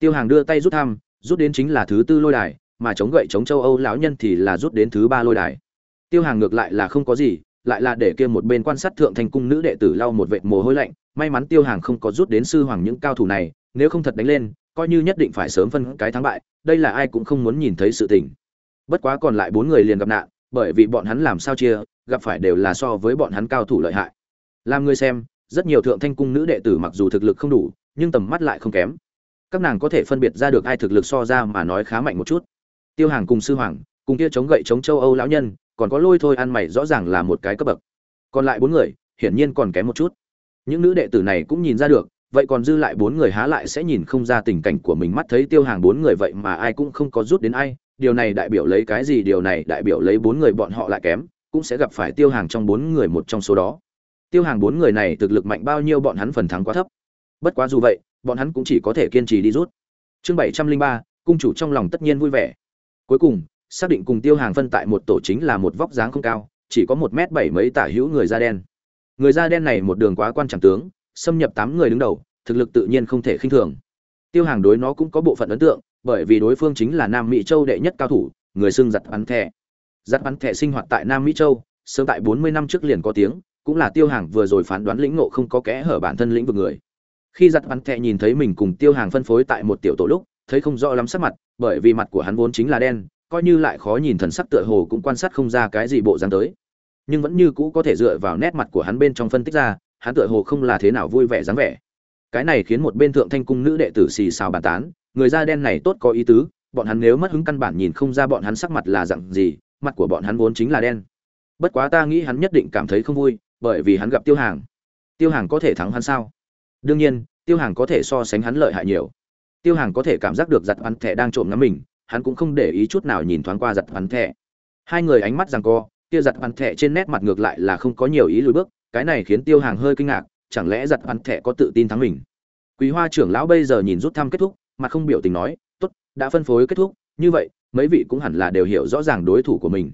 tiêu hàng đưa tay rút thăm, rút đến chính là thứ tư lôi đài, mà chống gậy chống châu âu lão nhân thì là rút đến thứ ba lôi đài. Tiêu hàng ngược lại là không có gì, lại là để kia một bên quan sát thượng thành cung nữ đệ tử lau một vệt mồ hôi lạnh. May mắn tiêu hàng không có rút đến sư hoàng những cao thủ này, nếu không thật đánh lên, coi như nhất định phải sớm phân cái thắng bại, đây là ai cũng không muốn nhìn thấy sự tình. Bất quá còn lại bốn người liền gặp nạn, bởi vì bọn hắn làm sao chia, gặp phải đều là so với bọn hắn cao thủ lợi hại. Làm người xem, rất nhiều thượng thanh cung nữ đệ tử mặc dù thực lực không đủ, nhưng tầm mắt lại không kém các nàng có thể phân biệt ra được ai thực lực so ra mà nói khá mạnh một chút. Tiêu hàng cùng sư hoàng, cùng kia chống gậy chống châu âu lão nhân, còn có lôi thôi ăn mày rõ ràng là một cái cấp bậc. Còn lại bốn người, hiển nhiên còn kém một chút. Những nữ đệ tử này cũng nhìn ra được, vậy còn dư lại bốn người há lại sẽ nhìn không ra tình cảnh của mình mắt thấy tiêu hàng bốn người vậy mà ai cũng không có rút đến ai, điều này đại biểu lấy cái gì, điều này đại biểu lấy bốn người bọn họ lại kém, cũng sẽ gặp phải tiêu hàng trong bốn người một trong số đó. Tiêu hàng bốn người này thực lực mạnh bao nhiêu bọn hắn phần thắng quá thấp. Bất quá dù vậy bọn hắn cũng chỉ có thể kiên trì đi rút. Chương bảy trăm linh ba, cung chủ trong lòng tất nhiên vui vẻ. Cuối cùng, xác định cùng tiêu hàng phân tại một tổ chính là một vóc dáng không cao, chỉ có một m bảy mấy tả hữu người da đen. Người da đen này một đường quá quan trọng tướng, xâm nhập tám người đứng đầu, thực lực tự nhiên không thể khinh thường. Tiêu hàng đối nó cũng có bộ phận ấn tượng, bởi vì đối phương chính là nam mỹ châu đệ nhất cao thủ, người xưng giặt bắn thẻ. Giặt bắn thẻ sinh hoạt tại nam mỹ châu, sớm tại bốn mươi năm trước liền có tiếng, cũng là tiêu hàng vừa rồi phán đoán lĩnh ngộ không có kẽ hở bản thân lĩnh vực người khi giặt bắn thẹ nhìn thấy mình cùng tiêu hàng phân phối tại một tiểu tổ lúc, thấy không rõ lắm sắc mặt, bởi vì mặt của hắn vốn chính là đen, coi như lại khó nhìn thần sắc tựa hồ cũng quan sát không ra cái gì bộ dáng tới. Nhưng vẫn như cũ có thể dựa vào nét mặt của hắn bên trong phân tích ra, hắn tựa hồ không là thế nào vui vẻ dáng vẻ. Cái này khiến một bên thượng thanh cung nữ đệ tử xì xào bàn tán, người da đen này tốt có ý tứ, bọn hắn nếu mất hứng căn bản nhìn không ra bọn hắn sắc mặt là dạng gì, mặt của bọn hắn vốn chính là đen. Bất quá ta nghĩ hắn nhất định cảm thấy không vui, bởi vì hắn gặp tiêu hàng. Tiêu hàng có thể thắng hắn sao? Đương nhiên, tiêu hàng có thể so sánh hắn lợi hại nhiều. Tiêu hàng có thể cảm giác được giặt bắn thẻ đang trộm ngắm mình, hắn cũng không để ý chút nào nhìn thoáng qua giặt bắn thẻ. Hai người ánh mắt rằng co, kia giặt bắn thẻ trên nét mặt ngược lại là không có nhiều ý lùi bước, cái này khiến tiêu hàng hơi kinh ngạc, chẳng lẽ giặt bắn thẻ có tự tin thắng mình? Quý hoa trưởng lão bây giờ nhìn rút thăm kết thúc mà không biểu tình nói, tốt, đã phân phối kết thúc, như vậy, mấy vị cũng hẳn là đều hiểu rõ ràng đối thủ của mình.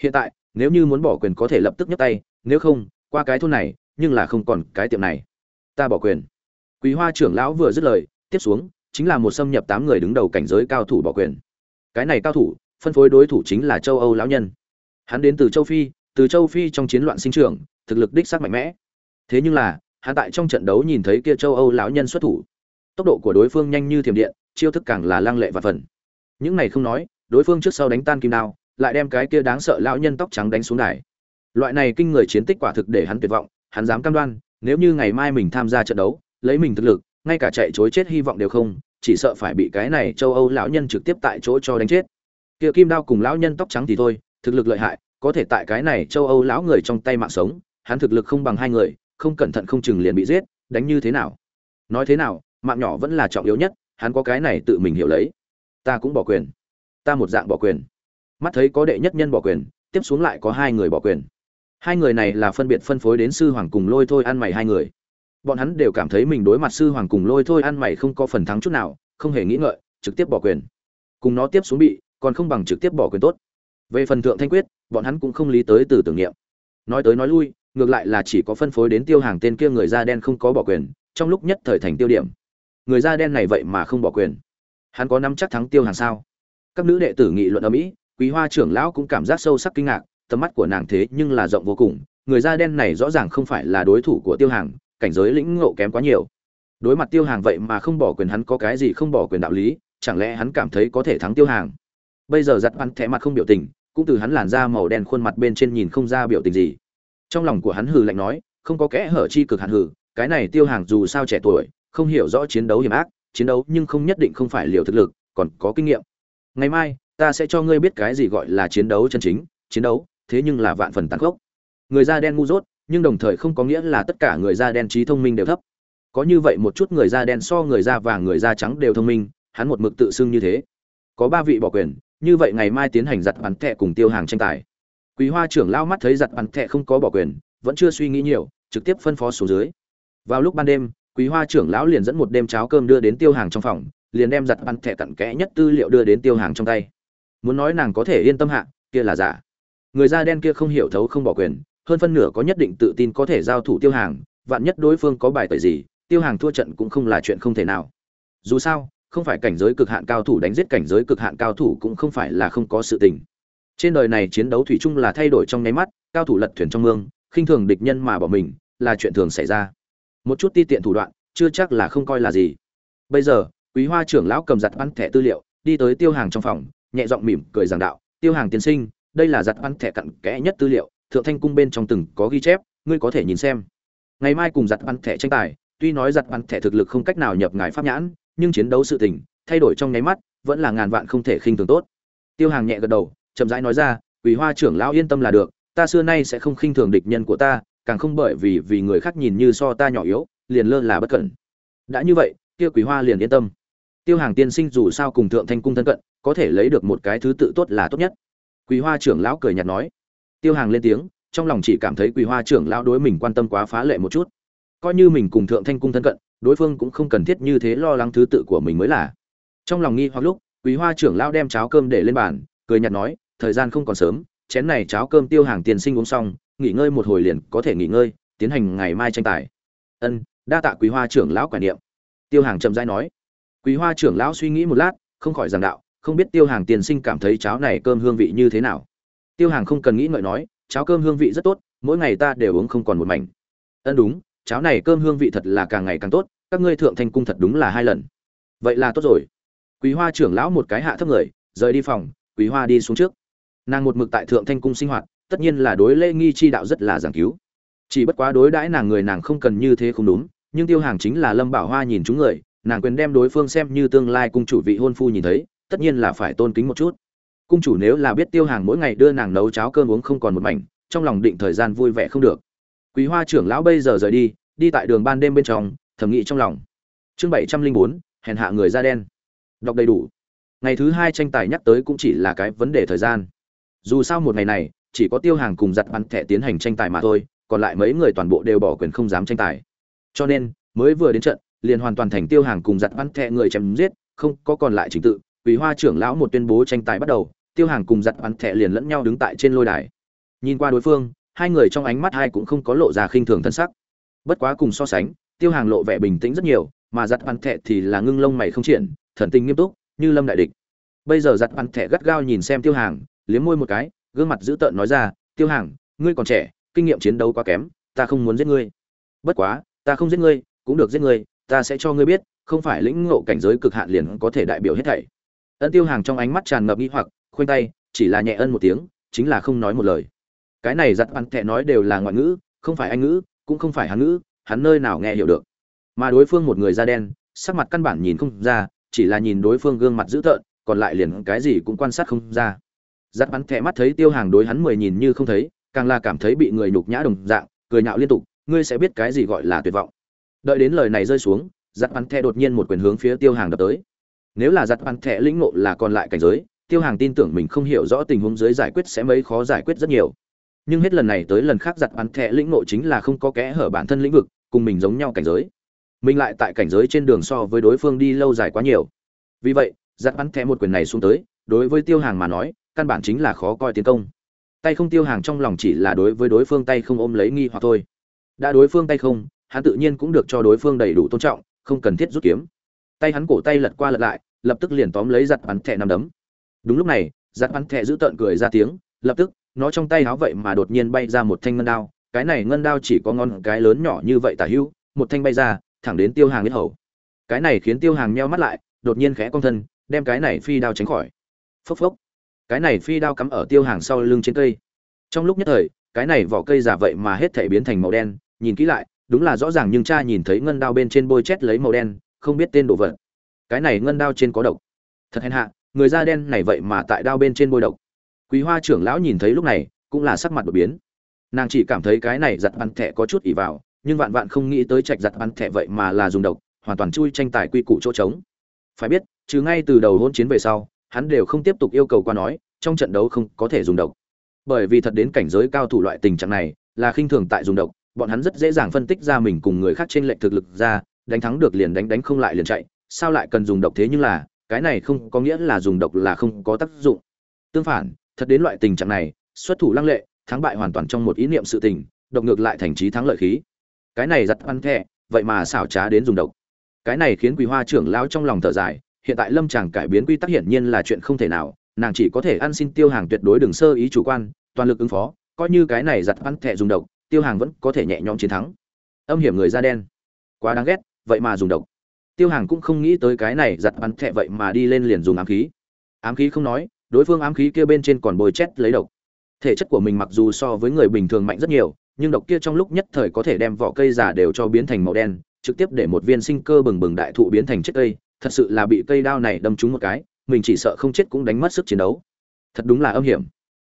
Hiện tại, nếu như muốn bỏ quyền có thể lập tức nhấc tay, nếu không, qua cái thôn này, nhưng là không còn cái tiệm này ta bỏ quyền. Quý hoa trưởng lão vừa dứt lời, tiếp xuống, chính là một xâm nhập tám người đứng đầu cảnh giới cao thủ bỏ quyền. Cái này cao thủ, phân phối đối thủ chính là châu âu lão nhân. Hắn đến từ châu phi, từ châu phi trong chiến loạn sinh trưởng, thực lực đích xác mạnh mẽ. Thế nhưng là, hắn tại trong trận đấu nhìn thấy kia châu âu lão nhân xuất thủ. Tốc độ của đối phương nhanh như thiểm điện, chiêu thức càng là lăng lệ và phần. Những này không nói, đối phương trước sau đánh tan kim đao, lại đem cái kia đáng sợ lão nhân tóc trắng đánh xuống đài. Loại này kinh người chiến tích quả thực để hắn tuyệt vọng, hắn dám cam đoan nếu như ngày mai mình tham gia trận đấu, lấy mình thực lực, ngay cả chạy chối chết hy vọng đều không, chỉ sợ phải bị cái này châu âu lão nhân trực tiếp tại chỗ cho đánh chết. Kia kim đao cùng lão nhân tóc trắng thì thôi, thực lực lợi hại, có thể tại cái này châu âu lão người trong tay mạng sống, hắn thực lực không bằng hai người, không cẩn thận không chừng liền bị giết, đánh như thế nào? Nói thế nào, mạng nhỏ vẫn là trọng yếu nhất, hắn có cái này tự mình hiểu lấy. Ta cũng bỏ quyền. Ta một dạng bỏ quyền. Mắt thấy có đệ nhất nhân bỏ quyền, tiếp xuống lại có hai người bỏ quyền hai người này là phân biệt phân phối đến sư hoàng cùng lôi thôi ăn mày hai người. Bọn hắn đều cảm thấy mình đối mặt sư hoàng cùng lôi thôi ăn mày không có phần thắng chút nào, không hề nghĩ ngợi, trực tiếp bỏ quyền. Cùng nó tiếp xuống bị, còn không bằng trực tiếp bỏ quyền tốt. Về phần thượng thanh quyết, bọn hắn cũng không lý tới từ tưởng niệm. Nói tới nói lui, ngược lại là chỉ có phân phối đến tiêu hàng tên kia người da đen không có bỏ quyền, trong lúc nhất thời thành tiêu điểm. Người da đen này vậy mà không bỏ quyền. Hắn có nắm chắc thắng tiêu hàng sao? Các nữ đệ tử nghị luận ở mỹ, quý hoa trưởng lão cũng cảm giác sâu sắc kinh ngạc tầm mắt của nàng thế nhưng là rộng vô cùng, người da đen này rõ ràng không phải là đối thủ của tiêu hàng cảnh giới lĩnh ngộ kém quá nhiều. Đối mặt tiêu hàng vậy mà không bỏ quyền hắn có cái gì không bỏ quyền đạo lý, chẳng lẽ hắn cảm thấy có thể thắng tiêu hàng bây giờ giặt bắn thẻ mặt không biểu tình, cũng từ hắn làn da màu đen khuôn mặt bên trên nhìn không ra biểu tình gì. Trong lòng của hắn hừ lạnh nói, không có kẽ hở chi cực hạn hừ, cái này tiêu hàng dù sao trẻ tuổi, không hiểu rõ chiến đấu hiểm ác, chiến đấu nhưng không nhất định không phải liều thực lực, còn có kinh nghiệm. Ngày mai, ta sẽ cho ngươi biết cái gì gọi là chiến đấu chân chính, chiến đấu thế nhưng là vạn phần tàn khốc. Người da đen ngu dốt, nhưng đồng thời không có nghĩa là tất cả người da đen trí thông minh đều thấp. Có như vậy một chút người da đen so người da vàng, người da trắng đều thông minh, hắn một mực tự xưng như thế. Có ba vị bỏ quyền, như vậy ngày mai tiến hành giặt bắn thẹ cùng tiêu hàng tranh tài. Quý hoa trưởng lao mắt thấy giặt bắn thẹ không có bỏ quyền, vẫn chưa suy nghĩ nhiều, trực tiếp phân phó xuống dưới. Vào lúc ban đêm, quý hoa trưởng lão liền dẫn một đêm cháo cơm đưa đến tiêu hàng trong phòng, liền đem giặt bắn thẻ cặn kẽ nhất tư liệu đưa đến tiêu hàng trong tay. Muốn nói nàng có thể yên tâm hạ, kia là giả người da đen kia không hiểu thấu không bỏ quyền, hơn phân nửa có nhất định tự tin có thể giao thủ tiêu hàng, vạn nhất đối phương có bài tời gì, tiêu hàng thua trận cũng không là chuyện không thể nào. Dù sao, không phải cảnh giới cực hạn cao thủ đánh giết cảnh giới cực hạn cao thủ cũng không phải là không có sự tình. Trên đời này chiến đấu thủy chung là thay đổi trong nháy mắt, cao thủ lật thuyền trong mương, khinh thường địch nhân mà bỏ mình, là chuyện thường xảy ra. Một chút ti tiện thủ đoạn, chưa chắc là không coi là gì. Bây giờ, quý hoa trưởng lão cầm giặt ăn thẻ tư liệu, đi tới tiêu hàng trong phòng, nhẹ giọng mỉm cười giảng đạo, tiêu hàng tiên sinh đây là giặt văn thẻ cặn kẽ nhất tư liệu, thượng thanh cung bên trong từng có ghi chép, ngươi có thể nhìn xem. Ngày mai cùng giặt văn thẻ tranh tài, tuy nói giặt văn thẻ thực lực không cách nào nhập ngài pháp nhãn, nhưng chiến đấu sự tình, thay đổi trong nháy mắt, vẫn là ngàn vạn không thể khinh thường tốt. Tiêu hàng nhẹ gật đầu, chậm rãi nói ra quý hoa trưởng lão yên tâm là được, ta xưa nay sẽ không khinh thường địch nhân của ta, càng không bởi vì vì người khác nhìn như so ta nhỏ yếu, liền lơ là bất cẩn. Đã như vậy, kia quý hoa liền yên tâm. Tiêu hàng tiên sinh dù sao cùng thượng thanh cung thân cận, có thể lấy được một cái thứ tự tốt là tốt nhất quý hoa trưởng lão cười nhạt nói. Tiêu hàng lên tiếng, trong lòng chỉ cảm thấy quý hoa trưởng lão đối mình quan tâm quá phá lệ một chút. Coi như mình cùng thượng thanh cung thân cận, đối phương cũng không cần thiết như thế lo lắng thứ tự của mình mới là. Trong lòng nghi hoặc lúc quý hoa trưởng lão đem cháo cơm để lên bàn, cười nhạt nói, thời gian không còn sớm, chén này cháo cơm tiêu hàng tiền sinh uống xong, nghỉ ngơi một hồi liền có thể nghỉ ngơi, tiến hành ngày mai tranh tài. Ân, đa tạ quý hoa trưởng lão quả niệm. Tiêu hàng chậm rãi nói. Quý hoa trưởng lão suy nghĩ một lát, không khỏi giảng đạo không biết tiêu hàng tiền sinh cảm thấy cháo này cơm hương vị như thế nào. Tiêu hàng không cần nghĩ ngợi nói, cháo cơm hương vị rất tốt, mỗi ngày ta đều uống không còn một mảnh. Ân đúng, cháo này cơm hương vị thật là càng ngày càng tốt, các ngươi thượng thanh cung thật đúng là hai lần. Vậy là tốt rồi. Quý hoa trưởng lão một cái hạ thấp người, rời đi phòng, quý hoa đi xuống trước. Nàng một mực tại thượng thanh cung sinh hoạt, tất nhiên là đối lễ nghi chi đạo rất là giảng cứu. Chỉ bất quá đối đãi nàng người nàng không cần như thế không đúng, nhưng tiêu hàng chính là lâm bảo hoa nhìn chúng người, nàng quyền đem đối phương xem như tương lai cung chủ vị hôn phu nhìn thấy tất nhiên là phải tôn kính một chút. Cung chủ nếu là biết tiêu hàng mỗi ngày đưa nàng nấu cháo cơm uống không còn một mảnh, trong lòng định thời gian vui vẻ không được. Quý hoa trưởng lão bây giờ rời đi đi tại đường ban đêm bên trong, thầm nghĩ trong lòng. Chương bảy trăm linh bốn, hèn hạ người da đen. Đọc đầy đủ. Ngày thứ hai tranh tài nhắc tới cũng chỉ là cái vấn đề thời gian. Dù sao một ngày này, chỉ có tiêu hàng cùng giặt bắn thẻ tiến hành tranh tài mà thôi, còn lại mấy người toàn bộ đều bỏ quyền không dám tranh tài. Cho nên, mới vừa đến trận, liền hoàn toàn thành tiêu hàng cùng giặt bắn thẻ người chém giết, không có còn lại trình tự quý hoa trưởng lão một tuyên bố tranh tài bắt đầu, tiêu hàng cùng giặt bắn thẻ liền lẫn nhau đứng tại trên lôi đài. Nhìn qua đối phương, hai người trong ánh mắt hai cũng không có lộ ra khinh thường thân sắc. Bất quá cùng so sánh, tiêu hàng lộ vẻ bình tĩnh rất nhiều, mà giặt bắn thẻ thì là ngưng lông mày không triển, thần tình nghiêm túc, như lâm đại địch. Bây giờ giặt bắn thẻ gắt gao nhìn xem tiêu hàng, liếm môi một cái, gương mặt dữ tợn nói ra, tiêu hàng, ngươi còn trẻ, kinh nghiệm chiến đấu quá kém, ta không muốn giết ngươi. Bất quá, ta không giết ngươi, cũng được giết ngươi, ta sẽ cho ngươi biết, không phải lĩnh ngộ cảnh giới cực hạn liền có thể đại biểu hết thảy ân tiêu hàng trong ánh mắt tràn ngập nghi hoặc, khoanh tay, chỉ là nhẹ ân một tiếng, chính là không nói một lời. Cái này giặt bắn Thẹ nói đều là ngoại ngữ, không phải anh ngữ, cũng không phải hán ngữ, hắn nơi nào nghe hiểu được. Mà đối phương một người da đen, sắc mặt căn bản nhìn không ra, chỉ là nhìn đối phương gương mặt dữ tợn, còn lại liền cái gì cũng quan sát không ra. Giặt bắn Thẹ mắt thấy tiêu hàng đối hắn mười nhìn như không thấy, càng là cảm thấy bị người nhục nhã đồng dạng, cười nhạo liên tục, ngươi sẽ biết cái gì gọi là tuyệt vọng. Đợi đến lời này rơi xuống giặt bắn Thẹ đột nhiên một quyền hướng phía tiêu hàng đập tới nếu là giặt bắn thẻ lĩnh ngộ là còn lại cảnh giới, tiêu hàng tin tưởng mình không hiểu rõ tình huống dưới giải quyết sẽ mấy khó giải quyết rất nhiều. Nhưng hết lần này tới lần khác giặt bắn thẻ lĩnh ngộ chính là không có kẽ hở bản thân lĩnh vực, cùng mình giống nhau cảnh giới. Mình lại tại cảnh giới trên đường so với đối phương đi lâu dài quá nhiều. Vì vậy, giặt bắn thẻ một quyền này xuống tới, đối với tiêu hàng mà nói, căn bản chính là khó coi tiến công. Tay không tiêu hàng trong lòng chỉ là đối với đối phương tay không ôm lấy nghi hoặc thôi. Đã đối phương tay không, hắn tự nhiên cũng được cho đối phương đầy đủ tôn trọng, không cần thiết rút kiếm. Tay hắn cổ tay lật qua lật lại lập tức liền tóm lấy giặt bắn thẻ nằm đấm. Đúng lúc này, giặt bắn thẻ giữ tợn cười ra tiếng, lập tức, nó trong tay háo vậy mà đột nhiên bay ra một thanh ngân đao, cái này ngân đao chỉ có ngon cái lớn nhỏ như vậy tả hữu, một thanh bay ra, thẳng đến tiêu hàng yết hầu. Cái này khiến tiêu hàng meo mắt lại, đột nhiên khẽ cong thân, đem cái này phi đao tránh khỏi. Phốc phốc. Cái này phi đao cắm ở tiêu hàng sau lưng trên cây. Trong lúc nhất thời, cái này vỏ cây giả vậy mà hết thể biến thành màu đen, nhìn kỹ lại, đúng là rõ ràng nhưng cha nhìn thấy ngân đao bên trên bôi chét lấy màu đen, không biết tên đồ vật cái này ngân đao trên có độc. Thật hèn hạ, người da đen này vậy mà tại đao bên trên bôi độc. Quý hoa trưởng lão nhìn thấy lúc này, cũng là sắc mặt đột biến. Nàng chỉ cảm thấy cái này giặt bắn thẻ có chút ỉ vào, nhưng vạn vạn không nghĩ tới trạch giặt bắn thẻ vậy mà là dùng độc, hoàn toàn chui tranh tài quy củ chỗ trống. Phải biết chứ ngay từ đầu hôn chiến về sau, hắn đều không tiếp tục yêu cầu qua nói, trong trận đấu không có thể dùng độc. Bởi vì thật đến cảnh giới cao thủ loại tình trạng này, là khinh thường tại dùng độc, bọn hắn rất dễ dàng phân tích ra mình cùng người khác trên lệnh thực lực ra, đánh thắng được liền đánh đánh không lại liền chạy sao lại cần dùng độc thế nhưng là, cái này không có nghĩa là dùng độc là không có tác dụng. Tương phản, thật đến loại tình trạng này, xuất thủ lăng lệ, thắng bại hoàn toàn trong một ý niệm sự tình, độc ngược lại thành trí thắng lợi khí. Cái này giật ăn thẹ vậy mà xảo trá đến dùng độc. Cái này khiến quý hoa trưởng lao trong lòng thở dài, hiện tại lâm chàng cải biến quy tắc hiển nhiên là chuyện không thể nào, nàng chỉ có thể ăn xin tiêu hàng tuyệt đối đừng sơ ý chủ quan, toàn lực ứng phó, coi như cái này giặt ăn thẹ dùng độc, tiêu hàng vẫn có thể nhẹ nhõm chiến thắng. Âm hiểm người da đen. Quá đáng ghét, vậy mà dùng độc tiêu hàng cũng không nghĩ tới cái này giặt bắn thẹ vậy mà đi lên liền dùng ám khí. Ám khí không nói, đối phương ám khí kia bên trên còn bồi chét lấy độc. Thể chất của mình mặc dù so với người bình thường mạnh rất nhiều, nhưng độc kia trong lúc nhất thời có thể đem vỏ cây giả đều cho biến thành màu đen, trực tiếp để một viên sinh cơ bừng bừng đại thụ biến thành chết cây, thật sự là bị cây đao này đâm trúng một cái, mình chỉ sợ không chết cũng đánh mất sức chiến đấu. Thật đúng là âm hiểm.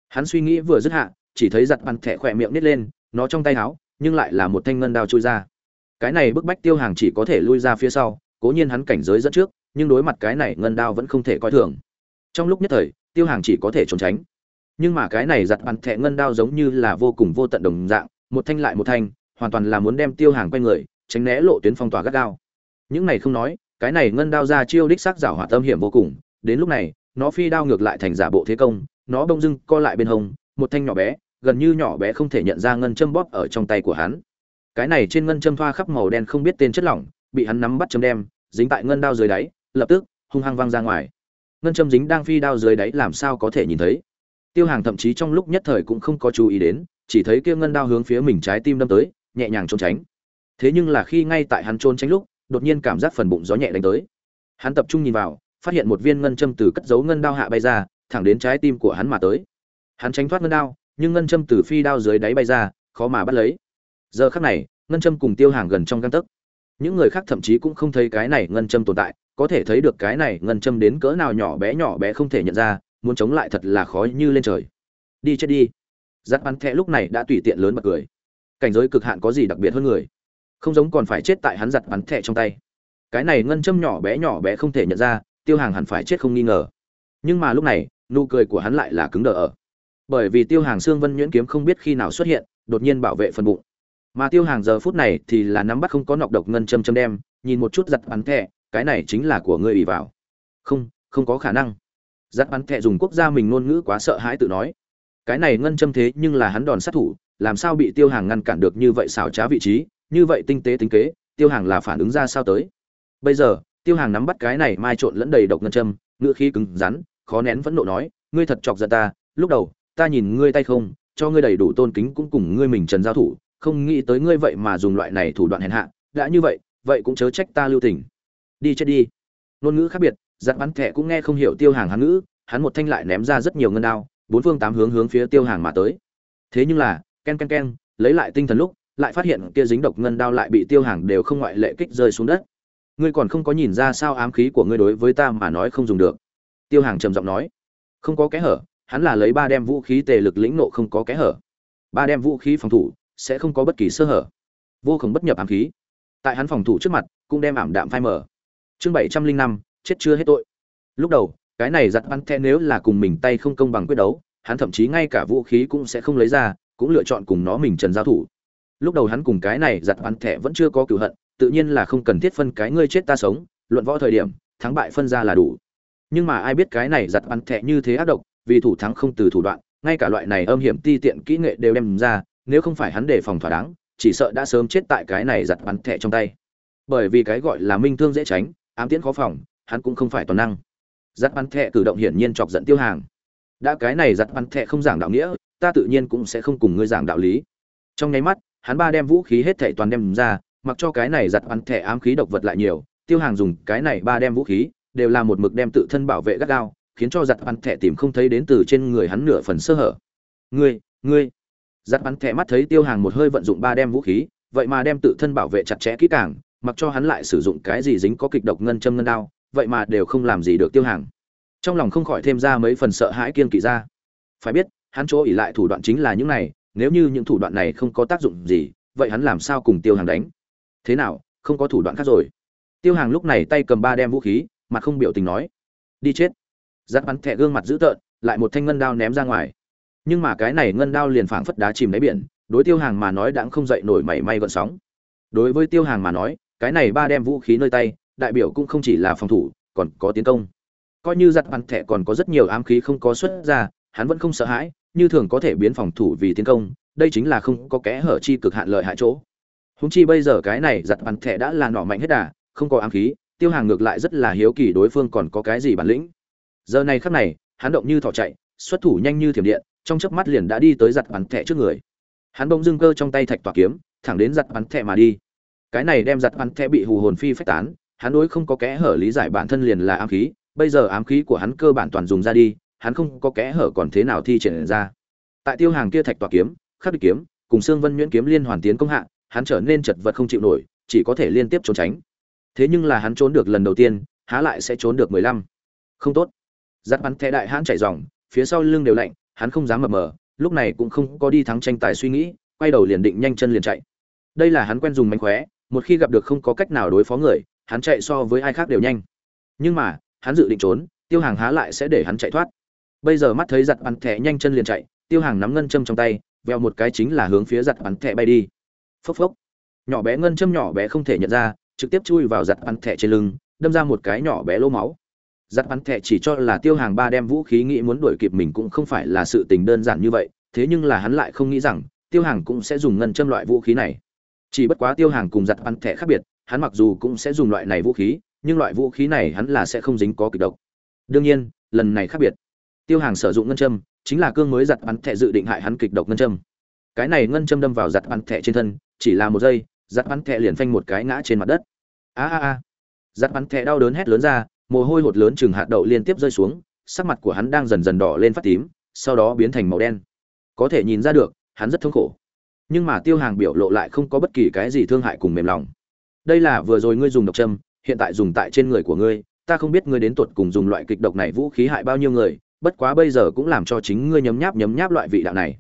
Hắn suy nghĩ vừa dứt hạ, chỉ thấy giặt bắn thẻ khỏe miệng nít lên, nó trong tay áo nhưng lại là một thanh ngân đao trôi ra. Cái này bức bách tiêu hàng chỉ có thể lui ra phía sau cố nhiên hắn cảnh giới dẫn trước, nhưng đối mặt cái này ngân đao vẫn không thể coi thường. Trong lúc nhất thời, tiêu hàng chỉ có thể trốn tránh. Nhưng mà cái này giặt bàn thẹ ngân đao giống như là vô cùng vô tận đồng dạng, một thanh lại một thanh, hoàn toàn là muốn đem tiêu hàng quay người, tránh né lộ tuyến phong tỏa gắt đao. những này không nói, cái này ngân đao ra chiêu đích xác giảo hỏa tâm hiểm vô cùng. Đến lúc này, nó phi đao ngược lại thành giả bộ thế công, nó bông dưng co lại bên hông, một thanh nhỏ bé, gần như nhỏ bé không thể nhận ra ngân châm bóp ở trong tay của hắn. Cái này trên ngân châm thoa khắp màu đen không biết tên chất lỏng, bị hắn nắm bắt châm đem dính tại ngân đao dưới đáy, lập tức, hung hăng văng ra ngoài. Ngân châm dính đang phi đao dưới đáy làm sao có thể nhìn thấy? Tiêu hàng thậm chí trong lúc nhất thời cũng không có chú ý đến, chỉ thấy kia ngân đao hướng phía mình trái tim đâm tới, nhẹ nhàng trốn tránh. Thế nhưng là khi ngay tại hắn trốn tránh lúc, đột nhiên cảm giác phần bụng gió nhẹ đánh tới. Hắn tập trung nhìn vào, phát hiện một viên ngân châm từ cất giấu ngân đao hạ bay ra, thẳng đến trái tim của hắn mà tới. Hắn tránh thoát ngân đao, nhưng ngân châm từ phi đao dưới đáy bay ra, khó mà bắt lấy. Giờ khắc này, ngân châm cùng tiêu hàng gần trong găng tấc những người khác thậm chí cũng không thấy cái này ngân châm tồn tại, có thể thấy được cái này ngân châm đến cỡ nào nhỏ bé nhỏ bé không thể nhận ra, muốn chống lại thật là khó như lên trời. Đi chết đi. Giáp bắn thẹ lúc này đã tùy tiện lớn bật cười. Cảnh giới cực hạn có gì đặc biệt hơn người? Không giống còn phải chết tại hắn giặt bắn thẹ trong tay. Cái này ngân châm nhỏ bé nhỏ bé không thể nhận ra, tiêu hàng hẳn phải chết không nghi ngờ. Nhưng mà lúc này, nụ cười của hắn lại là cứng đờ ở. Bởi vì tiêu hàng xương vân nhuyễn kiếm không biết khi nào xuất hiện, đột nhiên bảo vệ phần bụng mà tiêu hàng giờ phút này thì là nắm bắt không có nọc độc ngân châm châm đem nhìn một chút giặt bắn thẹ, cái này chính là của ngươi ủy vào. Không không có khả năng. Giặt bắn thẹ dùng quốc gia mình ngôn ngữ quá sợ hãi tự nói. Cái này ngân châm thế nhưng là hắn đòn sát thủ làm sao bị tiêu hàng ngăn cản được như vậy xảo trá vị trí như vậy tinh tế tính kế tiêu hàng là phản ứng ra sao tới? Bây giờ tiêu hàng nắm bắt cái này mai trộn lẫn đầy độc ngân châm ngựa khí cứng rắn khó nén phẫn nộ nói ngươi thật chọc giận ta lúc đầu ta nhìn ngươi tay không cho ngươi đầy đủ tôn kính cũng cùng ngươi mình trần giao thủ không nghĩ tới ngươi vậy mà dùng loại này thủ đoạn hèn hạ, đã như vậy vậy cũng chớ trách ta lưu tình. Đi chết đi. Ngôn ngữ khác biệt, giặc bắn thẻ cũng nghe không hiểu tiêu hàng hắn ngữ, hắn một thanh lại ném ra rất nhiều ngân đao, bốn phương tám hướng hướng phía tiêu hàng mà tới. Thế nhưng là, ken ken ken, lấy lại tinh thần lúc, lại phát hiện kia dính độc ngân đao lại bị tiêu hàng đều không ngoại lệ kích rơi xuống đất. Ngươi còn không có nhìn ra sao ám khí của ngươi đối với ta mà nói không dùng được. Tiêu hàng trầm giọng nói. Không có kẽ hở, hắn là lấy ba đem vũ khí tề lực lĩnh nộ không có kẽ hở. Ba đem vũ khí phòng thủ sẽ không có bất kỳ sơ hở. Vô cùng bất nhập ám khí. Tại hắn phòng thủ trước mặt, cũng đem ảm đạm phai mở chương bảy trăm linh năm, chết chưa hết tội. Lúc đầu, cái này giặt bắn the nếu là cùng mình tay không công bằng quyết đấu, hắn thậm chí ngay cả vũ khí cũng sẽ không lấy ra, cũng lựa chọn cùng nó mình trần giao thủ. Lúc đầu hắn cùng cái này giặt bắn thẻ vẫn chưa có cửu hận, tự nhiên là không cần thiết phân cái ngươi chết ta sống, luận võ thời điểm, thắng bại phân ra là đủ. Nhưng mà ai biết cái này giặt bắn thẻ như thế ác độc, vì thủ thắng không từ thủ đoạn, ngay cả loại này âm hiểm ti tiện kỹ nghệ đều đem ra nếu không phải hắn đề phòng thỏa đáng, chỉ sợ đã sớm chết tại cái này giặt bắn thẻ trong tay. Bởi vì cái gọi là minh thương dễ tránh, ám tiễn khó phòng, hắn cũng không phải toàn năng. Giặt bắn thẻ cử động hiển nhiên chọc giận tiêu hàng. Đã cái này giặt bắn thẻ không giảng đạo nghĩa, ta tự nhiên cũng sẽ không cùng ngươi giảng đạo lý. Trong nháy mắt, hắn ba đem vũ khí hết thảy toàn đem ra, mặc cho cái này giặt bắn thẻ ám khí độc vật lại nhiều, tiêu hàng dùng cái này ba đem vũ khí, đều là một mực đem tự thân bảo vệ gắt gao, khiến cho giặt bắn thẻ tìm không thấy đến từ trên người hắn nửa phần sơ hở. Ngươi ngươi giặt bắn thẻ mắt thấy tiêu hàng một hơi vận dụng ba đem vũ khí, vậy mà đem tự thân bảo vệ chặt chẽ kỹ càng, mặc cho hắn lại sử dụng cái gì dính có kịch độc ngân châm ngân đao, vậy mà đều không làm gì được tiêu hàng. Trong lòng không khỏi thêm ra mấy phần sợ hãi kiên kỵ ra. Phải biết, hắn chỗ ỉ lại thủ đoạn chính là những này, nếu như những thủ đoạn này không có tác dụng gì, vậy hắn làm sao cùng tiêu hàng đánh? Thế nào, không có thủ đoạn khác rồi? Tiêu hàng lúc này tay cầm ba đem vũ khí, mặt không biểu tình nói, đi chết. Giặt bắn thẻ gương mặt dữ tợn, lại một thanh ngân đao ném ra ngoài nhưng mà cái này ngân đao liền phảng phất đá chìm đáy biển, đối tiêu hàng mà nói đã không dậy nổi mảy may gọn sóng. Đối với tiêu hàng mà nói, cái này ba đem vũ khí nơi tay, đại biểu cũng không chỉ là phòng thủ, còn có tiến công. Coi như giặt bắn thẻ còn có rất nhiều ám khí không có xuất ra, hắn vẫn không sợ hãi, như thường có thể biến phòng thủ vì tiến công, đây chính là không có kẽ hở chi cực hạn lợi hại chỗ. Húng chi bây giờ cái này giặt bắn thẻ đã là nỏ mạnh hết đà, không có ám khí, tiêu hàng ngược lại rất là hiếu kỳ đối phương còn có cái gì bản lĩnh. Giờ này khắc này, hắn động như thỏ chạy, xuất thủ nhanh như thiểm điện trong chớp mắt liền đã đi tới giặt bắn thẻ trước người. Hắn bỗng dưng cơ trong tay thạch tỏa kiếm, thẳng đến giặt bắn thẻ mà đi. Cái này đem giặt bắn thẻ bị hù hồn phi phách tán, hắn đối không có kẽ hở lý giải bản thân liền là ám khí, bây giờ ám khí của hắn cơ bản toàn dùng ra đi, hắn không có kẽ hở còn thế nào thi triển ra. Tại tiêu hàng kia thạch tỏa kiếm, khắc địch kiếm, cùng xương vân nhuyễn kiếm liên hoàn tiến công hạ, hắn trở nên chật vật không chịu nổi, chỉ có thể liên tiếp trốn tránh. Thế nhưng là hắn trốn được lần đầu tiên, há lại sẽ trốn được mười lăm. Không tốt. Giật bắn thẻ đại hãn chạy dòng, phía sau lưng đều lạnh hắn không dám mập mờ, lúc này cũng không có đi thắng tranh tài suy nghĩ, quay đầu liền định nhanh chân liền chạy. Đây là hắn quen dùng mánh khóe, một khi gặp được không có cách nào đối phó người, hắn chạy so với ai khác đều nhanh. Nhưng mà, hắn dự định trốn, tiêu hàng há lại sẽ để hắn chạy thoát. Bây giờ mắt thấy giặt bắn thẻ nhanh chân liền chạy, tiêu hàng nắm ngân châm trong tay, veo một cái chính là hướng phía giặt bắn thẻ bay đi. Phốc phốc. Nhỏ bé ngân châm nhỏ bé không thể nhận ra, trực tiếp chui vào giặt bắn thẻ trên lưng, đâm ra một cái nhỏ bé lỗ máu giặt bắn thẻ chỉ cho là tiêu hàng ba đem vũ khí nghĩ muốn đuổi kịp mình cũng không phải là sự tình đơn giản như vậy, thế nhưng là hắn lại không nghĩ rằng, tiêu hàng cũng sẽ dùng ngân châm loại vũ khí này. Chỉ bất quá tiêu hàng cùng giặt bắn thẻ khác biệt, hắn mặc dù cũng sẽ dùng loại này vũ khí, nhưng loại vũ khí này hắn là sẽ không dính có kịch độc. Đương nhiên, lần này khác biệt. Tiêu hàng sử dụng ngân châm, chính là cương mới giặt bắn thẻ dự định hại hắn kịch độc ngân châm. Cái này ngân châm đâm vào giặt bắn thẻ trên thân, chỉ là một giây, giặt bắn thẻ liền phanh một cái ngã trên mặt đất. A a a. Giặt bắn thẻ đau đớn hét lớn ra mồ hôi hột lớn chừng hạt đậu liên tiếp rơi xuống, sắc mặt của hắn đang dần dần đỏ lên phát tím, sau đó biến thành màu đen. Có thể nhìn ra được, hắn rất thống khổ. Nhưng mà tiêu hàng biểu lộ lại không có bất kỳ cái gì thương hại cùng mềm lòng. Đây là vừa rồi ngươi dùng độc châm, hiện tại dùng tại trên người của ngươi, ta không biết ngươi đến tuột cùng dùng loại kịch độc này vũ khí hại bao nhiêu người, bất quá bây giờ cũng làm cho chính ngươi nhấm nháp nhấm nháp loại vị đạo này.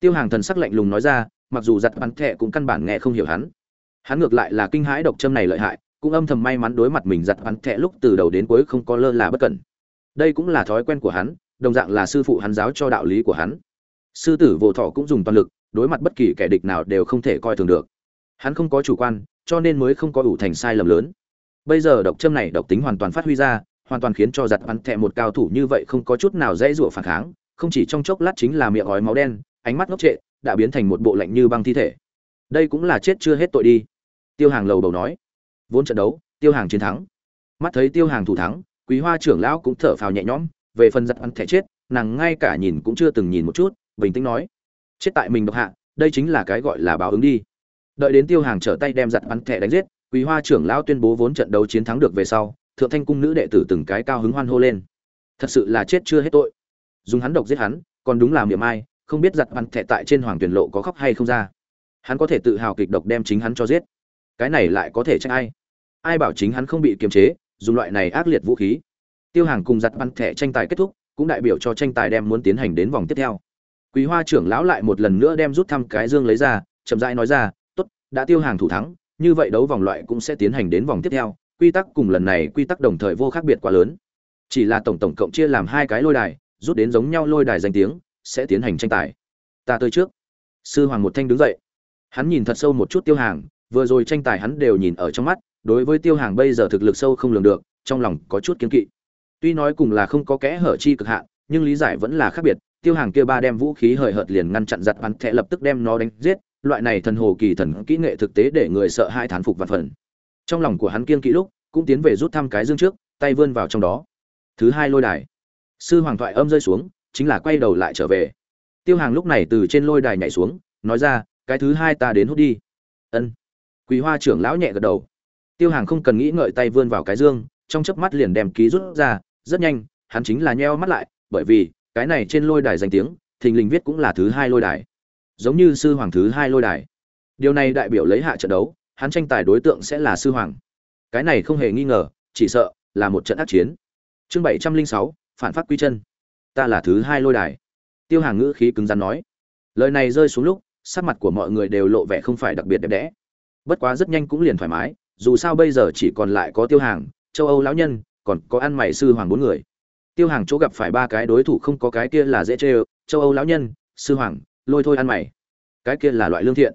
Tiêu hàng thần sắc lạnh lùng nói ra, mặc dù giặt bắn thẹ cũng căn bản nghe không hiểu hắn. Hắn ngược lại là kinh hãi độc châm này lợi hại cũng âm thầm may mắn đối mặt mình giặt hắn thẹ lúc từ đầu đến cuối không có lơ là bất cẩn. Đây cũng là thói quen của hắn, đồng dạng là sư phụ hắn giáo cho đạo lý của hắn. Sư tử vô thọ cũng dùng toàn lực, đối mặt bất kỳ kẻ địch nào đều không thể coi thường được. Hắn không có chủ quan, cho nên mới không có ủ thành sai lầm lớn. Bây giờ độc châm này độc tính hoàn toàn phát huy ra, hoàn toàn khiến cho giặt hắn thẹ một cao thủ như vậy không có chút nào dễ dụa phản kháng, không chỉ trong chốc lát chính là miệng ói máu đen, ánh mắt ngốc trệ, đã biến thành một bộ lạnh như băng thi thể. Đây cũng là chết chưa hết tội đi. Tiêu hàng lầu đầu nói vốn trận đấu, tiêu hàng chiến thắng. Mắt thấy tiêu hàng thủ thắng, quý hoa trưởng lão cũng thở phào nhẹ nhõm, về phần giặt ăn thẻ chết, nàng ngay cả nhìn cũng chưa từng nhìn một chút, bình tĩnh nói, chết tại mình độc hạ, đây chính là cái gọi là báo ứng đi. Đợi đến tiêu hàng trở tay đem giặt ăn thẻ đánh giết, quý hoa trưởng lão tuyên bố vốn trận đấu chiến thắng được về sau, thượng thanh cung nữ đệ tử từng cái cao hứng hoan hô lên. Thật sự là chết chưa hết tội. Dùng hắn độc giết hắn, còn đúng là miệng ai, không biết giặt ăn thẻ tại trên hoàng tuyển lộ có khóc hay không ra. Hắn có thể tự hào kịch độc đem chính hắn cho giết cái này lại có thể trách ai? Ai bảo chính hắn không bị kiềm chế, dùng loại này ác liệt vũ khí? Tiêu hàng cùng giặt bắn thẻ tranh tài kết thúc, cũng đại biểu cho tranh tài đem muốn tiến hành đến vòng tiếp theo. Quý hoa trưởng lão lại một lần nữa đem rút thăm cái dương lấy ra, chậm rãi nói ra, tốt, đã tiêu hàng thủ thắng, như vậy đấu vòng loại cũng sẽ tiến hành đến vòng tiếp theo, quy tắc cùng lần này quy tắc đồng thời vô khác biệt quá lớn. Chỉ là tổng tổng cộng chia làm hai cái lôi đài, rút đến giống nhau lôi đài danh tiếng, sẽ tiến hành tranh tài. Ta tới trước. Sư hoàng một thanh đứng dậy. Hắn nhìn thật sâu một chút tiêu hàng vừa rồi tranh tài hắn đều nhìn ở trong mắt, đối với tiêu hàng bây giờ thực lực sâu không lường được, trong lòng có chút kiên kỵ. Tuy nói cùng là không có kẽ hở chi cực hạn, nhưng lý giải vẫn là khác biệt, tiêu hàng kia ba đem vũ khí hời hợt liền ngăn chặn giật bắn thẻ lập tức đem nó đánh giết, loại này thần hồ kỳ thần kỹ nghệ thực tế để người sợ hai thán phục vạn phần. Trong lòng của hắn kiên kỵ lúc, cũng tiến về rút thăm cái dương trước, tay vươn vào trong đó. Thứ hai lôi đài. Sư hoàng thoại âm rơi xuống, chính là quay đầu lại trở về. Tiêu hàng lúc này từ trên lôi đài nhảy xuống, nói ra, cái thứ hai ta đến hút đi. Ân quý hoa trưởng lão nhẹ gật đầu. Tiêu hàng không cần nghĩ ngợi tay vươn vào cái dương, trong chớp mắt liền đem ký rút ra, rất nhanh, hắn chính là nheo mắt lại, bởi vì, cái này trên lôi đài danh tiếng, thình lình viết cũng là thứ hai lôi đài. Giống như sư hoàng thứ hai lôi đài. Điều này đại biểu lấy hạ trận đấu, hắn tranh tài đối tượng sẽ là sư hoàng. Cái này không hề nghi ngờ, chỉ sợ là một trận ác chiến. Chương bảy trăm linh sáu, phản phát quy chân. Ta là thứ hai lôi đài. Tiêu hàng ngữ khí cứng rắn nói. Lời này rơi xuống lúc, sắc mặt của mọi người đều lộ vẻ không phải đặc biệt đẹp đẽ bất quá rất nhanh cũng liền thoải mái, dù sao bây giờ chỉ còn lại có tiêu hàng, châu âu lão nhân, còn có ăn mày sư hoàng bốn người. Tiêu hàng chỗ gặp phải ba cái đối thủ không có cái kia là dễ chê châu âu lão nhân, sư hoàng, lôi thôi ăn mày. Cái kia là loại lương thiện.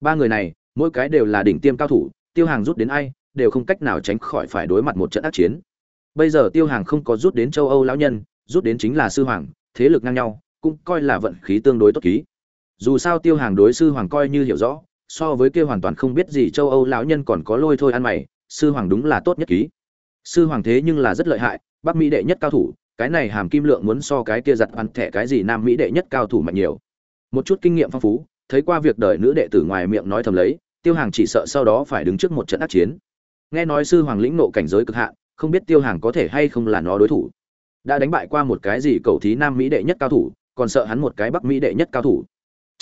Ba người này, mỗi cái đều là đỉnh tiêm cao thủ, tiêu hàng rút đến ai, đều không cách nào tránh khỏi phải đối mặt một trận ác chiến. Bây giờ tiêu hàng không có rút đến châu âu lão nhân, rút đến chính là sư hoàng, thế lực ngang nhau, cũng coi là vận khí tương đối tốt ký. Dù sao tiêu hàng đối sư hoàng coi như hiểu rõ so với kia hoàn toàn không biết gì châu âu lão nhân còn có lôi thôi ăn mày, sư hoàng đúng là tốt nhất ký. Sư hoàng thế nhưng là rất lợi hại, bắc mỹ đệ nhất cao thủ, cái này hàm kim lượng muốn so cái kia giặt ăn thẻ cái gì nam mỹ đệ nhất cao thủ mạnh nhiều. Một chút kinh nghiệm phong phú, thấy qua việc đời nữ đệ tử ngoài miệng nói thầm lấy, tiêu hàng chỉ sợ sau đó phải đứng trước một trận ác chiến. Nghe nói sư hoàng lĩnh nộ cảnh giới cực hạn, không biết tiêu hàng có thể hay không là nó đối thủ. Đã đánh bại qua một cái gì cầu thí nam mỹ đệ nhất cao thủ, còn sợ hắn một cái bắc mỹ đệ nhất cao thủ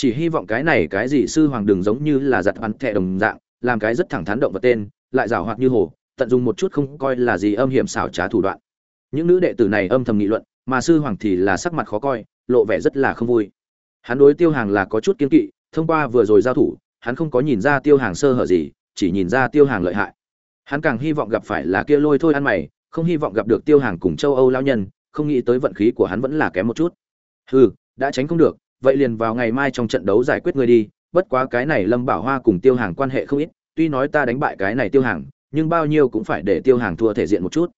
chỉ hy vọng cái này cái gì sư hoàng đừng giống như là giặt bắn thẻ đồng dạng, làm cái rất thẳng thắn động vật tên, lại giảo hoạt như hồ, tận dụng một chút không coi là gì âm hiểm xảo trá thủ đoạn. Những nữ đệ tử này âm thầm nghị luận, mà sư hoàng thì là sắc mặt khó coi, lộ vẻ rất là không vui. Hắn đối tiêu hàng là có chút kiên kỵ, thông qua vừa rồi giao thủ, hắn không có nhìn ra tiêu hàng sơ hở gì, chỉ nhìn ra tiêu hàng lợi hại. Hắn càng hy vọng gặp phải là kia lôi thôi ăn mày, không hy vọng gặp được tiêu hàng cùng châu âu lao nhân, không nghĩ tới vận khí của hắn vẫn là kém một chút. Hừ, đã tránh không được vậy liền vào ngày mai trong trận đấu giải quyết ngươi đi, bất quá cái này lâm bảo hoa cùng tiêu hàng quan hệ không ít, tuy nói ta đánh bại cái này tiêu hàng, nhưng bao nhiêu cũng phải để tiêu hàng thua thể diện một chút.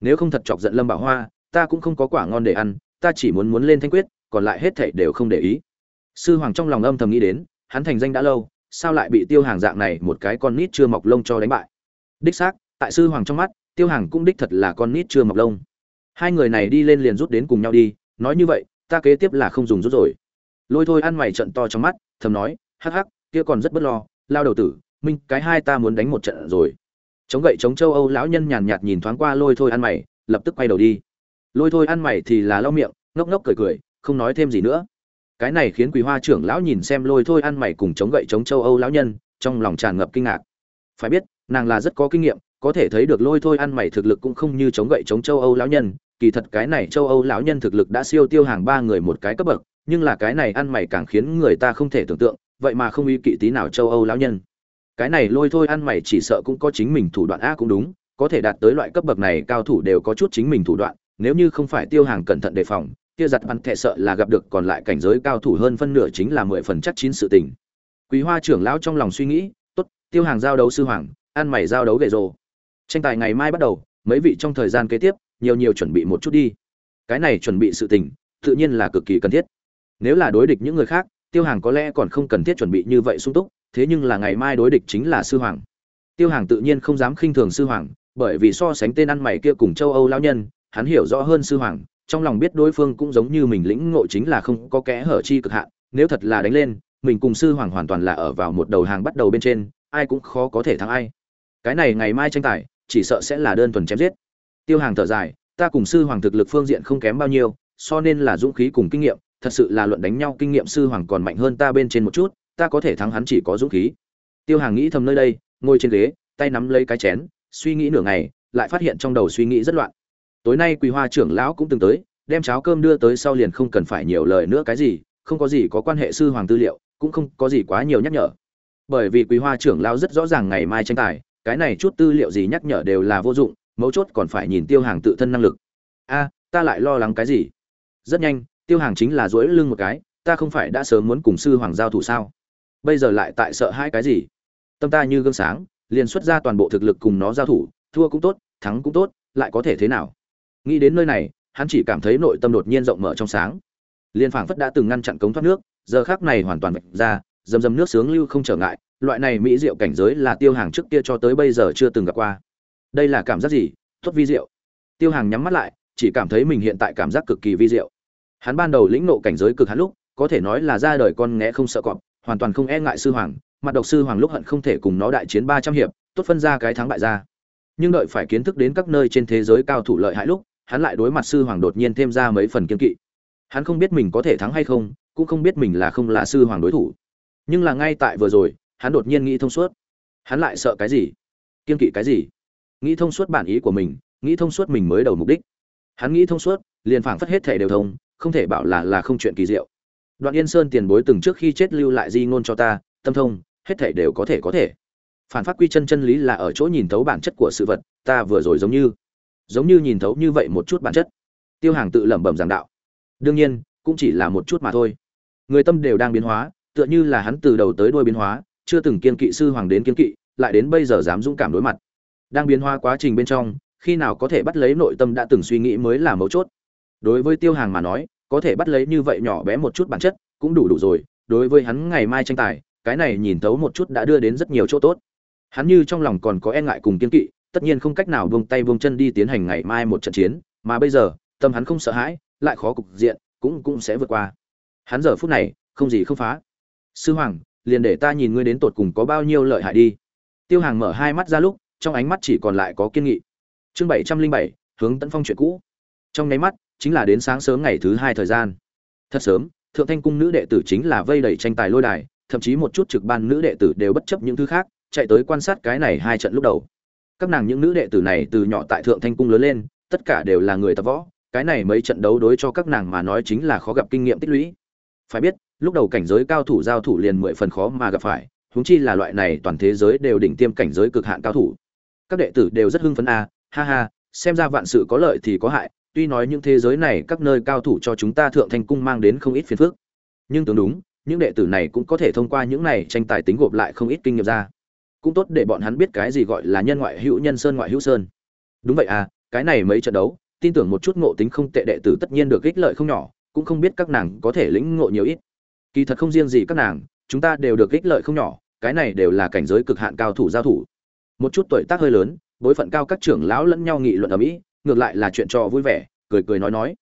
Nếu không thật chọc giận lâm bảo hoa, ta cũng không có quả ngon để ăn, ta chỉ muốn muốn lên thanh quyết, còn lại hết thảy đều không để ý. Sư hoàng trong lòng âm thầm nghĩ đến, hắn thành danh đã lâu, sao lại bị tiêu hàng dạng này một cái con nít chưa mọc lông cho đánh bại? Đích xác, tại sư hoàng trong mắt, tiêu hàng cũng đích thật là con nít chưa mọc lông. Hai người này đi lên liền rút đến cùng nhau đi, nói như vậy, ta kế tiếp là không dùng rút rồi lôi thôi ăn mày trận to trong mắt, thầm nói, hắc hắc, kia còn rất bất lo, lao đầu tử, minh, cái hai ta muốn đánh một trận rồi. Chống gậy chống châu âu lão nhân nhàn nhạt nhìn thoáng qua lôi thôi ăn mày, lập tức quay đầu đi. Lôi thôi ăn mày thì là lau miệng, ngốc ngốc cười cười, không nói thêm gì nữa. Cái này khiến quý hoa trưởng lão nhìn xem lôi thôi ăn mày cùng chống gậy chống châu âu lão nhân, trong lòng tràn ngập kinh ngạc. Phải biết, nàng là rất có kinh nghiệm, có thể thấy được lôi thôi ăn mày thực lực cũng không như chống gậy chống châu âu lão nhân. Kỳ thật cái này châu âu lão nhân thực lực đã siêu tiêu hàng ba người một cái cấp bậc nhưng là cái này ăn mày càng khiến người ta không thể tưởng tượng, vậy mà không ý kỵ tí nào châu âu lão nhân. Cái này lôi thôi ăn mày chỉ sợ cũng có chính mình thủ đoạn a cũng đúng, có thể đạt tới loại cấp bậc này cao thủ đều có chút chính mình thủ đoạn, nếu như không phải tiêu hàng cẩn thận đề phòng, kia giặt bắn thẹ sợ là gặp được còn lại cảnh giới cao thủ hơn phân nửa chính là mười phần chắc chín sự tình. Quý hoa trưởng lão trong lòng suy nghĩ, tốt, tiêu hàng giao đấu sư hoàng, ăn mày giao đấu gậy rồ. Tranh tài ngày mai bắt đầu, mấy vị trong thời gian kế tiếp, nhiều nhiều chuẩn bị một chút đi. Cái này chuẩn bị sự tình, tự nhiên là cực kỳ cần thiết nếu là đối địch những người khác, tiêu hàng có lẽ còn không cần thiết chuẩn bị như vậy sung túc, thế nhưng là ngày mai đối địch chính là sư hoàng. Tiêu hàng tự nhiên không dám khinh thường sư hoàng, bởi vì so sánh tên ăn mày kia cùng châu âu lão nhân, hắn hiểu rõ hơn sư hoàng, trong lòng biết đối phương cũng giống như mình lĩnh ngộ chính là không có kẽ hở chi cực hạn, nếu thật là đánh lên, mình cùng sư hoàng hoàn toàn là ở vào một đầu hàng bắt đầu bên trên, ai cũng khó có thể thắng ai. Cái này ngày mai tranh tài, chỉ sợ sẽ là đơn thuần chém giết. Tiêu hàng thở dài, ta cùng sư hoàng thực lực phương diện không kém bao nhiêu, so nên là dũng khí cùng kinh nghiệm thật sự là luận đánh nhau kinh nghiệm sư hoàng còn mạnh hơn ta bên trên một chút, ta có thể thắng hắn chỉ có dũng khí. Tiêu hàng nghĩ thầm nơi đây, ngồi trên ghế, tay nắm lấy cái chén, suy nghĩ nửa ngày, lại phát hiện trong đầu suy nghĩ rất loạn. Tối nay quỳ hoa trưởng lão cũng từng tới, đem cháo cơm đưa tới sau liền không cần phải nhiều lời nữa cái gì, không có gì có quan hệ sư hoàng tư liệu, cũng không có gì quá nhiều nhắc nhở. Bởi vì quý hoa trưởng lão rất rõ ràng ngày mai tranh tài, cái này chút tư liệu gì nhắc nhở đều là vô dụng, mấu chốt còn phải nhìn tiêu hàng tự thân năng lực. A, ta lại lo lắng cái gì? Rất nhanh tiêu hàng chính là dỗi lưng một cái, ta không phải đã sớm muốn cùng sư hoàng giao thủ sao? Bây giờ lại tại sợ hai cái gì? Tâm ta như gương sáng, liền xuất ra toàn bộ thực lực cùng nó giao thủ, thua cũng tốt, thắng cũng tốt, lại có thể thế nào? Nghĩ đến nơi này, hắn chỉ cảm thấy nội tâm đột nhiên rộng mở trong sáng. Liên phảng phất đã từng ngăn chặn cống thoát nước, giờ khác này hoàn toàn vạch ra, dầm dầm nước sướng lưu không trở ngại, loại này mỹ diệu cảnh giới là tiêu hàng trước kia cho tới bây giờ chưa từng gặp qua. Đây là cảm giác gì? Tốt vi diệu. Tiêu hàng nhắm mắt lại, chỉ cảm thấy mình hiện tại cảm giác cực kỳ vi diệu hắn ban đầu lĩnh nộ cảnh giới cực hắn lúc, có thể nói là ra đời con nghe không sợ cọp, hoàn toàn không e ngại sư hoàng, mặt độc sư hoàng lúc hận không thể cùng nó đại chiến ba trăm hiệp, tốt phân ra cái thắng bại ra. Nhưng đợi phải kiến thức đến các nơi trên thế giới cao thủ lợi hại lúc, hắn lại đối mặt sư hoàng đột nhiên thêm ra mấy phần kiên kỵ. Hắn không biết mình có thể thắng hay không, cũng không biết mình là không là sư hoàng đối thủ. Nhưng là ngay tại vừa rồi, hắn đột nhiên nghĩ thông suốt. Hắn lại sợ cái gì? Kiên kỵ cái gì? Nghĩ thông suốt bản ý của mình, nghĩ thông suốt mình mới đầu mục đích. Hắn nghĩ thông suốt, liền phảng phất hết thể đều thông không thể bảo là là không chuyện kỳ diệu. Đoạn yên sơn tiền bối từng trước khi chết lưu lại di ngôn cho ta, tâm thông, hết thể đều có thể có thể. Phản phát quy chân chân lý là ở chỗ nhìn thấu bản chất của sự vật, ta vừa rồi giống như giống như nhìn thấu như vậy một chút bản chất. Tiêu hàng tự lẩm bẩm giảng đạo. Đương nhiên, cũng chỉ là một chút mà thôi. Người tâm đều đang biến hóa, tựa như là hắn từ đầu tới đuôi biến hóa, chưa từng kiên kỵ sư hoàng đến kiên kỵ, lại đến bây giờ dám dũng cảm đối mặt. Đang biến hóa quá trình bên trong, khi nào có thể bắt lấy nội tâm đã từng suy nghĩ mới là mấu chốt. Đối với tiêu hàng mà nói có thể bắt lấy như vậy nhỏ bé một chút bản chất, cũng đủ đủ rồi, đối với hắn ngày mai tranh tài, cái này nhìn thấu một chút đã đưa đến rất nhiều chỗ tốt. Hắn như trong lòng còn có e ngại cùng kiên kỵ, tất nhiên không cách nào buông tay buông chân đi tiến hành ngày mai một trận chiến, mà bây giờ, tâm hắn không sợ hãi, lại khó cục diện, cũng cũng sẽ vượt qua. Hắn giờ phút này, không gì không phá. Sư hoàng, liền để ta nhìn ngươi đến tột cùng có bao nhiêu lợi hại đi. Tiêu hàng mở hai mắt ra lúc, trong ánh mắt chỉ còn lại có kiên nghị. Chương bảy trăm linh bảy, hướng tấn phong chuyện cũ. Trong nháy mắt chính là đến sáng sớm ngày thứ hai thời gian. Thật sớm thượng thanh cung nữ đệ tử chính là vây đầy tranh tài lôi đài thậm chí một chút trực ban nữ đệ tử đều bất chấp những thứ khác chạy tới quan sát cái này hai trận lúc đầu. Các nàng những nữ đệ tử này từ nhỏ tại thượng thanh cung lớn lên tất cả đều là người tập võ cái này mấy trận đấu đối cho các nàng mà nói chính là khó gặp kinh nghiệm tích lũy. Phải biết lúc đầu cảnh giới cao thủ giao thủ liền mười phần khó mà gặp phải huống chi là loại này toàn thế giới đều đỉnh tiêm cảnh giới cực hạn cao thủ. Các đệ tử đều rất hưng phấn a à, ha ha xem ra vạn sự có lợi thì có hại tuy nói những thế giới này các nơi cao thủ cho chúng ta thượng thanh cung mang đến không ít phiền phức. Nhưng tưởng đúng, những đệ tử này cũng có thể thông qua những này tranh tài tính gộp lại không ít kinh nghiệm ra. Cũng tốt để bọn hắn biết cái gì gọi là nhân ngoại hữu nhân sơn ngoại hữu sơn. Đúng vậy à cái này mấy trận đấu, tin tưởng một chút ngộ tính không tệ đệ tử tất nhiên được ích lợi không nhỏ, cũng không biết các nàng có thể lĩnh ngộ nhiều ít. Kỳ thật không riêng gì các nàng, chúng ta đều được ích lợi không nhỏ, cái này đều là cảnh giới cực hạn cao thủ giao thủ. Một chút tuổi tác hơi lớn, bối phận cao các trưởng lão lẫn nhau nghị luận ở mỹ ngược lại là chuyện trò vui vẻ, cười cười nói nói.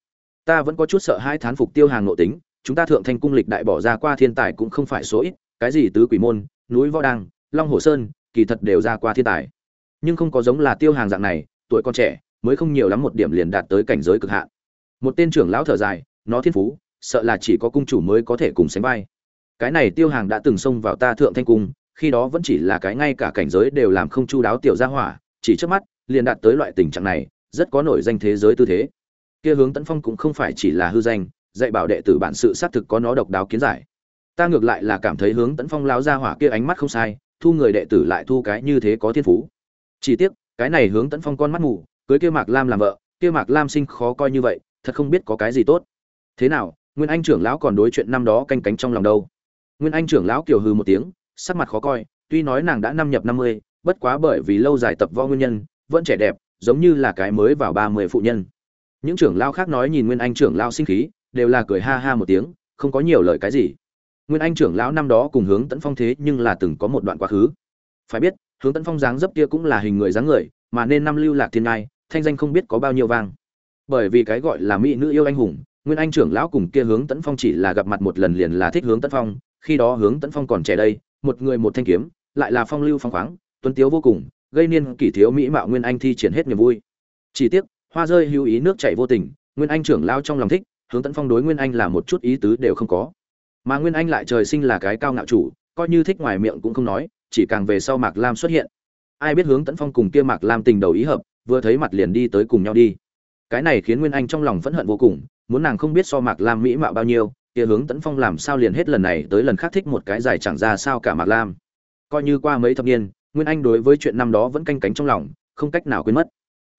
Ta vẫn có chút sợ hai thán phục tiêu hàng nội tính, chúng ta thượng thanh cung lịch đại bỏ ra qua thiên tài cũng không phải số ít, cái gì tứ quỷ môn, núi võ đăng, long hồ sơn, kỳ thật đều ra qua thiên tài. Nhưng không có giống là tiêu hàng dạng này, tuổi con trẻ, mới không nhiều lắm một điểm liền đạt tới cảnh giới cực hạn. Một tên trưởng lão thở dài, nó thiên phú, sợ là chỉ có cung chủ mới có thể cùng sánh vai. Cái này tiêu hàng đã từng xông vào ta thượng thanh cung, khi đó vẫn chỉ là cái ngay cả cảnh giới đều làm không chu đáo tiểu gia hỏa, chỉ trước mắt, liền đạt tới loại tình trạng này rất có nổi danh thế giới tư thế. Kia hướng tấn phong cũng không phải chỉ là hư danh, dạy bảo đệ tử bản sự xác thực có nó độc đáo kiến giải. Ta ngược lại là cảm thấy hướng tấn phong láo ra hỏa kia ánh mắt không sai, thu người đệ tử lại thu cái như thế có thiên phú. Chỉ tiếc, cái này hướng tấn phong con mắt mù, cưới kia mạc lam làm vợ, kia mạc lam sinh khó coi như vậy, thật không biết có cái gì tốt. Thế nào, nguyên anh trưởng lão còn đối chuyện năm đó canh cánh trong lòng đâu? Nguyên anh trưởng lão kiều hư một tiếng, sắc mặt khó coi, tuy nói nàng đã năm nhập năm mươi, bất quá bởi vì lâu dài tập võ nguyên nhân, vẫn trẻ đẹp giống như là cái mới vào ba mươi phụ nhân. Những trưởng lão khác nói nhìn nguyên anh trưởng lão sinh khí, đều là cười ha ha một tiếng, không có nhiều lời cái gì. Nguyên anh trưởng lão năm đó cùng hướng tấn phong thế nhưng là từng có một đoạn quá khứ. Phải biết, hướng tấn phong dáng dấp kia cũng là hình người dáng người, mà nên năm lưu lạc thiên ngai, thanh danh không biết có bao nhiêu vang. Bởi vì cái gọi là mỹ nữ yêu anh hùng, nguyên anh trưởng lão cùng kia hướng tấn phong chỉ là gặp mặt một lần liền là thích hướng tấn phong, khi đó hướng tấn phong còn trẻ đây, một người một thanh kiếm, lại là phong lưu phong khoáng, tuấn tiếu vô cùng gây nên kỷ thiếu mỹ mạo nguyên anh thi triển hết niềm vui. Chỉ tiếc, hoa rơi hữu ý nước chảy vô tình, nguyên anh trưởng lao trong lòng thích, hướng tấn phong đối nguyên anh là một chút ý tứ đều không có. Mà nguyên anh lại trời sinh là cái cao ngạo chủ, coi như thích ngoài miệng cũng không nói, chỉ càng về sau mạc lam xuất hiện. Ai biết hướng tấn phong cùng kia mạc lam tình đầu ý hợp, vừa thấy mặt liền đi tới cùng nhau đi. Cái này khiến nguyên anh trong lòng phẫn hận vô cùng, muốn nàng không biết so mạc lam mỹ mạo bao nhiêu, kia hướng tấn phong làm sao liền hết lần này tới lần khác thích một cái dài chẳng ra sao cả mạc lam. Coi như qua mấy thập niên nguyên anh đối với chuyện năm đó vẫn canh cánh trong lòng, không cách nào quên mất.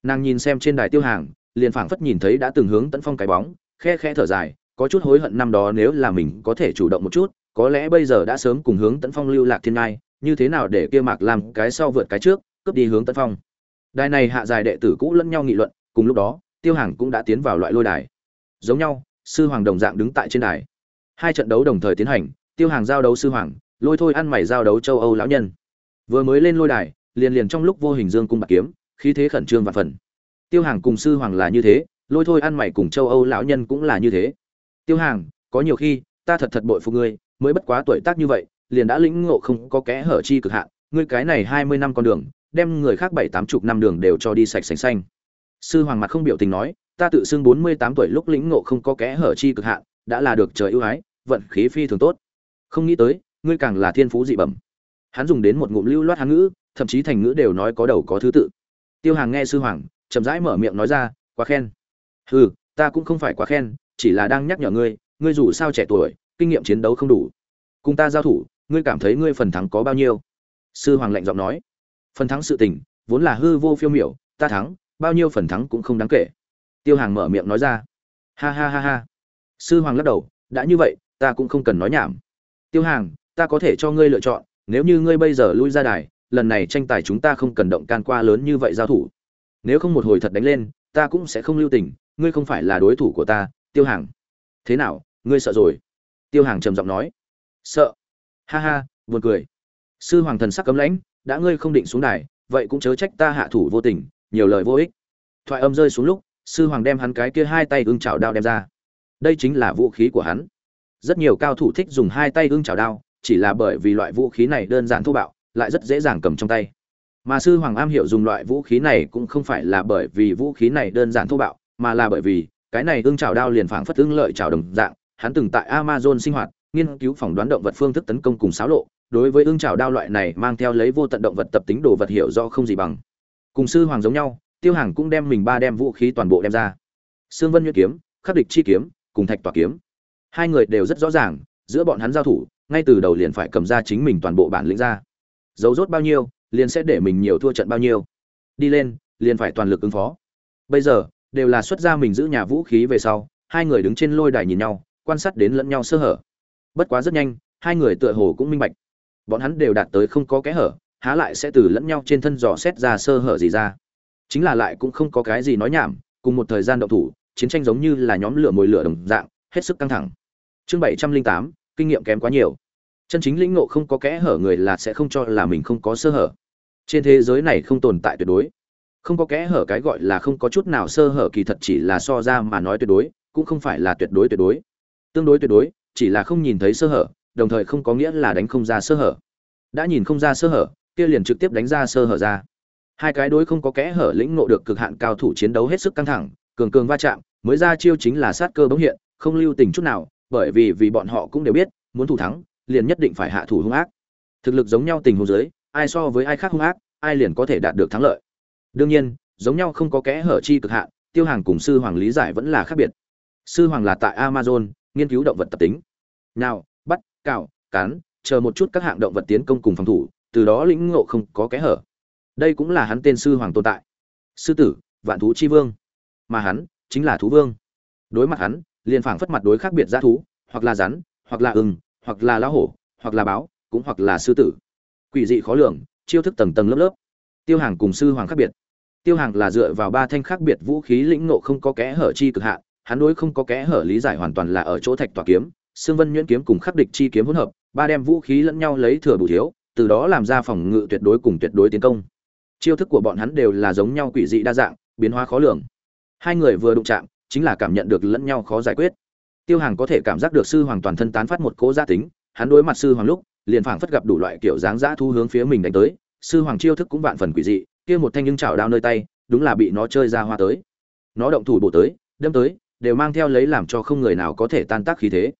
Nàng nhìn xem trên đài tiêu hàng, liền phảng phất nhìn thấy đã từng hướng tấn phong cái bóng, khe khe thở dài, có chút hối hận năm đó nếu là mình có thể chủ động một chút, có lẽ bây giờ đã sớm cùng hướng tấn phong lưu lạc thiên ngai, như thế nào để kia mạc làm cái sau vượt cái trước, cướp đi hướng tấn phong. Đài này hạ dài đệ tử cũ lẫn nhau nghị luận, cùng lúc đó, tiêu hàng cũng đã tiến vào loại lôi đài. Giống nhau, sư hoàng đồng dạng đứng tại trên đài. Hai trận đấu đồng thời tiến hành, tiêu hàng giao đấu sư hoàng, lôi thôi ăn mày giao đấu châu âu lão nhân vừa mới lên lôi đài, liền liền trong lúc vô hình dương cung bạc kiếm, khí thế khẩn trương và phần. Tiêu hàng cùng sư hoàng là như thế, lôi thôi ăn mày cùng châu âu lão nhân cũng là như thế. Tiêu hàng, có nhiều khi, ta thật thật bội phụ ngươi, mới bất quá tuổi tác như vậy, liền đã lĩnh ngộ không có kẽ hở chi cực hạn, ngươi cái này hai mươi năm con đường, đem người khác bảy tám chục năm đường đều cho đi sạch sành xanh. Sư hoàng mặt không biểu tình nói, ta tự xưng bốn mươi tám tuổi lúc lĩnh ngộ không có kẽ hở chi cực hạn, đã là được trời ưu ái, vận khí phi thường tốt. Không nghĩ tới, ngươi càng là thiên phú dị bẩm hắn dùng đến một ngụm lưu loát hán ngữ, thậm chí thành ngữ đều nói có đầu có thứ tự. Tiêu hàng nghe sư hoàng, chậm rãi mở miệng nói ra, quá khen. Hừ, ta cũng không phải quá khen, chỉ là đang nhắc nhở ngươi ngươi dù sao trẻ tuổi, kinh nghiệm chiến đấu không đủ. Cùng ta giao thủ, ngươi cảm thấy ngươi phần thắng có bao nhiêu? Sư hoàng lạnh giọng nói. Phần thắng sự tình, vốn là hư vô phiêu miểu, ta thắng, bao nhiêu phần thắng cũng không đáng kể. Tiêu hàng mở miệng nói ra. Ha ha ha ha. Sư hoàng lắc đầu, đã như vậy, ta cũng không cần nói nhảm. Tiêu hàng, ta có thể cho ngươi lựa chọn nếu như ngươi bây giờ lui ra đài, lần này tranh tài chúng ta không cần động can qua lớn như vậy giao thủ. Nếu không một hồi thật đánh lên, ta cũng sẽ không lưu tình, ngươi không phải là đối thủ của ta, tiêu hàng. Thế nào, ngươi sợ rồi? Tiêu hàng trầm giọng nói. Sợ. Ha ha, buồn cười. Sư hoàng thần sắc cấm lãnh, đã ngươi không định xuống đài, vậy cũng chớ trách ta hạ thủ vô tình, nhiều lời vô ích. Thoại âm rơi xuống lúc, sư hoàng đem hắn cái kia hai tay ưng chảo đao đem ra. Đây chính là vũ khí của hắn. Rất nhiều cao thủ thích dùng hai tay ưng chảo đao chỉ là bởi vì loại vũ khí này đơn giản thô bạo, lại rất dễ dàng cầm trong tay. Mà sư hoàng am hiểu dùng loại vũ khí này cũng không phải là bởi vì vũ khí này đơn giản thô bạo, mà là bởi vì cái này ương chảo đao liền phảng phất ương lợi chảo đồng dạng, hắn từng tại amazon sinh hoạt, nghiên cứu phỏng đoán động vật phương thức tấn công cùng xáo lộ, đối với ương chảo đao loại này mang theo lấy vô tận động vật tập tính đồ vật hiểu rõ không gì bằng. Cùng sư hoàng giống nhau, tiêu hàng cũng đem mình ba đem vũ khí toàn bộ đem ra. Sương vân nhuyễn kiếm, khắc địch chi kiếm, cùng thạch tỏa kiếm. Hai người đều rất rõ ràng, giữa bọn hắn giao thủ ngay từ đầu liền phải cầm ra chính mình toàn bộ bản lĩnh ra. Dấu rốt bao nhiêu, liền sẽ để mình nhiều thua trận bao nhiêu. Đi lên, liền phải toàn lực ứng phó. Bây giờ, đều là xuất ra mình giữ nhà vũ khí về sau, hai người đứng trên lôi đài nhìn nhau, quan sát đến lẫn nhau sơ hở. Bất quá rất nhanh, hai người tựa hồ cũng minh bạch. Bọn hắn đều đạt tới không có kẽ hở, há lại sẽ từ lẫn nhau trên thân dò xét ra sơ hở gì ra. Chính là lại cũng không có cái gì nói nhảm, cùng một thời gian động thủ, chiến tranh giống như là nhóm lửa mồi lửa đồng dạng, hết sức căng thẳng. Chương bảy trăm linh tám kinh nghiệm kém quá nhiều. Chân chính lĩnh ngộ không có kẽ hở người là sẽ không cho là mình không có sơ hở. Trên thế giới này không tồn tại tuyệt đối. Không có kẽ hở cái gọi là không có chút nào sơ hở kỳ thật chỉ là so ra mà nói tuyệt đối, cũng không phải là tuyệt đối tuyệt đối. Tương đối tuyệt đối, chỉ là không nhìn thấy sơ hở, đồng thời không có nghĩa là đánh không ra sơ hở. Đã nhìn không ra sơ hở, kia liền trực tiếp đánh ra sơ hở ra. Hai cái đối không có kẽ hở lĩnh ngộ được cực hạn cao thủ chiến đấu hết sức căng thẳng, cường cường va chạm, mới ra chiêu chính là sát cơ bỗng hiện, không lưu tình chút nào bởi vì vì bọn họ cũng đều biết, muốn thủ thắng, liền nhất định phải hạ thủ hung ác. Thực lực giống nhau tình huống dưới, ai so với ai khác hung ác, ai liền có thể đạt được thắng lợi. Đương nhiên, giống nhau không có kẽ hở chi cực hạn, tiêu hàng cùng sư hoàng lý giải vẫn là khác biệt. Sư hoàng là tại amazon, nghiên cứu động vật tập tính. Nào, bắt cào cán, chờ một chút các hạng động vật tiến công cùng phòng thủ, từ đó lĩnh ngộ không có kẽ hở. Đây cũng là hắn tên sư hoàng tồn tại. Sư tử, vạn thú chi vương. Mà hắn chính là thú vương. Đối mặt hắn liền phảng phất mặt đối khác biệt g thú, hoặc là rắn, hoặc là ưng, hoặc là lão hổ, hoặc là báo, cũng hoặc là sư tử. Quỷ dị khó lường, chiêu thức tầng tầng lớp lớp. Tiêu hàng cùng sư hoàng khác biệt. Tiêu hàng là dựa vào ba thanh khác biệt vũ khí lĩnh ngộ không có kẽ hở chi cực hạn, hắn đối không có kẽ hở lý giải hoàn toàn là ở chỗ thạch tỏa kiếm, xương vân nhuyễn kiếm cùng khắc địch chi kiếm hỗn hợp, ba đem vũ khí lẫn nhau lấy thừa bù thiếu, từ đó làm ra phòng ngự tuyệt đối cùng tuyệt đối tiến công. Chiêu thức của bọn hắn đều là giống nhau quỷ dị đa dạng, biến hóa khó lường. Hai người vừa đụng chạm chính là cảm nhận được lẫn nhau khó giải quyết. Tiêu hàng có thể cảm giác được sư hoàng toàn thân tán phát một cỗ gia tính, hắn đối mặt sư hoàng lúc, liền phảng phất gặp đủ loại kiểu dáng dã thu hướng phía mình đánh tới, sư hoàng chiêu thức cũng vạn phần quỷ dị, kia một thanh nhưng chảo đao nơi tay, đúng là bị nó chơi ra hoa tới. Nó động thủ bổ tới, đâm tới, đều mang theo lấy làm cho không người nào có thể tan tác khí thế.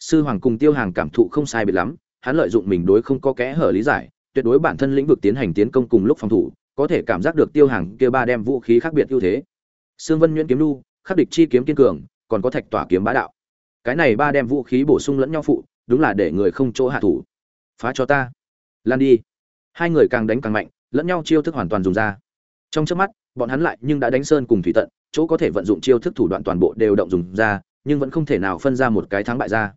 Sư hoàng cùng tiêu hàng cảm thụ không sai biệt lắm, hắn lợi dụng mình đối không có kẽ hở lý giải, tuyệt đối bản thân lĩnh vực tiến hành tiến công cùng lúc phòng thủ, có thể cảm giác được tiêu hàng kia ba đem vũ khí khác biệt ưu thế. Sương vân nhuyễn kiếm lu khắc địch chi kiếm kiên cường, còn có thạch tỏa kiếm bá đạo. Cái này ba đem vũ khí bổ sung lẫn nhau phụ, đúng là để người không chỗ hạ thủ. Phá cho ta. Lan đi. Hai người càng đánh càng mạnh, lẫn nhau chiêu thức hoàn toàn dùng ra. Trong trước mắt, bọn hắn lại nhưng đã đánh sơn cùng thủy tận, chỗ có thể vận dụng chiêu thức thủ đoạn toàn bộ đều động dùng ra, nhưng vẫn không thể nào phân ra một cái thắng bại ra.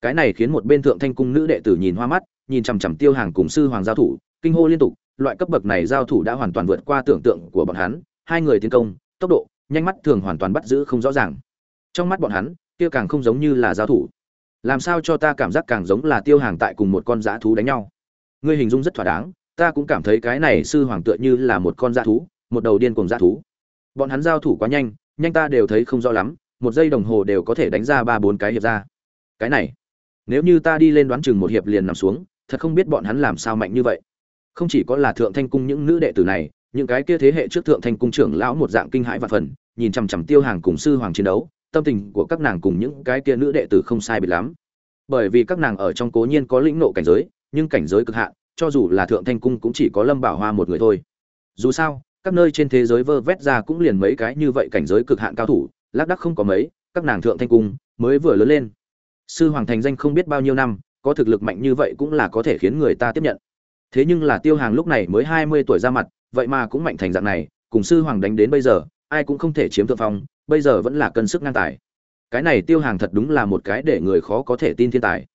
Cái này khiến một bên thượng thanh cung nữ đệ tử nhìn hoa mắt, nhìn chằm chằm tiêu hàng cùng sư hoàng giao thủ, kinh hô liên tục, loại cấp bậc này giao thủ đã hoàn toàn vượt qua tưởng tượng của bọn hắn. Hai người tiến công, tốc độ nhanh mắt thường hoàn toàn bắt giữ không rõ ràng. Trong mắt bọn hắn, kia càng không giống như là giao thủ. Làm sao cho ta cảm giác càng giống là tiêu hàng tại cùng một con dã thú đánh nhau? Ngươi hình dung rất thỏa đáng, ta cũng cảm thấy cái này sư hoàng tựa như là một con dã thú, một đầu điên cùng dã thú. Bọn hắn giao thủ quá nhanh nhanh ta đều thấy không rõ lắm, một giây đồng hồ đều có thể đánh ra ba bốn cái hiệp ra. Cái này, nếu như ta đi lên đoán chừng một hiệp liền nằm xuống, thật không biết bọn hắn làm sao mạnh như vậy. Không chỉ có là thượng thanh cung những nữ đệ tử này, những cái kia thế hệ trước thượng thanh cung trưởng lão một dạng kinh hãi và phần nhìn chằm chằm tiêu hàng cùng sư hoàng chiến đấu, tâm tình của các nàng cùng những cái kia nữ đệ tử không sai biệt lắm. Bởi vì các nàng ở trong cố nhiên có lĩnh nộ cảnh giới, nhưng cảnh giới cực hạn, cho dù là thượng thanh cung cũng chỉ có lâm bảo hoa một người thôi. Dù sao, các nơi trên thế giới vơ vét ra cũng liền mấy cái như vậy cảnh giới cực hạn cao thủ, lác đắc không có mấy, các nàng thượng thanh cung mới vừa lớn lên. Sư hoàng thành danh không biết bao nhiêu năm, có thực lực mạnh như vậy cũng là có thể khiến người ta tiếp nhận. Thế nhưng là tiêu hàng lúc này mới hai mươi tuổi ra mặt, vậy mà cũng mạnh thành dạng này, cùng sư hoàng đánh đến bây giờ ai cũng không thể chiếm thượng phong, bây giờ vẫn là cân sức ngang tài. Cái này tiêu hàng thật đúng là một cái để người khó có thể tin thiên tài.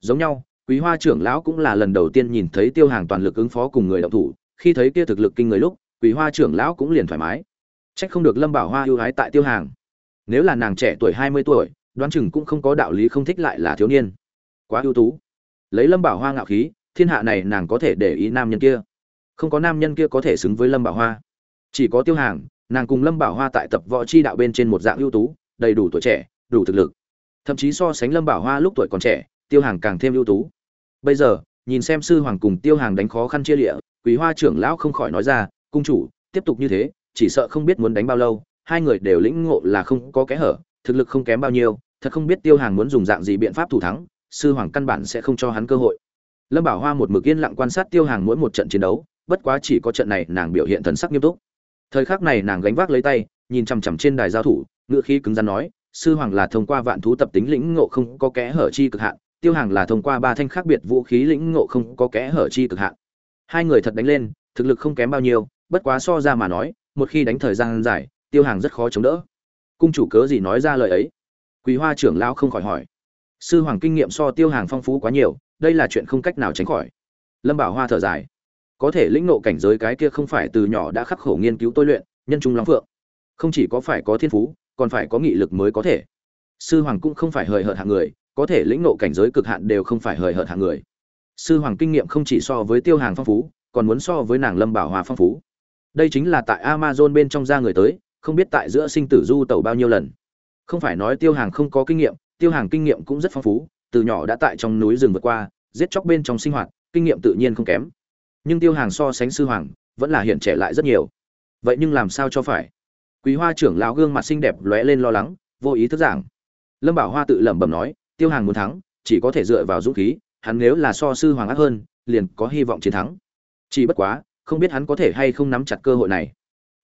Giống nhau, quý hoa trưởng lão cũng là lần đầu tiên nhìn thấy tiêu hàng toàn lực ứng phó cùng người động thủ, khi thấy kia thực lực kinh người lúc, quý hoa trưởng lão cũng liền thoải mái. Chắc không được lâm bảo hoa ưu ái tại tiêu hàng. Nếu là nàng trẻ tuổi hai mươi tuổi, đoán chừng cũng không có đạo lý không thích lại là thiếu niên. Quá ưu tú. Lấy lâm bảo hoa ngạo khí, thiên hạ này nàng có thể để ý nam nhân kia. Không có nam nhân kia có thể xứng với lâm bảo hoa. Chỉ có tiêu hàng nàng cùng lâm bảo hoa tại tập võ chi đạo bên trên một dạng ưu tú, đầy đủ tuổi trẻ, đủ thực lực. Thậm chí so sánh lâm bảo hoa lúc tuổi còn trẻ, tiêu hàng càng thêm ưu tú. Bây giờ, nhìn xem sư hoàng cùng tiêu hàng đánh khó khăn chia lịa, quý hoa trưởng lão không khỏi nói ra, cung chủ, tiếp tục như thế, chỉ sợ không biết muốn đánh bao lâu, hai người đều lĩnh ngộ là không có kẽ hở, thực lực không kém bao nhiêu, thật không biết tiêu hàng muốn dùng dạng gì biện pháp thủ thắng, sư hoàng căn bản sẽ không cho hắn cơ hội. Lâm bảo hoa một mực yên lặng quan sát tiêu hàng mỗi một trận chiến đấu, bất quá chỉ có trận này nàng biểu hiện thần sắc nghiêm túc thời khắc này nàng gánh vác lấy tay, nhìn chằm chằm trên đài giao thủ ngựa khí cứng rắn nói, sư hoàng là thông qua vạn thú tập tính lĩnh ngộ không có kẽ hở chi cực hạn, tiêu hàng là thông qua ba thanh khác biệt vũ khí lĩnh ngộ không có kẽ hở chi cực hạn. Hai người thật đánh lên, thực lực không kém bao nhiêu, bất quá so ra mà nói, một khi đánh thời gian dài, tiêu hàng rất khó chống đỡ. Cung chủ cớ gì nói ra lời ấy? Quý hoa trưởng lao không khỏi hỏi. Sư hoàng kinh nghiệm so tiêu hàng phong phú quá nhiều, đây là chuyện không cách nào tránh khỏi. Lâm bảo hoa thở dài có thể lĩnh ngộ cảnh giới cái kia không phải từ nhỏ đã khắc khổ nghiên cứu tôi luyện, nhân trung long phượng. Không chỉ có phải có thiên phú, còn phải có nghị lực mới có thể. Sư hoàng cũng không phải hời hợt hạng người, có thể lĩnh ngộ cảnh giới cực hạn đều không phải hời hợt hạng người. Sư hoàng kinh nghiệm không chỉ so với tiêu hàng phong phú, còn muốn so với nàng lâm bảo hòa phong phú. Đây chính là tại amazon bên trong ra người tới, không biết tại giữa sinh tử du tẩu bao nhiêu lần. Không phải nói tiêu hàng không có kinh nghiệm, tiêu hàng kinh nghiệm cũng rất phong phú, từ nhỏ đã tại trong núi rừng vượt qua, giết chóc bên trong sinh hoạt, kinh nghiệm tự nhiên không kém nhưng tiêu hàng so sánh sư hoàng, vẫn là hiện trẻ lại rất nhiều. Vậy nhưng làm sao cho phải? Quý hoa trưởng lão gương mặt xinh đẹp lóe lên lo lắng, vô ý thức giảng. Lâm bảo hoa tự lẩm bẩm nói, tiêu hàng muốn thắng, chỉ có thể dựa vào dũng khí, hắn nếu là so sư hoàng ác hơn, liền có hy vọng chiến thắng. Chỉ bất quá, không biết hắn có thể hay không nắm chặt cơ hội này.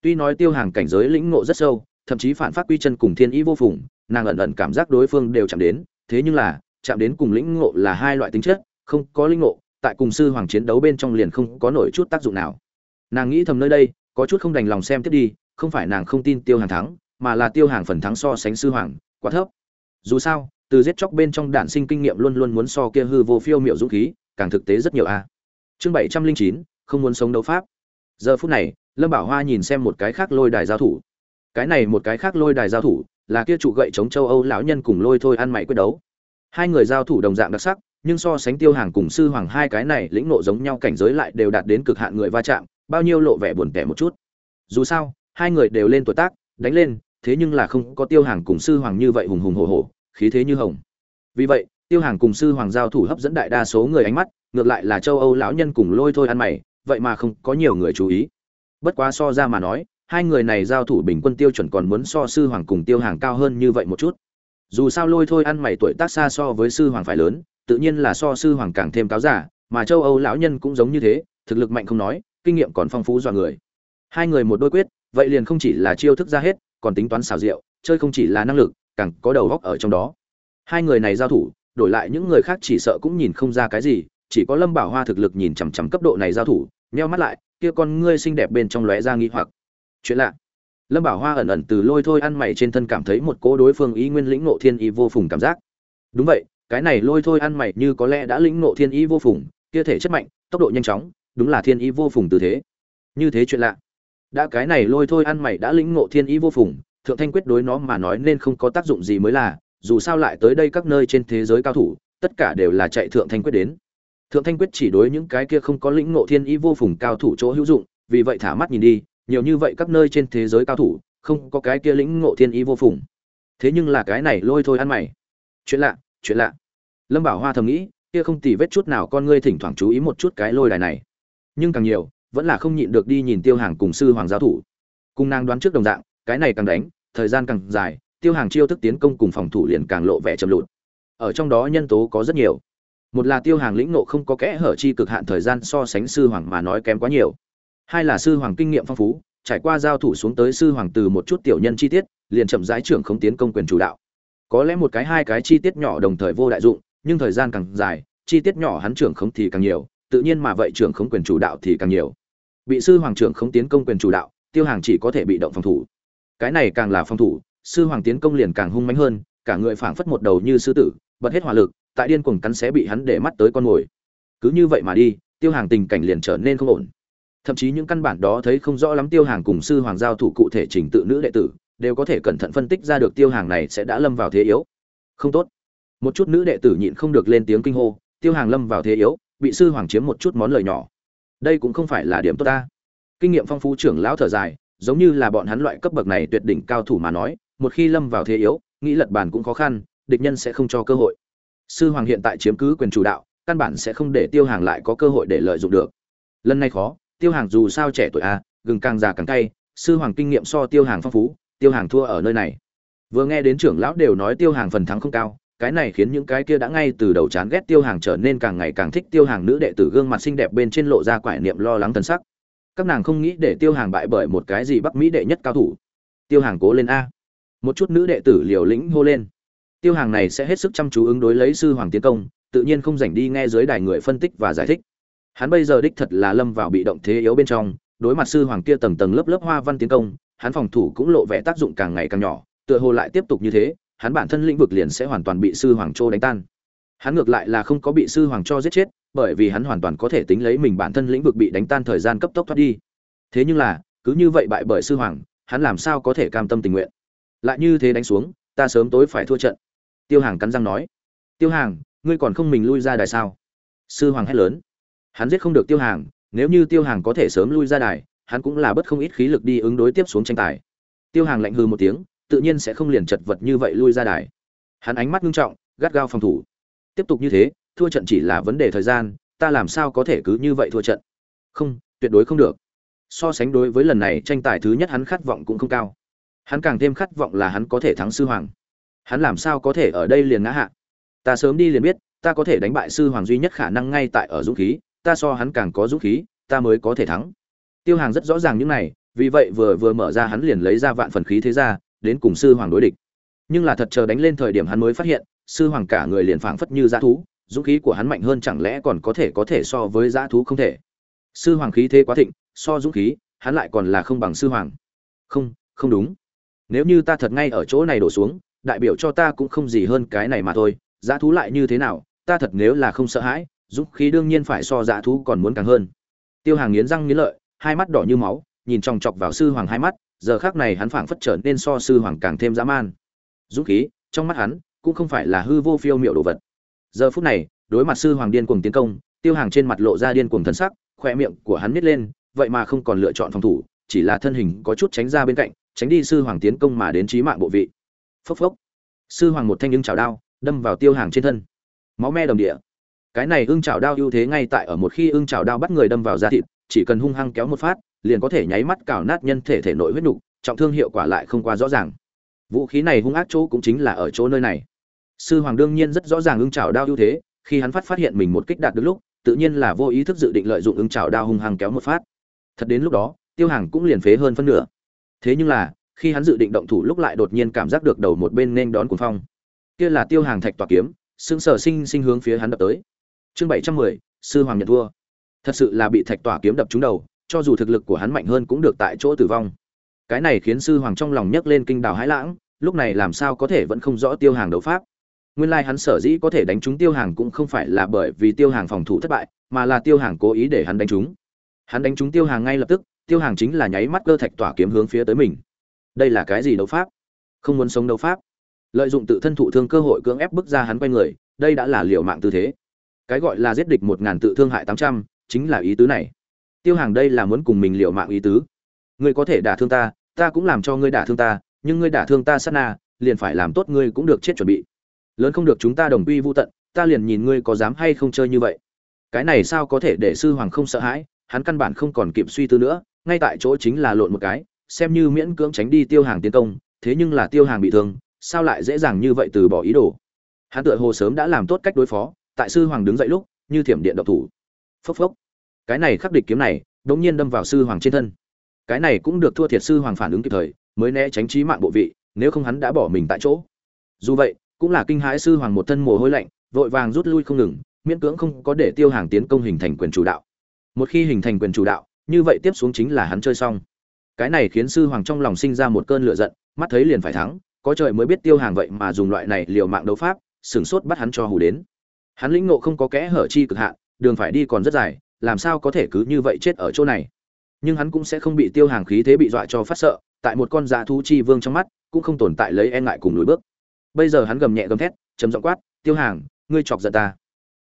Tuy nói tiêu hàng cảnh giới lĩnh ngộ rất sâu, thậm chí phản phát quy chân cùng thiên ý vô phùng, nàng ẩn ẩn cảm giác đối phương đều chạm đến, thế nhưng là, chạm đến cùng lĩnh ngộ là hai loại tính chất, không có lĩnh ngộ tại cùng sư hoàng chiến đấu bên trong liền không có nổi chút tác dụng nào. Nàng nghĩ thầm nơi đây, có chút không đành lòng xem tiếp đi, không phải nàng không tin tiêu hàng thắng, mà là tiêu hàng phần thắng so sánh sư hoàng, quá thấp. Dù sao, từ giết chóc bên trong đản sinh kinh nghiệm luôn luôn muốn so kia hư vô phiêu miệu dũng khí, càng thực tế rất nhiều a. Chương bảy trăm linh chín, không muốn sống đấu pháp. Giờ phút này, lâm bảo hoa nhìn xem một cái khác lôi đài giao thủ. Cái này một cái khác lôi đài giao thủ là kia trụ gậy chống châu âu lão nhân cùng lôi thôi ăn mày quyết đấu. Hai người giao thủ đồng dạng đặc sắc nhưng so sánh tiêu hàng cùng sư hoàng hai cái này lĩnh nộ giống nhau cảnh giới lại đều đạt đến cực hạn người va chạm, bao nhiêu lộ vẻ buồn tẻ một chút. Dù sao, hai người đều lên tuổi tác, đánh lên, thế nhưng là không có tiêu hàng cùng sư hoàng như vậy hùng hùng hổ hổ, khí thế như hồng. Vì vậy, tiêu hàng cùng sư hoàng giao thủ hấp dẫn đại đa số người ánh mắt, ngược lại là châu âu lão nhân cùng lôi thôi ăn mày, vậy mà không có nhiều người chú ý. Bất quá so ra mà nói, hai người này giao thủ bình quân tiêu chuẩn còn muốn so sư hoàng cùng tiêu hàng cao hơn như vậy một chút. Dù sao lôi thôi ăn mày tuổi tác xa so với sư hoàng phải lớn tự nhiên là so sư hoàng càng thêm cáo giả, mà châu âu lão nhân cũng giống như thế, thực lực mạnh không nói, kinh nghiệm còn phong phú dọa người. Hai người một đôi quyết, vậy liền không chỉ là chiêu thức ra hết, còn tính toán xảo diệu, chơi không chỉ là năng lực, càng có đầu góc ở trong đó. Hai người này giao thủ, đổi lại những người khác chỉ sợ cũng nhìn không ra cái gì, chỉ có lâm bảo hoa thực lực nhìn chằm chằm cấp độ này giao thủ, nheo mắt lại, kia con ngươi xinh đẹp bên trong lóe ra nghi hoặc. Chuyện lạ. Lâm bảo hoa ẩn ẩn từ lôi thôi ăn mày trên thân cảm thấy một cỗ đối phương ý nguyên lĩnh nộ thiên ý vô phùng cảm giác. Đúng vậy cái này lôi thôi ăn mày như có lẽ đã lĩnh ngộ thiên ý vô phùng, kia thể chất mạnh, tốc độ nhanh chóng, đúng là thiên ý vô phùng tư thế. Như thế chuyện lạ. Đã cái này lôi thôi ăn mày đã lĩnh ngộ thiên ý vô phùng, thượng thanh quyết đối nó mà nói nên không có tác dụng gì mới là, dù sao lại tới đây các nơi trên thế giới cao thủ, tất cả đều là chạy thượng thanh quyết đến. Thượng thanh quyết chỉ đối những cái kia không có lĩnh ngộ thiên ý vô phùng cao thủ chỗ hữu dụng, vì vậy thả mắt nhìn đi, nhiều như vậy các nơi trên thế giới cao thủ, không có cái kia lĩnh ngộ thiên ý vô phùng. Thế nhưng là cái này lôi thôi ăn mày. Chuyện lạ chuyện lạ lâm bảo hoa thầm nghĩ, kia không tì vết chút nào con ngươi thỉnh thoảng chú ý một chút cái lôi đài này. Nhưng càng nhiều, vẫn là không nhịn được đi nhìn tiêu hàng cùng sư hoàng giáo thủ. Cung nàng đoán trước đồng dạng, cái này càng đánh, thời gian càng dài, tiêu hàng chiêu thức tiến công cùng phòng thủ liền càng lộ vẻ chậm lụt. Ở trong đó nhân tố có rất nhiều. Một là tiêu hàng lĩnh nộ không có kẽ hở chi cực hạn thời gian so sánh sư hoàng mà nói kém quá nhiều. Hai là sư hoàng kinh nghiệm phong phú, trải qua giao thủ xuống tới sư hoàng từ một chút tiểu nhân chi tiết, liền chậm rãi trưởng không tiến công quyền chủ đạo. Có lẽ một cái hai cái chi tiết nhỏ đồng thời vô đại dụng nhưng thời gian càng dài, chi tiết nhỏ hắn trưởng khống thì càng nhiều, tự nhiên mà vậy trưởng khống quyền chủ đạo thì càng nhiều. Bị sư hoàng trưởng không tiến công quyền chủ đạo, tiêu hàng chỉ có thể bị động phòng thủ. Cái này càng là phòng thủ, sư hoàng tiến công liền càng hung mãnh hơn, cả người phảng phất một đầu như sư tử, bật hết hỏa lực, tại điên cuồng cắn xé bị hắn để mắt tới con mồi. Cứ như vậy mà đi, tiêu hàng tình cảnh liền trở nên không ổn. Thậm chí những căn bản đó thấy không rõ lắm tiêu hàng cùng sư hoàng giao thủ cụ thể trình tự nữ đệ tử, đều có thể cẩn thận phân tích ra được tiêu hàng này sẽ đã lâm vào thế yếu. Không tốt một chút nữ đệ tử nhịn không được lên tiếng kinh hô, tiêu hàng lâm vào thế yếu, bị sư hoàng chiếm một chút món lời nhỏ. Đây cũng không phải là điểm tốt ta. Kinh nghiệm phong phú trưởng lão thở dài, giống như là bọn hắn loại cấp bậc này tuyệt đỉnh cao thủ mà nói, một khi lâm vào thế yếu, nghĩ lật bàn cũng khó khăn, địch nhân sẽ không cho cơ hội. Sư hoàng hiện tại chiếm cứ quyền chủ đạo, căn bản sẽ không để tiêu hàng lại có cơ hội để lợi dụng được. Lần này khó, tiêu hàng dù sao trẻ tuổi a, gừng càng già càng cay, sư hoàng kinh nghiệm so tiêu hàng phong phú, tiêu hàng thua ở nơi này. Vừa nghe đến trưởng lão đều nói tiêu hàng phần thắng không cao cái này khiến những cái kia đã ngay từ đầu chán ghét tiêu hàng trở nên càng ngày càng thích tiêu hàng nữ đệ tử gương mặt xinh đẹp bên trên lộ ra quải niệm lo lắng thần sắc. Các nàng không nghĩ để tiêu hàng bại bởi một cái gì bắc mỹ đệ nhất cao thủ. Tiêu hàng cố lên a. Một chút nữ đệ tử liều lĩnh hô lên. Tiêu hàng này sẽ hết sức chăm chú ứng đối lấy sư hoàng tiến công, tự nhiên không dành đi nghe dưới đài người phân tích và giải thích. Hắn bây giờ đích thật là lâm vào bị động thế yếu bên trong, đối mặt sư hoàng kia tầng tầng lớp lớp hoa văn tiến công, hắn phòng thủ cũng lộ vẻ tác dụng càng ngày càng nhỏ, tựa hồ lại tiếp tục như thế hắn bản thân lĩnh vực liền sẽ hoàn toàn bị sư hoàng châu đánh tan. Hắn ngược lại là không có bị sư hoàng cho giết chết, bởi vì hắn hoàn toàn có thể tính lấy mình bản thân lĩnh vực bị đánh tan thời gian cấp tốc thoát đi. Thế nhưng là, cứ như vậy bại bởi sư hoàng, hắn làm sao có thể cam tâm tình nguyện? Lại như thế đánh xuống, ta sớm tối phải thua trận. Tiêu hàng cắn răng nói. Tiêu hàng, ngươi còn không mình lui ra đài sao? Sư hoàng hét lớn. Hắn giết không được tiêu hàng, nếu như tiêu hàng có thể sớm lui ra đài, hắn cũng là bất không ít khí lực đi ứng đối tiếp xuống tranh tài. Tiêu hàng lạnh hư một tiếng tự nhiên sẽ không liền chật vật như vậy lui ra đài. Hắn ánh mắt nghiêm trọng, gắt gao phòng thủ. Tiếp tục như thế, thua trận chỉ là vấn đề thời gian, ta làm sao có thể cứ như vậy thua trận? Không, tuyệt đối không được. So sánh đối với lần này tranh tài thứ nhất hắn khát vọng cũng không cao. Hắn càng thêm khát vọng là hắn có thể thắng sư hoàng. Hắn làm sao có thể ở đây liền ngã hạ? Ta sớm đi liền biết, ta có thể đánh bại sư hoàng duy nhất khả năng ngay tại ở dũng khí, ta so hắn càng có dũng khí, ta mới có thể thắng. Tiêu hàng rất rõ ràng những này, vì vậy vừa vừa mở ra hắn liền lấy ra vạn phần khí thế ra đến cùng sư hoàng đối địch. Nhưng là thật chờ đánh lên thời điểm hắn mới phát hiện, sư hoàng cả người liền phảng phất như dã thú, dũng khí của hắn mạnh hơn chẳng lẽ còn có thể có thể so với dã thú không thể? Sư hoàng khí thế quá thịnh, so dũng khí, hắn lại còn là không bằng sư hoàng. Không không đúng. Nếu như ta thật ngay ở chỗ này đổ xuống, đại biểu cho ta cũng không gì hơn cái này mà thôi, dã thú lại như thế nào, ta thật nếu là không sợ hãi, dũng khí đương nhiên phải so dã thú còn muốn càng hơn. Tiêu hàng nghiến răng nghiến lợi, hai mắt đỏ như máu, nhìn chòng chọc vào sư hoàng hai mắt giờ khác này hắn phảng phất trở nên so sư hoàng càng thêm dã man. Dũng khí, trong mắt hắn, cũng không phải là hư vô phiêu miệu đồ vật. Giờ phút này, đối mặt sư hoàng điên cuồng tiến công, tiêu hàng trên mặt lộ ra điên cuồng thần sắc khoe miệng của hắn nít lên, vậy mà không còn lựa chọn phòng thủ, chỉ là thân hình có chút tránh ra bên cạnh, tránh đi sư hoàng tiến công mà đến trí mạng bộ vị. Phốc phốc. Sư hoàng một thanh nhưng chảo đao, đâm vào tiêu hàng trên thân. Máu me đồng địa. Cái này ưng chảo đao ưu thế ngay tại ở một khi ưng chảo đao bắt người đâm vào da thịt, chỉ cần hung hăng kéo một phát liền có thể nháy mắt cào nát nhân thể thể nội huyết nục, trọng thương hiệu quả lại không quá rõ ràng. Vũ khí này hung ác chỗ cũng chính là ở chỗ nơi này. Sư hoàng đương nhiên rất rõ ràng ưng chảo đao ưu thế, khi hắn phát phát hiện mình một kích đạt được lúc, tự nhiên là vô ý thức dự định lợi dụng ưng chảo đao hung hăng kéo một phát. Thật đến lúc đó, tiêu hàng cũng liền phế hơn phân nửa. Thế nhưng là, khi hắn dự định động thủ lúc lại đột nhiên cảm giác được đầu một bên nên đón cuồng phong. Kia là tiêu hàng thạch tỏa kiếm xương sở sinh sinh hướng phía hắn đập tới. Chương bảy trăm mười, sư hoàng nhận thua. Thật sự là bị thạch tỏa kiếm đập trúng đầu cho dù thực lực của hắn mạnh hơn cũng được tại chỗ tử vong. Cái này khiến sư hoàng trong lòng nhấc lên kinh đào hãi lãng, lúc này làm sao có thể vẫn không rõ tiêu hàng đấu pháp. Nguyên lai hắn sở dĩ có thể đánh trúng tiêu hàng cũng không phải là bởi vì tiêu hàng phòng thủ thất bại, mà là tiêu hàng cố ý để hắn đánh trúng. Hắn đánh trúng tiêu hàng ngay lập tức, tiêu hàng chính là nháy mắt cơ thạch tỏa kiếm hướng phía tới mình. Đây là cái gì đấu pháp? Không muốn sống đấu pháp. Lợi dụng tự thân thụ thương cơ hội cưỡng ép bức ra hắn quay người, đây đã là liều mạng tư thế. Cái gọi là giết địch một ngàn tự thương hại tám trăm, chính là ý tứ này tiêu hàng đây là muốn cùng mình liều mạng ý tứ. Ngươi có thể đả thương ta ta cũng làm cho ngươi đả thương ta, nhưng ngươi đả thương ta sát na, liền phải làm tốt ngươi cũng được chết chuẩn bị. Lớn không được chúng ta đồng quy vô tận, ta liền nhìn ngươi có dám hay không chơi như vậy. Cái này sao có thể để sư hoàng không sợ hãi, hắn căn bản không còn kịp suy tư nữa, ngay tại chỗ chính là lộn một cái, xem như miễn cưỡng tránh đi tiêu hàng tiến công, thế nhưng là tiêu hàng bị thương, sao lại dễ dàng như vậy từ bỏ ý đồ? Hắn tựa hồ sớm đã làm tốt cách đối phó, tại sư hoàng đứng dậy lúc, như thiểm điện độc thủ. Phốc phốc cái này khắc địch kiếm này đống nhiên đâm vào sư hoàng trên thân. Cái này cũng được thua thiệt sư hoàng phản ứng kịp thời, mới né tránh trí mạng bộ vị, nếu không hắn đã bỏ mình tại chỗ. Dù vậy, cũng là kinh hãi sư hoàng một thân mồ hôi lạnh, vội vàng rút lui không ngừng, miễn cưỡng không có để tiêu hàng tiến công hình thành quyền chủ đạo. Một khi hình thành quyền chủ đạo, như vậy tiếp xuống chính là hắn chơi xong. Cái này khiến sư hoàng trong lòng sinh ra một cơn lửa giận, mắt thấy liền phải thắng, có trời mới biết tiêu hàng vậy mà dùng loại này liều mạng đấu pháp, sửng sốt bắt hắn cho hù đến. Hắn lĩnh ngộ không có kẽ hở chi cực hạn, đường phải đi còn rất dài làm sao có thể cứ như vậy chết ở chỗ này? Nhưng hắn cũng sẽ không bị tiêu hàng khí thế bị dọa cho phát sợ, tại một con dạ thú chi vương trong mắt, cũng không tồn tại lấy e ngại cùng lùi bước. Bây giờ hắn gầm nhẹ gầm thét chấm giọng quát, tiêu hàng, ngươi chọc giận ta.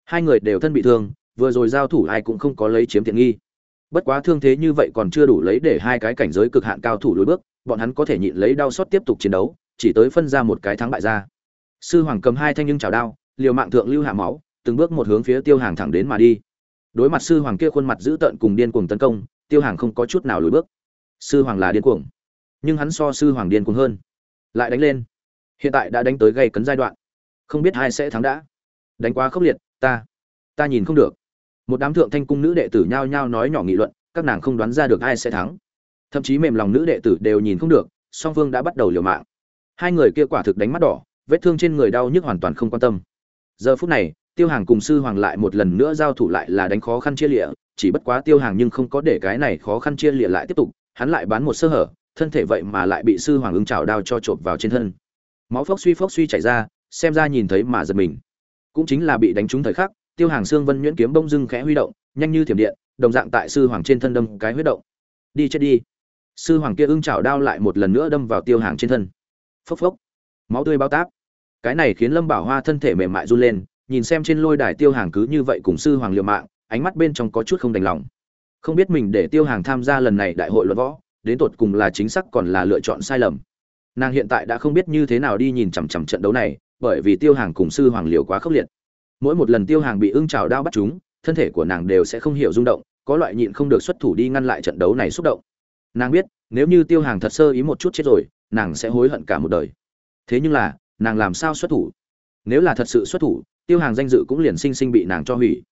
Hai người đều thân bị thương, vừa rồi giao thủ ai cũng không có lấy chiếm tiện nghi. Bất quá thương thế như vậy còn chưa đủ lấy để hai cái cảnh giới cực hạn cao thủ lùi bước, bọn hắn có thể nhịn lấy đau xót tiếp tục chiến đấu, chỉ tới phân ra một cái thắng bại ra. Sư hoàng cầm hai thanh nhưng chảo đao, liều mạng thượng lưu hạ máu, từng bước một hướng phía tiêu hàng thẳng đến mà đi đối mặt sư hoàng kia khuôn mặt dữ tợn cùng điên cuồng tấn công, tiêu hàng không có chút nào lùi bước. Sư hoàng là điên cuồng, nhưng hắn so sư hoàng điên cuồng hơn. Lại đánh lên. Hiện tại đã đánh tới gây cấn giai đoạn. Không biết ai sẽ thắng đã. Đánh quá khốc liệt, ta ta nhìn không được. Một đám thượng thanh cung nữ đệ tử nhao nhao nói nhỏ nghị luận, các nàng không đoán ra được ai sẽ thắng. Thậm chí mềm lòng nữ đệ tử đều nhìn không được, song phương đã bắt đầu liều mạng. Hai người kia quả thực đánh mắt đỏ, vết thương trên người đau nhức hoàn toàn không quan tâm. Giờ phút này tiêu hàng cùng sư hoàng lại một lần nữa giao thủ lại là đánh khó khăn chia lịa, chỉ bất quá tiêu hàng nhưng không có để cái này khó khăn chia lịa lại tiếp tục, hắn lại bán một sơ hở, thân thể vậy mà lại bị sư hoàng ứng trào đao cho chộp vào trên thân. Máu phốc suy phốc suy chảy ra, xem ra nhìn thấy mà giật mình. Cũng chính là bị đánh trúng thời khắc, tiêu hàng xương vân nhuyễn kiếm bông dưng khẽ huy động, nhanh như thiểm điện, đồng dạng tại sư hoàng trên thân đâm cái huyết động. Đi chết đi. Sư hoàng kia ưng chảo đao lại một lần nữa đâm vào tiêu hàng trên thân. Phốc phốc. Máu tươi bao táp. Cái này khiến lâm bảo hoa thân thể mềm mại run lên nhìn xem trên lôi đài tiêu hàng cứ như vậy cùng sư hoàng liều mạng, ánh mắt bên trong có chút không đành lòng. Không biết mình để tiêu hàng tham gia lần này đại hội luận võ, đến tột cùng là chính xác còn là lựa chọn sai lầm. Nàng hiện tại đã không biết như thế nào đi nhìn chằm chằm trận đấu này, bởi vì tiêu hàng cùng sư hoàng liều quá khốc liệt. Mỗi một lần tiêu hàng bị ưng trào đao bắt chúng, thân thể của nàng đều sẽ không hiểu rung động, có loại nhịn không được xuất thủ đi ngăn lại trận đấu này xúc động. Nàng biết, nếu như tiêu hàng thật sơ ý một chút chết rồi, nàng sẽ hối hận cả một đời. Thế nhưng là, nàng làm sao xuất thủ? Nếu là thật sự xuất thủ tiêu hàng danh dự cũng liền sinh sinh bị nàng cho hủy.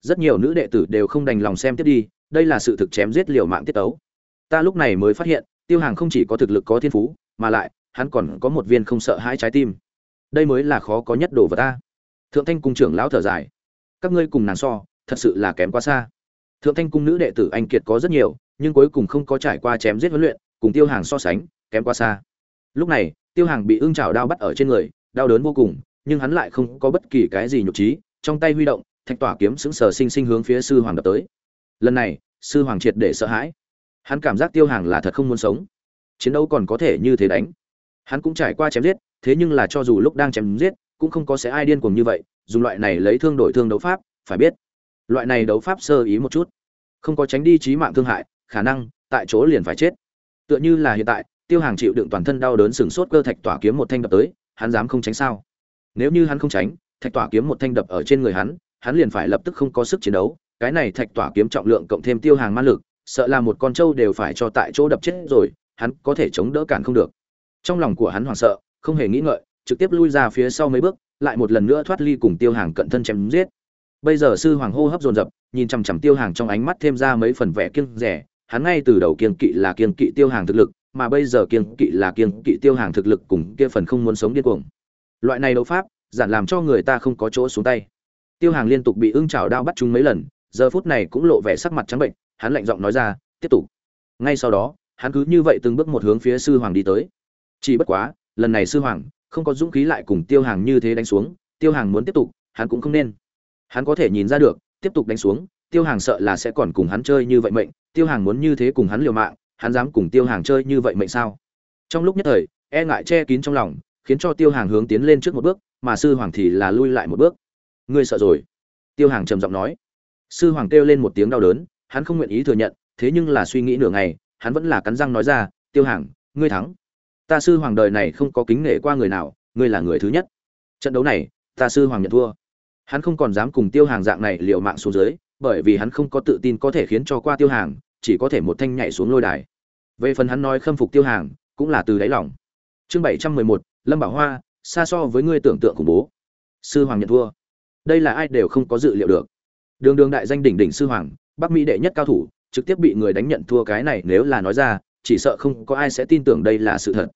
Rất nhiều nữ đệ tử đều không đành lòng xem tiếp đi, đây là sự thực chém giết liều mạng tiết tấu. Ta lúc này mới phát hiện, tiêu hàng không chỉ có thực lực có thiên phú, mà lại, hắn còn có một viên không sợ hãi trái tim. Đây mới là khó có nhất đồ vật ta. Thượng thanh cung trưởng lão thở dài. Các ngươi cùng nàng so, thật sự là kém quá xa. Thượng thanh cung nữ đệ tử anh kiệt có rất nhiều, nhưng cuối cùng không có trải qua chém giết huấn luyện, cùng tiêu hàng so sánh, kém quá xa. Lúc này, tiêu hàng bị ưng chảo đao bắt ở trên người, đau đớn vô cùng nhưng hắn lại không có bất kỳ cái gì nhục trí, trong tay huy động, thạch tỏa kiếm sững sờ sinh sinh hướng phía sư hoàng đập tới. Lần này, sư hoàng triệt để sợ hãi. Hắn cảm giác tiêu hàng là thật không muốn sống. Chiến đấu còn có thể như thế đánh. Hắn cũng trải qua chém giết, thế nhưng là cho dù lúc đang chém giết, cũng không có sẽ ai điên cuồng như vậy, dùng loại này lấy thương đổi thương đấu pháp, phải biết. Loại này đấu pháp sơ ý một chút. Không có tránh đi trí mạng thương hại, khả năng, tại chỗ liền phải chết. Tựa như là hiện tại, tiêu hàng chịu đựng toàn thân đau đớn sừng sốt cơ thạch tỏa kiếm một thanh đập tới, hắn dám không tránh sao? Nếu như hắn không tránh, thạch tỏa kiếm một thanh đập ở trên người hắn hắn liền phải lập tức không có sức chiến đấu. Cái này thạch tỏa kiếm trọng lượng cộng thêm tiêu hàng ma lực, sợ là một con trâu đều phải cho tại chỗ đập chết rồi, hắn có thể chống đỡ cản không được. Trong lòng của hắn hoảng sợ, không hề nghĩ ngợi, trực tiếp lui ra phía sau mấy bước, lại một lần nữa thoát ly cùng tiêu hàng cận thân chém giết. Bây giờ sư hoàng hô hấp dồn dập, nhìn chằm chằm tiêu hàng trong ánh mắt thêm ra mấy phần vẻ kiêng rẻ hắn ngay từ đầu kiêng kỵ là kiêng kỵ tiêu hàng thực lực, mà bây giờ kiêng kỵ là kiêng kỵ tiêu hàng thực lực cùng kia phần không muốn sống điên cuồng loại này đấu pháp, giản làm cho người ta không có chỗ xuống tay. Tiêu hàng liên tục bị ưng chảo đao bắt chúng mấy lần, giờ phút này cũng lộ vẻ sắc mặt trắng bệnh, hắn lạnh giọng nói ra, tiếp tục. Ngay sau đó, hắn cứ như vậy từng bước một hướng phía sư hoàng đi tới. Chỉ bất quá, lần này sư hoàng không có dũng khí lại cùng tiêu hàng như thế đánh xuống, tiêu hàng muốn tiếp tục, hắn cũng không nên. Hắn có thể nhìn ra được, tiếp tục đánh xuống, tiêu hàng sợ là sẽ còn cùng hắn chơi như vậy mệnh, tiêu hàng muốn như thế cùng hắn liều mạng, hắn dám cùng tiêu hàng chơi như vậy mệnh sao? Trong lúc nhất thời e ngại che kín trong lòng khiến cho tiêu hàng hướng tiến lên trước một bước, mà sư hoàng thì là lui lại một bước. Ngươi sợ rồi? Tiêu hàng trầm giọng nói. Sư hoàng kêu lên một tiếng đau đớn, hắn không nguyện ý thừa nhận, thế nhưng là suy nghĩ nửa ngày, hắn vẫn là cắn răng nói ra, tiêu hàng, ngươi thắng. Ta sư hoàng đời này không có kính nể qua người nào, ngươi là người thứ nhất. Trận đấu này, ta sư hoàng nhận thua. Hắn không còn dám cùng tiêu hàng dạng này liều mạng xuống dưới, bởi vì hắn không có tự tin có thể khiến cho qua tiêu hàng, chỉ có thể một thanh nhảy xuống lôi đài. Về phần hắn nói khâm phục tiêu hàng, cũng là từ đáy lòng. Chương bảy trăm mười một lâm bảo hoa, xa so với ngươi tưởng tượng khủng bố. Sư hoàng nhận thua. Đây là ai đều không có dự liệu được. Đường đường đại danh đỉnh đỉnh sư hoàng, bắc mỹ đệ nhất cao thủ, trực tiếp bị người đánh nhận thua cái này nếu là nói ra, chỉ sợ không có ai sẽ tin tưởng đây là sự thật.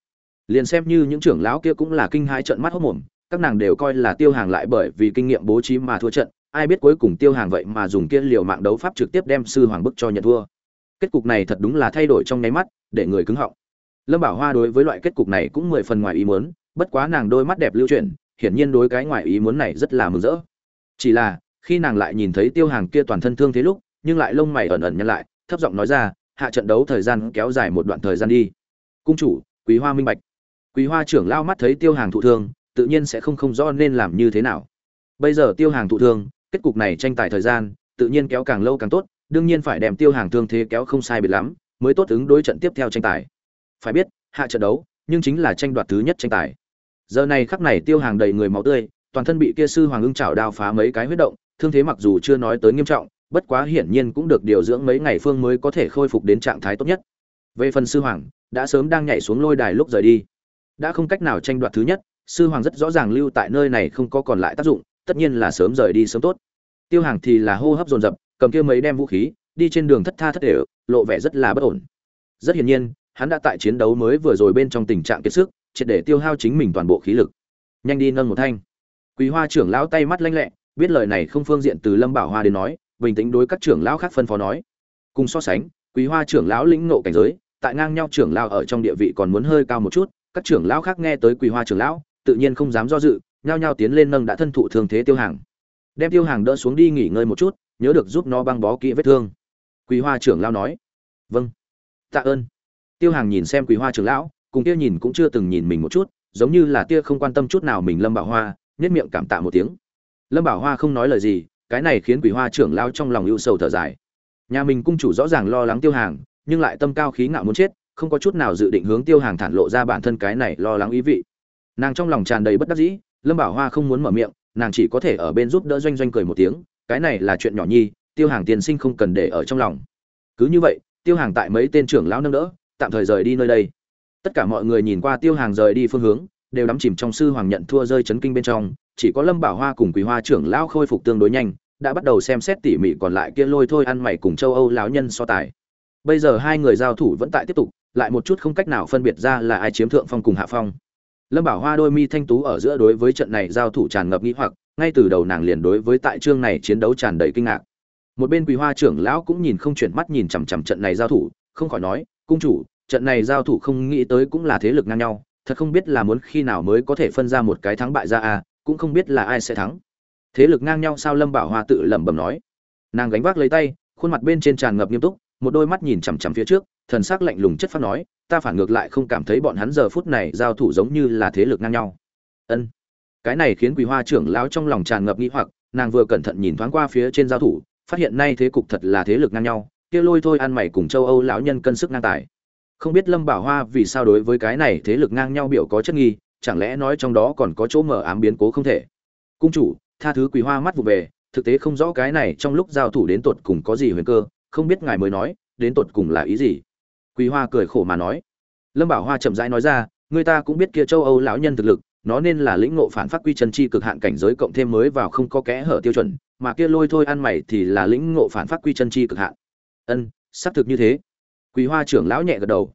Liền xem như những trưởng lão kia cũng là kinh hãi trận mắt hốc mồm, các nàng đều coi là tiêu hàng lại bởi vì kinh nghiệm bố trí mà thua trận, ai biết cuối cùng tiêu hàng vậy mà dùng kia liều mạng đấu pháp trực tiếp đem sư hoàng bức cho nhận thua. Kết cục này thật đúng là thay đổi trong nháy mắt, để người cứng họng lâm bảo hoa đối với loại kết cục này cũng mười phần ngoài ý muốn, bất quá nàng đôi mắt đẹp lưu chuyển, hiển nhiên đối cái ngoài ý muốn này rất là mừng rỡ. Chỉ là, khi nàng lại nhìn thấy tiêu hàng kia toàn thân thương thế lúc, nhưng lại lông mày ẩn ẩn nhăn lại, thấp giọng nói ra, hạ trận đấu thời gian kéo dài một đoạn thời gian đi. Cung chủ, quý hoa minh bạch. Quý hoa trưởng lao mắt thấy tiêu hàng thụ thương, tự nhiên sẽ không không rõ nên làm như thế nào. Bây giờ tiêu hàng thụ thương, kết cục này tranh tài thời gian, tự nhiên kéo càng lâu càng tốt, đương nhiên phải đem tiêu hàng thương thế kéo không sai biệt lắm, mới tốt ứng đối trận tiếp theo tranh tài phải biết, hạ trận đấu, nhưng chính là tranh đoạt thứ nhất tranh tài. Giờ này khắc này tiêu hàng đầy người máu tươi, toàn thân bị kia sư hoàng ưng chảo đao phá mấy cái huyết động, thương thế mặc dù chưa nói tới nghiêm trọng, bất quá hiển nhiên cũng được điều dưỡng mấy ngày phương mới có thể khôi phục đến trạng thái tốt nhất. Về phần sư hoàng, đã sớm đang nhảy xuống lôi đài lúc rời đi. Đã không cách nào tranh đoạt thứ nhất, sư hoàng rất rõ ràng lưu tại nơi này không có còn lại tác dụng, tất nhiên là sớm rời đi sớm tốt. Tiêu hàng thì là hô hấp dồn dập, cầm kia mấy đem vũ khí, đi trên đường thất tha thất để lộ vẻ rất là bất ổn. Rất hiển nhiên hắn đã tại chiến đấu mới vừa rồi bên trong tình trạng kiệt sức, triệt để tiêu hao chính mình toàn bộ khí lực. Nhanh đi nâng một thanh. Quý hoa trưởng lão tay mắt lanh lẹ, biết lời này không phương diện từ lâm bảo hoa đến nói, bình tĩnh đối các trưởng lão khác phân phó nói. Cùng so sánh quý hoa trưởng lão lĩnh ngộ cảnh giới, tại ngang nhau trưởng lão ở trong địa vị còn muốn hơi cao một chút, các trưởng lão khác nghe tới quý hoa trưởng lão, tự nhiên không dám do dự, nhao nhao tiến lên nâng đã thân thụ thương thế tiêu hàng. Đem tiêu hàng đỡ xuống đi nghỉ ngơi một chút, nhớ được giúp nó băng bó kỹ vết thương. Quý hoa trưởng lão nói. Vâng. Tạ ơn tiêu hàng nhìn xem quý hoa trưởng lão, cùng kia nhìn cũng chưa từng nhìn mình một chút, giống như là tia không quan tâm chút nào mình lâm bảo hoa nhất miệng cảm tạ một tiếng. Lâm bảo hoa không nói lời gì, cái này khiến quý hoa trưởng lão trong lòng ưu sầu thở dài. Nhà mình cung chủ rõ ràng lo lắng tiêu hàng, nhưng lại tâm cao khí ngạo muốn chết, không có chút nào dự định hướng tiêu hàng thản lộ ra bản thân cái này lo lắng ý vị. Nàng trong lòng tràn đầy bất đắc dĩ, lâm bảo hoa không muốn mở miệng, nàng chỉ có thể ở bên giúp đỡ doanh doanh cười một tiếng, cái này là chuyện nhỏ nhi, tiêu hàng tiền sinh không cần để ở trong lòng. Cứ như vậy, tiêu hàng tại mấy tên trưởng lão nâng đỡ tạm thời rời đi nơi đây. Tất cả mọi người nhìn qua tiêu hàng rời đi phương hướng, đều đắm chìm trong sư hoàng nhận thua rơi chấn kinh bên trong, chỉ có lâm bảo hoa cùng quý hoa trưởng lão khôi phục tương đối nhanh, đã bắt đầu xem xét tỉ mỉ còn lại kia lôi thôi ăn mày cùng châu âu lão nhân so tài. Bây giờ hai người giao thủ vẫn tại tiếp tục, lại một chút không cách nào phân biệt ra là ai chiếm thượng phong cùng hạ phong. Lâm bảo hoa đôi mi thanh tú ở giữa đối với trận này giao thủ tràn ngập nghĩ hoặc, ngay từ đầu nàng liền đối với tại chương này chiến đấu tràn đầy kinh ngạc. Một bên quý hoa trưởng lão cũng nhìn không chuyển mắt nhìn chằm chằm trận này giao thủ, không khỏi nói cung chủ, trận này giao thủ không nghĩ tới cũng là thế lực ngang nhau, thật không biết là muốn khi nào mới có thể phân ra một cái thắng bại ra à cũng không biết là ai sẽ thắng. Thế lực ngang nhau sao lâm bảo hoa tự lẩm bẩm nói. Nàng gánh vác lấy tay, khuôn mặt bên trên tràn ngập nghiêm túc, một đôi mắt nhìn chằm chằm phía trước, thần sắc lạnh lùng chất phát nói, ta phản ngược lại không cảm thấy bọn hắn giờ phút này giao thủ giống như là thế lực ngang nhau. Ân. Cái này khiến quý hoa trưởng lão trong lòng tràn ngập nghĩ hoặc, nàng vừa cẩn thận nhìn thoáng qua phía trên giao thủ, phát hiện nay thế cục thật là thế lực ngang nhau kia lôi thôi ăn mày cùng châu âu lão nhân cân sức ngang tài. Không biết lâm bảo hoa vì sao đối với cái này thế lực ngang nhau biểu có chất nghi, chẳng lẽ nói trong đó còn có chỗ mở ám biến cố không thể? Cung chủ, tha thứ quý hoa mắt vụ về, thực tế không rõ cái này trong lúc giao thủ đến tột cùng có gì huyền cơ, không biết ngài mới nói, đến tột cùng là ý gì? Quý hoa cười khổ mà nói. Lâm bảo hoa chậm rãi nói ra, người ta cũng biết kia châu âu lão nhân thực lực, nó nên là lĩnh ngộ phản phát quy chân chi cực hạn cảnh giới cộng thêm mới vào không có kẽ hở tiêu chuẩn, mà kia lôi thôi ăn mày thì là lĩnh ngộ phản phát quy chân chi cực hạn ân, xác thực như thế. Quý hoa trưởng lão nhẹ gật đầu.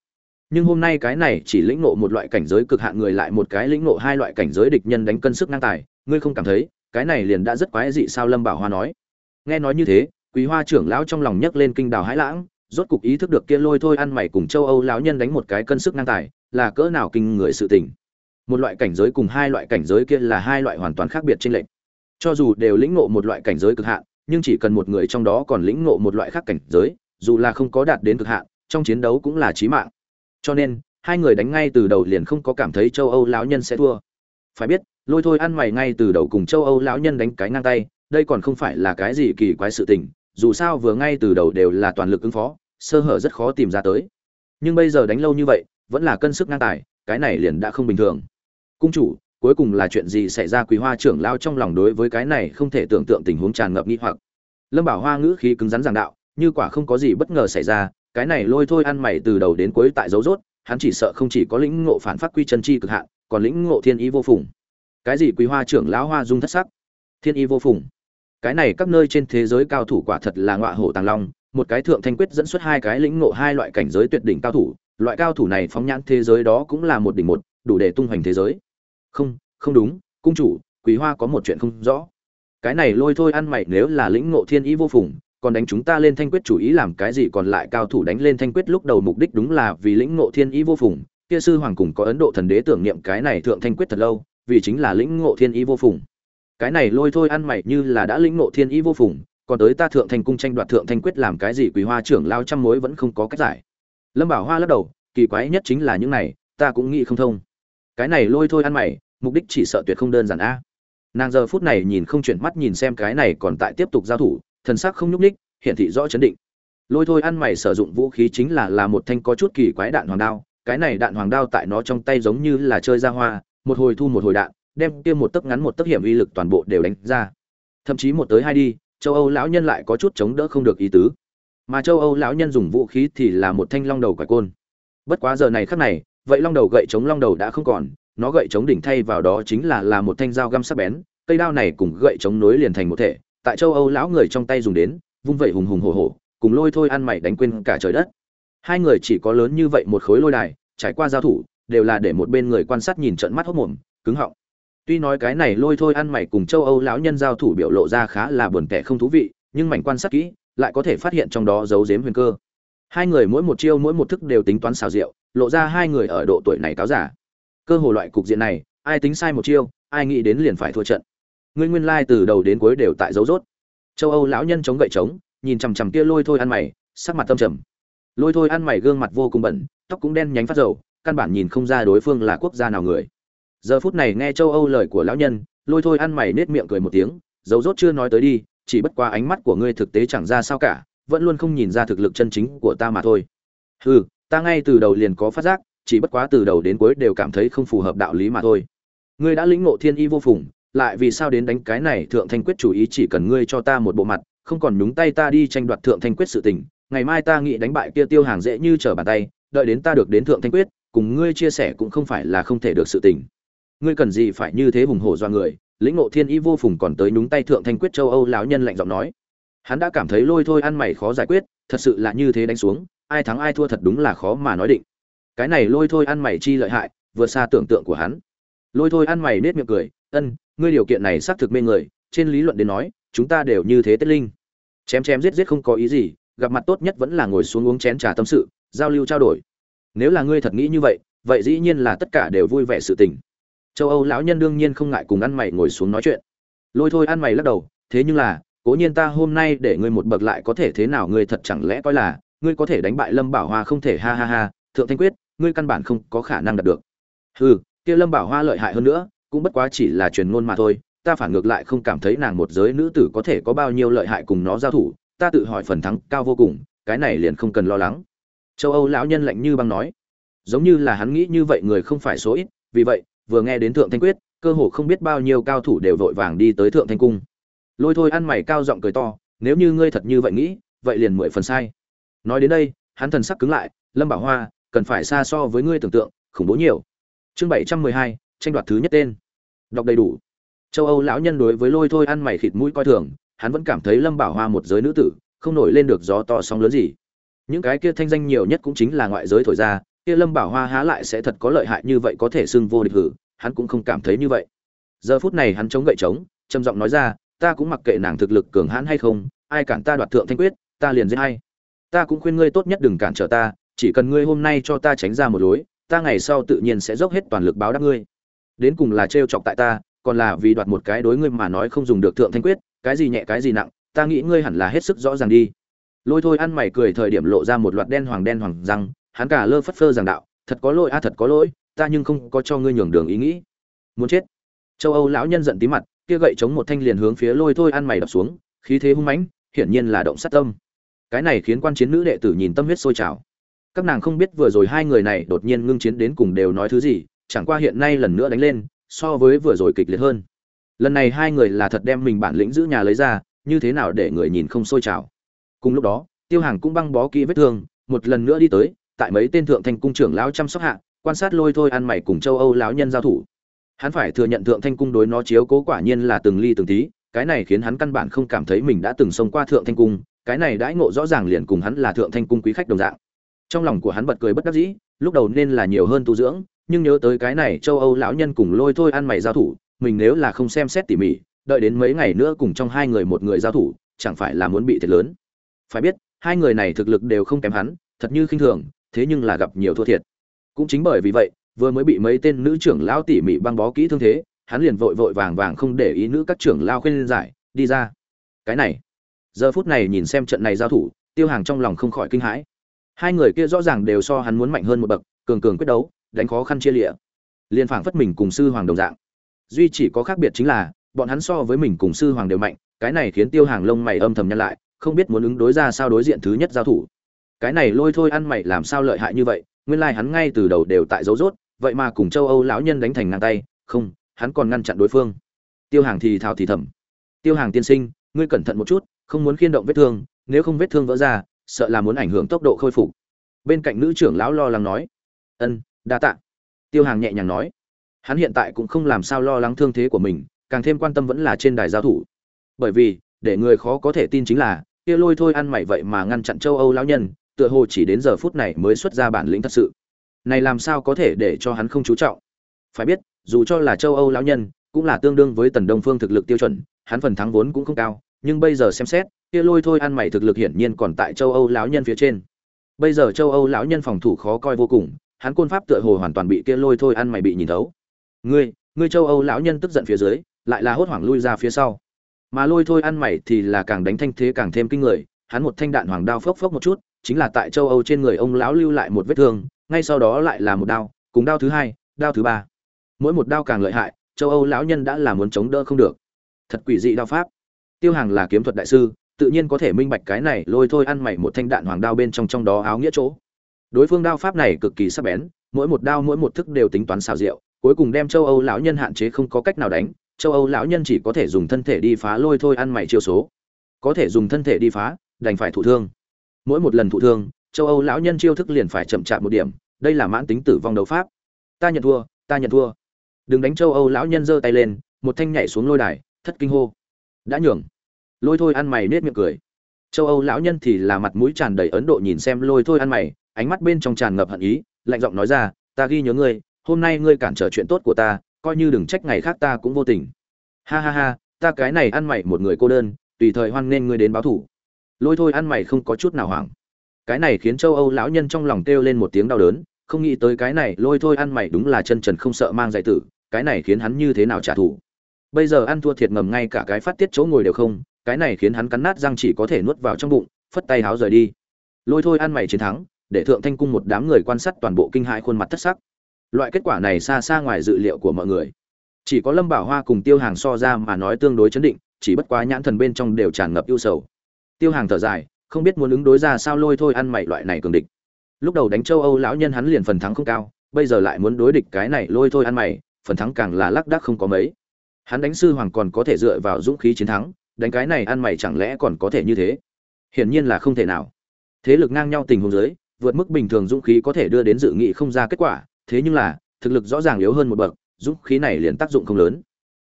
Nhưng hôm nay cái này chỉ lĩnh ngộ một loại cảnh giới cực hạn người lại một cái lĩnh ngộ hai loại cảnh giới địch nhân đánh cân sức ngang tài, ngươi không cảm thấy, cái này liền đã rất quái dị sao lâm bảo hoa nói. Nghe nói như thế quý hoa trưởng lão trong lòng nhấc lên kinh đào hãi lãng, rốt cục ý thức được kia lôi thôi ăn mày cùng châu âu lão nhân đánh một cái cân sức ngang tài, là cỡ nào kinh người sự tình. Một loại cảnh giới cùng hai loại cảnh giới kia là hai loại hoàn toàn khác biệt trên lệnh cho dù đều lĩnh ngộ một loại cảnh giới cực hạn nhưng chỉ cần một người trong đó còn lĩnh ngộ một loại khác cảnh giới, dù là không có đạt đến cực hạn, trong chiến đấu cũng là chí mạng. Cho nên, hai người đánh ngay từ đầu liền không có cảm thấy châu âu lão nhân sẽ thua. Phải biết, lôi thôi ăn mày ngay từ đầu cùng châu âu lão nhân đánh cái ngang tay, đây còn không phải là cái gì kỳ quái sự tình, dù sao vừa ngay từ đầu đều là toàn lực ứng phó, sơ hở rất khó tìm ra tới. Nhưng bây giờ đánh lâu như vậy, vẫn là cân sức ngang tài, cái này liền đã không bình thường. Cung chủ cuối cùng là chuyện gì xảy ra quý hoa trưởng lao trong lòng đối với cái này không thể tưởng tượng tình huống tràn ngập nghi hoặc. Lâm bảo hoa ngữ khí cứng rắn giảng đạo, như quả không có gì bất ngờ xảy ra, cái này lôi thôi ăn mày từ đầu đến cuối tại dấu rốt, hắn chỉ sợ không chỉ có lĩnh ngộ phản phát quy chân chi cực hạn, còn lĩnh ngộ thiên ý vô phùng. Cái gì quý hoa trưởng lão hoa dung thất sắc? Thiên ý vô phùng. Cái này các nơi trên thế giới cao thủ quả thật là ngọa hổ tàng long, một cái thượng thanh quyết dẫn xuất hai cái lĩnh ngộ hai loại cảnh giới tuyệt đỉnh cao thủ, loại cao thủ này phóng nhãn thế giới đó cũng là một đỉnh một, đủ để tung hoành thế giới không không đúng, cung chủ quý hoa có một chuyện không rõ. Cái này lôi thôi ăn mày nếu là lĩnh ngộ thiên ý vô phùng, còn đánh chúng ta lên thanh quyết chủ ý làm cái gì còn lại cao thủ đánh lên thanh quyết lúc đầu mục đích đúng là vì lĩnh ngộ thiên ý vô phùng. Kia sư hoàng cùng có ấn độ thần đế tưởng niệm cái này thượng thanh quyết thật lâu, vì chính là lĩnh ngộ thiên ý vô phùng. Cái này lôi thôi ăn mày như là đã lĩnh ngộ thiên ý vô phùng, còn tới ta thượng thanh cung tranh đoạt thượng thanh quyết làm cái gì quý hoa trưởng lao trăm mối vẫn không có cách giải. Lâm bảo hoa lắc đầu, kỳ quái nhất chính là những này, ta cũng nghĩ không thông cái này lôi thôi ăn mày, mục đích chỉ sợ tuyệt không đơn giản a. Nàng giờ phút này nhìn không chuyển mắt nhìn xem cái này còn tại tiếp tục giao thủ, thần sắc không nhúc ních hiển thị rõ chấn định. Lôi thôi ăn mày sử dụng vũ khí chính là là một thanh có chút kỳ quái đạn hoàng đao, cái này đạn hoàng đao tại nó trong tay giống như là chơi ra hoa, một hồi thu một hồi đạn, đem kia một tấc ngắn một tấc hiểm uy lực toàn bộ đều đánh ra. Thậm chí một tới hai đi, châu âu lão nhân lại có chút chống đỡ không được ý tứ. Mà châu âu lão nhân dùng vũ khí thì là một thanh long đầu quả côn. Bất quá giờ này khắc này vậy long đầu gậy chống long đầu đã không còn, nó gậy chống đỉnh thay vào đó chính là là một thanh dao găm sắc bén, cây đao này cùng gậy chống nối liền thành một thể, tại châu âu lão người trong tay dùng đến, vung vẩy hùng hùng hổ hổ, cùng lôi thôi ăn mày đánh quên cả trời đất. Hai người chỉ có lớn như vậy một khối lôi đài, trải qua giao thủ, đều là để một bên người quan sát nhìn trận mắt hốc mồm, cứng họng. Tuy nói cái này lôi thôi ăn mày cùng châu âu lão nhân giao thủ biểu lộ ra khá là buồn tẻ không thú vị, nhưng mảnh quan sát kỹ, lại có thể phát hiện trong đó giấu giếm huyền cơ hai người mỗi một chiêu mỗi một thức đều tính toán xào rượu lộ ra hai người ở độ tuổi này cáo giả. Cơ hồ loại cục diện này, ai tính sai một chiêu, ai nghĩ đến liền phải thua trận. Ngươi nguyên lai từ đầu đến cuối đều tại dấu rốt. Châu âu lão nhân chống gậy trống, nhìn chằm chằm kia lôi thôi ăn mày, sắc mặt tâm trầm. Lôi thôi ăn mày gương mặt vô cùng bẩn, tóc cũng đen nhánh phát dầu, căn bản nhìn không ra đối phương là quốc gia nào người. Giờ phút này nghe châu âu lời của lão nhân, lôi thôi ăn mày nết miệng cười một tiếng, dấu rốt chưa nói tới đi, chỉ bất qua ánh mắt của ngươi thực tế chẳng ra sao cả vẫn luôn không nhìn ra thực lực chân chính của ta mà thôi. Hừ, ta ngay từ đầu liền có phát giác, chỉ bất quá từ đầu đến cuối đều cảm thấy không phù hợp đạo lý mà thôi. Ngươi đã lĩnh ngộ thiên y vô phùng, lại vì sao đến đánh cái này thượng thanh quyết chủ ý chỉ cần ngươi cho ta một bộ mặt, không còn nhúng tay ta đi tranh đoạt thượng thanh quyết sự tình. Ngày mai ta nghĩ đánh bại kia tiêu hàng dễ như trở bàn tay, đợi đến ta được đến thượng thanh quyết, cùng ngươi chia sẻ cũng không phải là không thể được sự tình. Ngươi cần gì phải như thế hùng hổ do người? Lĩnh ngộ thiên y vô phùng còn tới nhúng tay thượng thanh quyết châu âu lão nhân lạnh giọng nói hắn đã cảm thấy lôi thôi ăn mày khó giải quyết, thật sự là như thế đánh xuống, ai thắng ai thua thật đúng là khó mà nói định. Cái này lôi thôi ăn mày chi lợi hại, vượt xa tưởng tượng của hắn. Lôi thôi ăn mày nết miệng cười, ân, ngươi điều kiện này xác thực mê người, trên lý luận đến nói, chúng ta đều như thế tết linh. Chém chém giết giết không có ý gì, gặp mặt tốt nhất vẫn là ngồi xuống uống chén trà tâm sự, giao lưu trao đổi. Nếu là ngươi thật nghĩ như vậy vậy dĩ nhiên là tất cả đều vui vẻ sự tình. Châu âu lão nhân đương nhiên không ngại cùng ăn mày ngồi xuống nói chuyện. Lôi thôi ăn mày lắc đầu, thế nhưng là cố nhiên ta hôm nay để ngươi một bậc lại có thể thế nào, ngươi thật chẳng lẽ coi là, ngươi có thể đánh bại lâm bảo hoa không thể, ha ha ha, thượng thanh quyết, ngươi căn bản không có khả năng đạt được. Hừ, kia lâm bảo hoa lợi hại hơn nữa, cũng bất quá chỉ là truyền ngôn mà thôi, ta phản ngược lại không cảm thấy nàng một giới nữ tử có thể có bao nhiêu lợi hại cùng nó giao thủ, ta tự hỏi phần thắng cao vô cùng, cái này liền không cần lo lắng. Châu âu lão nhân lạnh như băng nói, giống như là hắn nghĩ như vậy người không phải số ít, vì vậy, vừa nghe đến thượng thanh quyết, cơ hồ không biết bao nhiêu cao thủ đều vội vàng đi tới thượng thanh cung lôi thôi ăn mày cao giọng cười to, nếu như ngươi thật như vậy nghĩ, vậy liền mười phần sai. Nói đến đây, hắn thần sắc cứng lại, lâm bảo hoa, cần phải xa so với ngươi tưởng tượng, khủng bố nhiều. Chương bảy trăm mười hai, tranh đoạt thứ nhất tên. Đọc đầy đủ. Châu âu lão nhân đối với lôi thôi ăn mày khịt mũi coi thường, hắn vẫn cảm thấy lâm bảo hoa một giới nữ tử, không nổi lên được gió to sóng lớn gì. Những cái kia thanh danh nhiều nhất cũng chính là ngoại giới thổi ra, kia lâm bảo hoa há lại sẽ thật có lợi hại như vậy có thể xưng vô địch hử, hắn cũng không cảm thấy như vậy. Giờ phút này hắn chống gậy trống, trầm giọng nói ra ta cũng mặc kệ nàng thực lực cường hãn hay không, ai cản ta đoạt thượng thanh quyết, ta liền giết hay ta cũng khuyên ngươi tốt nhất đừng cản trở ta, chỉ cần ngươi hôm nay cho ta tránh ra một lối, ta ngày sau tự nhiên sẽ dốc hết toàn lực báo đáp ngươi. Đến cùng là trêu chọc tại ta, còn là vì đoạt một cái đối ngươi mà nói không dùng được thượng thanh quyết, cái gì nhẹ cái gì nặng, ta nghĩ ngươi hẳn là hết sức rõ ràng đi. Lôi thôi ăn mày cười thời điểm lộ ra một loạt đen hoàng đen hoàng răng, hắn cả lơ phất phơ giảng đạo, thật có lỗi a, thật có lỗi, ta nhưng không có cho ngươi nhường đường ý nghĩ. Muốn chết. Châu âu lão nhân giận tí mặt kia gậy chống một thanh liền hướng phía lôi thôi ăn mày đập xuống, khí thế hung mãnh, hiển nhiên là động sát tâm. Cái này khiến quan chiến nữ đệ tử nhìn tâm huyết sôi trào. Các nàng không biết vừa rồi hai người này đột nhiên ngưng chiến đến cùng đều nói thứ gì, chẳng qua hiện nay lần nữa đánh lên, so với vừa rồi kịch liệt hơn. Lần này hai người là thật đem mình bản lĩnh giữ nhà lấy ra, như thế nào để người nhìn không sôi trào. Cùng lúc đó, tiêu hàng cũng băng bó kỹ vết thương, một lần nữa đi tới, tại mấy tên thượng thành cung trưởng lão chăm sóc hạ, quan sát lôi thôi ăn mày cùng châu âu lão nhân giao thủ hắn phải thừa nhận thượng thanh cung đối nó chiếu cố quả nhiên là từng ly từng tí, cái này khiến hắn căn bản không cảm thấy mình đã từng xông qua thượng thanh cung, cái này đãi ngộ rõ ràng liền cùng hắn là thượng thanh cung quý khách đồng dạng. Trong lòng của hắn bật cười bất đắc dĩ, lúc đầu nên là nhiều hơn tu dưỡng, nhưng nhớ tới cái này châu âu lão nhân cùng lôi thôi ăn mày giao thủ, mình nếu là không xem xét tỉ mỉ, đợi đến mấy ngày nữa cùng trong hai người một người giao thủ, chẳng phải là muốn bị thiệt lớn. Phải biết, hai người này thực lực đều không kém hắn, thật như khinh thường, thế nhưng là gặp nhiều thua thiệt. Cũng chính bởi vì vậy vừa mới bị mấy tên nữ trưởng lão tỉ mỉ băng bó kỹ thương thế, hắn liền vội vội vàng vàng không để ý nữ các trưởng lao khuyên giải, đi ra. Cái này. Giờ phút này nhìn xem trận này giao thủ, tiêu hàng trong lòng không khỏi kinh hãi. Hai người kia rõ ràng đều so hắn muốn mạnh hơn một bậc, cường cường quyết đấu, đánh khó khăn chia lịa. Liền phảng phất mình cùng sư hoàng đồng dạng. Duy chỉ có khác biệt chính là, bọn hắn so với mình cùng sư hoàng đều mạnh, cái này khiến tiêu hàng lông mày âm thầm nhăn lại, không biết muốn ứng đối ra sao đối diện thứ nhất giao thủ. Cái này lôi thôi ăn mày làm sao lợi hại như vậy nguyên lai hắn ngay từ đầu đều tại dấu rốt, vậy mà cùng châu âu lão nhân đánh thành ngang tay, không, hắn còn ngăn chặn đối phương. Tiêu hàng thì thào thì thầm. Tiêu hàng tiên sinh, ngươi cẩn thận một chút, không muốn khiên động vết thương, nếu không vết thương vỡ ra, sợ là muốn ảnh hưởng tốc độ khôi phục. Bên cạnh nữ trưởng lão lo lắng nói. Ân, đa tạ. Tiêu hàng nhẹ nhàng nói. Hắn hiện tại cũng không làm sao lo lắng thương thế của mình, càng thêm quan tâm vẫn là trên đài giao thủ. Bởi vì, để người khó có thể tin chính là, kia lôi thôi ăn mày vậy mà ngăn chặn châu âu lão nhân tựa hồ chỉ đến giờ phút này mới xuất ra bản lĩnh thật sự. Này làm sao có thể để cho hắn không chú trọng? Phải biết, dù cho là châu âu lão nhân, cũng là tương đương với tần đông phương thực lực tiêu chuẩn, hắn phần thắng vốn cũng không cao, nhưng bây giờ xem xét, kia lôi thôi ăn mày thực lực hiển nhiên còn tại châu âu lão nhân phía trên. Bây giờ châu âu lão nhân phòng thủ khó coi vô cùng, hắn côn pháp tựa hồ hoàn toàn bị kia lôi thôi ăn mày bị nhìn thấu. Ngươi ngươi châu âu lão nhân tức giận phía dưới, lại là hốt hoảng lui ra phía sau. Mà lôi thôi ăn mày thì là càng đánh thanh thế càng thêm kinh người, hắn một thanh đạn hoàng đao phốc phốc một chút chính là tại châu âu trên người ông lão lưu lại một vết thương ngay sau đó lại là một đao cùng đao thứ hai đao thứ ba. Mỗi một đao càng lợi hại châu âu lão nhân đã là muốn chống đỡ không được. Thật quỷ dị đao pháp. Tiêu hàng là kiếm thuật đại sư tự nhiên có thể minh bạch cái này lôi thôi ăn mày một thanh đạn hoàng đao bên trong trong đó áo nghĩa chỗ. Đối phương đao pháp này cực kỳ sắc bén mỗi một đao mỗi một thức đều tính toán xảo diệu, cuối cùng đem châu âu lão nhân hạn chế không có cách nào đánh châu âu lão nhân chỉ có thể dùng thân thể đi phá lôi thôi ăn mày chiêu số. Có thể dùng thân thể đi phá đành phải thụ thương mỗi một lần thụ thương, châu âu lão nhân chiêu thức liền phải chậm chạp một điểm, đây là mãn tính tử vong đấu pháp. Ta nhận thua, ta nhận thua. Đừng đánh châu âu lão nhân giơ tay lên, một thanh nhảy xuống lôi đài, thất kinh hô. Đã nhường. Lôi thôi ăn mày nết miệng cười. Châu âu lão nhân thì là mặt mũi tràn đầy ấn độ nhìn xem lôi thôi ăn mày, ánh mắt bên trong tràn ngập hận ý, lạnh giọng nói ra, ta ghi nhớ ngươi, hôm nay ngươi cản trở chuyện tốt của ta, coi như đừng trách ngày khác ta cũng vô tình. Ha ha ha, ta cái này ăn mày một người cô đơn, tùy thời hoan nên ngươi đến báo thủ lôi thôi ăn mày không có chút nào hoảng. Cái này khiến châu âu lão nhân trong lòng kêu lên một tiếng đau đớn, không nghĩ tới cái này lôi thôi ăn mày đúng là chân trần không sợ mang giải tử, cái này khiến hắn như thế nào trả thù. Bây giờ ăn thua thiệt ngầm ngay cả cái phát tiết chỗ ngồi đều không, cái này khiến hắn cắn nát răng chỉ có thể nuốt vào trong bụng, phất tay háo rời đi. Lôi thôi ăn mày chiến thắng, để thượng thanh cung một đám người quan sát toàn bộ kinh hãi khuôn mặt thất sắc. Loại kết quả này xa xa ngoài dự liệu của mọi người. Chỉ có lâm bảo hoa cùng tiêu hàng so ra mà nói tương đối chấn định, chỉ bất quá nhãn thần bên trong đều tràn ngập ưu sầu tiêu hàng thở dài, không biết muốn ứng đối ra sao lôi thôi ăn mày loại này cường địch. Lúc đầu đánh châu âu lão nhân hắn liền phần thắng không cao, bây giờ lại muốn đối địch cái này lôi thôi ăn mày, phần thắng càng là lác đác không có mấy. Hắn đánh sư hoàng còn có thể dựa vào dũng khí chiến thắng, đánh cái này ăn mày chẳng lẽ còn có thể như thế? Hiển nhiên là không thể nào. Thế lực ngang nhau tình huống dưới, vượt mức bình thường dũng khí có thể đưa đến dự nghị không ra kết quả, thế nhưng là, thực lực rõ ràng yếu hơn một bậc, dũng khí này liền tác dụng không lớn.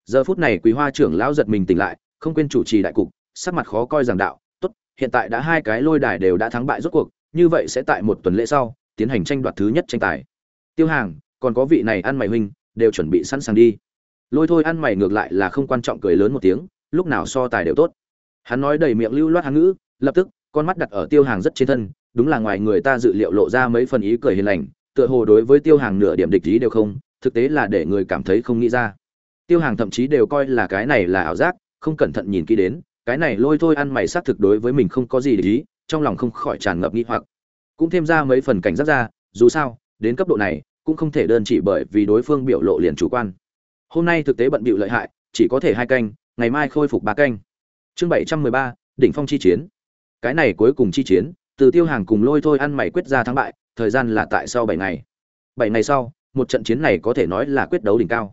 Giờ phút này quý hoa trưởng lão giật mình tỉnh lại, không quên chủ trì đại cục, sắc mặt khó coi giảng đạo hiện tại đã hai cái lôi đài đều đã thắng bại rốt cuộc, như vậy sẽ tại một tuần lễ sau tiến hành tranh đoạt thứ nhất tranh tài. Tiêu hàng, còn có vị này ăn mày huynh, đều chuẩn bị sẵn sàng đi. Lôi thôi ăn mày ngược lại là không quan trọng cười lớn một tiếng, lúc nào so tài đều tốt. Hắn nói đầy miệng lưu loát hán ngữ, lập tức, con mắt đặt ở tiêu hàng rất trên thân, đúng là ngoài người ta dự liệu lộ ra mấy phần ý cười hiền lành, tựa hồ đối với tiêu hàng nửa điểm địch ý đều không, thực tế là để người cảm thấy không nghĩ ra. Tiêu hàng thậm chí đều coi là cái này là ảo giác, không cẩn thận nhìn kỹ đến cái này lôi thôi ăn mày xác thực đối với mình không có gì để ý, trong lòng không khỏi tràn ngập nghi hoặc. Cũng thêm ra mấy phần cảnh giác ra, dù sao, đến cấp độ này, cũng không thể đơn chỉ bởi vì đối phương biểu lộ liền chủ quan. Hôm nay thực tế bận bịu lợi hại, chỉ có thể hai canh, ngày mai khôi phục ba canh. Chương bảy trăm mười ba, đỉnh phong chi chiến. Cái này cuối cùng chi chiến, từ tiêu hàng cùng lôi thôi ăn mày quyết ra thắng bại, thời gian là tại sau bảy ngày. Bảy ngày sau, một trận chiến này có thể nói là quyết đấu đỉnh cao.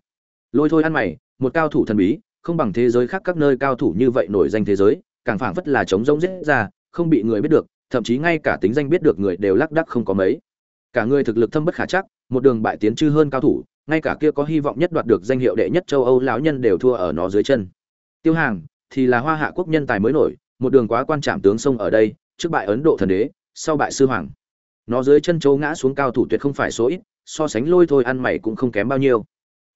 Lôi thôi ăn mày, một cao thủ thần bí không bằng thế giới khác các nơi cao thủ như vậy nổi danh thế giới, càng phảng phất là chống rỗng rết ra, không bị người biết được, thậm chí ngay cả tính danh biết được người đều lắc đắc không có mấy. Cả người thực lực thâm bất khả chắc, một đường bại tiến chư hơn cao thủ, ngay cả kia có hy vọng nhất đoạt được danh hiệu đệ nhất châu âu lão nhân đều thua ở nó dưới chân. Tiêu hàng, thì là hoa hạ quốc nhân tài mới nổi, một đường quá quan trạm tướng sông ở đây, trước bại ấn độ thần đế, sau bại sư hoàng. Nó dưới chân châu ngã xuống cao thủ tuyệt không phải số ít, so sánh lôi thôi ăn mày cũng không kém bao nhiêu.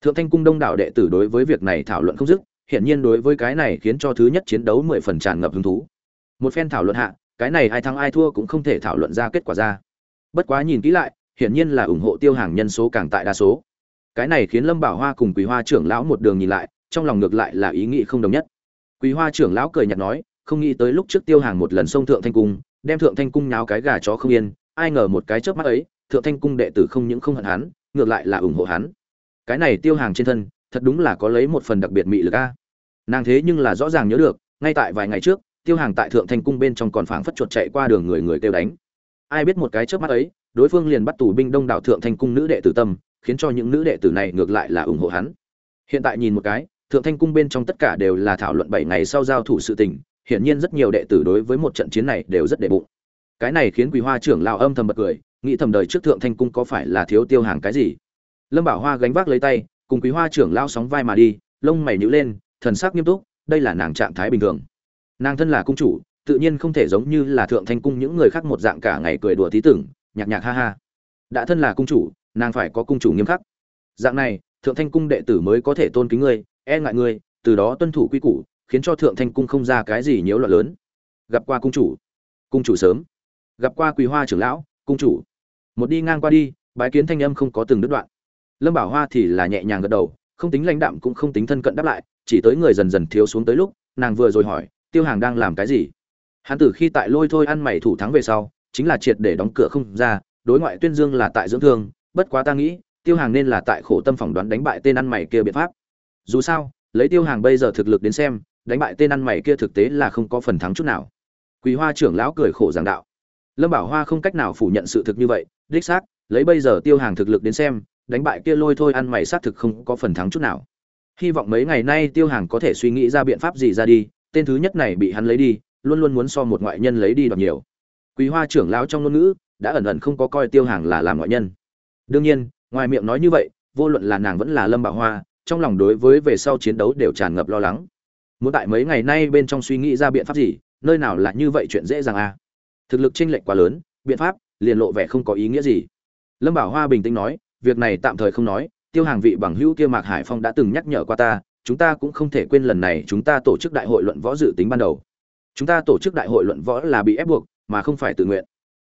Thượng thanh cung đông đảo đệ tử đối với việc này thảo luận không dứt hiện nhiên đối với cái này khiến cho thứ nhất chiến đấu mười phần tràn ngập hứng thú. Một phen thảo luận hạ, cái này ai thắng ai thua cũng không thể thảo luận ra kết quả ra. Bất quá nhìn kỹ lại, hiển nhiên là ủng hộ tiêu hàng nhân số càng tại đa số. Cái này khiến lâm bảo hoa cùng quý hoa trưởng lão một đường nhìn lại, trong lòng ngược lại là ý nghĩ không đồng nhất. Quý hoa trưởng lão cười nhạt nói, không nghĩ tới lúc trước tiêu hàng một lần xông thượng thanh cung, đem thượng thanh cung nháo cái gà chó không yên, ai ngờ một cái chớp mắt ấy, thượng thanh cung đệ tử không những không hận hắn, ngược lại là ủng hộ hắn. Cái này tiêu hàng trên thân, thật đúng là có lấy một phần đặc biệt mị lực a nàng thế nhưng là rõ ràng nhớ được, ngay tại vài ngày trước, tiêu hàng tại thượng thanh cung bên trong còn phảng phất chuột chạy qua đường người người kêu đánh. Ai biết một cái trước mắt ấy, đối phương liền bắt tù binh đông đảo thượng thanh cung nữ đệ tử tâm, khiến cho những nữ đệ tử này ngược lại là ủng hộ hắn. Hiện tại nhìn một cái, thượng thanh cung bên trong tất cả đều là thảo luận bảy ngày sau giao thủ sự tình, hiển nhiên rất nhiều đệ tử đối với một trận chiến này đều rất đệ bụng. Cái này khiến quý hoa trưởng lao âm thầm bật cười, nghĩ thầm đời trước thượng thanh cung có phải là thiếu tiêu hàng cái gì. Lâm bảo hoa gánh vác lấy tay, cùng quý hoa trưởng lao sóng vai mà đi, lông mày nhíu lên thần sắc nghiêm túc, đây là nàng trạng thái bình thường. Nàng thân là cung chủ, tự nhiên không thể giống như là thượng thanh cung những người khác một dạng cả ngày cười đùa tí tưởng, nhạc nhạc ha ha. Đã thân là cung chủ, nàng phải có cung chủ nghiêm khắc. Dạng này, thượng thanh cung đệ tử mới có thể tôn kính ngươi e ngại ngươi, từ đó tuân thủ quy củ, khiến cho thượng thanh cung không ra cái gì nhiễu loạn lớn. Gặp qua cung chủ. Cung chủ sớm. Gặp qua quý hoa trưởng lão, cung chủ. Một đi ngang qua đi, bái kiến thanh âm không có từng đứt đoạn. Lâm bảo hoa thì là nhẹ nhàng gật đầu không tính lãnh đạm cũng không tính thân cận đáp lại, chỉ tới người dần dần thiếu xuống tới lúc, nàng vừa rồi hỏi, tiêu hàng đang làm cái gì? Hắn từ khi tại lôi thôi ăn mày thủ thắng về sau, chính là triệt để đóng cửa không ra, đối ngoại tuyên dương là tại dưỡng thương, bất quá ta nghĩ, tiêu hàng nên là tại khổ tâm phỏng đoán đánh bại tên ăn mày kia biện pháp. Dù sao, lấy tiêu hàng bây giờ thực lực đến xem, đánh bại tên ăn mày kia thực tế là không có phần thắng chút nào. Quý hoa trưởng lão cười khổ giảng đạo. Lâm bảo hoa không cách nào phủ nhận sự thực như vậy, đích xác, lấy bây giờ tiêu hàng thực lực đến xem đánh bại kia lôi thôi ăn mày xác thực không có phần thắng chút nào. Hy vọng mấy ngày nay tiêu hàng có thể suy nghĩ ra biện pháp gì ra đi, tên thứ nhất này bị hắn lấy đi, luôn luôn muốn so một ngoại nhân lấy đi đoạt nhiều. Quý hoa trưởng lão trong ngôn ngữ đã ẩn ẩn không có coi tiêu hàng là làm ngoại nhân. Đương nhiên, ngoài miệng nói như vậy, vô luận là nàng vẫn là lâm bảo hoa, trong lòng đối với về sau chiến đấu đều tràn ngập lo lắng. Muốn tại mấy ngày nay bên trong suy nghĩ ra biện pháp gì, nơi nào là như vậy chuyện dễ dàng à? Thực lực chênh lệch quá lớn, biện pháp, liền lộ vẻ không có ý nghĩa gì. Lâm bảo hoa bình tĩnh nói việc này tạm thời không nói, tiêu hàng vị bằng hữu kia mạc hải phong đã từng nhắc nhở qua ta, chúng ta cũng không thể quên lần này chúng ta tổ chức đại hội luận võ dự tính ban đầu. Chúng ta tổ chức đại hội luận võ là bị ép buộc, mà không phải tự nguyện.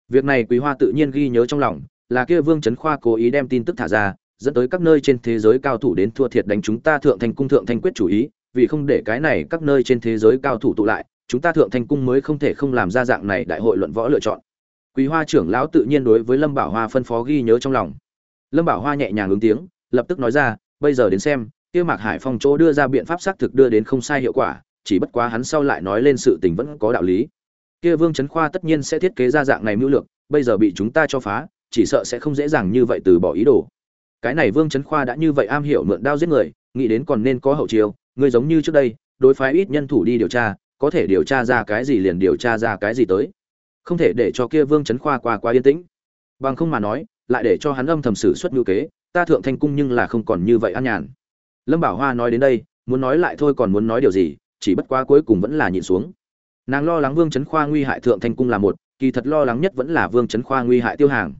Việc này quý hoa tự nhiên ghi nhớ trong lòng, là kia vương trấn khoa cố ý đem tin tức thả ra, dẫn tới các nơi trên thế giới cao thủ đến thua thiệt đánh chúng ta thượng thành cung thượng thanh quyết chủ ý, vì không để cái này các nơi trên thế giới cao thủ tụ lại, chúng ta thượng thanh cung mới không thể không làm ra dạng này đại hội luận võ lựa chọn. Quý hoa trưởng lão tự nhiên đối với lâm bảo hoa phân phó ghi nhớ trong lòng lâm bảo hoa nhẹ nhàng ứng tiếng, lập tức nói ra, bây giờ đến xem, kia mạc hải phong chỗ đưa ra biện pháp xác thực đưa đến không sai hiệu quả, chỉ bất quá hắn sau lại nói lên sự tình vẫn có đạo lý. Kia vương trấn khoa tất nhiên sẽ thiết kế ra dạng này mưu lược, bây giờ bị chúng ta cho phá, chỉ sợ sẽ không dễ dàng như vậy từ bỏ ý đồ. Cái này vương trấn khoa đã như vậy am hiểu mượn đao giết người, nghĩ đến còn nên có hậu chiêu, người giống như trước đây, đối phái ít nhân thủ đi điều tra, có thể điều tra ra cái gì liền điều tra ra cái gì tới. Không thể để cho kia vương trấn khoa qua qua yên tĩnh. Bằng không mà nói lại để cho hắn âm thầm sử xuất ngữ kế, ta thượng thanh cung nhưng là không còn như vậy an nhàn. Lâm bảo hoa nói đến đây, muốn nói lại thôi còn muốn nói điều gì, chỉ bất quá cuối cùng vẫn là nhịn xuống. Nàng lo lắng vương trấn khoa nguy hại thượng thanh cung là một, kỳ thật lo lắng nhất vẫn là vương trấn khoa nguy hại tiêu hàng.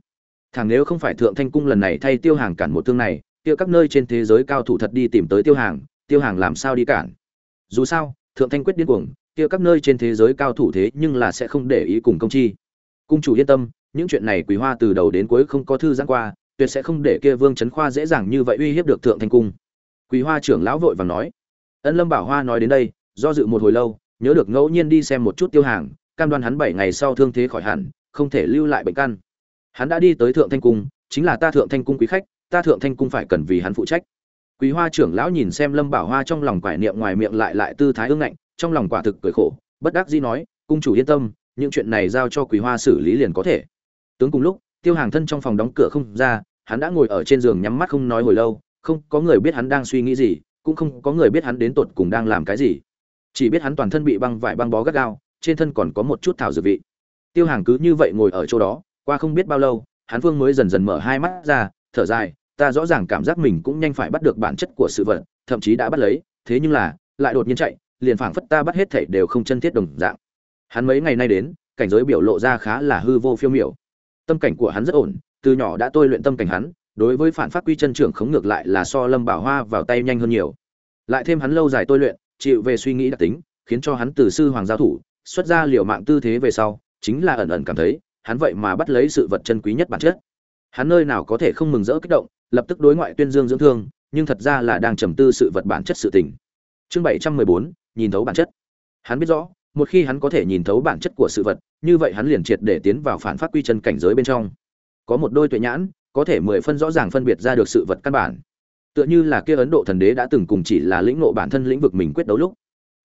Thằng nếu không phải thượng thanh cung lần này thay tiêu hàng cản một thương này, kia các nơi trên thế giới cao thủ thật đi tìm tới tiêu hàng tiêu hàng làm sao đi cản? Dù sao, thượng thanh quyết điên cuồng, kia các nơi trên thế giới cao thủ thế nhưng là sẽ không để ý cùng công chi. Cung chủ yên tâm những chuyện này quý hoa từ đầu đến cuối không có thư giãn qua, tuyệt sẽ không để kia vương trấn khoa dễ dàng như vậy uy hiếp được thượng thanh cung. Quý hoa trưởng lão vội vàng nói, ân lâm bảo hoa nói đến đây, do dự một hồi lâu, nhớ được ngẫu nhiên đi xem một chút tiêu hàng, cam đoan hắn bảy ngày sau thương thế khỏi hẳn, không thể lưu lại bệnh căn. Hắn đã đi tới thượng thanh cung, chính là ta thượng thanh cung quý khách, ta thượng thanh cung phải cần vì hắn phụ trách. Quý hoa trưởng lão nhìn xem lâm bảo hoa trong lòng quải niệm ngoài miệng lại lại tư thái ương ngạnh, trong lòng quả thực cười khổ, bất đắc dĩ nói, cung chủ yên tâm, những chuyện này giao cho quý hoa xử lý liền có thể tướng cùng lúc, tiêu hàng thân trong phòng đóng cửa không ra, hắn đã ngồi ở trên giường nhắm mắt không nói hồi lâu, không có người biết hắn đang suy nghĩ gì, cũng không có người biết hắn đến tột cùng đang làm cái gì. Chỉ biết hắn toàn thân bị băng vải băng bó gắt gao, trên thân còn có một chút thảo dược vị. Tiêu hàng cứ như vậy ngồi ở chỗ đó, qua không biết bao lâu, hắn vương mới dần dần mở hai mắt ra, thở dài, ta rõ ràng cảm giác mình cũng nhanh phải bắt được bản chất của sự vật, thậm chí đã bắt lấy, thế nhưng là, lại đột nhiên chạy, liền phảng phất ta bắt hết thảy đều không chân thiết đồng dạng. Hắn mấy ngày nay đến, cảnh giới biểu lộ ra khá là hư vô phiêu miểu tâm cảnh của hắn rất ổn, từ nhỏ đã tôi luyện tâm cảnh hắn, đối với phản phát quy chân trưởng khống ngược lại là so lâm bảo hoa vào tay nhanh hơn nhiều. Lại thêm hắn lâu dài tôi luyện, chịu về suy nghĩ đặc tính, khiến cho hắn từ sư hoàng giao thủ, xuất ra liều mạng tư thế về sau, chính là ẩn ẩn cảm thấy, hắn vậy mà bắt lấy sự vật chân quý nhất bản chất. Hắn nơi nào có thể không mừng rỡ kích động, lập tức đối ngoại tuyên dương dưỡng thương, nhưng thật ra là đang trầm tư sự vật bản chất sự tình. Chương bảy trăm mười bốn, nhìn thấu bản chất. Hắn biết rõ một khi hắn có thể nhìn thấu bản chất của sự vật, như vậy hắn liền triệt để tiến vào phản phát quy chân cảnh giới bên trong. Có một đôi tuệ nhãn, có thể mười phân rõ ràng phân biệt ra được sự vật căn bản. Tựa như là kia ấn độ thần đế đã từng cùng chỉ là lĩnh ngộ bản thân lĩnh vực mình quyết đấu lúc.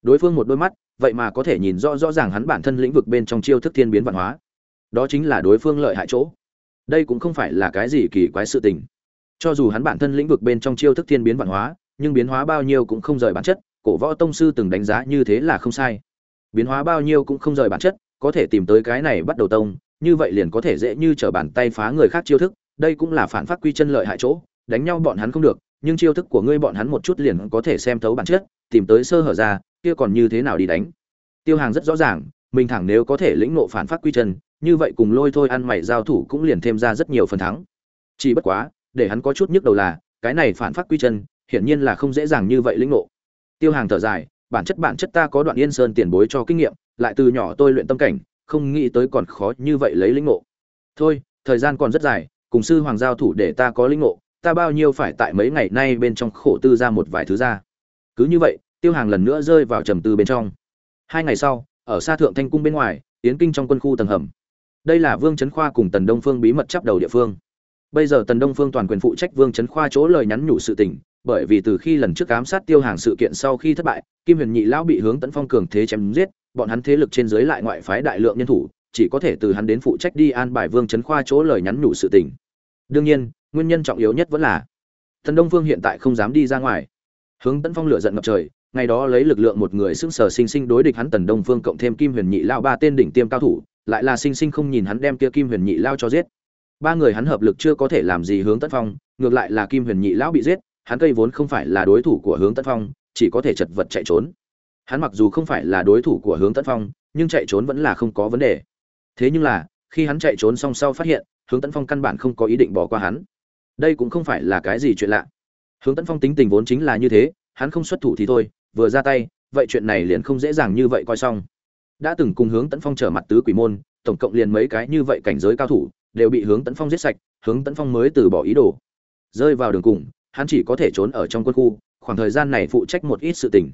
Đối phương một đôi mắt, vậy mà có thể nhìn rõ rõ ràng hắn bản thân lĩnh vực bên trong chiêu thức thiên biến văn hóa. Đó chính là đối phương lợi hại chỗ. Đây cũng không phải là cái gì kỳ quái sự tình. Cho dù hắn bản thân lĩnh vực bên trong chiêu thức thiên biến văn hóa, nhưng biến hóa bao nhiêu cũng không rời bản chất, cổ võ tông sư từng đánh giá như thế là không sai biến hóa bao nhiêu cũng không rời bản chất, có thể tìm tới cái này bắt đầu tông, như vậy liền có thể dễ như trở bàn tay phá người khác chiêu thức, đây cũng là phản phát quy chân lợi hại chỗ, đánh nhau bọn hắn không được, nhưng chiêu thức của ngươi bọn hắn một chút liền có thể xem thấu bản chất, tìm tới sơ hở ra, kia còn như thế nào đi đánh. Tiêu hàng rất rõ ràng, mình thẳng nếu có thể lĩnh ngộ phản phát quy chân, như vậy cùng lôi thôi ăn mày giao thủ cũng liền thêm ra rất nhiều phần thắng. Chỉ bất quá, để hắn có chút nhức đầu là, cái này phản phát quy chân, hiển nhiên là không dễ dàng như vậy lĩnh ngộ. Tiêu hàng thở dài bản chất bản chất ta có đoạn yên sơn tiền bối cho kinh nghiệm, lại từ nhỏ tôi luyện tâm cảnh, không nghĩ tới còn khó như vậy lấy lĩnh ngộ. Thôi, thời gian còn rất dài, cùng sư hoàng giao thủ để ta có lĩnh ngộ, ta bao nhiêu phải tại mấy ngày nay bên trong khổ tư ra một vài thứ ra. Cứ như vậy, tiêu hàng lần nữa rơi vào trầm tư bên trong. Hai ngày sau, ở xa thượng thanh cung bên ngoài tiến kinh trong quân khu tầng hầm. Đây là vương trấn khoa cùng tần đông phương bí mật chấp đầu địa phương. Bây giờ tần đông phương toàn quyền phụ trách vương trấn khoa chỗ lời nhắn nhủ sự tình bởi vì từ khi lần trước ám sát tiêu hàng sự kiện sau khi thất bại, kim huyền nhị lão bị hướng tấn phong cường thế chém giết, bọn hắn thế lực trên dưới lại ngoại phái đại lượng nhân thủ, chỉ có thể từ hắn đến phụ trách đi an bài vương trấn khoa chỗ lời nhắn nhủ sự tình. Đương nhiên, nguyên nhân trọng yếu nhất vẫn là thần đông phương hiện tại không dám đi ra ngoài. Hướng tấn phong lửa giận ngập trời, ngày đó lấy lực lượng một người xưng sở sinh sinh đối địch hắn tần đông phương cộng thêm kim huyền nhị lao ba tên đỉnh tiêm cao thủ, lại là sinh sinh không nhìn hắn đem kia kim huyền nhị lao cho giết. Ba người hắn hợp lực chưa có thể làm gì hướng tấn phong, ngược lại là kim huyền nhị lão bị giết hắn cây vốn không phải là đối thủ của hướng tấn phong, chỉ có thể chật vật chạy trốn. Hắn mặc dù không phải là đối thủ của hướng tấn phong, nhưng chạy trốn vẫn là không có vấn đề. Thế nhưng là, khi hắn chạy trốn xong sau phát hiện, hướng tấn phong căn bản không có ý định bỏ qua hắn. Đây cũng không phải là cái gì chuyện lạ. Hướng tấn phong tính tình vốn chính là như thế, hắn không xuất thủ thì thôi, vừa ra tay, vậy chuyện này liền không dễ dàng như vậy coi xong. Đã từng cùng hướng tấn phong trở mặt tứ quỷ môn, tổng cộng liền mấy cái như vậy cảnh giới cao thủ, đều bị hướng tấn phong giết sạch, hướng tấn phong mới từ bỏ ý đồ. Rơi vào đường cùng hắn chỉ có thể trốn ở trong quân khu, khoảng thời gian này phụ trách một ít sự tình.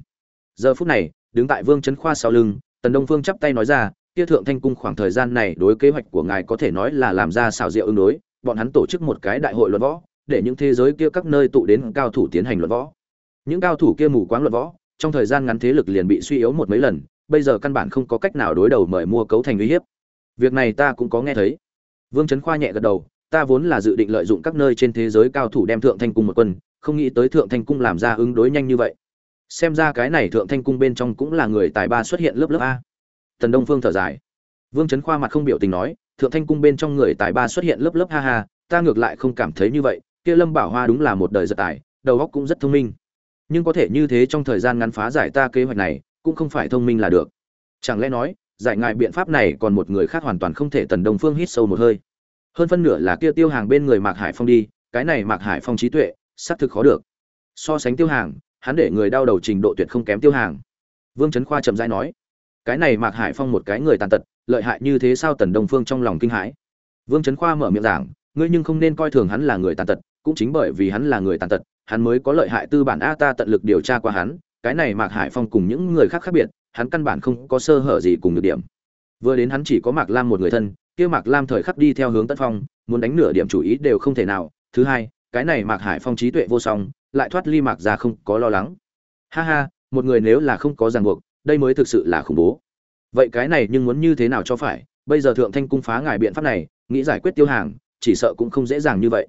Giờ phút này, đứng tại vương trấn khoa sau lưng, tần đông phương chắp tay nói ra, kia thượng thanh cung khoảng thời gian này đối kế hoạch của ngài có thể nói là làm ra xảo diệu ứng đối, bọn hắn tổ chức một cái đại hội luận võ, để những thế giới kia các nơi tụ đến cao thủ tiến hành luận võ. Những cao thủ kia mù quáng luận võ, trong thời gian ngắn thế lực liền bị suy yếu một mấy lần, bây giờ căn bản không có cách nào đối đầu mời mua cấu thành uy hiếp. Việc này ta cũng có nghe thấy. Vương trấn khoa nhẹ gật đầu ta vốn là dự định lợi dụng các nơi trên thế giới cao thủ đem thượng thanh cung một quân, không nghĩ tới thượng thanh cung làm ra ứng đối nhanh như vậy. Xem ra cái này thượng thanh cung bên trong cũng là người tài ba xuất hiện lớp lớp a. Tần đông phương thở dài. Vương trấn khoa mặt không biểu tình nói, thượng thanh cung bên trong người tài ba xuất hiện lớp lớp ha ha, ta ngược lại không cảm thấy như vậy, kia lâm bảo hoa đúng là một đời giật tài, đầu óc cũng rất thông minh. Nhưng có thể như thế trong thời gian ngắn phá giải ta kế hoạch này, cũng không phải thông minh là được. Chẳng lẽ nói, giải ngại biện pháp này còn một người khác hoàn toàn không thể tần đông phương hít sâu một hơi hơn phân nửa là kia tiêu hàng bên người mạc hải phong đi, cái này mạc hải phong trí tuệ, xác thực khó được. So sánh tiêu hàng, hắn để người đau đầu trình độ tuyệt không kém tiêu hàng. Vương trấn khoa trầm dai nói, cái này mạc hải phong một cái người tàn tật, lợi hại như thế sao tần đông phương trong lòng kinh hãi. Vương trấn khoa mở miệng giảng, ngươi nhưng không nên coi thường hắn là người tàn tật, cũng chính bởi vì hắn là người tàn tật, hắn mới có lợi hại tư bản a ta tận lực điều tra qua hắn, cái này mạc hải phong cùng những người khác khác biệt, hắn căn bản không có sơ hở gì cùng được điểm. Vừa đến hắn chỉ có mạc lam một người thân kia mạc lam thời khắc đi theo hướng tân phong, muốn đánh nửa điểm chủ ý đều không thể nào. Thứ hai, cái này mạc hải phong trí tuệ vô song, lại thoát ly mạc ra không có lo lắng. Ha ha, một người nếu là không có ràng buộc, đây mới thực sự là khủng bố. Vậy cái này nhưng muốn như thế nào cho phải? Bây giờ thượng thanh cung phá ngài biện pháp này, nghĩ giải quyết tiêu hàng, chỉ sợ cũng không dễ dàng như vậy.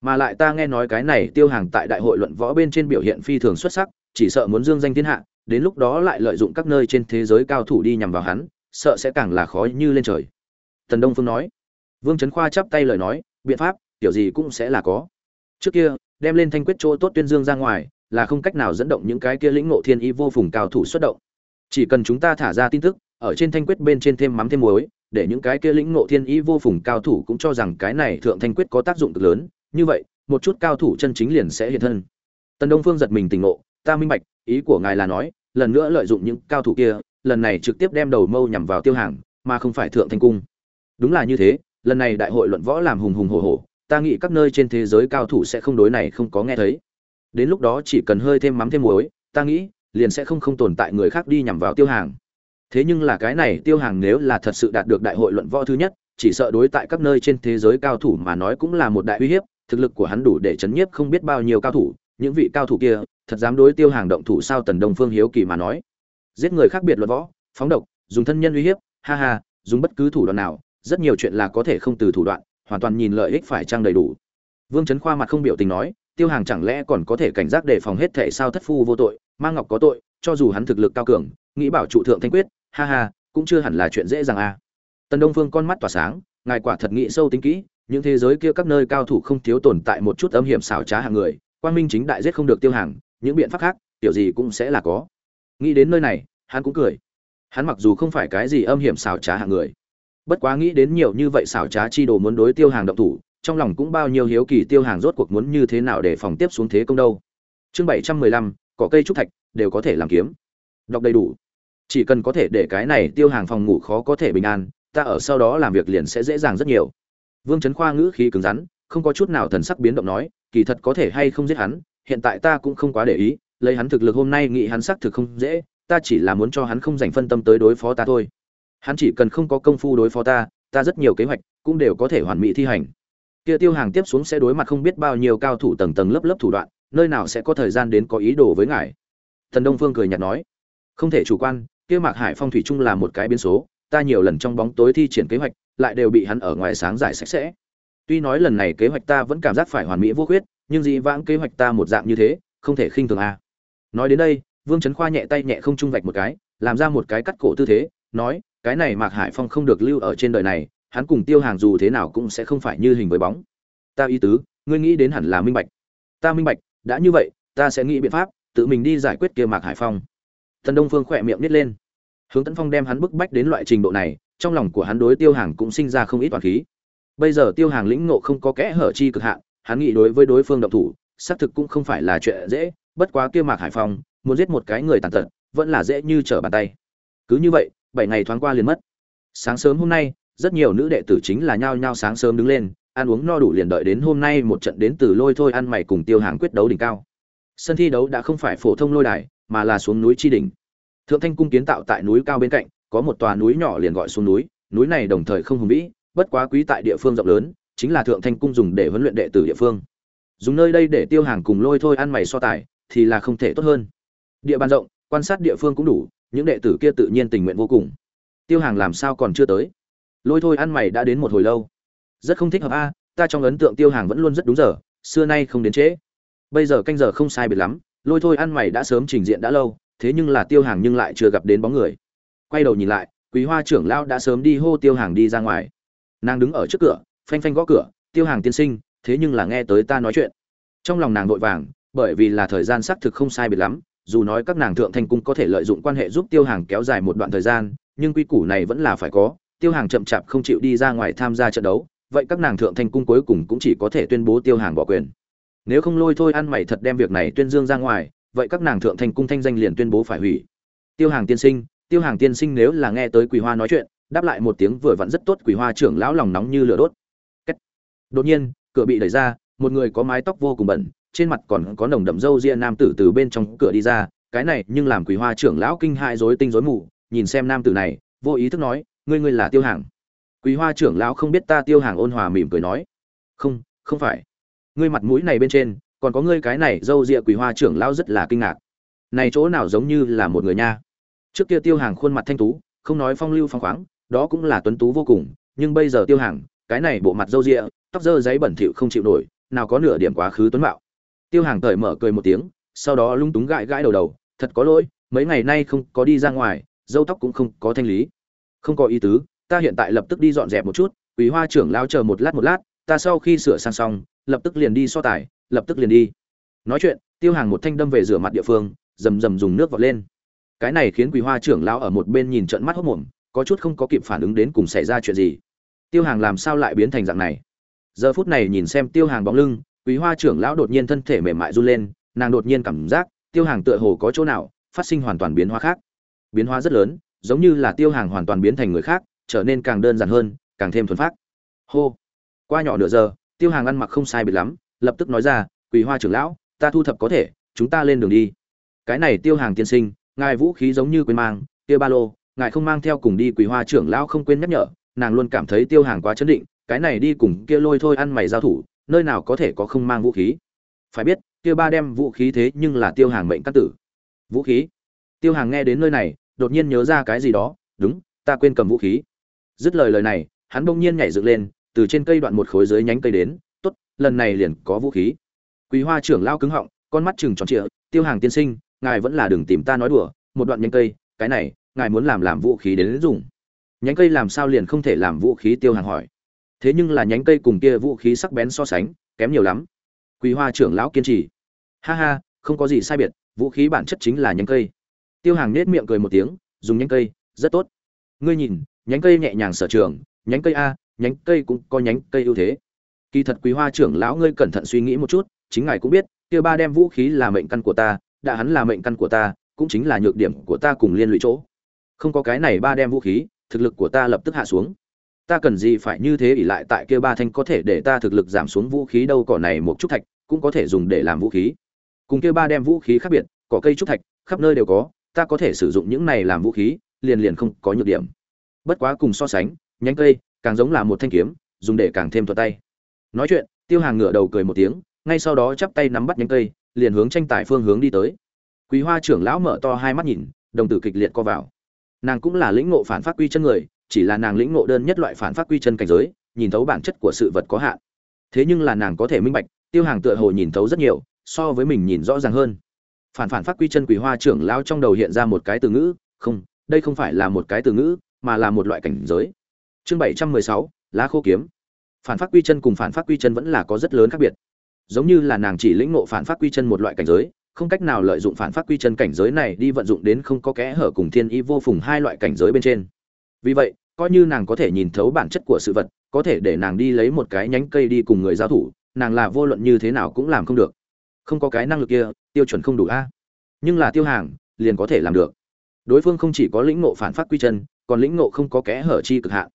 Mà lại ta nghe nói cái này tiêu hàng tại đại hội luận võ bên trên biểu hiện phi thường xuất sắc, chỉ sợ muốn dương danh thiên hạ, đến lúc đó lại lợi dụng các nơi trên thế giới cao thủ đi nhằm vào hắn, sợ sẽ càng là khó như lên trời tần đông phương nói. Vương trấn khoa chắp tay lời nói, biện pháp kiểu gì cũng sẽ là có. Trước kia, đem lên thanh quyết chỗ tốt tuyên dương ra ngoài, là không cách nào dẫn động những cái kia lĩnh ngộ thiên ý vô phùng cao thủ xuất động. Chỉ cần chúng ta thả ra tin tức, ở trên thanh quyết bên trên thêm mắm thêm muối, để những cái kia lĩnh ngộ thiên ý vô phùng cao thủ cũng cho rằng cái này thượng thanh quyết có tác dụng cực lớn, như vậy, một chút cao thủ chân chính liền sẽ hiện thân. Tần đông phương giật mình tỉnh ngộ, ta minh bạch, ý của ngài là nói, lần nữa lợi dụng những cao thủ kia, lần này trực tiếp đem đầu mâu nhằm vào tiêu hàng, mà không phải thượng thanh cung đúng là như thế, lần này đại hội luận võ làm hùng hùng hổ hổ, ta nghĩ các nơi trên thế giới cao thủ sẽ không đối này không có nghe thấy. Đến lúc đó chỉ cần hơi thêm mắm thêm muối, ta nghĩ, liền sẽ không không tồn tại người khác đi nhằm vào tiêu hàng. Thế nhưng là cái này tiêu hàng nếu là thật sự đạt được đại hội luận võ thứ nhất, chỉ sợ đối tại các nơi trên thế giới cao thủ mà nói cũng là một đại uy hiếp, thực lực của hắn đủ để chấn nhiếp không biết bao nhiêu cao thủ, những vị cao thủ kia, thật dám đối tiêu hàng động thủ sao tần đông phương hiếu kỳ mà nói. Giết người khác biệt luận võ, phóng độc, dùng thân nhân uy hiếp, ha ha, dùng bất cứ thủ đoạn nào rất nhiều chuyện là có thể không từ thủ đoạn, hoàn toàn nhìn lợi ích phải trang đầy đủ. Vương trấn khoa mặt không biểu tình nói, tiêu hàng chẳng lẽ còn có thể cảnh giác đề phòng hết thể sao thất phu vô tội mang ngọc có tội, cho dù hắn thực lực cao cường, nghĩ bảo trụ thượng thanh quyết, ha ha, cũng chưa hẳn là chuyện dễ dàng a à. tần đông phương con mắt tỏa sáng, ngài quả thật nghĩ sâu tính kỹ, những thế giới kia các nơi cao thủ không thiếu tồn tại một chút âm hiểm xảo trá hàng người quan minh chính đại giết không được tiêu hàng, những biện pháp khác, tiểu gì cũng sẽ là có. Nghĩ đến nơi này, hắn cũng cười. Hắn mặc dù không phải cái gì âm hiểm xảo trá hàng người bất quá nghĩ đến nhiều như vậy xảo trá chi đồ muốn đối tiêu hàng động thủ, trong lòng cũng bao nhiêu hiếu kỳ tiêu hàng rốt cuộc muốn như thế nào để phòng tiếp xuống thế công đâu. Chương bảy trăm mười lăm, cỏ cây trúc thạch, đều có thể làm kiếm. Đọc đầy đủ. Chỉ cần có thể để cái này tiêu hàng phòng ngủ khó có thể bình an, ta ở sau đó làm việc liền sẽ dễ dàng rất nhiều. Vương trấn khoa ngữ khí cứng rắn, không có chút nào thần sắc biến động nói, kỳ thật có thể hay không giết hắn, hiện tại ta cũng không quá để ý, lấy hắn thực lực hôm nay nghĩ hắn xác thực không dễ, ta chỉ là muốn cho hắn không dành phân tâm tới đối phó ta thôi hắn chỉ cần không có công phu đối phó ta ta rất nhiều kế hoạch cũng đều có thể hoàn mỹ thi hành. Kia tiêu hàng tiếp xuống sẽ đối mặt không biết bao nhiêu cao thủ tầng tầng lớp lớp thủ đoạn, nơi nào sẽ có thời gian đến có ý đồ với ngài? Thần đông phương cười nhạt nói. Không thể chủ quan, kia mạc hải phong thủy chung là một cái biến số, ta nhiều lần trong bóng tối thi triển kế hoạch, lại đều bị hắn ở ngoài sáng giải sạch sẽ. Tuy nói lần này kế hoạch ta vẫn cảm giác phải hoàn mỹ vô khuyết, nhưng dĩ vãng kế hoạch ta một dạng như thế, không thể khinh thường a. Nói đến đây, vương trấn khoa nhẹ tay nhẹ không trung vạch một cái, làm ra một cái cắt cổ tư thế, nói cái này mạc hải phong không được lưu ở trên đời này, hắn cùng tiêu hàng dù thế nào cũng sẽ không phải như hình với bóng. Ta ý tứ, ngươi nghĩ đến hẳn là minh bạch. Ta minh bạch, đã như vậy, ta sẽ nghĩ biện pháp, tự mình đi giải quyết kia mạc hải phong. Thần đông phương khỏe miệng nít lên. Hướng tấn phong đem hắn bức bách đến loại trình độ này, trong lòng của hắn đối tiêu hàng cũng sinh ra không ít toàn khí. Bây giờ tiêu hàng lĩnh ngộ không có kẽ hở chi cực hạn, hắn nghĩ đối với đối phương động thủ, xác thực cũng không phải là chuyện dễ, bất quá kia mạc hải phong, muốn giết một cái người tàn tật, vẫn là dễ như trở bàn tay. Cứ như vậy bảy ngày thoáng qua liền mất. Sáng sớm hôm nay, rất nhiều nữ đệ tử chính là nhao nhao sáng sớm đứng lên, ăn uống no đủ liền đợi đến hôm nay một trận đến từ lôi thôi ăn mày cùng tiêu hàng quyết đấu đỉnh cao. Sân thi đấu đã không phải phổ thông lôi đài, mà là xuống núi chi đỉnh. Thượng thanh cung kiến tạo tại núi cao bên cạnh, có một tòa núi nhỏ liền gọi xuống núi núi này đồng thời không hùng vĩ, bất quá quý tại địa phương rộng lớn, chính là thượng thanh cung dùng để huấn luyện đệ tử địa phương. Dùng nơi đây để tiêu hàng cùng lôi thôi ăn mày so tài, thì là không thể tốt hơn. Địa bàn rộng, quan sát địa phương cũng đủ những đệ tử kia tự nhiên tình nguyện vô cùng. Tiêu hàng làm sao còn chưa tới? Lôi thôi ăn mày đã đến một hồi lâu. Rất không thích hợp a, ta trong ấn tượng tiêu hàng vẫn luôn rất đúng giờ, xưa nay không đến trễ. Bây giờ canh giờ không sai biệt lắm, lôi thôi ăn mày đã sớm trình diện đã lâu, thế nhưng là tiêu hàng nhưng lại chưa gặp đến bóng người. Quay đầu nhìn lại, quý hoa trưởng lão đã sớm đi hô tiêu hàng đi ra ngoài. Nàng đứng ở trước cửa, phanh phanh gõ cửa, tiêu hàng tiên sinh, thế nhưng là nghe tới ta nói chuyện. Trong lòng nàng vội vàng, bởi vì là thời gian xác thực không sai biệt lắm dù nói các nàng thượng thanh cung có thể lợi dụng quan hệ giúp tiêu hàng kéo dài một đoạn thời gian, nhưng quy củ này vẫn là phải có, tiêu hàng chậm chạp không chịu đi ra ngoài tham gia trận đấu, vậy các nàng thượng thanh cung cuối cùng cũng chỉ có thể tuyên bố tiêu hàng bỏ quyền. Nếu không lôi thôi ăn mày thật đem việc này tuyên dương ra ngoài, vậy các nàng thượng thanh cung thanh danh liền tuyên bố phải hủy. Tiêu hàng tiên sinh, tiêu hàng tiên sinh nếu là nghe tới quỳ hoa nói chuyện, đáp lại một tiếng vừa vặn rất tốt quỳ hoa trưởng lão lòng nóng như lửa đốt. Đột nhiên, cửa bị đẩy ra, một người có mái tóc vô cùng bẩn trên mặt còn có nồng đậm râu ria nam tử từ bên trong cửa đi ra, cái này nhưng làm quỳ hoa trưởng lão kinh hãi rối tinh rối mù, nhìn xem nam tử này, vô ý thức nói, ngươi ngươi là tiêu hàng quý hoa trưởng lão không biết ta tiêu hàng ôn hòa mỉm cười nói, không không phải. Ngươi mặt mũi này bên trên, còn có ngươi cái này râu ria quý hoa trưởng lão rất là kinh ngạc. Này chỗ nào giống như là một người nha. Trước kia tiêu hàng khuôn mặt thanh tú, không nói phong lưu phong khoáng, đó cũng là tuấn tú vô cùng, nhưng bây giờ tiêu hàng cái này bộ mặt râu ria, tóc dơ giấy bẩn thỉu không chịu nổi, nào có nửa điểm quá khứ tuấn mạo tiêu hàng cởi mở cười một tiếng, sau đó lung túng gãi gãi đầu đầu, thật có lỗi, mấy ngày nay không có đi ra ngoài, dâu tóc cũng không có thanh lý. Không có ý tứ, ta hiện tại lập tức đi dọn dẹp một chút quý hoa trưởng lao chờ một lát một lát, ta sau khi sửa sang xong, lập tức liền đi so tài, lập tức liền đi. Nói chuyện, tiêu hàng một thanh đâm về rửa mặt địa phương, rầm rầm dùng nước vọt lên. Cái này khiến quý hoa trưởng lão ở một bên nhìn trận mắt hốc mồm, có chút không có kịp phản ứng đến cùng xảy ra chuyện gì. Tiêu hàng làm sao lại biến thành dạng này? Giờ phút này nhìn xem tiêu hàng bóng lưng quý hoa trưởng lão đột nhiên thân thể mềm mại run lên, nàng đột nhiên cảm giác tiêu hàng tựa hồ có chỗ nào phát sinh hoàn toàn biến hóa khác. Biến hóa rất lớn, giống như là tiêu hàng hoàn toàn biến thành người khác, trở nên càng đơn giản hơn, càng thêm thuần phát hô. Qua nhỏ nửa giờ, tiêu hàng ăn mặc không sai biệt lắm, lập tức nói ra quỳ hoa trưởng lão, ta thu thập có thể, chúng ta lên đường đi. Cái này tiêu hàng tiên sinh, ngài vũ khí giống như quên mang tiêu ba lô, ngài không mang theo cùng đi quỳ hoa trưởng lão không quên nhắc nhở, nàng luôn cảm thấy tiêu hàng quá chấn định, cái này đi cùng kia lôi thôi ăn mày giao thủ nơi nào có thể có không mang vũ khí? Phải biết, kia ba đem vũ khí thế nhưng là tiêu hàng mệnh cát tử. Vũ khí? Tiêu hàng nghe đến nơi này, đột nhiên nhớ ra cái gì đó, đúng, ta quên cầm vũ khí. Dứt lời lời này, hắn bỗng nhiên nhảy dựng lên, từ trên cây đoạn một khối dưới nhánh cây đến, tốt, lần này liền có vũ khí. Quý hoa trưởng lao cứng họng, con mắt chừng tròn trịa, tiêu hàng tiên sinh, ngài vẫn là đừng tìm ta nói đùa, một đoạn nhánh cây, cái này, ngài muốn làm làm vũ khí đến dùng. Nhánh cây làm sao liền không thể làm vũ khí tiêu hàng hỏi thế nhưng là nhánh cây cùng kia vũ khí sắc bén so sánh, kém nhiều lắm. Quý hoa trưởng lão kiên trì. Ha ha, không có gì sai biệt, vũ khí bản chất chính là nhánh cây. Tiêu hàng nết miệng cười một tiếng, dùng nhánh cây, rất tốt. Ngươi nhìn, nhánh cây nhẹ nhàng sở trường, nhánh cây a, nhánh cây cũng có nhánh cây ưu thế. Kỳ thật quý hoa trưởng lão ngươi cẩn thận suy nghĩ một chút, chính ngài cũng biết, kia ba đem vũ khí là mệnh căn của ta, đã hắn là mệnh căn của ta, cũng chính là nhược điểm của ta cùng liên lụy chỗ. Không có cái này ba đem vũ khí, thực lực của ta lập tức hạ xuống ta cần gì phải như thế ỉ lại tại kia ba thanh có thể để ta thực lực giảm xuống vũ khí đâu, cỏ này một chút thạch cũng có thể dùng để làm vũ khí. Cùng kia ba đem vũ khí khác biệt, cỏ cây trúc thạch, khắp nơi đều có, ta có thể sử dụng những này làm vũ khí, liền liền không có nhược điểm. Bất quá cùng so sánh, nhánh cây càng giống là một thanh kiếm, dùng để càng thêm thuật tay. Nói chuyện, tiêu hàng ngửa đầu cười một tiếng, ngay sau đó chắp tay nắm bắt nhánh cây, liền hướng tranh tài phương hướng đi tới. Quý hoa trưởng lão mở to hai mắt nhìn, đồng tử kịch liệt co vào. Nàng cũng là lĩnh ngộ phản phát quy chân người chỉ là nàng lĩnh ngộ đơn nhất loại phản phát quy chân cảnh giới, nhìn thấu bản chất của sự vật có hạn. Thế nhưng là nàng có thể minh bạch, tiêu hàng tựa hồ nhìn thấu rất nhiều, so với mình nhìn rõ ràng hơn. Phản phản phát quy chân quỷ hoa trưởng lao trong đầu hiện ra một cái từ ngữ, không, đây không phải là một cái từ ngữ, mà là một loại cảnh giới. Chương bảy trăm mười sáu, lá khô kiếm. Phản phát quy chân cùng phản phát quy chân vẫn là có rất lớn khác biệt. Giống như là nàng chỉ lĩnh ngộ phản phát quy chân một loại cảnh giới, không cách nào lợi dụng phản phát quy chân cảnh giới này đi vận dụng đến không có kẽ hở cùng thiên y vô phùng hai loại cảnh giới bên trên. Vì vậy coi như nàng có thể nhìn thấu bản chất của sự vật, có thể để nàng đi lấy một cái nhánh cây đi cùng người giao thủ, nàng là vô luận như thế nào cũng làm không được. Không có cái năng lực kia, tiêu chuẩn không đủ a. Nhưng là tiêu hàng, liền có thể làm được. Đối phương không chỉ có lĩnh ngộ phản phát quy chân, còn lĩnh ngộ không có kẽ hở chi cực hạn.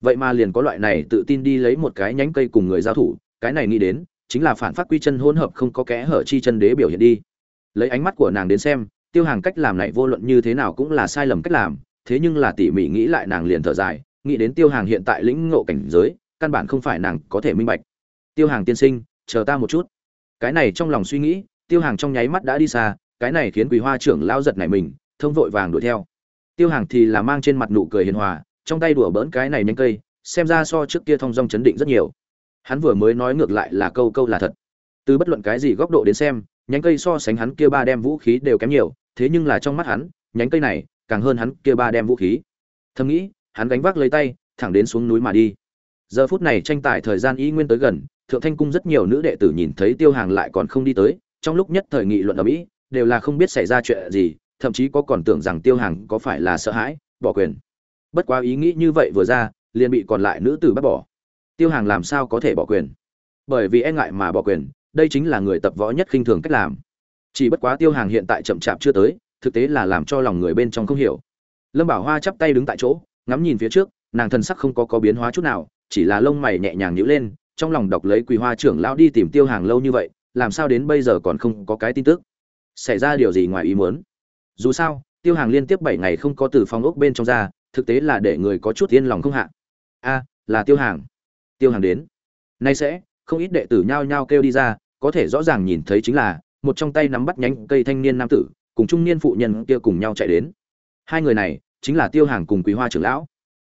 Vậy mà liền có loại này tự tin đi lấy một cái nhánh cây cùng người giao thủ, cái này nghĩ đến, chính là phản phát quy chân hỗn hợp không có kẽ hở chi chân đế biểu hiện đi. Lấy ánh mắt của nàng đến xem, tiêu hàng cách làm này vô luận như thế nào cũng là sai lầm cách làm thế nhưng là tỉ mỉ nghĩ lại nàng liền thở dài, nghĩ đến tiêu hàng hiện tại lĩnh ngộ cảnh giới, căn bản không phải nàng có thể minh bạch. Tiêu hàng tiên sinh, chờ ta một chút. Cái này trong lòng suy nghĩ, tiêu hàng trong nháy mắt đã đi xa, cái này khiến quỳ hoa trưởng lao giật này mình, thông vội vàng đuổi theo. Tiêu hàng thì là mang trên mặt nụ cười hiền hòa, trong tay đùa bỡn cái này nhanh cây, xem ra so trước kia thong dong chấn định rất nhiều. Hắn vừa mới nói ngược lại là câu câu là thật. Từ bất luận cái gì góc độ đến xem, nhánh cây so sánh hắn kia ba đem vũ khí đều kém nhiều, thế nhưng là trong mắt hắn, nhánh cây này càng hơn hắn kia ba đem vũ khí. Thầm nghĩ, hắn gánh vác lấy tay, thẳng đến xuống núi mà đi. Giờ phút này tranh tài thời gian y nguyên tới gần, thượng thanh cung rất nhiều nữ đệ tử nhìn thấy tiêu hàng lại còn không đi tới, trong lúc nhất thời nghị luận ở mỹ đều là không biết xảy ra chuyện gì, thậm chí có còn tưởng rằng tiêu hàng có phải là sợ hãi, bỏ quyền. Bất quá ý nghĩ như vậy vừa ra, liền bị còn lại nữ tử bắt bỏ. Tiêu hàng làm sao có thể bỏ quyền? Bởi vì e ngại mà bỏ quyền, đây chính là người tập võ nhất khinh thường cách làm. Chỉ bất quá tiêu hàng hiện tại chậm chạp chưa tới thực tế là làm cho lòng người bên trong không hiểu. Lâm bảo hoa chắp tay đứng tại chỗ, ngắm nhìn phía trước, nàng thân sắc không có có biến hóa chút nào, chỉ là lông mày nhẹ nhàng nhíu lên, trong lòng đọc lấy quỳ hoa trưởng lão đi tìm tiêu hàng lâu như vậy, làm sao đến bây giờ còn không có cái tin tức? Xảy ra điều gì ngoài ý muốn? Dù sao, tiêu hàng liên tiếp bảy ngày không có từ phòng ốc bên trong ra, thực tế là để người có chút yên lòng không hạ. A, là tiêu hàng. Tiêu hàng đến. Nay sẽ, không ít đệ tử nhao nhao kêu đi ra, có thể rõ ràng nhìn thấy chính là, một trong tay nắm bắt nhánh cây thanh niên nam tử cùng trung niên phụ nhân kia cùng nhau chạy đến. Hai người này chính là tiêu hàng cùng quý hoa trưởng lão.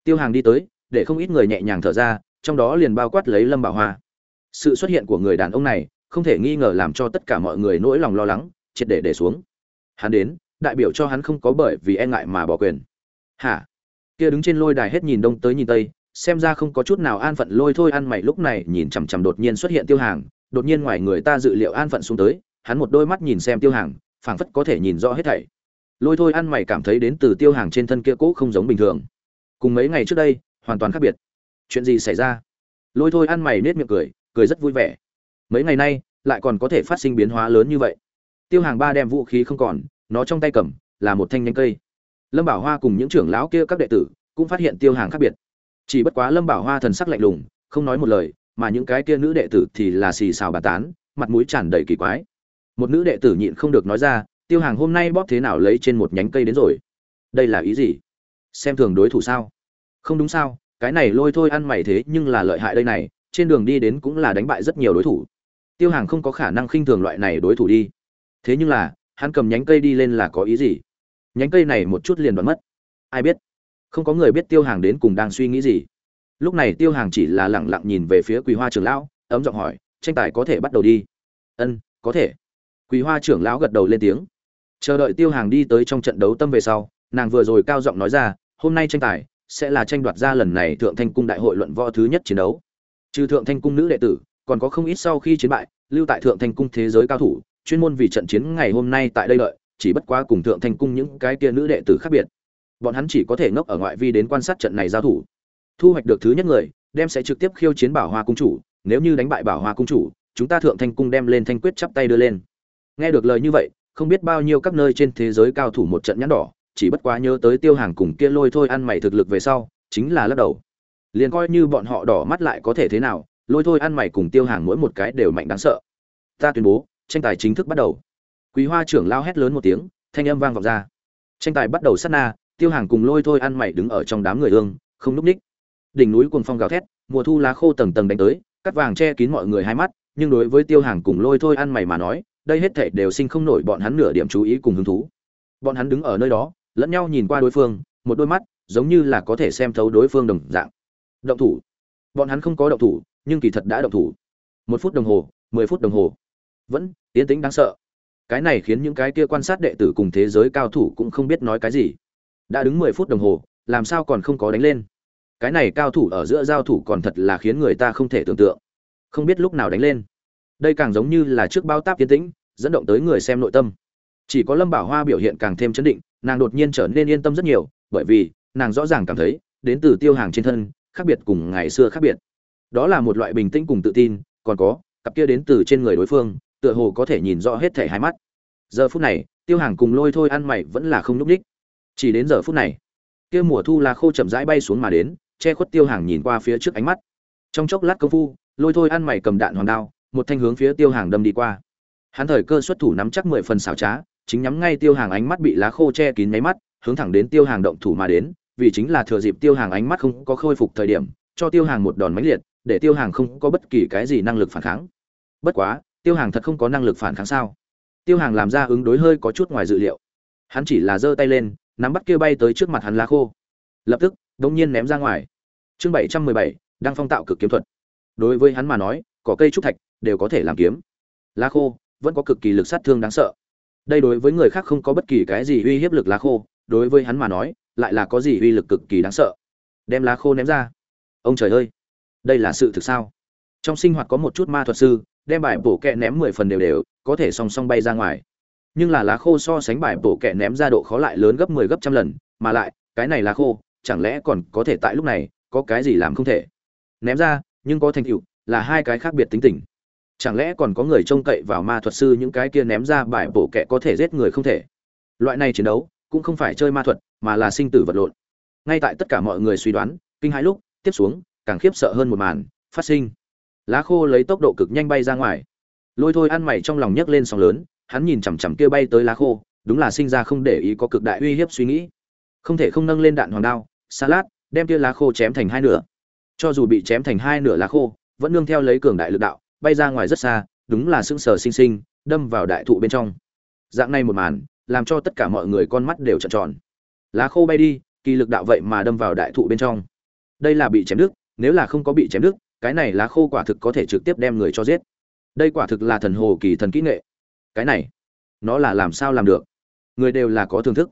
Tiêu hàng đi tới, để không ít người nhẹ nhàng thở ra, trong đó liền bao quát lấy lâm bảo hoa. Sự xuất hiện của người đàn ông này không thể nghi ngờ làm cho tất cả mọi người nỗi lòng lo lắng, triệt để để xuống. Hắn đến, đại biểu cho hắn không có bởi vì e ngại mà bỏ quyền. Hả? Kia đứng trên lôi đài hết nhìn đông tới nhìn tây, xem ra không có chút nào an phận lôi thôi ăn mày lúc này nhìn chằm chằm đột nhiên xuất hiện tiêu hàng. Đột nhiên ngoài người ta dự liệu an phận xuống tới, hắn một đôi mắt nhìn xem tiêu hàng phảng phất có thể nhìn rõ hết thảy. Lôi thôi ăn mày cảm thấy đến từ tiêu hàng trên thân kia cũ không giống bình thường. Cùng mấy ngày trước đây, hoàn toàn khác biệt. Chuyện gì xảy ra? Lôi thôi ăn mày nết miệng cười cười rất vui vẻ. Mấy ngày nay, lại còn có thể phát sinh biến hóa lớn như vậy. Tiêu hàng ba đem vũ khí không còn, nó trong tay cầm, là một thanh nhánh cây. Lâm bảo hoa cùng những trưởng lão kia các đệ tử, cũng phát hiện tiêu hàng khác biệt. Chỉ bất quá lâm bảo hoa thần sắc lạnh lùng, không nói một lời, mà những cái kia nữ đệ tử thì là xì xào bà tán, mặt mũi tràn đầy kỳ quái một nữ đệ tử nhịn không được nói ra, tiêu hàng hôm nay bóp thế nào lấy trên một nhánh cây đến rồi? Đây là ý gì? Xem thường đối thủ sao? Không đúng sao, cái này lôi thôi ăn mày thế nhưng là lợi hại đây này, trên đường đi đến cũng là đánh bại rất nhiều đối thủ. Tiêu hàng không có khả năng khinh thường loại này đối thủ đi. Thế nhưng là, hắn cầm nhánh cây đi lên là có ý gì? Nhánh cây này một chút liền đoán mất. Ai biết? Không có người biết tiêu hàng đến cùng đang suy nghĩ gì. Lúc này tiêu hàng chỉ là lẳng lặng nhìn về phía quỳ hoa trường lão, ấm giọng hỏi, tranh tài có thể bắt đầu đi? Ân, có thể quỳ hoa trưởng lão gật đầu lên tiếng. Chờ đợi tiêu hàng đi tới trong trận đấu tâm về sau, nàng vừa rồi cao giọng nói ra, hôm nay tranh tài sẽ là tranh đoạt ra lần này thượng thanh cung đại hội luận võ thứ nhất chiến đấu. Trừ thượng thanh cung nữ đệ tử, còn có không ít sau khi chiến bại, lưu tại thượng thanh cung thế giới cao thủ, chuyên môn vì trận chiến ngày hôm nay tại đây lợi chỉ bất quá cùng thượng thanh cung những cái kia nữ đệ tử khác biệt. Bọn hắn chỉ có thể ngốc ở ngoại vi đến quan sát trận này giao thủ. Thu hoạch được thứ nhất người, đem sẽ trực tiếp khiêu chiến bảo hoa cung chủ, nếu như đánh bại bảo hoa cung chủ, chúng ta thượng thanh cung đem lên thanh quyết chắp tay đưa lên nghe được lời như vậy, không biết bao nhiêu các nơi trên thế giới cao thủ một trận nhãn đỏ, chỉ bất quá nhớ tới tiêu hàng cùng kia lôi thôi ăn mày thực lực về sau, chính là lắc đầu. Liền coi như bọn họ đỏ mắt lại có thể thế nào, lôi thôi ăn mày cùng tiêu hàng mỗi một cái đều mạnh đáng sợ. Ta tuyên bố, tranh tài chính thức bắt đầu. Quý hoa trưởng lao hét lớn một tiếng, thanh âm vang vọng ra. Tranh tài bắt đầu sát na, tiêu hàng cùng lôi thôi ăn mày đứng ở trong đám người ương không núp ních. Đỉnh núi cuồng phong gào thét, mùa thu lá khô tầng tầng đánh tới cắt vàng che kín mọi người hai mắt, nhưng đối với tiêu hàng cùng lôi thôi ăn mày mà nói đây hết thể đều sinh không nổi bọn hắn nửa điểm chú ý cùng hứng thú. Bọn hắn đứng ở nơi đó, lẫn nhau nhìn qua đối phương, một đôi mắt giống như là có thể xem thấu đối phương đồng dạng. Động thủ. Bọn hắn không có động thủ, nhưng kỳ thật đã động thủ. Một phút đồng hồ, mười phút đồng hồ. Vẫn tiến tĩnh đáng sợ. Cái này khiến những cái kia quan sát đệ tử cùng thế giới cao thủ cũng không biết nói cái gì. Đã đứng mười phút đồng hồ, làm sao còn không có đánh lên? Cái này cao thủ ở giữa giao thủ còn thật là khiến người ta không thể tưởng tượng. Không biết lúc nào đánh lên đây càng giống như là trước bao táp tiến tĩnh, dẫn động tới người xem nội tâm. Chỉ có lâm bảo hoa biểu hiện càng thêm chấn định, nàng đột nhiên trở nên yên tâm rất nhiều, bởi vì nàng rõ ràng cảm thấy, đến từ tiêu hàng trên thân, khác biệt cùng ngày xưa khác biệt. Đó là một loại bình tĩnh cùng tự tin, còn có, cặp kia đến từ trên người đối phương, tựa hồ có thể nhìn rõ hết thể hai mắt. Giờ phút này, tiêu hàng cùng lôi thôi ăn mày vẫn là không núp ních. Chỉ đến giờ phút này, kia mùa thu là khô chậm rãi bay xuống mà đến, che khuất tiêu hàng nhìn qua phía trước ánh mắt. Trong chốc lát công phu, lôi thôi ăn mày cầm đạn hoàng đao một thanh hướng phía tiêu hàng đâm đi qua. Hắn thời cơ xuất thủ nắm chắc mười phần xảo trá, chính nhắm ngay tiêu hàng ánh mắt bị lá khô che kín nháy mắt, hướng thẳng đến tiêu hàng động thủ mà đến, vì chính là thừa dịp tiêu hàng ánh mắt không có khôi phục thời điểm, cho tiêu hàng một đòn mãnh liệt, để tiêu hàng không có bất kỳ cái gì năng lực phản kháng. Bất quá, tiêu hàng thật không có năng lực phản kháng sao? Tiêu hàng làm ra ứng đối hơi có chút ngoài dự liệu. Hắn chỉ là giơ tay lên, nắm bắt kia bay tới trước mặt hắn lá khô. Lập tức đông nhiên ném ra ngoài. Chương bảy trăm mười bảy đang phong tạo cực kiếm thuật. Đối với hắn mà nói có cây trúc thạch đều có thể làm kiếm. Lá khô vẫn có cực kỳ lực sát thương đáng sợ. Đây đối với người khác không có bất kỳ cái gì uy hiếp lực lá khô, đối với hắn mà nói, lại là có gì uy lực cực kỳ đáng sợ. Đem lá khô ném ra. Ông trời ơi, đây là sự thực sao? Trong sinh hoạt có một chút ma thuật sư, đem bài bổ kẹ ném mười phần đều đều, có thể song song bay ra ngoài. Nhưng là lá khô so sánh bài bổ kẹ ném ra độ khó lại lớn gấp mười 10 gấp trăm lần, mà lại, cái này lá khô, chẳng lẽ còn có thể tại lúc này, có cái gì làm không thể? Ném ra, nhưng có thành tựu, là hai cái khác biệt tính tình chẳng lẽ còn có người trông cậy vào ma thuật sư những cái kia ném ra bài bổ kẹ có thể giết người không thể? Loại này chiến đấu cũng không phải chơi ma thuật, mà là sinh tử vật lộn. Ngay tại tất cả mọi người suy đoán, kinh hãi lúc, tiếp xuống, càng khiếp sợ hơn một màn phát sinh. Lá khô lấy tốc độ cực nhanh bay ra ngoài. Lôi thôi ăn mày trong lòng nhấc lên sóng lớn, hắn nhìn chằm chằm kia bay tới lá khô, đúng là sinh ra không để ý có cực đại uy hiếp suy nghĩ. Không thể không nâng lên đạn hoàng đao, salad, đem kia lá khô chém thành hai nửa. Cho dù bị chém thành hai nửa lá khô, vẫn nương theo lấy cường đại lực đạo bay ra ngoài rất xa, đúng là sững sờ sinh sinh đâm vào đại thụ bên trong. Dạng này một màn, làm cho tất cả mọi người con mắt đều trợn tròn. Lá khô bay đi, kỳ lực đạo vậy mà đâm vào đại thụ bên trong. Đây là bị chém đứt, nếu là không có bị chém đứt, cái này lá khô quả thực có thể trực tiếp đem người cho giết. Đây quả thực là thần hồ kỳ thần kỹ nghệ. Cái này, nó là làm sao làm được? Người đều là có thưởng thức.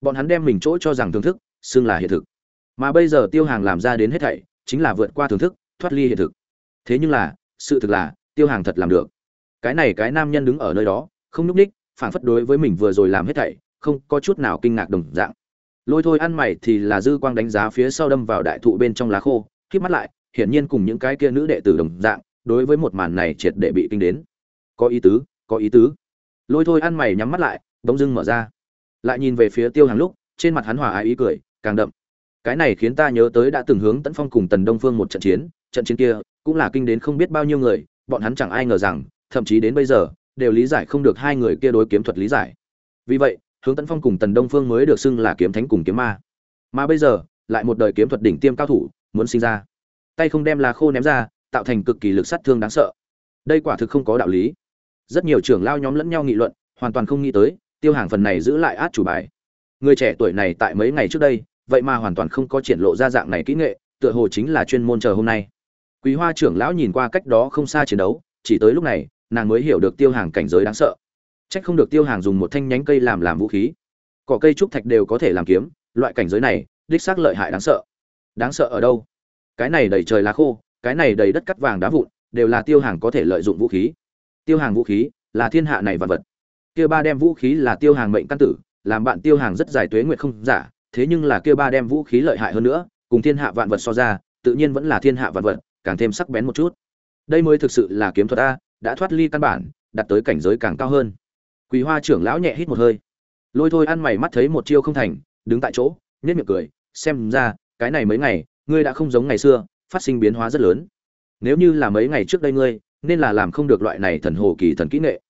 Bọn hắn đem mình chỗ cho rằng thưởng thức, xưng là hiện thực. Mà bây giờ tiêu hàng làm ra đến hết thảy, chính là vượt qua thưởng thức, thoát ly hiện thực. Thế nhưng là sự thực là, tiêu hàng thật làm được. Cái này cái nam nhân đứng ở nơi đó, không nhúc ních phản phất đối với mình vừa rồi làm hết thảy, không có chút nào kinh ngạc đồng dạng. Lôi thôi ăn mày thì là dư quang đánh giá phía sau đâm vào đại thụ bên trong lá khô khi mắt lại, hiển nhiên cùng những cái kia nữ đệ tử đồng dạng, đối với một màn này triệt để bị kinh đến. Có ý tứ, có ý tứ. Lôi thôi ăn mày nhắm mắt lại, bỗng dưng mở ra. Lại nhìn về phía tiêu hàng lúc, trên mặt hắn hòa ái ý cười, càng đậm. Cái này khiến ta nhớ tới đã từng hướng tấn phong cùng tần đông phương một trận chiến trận chiến kia cũng là kinh đến không biết bao nhiêu người, bọn hắn chẳng ai ngờ rằng, thậm chí đến bây giờ, đều lý giải không được hai người kia đối kiếm thuật lý giải. Vì vậy, hướng tấn phong cùng tần đông phương mới được xưng là kiếm thánh cùng kiếm ma. Mà bây giờ, lại một đời kiếm thuật đỉnh tiêm cao thủ, muốn sinh ra. Tay không đem lá khô ném ra, tạo thành cực kỳ lực sát thương đáng sợ. Đây quả thực không có đạo lý. Rất nhiều trưởng lao nhóm lẫn nhau nghị luận, hoàn toàn không nghĩ tới, tiêu hàng phần này giữ lại át chủ bài. Người trẻ tuổi này tại mấy ngày trước đây, vậy mà hoàn toàn không có triển lộ ra dạng này kỹ nghệ, tựa hồ chính là chuyên môn chờ hôm nay quý hoa trưởng lão nhìn qua cách đó không xa chiến đấu, chỉ tới lúc này, nàng mới hiểu được tiêu hàng cảnh giới đáng sợ. Trách không được tiêu hàng dùng một thanh nhánh cây làm làm vũ khí. Cỏ cây trúc thạch đều có thể làm kiếm, loại cảnh giới này, đích xác lợi hại đáng sợ. Đáng sợ ở đâu? Cái này đầy trời lá khô, cái này đầy đất cắt vàng đá vụn, đều là tiêu hàng có thể lợi dụng vũ khí. Tiêu hàng vũ khí là thiên hạ này vật vật. Kia ba đem vũ khí là tiêu hàng mệnh căn tử, làm bạn tiêu hàng rất dài tuế nguyệt không giả, thế nhưng là kia ba đem vũ khí lợi hại hơn nữa, cùng thiên hạ vạn vật so ra, tự nhiên vẫn là thiên hạ vạn vật càng thêm sắc bén một chút. Đây mới thực sự là kiếm thuật a, đã thoát ly căn bản, đạt tới cảnh giới càng cao hơn. Quỳ hoa trưởng lão nhẹ hít một hơi. Lôi thôi ăn mày mắt thấy một chiêu không thành, đứng tại chỗ, nhếch miệng cười, xem ra, cái này mấy ngày, ngươi đã không giống ngày xưa, phát sinh biến hóa rất lớn. Nếu như là mấy ngày trước đây ngươi, nên là làm không được loại này thần hồ kỳ thần kỹ nghệ.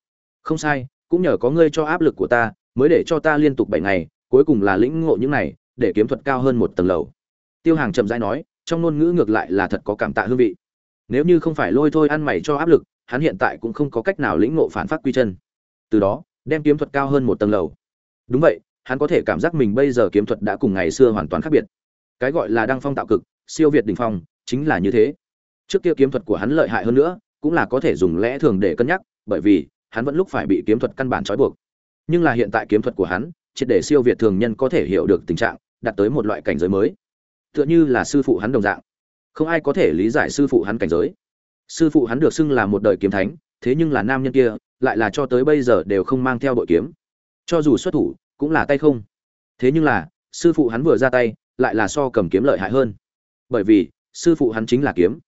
Không sai, cũng nhờ có ngươi cho áp lực của ta, mới để cho ta liên tục bảy ngày, cuối cùng là lĩnh ngộ những này, để kiếm thuật cao hơn một tầng lầu. Tiêu hàng chậm rãi nói trong ngôn ngữ ngược lại là thật có cảm tạ hương vị. Nếu như không phải lôi thôi ăn mày cho áp lực, hắn hiện tại cũng không có cách nào lĩnh ngộ phản phát quy chân. Từ đó, đem kiếm thuật cao hơn một tầng lầu. Đúng vậy, hắn có thể cảm giác mình bây giờ kiếm thuật đã cùng ngày xưa hoàn toàn khác biệt. Cái gọi là đăng phong tạo cực, siêu việt đỉnh phong, chính là như thế. Trước kia kiếm thuật của hắn lợi hại hơn nữa, cũng là có thể dùng lẽ thường để cân nhắc, bởi vì, hắn vẫn lúc phải bị kiếm thuật căn bản trói buộc. Nhưng là hiện tại kiếm thuật của hắn, triệt để siêu việt thường nhân có thể hiểu được tình trạng, đạt tới một loại cảnh giới mới tựa như là sư phụ hắn đồng dạng. Không ai có thể lý giải sư phụ hắn cảnh giới. Sư phụ hắn được xưng là một đời kiếm thánh, thế nhưng là nam nhân kia, lại là cho tới bây giờ đều không mang theo bội kiếm. Cho dù xuất thủ, cũng là tay không. Thế nhưng là, sư phụ hắn vừa ra tay, lại là so cầm kiếm lợi hại hơn. Bởi vì, sư phụ hắn chính là kiếm.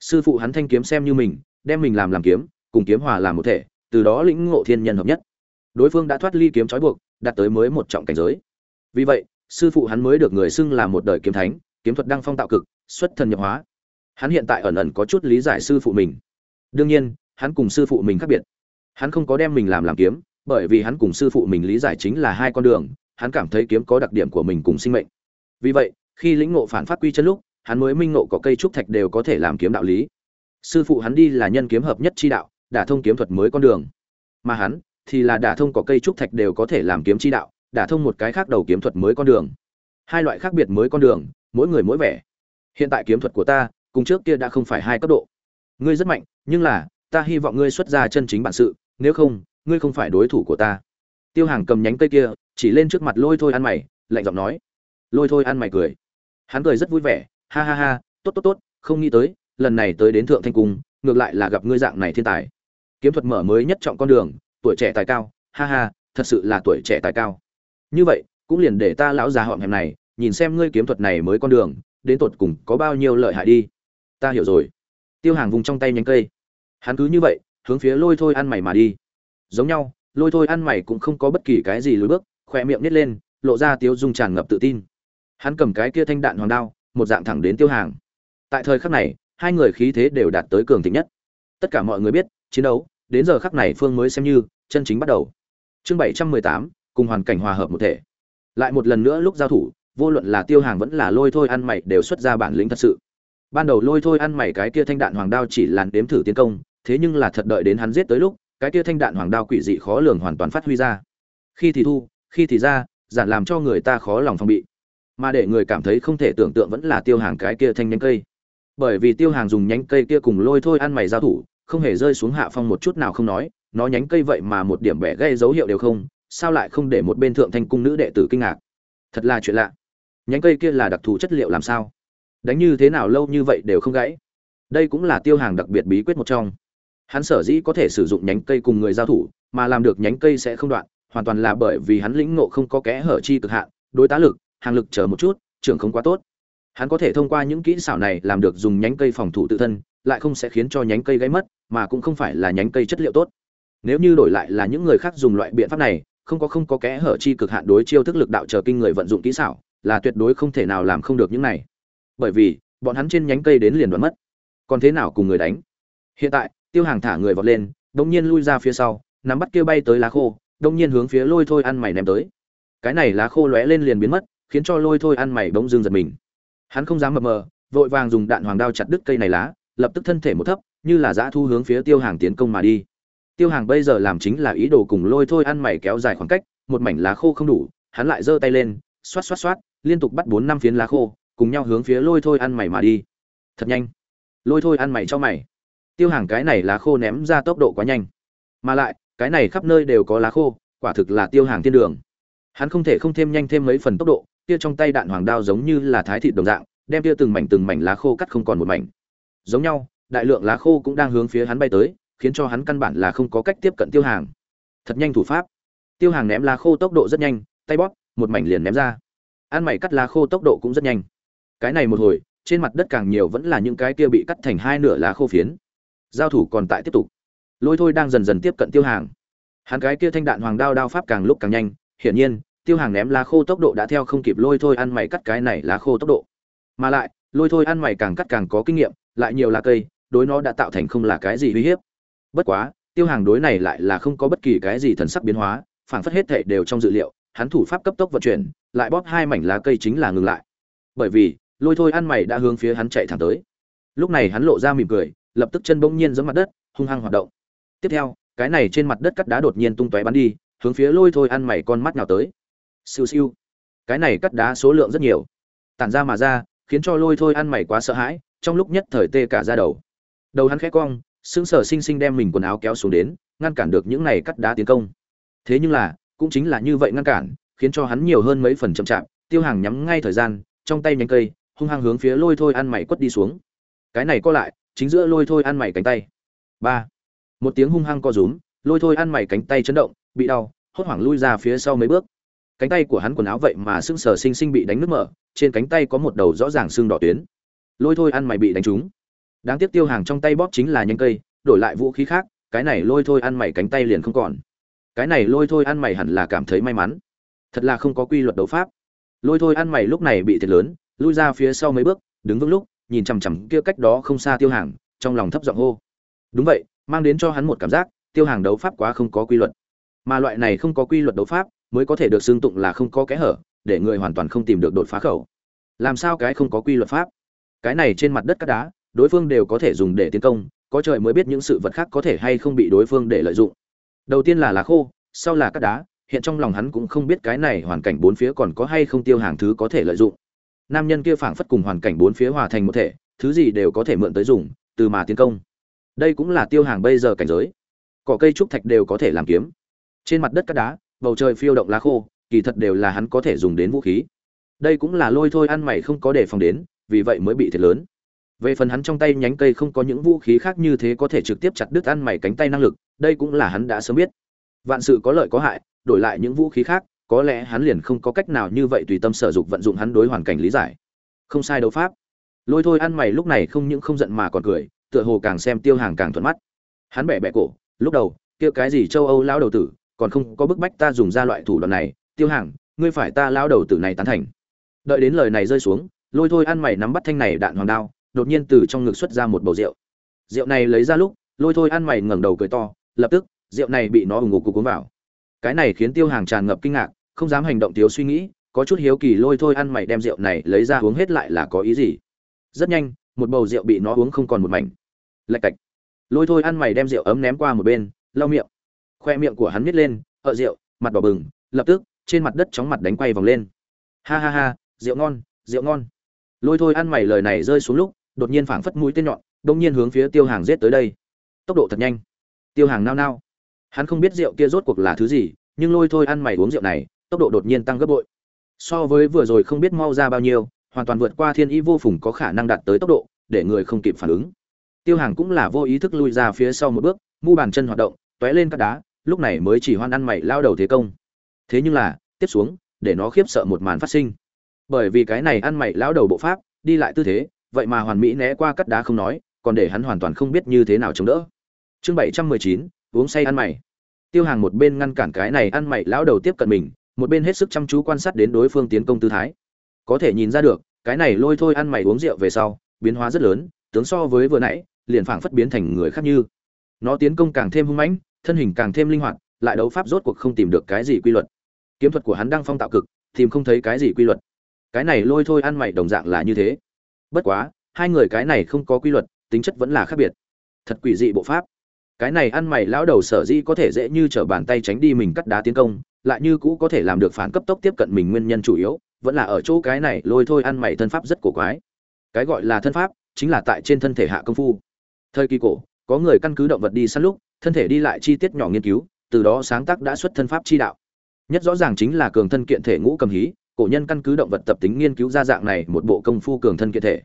Sư phụ hắn thanh kiếm xem như mình, đem mình làm làm kiếm, cùng kiếm hòa làm một thể, từ đó lĩnh ngộ thiên nhân hợp nhất. Đối phương đã thoát ly kiếm trói buộc, đạt tới mới một trọng cảnh giới. Vì vậy, sư phụ hắn mới được người xưng là một đời kiếm thánh kiếm thuật đăng phong tạo cực, xuất thần nhập hóa. Hắn hiện tại ẩn ẩn có chút lý giải sư phụ mình. Đương nhiên, hắn cùng sư phụ mình khác biệt. Hắn không có đem mình làm làm kiếm, bởi vì hắn cùng sư phụ mình lý giải chính là hai con đường, hắn cảm thấy kiếm có đặc điểm của mình cùng sinh mệnh. Vì vậy, khi lĩnh ngộ phản phát quy chân lúc, hắn mới minh ngộ có cây trúc thạch đều có thể làm kiếm đạo lý. Sư phụ hắn đi là nhân kiếm hợp nhất chi đạo, đả thông kiếm thuật mới con đường. Mà hắn thì là đả thông có cây trúc thạch đều có thể làm kiếm chi đạo, đả thông một cái khác đầu kiếm thuật mới con đường hai loại khác biệt mới con đường, mỗi người mỗi vẻ. Hiện tại kiếm thuật của ta, cùng trước kia đã không phải hai cấp độ. Ngươi rất mạnh, nhưng là, ta hy vọng ngươi xuất ra chân chính bản sự, nếu không, ngươi không phải đối thủ của ta. Tiêu hàng cầm nhánh cây kia, chỉ lên trước mặt lôi thôi ăn mày, lạnh giọng nói. Lôi thôi ăn mày cười. Hắn cười rất vui vẻ, ha ha ha, tốt tốt tốt, không nghĩ tới, lần này tới đến thượng thanh cung, ngược lại là gặp ngươi dạng này thiên tài. Kiếm thuật mở mới nhất trọng con đường, tuổi trẻ tài cao, ha ha, thật sự là tuổi trẻ tài cao. Như vậy cũng liền để ta lão già họm hẹm này, nhìn xem ngươi kiếm thuật này mới con đường, đến tột cùng có bao nhiêu lợi hại đi. Ta hiểu rồi. Tiêu hàng vùng trong tay nhánh cây. Hắn cứ như vậy, hướng phía lôi thôi ăn mày mà đi. Giống nhau, lôi thôi ăn mày cũng không có bất kỳ cái gì lùi bước, khỏe miệng nít lên, lộ ra tiếu dung tràn ngập tự tin. Hắn cầm cái kia thanh đạn hoàng đao, một dạng thẳng đến tiêu hàng. Tại thời khắc này, hai người khí thế đều đạt tới cường thịnh nhất. Tất cả mọi người biết, chiến đấu, đến giờ khắc này phương mới xem như chân chính bắt đầu. Chương bảy trăm mười tám, cùng hoàn cảnh hòa hợp một thể lại một lần nữa lúc giao thủ, vô luận là tiêu hàng vẫn là lôi thôi ăn mày đều xuất ra bản lĩnh thật sự. Ban đầu lôi thôi ăn mày cái kia thanh đạn hoàng đao chỉ làn đếm thử tiến công, thế nhưng là thật đợi đến hắn giết tới lúc, cái kia thanh đạn hoàng đao quỷ dị khó lường hoàn toàn phát huy ra. Khi thì thu, khi thì ra, giản làm cho người ta khó lòng phòng bị. Mà để người cảm thấy không thể tưởng tượng vẫn là tiêu hàng cái kia thanh nhánh cây. Bởi vì tiêu hàng dùng nhánh cây kia cùng lôi thôi ăn mày giao thủ, không hề rơi xuống hạ phong một chút nào không nói, nó nhánh cây vậy mà một điểm bẻ gây dấu hiệu đều không sao lại không để một bên thượng thanh cung nữ đệ tử kinh ngạc? Thật là chuyện lạ. Nhánh cây kia là đặc thù chất liệu làm sao? Đánh như thế nào lâu như vậy đều không gãy. Đây cũng là tiêu hàng đặc biệt bí quyết một trong. Hắn sở dĩ có thể sử dụng nhánh cây cùng người giao thủ, mà làm được nhánh cây sẽ không đoạn, hoàn toàn là bởi vì hắn lĩnh ngộ không có kẽ hở chi cực hạn, đối tá lực, hàng lực chờ một chút, trưởng không quá tốt. Hắn có thể thông qua những kỹ xảo này làm được dùng nhánh cây phòng thủ tự thân, lại không sẽ khiến cho nhánh cây gãy mất, mà cũng không phải là nhánh cây chất liệu tốt. Nếu như đổi lại là những người khác dùng loại biện pháp này không có không có kẽ hở chi cực hạn đối chiêu thức lực đạo chờ kinh người vận dụng kỹ xảo, là tuyệt đối không thể nào làm không được những này. Bởi vì, bọn hắn trên nhánh cây đến liền đoán mất. Còn thế nào cùng người đánh? Hiện tại, tiêu hàng thả người vọt lên đông nhiên lui ra phía sau, nắm bắt kia bay tới lá khô đông nhiên hướng phía lôi thôi ăn mày ném tới. Cái này lá khô lóe lên liền biến mất, khiến cho lôi thôi ăn mày bỗng dưng giật mình. Hắn không dám mập mờ, vội vàng dùng đạn hoàng đao chặt đứt cây này lá, lập tức thân thể một thấp, như là dã thu hướng phía tiêu hàng tiến công mà đi tiêu hàng bây giờ làm chính là ý đồ cùng lôi thôi ăn mày kéo dài khoảng cách, một mảnh lá khô không đủ, hắn lại giơ tay lên, xoát xoát xoát, liên tục bắt bốn năm phiến lá khô, cùng nhau hướng phía lôi thôi ăn mày mà đi. Thật nhanh. Lôi thôi ăn mày cho mày. Tiêu hàng cái này lá khô ném ra tốc độ quá nhanh. Mà lại, cái này khắp nơi đều có lá khô, quả thực là tiêu hàng thiên đường. Hắn không thể không thêm nhanh thêm mấy phần tốc độ tia trong tay đạn hoàng đao giống như là thái thịt đồng dạng, đem tia từng mảnh từng mảnh lá khô cắt không còn một mảnh. Giống nhau, đại lượng lá khô cũng đang hướng phía hắn bay tới khiến cho hắn căn bản là không có cách tiếp cận tiêu hàng. Thật nhanh thủ pháp. Tiêu hàng ném lá khô tốc độ rất nhanh, tay bóp, một mảnh liền ném ra. Ăn mày cắt lá khô tốc độ cũng rất nhanh. Cái này một hồi, trên mặt đất càng nhiều vẫn là những cái kia bị cắt thành hai nửa lá khô phiến. Giao thủ còn tại tiếp tục. Lôi thôi đang dần dần tiếp cận tiêu hàng. Hắn cái kia thanh đạn hoàng đao đao pháp càng lúc càng nhanh. Hiển nhiên, tiêu hàng ném lá khô tốc độ đã theo không kịp lôi thôi ăn mày cắt cái này lá khô tốc độ. Mà lại, lôi thôi ăn mày càng cắt càng có kinh nghiệm, lại nhiều lá cây, đối nó đã tạo thành không là cái gì uy hiếp bất quá, tiêu hàng đối này lại là không có bất kỳ cái gì thần sắc biến hóa, phảng phất hết thệ đều trong dự liệu, hắn thủ pháp cấp tốc vận chuyển, lại bóp hai mảnh lá cây chính là ngừng lại. Bởi vì, lôi thôi ăn mày đã hướng phía hắn chạy thẳng tới. Lúc này hắn lộ ra mỉm cười, lập tức chân bỗng nhiên giẫm mặt đất, hung hăng hoạt động. Tiếp theo, cái này trên mặt đất cắt đá đột nhiên tung tóe bắn đi, hướng phía lôi thôi ăn mày con mắt nào tới. Siêu siêu. Cái này cắt đá số lượng rất nhiều. Tản ra mà ra, khiến cho lôi thôi ăn mày quá sợ hãi, trong lúc nhất thời tê cả ra đầu. Đầu hắn khẽ cong sững sờ sinh sinh đem mình quần áo kéo xuống đến, ngăn cản được những này cắt đá tiến công. Thế nhưng là, cũng chính là như vậy ngăn cản, khiến cho hắn nhiều hơn mấy phần chậm chạp, tiêu hàng nhắm ngay thời gian, trong tay nhánh cây, hung hăng hướng phía lôi thôi ăn mày quất đi xuống. Cái này co lại, chính giữa lôi thôi ăn mày cánh tay. Ba. Một tiếng hung hăng co rúm, lôi thôi ăn mày cánh tay chấn động, bị đau, hốt hoảng lui ra phía sau mấy bước. Cánh tay của hắn quần áo vậy mà sưng sờ sinh sinh bị đánh nứt mở, trên cánh tay có một đầu rõ ràng xương đỏ tuyến. Lôi thôi ăn mày bị đánh trúng đáng tiếc tiêu hàng trong tay bóp chính là nhanh cây, đổi lại vũ khí khác, cái này lôi thôi ăn mày cánh tay liền không còn. Cái này lôi thôi ăn mày hẳn là cảm thấy may mắn. Thật là không có quy luật đấu pháp. Lôi thôi ăn mày lúc này bị thiệt lớn, lui ra phía sau mấy bước, đứng vững lúc, nhìn chằm chằm kia cách đó không xa tiêu hàng, trong lòng thấp giọng hô. Đúng vậy, mang đến cho hắn một cảm giác, tiêu hàng đấu pháp quá không có quy luật. Mà loại này không có quy luật đấu pháp, mới có thể được xưng tụng là không có kẽ hở, để người hoàn toàn không tìm được đột phá khẩu. Làm sao cái không có quy luật pháp? Cái này trên mặt đất cát đá đối phương đều có thể dùng để tiến công, có trời mới biết những sự vật khác có thể hay không bị đối phương để lợi dụng. Đầu tiên là lá khô, sau là cát đá, hiện trong lòng hắn cũng không biết cái này hoàn cảnh bốn phía còn có hay không tiêu hàng thứ có thể lợi dụng. Nam nhân kia phảng phất cùng hoàn cảnh bốn phía hòa thành một thể, thứ gì đều có thể mượn tới dùng, từ mà tiến công. Đây cũng là tiêu hàng bây giờ cảnh giới. Cỏ cây trúc thạch đều có thể làm kiếm. Trên mặt đất cát đá, bầu trời phiêu động lá khô, kỳ thật đều là hắn có thể dùng đến vũ khí. Đây cũng là lôi thôi ăn mày không có đề phòng đến, vì vậy mới bị thiệt lớn về phần hắn trong tay nhánh cây không có những vũ khí khác như thế có thể trực tiếp chặt đứt ăn mày cánh tay năng lực, đây cũng là hắn đã sớm biết. Vạn sự có lợi có hại, đổi lại những vũ khí khác, có lẽ hắn liền không có cách nào như vậy tùy tâm sở dục vận dụng hắn đối hoàn cảnh lý giải. Không sai đấu pháp. Lôi thôi ăn mày lúc này không những không giận mà còn cười, tựa hồ càng xem tiêu hàng càng thuận mắt. Hắn bẻ bẻ cổ, lúc đầu, kia cái gì châu âu lão đầu tử, còn không có bức bách ta dùng ra loại thủ đoạn này, tiêu hàng, ngươi phải ta lão đầu tử này tán thành. Đợi đến lời này rơi xuống, lôi thôi ăn mày nắm bắt thanh này đạn hoàng đao đột nhiên từ trong ngực xuất ra một bầu rượu. Rượu này lấy ra lúc, lôi thôi ăn mày ngẩng đầu cười to, lập tức, rượu này bị nó ủng ngục cục cuốn vào. Cái này khiến tiêu hàng tràn ngập kinh ngạc, không dám hành động thiếu suy nghĩ, có chút hiếu kỳ lôi thôi ăn mày đem rượu này lấy ra uống hết lại là có ý gì? Rất nhanh, một bầu rượu bị nó uống không còn một mảnh. Lạch cạch. Lôi thôi ăn mày đem rượu ấm ném qua một bên, lau miệng. Khoe miệng của hắn nít lên ợ rượu, mặt đỏ bừng. Lập tức, trên mặt đất chóng mặt đánh quay vòng lên. Ha ha ha, rượu ngon rượu ngon. Lôi thôi ăn mày lời này rơi xuống lúc đột nhiên phảng phất mũi tên nhọn, đột nhiên hướng phía tiêu hàng giết tới đây. Tốc độ thật nhanh. Tiêu hàng nao nao. Hắn không biết rượu kia rốt cuộc là thứ gì, nhưng lôi thôi ăn mày uống rượu này, tốc độ đột nhiên tăng gấp bội. So với vừa rồi không biết mau ra bao nhiêu, hoàn toàn vượt qua thiên y vô phùng có khả năng đạt tới tốc độ, để người không kịp phản ứng. Tiêu hàng cũng là vô ý thức lui ra phía sau một bước, mu bàn chân hoạt động, tóe lên các đá, lúc này mới chỉ hoan ăn mày lao đầu thế công. Thế nhưng là, tiếp xuống, để nó khiếp sợ một màn phát sinh. Bởi vì cái này ăn mày lao đầu bộ pháp, đi lại tư thế vậy mà hoàn mỹ né qua cắt đá không nói, còn để hắn hoàn toàn không biết như thế nào chống đỡ. Chương bảy trăm mười chín, uống say ăn mày. Tiêu hàng một bên ngăn cản cái này ăn mày lão đầu tiếp cận mình, một bên hết sức chăm chú quan sát đến đối phương tiến công tư thái. Có thể nhìn ra được, cái này lôi thôi ăn mày uống rượu về sau, biến hóa rất lớn, tướng so với vừa nãy, liền phảng phất biến thành người khác như. Nó tiến công càng thêm hung mãnh, thân hình càng thêm linh hoạt, lại đấu pháp rốt cuộc không tìm được cái gì quy luật. Kiếm thuật của hắn đang phong tạo cực, tìm không thấy cái gì quy luật. Cái này lôi thôi ăn mày đồng dạng là như thế bất quá, hai người cái này không có quy luật, tính chất vẫn là khác biệt. Thật quỷ dị bộ pháp. Cái này ăn mày lão đầu sở dĩ có thể dễ như trở bàn tay tránh đi mình cắt đá tiến công, lại như cũ có thể làm được phản cấp tốc tiếp cận mình nguyên nhân chủ yếu, vẫn là ở chỗ cái này lôi thôi ăn mày thân pháp rất cổ quái. Cái gọi là thân pháp, chính là tại trên thân thể hạ công phu. Thời kỳ cổ, có người căn cứ động vật đi săn lúc, thân thể đi lại chi tiết nhỏ nghiên cứu, từ đó sáng tác đã xuất thân pháp chi đạo. Nhất rõ ràng chính là cường thân kiện thể ngũ cầm hí cổ nhân căn cứ động vật tập tính nghiên cứu ra dạng này một bộ công phu cường thân kiện thể.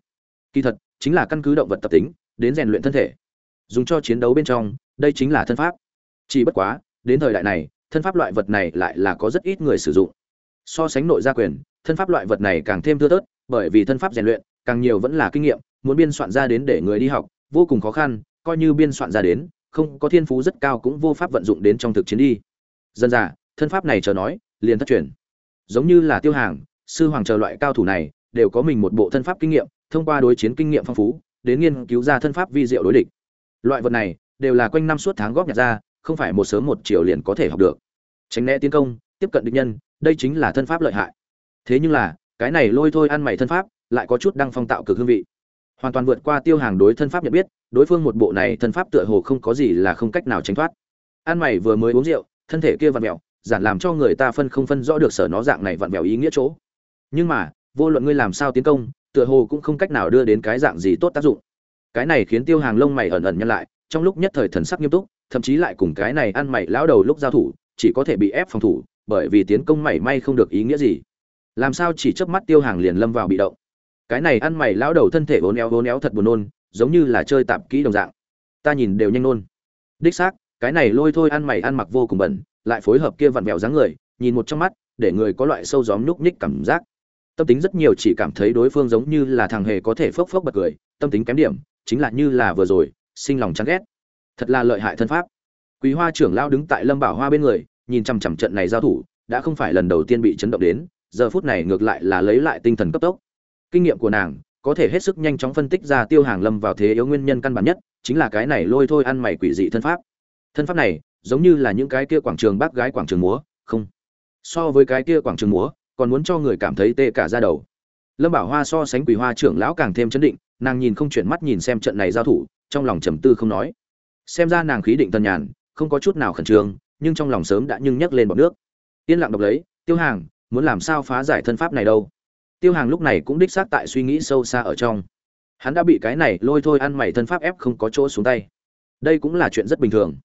Kỳ thật, chính là căn cứ động vật tập tính, đến rèn luyện thân thể. Dùng cho chiến đấu bên trong, đây chính là thân pháp. Chỉ bất quá, đến thời đại này, thân pháp loại vật này lại là có rất ít người sử dụng. So sánh nội gia quyền, thân pháp loại vật này càng thêm thưa thớt, bởi vì thân pháp rèn luyện, càng nhiều vẫn là kinh nghiệm, muốn biên soạn ra đến để người đi học, vô cùng khó khăn, coi như biên soạn ra đến, không có thiên phú rất cao cũng vô pháp vận dụng đến trong thực chiến đi. Dân già, thân pháp này chờ nói, liền thất truyền giống như là tiêu hàng, sư hoàng chờ loại cao thủ này, đều có mình một bộ thân pháp kinh nghiệm, thông qua đối chiến kinh nghiệm phong phú, đến nghiên cứu ra thân pháp vi diệu đối địch. Loại vật này, đều là quanh năm suốt tháng góp nhặt ra, không phải một sớm một chiều liền có thể học được. Tránh né tiến công, tiếp cận địch nhân, đây chính là thân pháp lợi hại. Thế nhưng là, cái này lôi thôi ăn mày thân pháp, lại có chút đăng phong tạo cực hương vị. Hoàn toàn vượt qua tiêu hàng đối thân pháp nhận biết, đối phương một bộ này thân pháp tựa hồ không có gì là không cách nào tránh thoát. Ăn mày vừa mới uống rượu, thân thể kia vặn mẹo giản làm cho người ta phân không phân rõ được sở nó dạng này vặn vẹo ý nghĩa chỗ. Nhưng mà, vô luận ngươi làm sao tiến công, tựa hồ cũng không cách nào đưa đến cái dạng gì tốt tác dụng. Cái này khiến tiêu hàng lông mày ẩn ẩn nhân lại, trong lúc nhất thời thần sắc nghiêm túc, thậm chí lại cùng cái này ăn mày lão đầu lúc giao thủ, chỉ có thể bị ép phòng thủ, bởi vì tiến công mảy may không được ý nghĩa gì. Làm sao chỉ chớp mắt tiêu hàng liền lâm vào bị động. Cái này ăn mày lão đầu thân thể vốn éo vốn éo thật buồn nôn, giống như là chơi tạp kỹ đồng dạng. Ta nhìn đều nhanh nôn. Đích xác, cái này lôi thôi ăn mày ăn mặc vô cùng bẩn lại phối hợp kia vặn vẹo dáng người, nhìn một trong mắt, để người có loại sâu gióm nhúc nhích cảm giác. Tâm tính rất nhiều chỉ cảm thấy đối phương giống như là thằng hề có thể phốc phốc bật cười, tâm tính kém điểm, chính là như là vừa rồi, sinh lòng chán ghét. Thật là lợi hại thân pháp. Quý hoa trưởng lao đứng tại lâm bảo hoa bên người, nhìn chằm chằm trận này giao thủ, đã không phải lần đầu tiên bị chấn động đến, giờ phút này ngược lại là lấy lại tinh thần cấp tốc. Kinh nghiệm của nàng, có thể hết sức nhanh chóng phân tích ra tiêu hàng lâm vào thế yếu nguyên nhân căn bản nhất, chính là cái này lôi thôi ăn mày quỷ dị thân pháp. Thân pháp này giống như là những cái kia quảng trường bác gái quảng trường múa, không. So với cái kia quảng trường múa, còn muốn cho người cảm thấy tê cả ra đầu. Lâm bảo hoa so sánh quỷ hoa trưởng lão càng thêm chấn định, nàng nhìn không chuyển mắt nhìn xem trận này giao thủ, trong lòng trầm tư không nói. Xem ra nàng khí định tân nhàn, không có chút nào khẩn trương, nhưng trong lòng sớm đã nhưng nhấc lên bọt nước. Yên lặng đọc lấy, tiêu hàng, muốn làm sao phá giải thân pháp này đâu? Tiêu hàng lúc này cũng đích xác tại suy nghĩ sâu xa ở trong. Hắn đã bị cái này lôi thôi ăn mày thân pháp ép không có chỗ xuống tay. Đây cũng là chuyện rất bình thường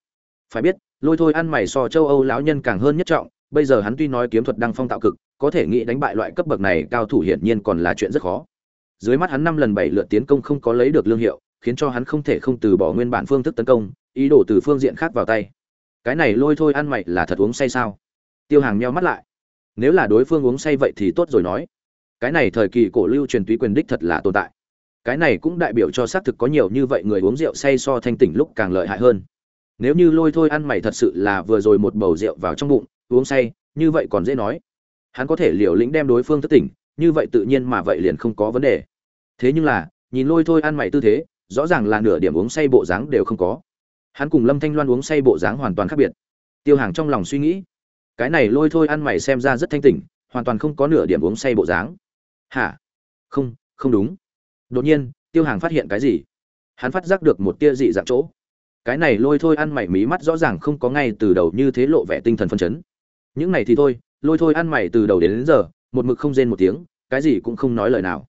phải biết, lôi thôi ăn mày so châu âu lão nhân càng hơn nhất trọng, bây giờ hắn tuy nói kiếm thuật đăng phong tạo cực, có thể nghĩ đánh bại loại cấp bậc này, cao thủ hiển nhiên còn là chuyện rất khó. Dưới mắt hắn năm lần bảy lượt tiến công không có lấy được lương hiệu, khiến cho hắn không thể không từ bỏ nguyên bản phương thức tấn công, ý đồ từ phương diện khác vào tay. Cái này lôi thôi ăn mày là thật uống say sao? Tiêu hàng meo mắt lại. Nếu là đối phương uống say vậy thì tốt rồi nói. Cái này thời kỳ cổ lưu truyền túy quyền đích thật là tồn tại. Cái này cũng đại biểu cho xác thực có nhiều như vậy người uống rượu say so thanh tỉnh lúc càng lợi hại hơn nếu như lôi thôi ăn mày thật sự là vừa rồi một bầu rượu vào trong bụng, uống say, như vậy còn dễ nói. Hắn có thể liều lĩnh đem đối phương thất tỉnh, như vậy tự nhiên mà vậy liền không có vấn đề. Thế nhưng là, nhìn lôi thôi ăn mày tư thế, rõ ràng là nửa điểm uống say bộ dáng đều không có. Hắn cùng lâm thanh loan uống say bộ dáng hoàn toàn khác biệt. Tiêu hàng trong lòng suy nghĩ, cái này lôi thôi ăn mày xem ra rất thanh tỉnh, hoàn toàn không có nửa điểm uống say bộ dáng. Hả? Không không đúng. Đột nhiên, tiêu hàng phát hiện cái gì? Hắn phát giác được một tia dị dạng chỗ cái này lôi thôi ăn mày mí mắt rõ ràng không có ngay từ đầu như thế lộ vẻ tinh thần phân chấn. Những này thì thôi lôi thôi ăn mày từ đầu đến, đến giờ một mực không rên một tiếng cái gì cũng không nói lời nào.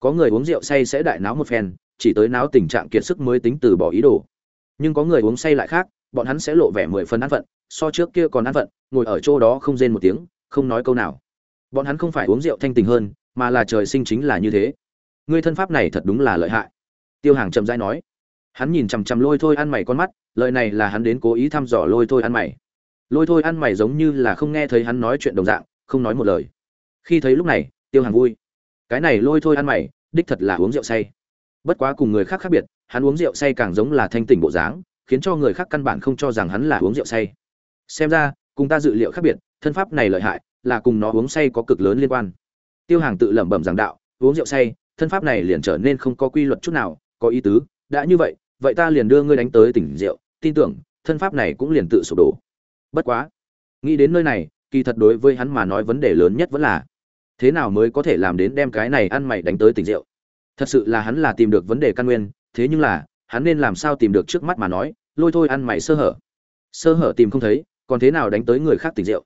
Có người uống rượu say sẽ đại náo một phen chỉ tới náo tình trạng kiệt sức mới tính từ bỏ ý đồ. Nhưng có người uống say lại khác bọn hắn sẽ lộ vẻ mười phần ăn phận so trước kia còn ăn phận ngồi ở chỗ đó không rên một tiếng không nói câu nào. Bọn hắn không phải uống rượu thanh tình hơn mà là trời sinh chính là như thế. Ngươi thân pháp này thật đúng là lợi hại. Tiêu hàng chậm rãi nói hắn nhìn chằm chằm lôi thôi ăn mày con mắt, lời này là hắn đến cố ý thăm dò lôi thôi ăn mày. Lôi thôi ăn mày giống như là không nghe thấy hắn nói chuyện đồng dạng, không nói một lời. Khi thấy lúc này, tiêu hàng vui. Cái này lôi thôi ăn mày, đích thật là uống rượu say. Bất quá cùng người khác khác biệt, hắn uống rượu say càng giống là thanh tỉnh bộ dáng, khiến cho người khác căn bản không cho rằng hắn là uống rượu say. Xem ra, cùng ta dự liệu khác biệt, thân pháp này lợi hại, là cùng nó uống say có cực lớn liên quan. Tiêu hàng tự lẩm bẩm giảng đạo, uống rượu say, thân pháp này liền trở nên không có quy luật chút nào, có ý tứ, đã như vậy vậy ta liền đưa ngươi đánh tới tỉnh rượu, tin tưởng, thân pháp này cũng liền tự sụp đổ. Bất quá, nghĩ đến nơi này, kỳ thật đối với hắn mà nói vấn đề lớn nhất vẫn là, thế nào mới có thể làm đến đem cái này ăn mày đánh tới tỉnh rượu? Thật sự là hắn là tìm được vấn đề căn nguyên, thế nhưng là, hắn nên làm sao tìm được trước mắt mà nói, lôi thôi ăn mày sơ hở. Sơ hở tìm không thấy, còn thế nào đánh tới người khác tỉnh rượu?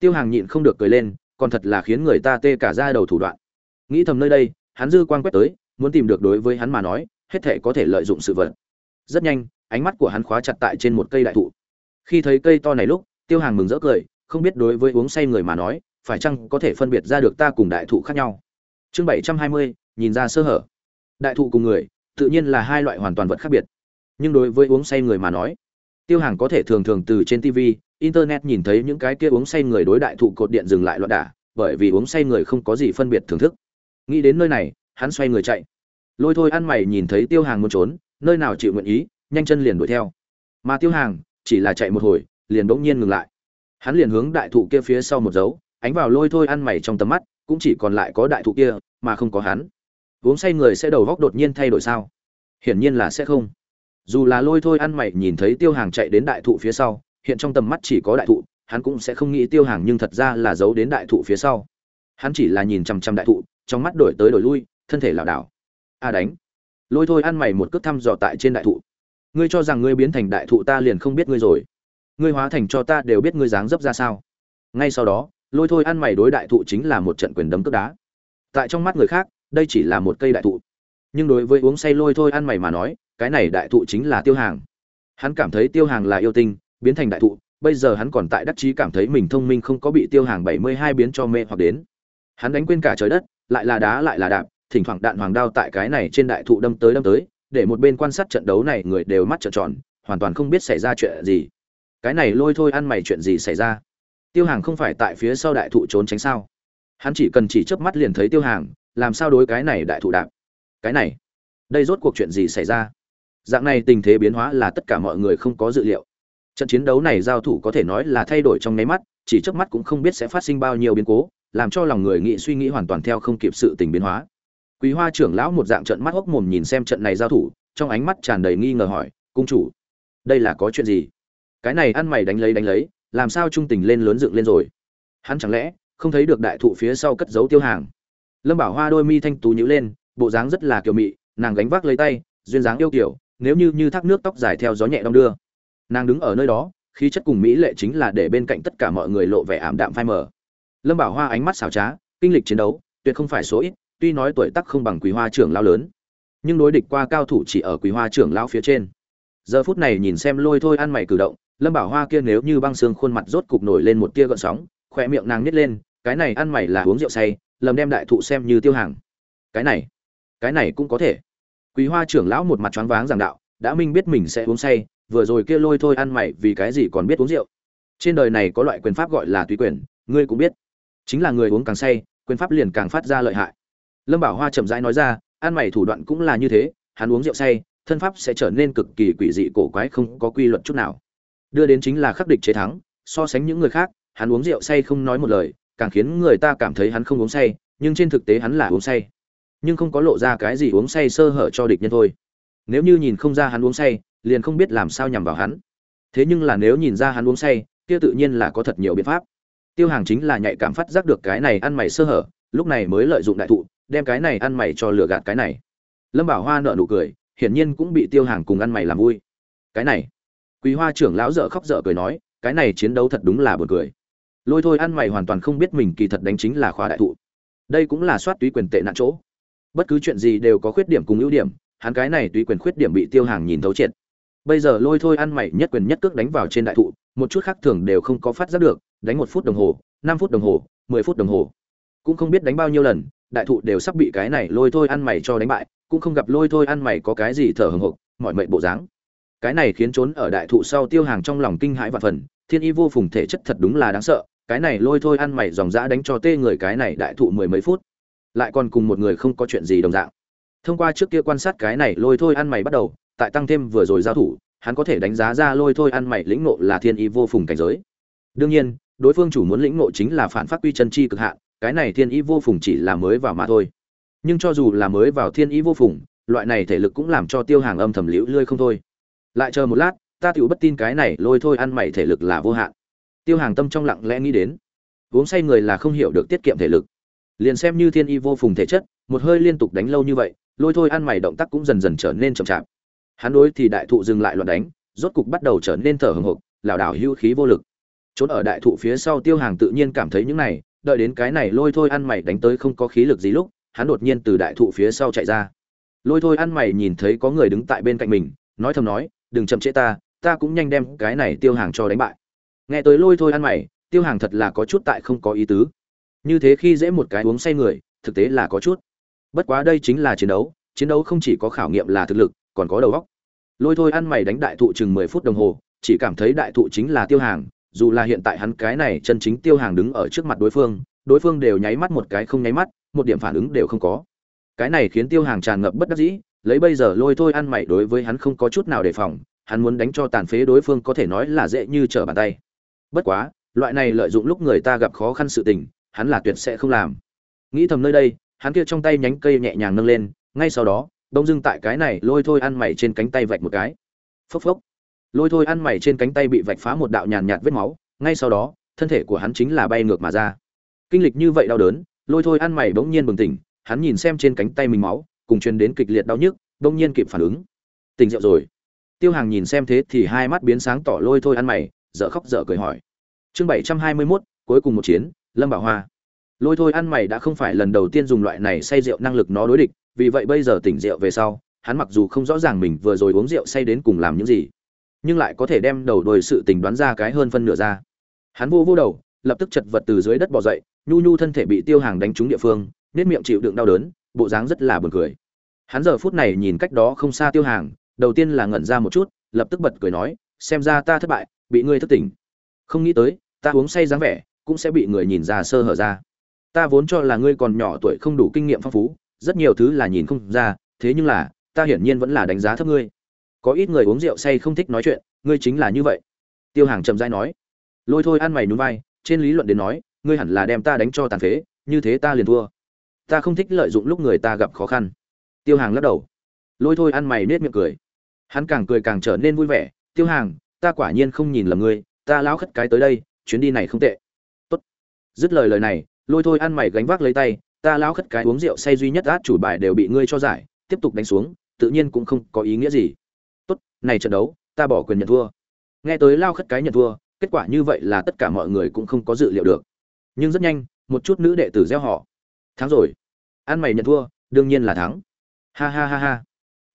Tiêu hàng nhịn không được cười lên, còn thật là khiến người ta tê cả ra đầu thủ đoạn. Nghĩ thầm nơi đây, hắn dư quan quét tới, muốn tìm được đối với hắn mà nói, hết thể có thể lợi dụng sự vật rất nhanh, ánh mắt của hắn khóa chặt tại trên một cây đại thụ. Khi thấy cây to này lúc, tiêu hàng mừng rỡ cười, không biết đối với uống say người mà nói, phải chăng có thể phân biệt ra được ta cùng đại thụ khác nhau? Chương bảy trăm hai mươi, nhìn ra sơ hở. Đại thụ cùng người, tự nhiên là hai loại hoàn toàn vật khác biệt. Nhưng đối với uống say người mà nói, tiêu hàng có thể thường thường từ trên tv internet nhìn thấy những cái kia uống say người đối đại thụ cột điện dừng lại loạn đả, bởi vì uống say người không có gì phân biệt thưởng thức. Nghĩ đến nơi này, hắn xoay người chạy. Lôi thôi ăn mày nhìn thấy tiêu hàng muốn trốn nơi nào chịu nguyện ý, nhanh chân liền đuổi theo. Mà tiêu hàng chỉ là chạy một hồi, liền bỗng nhiên ngừng lại. Hắn liền hướng đại thụ kia phía sau một dấu, ánh vào lôi thôi ăn mày trong tầm mắt, cũng chỉ còn lại có đại thụ kia, mà không có hắn. Uống say người sẽ đầu góc đột nhiên thay đổi sao? Hiển nhiên là sẽ không. Dù là lôi thôi ăn mày nhìn thấy tiêu hàng chạy đến đại thụ phía sau, hiện trong tầm mắt chỉ có đại thụ, hắn cũng sẽ không nghĩ tiêu hàng nhưng thật ra là giấu đến đại thụ phía sau. Hắn chỉ là nhìn chằm chằm đại thụ, trong mắt đổi tới đổi lui, thân thể lảo đảo. A đánh lôi thôi ăn mày một cước thăm dò tại trên đại thụ. Ngươi cho rằng ngươi biến thành đại thụ ta liền không biết ngươi rồi. Ngươi hóa thành cho ta đều biết ngươi dáng dấp ra sao. Ngay sau đó, lôi thôi ăn mày đối đại thụ chính là một trận quyền đấm cước đá. Tại trong mắt người khác, đây chỉ là một cây đại thụ. Nhưng đối với uống say lôi thôi ăn mày mà nói, cái này đại thụ chính là tiêu hàng. Hắn cảm thấy tiêu hàng là yêu tinh, biến thành đại thụ, bây giờ hắn còn tại đắc chí cảm thấy mình thông minh không có bị tiêu hàng bảy mươi hai biến cho mê hoặc đến. Hắn đánh quên cả trời đất, lại là đá lại là đạp thỉnh thoảng đạn hoàng đao tại cái này trên đại thụ đâm tới đâm tới, để một bên quan sát trận đấu này người đều mắt trợn tròn, hoàn toàn không biết xảy ra chuyện gì. Cái này lôi thôi ăn mày chuyện gì xảy ra? Tiêu hàng không phải tại phía sau đại thụ trốn tránh sao? Hắn chỉ cần chỉ chớp mắt liền thấy tiêu hàng, làm sao đối cái này đại thụ đạp? Cái này, đây rốt cuộc chuyện gì xảy ra? Dạng này tình thế biến hóa là tất cả mọi người không có dự liệu. Trận chiến đấu này giao thủ có thể nói là thay đổi trong nháy mắt, chỉ chớp mắt cũng không biết sẽ phát sinh bao nhiêu biến cố, làm cho lòng người nghĩ suy nghĩ hoàn toàn theo không kịp sự tình biến hóa quý hoa trưởng lão một dạng trận mắt hốc mồm nhìn xem trận này giao thủ, trong ánh mắt tràn đầy nghi ngờ hỏi, cung chủ, đây là có chuyện gì? Cái này ăn mày đánh lấy đánh lấy, làm sao trung tình lên lớn dựng lên rồi? Hắn chẳng lẽ không thấy được đại thụ phía sau cất giấu tiêu hàng? Lâm bảo hoa đôi mi thanh tú nhíu lên, bộ dáng rất là kiều mị, nàng gánh vác lấy tay, duyên dáng yêu kiểu, nếu như như thác nước tóc dài theo gió nhẹ đong đưa. Nàng đứng ở nơi đó, khí chất cùng mỹ lệ chính là để bên cạnh tất cả mọi người lộ vẻ ảm đạm phai mờ. Lâm bảo hoa ánh mắt xảo trá, kinh lịch chiến đấu, tuyệt không phải số ít tuy nói tuổi tác không bằng quý hoa trưởng lao lớn, nhưng đối địch qua cao thủ chỉ ở quý hoa trưởng lao phía trên. Giờ phút này nhìn xem lôi thôi ăn mày cử động, lâm bảo hoa kia nếu như băng xương khuôn mặt rốt cục nổi lên một tia gợn sóng, khỏe miệng nàng nít lên, cái này ăn mày là uống rượu say, lầm đem đại thụ xem như tiêu hàng. Cái này cái này cũng có thể. Quý hoa trưởng lão một mặt choáng váng giảng đạo, đã minh biết mình sẽ uống say, vừa rồi kia lôi thôi ăn mày vì cái gì còn biết uống rượu? Trên đời này có loại quyền pháp gọi là tùy quyền, ngươi cũng biết. Chính là người uống càng say, quyền pháp liền càng phát ra lợi hại lâm bảo hoa chậm rãi nói ra ăn mày thủ đoạn cũng là như thế, hắn uống rượu say, thân pháp sẽ trở nên cực kỳ quỷ dị cổ quái không có quy luật chút nào. Đưa đến chính là khắc địch chế thắng, so sánh những người khác, hắn uống rượu say không nói một lời, càng khiến người ta cảm thấy hắn không uống say, nhưng trên thực tế hắn là uống say. Nhưng không có lộ ra cái gì uống say sơ hở cho địch nhân thôi. Nếu như nhìn không ra hắn uống say, liền không biết làm sao nhằm vào hắn. Thế nhưng là nếu nhìn ra hắn uống say, kia tự nhiên là có thật nhiều biện pháp. Tiêu hàng chính là nhạy cảm phát giác được cái này ăn mày sơ hở, lúc này mới lợi dụng đại thụ đem cái này ăn mày cho lừa gạt cái này. Lâm bảo hoa nợ nụ cười, hiển nhiên cũng bị tiêu hàng cùng ăn mày làm vui. Cái này quý hoa trưởng lão dở khóc dở cười nói, cái này chiến đấu thật đúng là buồn cười. Lôi thôi ăn mày hoàn toàn không biết mình kỳ thật đánh chính là khóa đại thụ. Đây cũng là soát túy quyền tệ nạn chỗ. Bất cứ chuyện gì đều có khuyết điểm cùng ưu điểm, hắn cái này túy quyền khuyết điểm bị tiêu hàng nhìn thấu triệt. Bây giờ lôi thôi ăn mày nhất quyền nhất cước đánh vào trên đại thụ, một chút khác thường đều không có phát giác được, đánh một phút đồng hồ, năm phút đồng hồ, mười phút đồng hồ. Cũng không biết đánh bao nhiêu lần đại thụ đều sắp bị cái này lôi thôi ăn mày cho đánh bại, cũng không gặp lôi thôi ăn mày có cái gì thở hừng hực mọi mệnh bộ dáng. Cái này khiến trốn ở đại thụ sau tiêu hàng trong lòng kinh hãi và phần, thiên y vô phùng thể chất thật đúng là đáng sợ, cái này lôi thôi ăn mày dòng dã đánh cho tê người cái này đại thụ mười mấy phút. Lại còn cùng một người không có chuyện gì đồng dạng. Thông qua trước kia quan sát cái này lôi thôi ăn mày bắt đầu, tại tăng thêm vừa rồi giao thủ, hắn có thể đánh giá ra lôi thôi ăn mày lĩnh ngộ là thiên y vô phùng cảnh giới. Đương nhiên, đối phương chủ muốn lĩnh ngộ chính là phản phát quy chân chi cực hạn cái này thiên ý vô phùng chỉ là mới vào mà thôi. Nhưng cho dù là mới vào thiên ý vô phùng, loại này thể lực cũng làm cho tiêu hàng âm thầm liễu lươi không thôi. Lại chờ một lát, ta tựu bất tin cái này lôi thôi ăn mày thể lực là vô hạn. Tiêu hàng tâm trong lặng lẽ nghĩ đến. Uống say người là không hiểu được tiết kiệm thể lực. Liền xem như thiên y vô phùng thể chất, một hơi liên tục đánh lâu như vậy, lôi thôi ăn mày động tác cũng dần dần trở nên chậm chạp. Hắn đối thì đại thụ dừng lại loạn đánh, rốt cục bắt đầu trở nên thở hừng hộp lảo đảo hưu khí vô lực. Trốn ở đại thụ phía sau tiêu hàng tự nhiên cảm thấy những này đợi đến cái này lôi thôi ăn mày đánh tới không có khí lực gì lúc, hắn đột nhiên từ đại thụ phía sau chạy ra. Lôi thôi ăn mày nhìn thấy có người đứng tại bên cạnh mình, nói thầm nói, đừng chậm trễ ta ta cũng nhanh đem cái này tiêu hàng cho đánh bại. Nghe tới lôi thôi ăn mày, tiêu hàng thật là có chút tại không có ý tứ. Như thế khi dễ một cái uống say người, thực tế là có chút. Bất quá đây chính là chiến đấu chiến đấu không chỉ có khảo nghiệm là thực lực, còn có đầu óc. Lôi thôi ăn mày đánh đại thụ chừng mười phút đồng hồ, chỉ cảm thấy đại thụ chính là tiêu hàng dù là hiện tại hắn cái này chân chính tiêu hàng đứng ở trước mặt đối phương đối phương đều nháy mắt một cái không nháy mắt, một điểm phản ứng đều không có. Cái này khiến tiêu hàng tràn ngập bất đắc dĩ, lấy bây giờ lôi thôi ăn mày đối với hắn không có chút nào đề phòng, hắn muốn đánh cho tàn phế đối phương có thể nói là dễ như trở bàn tay. Bất quá, loại này lợi dụng lúc người ta gặp khó khăn sự tình, hắn là tuyệt sẽ không làm. Nghĩ thầm nơi đây, hắn kia trong tay nhánh cây nhẹ nhàng nâng lên, ngay sau đó, đông dưng tại cái này lôi thôi ăn mày trên cánh tay vạch một cái. Phốc phốc lôi thôi ăn mày trên cánh tay bị vạch phá một đạo nhàn nhạt vết máu, ngay sau đó, thân thể của hắn chính là bay ngược mà ra. Kinh lịch như vậy đau đớn, lôi thôi ăn mày bỗng nhiên bừng tỉnh, hắn nhìn xem trên cánh tay mình máu, cùng truyền đến kịch liệt đau nhức, bỗng nhiên kịp phản ứng. Tỉnh rượu rồi. Tiêu hàng nhìn xem thế thì hai mắt biến sáng tỏ lôi thôi ăn mày, dở khóc dở cười hỏi. Chương bảy trăm hai mươi mốt, cuối cùng một chiến, lâm bảo hoa. Lôi thôi ăn mày đã không phải lần đầu tiên dùng loại này say rượu năng lực nó đối địch, vì vậy bây giờ tỉnh rượu về sau, hắn mặc dù không rõ ràng mình vừa rồi uống rượu say đến cùng làm những gì nhưng lại có thể đem đầu đuôi sự tình đoán ra cái hơn phân nửa ra. Hắn vô vô đầu, lập tức chật vật từ dưới đất bò dậy, nhu nhu thân thể bị tiêu hàng đánh trúng địa phương nết miệng chịu đựng đau đớn, bộ dáng rất là buồn cười. Hắn giờ phút này nhìn cách đó không xa tiêu hàng, đầu tiên là ngẩn ra một chút, lập tức bật cười nói, xem ra ta thất bại, bị ngươi thất tỉnh. Không nghĩ tới, ta uống say dáng vẻ, cũng sẽ bị người nhìn ra sơ hở ra. Ta vốn cho là ngươi còn nhỏ tuổi không đủ kinh nghiệm phong phú, rất nhiều thứ là nhìn không ra, thế nhưng là, ta hiển nhiên vẫn là đánh giá thấp ngươi có ít người uống rượu say không thích nói chuyện, ngươi chính là như vậy. Tiêu hàng trầm dai nói. Lôi thôi ăn mày nhún vai, trên lý luận đến nói, ngươi hẳn là đem ta đánh cho tàn phế, như thế ta liền thua. Ta không thích lợi dụng lúc người ta gặp khó khăn. Tiêu hàng lắc đầu. Lôi thôi ăn mày nết miệng cười. Hắn càng cười càng trở nên vui vẻ. Tiêu hàng, ta quả nhiên không nhìn lầm ngươi, ta lão khất cái tới đây, chuyến đi này không tệ. Tốt. Dứt lời lời này, lôi thôi ăn mày gánh vác lấy tay, ta lão khất cái uống rượu say duy nhất át chủ bài đều bị ngươi cho giải, tiếp tục đánh xuống, tự nhiên cũng không có ý nghĩa gì này trận đấu, ta bỏ quyền nhận thua. Nghe tới lao khất cái nhận thua, kết quả như vậy là tất cả mọi người cũng không có dự liệu được. Nhưng rất nhanh, một chút nữ đệ tử gieo họ. Thắng rồi. Ăn mày nhận thua, đương nhiên là thắng. Ha ha ha ha.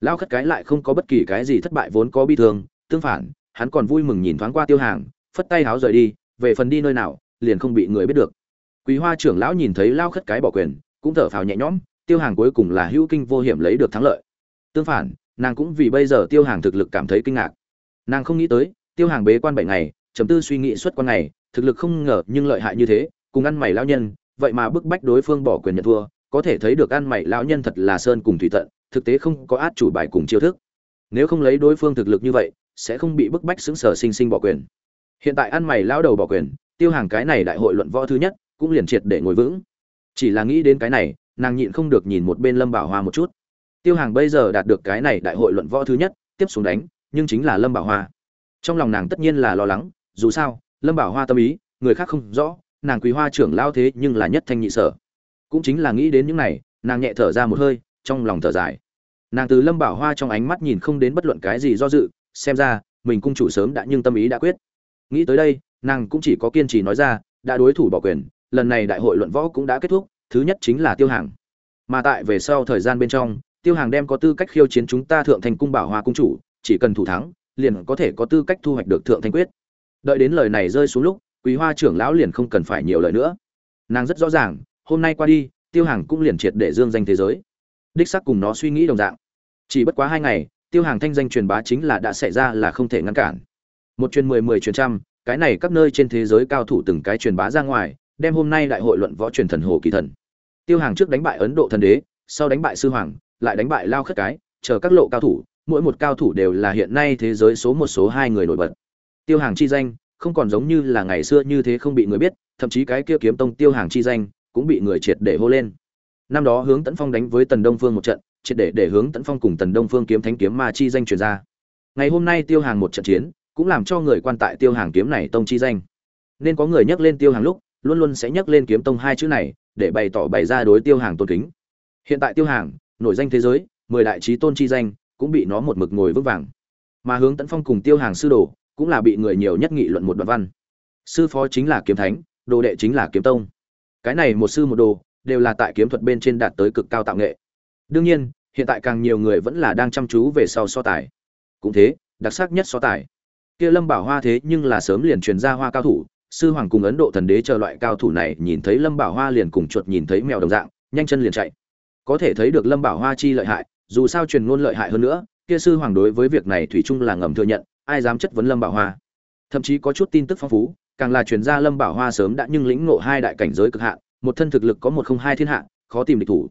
Lao khất cái lại không có bất kỳ cái gì thất bại vốn có bi thương, tương phản, hắn còn vui mừng nhìn thoáng qua tiêu hàng, phất tay háo rời đi, về phần đi nơi nào, liền không bị người biết được. Quý hoa trưởng lão nhìn thấy lao khất cái bỏ quyền, cũng thở phào nhẹ nhõm, tiêu hàng cuối cùng là hữu kinh vô hiểm lấy được thắng lợi. Tương phản nàng cũng vì bây giờ tiêu hàng thực lực cảm thấy kinh ngạc. Nàng không nghĩ tới, tiêu hàng bế quan bảy ngày, chấm tư suy nghĩ suốt quan ngày, thực lực không ngờ nhưng lợi hại như thế, cùng ăn mày lão nhân, vậy mà bức bách đối phương bỏ quyền nhận thua, có thể thấy được ăn mày lão nhân thật là sơn cùng thủy tận, thực tế không có át chủ bài cùng chiêu thức. Nếu không lấy đối phương thực lực như vậy, sẽ không bị bức bách xứng sở sinh sinh bỏ quyền. Hiện tại ăn mày lão đầu bỏ quyền, tiêu hàng cái này đại hội luận võ thứ nhất, cũng liền triệt để ngồi vững. Chỉ là nghĩ đến cái này, nàng nhịn không được nhìn một bên lâm bảo hoa một chút tiêu hàng bây giờ đạt được cái này đại hội luận võ thứ nhất, tiếp xuống đánh, nhưng chính là lâm bảo hoa. Trong lòng nàng tất nhiên là lo lắng, dù sao, lâm bảo hoa tâm ý, người khác không rõ, nàng quý hoa trưởng lao thế nhưng là nhất thanh nhị sở. Cũng chính là nghĩ đến những này, nàng nhẹ thở ra một hơi, trong lòng thở dài. Nàng từ lâm bảo hoa trong ánh mắt nhìn không đến bất luận cái gì do dự, xem ra, mình cung chủ sớm đã nhưng tâm ý đã quyết. Nghĩ tới đây, nàng cũng chỉ có kiên trì nói ra, đã đối thủ bỏ quyền, lần này đại hội luận võ cũng đã kết thúc, thứ nhất chính là tiêu hàng. Mà tại về sau thời gian bên trong tiêu hàng đem có tư cách khiêu chiến chúng ta thượng thành cung bảo hoa cung chủ, chỉ cần thủ thắng, liền có thể có tư cách thu hoạch được thượng thanh quyết. Đợi đến lời này rơi xuống lúc, quý hoa trưởng lão liền không cần phải nhiều lời nữa. Nàng rất rõ ràng, hôm nay qua đi, tiêu hàng cũng liền triệt để dương danh thế giới. Đích sắc cùng nó suy nghĩ đồng dạng. Chỉ bất quá hai ngày, tiêu hàng thanh danh truyền bá chính là đã xảy ra là không thể ngăn cản. Một truyền mười mười truyền trăm, cái này các nơi trên thế giới cao thủ từng cái truyền bá ra ngoài, đem hôm nay đại hội luận võ truyền thần hồ kỳ thần. Tiêu hàng trước đánh bại ấn độ thần đế, sau đánh bại sư hoàng lại đánh bại lao khất cái, chờ các lộ cao thủ, mỗi một cao thủ đều là hiện nay thế giới số một số hai người nổi bật. Tiêu hàng chi danh, không còn giống như là ngày xưa như thế không bị người biết, thậm chí cái kia kiếm tông tiêu hàng chi danh cũng bị người triệt để hô lên. Năm đó hướng tấn phong đánh với tần đông phương một trận, triệt để để hướng tấn phong cùng tần đông phương kiếm thánh kiếm ma chi danh truyền ra. Ngày hôm nay tiêu hàng một trận chiến, cũng làm cho người quan tại tiêu hàng kiếm này tông chi danh. Nên có người nhắc lên tiêu hàng lúc, luôn luôn sẽ nhắc lên kiếm tông hai chữ này, để bày tỏ bày ra đối tiêu hàng tôn kính. Hiện tại tiêu hàng nổi danh thế giới, mười đại trí tôn chi danh cũng bị nó một mực ngồi vững vàng. Mà hướng tấn phong cùng tiêu hàng sư đồ cũng là bị người nhiều nhất nghị luận một đoạn văn. Sư phó chính là kiếm thánh, đồ đệ chính là kiếm tông. Cái này một sư một đồ đều là tại kiếm thuật bên trên đạt tới cực cao tạo nghệ. Đương nhiên, hiện tại càng nhiều người vẫn là đang chăm chú về sau so tài. Cũng thế, đặc sắc nhất so tài. Kia lâm bảo hoa thế nhưng là sớm liền truyền ra hoa cao thủ, sư hoàng cùng ấn độ thần đế chờ loại cao thủ này nhìn thấy lâm bảo hoa liền cùng chuột nhìn thấy mèo đồng dạng, nhanh chân liền chạy có thể thấy được lâm bảo hoa chi lợi hại, dù sao truyền ngôn lợi hại hơn nữa, kia sư hoàng đối với việc này thủy chung là ngầm thừa nhận, ai dám chất vấn lâm bảo hoa. Thậm chí có chút tin tức phong phú, càng là truyền ra lâm bảo hoa sớm đã nhưng lĩnh ngộ hai đại cảnh giới cực hạn, một thân thực lực có một không hai thiên hạ, khó tìm địch thủ.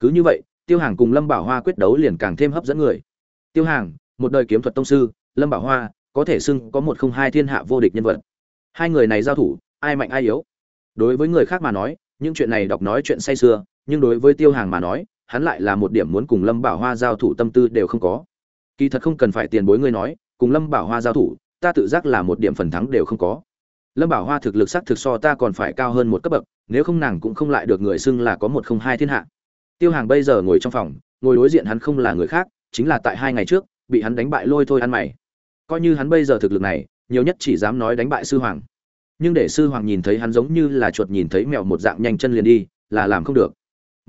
Cứ như vậy, tiêu hàng cùng lâm bảo hoa quyết đấu liền càng thêm hấp dẫn người. Tiêu hàng, một đời kiếm thuật tông sư, lâm bảo hoa, có thể xưng có một không hai thiên hạ vô địch nhân vật. Hai người này giao thủ, ai mạnh ai yếu? Đối với người khác mà nói, những chuyện này đọc nói chuyện say sưa nhưng đối với tiêu hàng mà nói, hắn lại là một điểm muốn cùng lâm bảo hoa giao thủ tâm tư đều không có. Kỳ thật không cần phải tiền bối ngươi nói, cùng lâm bảo hoa giao thủ, ta tự giác là một điểm phần thắng đều không có. Lâm bảo hoa thực lực sắc thực so ta còn phải cao hơn một cấp bậc, nếu không nàng cũng không lại được người xưng là có một không hai thiên hạ. Tiêu hàng bây giờ ngồi trong phòng, ngồi đối diện hắn không là người khác, chính là tại hai ngày trước, bị hắn đánh bại lôi thôi ăn mày. Coi như hắn bây giờ thực lực này, nhiều nhất chỉ dám nói đánh bại sư hoàng. Nhưng để sư hoàng nhìn thấy hắn giống như là chuột nhìn thấy mèo một dạng nhanh chân liền đi, là làm không được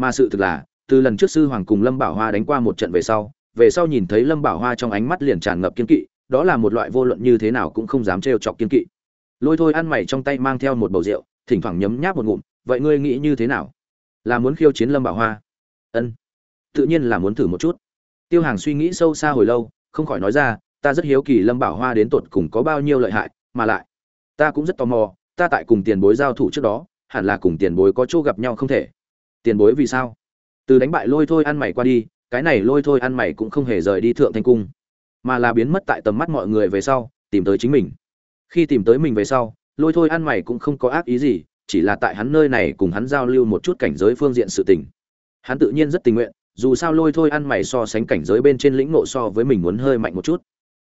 mà sự thực là, từ lần trước sư hoàng cùng lâm bảo hoa đánh qua một trận về sau về sau nhìn thấy lâm bảo hoa trong ánh mắt liền tràn ngập kiên kỵ, đó là một loại vô luận như thế nào cũng không dám trêu chọc kiên kỵ. Lôi thôi ăn mày trong tay mang theo một bầu rượu, thỉnh thoảng nhấm nháp một ngụm, vậy ngươi nghĩ như thế nào? Là muốn khiêu chiến lâm bảo hoa? Ân, tự nhiên là muốn thử một chút. Tiêu hàng suy nghĩ sâu xa hồi lâu, không khỏi nói ra, ta rất hiếu kỳ lâm bảo hoa đến tột cùng có bao nhiêu lợi hại, mà lại, ta cũng rất tò mò, ta tại cùng tiền bối giao thủ trước đó, hẳn là cùng tiền bối có chỗ gặp nhau không thể tiền bối vì sao? Từ đánh bại lôi thôi ăn mày qua đi, cái này lôi thôi ăn mày cũng không hề rời đi thượng thanh cung, mà là biến mất tại tầm mắt mọi người về sau, tìm tới chính mình. Khi tìm tới mình về sau, lôi thôi ăn mày cũng không có ác ý gì, chỉ là tại hắn nơi này cùng hắn giao lưu một chút cảnh giới phương diện sự tình. Hắn tự nhiên rất tình nguyện, dù sao lôi thôi ăn mày so sánh cảnh giới bên trên lĩnh nộ so với mình muốn hơi mạnh một chút.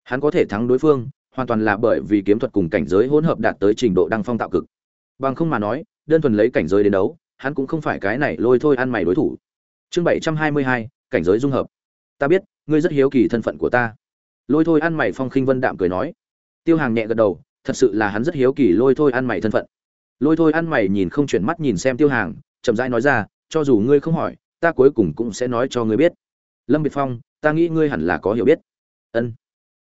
Hắn có thể thắng đối phương, hoàn toàn là bởi vì kiếm thuật cùng cảnh giới hỗn hợp đạt tới trình độ đăng phong tạo cực. Bằng không mà nói, đơn thuần lấy cảnh giới đến đấu hắn cũng không phải cái này lôi thôi ăn mày đối thủ. Chương bảy trăm hai mươi hai, cảnh giới dung hợp. Ta biết, ngươi rất hiếu kỳ thân phận của ta. Lôi thôi ăn mày phong khinh vân đạm cười nói. Tiêu hàng nhẹ gật đầu, thật sự là hắn rất hiếu kỳ lôi thôi ăn mày thân phận. Lôi thôi ăn mày nhìn không chuyển mắt nhìn xem tiêu hàng, chậm rãi nói ra, cho dù ngươi không hỏi, ta cuối cùng cũng sẽ nói cho ngươi biết. Lâm biệt phong, ta nghĩ ngươi hẳn là có hiểu biết. Ân.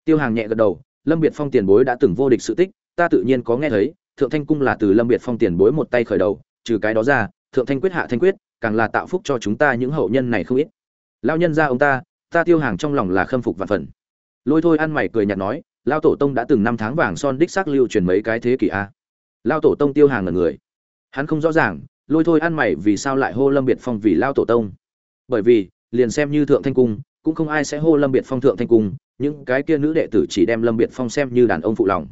Tiêu hàng nhẹ gật đầu, lâm biệt phong tiền bối đã từng vô địch sự tích, ta tự nhiên có nghe thấy, thượng thanh cung là từ lâm biệt phong tiền bối một tay khởi đầu, trừ cái đó ra thượng thanh quyết hạ thanh quyết, càng là tạo phúc cho chúng ta những hậu nhân này không ít. Lao nhân ra ông ta ta tiêu hàng trong lòng là khâm phục vạn phần. Lôi thôi ăn mày cười nhạt nói lao tổ tông đã từng năm tháng vàng son đích xác lưu truyền mấy cái thế kỷ a. Lao tổ tông tiêu hàng là người. Hắn không rõ ràng, lôi thôi ăn mày vì sao lại hô lâm biệt phong vì lao tổ tông. Bởi vì, liền xem như thượng thanh cung, cũng không ai sẽ hô lâm biệt phong thượng thanh cung, những cái kia nữ đệ tử chỉ đem lâm biệt phong xem như đàn ông phụ lòng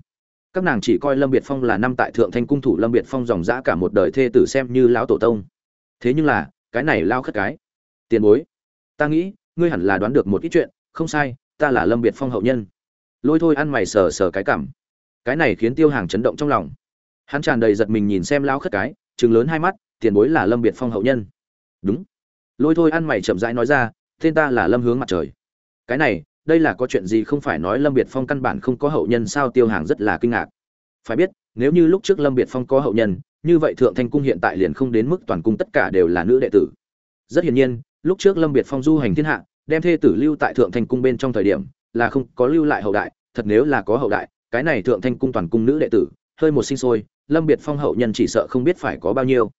các nàng chỉ coi lâm biệt phong là năm tại thượng thanh cung thủ lâm biệt phong dòng dã cả một đời thê tử xem như lão tổ tông. Thế nhưng là, cái này lao khất cái. Tiền bối, ta nghĩ, ngươi hẳn là đoán được một ít chuyện, không sai, ta là lâm biệt phong hậu nhân. Lôi thôi ăn mày sờ sờ cái cảm. Cái này khiến tiêu hàng chấn động trong lòng. Hắn tràn đầy giật mình nhìn xem lao khất cái chừng lớn hai mắt, tiền bối là lâm biệt phong hậu nhân. Đúng. Lôi thôi ăn mày chậm rãi nói ra, tên ta là lâm hướng mặt trời. Cái này đây là có chuyện gì không phải nói lâm biệt phong căn bản không có hậu nhân sao? Tiêu hàng rất là kinh ngạc. Phải biết, nếu như lúc trước lâm biệt phong có hậu nhân, như vậy thượng thanh cung hiện tại liền không đến mức toàn cung tất cả đều là nữ đệ tử. Rất hiển nhiên, lúc trước lâm biệt phong du hành thiên hạ, đem thê tử lưu tại thượng thanh cung bên trong thời điểm, là không có lưu lại hậu đại, thật nếu là có hậu đại, cái này thượng thanh cung toàn cung nữ đệ tử, hơi một sinh sôi, lâm biệt phong hậu nhân chỉ sợ không biết phải có bao nhiêu.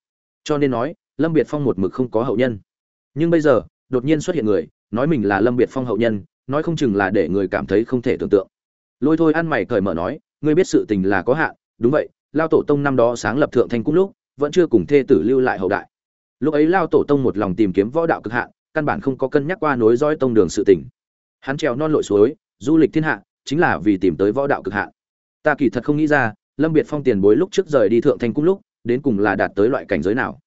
Cho nên nói, lâm biệt phong một mực không có hậu nhân. Nhưng bây giờ, đột nhiên xuất hiện người nói mình là lâm biệt phong hậu nhân, nói không chừng là để người cảm thấy không thể tưởng tượng. Lôi thôi ăn mày cởi mở nói, ngươi biết sự tình là có hạn, đúng vậy, lao tổ tông năm đó sáng lập thượng thanh cung lúc, vẫn chưa cùng thê tử lưu lại hậu đại. Lúc ấy lao tổ tông một lòng tìm kiếm võ đạo cực hạn, căn bản không có cân nhắc qua nối dõi tông đường sự tình. Hắn trèo non lội suối, du lịch thiên hạ, chính là vì tìm tới võ đạo cực hạn. Ta kỳ thật không nghĩ ra, lâm biệt phong tiền bối lúc trước rời đi thượng thanh cung lúc, đến cùng là đạt tới loại cảnh giới nào.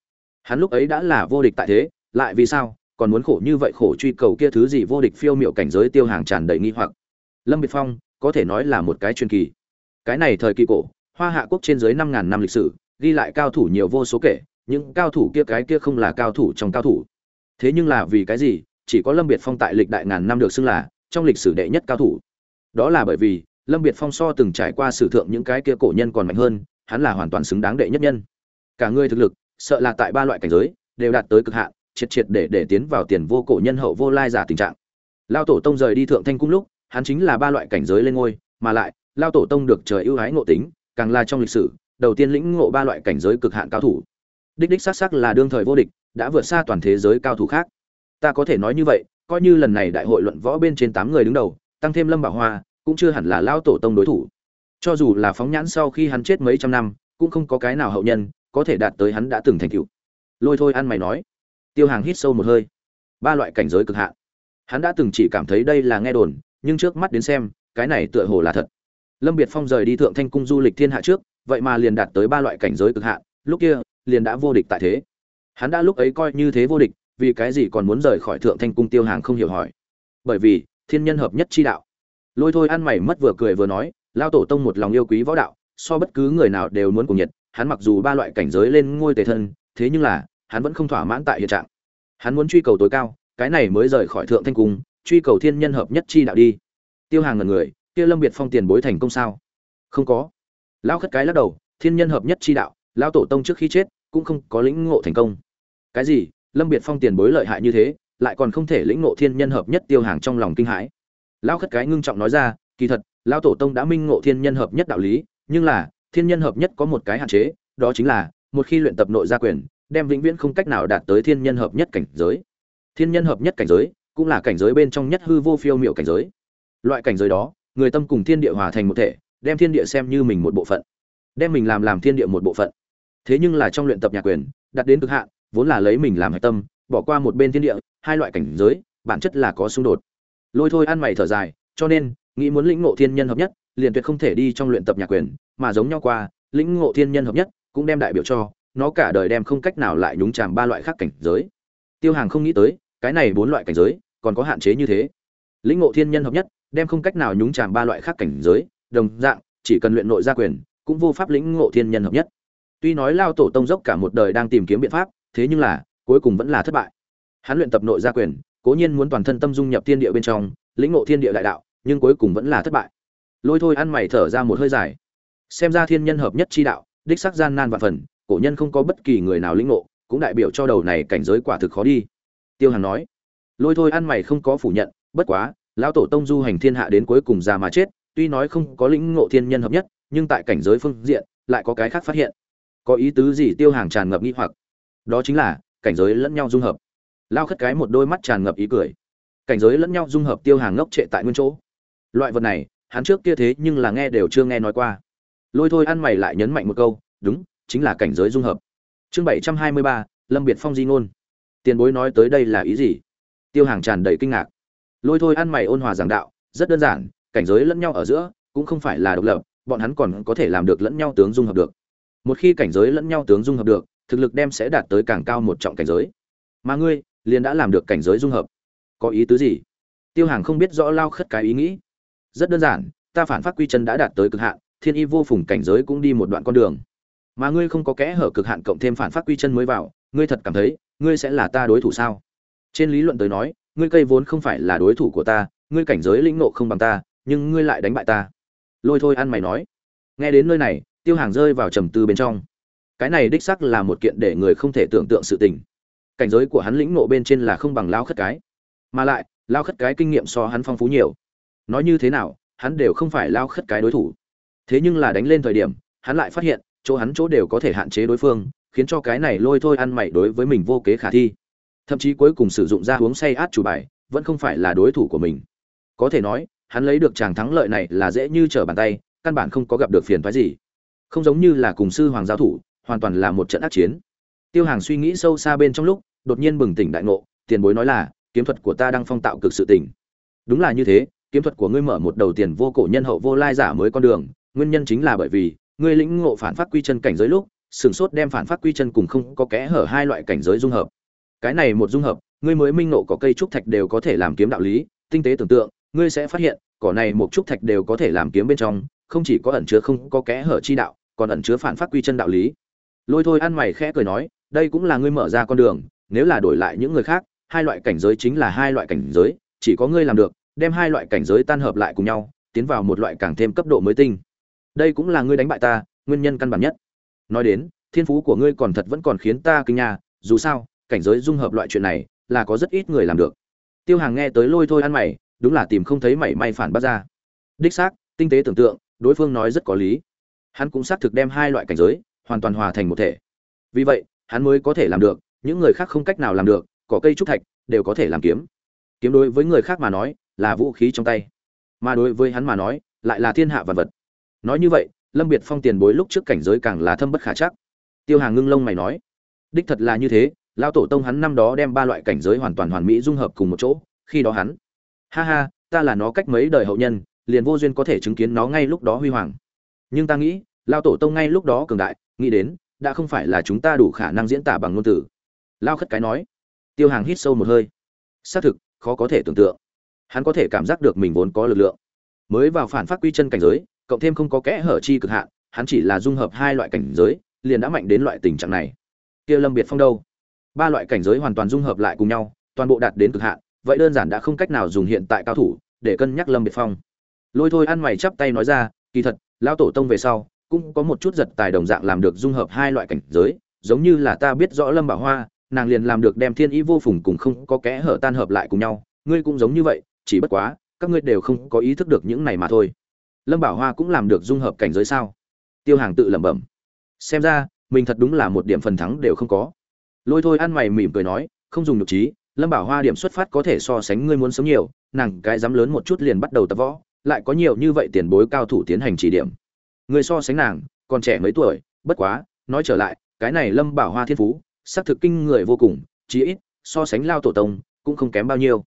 Hắn lúc ấy đã là vô địch tại thế, lại vì sao? Còn muốn khổ như vậy khổ truy cầu kia thứ gì vô địch phiêu miệu cảnh giới tiêu hàng tràn đầy nghi hoặc. Lâm biệt phong, có thể nói là một cái truyền kỳ. Cái này thời kỳ cổ, hoa hạ quốc trên dưới năm ngàn năm lịch sử, ghi lại cao thủ nhiều vô số kể, những cao thủ kia cái kia không là cao thủ trong cao thủ. Thế nhưng là vì cái gì, chỉ có lâm biệt phong tại lịch đại ngàn năm được xưng là trong lịch sử đệ nhất cao thủ. Đó là bởi vì, lâm biệt phong so từng trải qua sử thượng những cái kia cổ nhân còn mạnh hơn, hắn là hoàn toàn xứng đáng đệ nhất nhân. Cả người thực lực, sợ là tại ba loại cảnh giới, đều đạt tới cực hạn triệt triệt để để tiến vào tiền vô cổ nhân hậu vô lai giả tình trạng. Lao tổ tông rời đi thượng thanh cung lúc, hắn chính là ba loại cảnh giới lên ngôi, mà lại, lao tổ tông được trời ưu ái ngộ tính, càng là trong lịch sử, đầu tiên lĩnh ngộ ba loại cảnh giới cực hạn cao thủ. Đích đích xác xác là đương thời vô địch, đã vượt xa toàn thế giới cao thủ khác. Ta có thể nói như vậy, coi như lần này đại hội luận võ bên trên tám người đứng đầu, tăng thêm lâm bảo hoa, cũng chưa hẳn là lao tổ tông đối thủ. Cho dù là phóng nhãn sau khi hắn chết mấy trăm năm, cũng không có cái nào hậu nhân có thể đạt tới hắn đã từng thành tựu. Lôi thôi ăn mày nói tiêu hàng hít sâu một hơi. Ba loại cảnh giới cực hạn. Hắn đã từng chỉ cảm thấy đây là nghe đồn, nhưng trước mắt đến xem, cái này tựa hồ là thật. Lâm biệt phong rời đi thượng thanh cung du lịch thiên hạ trước, vậy mà liền đạt tới ba loại cảnh giới cực hạn, lúc kia, liền đã vô địch tại thế. Hắn đã lúc ấy coi như thế vô địch, vì cái gì còn muốn rời khỏi thượng thanh cung tiêu hàng không hiểu hỏi. Bởi vì, thiên nhân hợp nhất chi đạo. Lôi thôi ăn mày mất vừa cười vừa nói, lao tổ tông một lòng yêu quý võ đạo, so bất cứ người nào đều muốn cùng nhiệt, hắn mặc dù ba loại cảnh giới lên ngôi tề thân, thế nhưng là hắn vẫn không thỏa mãn tại hiện trạng. Hắn muốn truy cầu tối cao, cái này mới rời khỏi thượng thanh cung, truy cầu thiên nhân hợp nhất chi đạo đi. Tiêu hàng ngần người, kia lâm biệt phong tiền bối thành công sao? Không có. Lão khất cái lắc đầu, thiên nhân hợp nhất chi đạo, lão tổ tông trước khi chết, cũng không có lĩnh ngộ thành công. Cái gì? Lâm biệt phong tiền bối lợi hại như thế, lại còn không thể lĩnh ngộ thiên nhân hợp nhất tiêu hàng trong lòng kinh hãi. Lão khất cái ngưng trọng nói ra, kỳ thật, lão tổ tông đã minh ngộ thiên nhân hợp nhất đạo lý, nhưng là, thiên nhân hợp nhất có một cái hạn chế, đó chính là, một khi luyện tập nội gia quyền đem vĩnh viễn không cách nào đạt tới thiên nhân hợp nhất cảnh giới. Thiên nhân hợp nhất cảnh giới cũng là cảnh giới bên trong nhất hư vô phiêu miệu cảnh giới. Loại cảnh giới đó, người tâm cùng thiên địa hòa thành một thể, đem thiên địa xem như mình một bộ phận, đem mình làm làm thiên địa một bộ phận. Thế nhưng là trong luyện tập nhạc quyền đặt đến cực hạn, vốn là lấy mình làm hạch tâm, bỏ qua một bên thiên địa, hai loại cảnh giới, bản chất là có xung đột. Lôi thôi ăn mày thở dài, cho nên, nghĩ muốn lĩnh ngộ thiên nhân hợp nhất, liền tuyệt không thể đi trong luyện tập nhạc quyền, mà giống nhau qua, lĩnh ngộ thiên nhân hợp nhất, cũng đem đại biểu cho nó cả đời đem không cách nào lại nhúng chàm ba loại khác cảnh giới. Tiêu hàng không nghĩ tới, cái này bốn loại cảnh giới, còn có hạn chế như thế. Lĩnh ngộ thiên nhân hợp nhất, đem không cách nào nhúng chàm ba loại khác cảnh giới, đồng dạng, chỉ cần luyện nội gia quyền, cũng vô pháp lĩnh ngộ thiên nhân hợp nhất. Tuy nói lao tổ tông dốc cả một đời đang tìm kiếm biện pháp, thế nhưng là, cuối cùng vẫn là thất bại. Hắn luyện tập nội gia quyền, cố nhiên muốn toàn thân tâm dung nhập thiên địa bên trong, lĩnh ngộ thiên địa đại đạo, nhưng cuối cùng vẫn là thất bại. Lôi thôi ăn mày thở ra một hơi dài. Xem ra thiên nhân hợp nhất chi đạo, đích sắc gian nan và phần cổ nhân không có bất kỳ người nào lĩnh ngộ, cũng đại biểu cho đầu này cảnh giới quả thực khó đi. Tiêu hàn nói, lôi thôi ăn mày không có phủ nhận, bất quá, lão tổ tông du hành thiên hạ đến cuối cùng già mà chết, tuy nói không có lĩnh ngộ thiên nhân hợp nhất, nhưng tại cảnh giới phương diện, lại có cái khác phát hiện. Có ý tứ gì? Tiêu hàng tràn ngập nghi hoặc. Đó chính là, cảnh giới lẫn nhau dung hợp. Lao khất cái một đôi mắt tràn ngập ý cười. Cảnh giới lẫn nhau dung hợp, tiêu hàng ngốc trệ tại nguyên chỗ. Loại vật này, hắn trước kia thế nhưng là nghe đều chưa nghe nói qua. Lôi thôi ăn mày lại nhấn mạnh một câu, đúng chính là cảnh giới dung hợp. Chương bảy trăm hai mươi ba, lâm biệt phong di ngôn. Tiền bối nói tới đây là ý gì? Tiêu hàng tràn đầy kinh ngạc. Lôi thôi ăn mày ôn hòa giảng đạo, rất đơn giản, cảnh giới lẫn nhau ở giữa, cũng không phải là độc lập, bọn hắn còn có thể làm được lẫn nhau tướng dung hợp được. Một khi cảnh giới lẫn nhau tướng dung hợp được, thực lực đem sẽ đạt tới càng cao một trọng cảnh giới. Mà ngươi, liền đã làm được cảnh giới dung hợp. Có ý tứ gì? Tiêu hàng không biết rõ lao khất cái ý nghĩ. Rất đơn giản, ta phản phát quy chân đã đạt tới cực hạn, thiên y vô phùng cảnh giới cũng đi một đoạn con đường mà ngươi không có kẽ hở cực hạn cộng thêm phản phát quy chân mới vào, ngươi thật cảm thấy, ngươi sẽ là ta đối thủ sao? Trên lý luận tới nói, ngươi cây vốn không phải là đối thủ của ta, ngươi cảnh giới lĩnh nộ không bằng ta, nhưng ngươi lại đánh bại ta. Lôi thôi ăn mày nói. Nghe đến nơi này, tiêu hàng rơi vào trầm tư bên trong. Cái này đích sắc là một kiện để người không thể tưởng tượng sự tình. Cảnh giới của hắn lĩnh nộ bên trên là không bằng lao khất cái. Mà lại, lao khất cái kinh nghiệm so hắn phong phú nhiều. Nói như thế nào, hắn đều không phải lao khất cái đối thủ. Thế nhưng là đánh lên thời điểm, hắn lại phát hiện chỗ hắn chỗ đều có thể hạn chế đối phương, khiến cho cái này lôi thôi ăn mày đối với mình vô kế khả thi. Thậm chí cuối cùng sử dụng ra uống say át chủ bài, vẫn không phải là đối thủ của mình. Có thể nói, hắn lấy được chàng thắng lợi này là dễ như trở bàn tay, căn bản không có gặp được phiền phái gì. Không giống như là cùng sư hoàng giao thủ, hoàn toàn là một trận ác chiến. Tiêu hàng suy nghĩ sâu xa bên trong lúc, đột nhiên bừng tỉnh đại ngộ, tiền bối nói là, kiếm thuật của ta đang phong tạo cực sự tỉnh đúng là như thế, kiếm thuật của ngươi mở một đầu tiền vô cổ nhân hậu vô lai giả mới con đường, nguyên nhân chính là bởi vì ngươi lĩnh ngộ phản phát quy chân cảnh giới lúc sửng sốt đem phản phát quy chân cùng không có kẽ hở hai loại cảnh giới dung hợp. Cái này một dung hợp, ngươi mới minh ngộ có cây trúc thạch đều có thể làm kiếm đạo lý, tinh tế tưởng tượng, ngươi sẽ phát hiện, cỏ này một trúc thạch đều có thể làm kiếm bên trong, không chỉ có ẩn chứa không có kẽ hở chi đạo, còn ẩn chứa phản phát quy chân đạo lý. Lôi thôi ăn mày khẽ cười nói, đây cũng là ngươi mở ra con đường, nếu là đổi lại những người khác, hai loại cảnh giới chính là hai loại cảnh giới, chỉ có ngươi làm được, đem hai loại cảnh giới tan hợp lại cùng nhau, tiến vào một loại càng thêm cấp độ mới tinh đây cũng là ngươi đánh bại ta, nguyên nhân căn bản nhất. Nói đến, thiên phú của ngươi còn thật vẫn còn khiến ta kinh nha, dù sao, cảnh giới dung hợp loại chuyện này là có rất ít người làm được. Tiêu hàng nghe tới lôi thôi ăn mày, đúng là tìm không thấy mảy may phản bác ra. Đích xác, tinh tế tưởng tượng, đối phương nói rất có lý. Hắn cũng xác thực đem hai loại cảnh giới hoàn toàn hòa thành một thể. Vì vậy, hắn mới có thể làm được, những người khác không cách nào làm được có cây trúc thạch đều có thể làm kiếm. Kiếm đối với người khác mà nói là vũ khí trong tay, mà đối với hắn mà nói lại là thiên hạ vật vật nói như vậy, lâm biệt phong tiền bối lúc trước cảnh giới càng là thâm bất khả chắc. Tiêu hàng ngưng lông mày nói, đích thật là như thế lao tổ tông hắn năm đó đem ba loại cảnh giới hoàn toàn hoàn mỹ dung hợp cùng một chỗ, khi đó hắn, ha ha, ta là nó cách mấy đời hậu nhân, liền vô duyên có thể chứng kiến nó ngay lúc đó huy hoàng. Nhưng ta nghĩ lao tổ tông ngay lúc đó cường đại, nghĩ đến, đã không phải là chúng ta đủ khả năng diễn tả bằng ngôn từ. Lao khất cái nói, tiêu hàng hít sâu một hơi. Xác thực, khó có thể tưởng tượng. Hắn có thể cảm giác được mình vốn có lực lượng. Mới vào phản phát quy chân cảnh giới cộng thêm không có kẽ hở chi cực hạn, hắn chỉ là dung hợp hai loại cảnh giới, liền đã mạnh đến loại tình trạng này. Kia lâm biệt phong đâu? Ba loại cảnh giới hoàn toàn dung hợp lại cùng nhau, toàn bộ đạt đến cực hạn, vậy đơn giản đã không cách nào dùng hiện tại cao thủ để cân nhắc lâm biệt phong. Lôi thôi ăn mày chắp tay nói ra, kỳ thật, lão tổ tông về sau, cũng có một chút giật tài đồng dạng làm được dung hợp hai loại cảnh giới, giống như là ta biết rõ lâm bảo hoa, nàng liền làm được đem thiên ý vô phùng cùng không có kẽ hở tan hợp lại cùng nhau, ngươi cũng giống như vậy, chỉ bất quá, các ngươi đều không có ý thức được những này mà thôi lâm bảo hoa cũng làm được dung hợp cảnh giới sao? Tiêu hàng tự lẩm bẩm. Xem ra, mình thật đúng là một điểm phần thắng đều không có. Lôi thôi ăn mày mỉm cười nói, không dùng nhục trí, lâm bảo hoa điểm xuất phát có thể so sánh ngươi muốn sống nhiều, nàng cái dám lớn một chút liền bắt đầu tập võ, lại có nhiều như vậy tiền bối cao thủ tiến hành chỉ điểm. Người so sánh nàng, còn trẻ mấy tuổi, bất quá, nói trở lại, cái này lâm bảo hoa thiên phú, xác thực kinh người vô cùng, chí ít, so sánh lao tổ tông, cũng không kém bao nhiêu.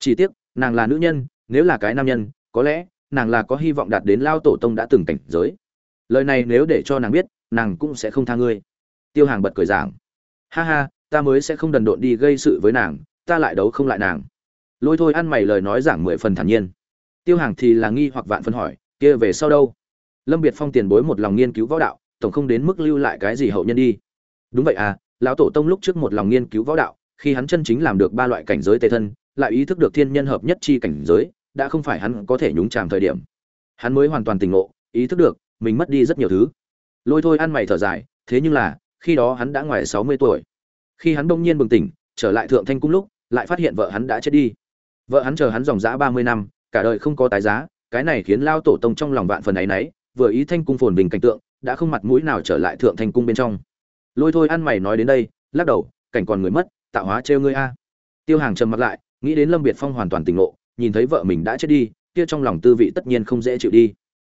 Chỉ tiếc, nàng là nữ nhân, nếu là cái nam nhân, có lẽ nàng là có hy vọng đạt đến lao tổ tông đã từng cảnh giới. Lời này nếu để cho nàng biết, nàng cũng sẽ không tha ngươi. Tiêu hàng bật cười giảng. Ha ha, ta mới sẽ không đần độn đi gây sự với nàng, ta lại đấu không lại nàng. Lôi thôi ăn mày lời nói giảng mười phần thản nhiên. Tiêu hàng thì là nghi hoặc vạn phân hỏi, kia về sau đâu? Lâm biệt phong tiền bối một lòng nghiên cứu võ đạo, tổng không đến mức lưu lại cái gì hậu nhân đi. Đúng vậy à lão tổ tông lúc trước một lòng nghiên cứu võ đạo, khi hắn chân chính làm được ba loại cảnh giới tề thân, lại ý thức được thiên nhân hợp nhất chi cảnh giới đã không phải hắn có thể nhúng chàm thời điểm. Hắn mới hoàn toàn tỉnh ngộ, ý thức được, mình mất đi rất nhiều thứ. Lôi thôi ăn mày thở dài, thế nhưng là, khi đó hắn đã ngoài sáu mươi tuổi. Khi hắn bỗng nhiên bừng tỉnh, trở lại thượng thanh cung lúc, lại phát hiện vợ hắn đã chết đi. Vợ hắn chờ hắn dòng dã ba mươi năm, cả đời không có tái giá, cái này khiến lao tổ tông trong lòng vạn phần ấy nấy vừa ý thanh cung phồn bình cảnh tượng, đã không mặt mũi nào trở lại thượng thanh cung bên trong. Lôi thôi ăn mày nói đến đây, lắc đầu, cảnh còn người mất, tạo hóa trêu ngươi a. Tiêu hàng trầm mặt lại, nghĩ đến lâm biệt phong hoàn toàn tỉnh ngộ nhìn thấy vợ mình đã chết đi, kia trong lòng tư vị tất nhiên không dễ chịu đi.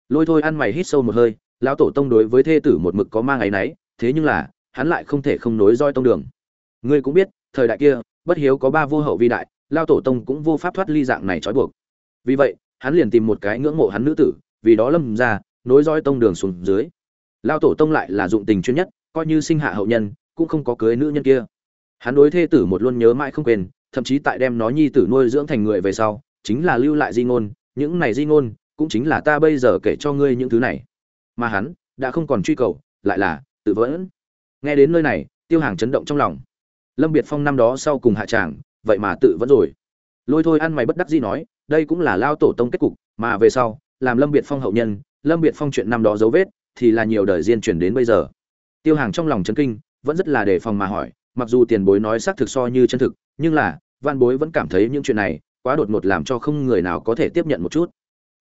Lôi thôi ăn mày hít sâu một hơi, lão tổ tông đối với thê tử một mực có mang áy náy, thế nhưng là, hắn lại không thể không nối roi tông đường. Ngươi cũng biết, thời đại kia, bất hiếu có ba vô hậu vi đại lao tổ tông cũng vô pháp thoát ly dạng này trói buộc. Vì vậy, hắn liền tìm một cái ngưỡng mộ hắn nữ tử, vì đó lâm ra, nối roi tông đường xuống dưới. Lao tổ tông lại là dụng tình chuyên nhất, coi như sinh hạ hậu nhân, cũng không có cưới nữ nhân kia. Hắn đối thê tử một luôn nhớ mãi không quên, thậm chí tại đem nó nhi tử nuôi dưỡng thành người về sau chính là lưu lại di ngôn, những này di ngôn cũng chính là ta bây giờ kể cho ngươi những thứ này. Mà hắn đã không còn truy cầu, lại là tự vẫn. Nghe đến nơi này, tiêu hàng chấn động trong lòng. Lâm biệt phong năm đó sau cùng hạ tràng, vậy mà tự vẫn rồi. Lôi thôi ăn mày bất đắc dĩ nói, đây cũng là lao tổ tông kết cục, mà về sau, làm lâm biệt phong hậu nhân, lâm biệt phong chuyện năm đó dấu vết, thì là nhiều đời diên chuyển đến bây giờ. Tiêu hàng trong lòng chấn kinh, vẫn rất là đề phòng mà hỏi, mặc dù tiền bối nói xác thực so như chân thực, nhưng là văn bối vẫn cảm thấy những chuyện này quá đột ngột làm cho không người nào có thể tiếp nhận một chút.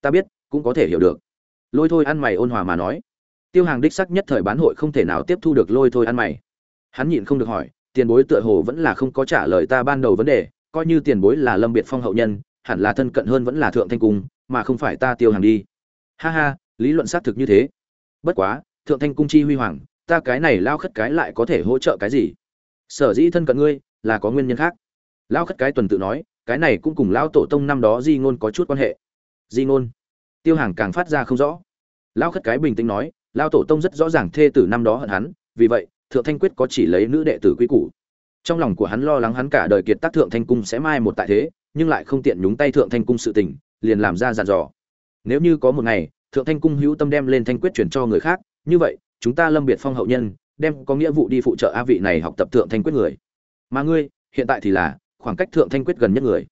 Ta biết, cũng có thể hiểu được. Lôi thôi ăn mày ôn hòa mà nói. Tiêu hàng đích sắc nhất thời bán hội không thể nào tiếp thu được lôi thôi ăn mày. Hắn nhịn không được hỏi, tiền bối tựa hồ vẫn là không có trả lời ta ban đầu vấn đề, coi như tiền bối là lâm biệt phong hậu nhân, hẳn là thân cận hơn vẫn là thượng thanh cung, mà không phải ta tiêu hàng đi. Ha ha, lý luận xác thực như thế. Bất quá, thượng thanh cung chi huy hoàng, ta cái này lao khất cái lại có thể hỗ trợ cái gì? Sở dĩ thân cận ngươi, là có nguyên nhân khác. Lao khất cái tuần tự nói cái này cũng cùng lao tổ tông năm đó di ngôn có chút quan hệ. Di ngôn? Tiêu hàng càng phát ra không rõ. Lao khất cái bình tĩnh nói lao tổ tông rất rõ ràng thê tử năm đó hận hắn, vì vậy, thượng thanh quyết có chỉ lấy nữ đệ tử quý củ. Trong lòng của hắn lo lắng hắn cả đời kiệt tác thượng thanh cung sẽ mai một tại thế, nhưng lại không tiện nhúng tay thượng thanh cung sự tình, liền làm ra dàn dò. Nếu như có một ngày, thượng thanh cung hữu tâm đem lên thanh quyết chuyển cho người khác, như vậy, chúng ta lâm biệt phong hậu nhân, đem có nghĩa vụ đi phụ trợ a vị này học tập thượng thanh quyết người. Mà ngươi, hiện tại thì là khoảng cách thượng thanh quyết gần nhất người.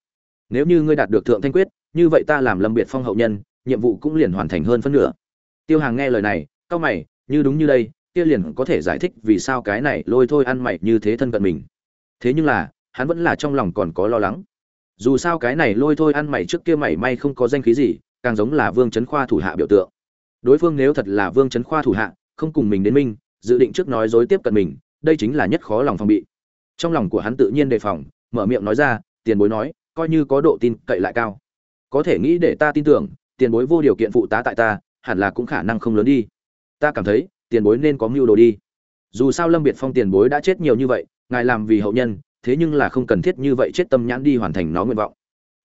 Nếu như ngươi đạt được thượng thanh quyết, như vậy ta làm lâm biệt phong hậu nhân, nhiệm vụ cũng liền hoàn thành hơn phân nửa. Tiêu hàng nghe lời này cao mày, như đúng như đây, kia liền có thể giải thích vì sao cái này lôi thôi ăn mày như thế thân cận mình. Thế nhưng là, hắn vẫn là trong lòng còn có lo lắng. Dù sao cái này lôi thôi ăn mày trước kia mày may không có danh khí gì, càng giống là vương trấn khoa thủ hạ biểu tượng. Đối phương nếu thật là vương trấn khoa thủ hạ, không cùng mình đến minh, dự định trước nói dối tiếp cận mình, đây chính là nhất khó lòng phòng bị. Trong lòng của hắn tự nhiên đề phòng mở miệng nói ra, tiền bối nói, coi như có độ tin cậy lại cao. Có thể nghĩ để ta tin tưởng, tiền bối vô điều kiện phụ tá tại ta, hẳn là cũng khả năng không lớn đi. Ta cảm thấy, tiền bối nên có mưu đồ đi. Dù sao lâm biệt phong tiền bối đã chết nhiều như vậy, ngài làm vì hậu nhân, thế nhưng là không cần thiết như vậy chết tâm nhãn đi hoàn thành nó nguyện vọng.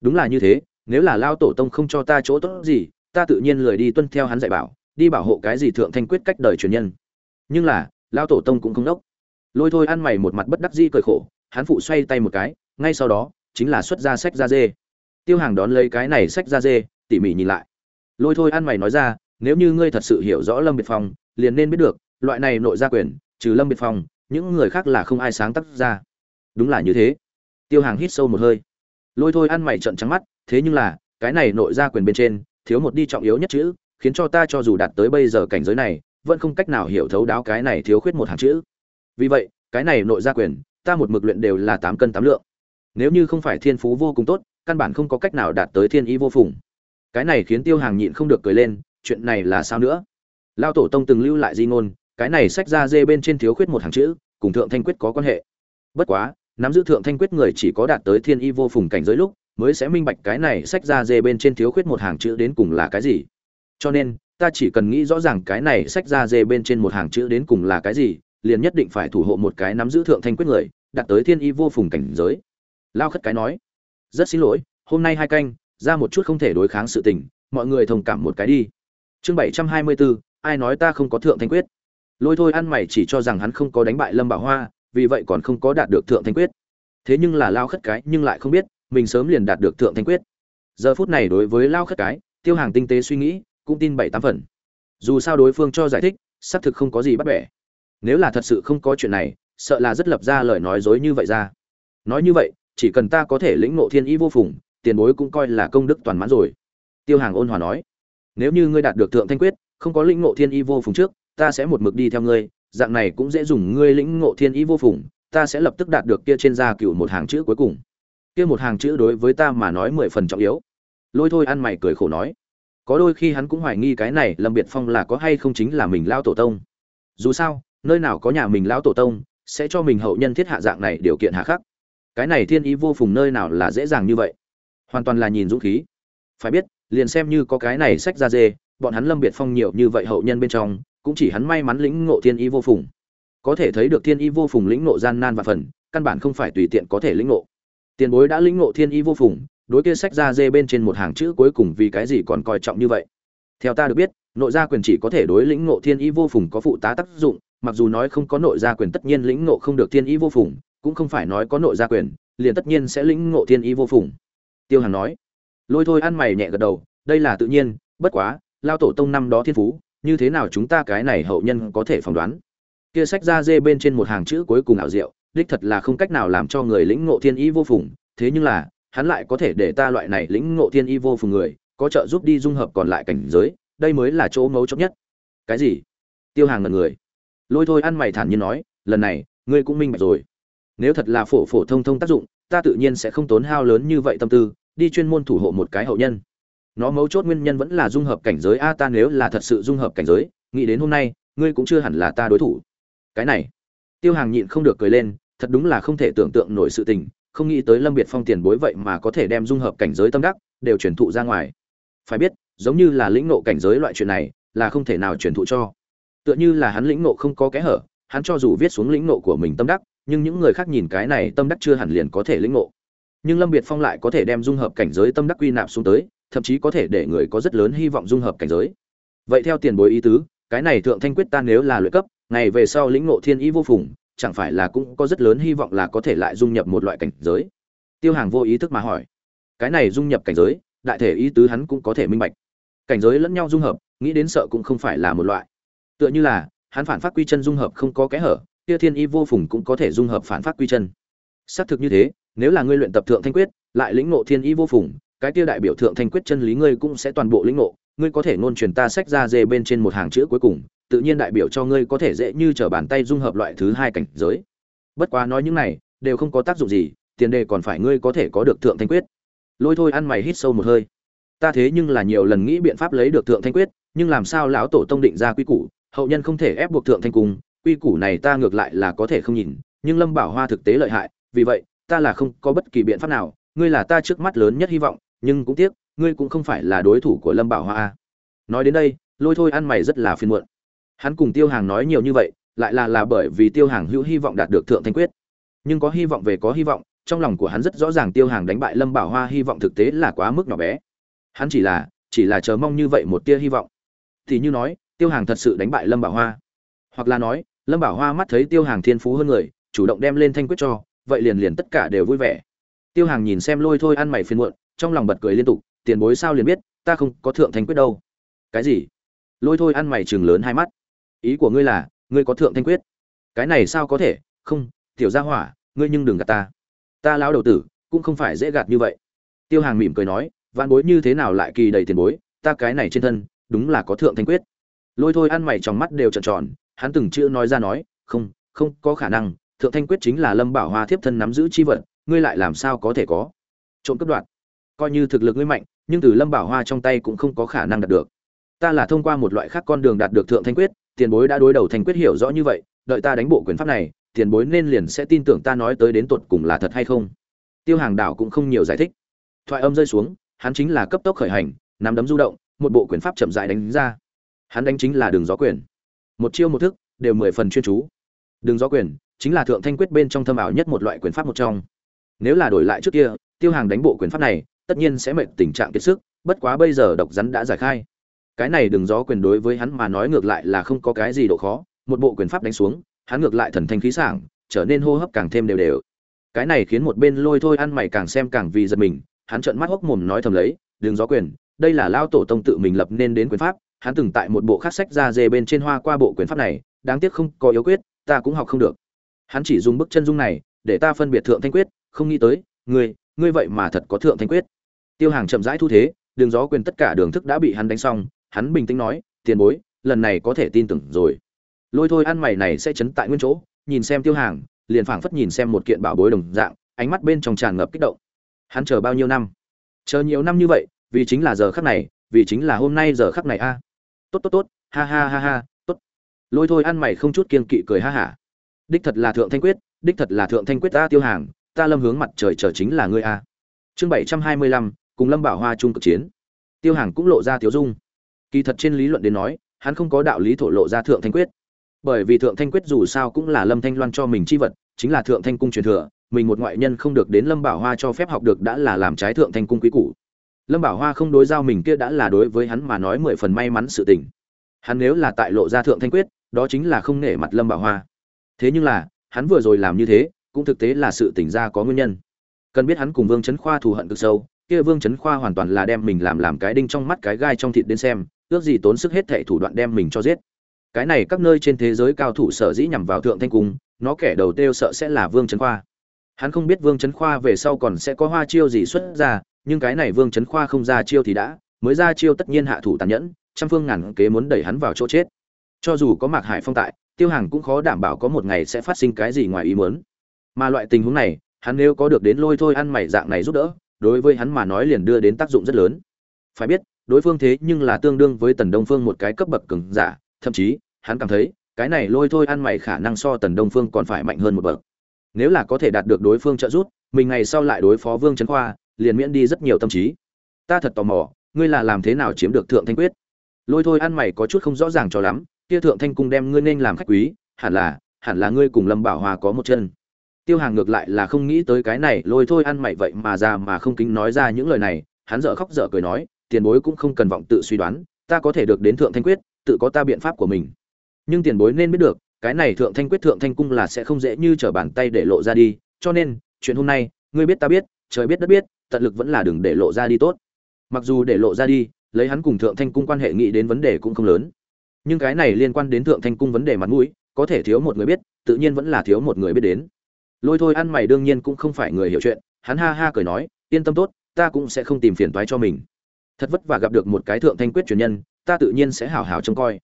Đúng là như thế, nếu là lao tổ tông không cho ta chỗ tốt gì, ta tự nhiên lười đi tuân theo hắn dạy bảo, đi bảo hộ cái gì thượng thanh quyết cách đời truyền nhân. Nhưng là, lao tổ tông cũng không đốc. Lôi thôi ăn mày một mặt bất đắc di cười khổ hắn phụ xoay tay một cái, ngay sau đó, chính là xuất ra sách ra dê. Tiêu hàng đón lấy cái này sách ra dê, tỉ mỉ nhìn lại. Lôi thôi ăn mày nói ra, nếu như ngươi thật sự hiểu rõ lâm biệt phong, liền nên biết được, loại này nội gia quyền, trừ lâm biệt phong, những người khác là không ai sáng tác ra. Đúng là như thế. Tiêu hàng hít sâu một hơi. Lôi thôi ăn mày trận trắng mắt, thế nhưng là, cái này nội gia quyền bên trên, thiếu một đi trọng yếu nhất chữ, khiến cho ta cho dù đạt tới bây giờ cảnh giới này, vẫn không cách nào hiểu thấu đáo cái này thiếu khuyết một hàng chữ. Vì vậy, cái này nội gia quyền ta một mực luyện đều là tám cân tám lượng. Nếu như không phải thiên phú vô cùng tốt, căn bản không có cách nào đạt tới thiên ý vô phùng. Cái này khiến tiêu hàng nhịn không được cười lên, chuyện này là sao nữa? Lao tổ tông từng lưu lại di ngôn, cái này sách ra dê bên trên thiếu khuyết một hàng chữ, cùng thượng thanh quyết có quan hệ. Bất quá, nắm giữ thượng thanh quyết người chỉ có đạt tới thiên y vô phùng cảnh giới lúc, mới sẽ minh bạch cái này sách ra dê bên trên thiếu khuyết một hàng chữ đến cùng là cái gì. Cho nên, ta chỉ cần nghĩ rõ ràng cái này sách ra dê bên trên một hàng chữ đến cùng là cái gì liền nhất định phải thủ hộ một cái nắm giữ thượng thanh quyết người đạt tới thiên y vô phùng cảnh giới. Lao khất cái nói, rất xin lỗi, hôm nay hai canh, ra một chút không thể đối kháng sự tình, mọi người thông cảm một cái đi. Chương bảy trăm hai mươi bốn ai nói ta không có thượng thanh quyết? Lôi thôi ăn mày chỉ cho rằng hắn không có đánh bại lâm bảo hoa, vì vậy còn không có đạt được thượng thanh quyết. Thế nhưng là lao khất cái nhưng lại không biết, mình sớm liền đạt được thượng thanh quyết. Giờ phút này đối với lao khất cái, tiêu hàng tinh tế suy nghĩ, cũng tin bảy tám phần. Dù sao đối phương cho giải thích, xác thực không có gì bắt bẻ nếu là thật sự không có chuyện này, sợ là rất lập ra lời nói dối như vậy ra. Nói như vậy, chỉ cần ta có thể lĩnh ngộ thiên ý vô phùng, tiền bối cũng coi là công đức toàn mãn rồi. Tiêu hàng ôn hòa nói, nếu như ngươi đạt được thượng thanh quyết, không có lĩnh ngộ thiên ý vô phùng trước, ta sẽ một mực đi theo ngươi, dạng này cũng dễ dùng ngươi lĩnh ngộ thiên ý vô phùng, ta sẽ lập tức đạt được kia trên da cựu một hàng chữ cuối cùng. Kia một hàng chữ đối với ta mà nói mười phần trọng yếu. Lôi thôi ăn mày cười khổ nói, có đôi khi hắn cũng hoài nghi cái này lâm biệt phong là có hay không chính là mình lao tổ tông. Dù sao nơi nào có nhà mình lão tổ tông, sẽ cho mình hậu nhân thiết hạ dạng này điều kiện hạ khắc. Cái này thiên ý vô phùng nơi nào là dễ dàng như vậy? Hoàn toàn là nhìn dũng khí. Phải biết, liền xem như có cái này sách ra dê, bọn hắn lâm biệt phong nhiều như vậy hậu nhân bên trong, cũng chỉ hắn may mắn lĩnh ngộ thiên ý vô phùng. Có thể thấy được thiên ý vô phùng lĩnh ngộ gian nan và phần, căn bản không phải tùy tiện có thể lĩnh ngộ. Tiền bối đã lĩnh ngộ thiên ý vô phùng, đối kia sách ra dê bên trên một hàng chữ cuối cùng vì cái gì còn coi trọng như vậy? Theo ta được biết, nội gia quyền chỉ có thể đối lĩnh ngộ thiên ý vô phùng có phụ tá tác dụng mặc dù nói không có nội gia quyền tất nhiên lĩnh ngộ không được thiên ý vô phùng, cũng không phải nói có nội gia quyền, liền tất nhiên sẽ lĩnh ngộ thiên ý vô phùng. Tiêu hàn nói, lôi thôi ăn mày nhẹ gật đầu, đây là tự nhiên, bất quá, lao tổ tông năm đó thiên phú, như thế nào chúng ta cái này hậu nhân có thể phỏng đoán? Kia sách ra dê bên trên một hàng chữ cuối cùng ảo diệu, đích thật là không cách nào làm cho người lĩnh ngộ thiên ý vô phùng, thế nhưng là, hắn lại có thể để ta loại này lĩnh ngộ thiên ý vô phùng người, có trợ giúp đi dung hợp còn lại cảnh giới, đây mới là chỗ mấu chốt nhất. Cái gì? Tiêu hàng ngẩn người lôi thôi ăn mày thản nhiên nói, lần này, ngươi cũng minh bạch rồi. Nếu thật là phổ phổ thông thông tác dụng, ta tự nhiên sẽ không tốn hao lớn như vậy tâm tư, đi chuyên môn thủ hộ một cái hậu nhân. Nó mấu chốt nguyên nhân vẫn là dung hợp cảnh giới. A, ta nếu là thật sự dung hợp cảnh giới, nghĩ đến hôm nay, ngươi cũng chưa hẳn là ta đối thủ. Cái này, tiêu hàng nhịn không được cười lên, thật đúng là không thể tưởng tượng nổi sự tình, không nghĩ tới lâm biệt phong tiền bối vậy mà có thể đem dung hợp cảnh giới tâm đắc, đều truyền thụ ra ngoài. Phải biết, giống như là lĩnh nộ cảnh giới loại chuyện này, là không thể nào truyền thụ cho tựa như là hắn lĩnh nộ không có kẽ hở, hắn cho dù viết xuống lĩnh nộ của mình tâm đắc, nhưng những người khác nhìn cái này tâm đắc chưa hẳn liền có thể lĩnh nộ nhưng lâm biệt phong lại có thể đem dung hợp cảnh giới tâm đắc quy nạp xuống tới, thậm chí có thể để người có rất lớn hy vọng dung hợp cảnh giới. Vậy theo tiền bối ý tứ, cái này thượng thanh quyết ta nếu là luyện cấp, ngày về sau lĩnh ngộ thiên ý vô phùng, chẳng phải là cũng có rất lớn hy vọng là có thể lại dung nhập một loại cảnh giới? Tiêu hàng vô ý thức mà hỏi. Cái này dung nhập cảnh giới, đại thể ý tứ hắn cũng có thể minh bạch. Cảnh giới lẫn nhau dung hợp, nghĩ đến sợ cũng không phải là một loại tựa như là, hắn phản phát quy chân dung hợp không có kẽ hở, kia thiên y vô phùng cũng có thể dung hợp phản phát quy chân. Xác thực như thế, nếu là ngươi luyện tập thượng thanh quyết, lại lĩnh ngộ thiên y vô phùng, cái kia đại biểu thượng thanh quyết chân lý ngươi cũng sẽ toàn bộ lĩnh ngộ, ngươi có thể ngôn truyền ta sách ra dê bên trên một hàng chữ cuối cùng, tự nhiên đại biểu cho ngươi có thể dễ như trở bàn tay dung hợp loại thứ hai cảnh giới. Bất quá nói những này, đều không có tác dụng gì, tiền đề còn phải ngươi có thể có được thượng thanh quyết. Lôi thôi ăn mày hít sâu một hơi. Ta thế nhưng là nhiều lần nghĩ biện pháp lấy được thượng thanh quyết, nhưng làm sao lão tổ tông định ra quy củ hậu nhân không thể ép buộc thượng thanh cung, quy củ này ta ngược lại là có thể không nhìn, nhưng lâm bảo hoa thực tế lợi hại, vì vậy, ta là không có bất kỳ biện pháp nào, ngươi là ta trước mắt lớn nhất hy vọng, nhưng cũng tiếc, ngươi cũng không phải là đối thủ của lâm bảo hoa nói đến đây, lôi thôi ăn mày rất là phiền muộn. Hắn cùng tiêu hàng nói nhiều như vậy, lại là là bởi vì tiêu hàng hữu hy vọng đạt được thượng thanh quyết. Nhưng có hy vọng về có hy vọng, trong lòng của hắn rất rõ ràng tiêu hàng đánh bại lâm bảo hoa hy vọng thực tế là quá mức nhỏ bé. Hắn chỉ là chỉ là chờ mong như vậy một tia hy vọng. Thì như nói tiêu hàng thật sự đánh bại lâm bảo hoa. Hoặc là nói, lâm bảo hoa mắt thấy tiêu hàng thiên phú hơn người, chủ động đem lên thanh quyết cho, vậy liền liền tất cả đều vui vẻ. Tiêu hàng nhìn xem lôi thôi ăn mày phiền muộn, trong lòng bật cười liên tục, tiền bối sao liền biết, ta không có thượng thanh quyết đâu. Cái gì? Lôi thôi ăn mày chừng lớn hai mắt. Ý của ngươi là, ngươi có thượng thanh quyết? Cái này sao có thể? Không, tiểu gia hỏa, ngươi nhưng đừng gạt ta. Ta lão đầu tử, cũng không phải dễ gạt như vậy. Tiêu hàng mỉm cười nói, vạn bối như thế nào lại kỳ đầy tiền bối, ta cái này trên thân, đúng là có thượng thanh quyết lôi thôi ăn mày trong mắt đều trợn tròn, hắn từng chữ nói ra nói, không không có khả năng, thượng thanh quyết chính là lâm bảo hoa thiếp thân nắm giữ chi vật, ngươi lại làm sao có thể có? Trộm cướp đoạt. Coi như thực lực ngươi mạnh, nhưng từ lâm bảo hoa trong tay cũng không có khả năng đạt được. Ta là thông qua một loại khác con đường đạt được thượng thanh quyết, tiền bối đã đối đầu thanh quyết hiểu rõ như vậy, đợi ta đánh bộ quyền pháp này, tiền bối nên liền sẽ tin tưởng ta nói tới đến tột cùng là thật hay không. Tiêu hàng đảo cũng không nhiều giải thích. Thoại âm rơi xuống, hắn chính là cấp tốc khởi hành, nắm đấm du động, một bộ quyền pháp chậm dại đánh ra hắn đánh chính là đường gió quyền. Một chiêu một thức, đều mười phần chuyên chú. Đường gió quyền chính là thượng thanh quyết bên trong thâm ảo nhất một loại quyền pháp một trong. Nếu là đổi lại trước kia, tiêu hàng đánh bộ quyền pháp này, tất nhiên sẽ mệt tình trạng kiệt sức, bất quá bây giờ độc rắn đã giải khai. Cái này đường gió quyền đối với hắn mà nói ngược lại là không có cái gì độ khó, một bộ quyền pháp đánh xuống, hắn ngược lại thần thanh khí sảng, trở nên hô hấp càng thêm đều đều. Cái này khiến một bên lôi thôi ăn mày càng xem càng vì giật mình, hắn trợn mắt hốc mồm nói thầm lấy, đường gió quyền, đây là lao tổ tông tự mình lập nên đến quyền pháp hắn từng tại một bộ khác sách ra dê bên trên hoa qua bộ quyền pháp này, đáng tiếc không có yếu quyết, ta cũng học không được. Hắn chỉ dùng bức chân dung này, để ta phân biệt thượng thanh quyết, không nghĩ tới, ngươi ngươi vậy mà thật có thượng thanh quyết. Tiêu hàng chậm rãi thu thế, đường gió quyền tất cả đường thức đã bị hắn đánh xong, hắn bình tĩnh nói, tiền bối, lần này có thể tin tưởng rồi. Lôi thôi ăn mày này sẽ chấn tại nguyên chỗ, nhìn xem tiêu hàng, liền phảng phất nhìn xem một kiện bảo bối đồng dạng, ánh mắt bên trong tràn ngập kích động. Hắn chờ bao nhiêu năm? Chờ nhiều năm như vậy, vì chính là giờ khắc này, vì chính là hôm nay giờ khắc này a tốt tốt tốt, ha ha ha ha, tốt. Lôi thôi ăn mày không chút kiên kỵ cười ha hả. Đích thật là thượng thanh quyết, đích thật là thượng thanh quyết ta tiêu hàng, ta lâm hướng mặt trời chờ chính là ngươi a. Chương bảy trăm hai mươi lăm, cùng lâm bảo hoa chung cực chiến. Tiêu hàng cũng lộ ra tiếu dung. Kỳ thật trên lý luận đến nói, hắn không có đạo lý thổ lộ ra thượng thanh quyết. Bởi vì thượng thanh quyết dù sao cũng là lâm thanh loan cho mình chi vật, chính là thượng thanh cung truyền thừa, mình một ngoại nhân không được đến lâm bảo hoa cho phép học được đã là làm trái thượng thanh cung quý cũ lâm bảo hoa không đối giao mình kia đã là đối với hắn mà nói mười phần may mắn sự tình. Hắn nếu là tại lộ ra thượng thanh quyết, đó chính là không nể mặt lâm bảo hoa. Thế nhưng là, hắn vừa rồi làm như thế, cũng thực tế là sự tỉnh ra có nguyên nhân. Cần biết hắn cùng vương trấn khoa thù hận cực sâu, kia vương trấn khoa hoàn toàn là đem mình làm làm cái đinh trong mắt cái gai trong thịt đến xem, ước gì tốn sức hết thệ thủ đoạn đem mình cho giết. Cái này các nơi trên thế giới cao thủ sở dĩ nhằm vào thượng thanh cung, nó kẻ đầu têu sợ sẽ là vương trấn khoa. Hắn không biết vương trấn khoa về sau còn sẽ có hoa chiêu gì xuất ra nhưng cái này vương trấn khoa không ra chiêu thì đã, mới ra chiêu tất nhiên hạ thủ tàn nhẫn, trăm phương ngàn kế muốn đẩy hắn vào chỗ chết. Cho dù có mạc hải phong tại, tiêu hàng cũng khó đảm bảo có một ngày sẽ phát sinh cái gì ngoài ý muốn. Mà loại tình huống này, hắn nếu có được đến lôi thôi ăn mày dạng này giúp đỡ, đối với hắn mà nói liền đưa đến tác dụng rất lớn. Phải biết, đối phương thế nhưng là tương đương với tần đông phương một cái cấp bậc cường giả, thậm chí, hắn cảm thấy, cái này lôi thôi ăn mày khả năng so tần đông phương còn phải mạnh hơn một bậc. Nếu là có thể đạt được đối phương trợ giúp, mình ngày sau lại đối phó vương trấn khoa liền miễn đi rất nhiều tâm trí. Ta thật tò mò, ngươi là làm thế nào chiếm được thượng thanh quyết? Lôi thôi ăn mày có chút không rõ ràng cho lắm, kia thượng thanh cung đem ngươi nên làm khách quý, hẳn là hẳn là ngươi cùng lâm bảo hòa có một chân. Tiêu hàng ngược lại là không nghĩ tới cái này, lôi thôi ăn mày vậy mà ra mà không kính nói ra những lời này, hắn dở khóc dở cười nói, tiền bối cũng không cần vọng tự suy đoán, ta có thể được đến thượng thanh quyết, tự có ta biện pháp của mình. Nhưng tiền bối nên biết được, cái này thượng thanh quyết thượng thanh cung là sẽ không dễ như trở bàn tay để lộ ra đi, cho nên, chuyện hôm nay, ngươi biết ta biết trời biết đất biết, tận lực vẫn là đừng để lộ ra đi tốt. Mặc dù để lộ ra đi, lấy hắn cùng thượng thanh cung quan hệ nghĩ đến vấn đề cũng không lớn. Nhưng cái này liên quan đến thượng thanh cung vấn đề mặt mũi, có thể thiếu một người biết, tự nhiên vẫn là thiếu một người biết đến. Lôi thôi ăn mày đương nhiên cũng không phải người hiểu chuyện, hắn ha ha cười nói, yên tâm tốt, ta cũng sẽ không tìm phiền toái cho mình. Thật vất vả gặp được một cái thượng thanh quyết truyền nhân, ta tự nhiên sẽ hảo hảo trông coi.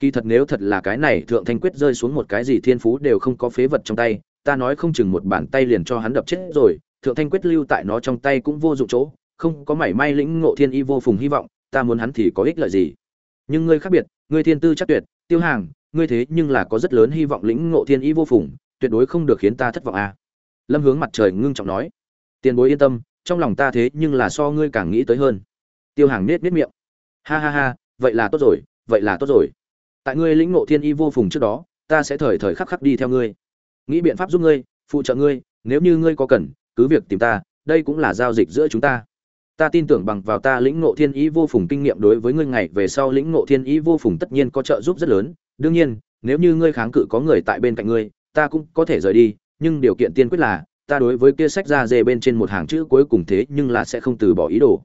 Kỳ thật nếu thật là cái này, thượng thanh quyết rơi xuống một cái gì thiên phú đều không có phế vật trong tay, ta nói không chừng một bàn tay liền cho hắn đập chết rồi thượng thanh quyết lưu tại nó trong tay cũng vô dụng chỗ, không có mảy may lĩnh ngộ thiên y vô phùng hy vọng, ta muốn hắn thì có ích lợi gì? Nhưng ngươi khác biệt, ngươi thiên tư chắc tuyệt, tiêu hàng, ngươi thế nhưng là có rất lớn hy vọng lĩnh ngộ thiên y vô phùng, tuyệt đối không được khiến ta thất vọng à. lâm hướng mặt trời ngưng trọng nói. Tiền bối yên tâm, trong lòng ta thế nhưng là so ngươi càng nghĩ tới hơn. Tiêu hàng nết nết miệng. Ha ha ha, vậy là tốt rồi, vậy là tốt rồi. Tại ngươi lĩnh ngộ thiên y vô phùng trước đó, ta sẽ thời thời khắc khắc đi theo ngươi. Nghĩ biện pháp giúp ngươi, phụ trợ ngươi, nếu như ngươi có cần cứ việc tìm ta, đây cũng là giao dịch giữa chúng ta. Ta tin tưởng bằng vào ta lĩnh ngộ thiên ý vô phùng kinh nghiệm đối với ngươi ngày về sau lĩnh ngộ thiên ý vô phùng tất nhiên có trợ giúp rất lớn. Đương nhiên, nếu như ngươi kháng cự có người tại bên cạnh ngươi, ta cũng có thể rời đi, nhưng điều kiện tiên quyết là, ta đối với kia sách ra dê bên trên một hàng chữ cuối cùng thế nhưng là sẽ không từ bỏ ý đồ.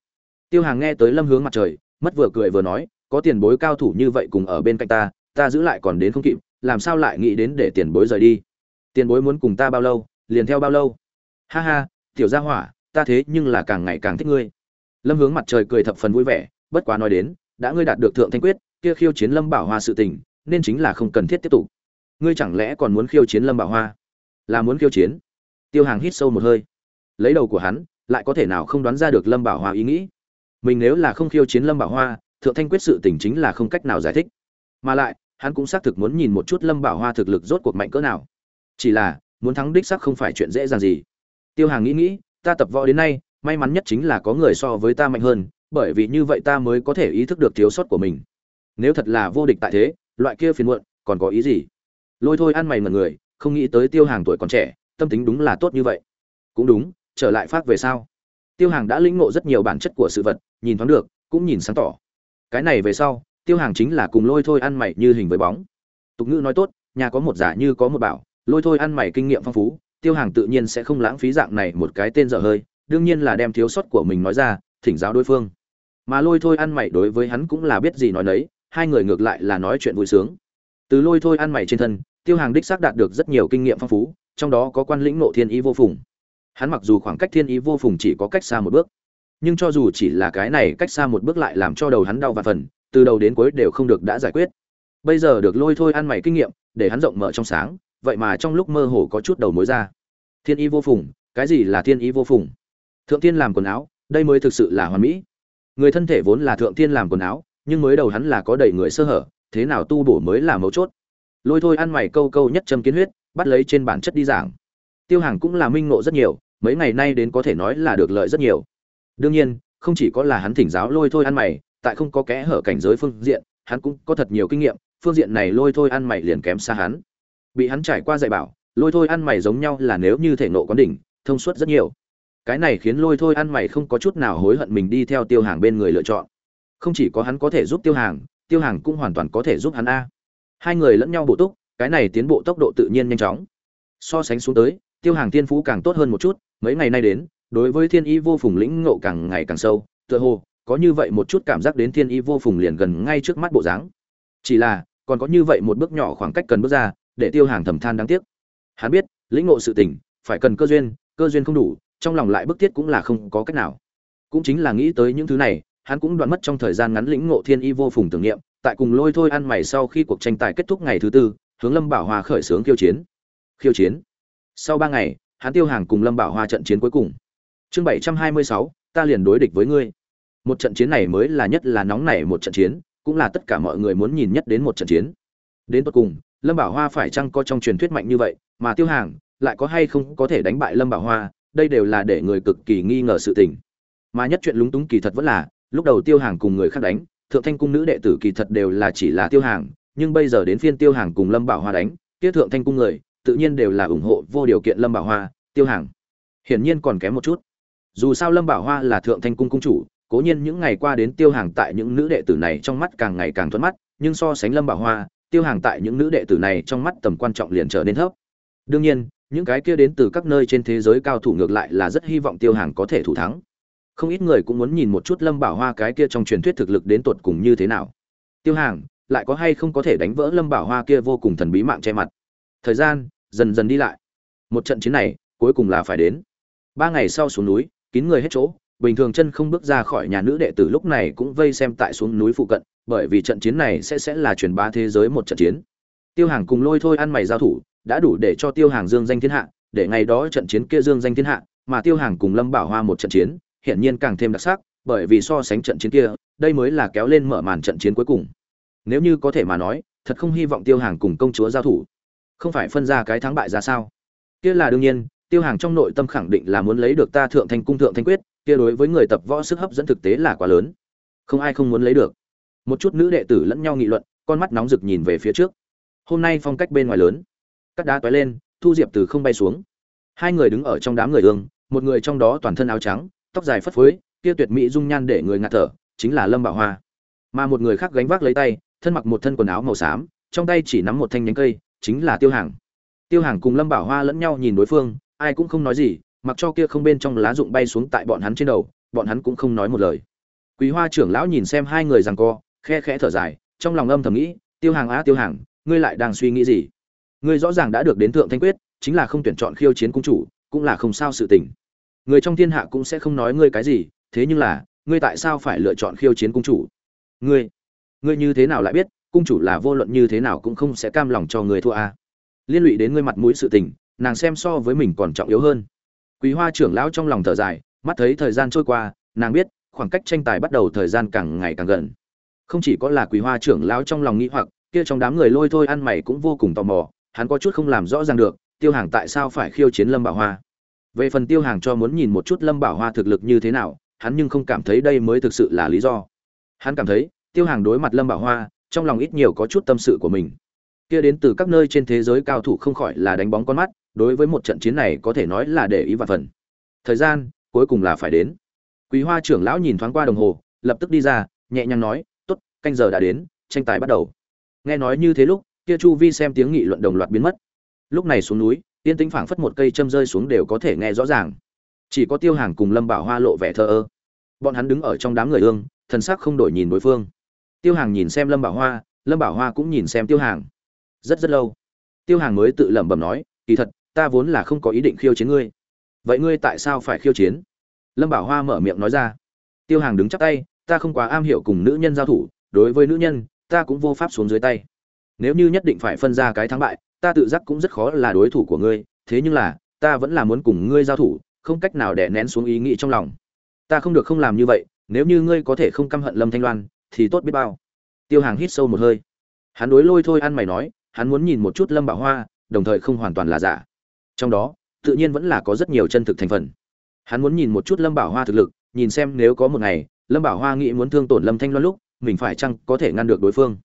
Tiêu hàng nghe tới lâm hướng mặt trời, mất vừa cười vừa nói, có tiền bối cao thủ như vậy cùng ở bên cạnh ta ta giữ lại còn đến không kịp, làm sao lại nghĩ đến để tiền bối rời đi? Tiền bối muốn cùng ta bao lâu, liền theo bao lâu? Ha ha, tiểu gia hỏa, ta thế nhưng là càng ngày càng thích ngươi. Lâm hướng mặt trời cười thập phần vui vẻ, bất quá nói đến, đã ngươi đạt được thượng thanh quyết, kia khiêu chiến lâm bảo hoa sự tình, nên chính là không cần thiết tiếp tục. Ngươi chẳng lẽ còn muốn khiêu chiến lâm bảo hoa? Là muốn khiêu chiến? Tiêu hàng hít sâu một hơi. Lấy đầu của hắn, lại có thể nào không đoán ra được lâm bảo hoa ý nghĩ? Mình nếu là không khiêu chiến lâm bảo hoa, thượng thanh quyết sự tình chính là không cách nào giải thích. Mà lại, hắn cũng xác thực muốn nhìn một chút lâm bảo hoa thực lực rốt cuộc mạnh cỡ nào. Chỉ là, muốn thắng đích sắc không phải chuyện dễ dàng gì tiêu hàng nghĩ nghĩ, ta tập võ đến nay, may mắn nhất chính là có người so với ta mạnh hơn, bởi vì như vậy ta mới có thể ý thức được thiếu sót của mình. Nếu thật là vô địch tại thế, loại kia phiền muộn, còn có ý gì? Lôi thôi ăn mày ngần người, không nghĩ tới tiêu hàng tuổi còn trẻ, tâm tính đúng là tốt như vậy. Cũng đúng, trở lại phát về sau tiêu hàng đã lĩnh ngộ rất nhiều bản chất của sự vật, nhìn thoáng được, cũng nhìn sáng tỏ. Cái này về sau, tiêu hàng chính là cùng lôi thôi ăn mày như hình với bóng. Tục ngữ nói tốt, nhà có một giả như có một bảo, lôi thôi ăn mày kinh nghiệm phong phú tiêu hàng tự nhiên sẽ không lãng phí dạng này một cái tên dở hơi, đương nhiên là đem thiếu sót của mình nói ra, thỉnh giáo đối phương. Mà lôi thôi ăn mày đối với hắn cũng là biết gì nói nấy, hai người ngược lại là nói chuyện vui sướng. Từ lôi thôi ăn mày trên thân, tiêu hàng đích xác đạt được rất nhiều kinh nghiệm phong phú, trong đó có quan lĩnh nộ thiên ý vô phùng. Hắn mặc dù khoảng cách thiên ý vô phùng chỉ có cách xa một bước, nhưng cho dù chỉ là cái này cách xa một bước lại làm cho đầu hắn đau và phần, từ đầu đến cuối đều không được đã giải quyết. Bây giờ được lôi thôi ăn mày kinh nghiệm, để hắn rộng mở trong sáng vậy mà trong lúc mơ hồ có chút đầu mối ra. Thiên ý vô phùng, cái gì là thiên ý vô phùng? Thượng tiên làm quần áo, đây mới thực sự là hoàn mỹ. Người thân thể vốn là thượng tiên làm quần áo, nhưng mới đầu hắn là có đầy người sơ hở, thế nào tu bổ mới là mấu chốt. Lôi thôi ăn mày câu câu nhất châm kiến huyết, bắt lấy trên bản chất đi giảng. Tiêu hàng cũng là minh ngộ rất nhiều, mấy ngày nay đến có thể nói là được lợi rất nhiều. Đương nhiên, không chỉ có là hắn thỉnh giáo lôi thôi ăn mày, tại không có kẽ hở cảnh giới phương diện, hắn cũng có thật nhiều kinh nghiệm, phương diện này lôi thôi ăn mày liền kém xa hắn bị hắn trải qua dạy bảo, lôi thôi ăn mày giống nhau là nếu như thể nộ có đỉnh, thông suốt rất nhiều. Cái này khiến lôi thôi ăn mày không có chút nào hối hận mình đi theo tiêu hàng bên người lựa chọn. Không chỉ có hắn có thể giúp tiêu hàng tiêu hàng cũng hoàn toàn có thể giúp hắn a. Hai người lẫn nhau bổ túc, cái này tiến bộ tốc độ tự nhiên nhanh chóng. So sánh xuống tới, tiêu hàng thiên phú càng tốt hơn một chút, mấy ngày nay đến, đối với thiên y vô phùng lĩnh ngộ càng ngày càng sâu, tựa hồ, có như vậy một chút cảm giác đến thiên y vô phùng liền gần ngay trước mắt bộ dáng. Chỉ là, còn có như vậy một bước nhỏ khoảng cách cần bước ra để tiêu hàng thầm than đáng tiếc. Hắn biết, lĩnh ngộ sự tình, phải cần cơ duyên cơ duyên không đủ, trong lòng lại bức thiết cũng là không có cách nào. Cũng chính là nghĩ tới những thứ này, hắn cũng đoạn mất trong thời gian ngắn lĩnh ngộ thiên y vô phùng tưởng niệm, tại cùng lôi thôi ăn mày sau khi cuộc tranh tài kết thúc ngày thứ tư, hướng lâm bảo hòa khởi xướng khiêu chiến. Khiêu chiến. Sau ba ngày, hắn tiêu hàng cùng lâm bảo hòa trận chiến cuối cùng. Chương bảy trăm hai mươi sáu, ta liền đối địch với ngươi. Một trận chiến này mới là nhất là nóng nảy một trận chiến, cũng là tất cả mọi người muốn nhìn nhất đến một trận chiến. Đến tận cùng lâm bảo hoa phải chăng có trong truyền thuyết mạnh như vậy, mà tiêu hàng lại có hay không có thể đánh bại lâm bảo hoa, đây đều là để người cực kỳ nghi ngờ sự tình. Mà nhất chuyện lúng túng kỳ thật vẫn là, lúc đầu tiêu hàng cùng người khác đánh, thượng thanh cung nữ đệ tử kỳ thật đều là chỉ là tiêu hàng, nhưng bây giờ đến phiên tiêu hàng cùng lâm bảo hoa đánh, kia thượng thanh cung người, tự nhiên đều là ủng hộ vô điều kiện lâm bảo hoa, tiêu hàng. Hiển nhiên còn kém một chút. Dù sao lâm bảo hoa là thượng thanh cung cung chủ, cố nhiên những ngày qua đến tiêu hàng tại những nữ đệ tử này trong mắt càng ngày càng thuận mắt, nhưng so sánh lâm bảo hoa tiêu hàng tại những nữ đệ tử này trong mắt tầm quan trọng liền trở nên thấp. Đương nhiên, những cái kia đến từ các nơi trên thế giới cao thủ ngược lại là rất hy vọng tiêu hàng có thể thủ thắng. Không ít người cũng muốn nhìn một chút lâm bảo hoa cái kia trong truyền thuyết thực lực đến tột cùng như thế nào. Tiêu hàng, lại có hay không có thể đánh vỡ lâm bảo hoa kia vô cùng thần bí mạng che mặt? Thời gian, dần dần đi lại. Một trận chiến này, cuối cùng là phải đến. Ba ngày sau xuống núi, kín người hết chỗ, bình thường chân không bước ra khỏi nhà nữ đệ tử lúc này cũng vây xem tại xuống núi phụ cận bởi vì trận chiến này sẽ sẽ là truyền bá thế giới một trận chiến. Tiêu hàng cùng lôi thôi ăn mày giao thủ, đã đủ để cho tiêu hàng dương danh thiên hạ, để ngày đó trận chiến kia dương danh thiên hạ, mà tiêu hàng cùng lâm bảo hoa một trận chiến, hiển nhiên càng thêm đặc sắc, bởi vì so sánh trận chiến kia, đây mới là kéo lên mở màn trận chiến cuối cùng. Nếu như có thể mà nói, thật không hy vọng tiêu hàng cùng công chúa giao thủ. Không phải phân ra cái thắng bại ra sao? Kia là đương nhiên, tiêu hàng trong nội tâm khẳng định là muốn lấy được ta thượng thành cung thượng thanh quyết, kia đối với người tập võ sức hấp dẫn thực tế là quá lớn. Không ai không muốn lấy được một chút nữ đệ tử lẫn nhau nghị luận, con mắt nóng rực nhìn về phía trước. Hôm nay phong cách bên ngoài lớn. Cắt đá toái lên, thu diệp từ không bay xuống. Hai người đứng ở trong đám người ương, một người trong đó toàn thân áo trắng, tóc dài phất phới, kia tuyệt mỹ dung nhan để người ngạt thở, chính là lâm bảo hoa. Mà một người khác gánh vác lấy tay, thân mặc một thân quần áo màu xám, trong tay chỉ nắm một thanh nhánh cây, chính là tiêu hàng. Tiêu hàng cùng lâm bảo hoa lẫn nhau nhìn đối phương, ai cũng không nói gì, mặc cho kia không bên trong lá rụng bay xuống tại bọn hắn trên đầu, bọn hắn cũng không nói một lời. Quý hoa trưởng lão nhìn xem hai người rằng co khe khẽ thở dài, trong lòng âm thầm nghĩ, tiêu hàng á, tiêu hàng, ngươi lại đang suy nghĩ gì? Ngươi rõ ràng đã được đến thượng thanh quyết, chính là không tuyển chọn khiêu chiến cung chủ, cũng là không sao sự tình. Người trong thiên hạ cũng sẽ không nói ngươi cái gì, thế nhưng là, ngươi tại sao phải lựa chọn khiêu chiến cung chủ? Ngươi ngươi như thế nào lại biết, cung chủ là vô luận như thế nào cũng không sẽ cam lòng cho người thua a? À? liên lụy đến ngươi mặt mũi sự tình, nàng xem so với mình còn trọng yếu hơn. Quý hoa trưởng lão trong lòng thở dài, mắt thấy thời gian trôi qua, nàng biết, khoảng cách tranh tài bắt đầu thời gian càng ngày càng gần không chỉ có là quý hoa trưởng lão trong lòng nghĩ hoặc, kia trong đám người lôi thôi ăn mày cũng vô cùng tò mò, hắn có chút không làm rõ ràng được, tiêu hàng tại sao phải khiêu chiến lâm bảo hoa. Về phần tiêu hàng cho muốn nhìn một chút lâm bảo hoa thực lực như thế nào, hắn nhưng không cảm thấy đây mới thực sự là lý do. Hắn cảm thấy, tiêu hàng đối mặt lâm bảo hoa, trong lòng ít nhiều có chút tâm sự của mình. Kia đến từ các nơi trên thế giới cao thủ không khỏi là đánh bóng con mắt, đối với một trận chiến này có thể nói là để ý và phần. Thời gian, cuối cùng là phải đến. Quý hoa trưởng lão nhìn thoáng qua đồng hồ, lập tức đi ra, nhẹ nhàng nói canh giờ đã đến, tranh tài bắt đầu. Nghe nói như thế lúc, kia chu vi xem tiếng nghị luận đồng loạt biến mất. Lúc này xuống núi tiên tĩnh phảng phất một cây châm rơi xuống đều có thể nghe rõ ràng. Chỉ có tiêu hàng cùng lâm bảo hoa lộ vẻ thờ ơ. Bọn hắn đứng ở trong đám người ương, thần sắc không đổi nhìn đối phương. Tiêu hàng nhìn xem lâm bảo hoa, lâm bảo hoa cũng nhìn xem tiêu hàng. Rất rất lâu, tiêu hàng mới tự lẩm bẩm nói, kỳ thật, ta vốn là không có ý định khiêu chiến ngươi. Vậy ngươi tại sao phải khiêu chiến? Lâm bảo hoa mở miệng nói ra. Tiêu hàng đứng chắc tay, ta không quá am hiểu cùng nữ nhân giao thủ đối với nữ nhân, ta cũng vô pháp xuống dưới tay. Nếu như nhất định phải phân ra cái thắng bại, ta tự giác cũng rất khó là đối thủ của ngươi, thế nhưng là, ta vẫn là muốn cùng ngươi giao thủ, không cách nào để nén xuống ý nghĩ trong lòng. Ta không được không làm như vậy, nếu như ngươi có thể không căm hận lâm thanh loan, thì tốt biết bao. Tiêu hàng hít sâu một hơi. Hắn đối lôi thôi ăn mày nói, hắn muốn nhìn một chút lâm bảo hoa, đồng thời không hoàn toàn là giả. Trong đó, tự nhiên vẫn là có rất nhiều chân thực thành phần. Hắn muốn nhìn một chút lâm bảo hoa thực lực, nhìn xem nếu có một ngày, lâm bảo hoa nghĩ muốn thương tổn lâm thanh loan lúc mình phải chăng có thể ngăn được đối phương.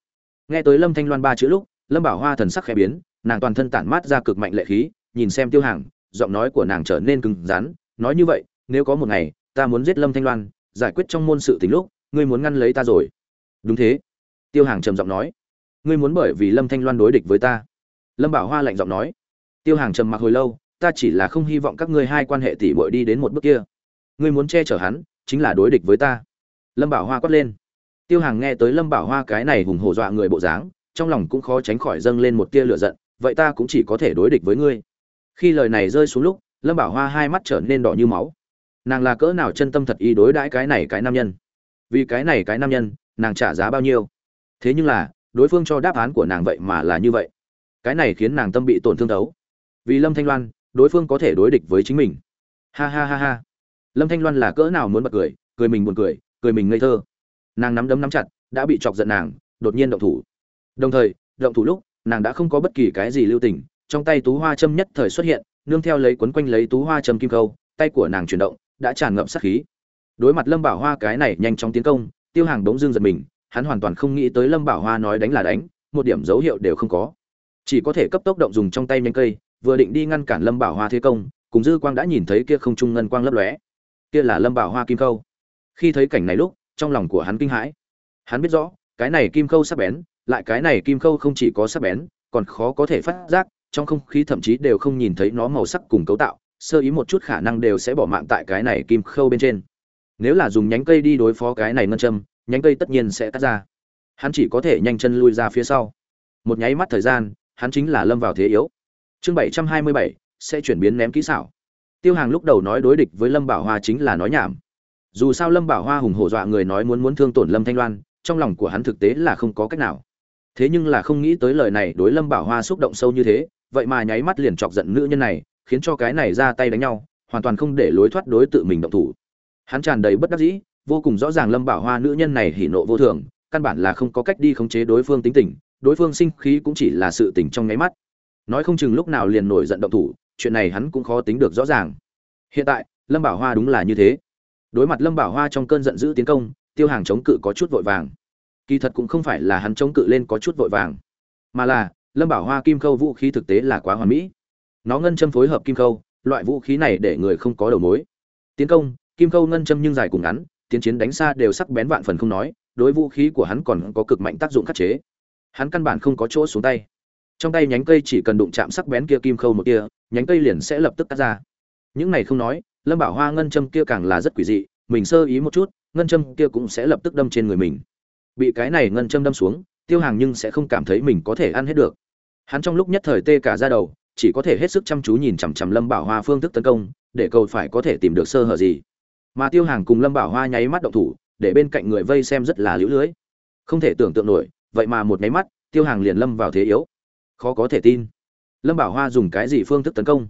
Nghe tới lâm thanh loan ba chữ lúc, lâm bảo hoa thần sắc khẽ biến, nàng toàn thân tản mát ra cực mạnh lệ khí, nhìn xem tiêu hàng giọng nói của nàng trở nên cứng rắn, nói như vậy, nếu có một ngày, ta muốn giết lâm thanh loan, giải quyết trong môn sự tình lúc, ngươi muốn ngăn lấy ta rồi. Đúng thế. Tiêu hàng trầm giọng nói. Ngươi muốn bởi vì lâm thanh loan đối địch với ta. Lâm bảo hoa lạnh giọng nói. Tiêu hàng trầm mặc hồi lâu, ta chỉ là không hy vọng các ngươi hai quan hệ tỷ bội đi đến một bước kia. Ngươi muốn che chở hắn, chính là đối địch với ta. Lâm bảo hoa quát lên tiêu hàng nghe tới lâm bảo hoa cái này hùng hổ dọa người bộ dáng, trong lòng cũng khó tránh khỏi dâng lên một tia lửa giận, vậy ta cũng chỉ có thể đối địch với ngươi. Khi lời này rơi xuống lúc, lâm bảo hoa hai mắt trở nên đỏ như máu. Nàng là cỡ nào chân tâm thật ý đối đãi cái này cái nam nhân? Vì cái này cái nam nhân, nàng trả giá bao nhiêu? Thế nhưng là, đối phương cho đáp án của nàng vậy mà là như vậy. Cái này khiến nàng tâm bị tổn thương thấu. Vì lâm thanh loan, đối phương có thể đối địch với chính mình. Ha ha ha ha. Lâm thanh loan là cỡ nào muốn bật cười cười mình buồn cười cười mình ngây thơ nàng nắm đấm nắm chặt, đã bị chọc giận nàng, đột nhiên động thủ. Đồng thời, động thủ lúc, nàng đã không có bất kỳ cái gì lưu tình, trong tay tú hoa châm nhất thời xuất hiện, nương theo lấy quấn quanh lấy tú hoa châm kim câu, tay của nàng chuyển động, đã tràn ngập sát khí. Đối mặt lâm bảo hoa cái này nhanh chóng tiến công, tiêu hàng đống dương giật mình, hắn hoàn toàn không nghĩ tới lâm bảo hoa nói đánh là đánh, một điểm dấu hiệu đều không có. Chỉ có thể cấp tốc động dùng trong tay nhanh cây, vừa định đi ngăn cản lâm bảo hoa thế công, cùng dư quang đã nhìn thấy kia không trung ngân quang lấp lóe. Kia là lâm bảo hoa kim khâu khi thấy cảnh này lúc trong lòng của hắn kinh hãi. Hắn biết rõ, cái này kim khâu sắc bén, lại cái này kim khâu không chỉ có sắc bén, còn khó có thể phát giác, trong không khí thậm chí đều không nhìn thấy nó màu sắc cùng cấu tạo, sơ ý một chút khả năng đều sẽ bỏ mạng tại cái này kim khâu bên trên. Nếu là dùng nhánh cây đi đối phó cái này ngân châm, nhánh cây tất nhiên sẽ cắt ra. Hắn chỉ có thể nhanh chân lui ra phía sau. Một nháy mắt thời gian, hắn chính là lâm vào thế yếu. Chương bảy trăm hai mươi bảy, sẽ chuyển biến ném kỹ xảo. Tiêu hàng lúc đầu nói đối địch với lâm bảo hoa chính là nói nhảm dù sao lâm bảo hoa hùng hổ dọa người nói muốn muốn thương tổn lâm thanh loan, trong lòng của hắn thực tế là không có cách nào. Thế nhưng là không nghĩ tới lời này đối lâm bảo hoa xúc động sâu như thế, vậy mà nháy mắt liền chọc giận nữ nhân này, khiến cho cái này ra tay đánh nhau, hoàn toàn không để lối thoát đối tự mình động thủ. Hắn tràn đầy bất đắc dĩ, vô cùng rõ ràng lâm bảo hoa nữ nhân này hỉ nộ vô thường, căn bản là không có cách đi khống chế đối phương tính tình, đối phương sinh khí cũng chỉ là sự tình trong nháy mắt. Nói không chừng lúc nào liền nổi giận động thủ, chuyện này hắn cũng khó tính được rõ ràng. Hiện tại, lâm bảo hoa đúng là như thế đối mặt lâm bảo hoa trong cơn giận dữ tiến công, tiêu hàng chống cự có chút vội vàng. Kỳ thật cũng không phải là hắn chống cự lên có chút vội vàng, mà là lâm bảo hoa kim khâu vũ khí thực tế là quá hoàn mỹ. Nó ngân châm phối hợp kim khâu, loại vũ khí này để người không có đầu mối. Tiến công, kim khâu ngân châm nhưng dài cùng ngắn, tiến chiến đánh xa đều sắc bén vạn phần không nói, đối vũ khí của hắn còn có cực mạnh tác dụng khắc chế. Hắn căn bản không có chỗ xuống tay. Trong tay nhánh cây chỉ cần đụng chạm sắc bén kia kim khâu một kia nhánh cây liền sẽ lập tức cắt ra. Những này không nói lâm bảo hoa ngân châm kia càng là rất quỷ dị, mình sơ ý một chút, ngân châm kia cũng sẽ lập tức đâm trên người mình. Bị cái này ngân châm đâm xuống, tiêu hàng nhưng sẽ không cảm thấy mình có thể ăn hết được. Hắn trong lúc nhất thời tê cả ra đầu, chỉ có thể hết sức chăm chú nhìn chằm chằm lâm bảo hoa phương thức tấn công, để cầu phải có thể tìm được sơ hở gì. Mà tiêu hàng cùng lâm bảo hoa nháy mắt động thủ, để bên cạnh người vây xem rất là lũ lưới. Không thể tưởng tượng nổi, vậy mà một nháy mắt, tiêu hàng liền lâm vào thế yếu. Khó có thể tin. Lâm bảo hoa dùng cái gì phương thức tấn công?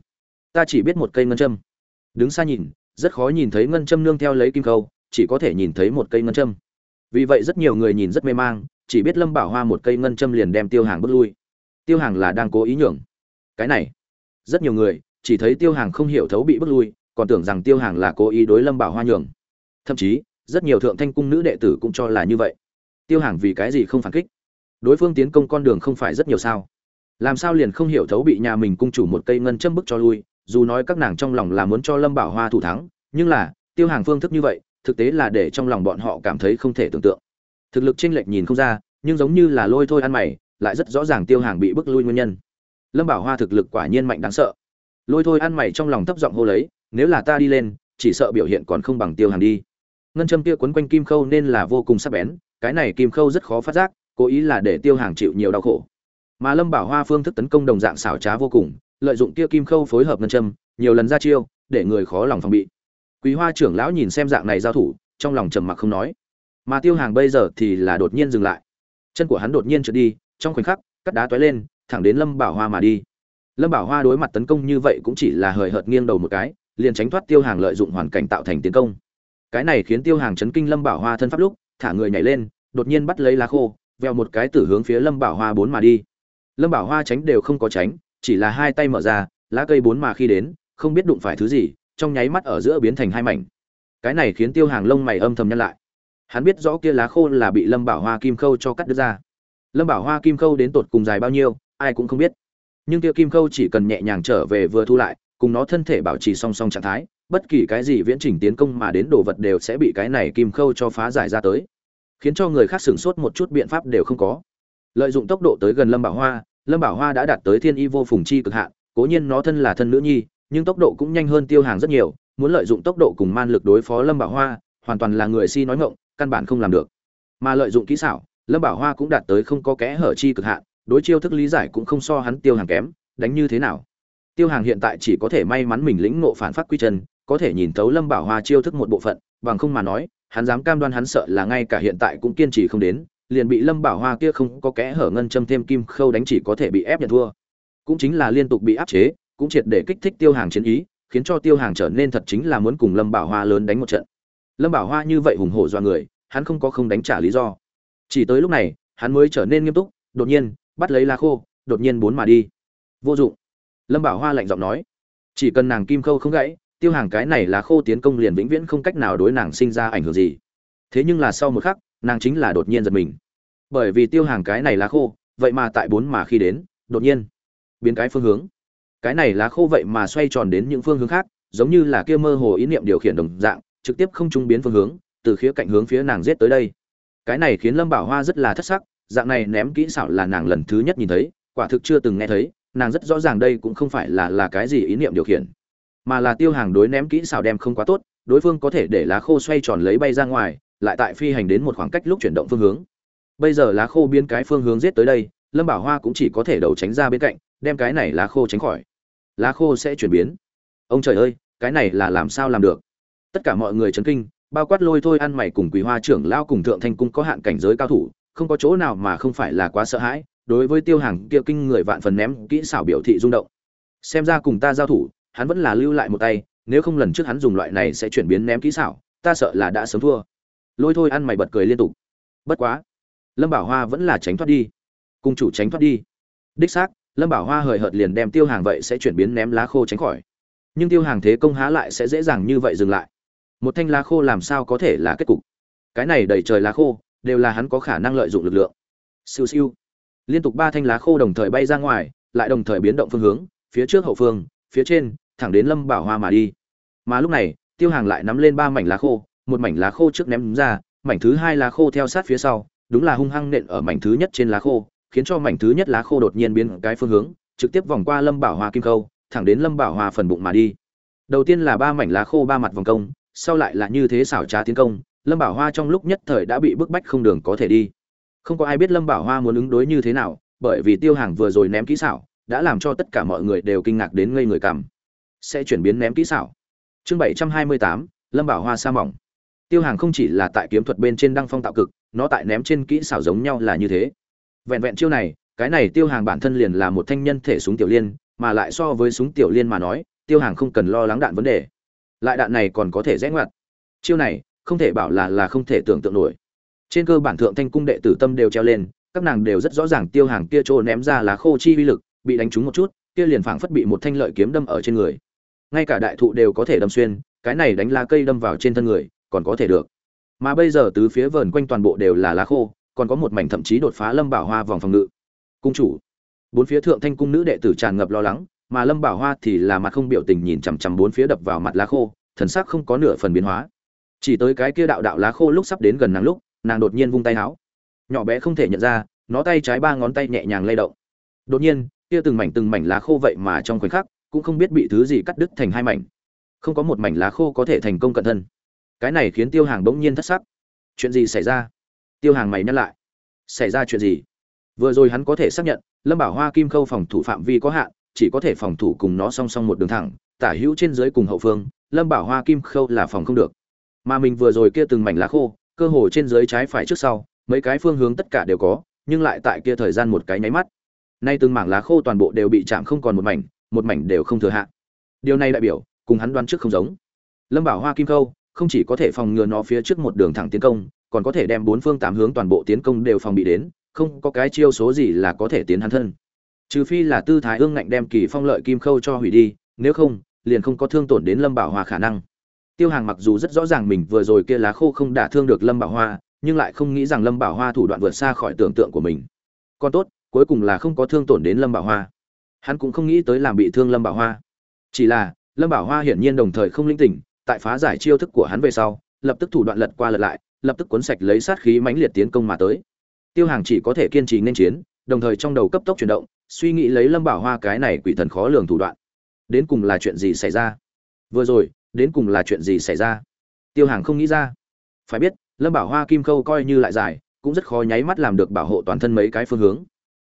Ta chỉ biết một cây ngân châm đứng xa nhìn, rất khó nhìn thấy ngân châm nương theo lấy kim khâu, chỉ có thể nhìn thấy một cây ngân châm. Vì vậy rất nhiều người nhìn rất mê mang, chỉ biết lâm bảo hoa một cây ngân châm liền đem tiêu hàng bước lui. Tiêu hàng là đang cố ý nhường. Cái này, rất nhiều người chỉ thấy tiêu hàng không hiểu thấu bị bước lui, còn tưởng rằng tiêu hàng là cố ý đối lâm bảo hoa nhường. Thậm chí, rất nhiều thượng thanh cung nữ đệ tử cũng cho là như vậy. Tiêu hàng vì cái gì không phản kích? Đối phương tiến công con đường không phải rất nhiều sao? Làm sao liền không hiểu thấu bị nhà mình cung chủ một cây ngân châm bức cho lui dù nói các nàng trong lòng là muốn cho lâm bảo hoa thủ thắng, nhưng là, tiêu hàng phương thức như vậy, thực tế là để trong lòng bọn họ cảm thấy không thể tưởng tượng. Thực lực chênh lệch nhìn không ra, nhưng giống như là lôi thôi ăn mày, lại rất rõ ràng tiêu hàng bị bức lui nguyên nhân. Lâm bảo hoa thực lực quả nhiên mạnh đáng sợ. Lôi thôi ăn mày trong lòng thấp giọng hô lấy, nếu là ta đi lên, chỉ sợ biểu hiện còn không bằng tiêu hàng đi. Ngân châm kia quấn quanh kim khâu nên là vô cùng sắc bén, cái này kim khâu rất khó phát giác, cố ý là để tiêu hàng chịu nhiều đau khổ. Mà lâm bảo hoa phương thức tấn công đồng dạng xảo trá vô cùng lợi dụng kia kim khâu phối hợp ngân châm, nhiều lần ra chiêu, để người khó lòng phòng bị. Quý hoa trưởng lão nhìn xem dạng này giao thủ, trong lòng trầm mặc không nói. Mà tiêu hàng bây giờ thì là đột nhiên dừng lại. Chân của hắn đột nhiên trượt đi, trong khoảnh khắc, cắt đá tóe lên, thẳng đến lâm bảo hoa mà đi. Lâm bảo hoa đối mặt tấn công như vậy cũng chỉ là hời hợt nghiêng đầu một cái, liền tránh thoát tiêu hàng lợi dụng hoàn cảnh tạo thành tiến công. Cái này khiến tiêu hàng chấn kinh lâm bảo hoa thân pháp lúc, thả người nhảy lên, đột nhiên bắt lấy lá khô veo một cái tử hướng phía lâm bảo hoa bốn mà đi. Lâm bảo hoa tránh đều không có tránh chỉ là hai tay mở ra, lá cây bốn mà khi đến, không biết đụng phải thứ gì, trong nháy mắt ở giữa biến thành hai mảnh. Cái này khiến tiêu hàng lông mày âm thầm nhăn lại. Hắn biết rõ kia lá khô là bị lâm bảo hoa kim khâu cho cắt đứt ra. Lâm bảo hoa kim khâu đến tột cùng dài bao nhiêu, ai cũng không biết. Nhưng kia kim khâu chỉ cần nhẹ nhàng trở về vừa thu lại, cùng nó thân thể bảo trì song song trạng thái, bất kỳ cái gì viễn trình tiến công mà đến đồ vật đều sẽ bị cái này kim khâu cho phá giải ra tới. Khiến cho người khác sửng sốt một chút biện pháp đều không có. Lợi dụng tốc độ tới gần lâm bảo hoa lâm bảo hoa đã đạt tới thiên y vô phùng chi cực hạn, cố nhiên nó thân là thân nữ nhi, nhưng tốc độ cũng nhanh hơn tiêu hàng rất nhiều, muốn lợi dụng tốc độ cùng man lực đối phó lâm bảo hoa, hoàn toàn là người si nói ngộng căn bản không làm được. Mà lợi dụng kỹ xảo, lâm bảo hoa cũng đạt tới không có kẽ hở chi cực hạn, đối chiêu thức lý giải cũng không so hắn tiêu hàng kém, đánh như thế nào? Tiêu hàng hiện tại chỉ có thể may mắn mình lĩnh ngộ phản phát quy chân, có thể nhìn thấu lâm bảo hoa chiêu thức một bộ phận, bằng không mà nói, hắn dám cam đoan hắn sợ là ngay cả hiện tại cũng kiên trì không đến liền bị lâm bảo hoa kia không có kẽ hở ngân châm thêm kim khâu đánh chỉ có thể bị ép nhận thua. Cũng chính là liên tục bị áp chế, cũng triệt để kích thích tiêu hàng chiến ý, khiến cho tiêu hàng trở nên thật chính là muốn cùng lâm bảo hoa lớn đánh một trận. Lâm bảo hoa như vậy hùng hổ do người, hắn không có không đánh trả lý do. Chỉ tới lúc này, hắn mới trở nên nghiêm túc, đột nhiên, bắt lấy lá khô, đột nhiên bốn mà đi. Vô dụng. Lâm bảo hoa lạnh giọng nói. Chỉ cần nàng kim khâu không gãy, tiêu hàng cái này là khô tiến công liền vĩnh viễn không cách nào đối nàng sinh ra ảnh hưởng gì. Thế nhưng là sau một khắc nàng chính là đột nhiên giật mình. Bởi vì tiêu hàng cái này lá khô, vậy mà tại bốn mà khi đến, đột nhiên biến cái phương hướng. Cái này lá khô vậy mà xoay tròn đến những phương hướng khác, giống như là kia mơ hồ ý niệm điều khiển đồng dạng, trực tiếp không trung biến phương hướng, từ khía cạnh hướng phía nàng giết tới đây. Cái này khiến lâm bảo hoa rất là thất sắc, dạng này ném kỹ xảo là nàng lần thứ nhất nhìn thấy, quả thực chưa từng nghe thấy, nàng rất rõ ràng đây cũng không phải là là cái gì ý niệm điều khiển, mà là tiêu hàng đối ném kỹ xảo đem không quá tốt, đối phương có thể để lá khô xoay tròn lấy bay ra ngoài lại tại phi hành đến một khoảng cách lúc chuyển động phương hướng. Bây giờ lá khô biến cái phương hướng giết tới đây, lâm bảo hoa cũng chỉ có thể đầu tránh ra bên cạnh, đem cái này lá khô tránh khỏi. Lá khô sẽ chuyển biến. Ông trời ơi, cái này là làm sao làm được? Tất cả mọi người chấn kinh, bao quát lôi thôi ăn mày cùng quý hoa trưởng lao cùng thượng thanh cung có hạn cảnh giới cao thủ, không có chỗ nào mà không phải là quá sợ hãi, đối với tiêu hàng kia kinh người vạn phần ném kỹ xảo biểu thị rung động. Xem ra cùng ta giao thủ, hắn vẫn là lưu lại một tay, nếu không lần trước hắn dùng loại này sẽ chuyển biến ném kỹ xảo, ta sợ là đã sớm thua lôi thôi ăn mày bật cười liên tục. Bất quá, lâm bảo hoa vẫn là tránh thoát đi. Cung chủ tránh thoát đi. Đích xác, lâm bảo hoa hời hợt liền đem tiêu hàng vậy sẽ chuyển biến ném lá khô tránh khỏi. Nhưng tiêu hàng thế công há lại sẽ dễ dàng như vậy dừng lại. Một thanh lá khô làm sao có thể là kết cục? Cái này đầy trời lá khô, đều là hắn có khả năng lợi dụng lực lượng. Siêu siêu. Liên tục ba thanh lá khô đồng thời bay ra ngoài, lại đồng thời biến động phương hướng, phía trước hậu phương, phía trên, thẳng đến lâm bảo hoa mà đi. Mà lúc này, tiêu hàng lại nắm lên ba mảnh lá khô một mảnh lá khô trước ném ra mảnh thứ hai lá khô theo sát phía sau đúng là hung hăng nện ở mảnh thứ nhất trên lá khô khiến cho mảnh thứ nhất lá khô đột nhiên biến cái phương hướng trực tiếp vòng qua lâm bảo hoa kim Câu, thẳng đến lâm bảo hoa phần bụng mà đi. Đầu tiên là ba mảnh lá khô ba mặt vòng công sau lại là như thế xảo trá tiến công lâm bảo hoa trong lúc nhất thời đã bị bức bách không đường có thể đi. Không có ai biết lâm bảo hoa muốn ứng đối như thế nào bởi vì tiêu hàng vừa rồi ném kỹ xảo đã làm cho tất cả mọi người đều kinh ngạc đến ngây người cảm sẽ chuyển biến ném kỹ xảo. Chương bảy trăm hai mươi tám lâm bảo hoa sa mỏng tiêu hàng không chỉ là tại kiếm thuật bên trên đăng phong tạo cực, nó tại ném trên kỹ xảo giống nhau là như thế. Vẹn vẹn chiêu này, cái này tiêu hàng bản thân liền là một thanh nhân thể súng tiểu liên, mà lại so với súng tiểu liên mà nói, tiêu hàng không cần lo lắng đạn vấn đề. Lại đạn này còn có thể rẽ ngoặt. Chiêu này, không thể bảo là là không thể tưởng tượng nổi. Trên cơ bản thượng thanh cung đệ tử tâm đều treo lên, các nàng đều rất rõ ràng tiêu hàng kia trô ném ra lá khô chi uy lực, bị đánh trúng một chút, kia liền phảng phất bị một thanh lợi kiếm đâm ở trên người. Ngay cả đại thụ đều có thể đâm xuyên, cái này đánh lá cây đâm vào trên thân người còn có thể được. Mà bây giờ tứ phía vờn quanh toàn bộ đều là lá khô, còn có một mảnh thậm chí đột phá lâm bảo hoa vòng phòng ngự. Cung chủ. Bốn phía thượng thanh cung nữ đệ tử tràn ngập lo lắng, mà lâm bảo hoa thì là mặt không biểu tình nhìn chằm chằm bốn phía đập vào mặt lá khô, thần sắc không có nửa phần biến hóa. Chỉ tới cái kia đạo đạo lá khô lúc sắp đến gần nàng lúc, nàng đột nhiên vung tay áo nhỏ bé không thể nhận ra, nó tay trái ba ngón tay nhẹ nhàng lay động. Đột nhiên, kia từng mảnh từng mảnh lá khô vậy mà trong khoảnh khắc, cũng không biết bị thứ gì cắt đứt thành hai mảnh. Không có một mảnh lá khô có thể thành công cận thân cái này khiến tiêu hàng bỗng nhiên thất sắc. Chuyện gì xảy ra? Tiêu hàng mày nhắc lại. Xảy ra chuyện gì? Vừa rồi hắn có thể xác nhận, lâm bảo hoa kim khâu phòng thủ phạm vi có hạn, chỉ có thể phòng thủ cùng nó song song một đường thẳng, tả hữu trên dưới cùng hậu phương, lâm bảo hoa kim khâu là phòng không được. Mà mình vừa rồi kia từng mảnh lá khô, cơ hồ trên dưới trái phải trước sau, mấy cái phương hướng tất cả đều có, nhưng lại tại kia thời gian một cái nháy mắt. Nay từng mảng lá khô toàn bộ đều bị chạm không còn một mảnh một mảnh đều không thừa hạ. Điều này đại biểu, cùng hắn đoán trước không giống. Lâm bảo hoa kim khâu không chỉ có thể phòng ngừa nó phía trước một đường thẳng tiến công, còn có thể đem bốn phương tám hướng toàn bộ tiến công đều phòng bị đến, không có cái chiêu số gì là có thể tiến hắn thân. Trừ phi là tư thái ương ngạnh đem kỳ phong lợi kim khâu cho hủy đi, nếu không, liền không có thương tổn đến lâm bảo hoa khả năng. Tiêu hàng mặc dù rất rõ ràng mình vừa rồi kia lá khô không đả thương được lâm bảo hoa, nhưng lại không nghĩ rằng lâm bảo hoa thủ đoạn vượt xa khỏi tưởng tượng của mình. Còn tốt, cuối cùng là không có thương tổn đến lâm bảo hoa. Hắn cũng không nghĩ tới làm bị thương lâm bảo hoa. Chỉ là, lâm bảo hoa hiển nhiên đồng thời không linh tỉnh tại phá giải chiêu thức của hắn về sau, lập tức thủ đoạn lật qua lật lại, lập tức cuốn sạch lấy sát khí mãnh liệt tiến công mà tới. Tiêu hàng chỉ có thể kiên trì nên chiến, đồng thời trong đầu cấp tốc chuyển động, suy nghĩ lấy lâm bảo hoa cái này quỷ thần khó lường thủ đoạn. Đến cùng là chuyện gì xảy ra? Vừa rồi, đến cùng là chuyện gì xảy ra? Tiêu hàng không nghĩ ra. Phải biết, lâm bảo hoa kim khâu coi như lại dài, cũng rất khó nháy mắt làm được bảo hộ toàn thân mấy cái phương hướng.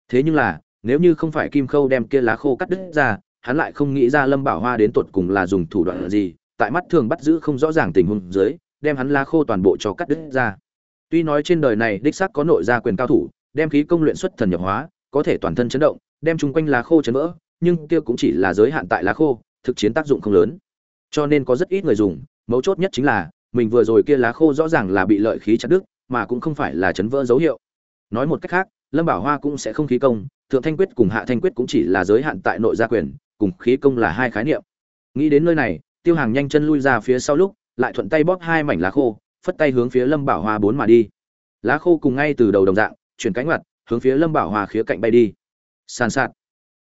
Thế nhưng là, nếu như không phải kim khâu đem kia lá khô cắt đứt ra, hắn lại không nghĩ ra lâm bảo hoa đến tột cùng là dùng thủ đoạn gì tại mắt thường bắt giữ không rõ ràng tình huống dưới, đem hắn lá khô toàn bộ cho cắt đứt ra. Tuy nói trên đời này đích xác có nội gia quyền cao thủ, đem khí công luyện xuất thần nhập hóa, có thể toàn thân chấn động, đem chúng quanh lá khô chấn vỡ, nhưng kia cũng chỉ là giới hạn tại lá khô, thực chiến tác dụng không lớn. Cho nên có rất ít người dùng, mấu chốt nhất chính là, mình vừa rồi kia lá khô rõ ràng là bị lợi khí chặt đứt, mà cũng không phải là chấn vỡ dấu hiệu. Nói một cách khác, lâm bảo hoa cũng sẽ không khí công, thượng thanh quyết cùng hạ thanh quyết cũng chỉ là giới hạn tại nội gia quyền, cùng khí công là hai khái niệm. Nghĩ đến nơi này tiêu hàng nhanh chân lui ra phía sau lúc, lại thuận tay bóp hai mảnh lá khô, phất tay hướng phía lâm bảo hoa bốn mà đi. Lá khô cùng ngay từ đầu đồng dạng, chuyển cánh mặt hướng phía lâm bảo hoa khía cạnh bay đi. Sàn sạt.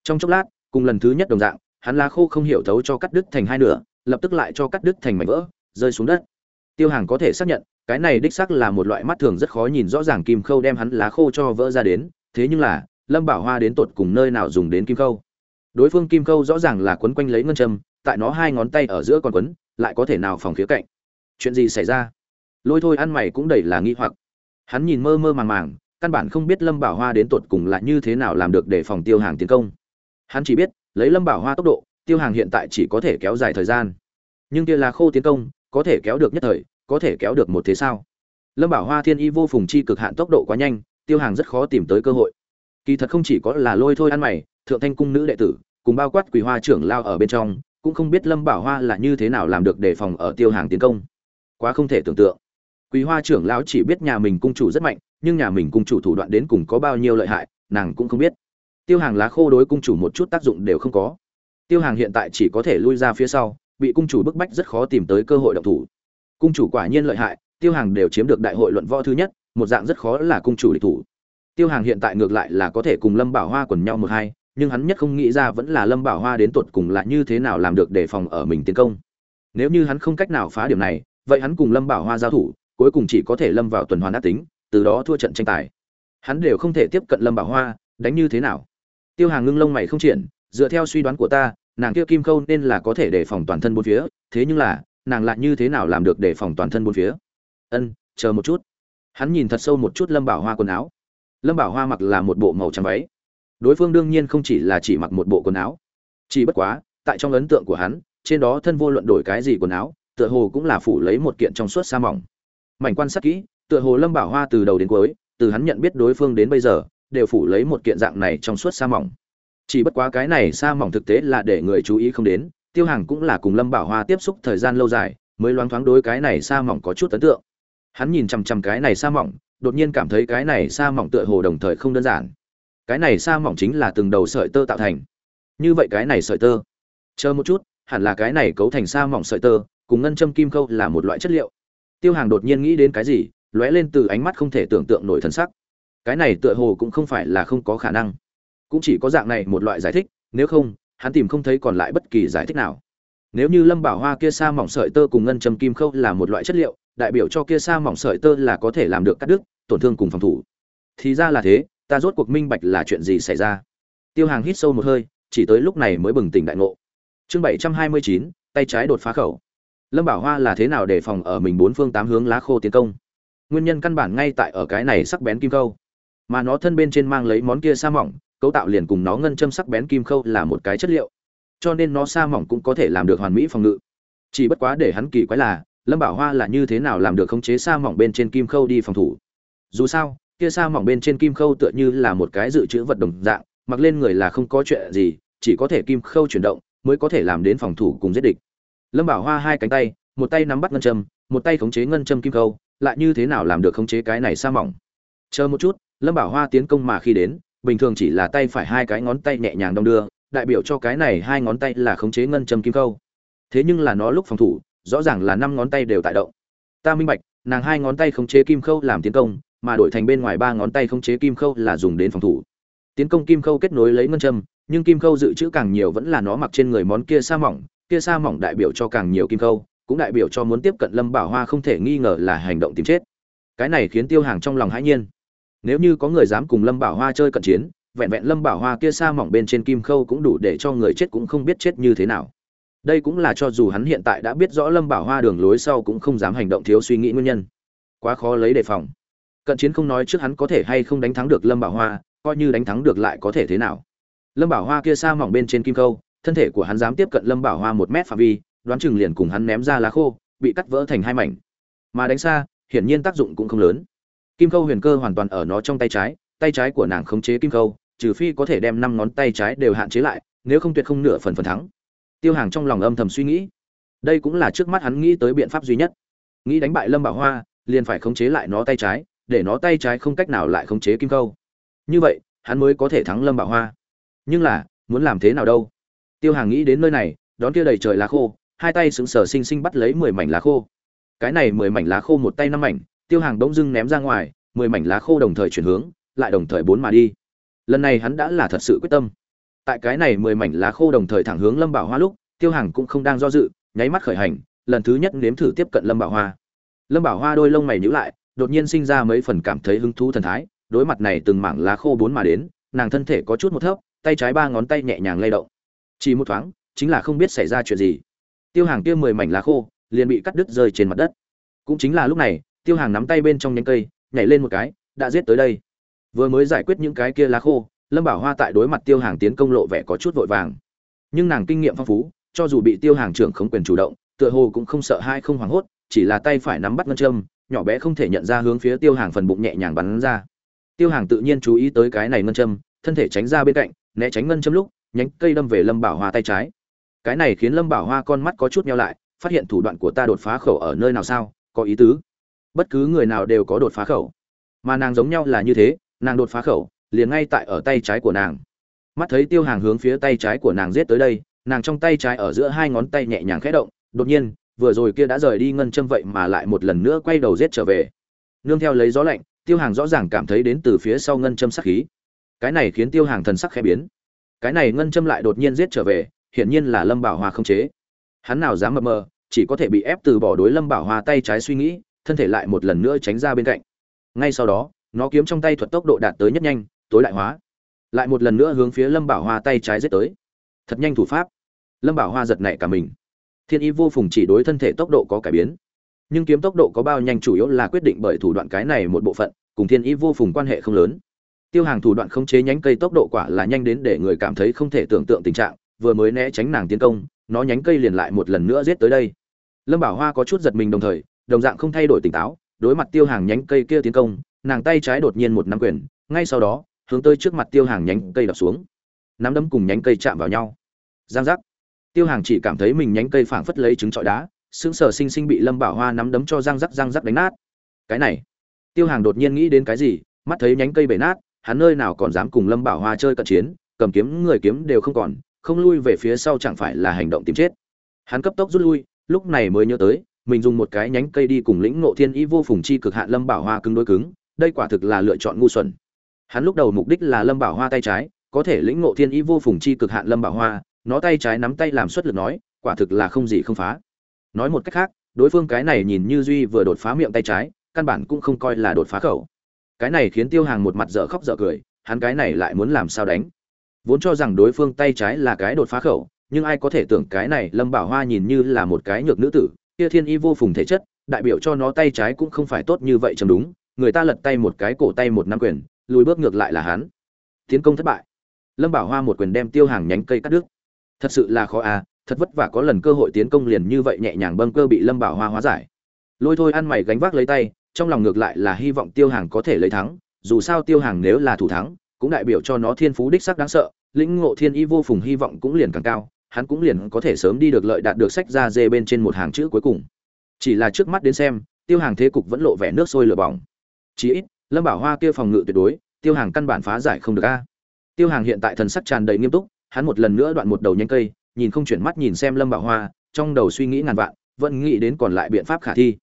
Trong chốc lát, cùng lần thứ nhất đồng dạng, hắn lá khô không hiểu thấu cho cắt đứt thành hai nửa, lập tức lại cho cắt đứt thành mảnh vỡ, rơi xuống đất. Tiêu hàng có thể xác nhận, cái này đích xác là một loại mắt thường rất khó nhìn rõ ràng kim khâu đem hắn lá khô cho vỡ ra đến, thế nhưng là, lâm bảo hoa đến tột cùng nơi nào dùng đến kim khâu? Đối phương kim khâu rõ ràng là quấn quanh lấy ngân châm tại nó hai ngón tay ở giữa còn quấn, lại có thể nào phòng khía cạnh? Chuyện gì xảy ra? Lôi thôi ăn mày cũng đầy là nghi hoặc. Hắn nhìn mơ mơ màng màng, căn bản không biết lâm bảo hoa đến tột cùng là như thế nào làm được để phòng tiêu hàng tiến công. Hắn chỉ biết, lấy lâm bảo hoa tốc độ, tiêu hàng hiện tại chỉ có thể kéo dài thời gian. Nhưng kia là khô tiến công, có thể kéo được nhất thời, có thể kéo được một thế sao? Lâm bảo hoa thiên y vô phùng chi cực hạn tốc độ quá nhanh, tiêu hàng rất khó tìm tới cơ hội. Kỳ thật không chỉ có là lôi thôi ăn mày, thượng thanh cung nữ đệ tử, cùng bao quát quỳ hoa trưởng lao ở bên trong cũng không biết lâm bảo hoa là như thế nào làm được đề phòng ở tiêu hàng tiến công. Quá không thể tưởng tượng. Quý hoa trưởng lão chỉ biết nhà mình cung chủ rất mạnh, nhưng nhà mình cung chủ thủ đoạn đến cùng có bao nhiêu lợi hại, nàng cũng không biết. Tiêu hàng lá khô đối cung chủ một chút tác dụng đều không có. Tiêu hàng hiện tại chỉ có thể lui ra phía sau, bị cung chủ bức bách rất khó tìm tới cơ hội động thủ. Cung chủ quả nhiên lợi hại, tiêu hàng đều chiếm được đại hội luận võ thứ nhất, một dạng rất khó là cung chủ địch thủ. Tiêu hàng hiện tại ngược lại là có thể cùng lâm bảo hoa quần nhau một hai nhưng hắn nhất không nghĩ ra vẫn là lâm bảo hoa đến tột cùng là như thế nào làm được để phòng ở mình tiến công. Nếu như hắn không cách nào phá điểm này, vậy hắn cùng lâm bảo hoa giao thủ, cuối cùng chỉ có thể lâm vào tuần hoàn ác tính, từ đó thua trận tranh tài. Hắn đều không thể tiếp cận lâm bảo hoa, đánh như thế nào? Tiêu hàng ngưng lông mày không triển dựa theo suy đoán của ta, nàng kia kim khâu nên là có thể đề phòng toàn thân bốn phía, thế nhưng là, nàng lại như thế nào làm được đề phòng toàn thân bốn phía? Ân, chờ một chút. Hắn nhìn thật sâu một chút lâm bảo hoa quần áo. Lâm bảo hoa mặc là một bộ màu trắng váy đối phương đương nhiên không chỉ là chỉ mặc một bộ quần áo. Chỉ bất quá, tại trong ấn tượng của hắn, trên đó thân vô luận đổi cái gì quần áo, tựa hồ cũng là phủ lấy một kiện trong suốt sa mỏng. Mảnh quan sát kỹ, tựa hồ lâm bảo hoa từ đầu đến cuối, từ hắn nhận biết đối phương đến bây giờ, đều phủ lấy một kiện dạng này trong suốt sa mỏng. Chỉ bất quá cái này sa mỏng thực tế là để người chú ý không đến, tiêu hàng cũng là cùng lâm bảo hoa tiếp xúc thời gian lâu dài, mới loáng thoáng đối cái này sa mỏng có chút ấn tượng. Hắn nhìn chằm chằm cái này sa mỏng, đột nhiên cảm thấy cái này sa mỏng tựa hồ đồng thời không đơn giản cái này sa mỏng chính là từng đầu sợi tơ tạo thành. Như vậy cái này sợi tơ. Chờ một chút, hẳn là cái này cấu thành sa mỏng sợi tơ, cùng ngân châm kim khâu là một loại chất liệu. Tiêu hàng đột nhiên nghĩ đến cái gì, lóe lên từ ánh mắt không thể tưởng tượng nổi thần sắc. Cái này tựa hồ cũng không phải là không có khả năng. Cũng chỉ có dạng này một loại giải thích, nếu không, hắn tìm không thấy còn lại bất kỳ giải thích nào. Nếu như lâm bảo hoa kia sa mỏng sợi tơ cùng ngân châm kim khâu là một loại chất liệu, đại biểu cho kia sa mỏng sợi tơ là có thể làm được cắt đứt, tổn thương cùng phòng thủ. Thì ra là thế ta rốt cuộc minh bạch là chuyện gì xảy ra. Tiêu hàng hít sâu một hơi chỉ tới lúc này mới bừng tỉnh đại ngộ. Chương bảy trăm hai mươi chín tay trái đột phá khẩu. Lâm bảo hoa là thế nào để phòng ở mình bốn phương tám hướng lá khô tiến công? Nguyên nhân căn bản ngay tại ở cái này sắc bén kim câu, mà nó thân bên trên mang lấy món kia sa mỏng cấu tạo liền cùng nó ngân châm sắc bén kim khâu là một cái chất liệu. Cho nên nó sa mỏng cũng có thể làm được hoàn mỹ phòng ngự. Chỉ bất quá để hắn kỳ quái là lâm bảo hoa là như thế nào làm được khống chế sa mỏng bên trên kim khâu đi phòng thủ? Dù sao kia sa mỏng bên trên kim khâu tựa như là một cái dự trữ vật đồng dạng, mặc lên người là không có chuyện gì, chỉ có thể kim khâu chuyển động, mới có thể làm đến phòng thủ cùng giết địch. Lâm bảo hoa hai cánh tay, một tay nắm bắt ngân châm, một tay khống chế ngân châm kim khâu, lại như thế nào làm được khống chế cái này sa mỏng? Chờ một chút, lâm bảo hoa tiến công mà khi đến, bình thường chỉ là tay phải hai cái ngón tay nhẹ nhàng đong đưa, đại biểu cho cái này hai ngón tay là khống chế ngân châm kim khâu. Thế nhưng là nó lúc phòng thủ, rõ ràng là năm ngón tay đều tại động. Ta minh bạch, nàng hai ngón tay khống chế kim khâu làm tiến công mà đổi thành bên ngoài ba ngón tay khống chế kim khâu là dùng đến phòng thủ. Tiến công kim khâu kết nối lấy ngân châm, nhưng kim khâu dự trữ càng nhiều vẫn là nó mặc trên người món kia sa mỏng, kia sa mỏng đại biểu cho càng nhiều kim khâu, cũng đại biểu cho muốn tiếp cận lâm bảo hoa không thể nghi ngờ là hành động tìm chết. Cái này khiến tiêu hàng trong lòng hãi nhiên. Nếu như có người dám cùng lâm bảo hoa chơi cận chiến, vẹn vẹn lâm bảo hoa kia sa mỏng bên trên kim khâu cũng đủ để cho người chết cũng không biết chết như thế nào. Đây cũng là cho dù hắn hiện tại đã biết rõ lâm bảo hoa đường lối sau cũng không dám hành động thiếu suy nghĩ nguyên nhân. Quá khó lấy đề phòng cận chiến không nói trước hắn có thể hay không đánh thắng được lâm bảo hoa, coi như đánh thắng được lại có thể thế nào. Lâm bảo hoa kia xa mỏng bên trên kim khâu, thân thể của hắn dám tiếp cận lâm bảo hoa một mét phạm vi, đoán chừng liền cùng hắn ném ra lá khô, bị cắt vỡ thành hai mảnh. Mà đánh xa, hiển nhiên tác dụng cũng không lớn. Kim khâu huyền cơ hoàn toàn ở nó trong tay trái tay trái của nàng khống chế kim khâu, trừ phi có thể đem năm ngón tay trái đều hạn chế lại, nếu không tuyệt không nửa phần phần thắng. Tiêu hàng trong lòng âm thầm suy nghĩ. Đây cũng là trước mắt hắn nghĩ tới biện pháp duy nhất. Nghĩ đánh bại lâm bảo hoa, liền phải khống chế lại nó tay trái để nó tay trái không cách nào lại khống chế kim câu. như vậy, hắn mới có thể thắng lâm bảo hoa. Nhưng là, muốn làm thế nào đâu? Tiêu hàng nghĩ đến nơi này, đón kia đầy trời lá khô, hai tay sững sờ xinh xinh bắt lấy mười mảnh lá khô. Cái này mười mảnh lá khô một tay năm mảnh, tiêu hàng bỗng dưng ném ra ngoài, mười mảnh lá khô đồng thời chuyển hướng, lại đồng thời bốn mà đi. Lần này hắn đã là thật sự quyết tâm. Tại cái này mười mảnh lá khô đồng thời thẳng hướng lâm bảo hoa lúc, tiêu hàng cũng không đang do dự, nháy mắt khởi hành, lần thứ nhất nếm thử tiếp cận lâm bảo hoa. Lâm bảo hoa đôi lông mày nhíu lại đột nhiên sinh ra mấy phần cảm thấy hứng thú thần thái, đối mặt này từng mảng lá khô bốn mà đến, nàng thân thể có chút một thấp, tay trái ba ngón tay nhẹ nhàng lay động. Chỉ một thoáng, chính là không biết xảy ra chuyện gì. Tiêu hàng kia mười mảnh lá khô, liền bị cắt đứt rơi trên mặt đất. Cũng chính là lúc này, tiêu hàng nắm tay bên trong nhánh cây, nhảy lên một cái, đã giết tới đây. Vừa mới giải quyết những cái kia lá khô, lâm bảo hoa tại đối mặt tiêu hàng tiến công lộ vẻ có chút vội vàng. Nhưng nàng kinh nghiệm phong phú, cho dù bị tiêu hàng trưởng không quyền chủ động, tựa hồ cũng không sợ hai không hoảng hốt, chỉ là tay phải nắm bắt ngân châm nhỏ bé không thể nhận ra hướng phía tiêu hàng phần bụng nhẹ nhàng bắn ra. Tiêu hàng tự nhiên chú ý tới cái này ngân châm, thân thể tránh ra bên cạnh, né tránh ngân châm lúc, nhánh cây đâm về lâm bảo hoa tay trái. Cái này khiến lâm bảo hoa con mắt có chút nhau lại, phát hiện thủ đoạn của ta đột phá khẩu ở nơi nào sao, có ý tứ. Bất cứ người nào đều có đột phá khẩu. Mà nàng giống nhau là như thế, nàng đột phá khẩu, liền ngay tại ở tay trái của nàng. Mắt thấy tiêu hàng hướng phía tay trái của nàng giết tới đây, nàng trong tay trái ở giữa hai ngón tay nhẹ nhàng khẽ động, đột nhiên vừa rồi kia đã rời đi ngân châm vậy mà lại một lần nữa quay đầu giết trở về. Nương theo lấy gió lạnh, tiêu hàng rõ ràng cảm thấy đến từ phía sau ngân châm sắc khí. Cái này khiến tiêu hàng thần sắc khẽ biến. Cái này ngân châm lại đột nhiên giết trở về, hiển nhiên là lâm bảo hoa không chế. Hắn nào dám mập mờ, chỉ có thể bị ép từ bỏ đối lâm bảo hoa tay trái suy nghĩ, thân thể lại một lần nữa tránh ra bên cạnh. Ngay sau đó, nó kiếm trong tay thuật tốc độ đạt tới nhất nhanh, tối đại hóa. Lại một lần nữa hướng phía lâm bảo hoa tay trái giết tới. Thật nhanh thủ pháp. Lâm bảo hoa giật nảy cả mình thiên Y vô phùng chỉ đối thân thể tốc độ có cải biến. Nhưng kiếm tốc độ có bao nhanh chủ yếu là quyết định bởi thủ đoạn cái này một bộ phận, cùng thiên Y vô phùng quan hệ không lớn. Tiêu hàng thủ đoạn khống chế nhánh cây tốc độ quả là nhanh đến để người cảm thấy không thể tưởng tượng tình trạng, vừa mới né tránh nàng tiến công, nó nhánh cây liền lại một lần nữa giết tới đây. Lâm bảo hoa có chút giật mình đồng thời, đồng dạng không thay đổi tỉnh táo, đối mặt tiêu hàng nhánh cây kia tiến công, nàng tay trái đột nhiên một nắm quyền, ngay sau đó, hướng tới trước mặt tiêu hàng nhánh cây đập xuống. Nắm đấm cùng nhánh cây chạm vào nhau. Giang giác tiêu hàng chỉ cảm thấy mình nhánh cây phảng phất lấy trứng trọi đá, sững sờ sinh sinh bị lâm bảo hoa nắm đấm cho răng rắc răng rắc đánh nát. Cái này, tiêu hàng đột nhiên nghĩ đến cái gì, mắt thấy nhánh cây bể nát, hắn nơi nào còn dám cùng lâm bảo hoa chơi cận chiến, cầm kiếm, người kiếm đều không còn, không lui về phía sau chẳng phải là hành động tìm chết. Hắn cấp tốc rút lui, lúc này mới nhớ tới, mình dùng một cái nhánh cây đi cùng lĩnh ngộ thiên ý vô phùng chi cực hạn lâm bảo hoa cứng đối cứng, đây quả thực là lựa chọn ngu xuẩn. Hắn lúc đầu mục đích là lâm bảo hoa tay trái, có thể lĩnh ngộ thiên ý vô phùng chi cực hạn lâm bảo hoa nó tay trái nắm tay làm suất lực nói, quả thực là không gì không phá. Nói một cách khác, đối phương cái này nhìn như duy vừa đột phá miệng tay trái, căn bản cũng không coi là đột phá khẩu. Cái này khiến tiêu hàng một mặt dở khóc dở cười, hắn cái này lại muốn làm sao đánh? Vốn cho rằng đối phương tay trái là cái đột phá khẩu, nhưng ai có thể tưởng cái này lâm bảo hoa nhìn như là một cái nhược nữ tử, kia thiên y vô phùng thể chất, đại biểu cho nó tay trái cũng không phải tốt như vậy chấm đúng, người ta lật tay một cái cổ tay một năm quyền, lùi bước ngược lại là hắn. Tiến công thất bại. Lâm bảo hoa một quyền đem tiêu hàng nhánh cây cắt đứt thật sự là khó à thật vất vả có lần cơ hội tiến công liền như vậy nhẹ nhàng bâng cơ bị lâm bảo hoa hóa giải. Lôi thôi ăn mày gánh vác lấy tay, trong lòng ngược lại là hy vọng tiêu hàng có thể lấy thắng, dù sao tiêu hàng nếu là thủ thắng, cũng đại biểu cho nó thiên phú đích sắc đáng sợ, lĩnh ngộ thiên y vô phùng hy vọng cũng liền càng cao, hắn cũng liền có thể sớm đi được lợi đạt được sách ra dê bên trên một hàng chữ cuối cùng. Chỉ là trước mắt đến xem, tiêu hàng thế cục vẫn lộ vẻ nước sôi lửa bỏng. Chí ít, lâm bảo hoa kia phòng ngự tuyệt đối, tiêu hàng căn bản phá giải không được a. Tiêu hàng hiện tại thần sắc tràn đầy nghiêm túc hắn một lần nữa đoạn một đầu nhánh cây, nhìn không chuyển mắt nhìn xem lâm bảo hoa, trong đầu suy nghĩ ngàn vạn, vẫn nghĩ đến còn lại biện pháp khả thi.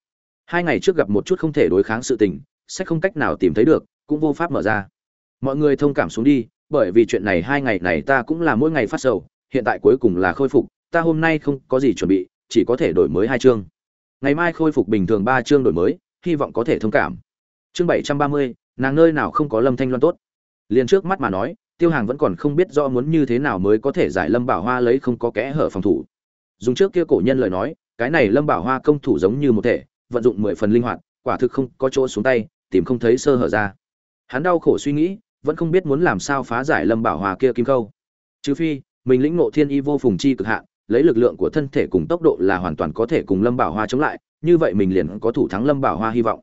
Hai ngày trước gặp một chút không thể đối kháng sự tình, sẽ không cách nào tìm thấy được, cũng vô pháp mở ra. Mọi người thông cảm xuống đi, bởi vì chuyện này hai ngày này ta cũng là mỗi ngày phát sầu, hiện tại cuối cùng là khôi phục, ta hôm nay không có gì chuẩn bị, chỉ có thể đổi mới hai chương. Ngày mai khôi phục bình thường ba chương đổi mới, hy vọng có thể thông cảm. Chương bảy trăm ba mươi, nàng nơi nào không có lâm thanh loan tốt? Liền trước mắt mà nói tiêu hàng vẫn còn không biết rõ muốn như thế nào mới có thể giải lâm bảo hoa lấy không có kẽ hở phòng thủ. Dùng trước kia cổ nhân lời nói, cái này lâm bảo hoa công thủ giống như một thể, vận dụng mười phần linh hoạt, quả thực không có chỗ xuống tay, tìm không thấy sơ hở ra. Hắn đau khổ suy nghĩ, vẫn không biết muốn làm sao phá giải lâm bảo hoa kia kim khâu. Trừ phi, mình lĩnh ngộ thiên y vô phùng chi cực hạn, lấy lực lượng của thân thể cùng tốc độ là hoàn toàn có thể cùng lâm bảo hoa chống lại, như vậy mình liền có thủ thắng lâm bảo hoa hy vọng.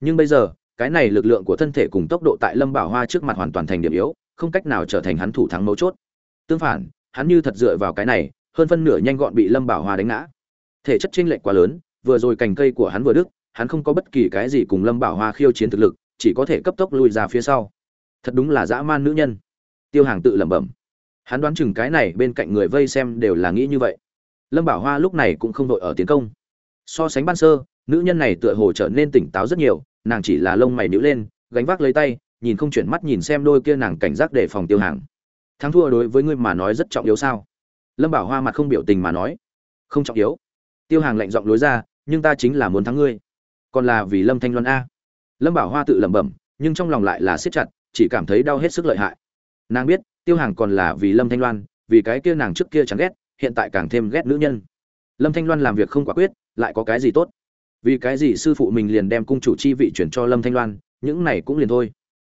Nhưng bây giờ, cái này lực lượng của thân thể cùng tốc độ tại lâm bảo hoa trước mặt hoàn toàn thành điểm yếu không cách nào trở thành hắn thủ thắng mấu chốt. Tương phản, hắn như thật dựa vào cái này, hơn phân nửa nhanh gọn bị lâm bảo hoa đánh ngã. Thể chất chênh lệch quá lớn, vừa rồi cành cây của hắn vừa đứt, hắn không có bất kỳ cái gì cùng lâm bảo hoa khiêu chiến thực lực, chỉ có thể cấp tốc lùi ra phía sau. Thật đúng là dã man nữ nhân. Tiêu hàng tự lẩm bẩm. Hắn đoán chừng cái này bên cạnh người vây xem đều là nghĩ như vậy. Lâm bảo hoa lúc này cũng không đội ở tiến công. So sánh ban sơ, nữ nhân này tựa hồ trở nên tỉnh táo rất nhiều, nàng chỉ là lông mày nhíu lên, gánh vác lấy tay nhìn không chuyển mắt nhìn xem đôi kia nàng cảnh giác để phòng tiêu hàng. Thắng thua đối với ngươi mà nói rất trọng yếu sao? Lâm bảo hoa mặt không biểu tình mà nói. Không trọng yếu. Tiêu hàng lạnh giọng lối ra, nhưng ta chính là muốn thắng ngươi. Còn là vì lâm thanh loan a. Lâm bảo hoa tự lẩm bẩm, nhưng trong lòng lại là siết chặt, chỉ cảm thấy đau hết sức lợi hại. Nàng biết, tiêu hàng còn là vì lâm thanh loan, vì cái kia nàng trước kia chẳng ghét, hiện tại càng thêm ghét nữ nhân. Lâm thanh loan làm việc không quả quyết, lại có cái gì tốt? Vì cái gì sư phụ mình liền đem cung chủ chi vị chuyển cho lâm thanh loan, những này cũng liền thôi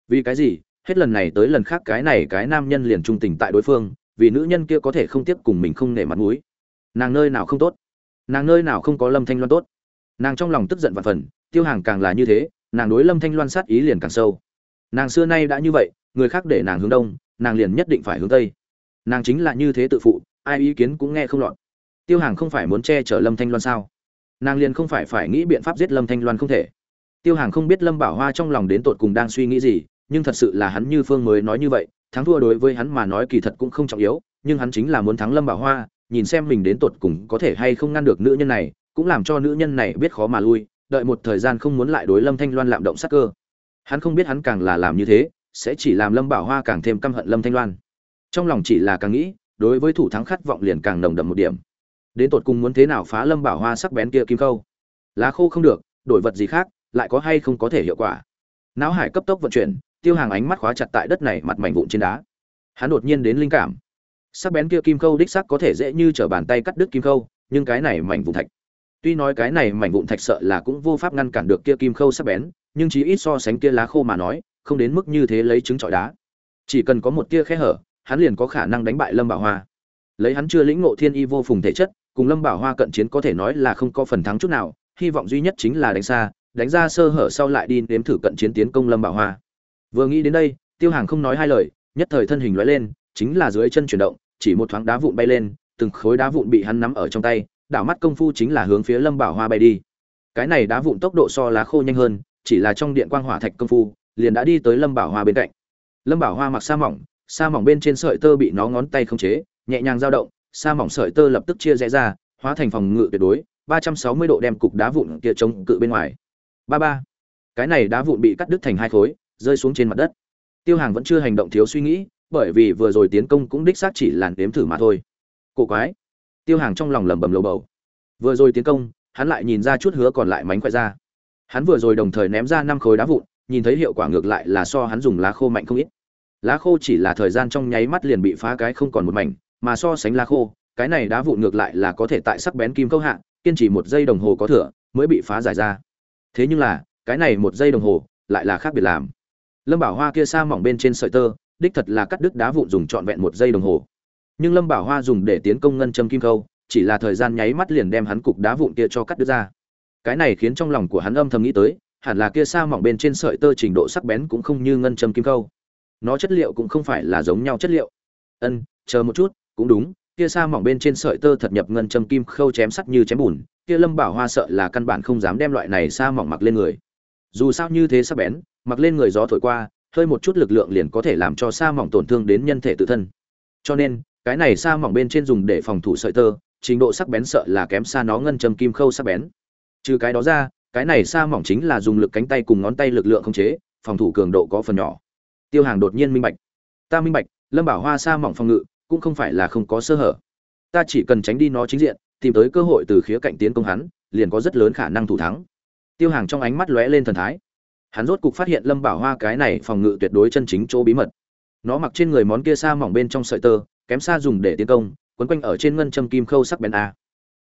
vì cái gì? Hết lần này tới lần khác cái này cái nam nhân liền trung tình tại đối phương, vì nữ nhân kia có thể không tiếp cùng mình không nể mặt mũi. Nàng nơi nào không tốt? Nàng nơi nào không có lâm thanh loan tốt? Nàng trong lòng tức giận và phần, tiêu hàng càng là như thế, nàng đối lâm thanh loan sát ý liền càng sâu. Nàng xưa nay đã như vậy, người khác để nàng hướng đông, nàng liền nhất định phải hướng tây. Nàng chính là như thế tự phụ, ai ý kiến cũng nghe không lọt. Tiêu hàng không phải muốn che chở lâm thanh loan sao? Nàng liền không phải phải nghĩ biện pháp giết lâm thanh loan không thể. Tiêu hàng không biết lâm bảo hoa trong lòng đến tột cùng đang suy nghĩ gì nhưng thật sự là hắn như phương mới nói như vậy, thắng thua đối với hắn mà nói kỳ thật cũng không trọng yếu, nhưng hắn chính là muốn thắng lâm bảo hoa, nhìn xem mình đến tột cùng có thể hay không ngăn được nữ nhân này, cũng làm cho nữ nhân này biết khó mà lui, đợi một thời gian không muốn lại đối lâm thanh loan lạm động sắc cơ. Hắn không biết hắn càng là làm như thế, sẽ chỉ làm lâm bảo hoa càng thêm căm hận lâm thanh loan. Trong lòng chỉ là càng nghĩ, đối với thủ thắng khát vọng liền càng nồng đậm một điểm. Đến tột cùng muốn thế nào phá lâm bảo hoa sắc bén kia kim khâu? Lá khô không được, đổi vật gì khác, lại có hay không có thể hiệu quả? Não hải cấp tốc vận chuyển tiêu hàng ánh mắt khóa chặt tại đất này mặt mảnh vụn trên đá. Hắn đột nhiên đến linh cảm. Sắc bén kia kim khâu đích sắc có thể dễ như trở bàn tay cắt đứt kim khâu, nhưng cái này mảnh vụn thạch, tuy nói cái này mảnh vụn thạch sợ là cũng vô pháp ngăn cản được kia kim khâu sắc bén, nhưng chí ít so sánh kia lá khô mà nói, không đến mức như thế lấy trứng trọi đá. Chỉ cần có một tia khe hở, hắn liền có khả năng đánh bại lâm bảo hoa. Lấy hắn chưa lĩnh ngộ thiên y vô phùng thể chất, cùng lâm bảo hoa cận chiến có thể nói là không có phần thắng chút nào, hy vọng duy nhất chính là đánh xa, đánh ra sơ hở sau lại đi nếm thử cận chiến tiến công lâm bảo hoa vừa nghĩ đến đây, tiêu hàng không nói hai lời, nhất thời thân hình lóe lên, chính là dưới chân chuyển động, chỉ một thoáng đá vụn bay lên, từng khối đá vụn bị hắn nắm ở trong tay, đảo mắt công phu chính là hướng phía lâm bảo hoa bay đi. Cái này đá vụn tốc độ so lá khô nhanh hơn, chỉ là trong điện quang hỏa thạch công phu, liền đã đi tới lâm bảo hoa bên cạnh. Lâm bảo hoa mặc sa mỏng sa mỏng bên trên sợi tơ bị nó ngón tay khống chế, nhẹ nhàng dao động, sa mỏng sợi tơ lập tức chia rẽ ra, hóa thành phòng ngự tuyệt đối 360 độ đem cục đá vụn kia chống cự bên ngoài. Ba ba. Cái này đá vụn bị cắt đứt thành hai khối rơi xuống trên mặt đất. Tiêu hàng vẫn chưa hành động thiếu suy nghĩ, bởi vì vừa rồi tiến công cũng đích xác chỉ làn đếm thử mà thôi. Cổ quái. Tiêu hàng trong lòng lẩm bẩm lầu bầu. Vừa rồi tiến công, hắn lại nhìn ra chút hứa còn lại mánh khỏe ra. Hắn vừa rồi đồng thời ném ra năm khối đá vụn, nhìn thấy hiệu quả ngược lại là so hắn dùng lá khô mạnh không ít. Lá khô chỉ là thời gian trong nháy mắt liền bị phá cái không còn một mảnh, mà so sánh lá khô, cái này đá vụn ngược lại là có thể tại sắc bén kim câu hạ, kiên trì một giây đồng hồ có thừa, mới bị phá giải ra. Thế nhưng là, cái này một giây đồng hồ, lại là khác biệt làm lâm bảo hoa kia sa mỏng bên trên sợi tơ, đích thật là cắt đứt đá vụn dùng trọn vẹn một giây đồng hồ. Nhưng lâm bảo hoa dùng để tiến công ngân châm kim khâu, chỉ là thời gian nháy mắt liền đem hắn cục đá vụn kia cho cắt đứt ra. Cái này khiến trong lòng của hắn âm thầm nghĩ tới, hẳn là kia sa mỏng bên trên sợi tơ trình độ sắc bén cũng không như ngân châm kim khâu. Nó chất liệu cũng không phải là giống nhau chất liệu. Ân, chờ một chút, cũng đúng, kia sa mỏng bên trên sợi tơ thật nhập ngân châm kim khâu chém sắt như chém bùn, kia lâm bảo hoa sợ là căn bản không dám đem loại này sa mỏng mặc lên người. Dù sao như thế sắc bén mặc lên người gió thổi qua, hơi một chút lực lượng liền có thể làm cho sa mỏng tổn thương đến nhân thể tự thân. Cho nên, cái này sa mỏng bên trên dùng để phòng thủ sợi tơ, trình độ sắc bén sợ là kém xa nó ngân châm kim khâu sắc bén. Trừ cái đó ra, cái này sa mỏng chính là dùng lực cánh tay cùng ngón tay lực lượng khống chế, phòng thủ cường độ có phần nhỏ. Tiêu hàng đột nhiên minh bạch. Ta minh bạch, lâm bảo hoa sa mỏng phòng ngự cũng không phải là không có sơ hở. Ta chỉ cần tránh đi nó chính diện, tìm tới cơ hội từ khía cạnh tiến công hắn, liền có rất lớn khả năng thủ thắng. Tiêu hàng trong ánh mắt lóe lên thần thái hắn rốt cục phát hiện lâm bảo hoa cái này phòng ngự tuyệt đối chân chính chỗ bí mật. Nó mặc trên người món kia sa mỏng bên trong sợi tơ, kém xa dùng để tiến công, quấn quanh ở trên ngân châm kim khâu sắc bén a.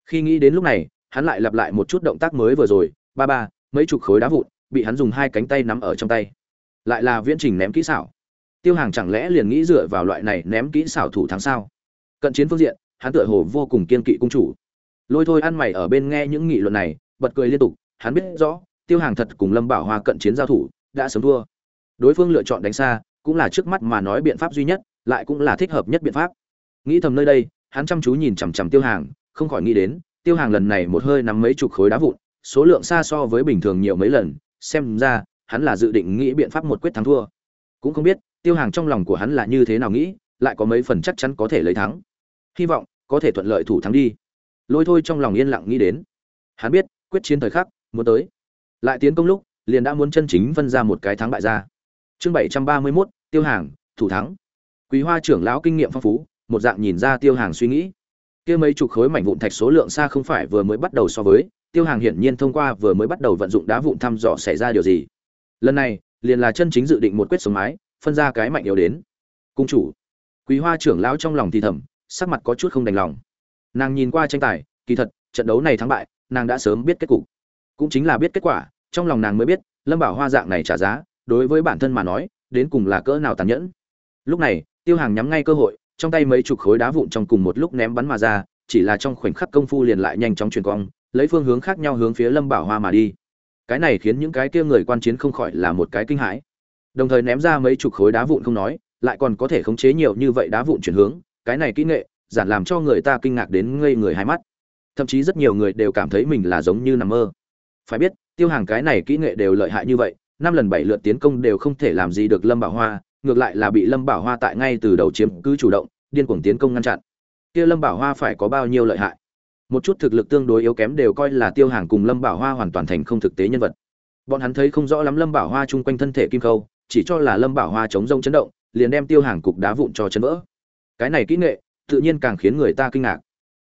Khi nghĩ đến lúc này, hắn lại lặp lại một chút động tác mới vừa rồi, ba ba, mấy chục khối đá vụn, bị hắn dùng hai cánh tay nắm ở trong tay. Lại là viễn trình ném kỹ xảo. Tiêu hàng chẳng lẽ liền nghĩ dựa vào loại này ném kỹ xảo thủ thắng sao? Cận chiến phương diện, hắn tựa hồ vô cùng kiên kỵ cung chủ. Lôi thôi ăn mày ở bên nghe những nghị luận này, bật cười liên tục, hắn biết rõ tiêu hàng thật cùng lâm bảo hoa cận chiến giao thủ, đã sớm thua. Đối phương lựa chọn đánh xa, cũng là trước mắt mà nói biện pháp duy nhất, lại cũng là thích hợp nhất biện pháp. Nghĩ thầm nơi đây, hắn chăm chú nhìn chằm chằm tiêu hàng, không khỏi nghĩ đến, tiêu hàng lần này một hơi nắm mấy chục khối đá vụn, số lượng xa so với bình thường nhiều mấy lần, xem ra, hắn là dự định nghĩ biện pháp một quyết thắng thua. Cũng không biết, tiêu hàng trong lòng của hắn là như thế nào nghĩ, lại có mấy phần chắc chắn có thể lấy thắng. Hy vọng, có thể thuận lợi thủ thắng đi. Lôi thôi trong lòng yên lặng nghĩ đến. Hắn biết, quyết chiến thời khắc, muốn tới lại tiến công lúc, liền đã muốn chân chính phân ra một cái thắng bại ra. Chương bảy trăm ba mươi mốt, tiêu hàng, thủ thắng. Quý hoa trưởng lão kinh nghiệm phong phú, một dạng nhìn ra tiêu hàng suy nghĩ. Kia mấy chục khối mảnh vụn thạch số lượng xa không phải vừa mới bắt đầu so với, tiêu hàng hiển nhiên thông qua vừa mới bắt đầu vận dụng đá vụn thăm dò xảy ra điều gì. Lần này, liền là chân chính dự định một quyết sống mái, phân ra cái mạnh yếu đến. Cung chủ. Quý hoa trưởng lão trong lòng thì thầm, sắc mặt có chút không đành lòng. Nàng nhìn qua tranh tài, kỳ thật, trận đấu này thắng bại, nàng đã sớm biết kết cục cũng chính là biết kết quả, trong lòng nàng mới biết, lâm bảo hoa dạng này trả giá, đối với bản thân mà nói, đến cùng là cỡ nào tàn nhẫn. Lúc này, tiêu hàng nhắm ngay cơ hội, trong tay mấy chục khối đá vụn trong cùng một lúc ném bắn mà ra, chỉ là trong khoảnh khắc công phu liền lại nhanh chóng truyền cong, lấy phương hướng khác nhau hướng phía lâm bảo hoa mà đi. Cái này khiến những cái kia người quan chiến không khỏi là một cái kinh hãi. Đồng thời ném ra mấy chục khối đá vụn không nói, lại còn có thể khống chế nhiều như vậy đá vụn chuyển hướng, cái này kỹ nghệ, giản làm cho người ta kinh ngạc đến ngây người hai mắt. Thậm chí rất nhiều người đều cảm thấy mình là giống như nằm mơ phải biết, tiêu hàng cái này kỹ nghệ đều lợi hại như vậy, năm lần bảy lượt tiến công đều không thể làm gì được lâm bảo hoa, ngược lại là bị lâm bảo hoa tại ngay từ đầu chiếm cứ chủ động, điên cuồng tiến công ngăn chặn. Kia lâm bảo hoa phải có bao nhiêu lợi hại? Một chút thực lực tương đối yếu kém đều coi là tiêu hàng cùng lâm bảo hoa hoàn toàn thành không thực tế nhân vật. Bọn hắn thấy không rõ lắm lâm bảo hoa chung quanh thân thể kim khâu, chỉ cho là lâm bảo hoa chống rông chấn động, liền đem tiêu hàng cục đá vụn cho chấn vỡ. Cái này kỹ nghệ, tự nhiên càng khiến người ta kinh ngạc.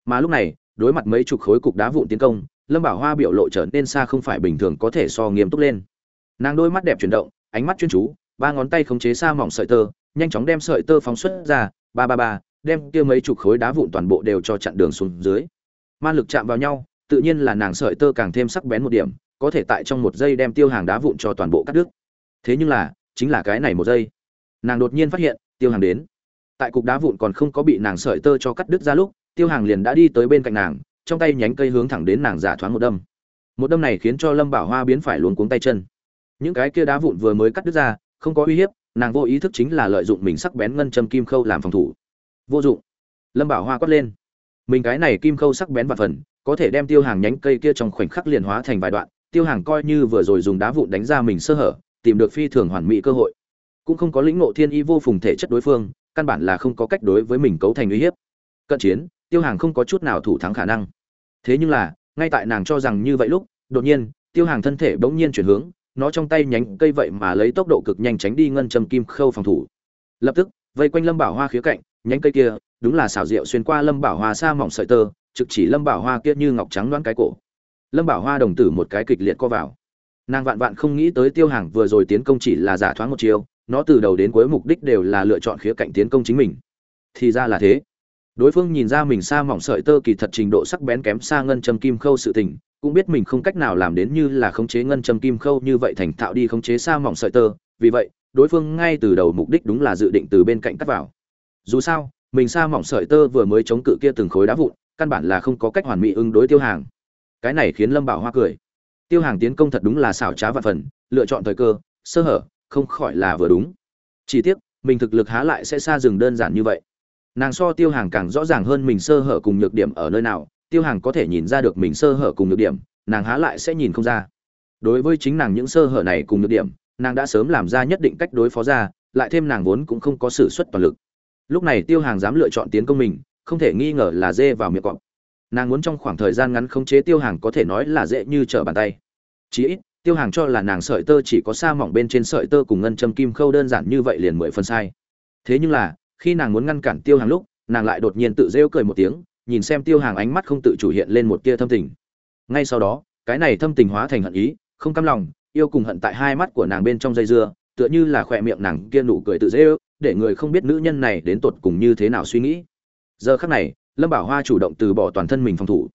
Mà lúc này, đối mặt mấy chục khối cục đá vụn tiến công lâm bảo hoa biểu lộ trở nên xa không phải bình thường có thể so nghiêm túc lên. Nàng đôi mắt đẹp chuyển động, ánh mắt chuyên chú, ba ngón tay khống chế xa mỏng sợi tơ, nhanh chóng đem sợi tơ phóng xuất ra, ba ba ba, đem kia mấy chục khối đá vụn toàn bộ đều cho chặn đường xuống dưới. Ma lực chạm vào nhau, tự nhiên là nàng sợi tơ càng thêm sắc bén một điểm, có thể tại trong một giây đem tiêu hàng đá vụn cho toàn bộ cắt đứt. Thế nhưng là, chính là cái này một giây, nàng đột nhiên phát hiện, tiêu hàng đến. Tại cục đá vụn còn không có bị nàng sợi tơ cho cắt đứt ra lúc, tiêu hàng liền đã đi tới bên cạnh nàng trong tay nhánh cây hướng thẳng đến nàng giả thoáng một đâm. Một đâm này khiến cho lâm bảo hoa biến phải luống cuống tay chân. Những cái kia đá vụn vừa mới cắt đứt ra, không có uy hiếp, nàng vô ý thức chính là lợi dụng mình sắc bén ngân châm kim khâu làm phòng thủ. Vô dụng. Lâm bảo hoa quát lên. Mình cái này kim khâu sắc bén và phần, có thể đem tiêu hàng nhánh cây kia trong khoảnh khắc liền hóa thành vài đoạn, tiêu hàng coi như vừa rồi dùng đá vụn đánh ra mình sơ hở, tìm được phi thường hoàn mỹ cơ hội. Cũng không có lĩnh ngộ thiên y vô phùng thể chất đối phương, căn bản là không có cách đối với mình cấu thành uy hiếp. Cận chiến tiêu hàng không có chút nào thủ thắng khả năng. Thế nhưng là, ngay tại nàng cho rằng như vậy lúc, đột nhiên, tiêu hàng thân thể bỗng nhiên chuyển hướng, nó trong tay nhánh cây vậy mà lấy tốc độ cực nhanh tránh đi ngân châm kim khâu phòng thủ. Lập tức, vây quanh lâm bảo hoa khía cạnh, nhánh cây kia, đúng là xảo diệu xuyên qua lâm bảo hoa xa mỏng sợi tơ, trực chỉ lâm bảo hoa kia như ngọc trắng đoán cái cổ. Lâm bảo hoa đồng tử một cái kịch liệt co vào. Nàng vạn vạn không nghĩ tới tiêu hàng vừa rồi tiến công chỉ là giả thoáng một chiều nó từ đầu đến cuối mục đích đều là lựa chọn khía cạnh tiến công chính mình. Thì ra là thế đối phương nhìn ra mình xa mỏng sợi tơ kỳ thật trình độ sắc bén kém xa ngân châm kim khâu sự tình, cũng biết mình không cách nào làm đến như là khống chế ngân châm kim khâu như vậy thành thạo đi khống chế xa mỏng sợi tơ. Vì vậy, đối phương ngay từ đầu mục đích đúng là dự định từ bên cạnh cắt vào. Dù sao, mình xa mỏng sợi tơ vừa mới chống cự kia từng khối đá vụn, căn bản là không có cách hoàn mỹ ứng đối tiêu hàng. Cái này khiến lâm bảo hoa cười. Tiêu hàng tiến công thật đúng là xảo trá vạn phần, lựa chọn thời cơ, sơ hở, không khỏi là vừa đúng. Chỉ tiếc, mình thực lực há lại sẽ xa rừng đơn giản như vậy nàng so tiêu hàng càng rõ ràng hơn mình sơ hở cùng nhược điểm ở nơi nào, tiêu hàng có thể nhìn ra được mình sơ hở cùng nhược điểm, nàng há lại sẽ nhìn không ra. Đối với chính nàng những sơ hở này cùng nhược điểm, nàng đã sớm làm ra nhất định cách đối phó ra, lại thêm nàng vốn cũng không có sự xuất toàn lực. Lúc này tiêu hàng dám lựa chọn tiến công mình, không thể nghi ngờ là dê vào miệng cọp. Nàng muốn trong khoảng thời gian ngắn khống chế tiêu hàng có thể nói là dễ như trở bàn tay. Chí ít, tiêu hàng cho là nàng sợi tơ chỉ có sa mỏng bên trên sợi tơ cùng ngân châm kim khâu đơn giản như vậy liền mười phần sai. Thế nhưng là khi nàng muốn ngăn cản tiêu hàng lúc, nàng lại đột nhiên tự rêu cười một tiếng, nhìn xem tiêu hàng ánh mắt không tự chủ hiện lên một tia thâm tình. Ngay sau đó, cái này thâm tình hóa thành hận ý, không căm lòng, yêu cùng hận tại hai mắt của nàng bên trong dây dưa, tựa như là khỏe miệng nàng kia nụ cười tự dễ để người không biết nữ nhân này đến tột cùng như thế nào suy nghĩ. Giờ khắc này, lâm bảo hoa chủ động từ bỏ toàn thân mình phòng thủ.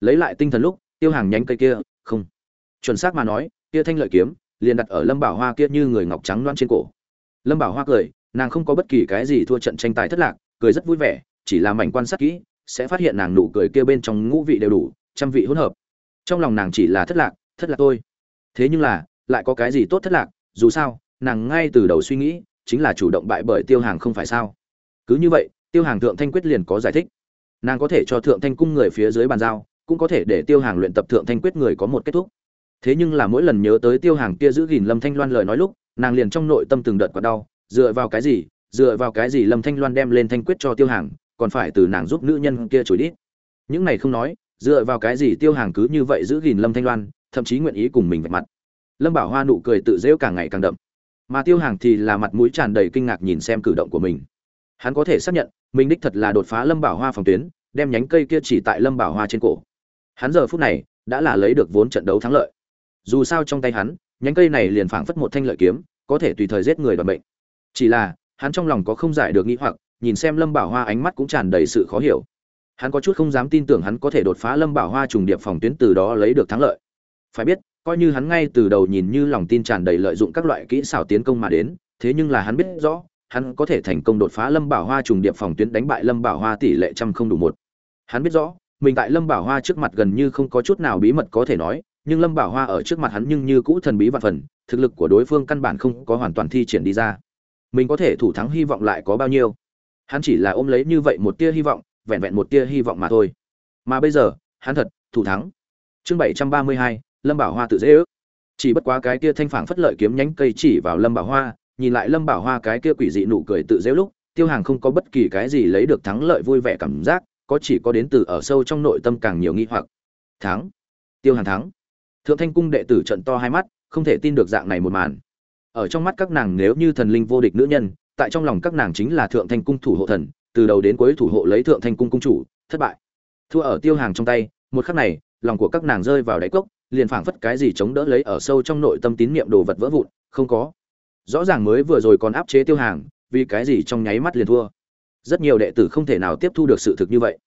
Lấy lại tinh thần lúc, tiêu hàng nhánh cây kia, không. Chuẩn xác mà nói, kia thanh lợi kiếm, liền đặt ở lâm bảo hoa kia như người ngọc trắng loan trên cổ. Lâm bảo hoa cười nàng không có bất kỳ cái gì thua trận tranh tài thất lạc, cười rất vui vẻ, chỉ là mảnh quan sát kỹ, sẽ phát hiện nàng nụ cười kia bên trong ngũ vị đều đủ, trăm vị hỗn hợp. Trong lòng nàng chỉ là thất lạc thất lạc thôi. Thế nhưng là, lại có cái gì tốt thất lạc, dù sao, nàng ngay từ đầu suy nghĩ, chính là chủ động bại bởi tiêu hàng không phải sao? Cứ như vậy, tiêu hàng thượng thanh quyết liền có giải thích. Nàng có thể cho thượng thanh cung người phía dưới bàn giao, cũng có thể để tiêu hàng luyện tập thượng thanh quyết người có một kết thúc. Thế nhưng là mỗi lần nhớ tới tiêu hàng kia giữ gìn lâm thanh loan lời nói lúc, nàng liền trong nội tâm từng đợt quặn đau dựa vào cái gì, dựa vào cái gì lâm thanh loan đem lên thanh quyết cho tiêu hàng, còn phải từ nàng giúp nữ nhân kia chối đít. Những này không nói, dựa vào cái gì tiêu hàng cứ như vậy giữ gìn lâm thanh loan, thậm chí nguyện ý cùng mình vạch mặt. Lâm bảo hoa nụ cười tự rêu càng ngày càng đậm. Mà tiêu hàng thì là mặt mũi tràn đầy kinh ngạc nhìn xem cử động của mình. Hắn có thể xác nhận, mình đích thật là đột phá lâm bảo hoa phòng tuyến, đem nhánh cây kia chỉ tại lâm bảo hoa trên cổ. Hắn giờ phút này, đã là lấy được vốn trận đấu thắng lợi. Dù sao trong tay hắn, nhánh cây này liền phảng phất một thanh lợi kiếm, có thể tùy thời giết người đoạt bệnh chỉ là, hắn trong lòng có không giải được nghĩ hoặc, nhìn xem lâm bảo hoa ánh mắt cũng tràn đầy sự khó hiểu. Hắn có chút không dám tin tưởng hắn có thể đột phá lâm bảo hoa trùng điệp phòng tuyến từ đó lấy được thắng lợi. Phải biết, coi như hắn ngay từ đầu nhìn như lòng tin tràn đầy lợi dụng các loại kỹ xảo tiến công mà đến, thế nhưng là hắn biết rõ, hắn có thể thành công đột phá lâm bảo hoa trùng điệp phòng tuyến đánh bại lâm bảo hoa tỷ lệ trăm không đủ một. Hắn biết rõ, mình tại lâm bảo hoa trước mặt gần như không có chút nào bí mật có thể nói, nhưng lâm bảo hoa ở trước mặt hắn nhưng như cũ thần bí vạn phần, thực lực của đối phương căn bản không có hoàn toàn thi triển đi ra mình có thể thủ thắng hy vọng lại có bao nhiêu. Hắn chỉ là ôm lấy như vậy một tia hy vọng, vẹn vẹn một tia hy vọng mà thôi. Mà bây giờ, hắn thật, thủ thắng. Chương bảy trăm ba mươi hai, lâm bảo hoa tự dễ ước. Chỉ bất quá cái kia thanh phảng phất lợi kiếm nhánh cây chỉ vào lâm bảo hoa, nhìn lại lâm bảo hoa cái kia quỷ dị nụ cười tự dễ lúc, tiêu hàng không có bất kỳ cái gì lấy được thắng lợi vui vẻ cảm giác, có chỉ có đến từ ở sâu trong nội tâm càng nhiều nghi hoặc. Thắng. Tiêu hàng thắng. Thượng thanh cung đệ tử trận to hai mắt, không thể tin được dạng này một màn ở trong mắt các nàng nếu như thần linh vô địch nữ nhân, tại trong lòng các nàng chính là thượng thanh cung thủ hộ thần, từ đầu đến cuối thủ hộ lấy thượng thanh cung cung chủ, thất bại. Thua ở tiêu hàng trong tay, một khắc này, lòng của các nàng rơi vào đáy cốc, liền phảng phất cái gì chống đỡ lấy ở sâu trong nội tâm tín niệm đồ vật vỡ vụn, không có. Rõ ràng mới vừa rồi còn áp chế tiêu hàng, vì cái gì trong nháy mắt liền thua. Rất nhiều đệ tử không thể nào tiếp thu được sự thực như vậy.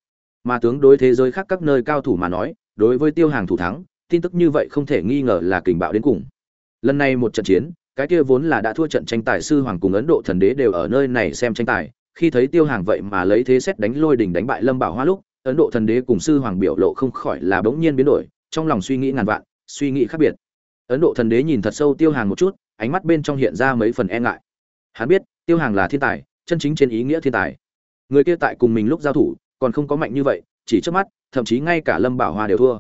Mà tướng đối thế giới khác các nơi cao thủ mà nói, đối với tiêu hàng thủ thắng, tin tức như vậy không thể nghi ngờ là kình bạo đến cùng. Lần này một trận chiến cái kia vốn là đã thua trận tranh tài sư hoàng cùng ấn độ thần đế đều ở nơi này xem tranh tài. Khi thấy tiêu hàng vậy mà lấy thế xét đánh lôi đình đánh bại lâm bảo hoa lúc, ấn độ thần đế cùng sư hoàng biểu lộ không khỏi là bỗng nhiên biến đổi, trong lòng suy nghĩ ngàn vạn, suy nghĩ khác biệt. Ấn độ thần đế nhìn thật sâu tiêu hàng một chút, ánh mắt bên trong hiện ra mấy phần e ngại. Hắn biết, tiêu hàng là thiên tài, chân chính trên ý nghĩa thiên tài. Người kia tại cùng mình lúc giao thủ, còn không có mạnh như vậy, chỉ trước mắt, thậm chí ngay cả lâm bảo hoa đều thua.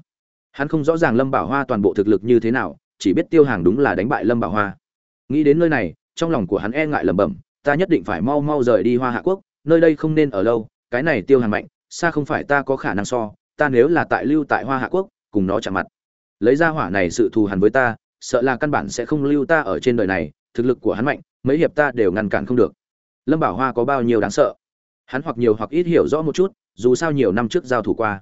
Hắn không rõ ràng lâm bảo hoa toàn bộ thực lực như thế nào, chỉ biết tiêu hàng đúng là đánh bại lâm bảo hoa nghĩ đến nơi này, trong lòng của hắn e ngại lẩm bẩm, ta nhất định phải mau mau rời đi hoa hạ quốc, nơi đây không nên ở lâu, cái này tiêu Hàn mạnh, xa không phải ta có khả năng so, ta nếu là tại lưu tại hoa hạ quốc, cùng nó chạm mặt. Lấy ra hỏa này sự thù hằn với ta, sợ là căn bản sẽ không lưu ta ở trên đời này, thực lực của hắn mạnh, mấy hiệp ta đều ngăn cản không được. Lâm bảo hoa có bao nhiêu đáng sợ? Hắn hoặc nhiều hoặc ít hiểu rõ một chút, dù sao nhiều năm trước giao thủ qua.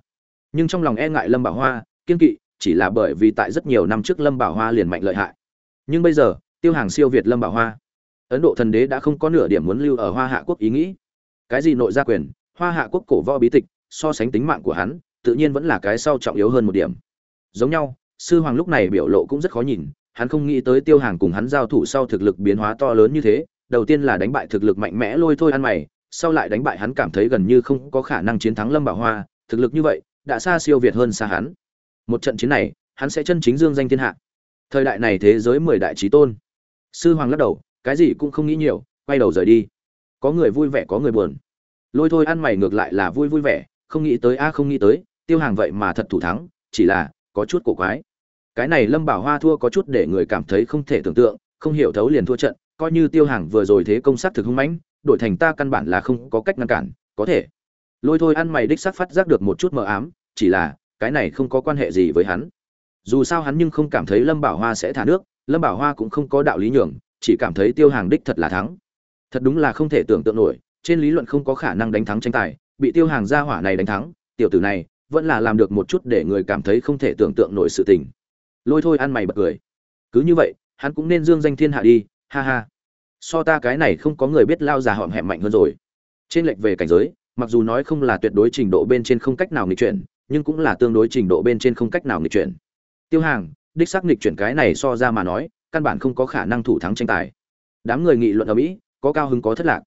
Nhưng trong lòng e ngại lâm bảo hoa, kiên kỵ, chỉ là bởi vì tại rất nhiều năm trước lâm bảo hoa liền mạnh lợi hại. Nhưng bây giờ tiêu hàng siêu việt lâm bảo hoa. Ấn độ thần đế đã không có nửa điểm muốn lưu ở hoa hạ quốc ý nghĩ. Cái gì nội gia quyền, hoa hạ quốc cổ võ bí tịch, so sánh tính mạng của hắn, tự nhiên vẫn là cái sau trọng yếu hơn một điểm. Giống nhau, sư hoàng lúc này biểu lộ cũng rất khó nhìn, hắn không nghĩ tới tiêu hàng cùng hắn giao thủ sau thực lực biến hóa to lớn như thế, đầu tiên là đánh bại thực lực mạnh mẽ lôi thôi ăn mày, sau lại đánh bại hắn cảm thấy gần như không có khả năng chiến thắng lâm bảo hoa, thực lực như vậy, đã xa siêu việt hơn xa hắn. Một trận chiến này, hắn sẽ chân chính dương danh thiên hạ. Thời đại này thế giới mười đại trí tôn sư hoàng lắc đầu, cái gì cũng không nghĩ nhiều, quay đầu rời đi. Có người vui vẻ, có người buồn. Lôi thôi ăn mày ngược lại là vui vui vẻ, không nghĩ tới, a, không nghĩ tới, tiêu hàng vậy mà thật thủ thắng, chỉ là có chút cổ quái. Cái này lâm bảo hoa thua có chút để người cảm thấy không thể tưởng tượng, không hiểu thấu liền thua trận, coi như tiêu hàng vừa rồi thế công sát thực hung mãnh, đổi thành ta căn bản là không có cách ngăn cản, có thể. Lôi thôi ăn mày đích xác phát giác được một chút mờ ám, chỉ là, cái này không có quan hệ gì với hắn. Dù sao hắn nhưng không cảm thấy lâm bảo hoa sẽ thả nước lâm bảo hoa cũng không có đạo lý nhường, chỉ cảm thấy tiêu hàng đích thật là thắng. Thật đúng là không thể tưởng tượng nổi, trên lý luận không có khả năng đánh thắng tranh tài, bị tiêu hàng gia hỏa này đánh thắng, tiểu tử này vẫn là làm được một chút để người cảm thấy không thể tưởng tượng nổi sự tình. Lôi thôi ăn mày bật cười. Cứ như vậy, hắn cũng nên dương danh thiên hạ đi, ha ha. So ta cái này không có người biết lao già họm hẹm mạnh hơn rồi. Trên lệch về cảnh giới, mặc dù nói không là tuyệt đối trình độ bên trên không cách nào nghịch chuyển, nhưng cũng là tương đối trình độ bên trên không cách nào nghịch chuyển. Tiêu hàng đích xác nghịch chuyển cái này so ra mà nói, căn bản không có khả năng thủ thắng tranh tài. Đám người nghị luận ở mỹ, có cao hứng có thất lạc.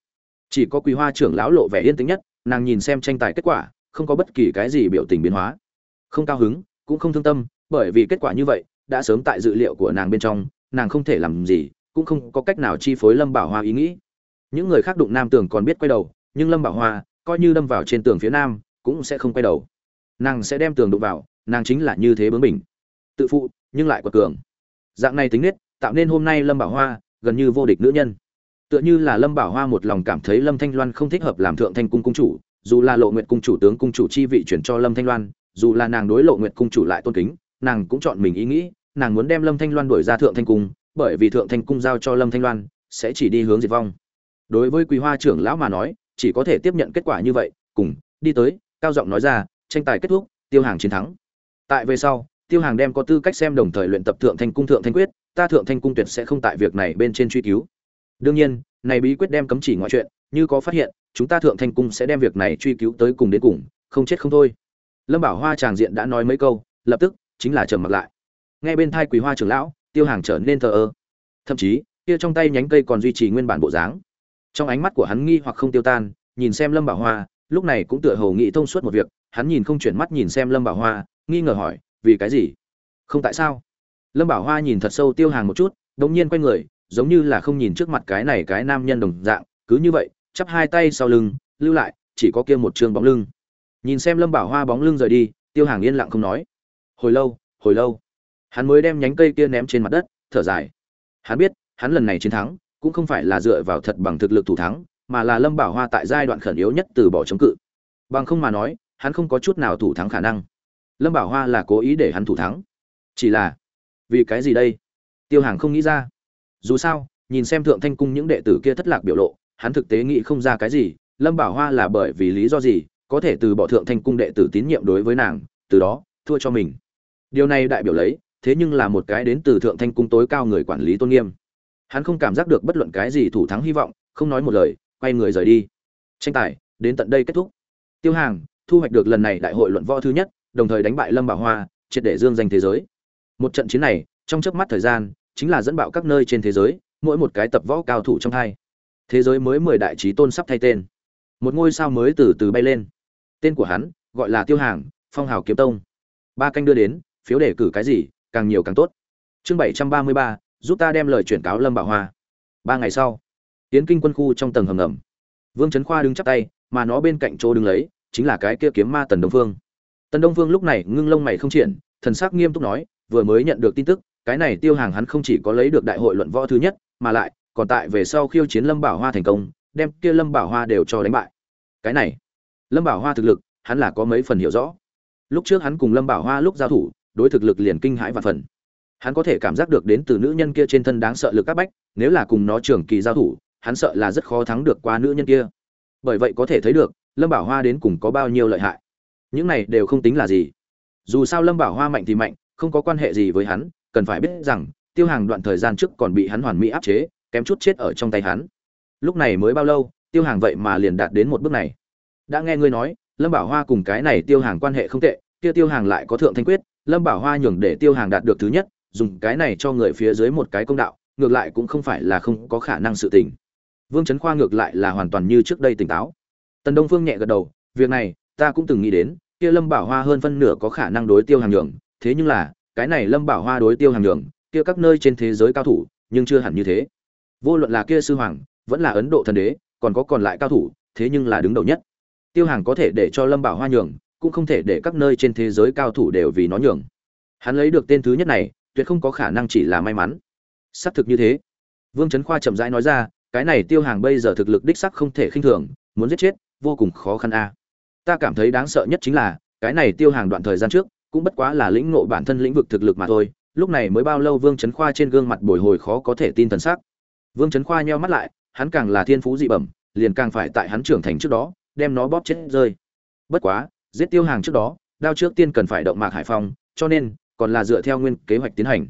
Chỉ có quý hoa trưởng lão lộ vẻ yên tĩnh nhất, nàng nhìn xem tranh tài kết quả, không có bất kỳ cái gì biểu tình biến hóa. Không cao hứng, cũng không thương tâm, bởi vì kết quả như vậy, đã sớm tại dự liệu của nàng bên trong, nàng không thể làm gì, cũng không có cách nào chi phối lâm bảo hoa ý nghĩ. Những người khác đụng nam tường còn biết quay đầu, nhưng lâm bảo hoa, coi như đâm vào trên tường phía nam, cũng sẽ không quay đầu. Nàng sẽ đem tường đụng vào, nàng chính là như thế bướng mình tự phụ, nhưng lại quật cường. Dạng này tính nết, tạo nên hôm nay lâm bảo hoa gần như vô địch nữ nhân. Tựa như là lâm bảo hoa một lòng cảm thấy lâm thanh loan không thích hợp làm thượng thanh cung cung chủ, dù là lộ nguyện cung chủ tướng cung chủ chi vị chuyển cho lâm thanh loan, dù là nàng đối lộ nguyện cung chủ lại tôn kính, nàng cũng chọn mình ý nghĩ, nàng muốn đem lâm thanh loan đổi ra thượng thanh cung, bởi vì thượng thanh cung giao cho lâm thanh loan, sẽ chỉ đi hướng diệt vong. Đối với quý hoa trưởng lão mà nói, chỉ có thể tiếp nhận kết quả như vậy, cùng đi tới, cao giọng nói ra, tranh tài kết thúc, tiêu hàng chiến thắng. Tại về sau tiêu hàng đem có tư cách xem đồng thời luyện tập thượng thanh cung thượng thanh quyết, ta thượng thanh cung tuyệt sẽ không tại việc này bên trên truy cứu. Đương nhiên, này bí quyết đem cấm chỉ ngoại chuyện, như có phát hiện, chúng ta thượng thanh cung sẽ đem việc này truy cứu tới cùng đến cùng, không chết không thôi. Lâm bảo hoa tràng diện đã nói mấy câu, lập tức, chính là trầm mặt lại. Nghe bên thai quý hoa trưởng lão, tiêu hàng trở nên thờ ơ. Thậm chí, kia trong tay nhánh cây còn duy trì nguyên bản bộ dáng. Trong ánh mắt của hắn nghi hoặc không tiêu tan, nhìn xem lâm bảo hoa, lúc này cũng tựa hồ nghĩ thông suốt một việc, hắn nhìn không chuyển mắt nhìn xem lâm bảo hoa, nghi ngờ hỏi vì cái gì? Không tại sao? Lâm bảo hoa nhìn thật sâu tiêu hàng một chút đột nhiên quay người, giống như là không nhìn trước mặt cái này cái nam nhân đồng dạng, cứ như vậy, chắp hai tay sau lưng, lưu lại, chỉ có kia một trường bóng lưng. Nhìn xem lâm bảo hoa bóng lưng rời đi, tiêu hàng yên lặng không nói. Hồi lâu hồi lâu. Hắn mới đem nhánh cây kia ném trên mặt đất, thở dài. Hắn biết, hắn lần này chiến thắng, cũng không phải là dựa vào thật bằng thực lực thủ thắng, mà là lâm bảo hoa tại giai đoạn khẩn yếu nhất từ bỏ chống cự. Bằng không mà nói, hắn không có chút nào thủ thắng khả năng lâm bảo hoa là cố ý để hắn thủ thắng. Chỉ là, vì cái gì đây? Tiêu hàng không nghĩ ra. Dù sao, nhìn xem thượng thanh cung những đệ tử kia thất lạc biểu lộ, hắn thực tế nghĩ không ra cái gì. Lâm bảo hoa là bởi vì lý do gì, có thể từ bỏ thượng thanh cung đệ tử tín nhiệm đối với nàng, từ đó, thua cho mình. Điều này đại biểu lấy, thế nhưng là một cái đến từ thượng thanh cung tối cao người quản lý tôn nghiêm. Hắn không cảm giác được bất luận cái gì thủ thắng hy vọng, không nói một lời, quay người rời đi. Tranh tài, đến tận đây kết thúc. Tiêu hàng, thu hoạch được lần này đại hội luận võ thứ nhất đồng thời đánh bại lâm bảo hoa, triệt để dương danh thế giới. Một trận chiến này, trong chớp mắt thời gian, chính là dẫn bạo các nơi trên thế giới, mỗi một cái tập võ cao thủ trong hai. Thế giới mới mười đại trí tôn sắp thay tên. Một ngôi sao mới từ từ bay lên. Tên của hắn, gọi là tiêu hàng, phong hào kiếm tông. Ba canh đưa đến, phiếu đề cử cái gì, càng nhiều càng tốt. Chương bảy trăm ba mươi ba, giúp ta đem lời chuyển cáo lâm bảo hoa. Ba ngày sau tiến kinh quân khu trong tầng hầm ngầm. Vương trấn khoa đứng chắp tay, mà nó bên cạnh chỗ đứng lấy, chính là cái kia kiếm ma tần đông phương tần đông Vương lúc này ngưng lông mày không triển, thần sắc nghiêm túc nói, vừa mới nhận được tin tức, cái này tiêu hàng hắn không chỉ có lấy được đại hội luận võ thứ nhất, mà lại, còn tại về sau khiêu chiến lâm bảo hoa thành công, đem kia lâm bảo hoa đều cho đánh bại. Cái này, lâm bảo hoa thực lực, hắn là có mấy phần hiểu rõ. Lúc trước hắn cùng lâm bảo hoa lúc giao thủ, đối thực lực liền kinh hãi và phần. Hắn có thể cảm giác được đến từ nữ nhân kia trên thân đáng sợ lực các bách, nếu là cùng nó trường kỳ giao thủ, hắn sợ là rất khó thắng được qua nữ nhân kia. Bởi vậy có thể thấy được, lâm bảo hoa đến cùng có bao nhiêu lợi hại những này đều không tính là gì. Dù sao lâm bảo hoa mạnh thì mạnh, không có quan hệ gì với hắn, cần phải biết rằng, tiêu hàng đoạn thời gian trước còn bị hắn hoàn mỹ áp chế, kém chút chết ở trong tay hắn. Lúc này mới bao lâu, tiêu hàng vậy mà liền đạt đến một bước này. Đã nghe ngươi nói, lâm bảo hoa cùng cái này tiêu hàng quan hệ không tệ, kia tiêu hàng lại có thượng thanh quyết, lâm bảo hoa nhường để tiêu hàng đạt được thứ nhất, dùng cái này cho người phía dưới một cái công đạo, ngược lại cũng không phải là không có khả năng sự tình. Vương trấn khoa ngược lại là hoàn toàn như trước đây tỉnh táo. Tần đông phương nhẹ gật đầu, việc này, ta cũng từng nghĩ đến kia lâm bảo hoa hơn phân nửa có khả năng đối tiêu hàng nhường thế nhưng là, cái này lâm bảo hoa đối tiêu hàng nhường kia các nơi trên thế giới cao thủ, nhưng chưa hẳn như thế. Vô luận là kia sư hoàng, vẫn là ấn độ thần đế, còn có còn lại cao thủ, thế nhưng là đứng đầu nhất. Tiêu hàng có thể để cho lâm bảo hoa nhường cũng không thể để các nơi trên thế giới cao thủ đều vì nó nhường hắn lấy được tên thứ nhất này, tuyệt không có khả năng chỉ là may mắn. Xác thực như thế. Vương trấn khoa chậm rãi nói ra, cái này tiêu hàng bây giờ thực lực đích sắc không thể khinh thường, muốn giết chết, vô cùng khó khăn a ta cảm thấy đáng sợ nhất chính là, cái này tiêu hàng đoạn thời gian trước, cũng bất quá là lĩnh ngộ bản thân lĩnh vực thực lực mà thôi, lúc này mới bao lâu vương trấn khoa trên gương mặt bồi hồi khó có thể tin thần sắc. Vương trấn khoa nheo mắt lại, hắn càng là thiên phú dị bẩm, liền càng phải tại hắn trưởng thành trước đó, đem nó bóp chết rơi. Bất quá, giết tiêu hàng trước đó, đao trước tiên cần phải động mạc hải phong, cho nên, còn là dựa theo nguyên kế hoạch tiến hành.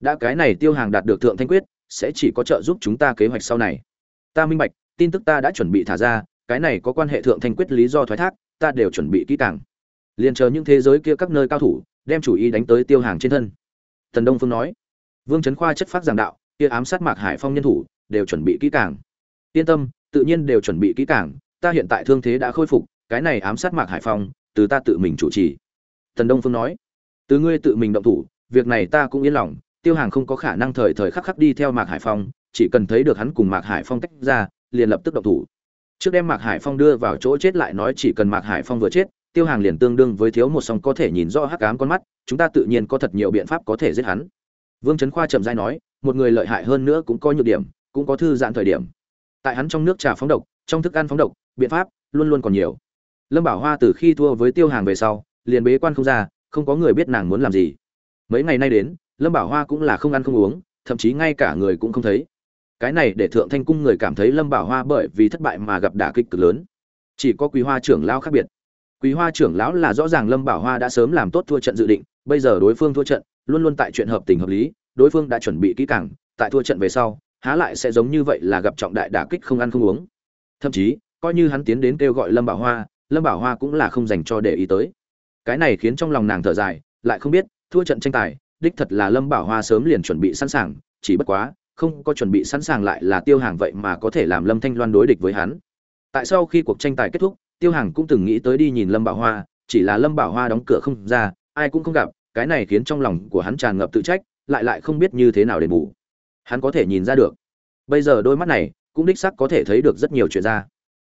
Đã cái này tiêu hàng đạt được thượng thanh quyết, sẽ chỉ có trợ giúp chúng ta kế hoạch sau này. Ta minh bạch, tin tức ta đã chuẩn bị thả ra, cái này có quan hệ thượng thanh quyết lý do thoái thác ta đều chuẩn bị kỹ càng. Liền chờ những thế giới kia các nơi cao thủ, đem chủ ý đánh tới tiêu hàng trên thân. Tần đông phương nói, vương trấn khoa chất phát giảng đạo, kia ám sát mạc hải phong nhân thủ, đều chuẩn bị kỹ càng. Yên tâm, tự nhiên đều chuẩn bị kỹ càng, ta hiện tại thương thế đã khôi phục, cái này ám sát mạc hải phong, từ ta tự mình chủ trì. Tần đông phương nói, từ ngươi tự mình động thủ, việc này ta cũng yên lòng, tiêu hàng không có khả năng thời thời khắc khắc đi theo mạc hải phong, chỉ cần thấy được hắn cùng mạc hải phong tách ra, liền lập tức động thủ trước đem mạc hải phong đưa vào chỗ chết lại nói chỉ cần mạc hải phong vừa chết, tiêu hàng liền tương đương với thiếu một song có thể nhìn rõ hắc ám con mắt, chúng ta tự nhiên có thật nhiều biện pháp có thể giết hắn. Vương trấn khoa chậm dai nói, một người lợi hại hơn nữa cũng có nhược điểm, cũng có thư giãn thời điểm. Tại hắn trong nước trà phóng độc, trong thức ăn phóng độc, biện pháp luôn luôn còn nhiều. Lâm bảo hoa từ khi thua với tiêu hàng về sau, liền bế quan không ra, không có người biết nàng muốn làm gì. Mấy ngày nay đến, lâm bảo hoa cũng là không ăn không uống, thậm chí ngay cả người cũng không thấy cái này để thượng thanh cung người cảm thấy lâm bảo hoa bởi vì thất bại mà gặp đả kích cực lớn. Chỉ có quý hoa trưởng lão khác biệt. Quý hoa trưởng lão là rõ ràng lâm bảo hoa đã sớm làm tốt thua trận dự định, bây giờ đối phương thua trận, luôn luôn tại chuyện hợp tình hợp lý, đối phương đã chuẩn bị kỹ càng, tại thua trận về sau, há lại sẽ giống như vậy là gặp trọng đại đả kích không ăn không uống. Thậm chí, coi như hắn tiến đến kêu gọi lâm bảo hoa, lâm bảo hoa cũng là không dành cho để ý tới. Cái này khiến trong lòng nàng thở dài, lại không biết, thua trận tranh tài, đích thật là lâm bảo hoa sớm liền chuẩn bị sẵn sàng, chỉ bất quá không có chuẩn bị sẵn sàng lại là tiêu hàng vậy mà có thể làm lâm thanh loan đối địch với hắn. Tại sau khi cuộc tranh tài kết thúc, tiêu hàng cũng từng nghĩ tới đi nhìn lâm bảo hoa, chỉ là lâm bảo hoa đóng cửa không ra, ai cũng không gặp, cái này khiến trong lòng của hắn tràn ngập tự trách, lại lại không biết như thế nào đền bù. Hắn có thể nhìn ra được. Bây giờ đôi mắt này, cũng đích sắc có thể thấy được rất nhiều chuyện ra.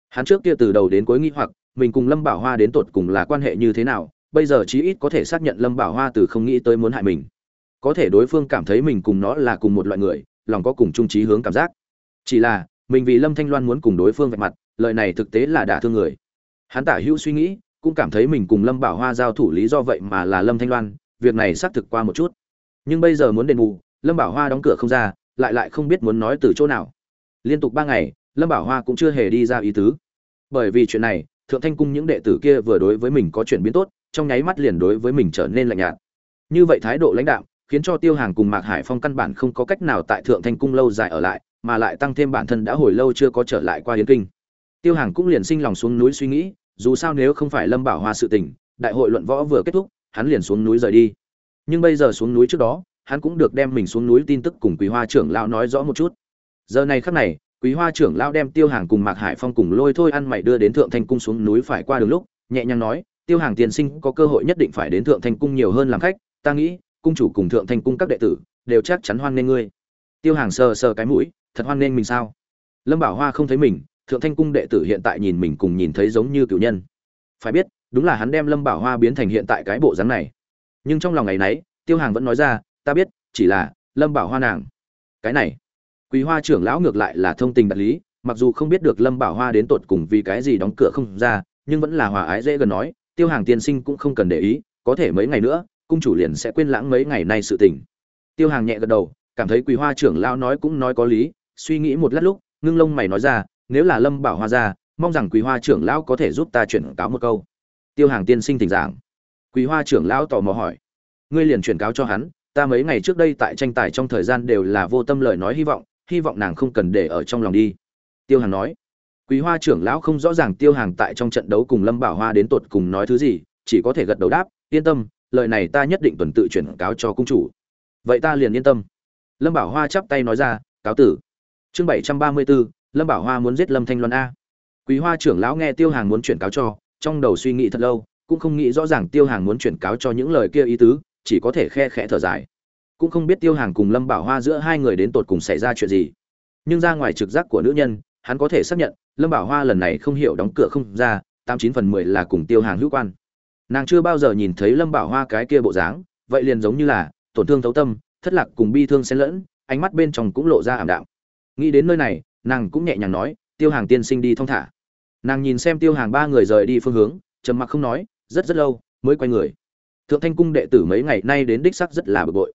Hắn trước kia từ đầu đến cuối nghi hoặc, mình cùng lâm bảo hoa đến tột cùng là quan hệ như thế nào, bây giờ chí ít có thể xác nhận lâm bảo hoa từ không nghĩ tới muốn hại mình. Có thể đối phương cảm thấy mình cùng nó là cùng một loại người lòng có cùng chung trí hướng cảm giác. Chỉ là, mình vì lâm thanh loan muốn cùng đối phương vạch mặt lợi này thực tế là đả thương người. Hắn tả hữu suy nghĩ, cũng cảm thấy mình cùng lâm bảo hoa giao thủ lý do vậy mà là lâm thanh loan, việc này xác thực qua một chút. Nhưng bây giờ muốn đền bù, lâm bảo hoa đóng cửa không ra, lại lại không biết muốn nói từ chỗ nào. Liên tục ba ngày, lâm bảo hoa cũng chưa hề đi ra ý tứ. Bởi vì chuyện này, thượng thanh cung những đệ tử kia vừa đối với mình có chuyển biến tốt, trong nháy mắt liền đối với mình trở nên lạnh nhạt. Như vậy thái độ lãnh đạo khiến cho tiêu hàng cùng mạc hải phong căn bản không có cách nào tại thượng thanh cung lâu dài ở lại, mà lại tăng thêm bản thân đã hồi lâu chưa có trở lại qua hiến kinh. Tiêu hàng cũng liền sinh lòng xuống núi suy nghĩ, dù sao nếu không phải lâm bảo hoa sự tình, đại hội luận võ vừa kết thúc, hắn liền xuống núi rời đi. Nhưng bây giờ xuống núi trước đó, hắn cũng được đem mình xuống núi tin tức cùng quý hoa trưởng lão nói rõ một chút. Giờ này khắc này, quý hoa trưởng lão đem tiêu hàng cùng mạc hải phong cùng lôi thôi ăn mày đưa đến thượng thanh cung xuống núi phải qua đường lúc, nhẹ nhàng nói, tiêu hàng tiên sinh có cơ hội nhất định phải đến thượng thanh cung nhiều hơn làm khách, ta nghĩ cung chủ cùng thượng thanh cung các đệ tử, đều chắc chắn hoan nghênh ngươi. Tiêu hàng sờ sờ cái mũi, thật hoan nghênh mình sao? Lâm bảo hoa không thấy mình, thượng thanh cung đệ tử hiện tại nhìn mình cùng nhìn thấy giống như cựu nhân. Phải biết, đúng là hắn đem lâm bảo hoa biến thành hiện tại cái bộ dáng này. Nhưng trong lòng ngày nấy, tiêu hàng vẫn nói ra, ta biết, chỉ là lâm bảo hoa nàng. Cái này quý hoa trưởng lão ngược lại là thông tình đạt lý, mặc dù không biết được lâm bảo hoa đến tột cùng vì cái gì đóng cửa không ra, nhưng vẫn là hòa ái dễ gần nói, tiêu hàng tiên sinh cũng không cần để ý, có thể mấy ngày nữa cung chủ liền sẽ quên lãng mấy ngày nay sự tình. Tiêu hàng nhẹ gật đầu, cảm thấy quý hoa trưởng lão nói cũng nói có lý, suy nghĩ một lát lúc, ngưng lông mày nói ra, nếu là lâm bảo hoa ra, mong rằng quý hoa trưởng lão có thể giúp ta chuyển cáo một câu. Tiêu hàng tiên sinh thỉnh giảng. Quý hoa trưởng lão tò mò hỏi, ngươi liền chuyển cáo cho hắn, ta mấy ngày trước đây tại tranh tài trong thời gian đều là vô tâm lời nói hy vọng hy vọng nàng không cần để ở trong lòng đi. Tiêu hàng nói quý hoa trưởng lão không rõ ràng tiêu hàng tại trong trận đấu cùng lâm bảo hoa đến tột cùng nói thứ gì, chỉ có thể gật đầu đáp, yên tâm lời này ta nhất định tuần tự chuyển cáo cho cung chủ. Vậy ta liền yên tâm. Lâm bảo hoa chắp tay nói ra, cáo tử. Chương bảy trăm ba mươi bốn lâm bảo hoa muốn giết lâm thanh loan a. Quý hoa trưởng lão nghe tiêu hàng muốn chuyển cáo cho, trong đầu suy nghĩ thật lâu, cũng không nghĩ rõ ràng tiêu hàng muốn chuyển cáo cho những lời kia ý tứ, chỉ có thể khe khẽ thở dài. Cũng không biết tiêu hàng cùng lâm bảo hoa giữa hai người đến tột cùng xảy ra chuyện gì. Nhưng ra ngoài trực giác của nữ nhân, hắn có thể xác nhận, lâm bảo hoa lần này không hiểu đóng cửa không ra, tám chín phần mười là cùng tiêu hàng hữu quan nàng chưa bao giờ nhìn thấy lâm bảo hoa cái kia bộ dáng, vậy liền giống như là, tổn thương thấu tâm, thất lạc cùng bi thương xen lẫn, ánh mắt bên trong cũng lộ ra ảm đạm. Nghĩ đến nơi này, nàng cũng nhẹ nhàng nói, tiêu hàng tiên sinh đi thong thả. Nàng nhìn xem tiêu hàng ba người rời đi phương hướng, trầm mặc không nói, rất rất lâu mới quay người. Thượng thanh cung đệ tử mấy ngày nay đến đích sắc rất là bực bội.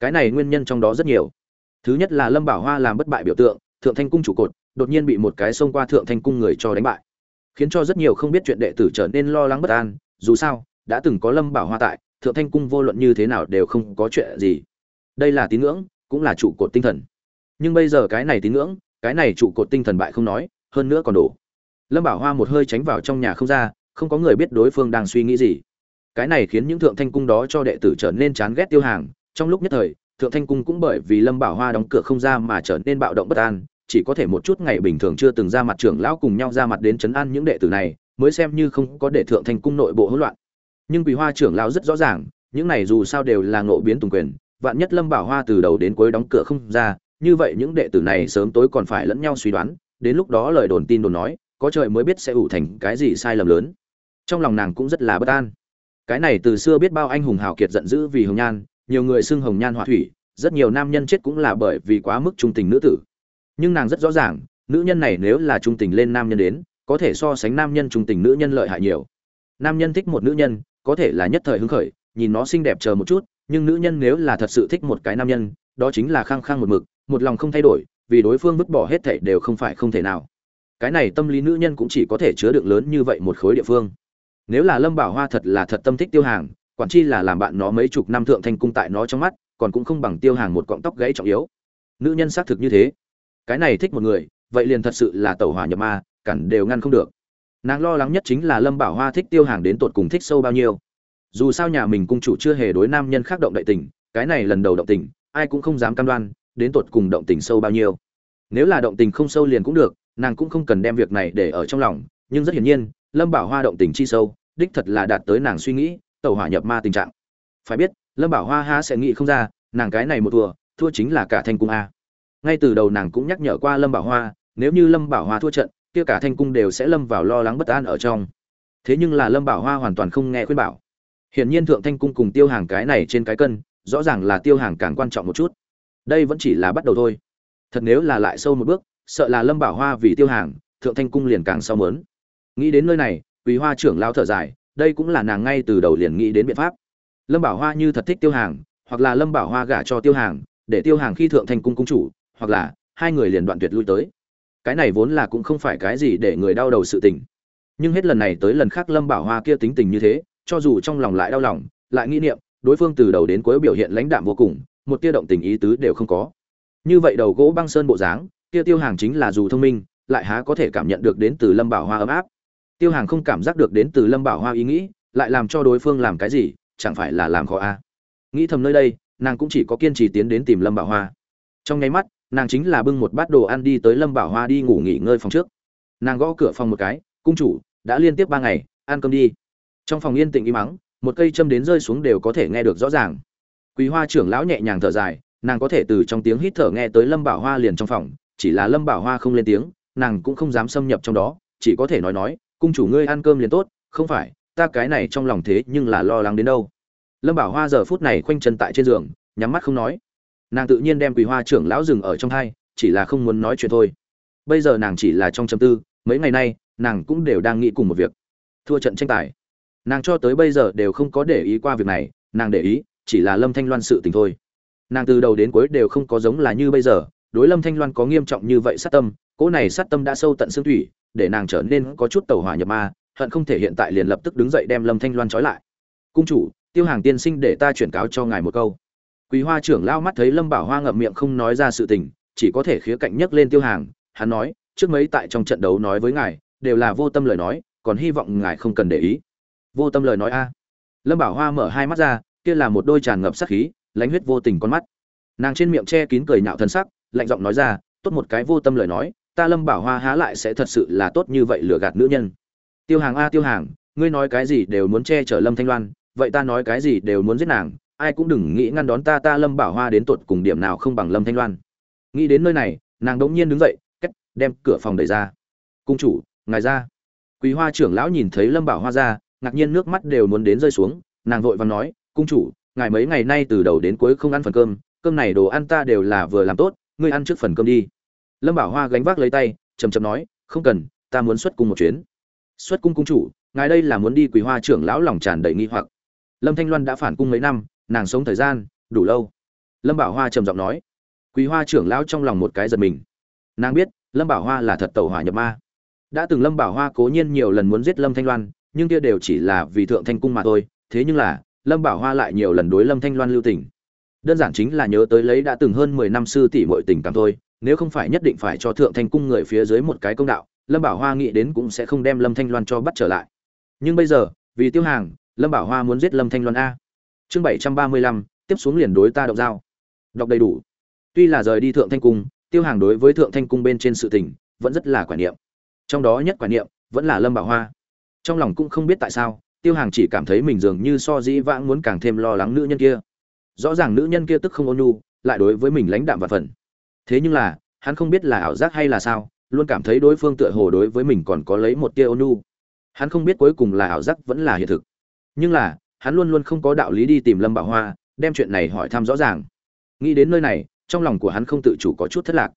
Cái này nguyên nhân trong đó rất nhiều. Thứ nhất là lâm bảo hoa làm bất bại biểu tượng, thượng thanh cung trụ cột, đột nhiên bị một cái xông qua thượng thanh cung người cho đánh bại. Khiến cho rất nhiều không biết chuyện đệ tử trở nên lo lắng bất an dù sao, đã từng có lâm bảo hoa tại, thượng thanh cung vô luận như thế nào đều không có chuyện gì. Đây là tín ngưỡng, cũng là trụ cột tinh thần. Nhưng bây giờ cái này tín ngưỡng, cái này trụ cột tinh thần bại không nói, hơn nữa còn đổ. Lâm bảo hoa một hơi tránh vào trong nhà không ra, không có người biết đối phương đang suy nghĩ gì. Cái này khiến những thượng thanh cung đó cho đệ tử trở nên chán ghét tiêu hàng. Trong lúc nhất thời, thượng thanh cung cũng bởi vì lâm bảo hoa đóng cửa không ra mà trở nên bạo động bất an. Chỉ có thể một chút ngày bình thường chưa từng ra mặt trưởng lão cùng nhau ra mặt đến chấn an những đệ tử này mới xem như không có để thượng thành cung nội bộ hỗn loạn. Nhưng quỳ hoa trưởng lão rất rõ ràng, những này dù sao đều là ngộ biến tùng quyền, vạn nhất lâm bảo hoa từ đầu đến cuối đóng cửa không ra, như vậy những đệ tử này sớm tối còn phải lẫn nhau suy đoán, đến lúc đó lời đồn tin đồn nói, có trời mới biết sẽ ủ thành cái gì sai lầm lớn. Trong lòng nàng cũng rất là bất an. Cái này từ xưa biết bao anh hùng hào kiệt giận dữ vì hồng nhan, nhiều người xưng hồng nhan họa thủy, rất nhiều nam nhân chết cũng là bởi vì quá mức trung tình nữ tử. Nhưng nàng rất rõ ràng, nữ nhân này nếu là trung tình lên nam nhân đến có thể so sánh nam nhân trung tình nữ nhân lợi hại nhiều. Nam nhân thích một nữ nhân, có thể là nhất thời hứng khởi, nhìn nó xinh đẹp chờ một chút, nhưng nữ nhân nếu là thật sự thích một cái nam nhân, đó chính là khăng khăng một mực, một lòng không thay đổi, vì đối phương vứt bỏ hết thảy đều không phải không thể nào. Cái này tâm lý nữ nhân cũng chỉ có thể chứa đựng lớn như vậy một khối địa phương. Nếu là lâm bảo hoa thật là thật tâm thích tiêu hàng, quản chi là làm bạn nó mấy chục năm thượng thành cung tại nó trong mắt, còn cũng không bằng tiêu hàng một cọng tóc gãy trọng yếu. Nữ nhân xác thực như thế. Cái này thích một người, vậy liền thật sự là tẩu hỏa nhập ma cản đều ngăn không được. Nàng lo lắng nhất chính là lâm bảo hoa thích tiêu hàng đến tột cùng thích sâu bao nhiêu. Dù sao nhà mình cung chủ chưa hề đối nam nhân khác động đại tình, cái này lần đầu động tình, ai cũng không dám cam đoan, đến tột cùng động tình sâu bao nhiêu. Nếu là động tình không sâu liền cũng được, nàng cũng không cần đem việc này để ở trong lòng, nhưng rất hiển nhiên, lâm bảo hoa động tình chi sâu, đích thật là đạt tới nàng suy nghĩ tàu hỏa nhập ma tình trạng. Phải biết, lâm bảo hoa há sẽ nghĩ không ra, nàng cái này một thua thua chính là cả thanh cung a. Ngay từ đầu nàng cũng nhắc nhở qua lâm bảo hoa, nếu như lâm bảo hoa thua trận kia cả thanh cung đều sẽ lâm vào lo lắng bất an ở trong. Thế nhưng là lâm bảo hoa hoàn toàn không nghe khuyên bảo. Hiển nhiên thượng thanh cung cùng tiêu hàng cái này trên cái cân, rõ ràng là tiêu hàng càng quan trọng một chút. Đây vẫn chỉ là bắt đầu thôi. Thật nếu là lại sâu một bước, sợ là lâm bảo hoa vì tiêu hàng, thượng thanh cung liền càng sau mớn. Nghĩ đến nơi này, quý hoa trưởng lao thở dài, đây cũng là nàng ngay từ đầu liền nghĩ đến biện pháp. Lâm bảo hoa như thật thích tiêu hàng, hoặc là lâm bảo hoa gả cho tiêu hàng, để tiêu hàng khi thượng thanh cung cung chủ, hoặc là hai người liền đoạn tuyệt lui tới cái này vốn là cũng không phải cái gì để người đau đầu sự tình. Nhưng hết lần này tới lần khác lâm bảo hoa kia tính tình như thế, cho dù trong lòng lại đau lòng, lại nghĩ niệm, đối phương từ đầu đến cuối biểu hiện lãnh đạm vô cùng, một tia động tình ý tứ đều không có. Như vậy đầu gỗ băng sơn bộ dáng, kia tiêu hàng chính là dù thông minh, lại há có thể cảm nhận được đến từ lâm bảo hoa ấm áp. Tiêu hàng không cảm giác được đến từ lâm bảo hoa ý nghĩ, lại làm cho đối phương làm cái gì, chẳng phải là làm khó a? Nghĩ thầm nơi đây, nàng cũng chỉ có kiên trì tiến đến tìm lâm bảo hoa. Trong nháy mắt nàng chính là bưng một bát đồ ăn đi tới lâm bảo hoa đi ngủ nghỉ ngơi phòng trước. Nàng gõ cửa phòng một cái, cung chủ, đã liên tiếp ba ngày, ăn cơm đi. Trong phòng yên tĩnh im mắng, một cây châm đến rơi xuống đều có thể nghe được rõ ràng. Quý hoa trưởng lão nhẹ nhàng thở dài, nàng có thể từ trong tiếng hít thở nghe tới lâm bảo hoa liền trong phòng, chỉ là lâm bảo hoa không lên tiếng, nàng cũng không dám xâm nhập trong đó, chỉ có thể nói nói, cung chủ ngươi ăn cơm liền tốt, không phải, ta cái này trong lòng thế nhưng là lo lắng đến đâu. Lâm bảo hoa giờ phút này khoanh chân tại trên giường, nhắm mắt không nói nàng tự nhiên đem quỳ hoa trưởng lão dừng ở trong hai chỉ là không muốn nói chuyện thôi. Bây giờ nàng chỉ là trong châm tư, mấy ngày nay, nàng cũng đều đang nghĩ cùng một việc. Thua trận tranh tài. Nàng cho tới bây giờ đều không có để ý qua việc này, nàng để ý, chỉ là lâm thanh loan sự tình thôi. Nàng từ đầu đến cuối đều không có giống là như bây giờ, đối lâm thanh loan có nghiêm trọng như vậy sát tâm, cỗ này sát tâm đã sâu tận xương thủy, để nàng trở nên có chút tàu hỏa nhập ma, hận không thể hiện tại liền lập tức đứng dậy đem lâm thanh loan trói lại. Cung chủ, tiêu hàng tiên sinh để ta chuyển cáo cho ngài một câu quý hoa trưởng lao mắt thấy lâm bảo hoa ngậm miệng không nói ra sự tình, chỉ có thể khía cạnh nhấc lên tiêu hàng. Hắn nói, trước mấy tại trong trận đấu nói với ngài, đều là vô tâm lời nói, còn hy vọng ngài không cần để ý. Vô tâm lời nói a? Lâm bảo hoa mở hai mắt ra, kia là một đôi tràn ngập sắc khí, lãnh huyết vô tình con mắt. Nàng trên miệng che kín cười nhạo thân sắc, lạnh giọng nói ra, tốt một cái vô tâm lời nói, ta lâm bảo hoa há lại sẽ thật sự là tốt như vậy lừa gạt nữ nhân. Tiêu hàng a, tiêu hàng, ngươi nói cái gì đều muốn che chở lâm thanh loan, vậy ta nói cái gì đều muốn giết nàng ai cũng đừng nghĩ ngăn đón ta ta lâm bảo hoa đến tột cùng điểm nào không bằng lâm thanh loan. Nghĩ đến nơi này, nàng đống nhiên đứng dậy cách đem cửa phòng đẩy ra. Cung chủ, ngài ra. Quý hoa trưởng lão nhìn thấy lâm bảo hoa ra, ngạc nhiên nước mắt đều muốn đến rơi xuống, nàng vội và nói, cung chủ, ngài mấy ngày nay từ đầu đến cuối không ăn phần cơm cơm này đồ ăn ta đều là vừa làm tốt, ngươi ăn trước phần cơm đi. Lâm bảo hoa gánh vác lấy tay chầm chầm nói, không cần, ta muốn xuất cung một chuyến. Xuất cung cung chủ, ngài đây là muốn đi? Quý hoa trưởng lão lòng tràn đầy nghi hoặc. Lâm thanh loan đã phản cung mấy năm nàng sống thời gian, đủ lâu. Lâm bảo hoa trầm giọng nói. Quý hoa trưởng lão trong lòng một cái giật mình. Nàng biết, lâm bảo hoa là thật tàu hỏa nhập ma. Đã từng lâm bảo hoa cố nhiên nhiều lần muốn giết lâm thanh loan, nhưng kia đều chỉ là vì thượng thanh cung mà thôi. Thế nhưng là, lâm bảo hoa lại nhiều lần đối lâm thanh loan lưu tình. Đơn giản chính là nhớ tới lấy đã từng hơn mười năm sư tỷ mọi tình cảm thôi, nếu không phải nhất định phải cho thượng thanh cung người phía dưới một cái công đạo, lâm bảo hoa nghĩ đến cũng sẽ không đem lâm thanh loan cho bắt trở lại. Nhưng bây giờ, vì tiêu hàng, lâm bảo hoa muốn giết lâm thanh loan a chương bảy trăm ba mươi lăm, tiếp xuống liền đối ta động dao đọc đầy đủ. Tuy là rời đi thượng thanh cung, tiêu hàng đối với thượng thanh cung bên trên sự tình, vẫn rất là quả niệm. Trong đó nhất quả niệm, vẫn là lâm bảo hoa. Trong lòng cũng không biết tại sao, tiêu hàng chỉ cảm thấy mình dường như so dĩ vãng muốn càng thêm lo lắng nữ nhân kia. Rõ ràng nữ nhân kia tức không ôn nhu, lại đối với mình lãnh đạm và phần. Thế nhưng là, hắn không biết là ảo giác hay là sao, luôn cảm thấy đối phương tựa hồ đối với mình còn có lấy một tia ôn nhu. Hắn không biết cuối cùng là ảo giác vẫn là hiện thực. Nhưng là hắn luôn luôn không có đạo lý đi tìm lâm bảo hoa, đem chuyện này hỏi thăm rõ ràng. Nghĩ đến nơi này, trong lòng của hắn không tự chủ có chút thất lạc.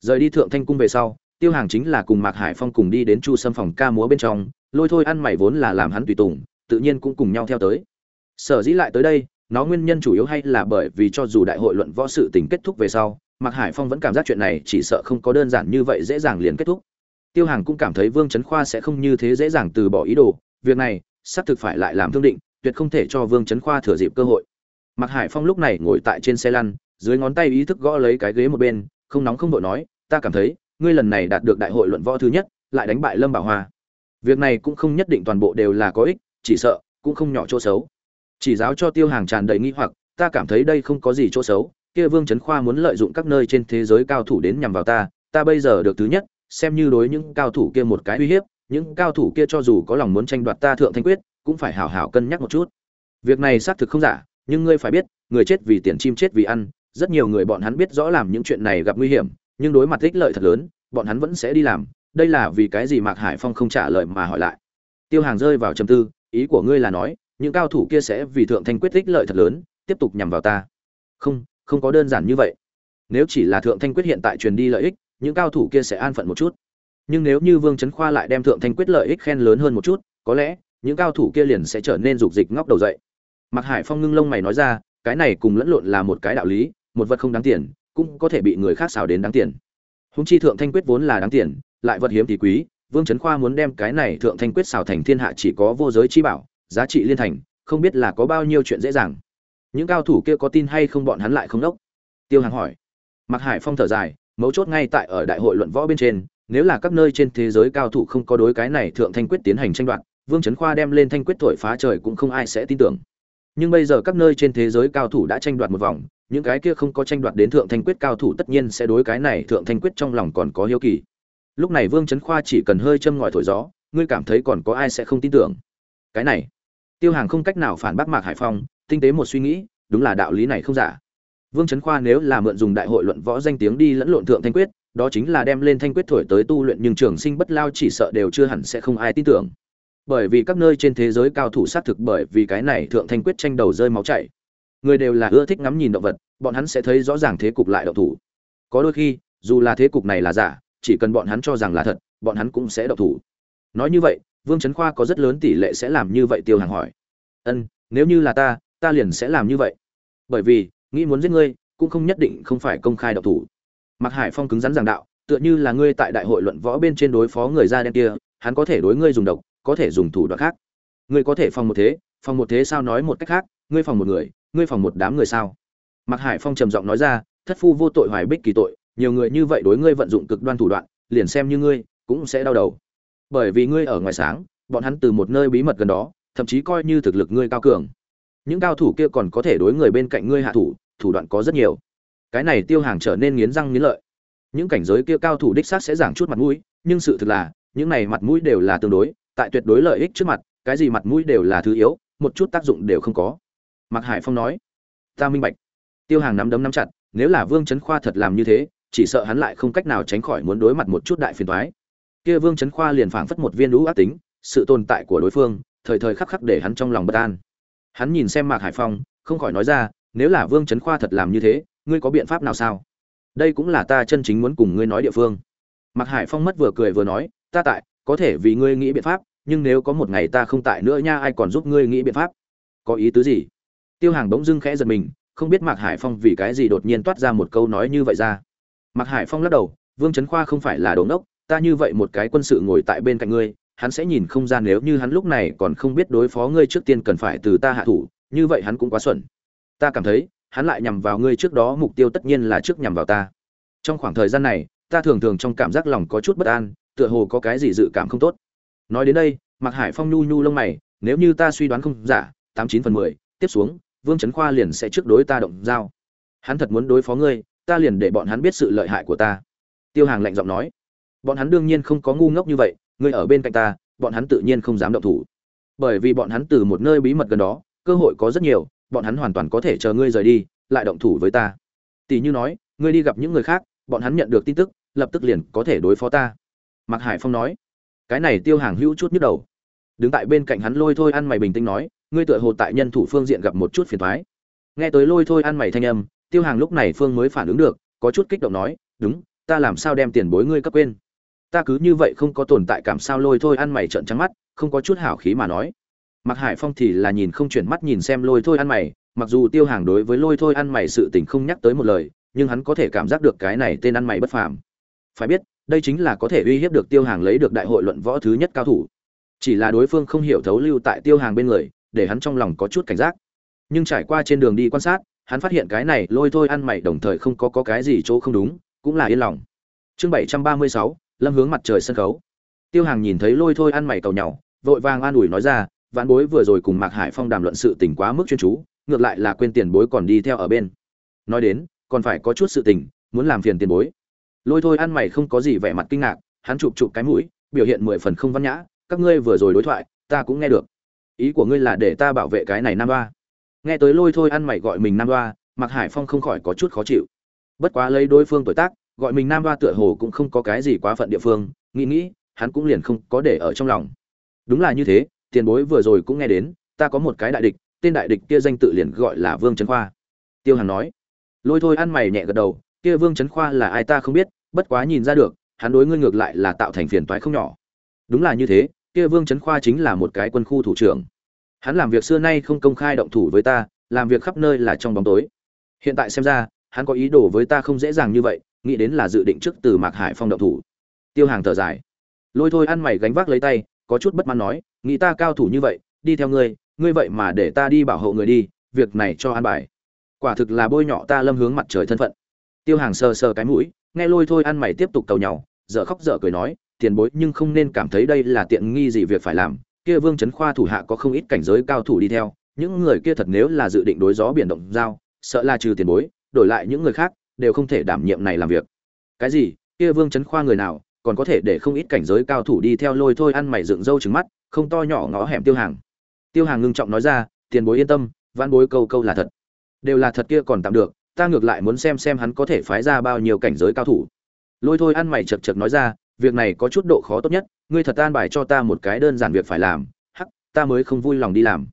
Rời đi thượng thanh cung về sau, tiêu hàng chính là cùng mạc hải phong cùng đi đến chu sâm phòng ca múa bên trong, lôi thôi ăn mày vốn là làm hắn tùy tùng, tự nhiên cũng cùng nhau theo tới. Sở dĩ lại tới đây, nó nguyên nhân chủ yếu hay là bởi vì cho dù đại hội luận võ sự tình kết thúc về sau, mạc hải phong vẫn cảm giác chuyện này chỉ sợ không có đơn giản như vậy dễ dàng liền kết thúc. Tiêu hàng cũng cảm thấy vương trấn khoa sẽ không như thế dễ dàng từ bỏ ý đồ, việc này, xác thực phải lại làm thương định tuyệt không thể cho vương Chấn khoa thừa dịp cơ hội. Mạc hải phong lúc này ngồi tại trên xe lăn, dưới ngón tay ý thức gõ lấy cái ghế một bên, không nóng không vội nói, ta cảm thấy, ngươi lần này đạt được đại hội luận võ thứ nhất, lại đánh bại lâm bảo hoa. Việc này cũng không nhất định toàn bộ đều là có ích, chỉ sợ, cũng không nhỏ chỗ xấu. Chỉ giáo cho tiêu hàng tràn đầy nghi hoặc, ta cảm thấy đây không có gì chỗ xấu, kia vương Chấn khoa muốn lợi dụng các nơi trên thế giới cao thủ đến nhằm vào ta ta bây giờ được thứ nhất, xem như đối những cao thủ kia một cái uy hiếp, những cao thủ kia cho dù có lòng muốn tranh đoạt ta thượng thanh quyết cũng phải hảo hảo cân nhắc một chút. Việc này xác thực không giả, nhưng ngươi phải biết, người chết vì tiền chim chết vì ăn, rất nhiều người bọn hắn biết rõ làm những chuyện này gặp nguy hiểm, nhưng đối mặt ích lợi thật lớn, bọn hắn vẫn sẽ đi làm. Đây là vì cái gì mạc hải phong không trả lời mà hỏi lại. Tiêu hàng rơi vào trầm tư, ý của ngươi là nói, những cao thủ kia sẽ vì thượng thanh quyết ích lợi thật lớn, tiếp tục nhằm vào ta. Không không có đơn giản như vậy. Nếu chỉ là thượng thanh quyết hiện tại truyền đi lợi ích, những cao thủ kia sẽ an phận một chút. Nhưng nếu như vương trấn khoa lại đem thượng thanh quyết lợi ích khen lớn hơn một chút, có lẽ những cao thủ kia liền sẽ trở nên dục dịch ngóc đầu dậy Mạc Hải Phong ngưng lông mày nói ra, cái này cùng lẫn lộn là một cái đạo lý, một vật không đáng tiền, cũng có thể bị người khác xào đến đáng tiền. Hùng chi thượng thanh quyết vốn là đáng tiền, lại vật hiếm thì quý, Vương Chấn Khoa muốn đem cái này thượng thanh quyết xào thành thiên hạ chỉ có vô giới chi bảo, giá trị liên thành, không biết là có bao nhiêu chuyện dễ dàng. Những cao thủ kia có tin hay không bọn hắn lại không đốc. Tiêu Hàng hỏi. Mạc Hải Phong thở dài, mấu chốt ngay tại ở đại hội luận võ bên trên, nếu là các nơi trên thế giới cao thủ không có đối cái này thượng thanh quyết tiến hành tranh đoạt, Vương Chấn Khoa đem lên thanh quyết thổi phá trời cũng không ai sẽ tin tưởng. Nhưng bây giờ các nơi trên thế giới cao thủ đã tranh đoạt một vòng, những cái kia không có tranh đoạt đến thượng thanh quyết cao thủ tất nhiên sẽ đối cái này thượng thanh quyết trong lòng còn có hiếu kỳ. Lúc này vương trấn khoa chỉ cần hơi châm ngòi thổi gió, ngươi cảm thấy còn có ai sẽ không tin tưởng? Cái này, tiêu hàng không cách nào phản bác mạc hải phong, tinh tế một suy nghĩ, đúng là đạo lý này không giả. Vương trấn khoa nếu là mượn dùng đại hội luận võ danh tiếng đi lẫn lộn thượng thanh quyết, đó chính là đem lên thanh quyết thổi tới tu luyện nhưng trường sinh bất lao chỉ sợ đều chưa hẳn sẽ không ai tin tưởng bởi vì các nơi trên thế giới cao thủ sát thực bởi vì cái này thượng thanh quyết tranh đầu rơi máu chảy. Người đều là ưa thích ngắm nhìn động vật, bọn hắn sẽ thấy rõ ràng thế cục lại động thủ. Có đôi khi, dù là thế cục này là giả, chỉ cần bọn hắn cho rằng là thật, bọn hắn cũng sẽ động thủ. Nói như vậy, vương trấn khoa có rất lớn tỷ lệ sẽ làm như vậy, tiêu hàng hỏi. Ân, nếu như là ta ta liền sẽ làm như vậy. Bởi vì, nghĩ muốn giết ngươi, cũng không nhất định không phải công khai động thủ. Mặc hải phong cứng rắn giảng đạo, tựa như là ngươi tại đại hội luận võ bên trên đối phó người da đen kia, hắn có thể đối ngươi dùng độc có thể dùng thủ đoạn khác. Ngươi có thể phòng một thế, phòng một thế sao nói một cách khác, ngươi phòng một người, ngươi phòng một đám người sao? Mạc hải phong trầm giọng nói ra, thất phu vô tội hoài bích kỳ tội, nhiều người như vậy đối ngươi vận dụng cực đoan thủ đoạn, liền xem như ngươi, cũng sẽ đau đầu. Bởi vì ngươi ở ngoài sáng, bọn hắn từ một nơi bí mật gần đó, thậm chí coi như thực lực ngươi cao cường. Những cao thủ kia còn có thể đối người bên cạnh ngươi hạ thủ thủ đoạn có rất nhiều. Cái này tiêu hàng trở nên nghiến răng nghiến lợi. Những cảnh giới kia cao thủ đích xác sẽ giảm chút mặt mũi, nhưng sự thực là, những này mặt mũi đều là tương đối tại tuyệt đối lợi ích trước mặt, cái gì mặt mũi đều là thứ yếu, một chút tác dụng đều không có. Mạc hải phong nói, ta minh bạch. Tiêu hàng nắm đấm nắm chặt, nếu là vương trấn khoa thật làm như thế, chỉ sợ hắn lại không cách nào tránh khỏi muốn đối mặt một chút đại phiền toái. Kia vương trấn khoa liền phảng phất một viên lũ ác tính, sự tồn tại của đối phương, thời thời khắc khắc để hắn trong lòng bất an. Hắn nhìn xem mạc hải phong, không khỏi nói ra, nếu là vương trấn khoa thật làm như thế, ngươi có biện pháp nào sao? Đây cũng là ta chân chính muốn cùng ngươi nói địa phương. Mạc hải phong mất vừa cười vừa nói, ta tại, có thể vì ngươi nghĩ biện pháp nhưng nếu có một ngày ta không tại nữa nha, ai còn giúp ngươi nghĩ biện pháp? Có ý tứ gì? Tiêu hàng bỗng dưng khẽ giật mình, không biết mạc hải phong vì cái gì đột nhiên toát ra một câu nói như vậy ra. Mạc hải phong lắc đầu, vương trấn khoa không phải là đồn đốc ta như vậy một cái quân sự ngồi tại bên cạnh ngươi, hắn sẽ nhìn không ra nếu như hắn lúc này còn không biết đối phó ngươi trước tiên cần phải từ ta hạ thủ, như vậy hắn cũng quá xuẩn. Ta cảm thấy, hắn lại nhằm vào ngươi trước đó, mục tiêu tất nhiên là trước nhằm vào ta. Trong khoảng thời gian này, ta thường thường trong cảm giác lòng có chút bất an, tựa hồ có cái gì dự cảm không tốt nói đến đây, mạc hải phong nhu nhu lông mày, nếu như ta suy đoán không giả, tám chín phần mười, tiếp xuống, vương trấn khoa liền sẽ trước đối ta động dao hắn thật muốn đối phó ngươi, ta liền để bọn hắn biết sự lợi hại của ta. Tiêu hàng lạnh giọng nói. Bọn hắn đương nhiên không có ngu ngốc như vậy, ngươi ở bên cạnh ta, bọn hắn tự nhiên không dám động thủ. Bởi vì bọn hắn từ một nơi bí mật gần đó, cơ hội có rất nhiều, bọn hắn hoàn toàn có thể chờ ngươi rời đi, lại động thủ với ta. Tỷ như nói, ngươi đi gặp những người khác, bọn hắn nhận được tin tức, lập tức liền có thể đối phó ta. Mạc hải phong nói cái này tiêu hàng hữu chút nhức đầu. Đứng tại bên cạnh hắn lôi thôi ăn mày bình tĩnh nói, ngươi tựa hồ tại nhân thủ phương diện gặp một chút phiền thoái nghe tới lôi thôi ăn mày thanh âm, tiêu hàng lúc này phương mới phản ứng được, có chút kích động nói, đúng, ta làm sao đem tiền bối ngươi cấp quên? Ta cứ như vậy không có tồn tại cảm sao? Lôi thôi ăn mày trợn trắng mắt, không có chút hảo khí mà nói. Mặc hải phong thì là nhìn không chuyển mắt nhìn xem lôi thôi ăn mày, mặc dù tiêu hàng đối với lôi thôi ăn mày sự tình không nhắc tới một lời, nhưng hắn có thể cảm giác được cái này tên ăn mày bất phàm. Phải biết đây chính là có thể uy hiếp được tiêu hàng lấy được đại hội luận võ thứ nhất cao thủ. Chỉ là đối phương không hiểu thấu lưu tại tiêu hàng bên người để hắn trong lòng có chút cảnh giác. Nhưng trải qua trên đường đi quan sát hắn phát hiện cái này lôi thôi ăn mày đồng thời không có, có cái gì chỗ không đúng cũng là yên lòng. Chương bảy trăm ba mươi sáu lâm hướng mặt trời sân khấu. Tiêu hàng nhìn thấy lôi thôi ăn mày cầu nhau vội vàng an ủi nói ra vãn bối vừa rồi cùng mạc hải phong đàm luận sự tình quá mức chuyên chú ngược lại là quên tiền bối còn đi theo ở bên. Nói đến còn phải có chút sự tình muốn làm phiền tiền bối lôi thôi ăn mày không có gì vẻ mặt kinh ngạc, hắn chụp chụp cái mũi, biểu hiện mười phần không văn nhã, các ngươi vừa rồi đối thoại, ta cũng nghe được. Ý của ngươi là để ta bảo vệ cái này nam đoa. Nghe tới lôi thôi ăn mày gọi mình nam đoa mặc hải phong không khỏi có chút khó chịu. Bất quá lấy đối phương tuổi tác, gọi mình nam đoa tựa hồ cũng không có cái gì quá phận địa phương, nghĩ nghĩ, hắn cũng liền không có để ở trong lòng. Đúng là như thế, tiền bối vừa rồi cũng nghe đến, ta có một cái đại địch, tên đại địch kia danh tự liền gọi là vương trấn khoa. Tiêu Hằng nói. Lôi thôi ăn mày nhẹ gật đầu kia vương trấn khoa là ai ta không biết, bất quá nhìn ra được, hắn đối ngươi ngược lại là tạo thành phiền toái không nhỏ. Đúng là như thế, kia vương trấn khoa chính là một cái quân khu thủ trưởng. Hắn làm việc xưa nay không công khai động thủ với ta, làm việc khắp nơi là trong bóng tối. Hiện tại xem ra, hắn có ý đồ với ta không dễ dàng như vậy, nghĩ đến là dự định trước từ mạc hải phong động thủ. Tiêu hàng thở dài. Lôi thôi ăn mày gánh vác lấy tay, có chút bất mãn nói, nghĩ ta cao thủ như vậy, đi theo ngươi ngươi vậy mà để ta đi bảo hộ người đi, việc này cho an bài. Quả thực là bôi nhọ ta lâm hướng mặt trời thân phận tiêu hàng sờ sờ cái mũi, nghe lôi thôi ăn mày tiếp tục cầu nhau dở khóc dở cười nói, tiền bối, nhưng không nên cảm thấy đây là tiện nghi gì việc phải làm. Kia vương trấn khoa thủ hạ có không ít cảnh giới cao thủ đi theo, những người kia thật nếu là dự định đối gió biển động giao, sợ là trừ tiền bối, đổi lại những người khác, đều không thể đảm nhiệm này làm việc. Cái gì? Kia vương trấn khoa người nào, còn có thể để không ít cảnh giới cao thủ đi theo lôi thôi ăn mày dựng râu trứng mắt, không to nhỏ ngõ hẻm tiêu hàng? Tiêu hàng ngưng trọng nói ra, tiền bối yên tâm văn bối câu câu là thật. Đều là thật kia còn tạm được ta ngược lại muốn xem xem hắn có thể phái ra bao nhiêu cảnh giới cao thủ. Lôi thôi ăn mày chật chật nói ra, việc này có chút độ khó tốt nhất, ngươi thật an bài cho ta một cái đơn giản việc phải làm, hắc, ta mới không vui lòng đi làm.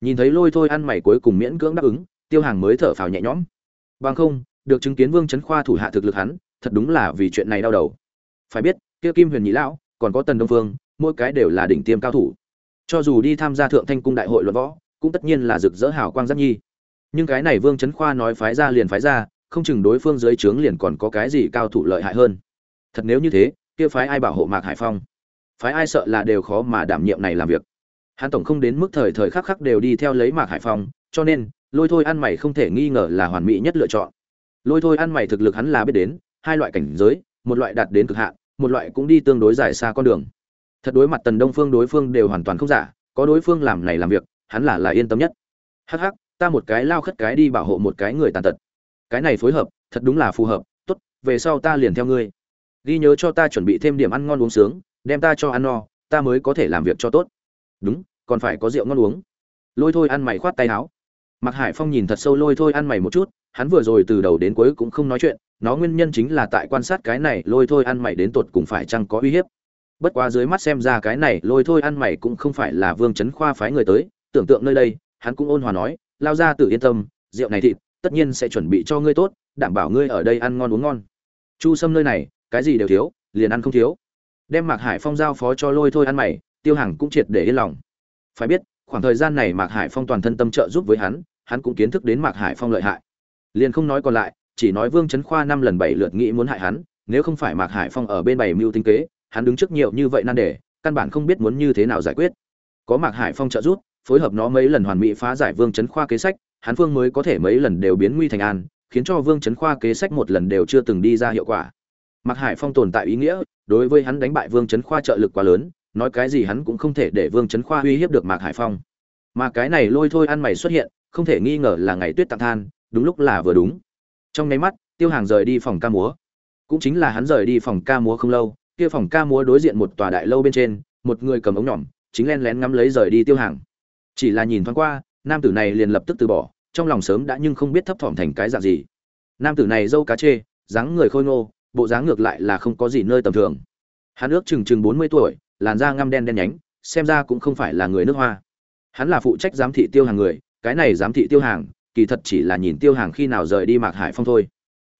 Nhìn thấy lôi thôi ăn mày cuối cùng miễn cưỡng đáp ứng, tiêu hàng mới thở phào nhẹ nhõm. Bằng không, được chứng kiến vương trấn khoa thủ hạ thực lực hắn, thật đúng là vì chuyện này đau đầu. Phải biết, kia kim huyền nhị lão, còn có tần đông phương, mỗi cái đều là đỉnh tiêm cao thủ. Cho dù đi tham gia thượng thanh cung đại hội luận võ, cũng tất nhiên là rực rỡ hào quang giáp nhi nhưng cái này vương trấn khoa nói phái ra liền phái ra, không chừng đối phương dưới trướng liền còn có cái gì cao thủ lợi hại hơn. Thật nếu như thế, kia phái ai bảo hộ mạc hải phong? Phái ai sợ là đều khó mà đảm nhiệm này làm việc. Hắn tổng không đến mức thời thời khắc khắc đều đi theo lấy mạc hải phong, cho nên, lôi thôi ăn mày không thể nghi ngờ là hoàn mỹ nhất lựa chọn. Lôi thôi ăn mày thực lực hắn là biết đến, hai loại cảnh giới, một loại đạt đến cực hạn, một loại cũng đi tương đối dài xa con đường. Thật đối mặt tần đông phương đối phương đều hoàn toàn không giả, có đối phương làm này làm việc, hắn là là yên tâm nhất. Hắc hắc ta một cái lao khất cái đi bảo hộ một cái người tàn tật. Cái này phối hợp, thật đúng là phù hợp. Tốt, về sau ta liền theo ngươi. Ghi nhớ cho ta chuẩn bị thêm điểm ăn ngon uống sướng, đem ta cho ăn no, ta mới có thể làm việc cho tốt. Đúng, còn phải có rượu ngon uống. Lôi thôi ăn mày khoát tay áo. Mặc hải phong nhìn thật sâu lôi thôi ăn mày một chút, hắn vừa rồi từ đầu đến cuối cũng không nói chuyện, nó nguyên nhân chính là tại quan sát cái này lôi thôi ăn mày đến tột cùng phải chăng có uy hiếp. Bất quá dưới mắt xem ra cái này lôi thôi ăn mày cũng không phải là vương chấn khoa phái người tới, tưởng tượng nơi đây, hắn cũng ôn hòa nói lao ra tự yên tâm, rượu này thịt, tất nhiên sẽ chuẩn bị cho ngươi tốt, đảm bảo ngươi ở đây ăn ngon uống ngon. Chu sâm nơi này, cái gì đều thiếu, liền ăn không thiếu. Đem mạc hải phong giao phó cho lôi thôi ăn mày, tiêu hàng cũng triệt để yên lòng. Phải biết, khoảng thời gian này mạc hải phong toàn thân tâm trợ giúp với hắn hắn cũng kiến thức đến mạc hải phong lợi hại. Liền không nói còn lại, chỉ nói vương trấn khoa năm lần bảy lượt nghĩ muốn hại hắn, nếu không phải mạc hải phong ở bên bảy mưu tinh kế, hắn đứng trước nhiều như vậy nan đề, căn bản không biết muốn như thế nào giải quyết. Có mạc hải phong trợ giúp phối hợp nó mấy lần hoàn mỹ phá giải vương trấn khoa kế sách hắn phương mới có thể mấy lần đều biến nguy thành an, khiến cho vương trấn khoa kế sách một lần đều chưa từng đi ra hiệu quả. Mặc hải phong tồn tại ý nghĩa, đối với hắn đánh bại vương trấn khoa trợ lực quá lớn, nói cái gì hắn cũng không thể để vương trấn khoa uy hiếp được mạc hải phong. Mà cái này lôi thôi ăn mày xuất hiện, không thể nghi ngờ là ngày tuyết tặng than, đúng lúc là vừa đúng. Trong nháy mắt, tiêu hàng rời đi phòng ca múa. Cũng chính là hắn rời đi phòng ca múa không lâu, kia phòng ca múa đối diện một tòa đại lâu bên trên, một người cầm ống nhỏm, chính len lén ngắm lấy rời đi tiêu hàng chỉ là nhìn thoáng qua, nam tử này liền lập tức từ bỏ, trong lòng sớm đã nhưng không biết thấp thỏm thành cái dạng gì. Nam tử này dâu cá chê, dáng người khôi ngô, bộ dáng ngược lại là không có gì nơi tầm thường. Hắn ước chừng chừng bốn mươi tuổi, làn da ngăm đen đen nhánh, xem ra cũng không phải là người nước hoa. Hắn là phụ trách giám thị tiêu hàng người, cái này giám thị tiêu hàng, kỳ thật chỉ là nhìn tiêu hàng khi nào rời đi mạc hải phong thôi.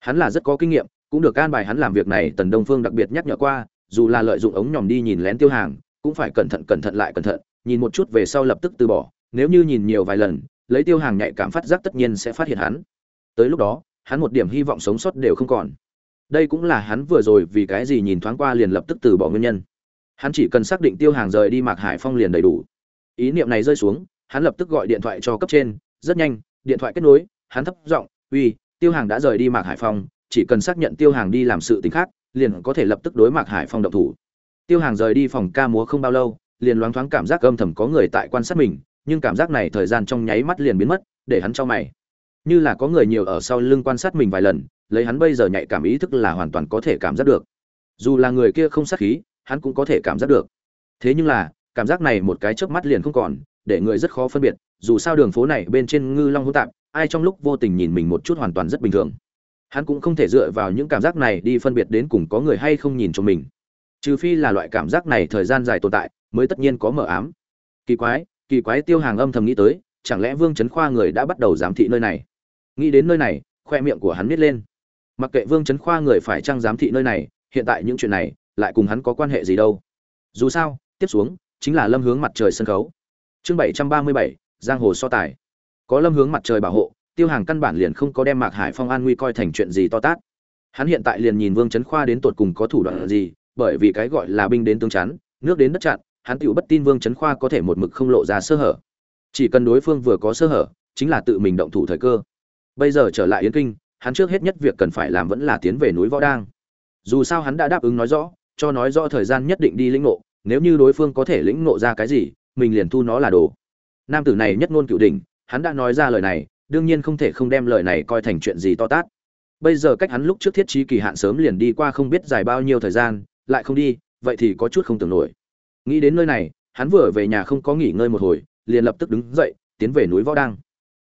Hắn là rất có kinh nghiệm, cũng được can bài hắn làm việc này, tần đông phương đặc biệt nhắc nhở qua, dù là lợi dụng ống nhòm đi nhìn lén tiêu hàng, cũng phải cẩn thận cẩn thận lại cẩn thận nhìn một chút về sau lập tức từ bỏ, nếu như nhìn nhiều vài lần, lấy tiêu hàng nhạy cảm phát giác tất nhiên sẽ phát hiện hắn. Tới lúc đó, hắn một điểm hy vọng sống sót đều không còn. Đây cũng là hắn vừa rồi vì cái gì nhìn thoáng qua liền lập tức từ bỏ nguyên nhân. Hắn chỉ cần xác định tiêu hàng rời đi mạc hải phong liền đầy đủ. Ý niệm này rơi xuống, hắn lập tức gọi điện thoại cho cấp trên, rất nhanh, điện thoại kết nối, hắn thấp giọng, uy, tiêu hàng đã rời đi mạc hải phong, chỉ cần xác nhận tiêu hàng đi làm sự t khác, liền có thể lập tức đối mạc hải phong độc thủ. Tiêu hàng rời đi phòng ca múa không bao lâu liền loáng thoáng cảm giác âm thầm có người tại quan sát mình, nhưng cảm giác này thời gian trong nháy mắt liền biến mất, để hắn cho mày. Như là có người nhiều ở sau lưng quan sát mình vài lần, lấy hắn bây giờ nhạy cảm ý thức là hoàn toàn có thể cảm giác được. Dù là người kia không sát khí, hắn cũng có thể cảm giác được. Thế nhưng là, cảm giác này một cái chớp mắt liền không còn, để người rất khó phân biệt, dù sao đường phố này bên trên ngư long hỗn tạp, ai trong lúc vô tình nhìn mình một chút hoàn toàn rất bình thường. Hắn cũng không thể dựa vào những cảm giác này đi phân biệt đến cùng có người hay không nhìn cho mình trừ phi là loại cảm giác này thời gian dài tồn tại, mới tất nhiên có mở ám. Kỳ quái kỳ quái tiêu hàng âm thầm nghĩ tới, chẳng lẽ vương trấn khoa người đã bắt đầu giám thị nơi này? Nghĩ đến nơi này, khoe miệng của hắn nít lên. Mặc kệ vương trấn khoa người phải trăng giám thị nơi này, hiện tại những chuyện này lại cùng hắn có quan hệ gì đâu. Dù sao, tiếp xuống chính là lâm hướng mặt trời sân khấu. Chương bảy trăm ba mươi bảy, giang hồ so tài. Có lâm hướng mặt trời bảo hộ, tiêu hàng căn bản liền không có đem mạc hải phong an nguy coi thành chuyện gì to tát. Hắn hiện tại liền nhìn vương trấn khoa đến tột cùng có thủ đoạn gì bởi vì cái gọi là binh đến tướng chắn, nước đến đất chặn, hắn tựu bất tin vương trấn khoa có thể một mực không lộ ra sơ hở. Chỉ cần đối phương vừa có sơ hở, chính là tự mình động thủ thời cơ. Bây giờ trở lại yến kinh, hắn trước hết nhất việc cần phải làm vẫn là tiến về núi võ đang. Dù sao hắn đã đáp ứng nói rõ, cho nói rõ thời gian nhất định đi lĩnh ngộ, nếu như đối phương có thể lĩnh ngộ ra cái gì, mình liền thu nó là đồ. Nam tử này nhất ngôn cựu đỉnh, hắn đã nói ra lời này, đương nhiên không thể không đem lời này coi thành chuyện gì to tát. Bây giờ cách hắn lúc trước thiết trí kỳ hạn sớm liền đi qua không biết dài bao nhiêu thời gian lại không đi, vậy thì có chút không tưởng nổi. Nghĩ đến nơi này, hắn vừa về nhà không có nghỉ ngơi một hồi, liền lập tức đứng dậy, tiến về núi võ đang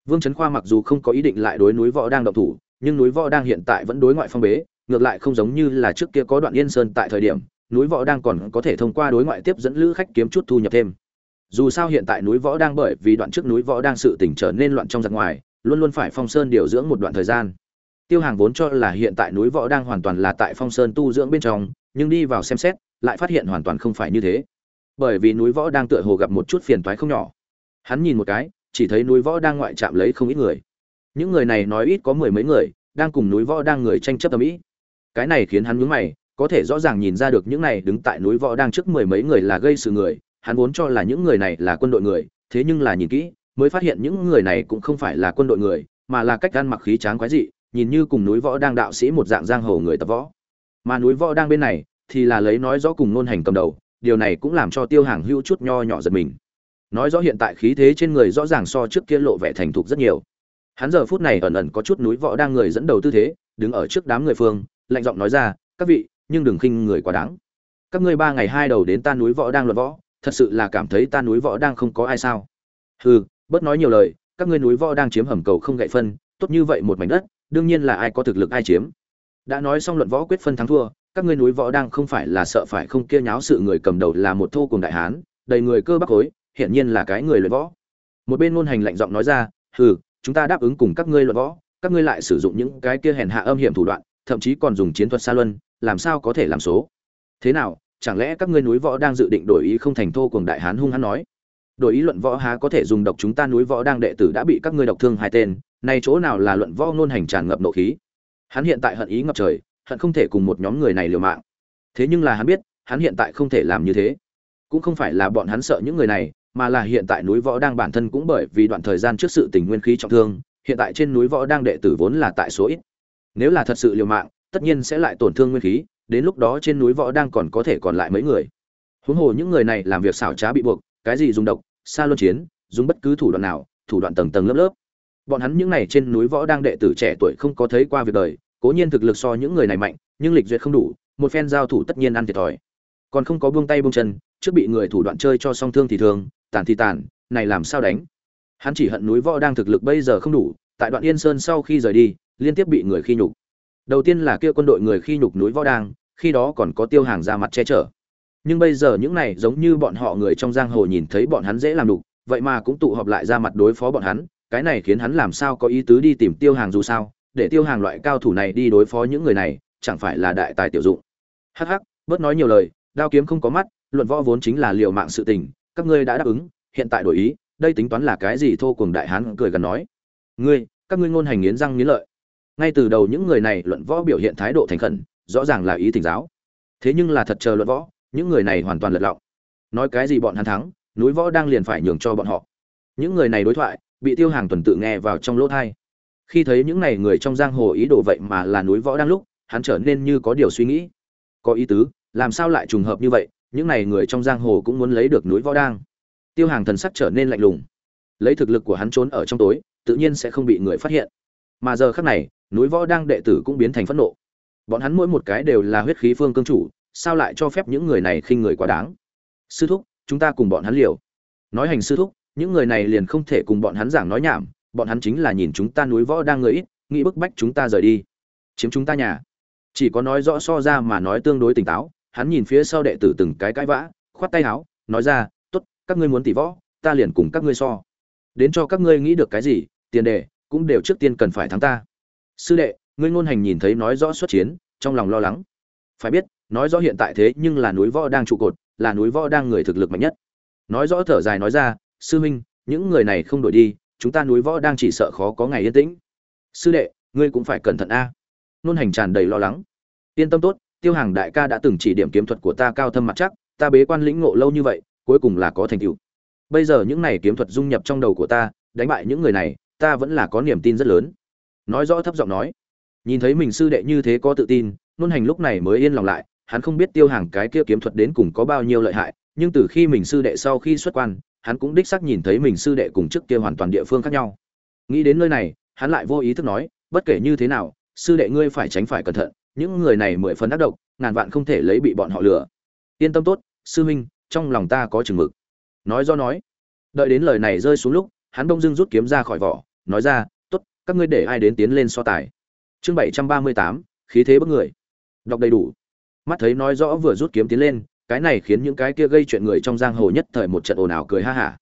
vương trấn khoa mặc dù không có ý định lại đối núi võ đang động thủ, nhưng núi võ đang hiện tại vẫn đối ngoại phong bế, ngược lại không giống như là trước kia có đoạn yên sơn tại thời điểm, núi võ đang còn có thể thông qua đối ngoại tiếp dẫn lữ khách kiếm chút thu nhập thêm. Dù sao hiện tại núi võ đang bởi vì đoạn trước núi võ đang sự tỉnh trở nên loạn trong giặc ngoài, luôn luôn phải phong sơn điều dưỡng một đoạn thời gian. Tiêu hàng vốn cho là hiện tại núi võ đang hoàn toàn là tại phong sơn tu dưỡng bên trong nhưng đi vào xem xét, lại phát hiện hoàn toàn không phải như thế. Bởi vì núi võ đang tựa hồ gặp một chút phiền toái không nhỏ. Hắn nhìn một cái, chỉ thấy núi võ đang ngoại chạm lấy không ít người. Những người này nói ít có mười mấy người, đang cùng núi võ đang người tranh chấp tầm ĩ cái này khiến hắn nhướng mày, có thể rõ ràng nhìn ra được những này đứng tại núi võ đang trước mười mấy người là gây sự người, hắn vốn cho là những người này là quân đội người, thế nhưng là nhìn kỹ, mới phát hiện những người này cũng không phải là quân đội người, mà là cách ăn mặc khí tráng quái dị, nhìn như cùng núi võ đang đạo sĩ một dạng giang hồ người tập võ mà núi võ đang bên này thì là lấy nói rõ cùng nôn hành cầm đầu, điều này cũng làm cho tiêu hàng hữu chút nho nhỏ giật mình. Nói rõ hiện tại khí thế trên người rõ ràng so trước kia lộ vẻ thành thục rất nhiều. Hắn giờ phút này ẩn ẩn có chút núi võ đang người dẫn đầu tư thế, đứng ở trước đám người phương, lạnh giọng nói ra, các vị, nhưng đừng khinh người quá đáng. Các ngươi ba ngày hai đầu đến ta núi võ đang luận võ, thật sự là cảm thấy ta núi võ đang không có ai sao? Hừ, bớt nói nhiều lời, các ngươi núi võ đang chiếm hầm cầu không gậy phân, tốt như vậy một mảnh đất, đương nhiên là ai có thực lực ai chiếm đã nói xong luận võ quyết phân thắng thua, các ngươi núi võ đang không phải là sợ phải không kia nháo sự người cầm đầu là một thô cùng đại hán, đầy người cơ bắp khối hiển nhiên là cái người luyện võ. Một bên ngôn hành lạnh giọng nói ra, hừ, chúng ta đáp ứng cùng các ngươi luận võ, các ngươi lại sử dụng những cái kia hèn hạ âm hiểm thủ đoạn, thậm chí còn dùng chiến thuật xa luân, làm sao có thể làm số? Thế nào, chẳng lẽ các ngươi núi võ đang dự định đổi ý không thành thô cùng đại hán hung hăng nói? Đổi ý luận võ há có thể dùng độc chúng ta núi võ đang đệ tử đã bị các ngươi độc thương hai tên, nay chỗ nào là luận võ ngôn hành tràn ngập nộ khí? Hắn hiện tại hận ý ngập trời, hận không thể cùng một nhóm người này liều mạng. Thế nhưng là hắn biết, hắn hiện tại không thể làm như thế. Cũng không phải là bọn hắn sợ những người này, mà là hiện tại núi võ đang bản thân cũng bởi vì đoạn thời gian trước sự tình nguyên khí trọng thương, hiện tại trên núi võ đang đệ tử vốn là tại số ít. Nếu là thật sự liều mạng, tất nhiên sẽ lại tổn thương nguyên khí, đến lúc đó trên núi võ đang còn có thể còn lại mấy người. Huống hồ những người này làm việc xảo trá bị buộc, cái gì dùng độc xa luân chiến, dùng bất cứ thủ đoạn nào, thủ đoạn tầng tầng lớp lớp bọn hắn những này trên núi võ đang đệ tử trẻ tuổi không có thấy qua việc đời, cố nhiên thực lực so những người này mạnh, nhưng lịch duyệt không đủ, một phen giao thủ tất nhiên ăn thiệt thòi. Còn không có buông tay buông chân, trước bị người thủ đoạn chơi cho song thương thì thường tàn thì tàn này làm sao đánh? Hắn chỉ hận núi võ đang thực lực bây giờ không đủ, tại đoạn yên sơn sau khi rời đi, liên tiếp bị người khi nhục. Đầu tiên là kia quân đội người khi nhục núi võ đang, khi đó còn có tiêu hàng ra mặt che chở. Nhưng bây giờ những này giống như bọn họ người trong giang hồ nhìn thấy bọn hắn dễ làm đục vậy mà cũng tụ họp lại ra mặt đối phó bọn hắn cái này khiến hắn làm sao có ý tứ đi tìm tiêu hàng dù sao, để tiêu hàng loại cao thủ này đi đối phó những người này, chẳng phải là đại tài tiểu dụng. Hắc hắc, bớt nói nhiều lời, đao kiếm không có mắt, luận võ vốn chính là liều mạng sự tình, các ngươi đã đáp ứng, hiện tại đổi ý, đây tính toán là cái gì thô cùng đại hán cười gần nói. Ngươi, các ngươi ngôn hành nghiến răng nghiến lợi. Ngay từ đầu những người này luận võ biểu hiện thái độ thành khẩn, rõ ràng là ý thỉnh giáo. Thế nhưng là thật chờ luận võ, những người này hoàn toàn lật lọng. Nói cái gì bọn hắn thắng, núi võ đang liền phải nhường cho bọn họ. Những người này đối thoại bị tiêu hàng tuần tự nghe vào trong lỗ thai. Khi thấy những này người trong giang hồ ý đồ vậy mà là núi võ đang lúc, hắn trở nên như có điều suy nghĩ. Có ý tứ, làm sao lại trùng hợp như vậy, những này người trong giang hồ cũng muốn lấy được núi võ đang. Tiêu hàng thần sắc trở nên lạnh lùng. Lấy thực lực của hắn trốn ở trong tối, tự nhiên sẽ không bị người phát hiện. Mà giờ khác này, núi võ đang đệ tử cũng biến thành phẫn nộ. Bọn hắn mỗi một cái đều là huyết khí phương cương chủ, sao lại cho phép những người này khinh người quá đáng? Sư thúc, chúng ta cùng bọn hắn liều. Nói hành sư thúc những người này liền không thể cùng bọn hắn giảng nói nhảm, bọn hắn chính là nhìn chúng ta núi võ đang người ít, nghĩ bức bách chúng ta rời đi. Chiếm chúng ta nhà. Chỉ có nói rõ so ra mà nói tương đối tỉnh táo, hắn nhìn phía sau đệ tử từng cái cãi vã, khoát tay áo, nói ra, tốt, các ngươi muốn tỷ võ, ta liền cùng các ngươi so. Đến cho các ngươi nghĩ được cái gì, tiền đề, cũng đều trước tiên cần phải thắng ta. Sư đệ, ngươi ngôn hành nhìn thấy nói rõ xuất chiến, trong lòng lo lắng. Phải biết, nói rõ hiện tại thế nhưng là núi võ đang trụ cột, là núi võ đang người thực lực mạnh nhất. Nói rõ thở dài nói ra sư huynh, những người này không đổi đi, chúng ta núi võ đang chỉ sợ khó có ngày yên tĩnh. Sư đệ, ngươi cũng phải cẩn thận a. Nôn hành tràn đầy lo lắng. Yên tâm tốt, tiêu hàng đại ca đã từng chỉ điểm kiếm thuật của ta cao thâm mặt chắc, ta bế quan lĩnh ngộ lâu như vậy, cuối cùng là có thành tựu. Bây giờ những này kiếm thuật dung nhập trong đầu của ta, đánh bại những người này, ta vẫn là có niềm tin rất lớn. Nói rõ thấp giọng nói. Nhìn thấy mình sư đệ như thế có tự tin, nôn hành lúc này mới yên lòng lại, hắn không biết tiêu hàng cái kia kiếm thuật đến cùng có bao nhiêu lợi hại, nhưng từ khi mình sư đệ sau khi xuất quan hắn cũng đích xác nhìn thấy mình sư đệ cùng trước kia hoàn toàn địa phương khác nhau. Nghĩ đến nơi này, hắn lại vô ý thức nói, bất kể như thế nào, sư đệ ngươi phải tránh phải cẩn thận, những người này mười phần ác độc, ngàn vạn không thể lấy bị bọn họ lừa. Yên tâm tốt, sư huynh, trong lòng ta có chừng mực. Nói do nói, đợi đến lời này rơi xuống lúc, hắn đông dưng rút kiếm ra khỏi vỏ, nói ra, tốt, các ngươi để ai đến tiến lên so tài. Chương bảy trăm ba mươi tám, khí thế bất người. Đọc đầy đủ. Mắt thấy nói rõ vừa rút kiếm tiến lên cái này khiến những cái kia gây chuyện người trong giang hồ nhất thời một trận ồn ào cười ha hả.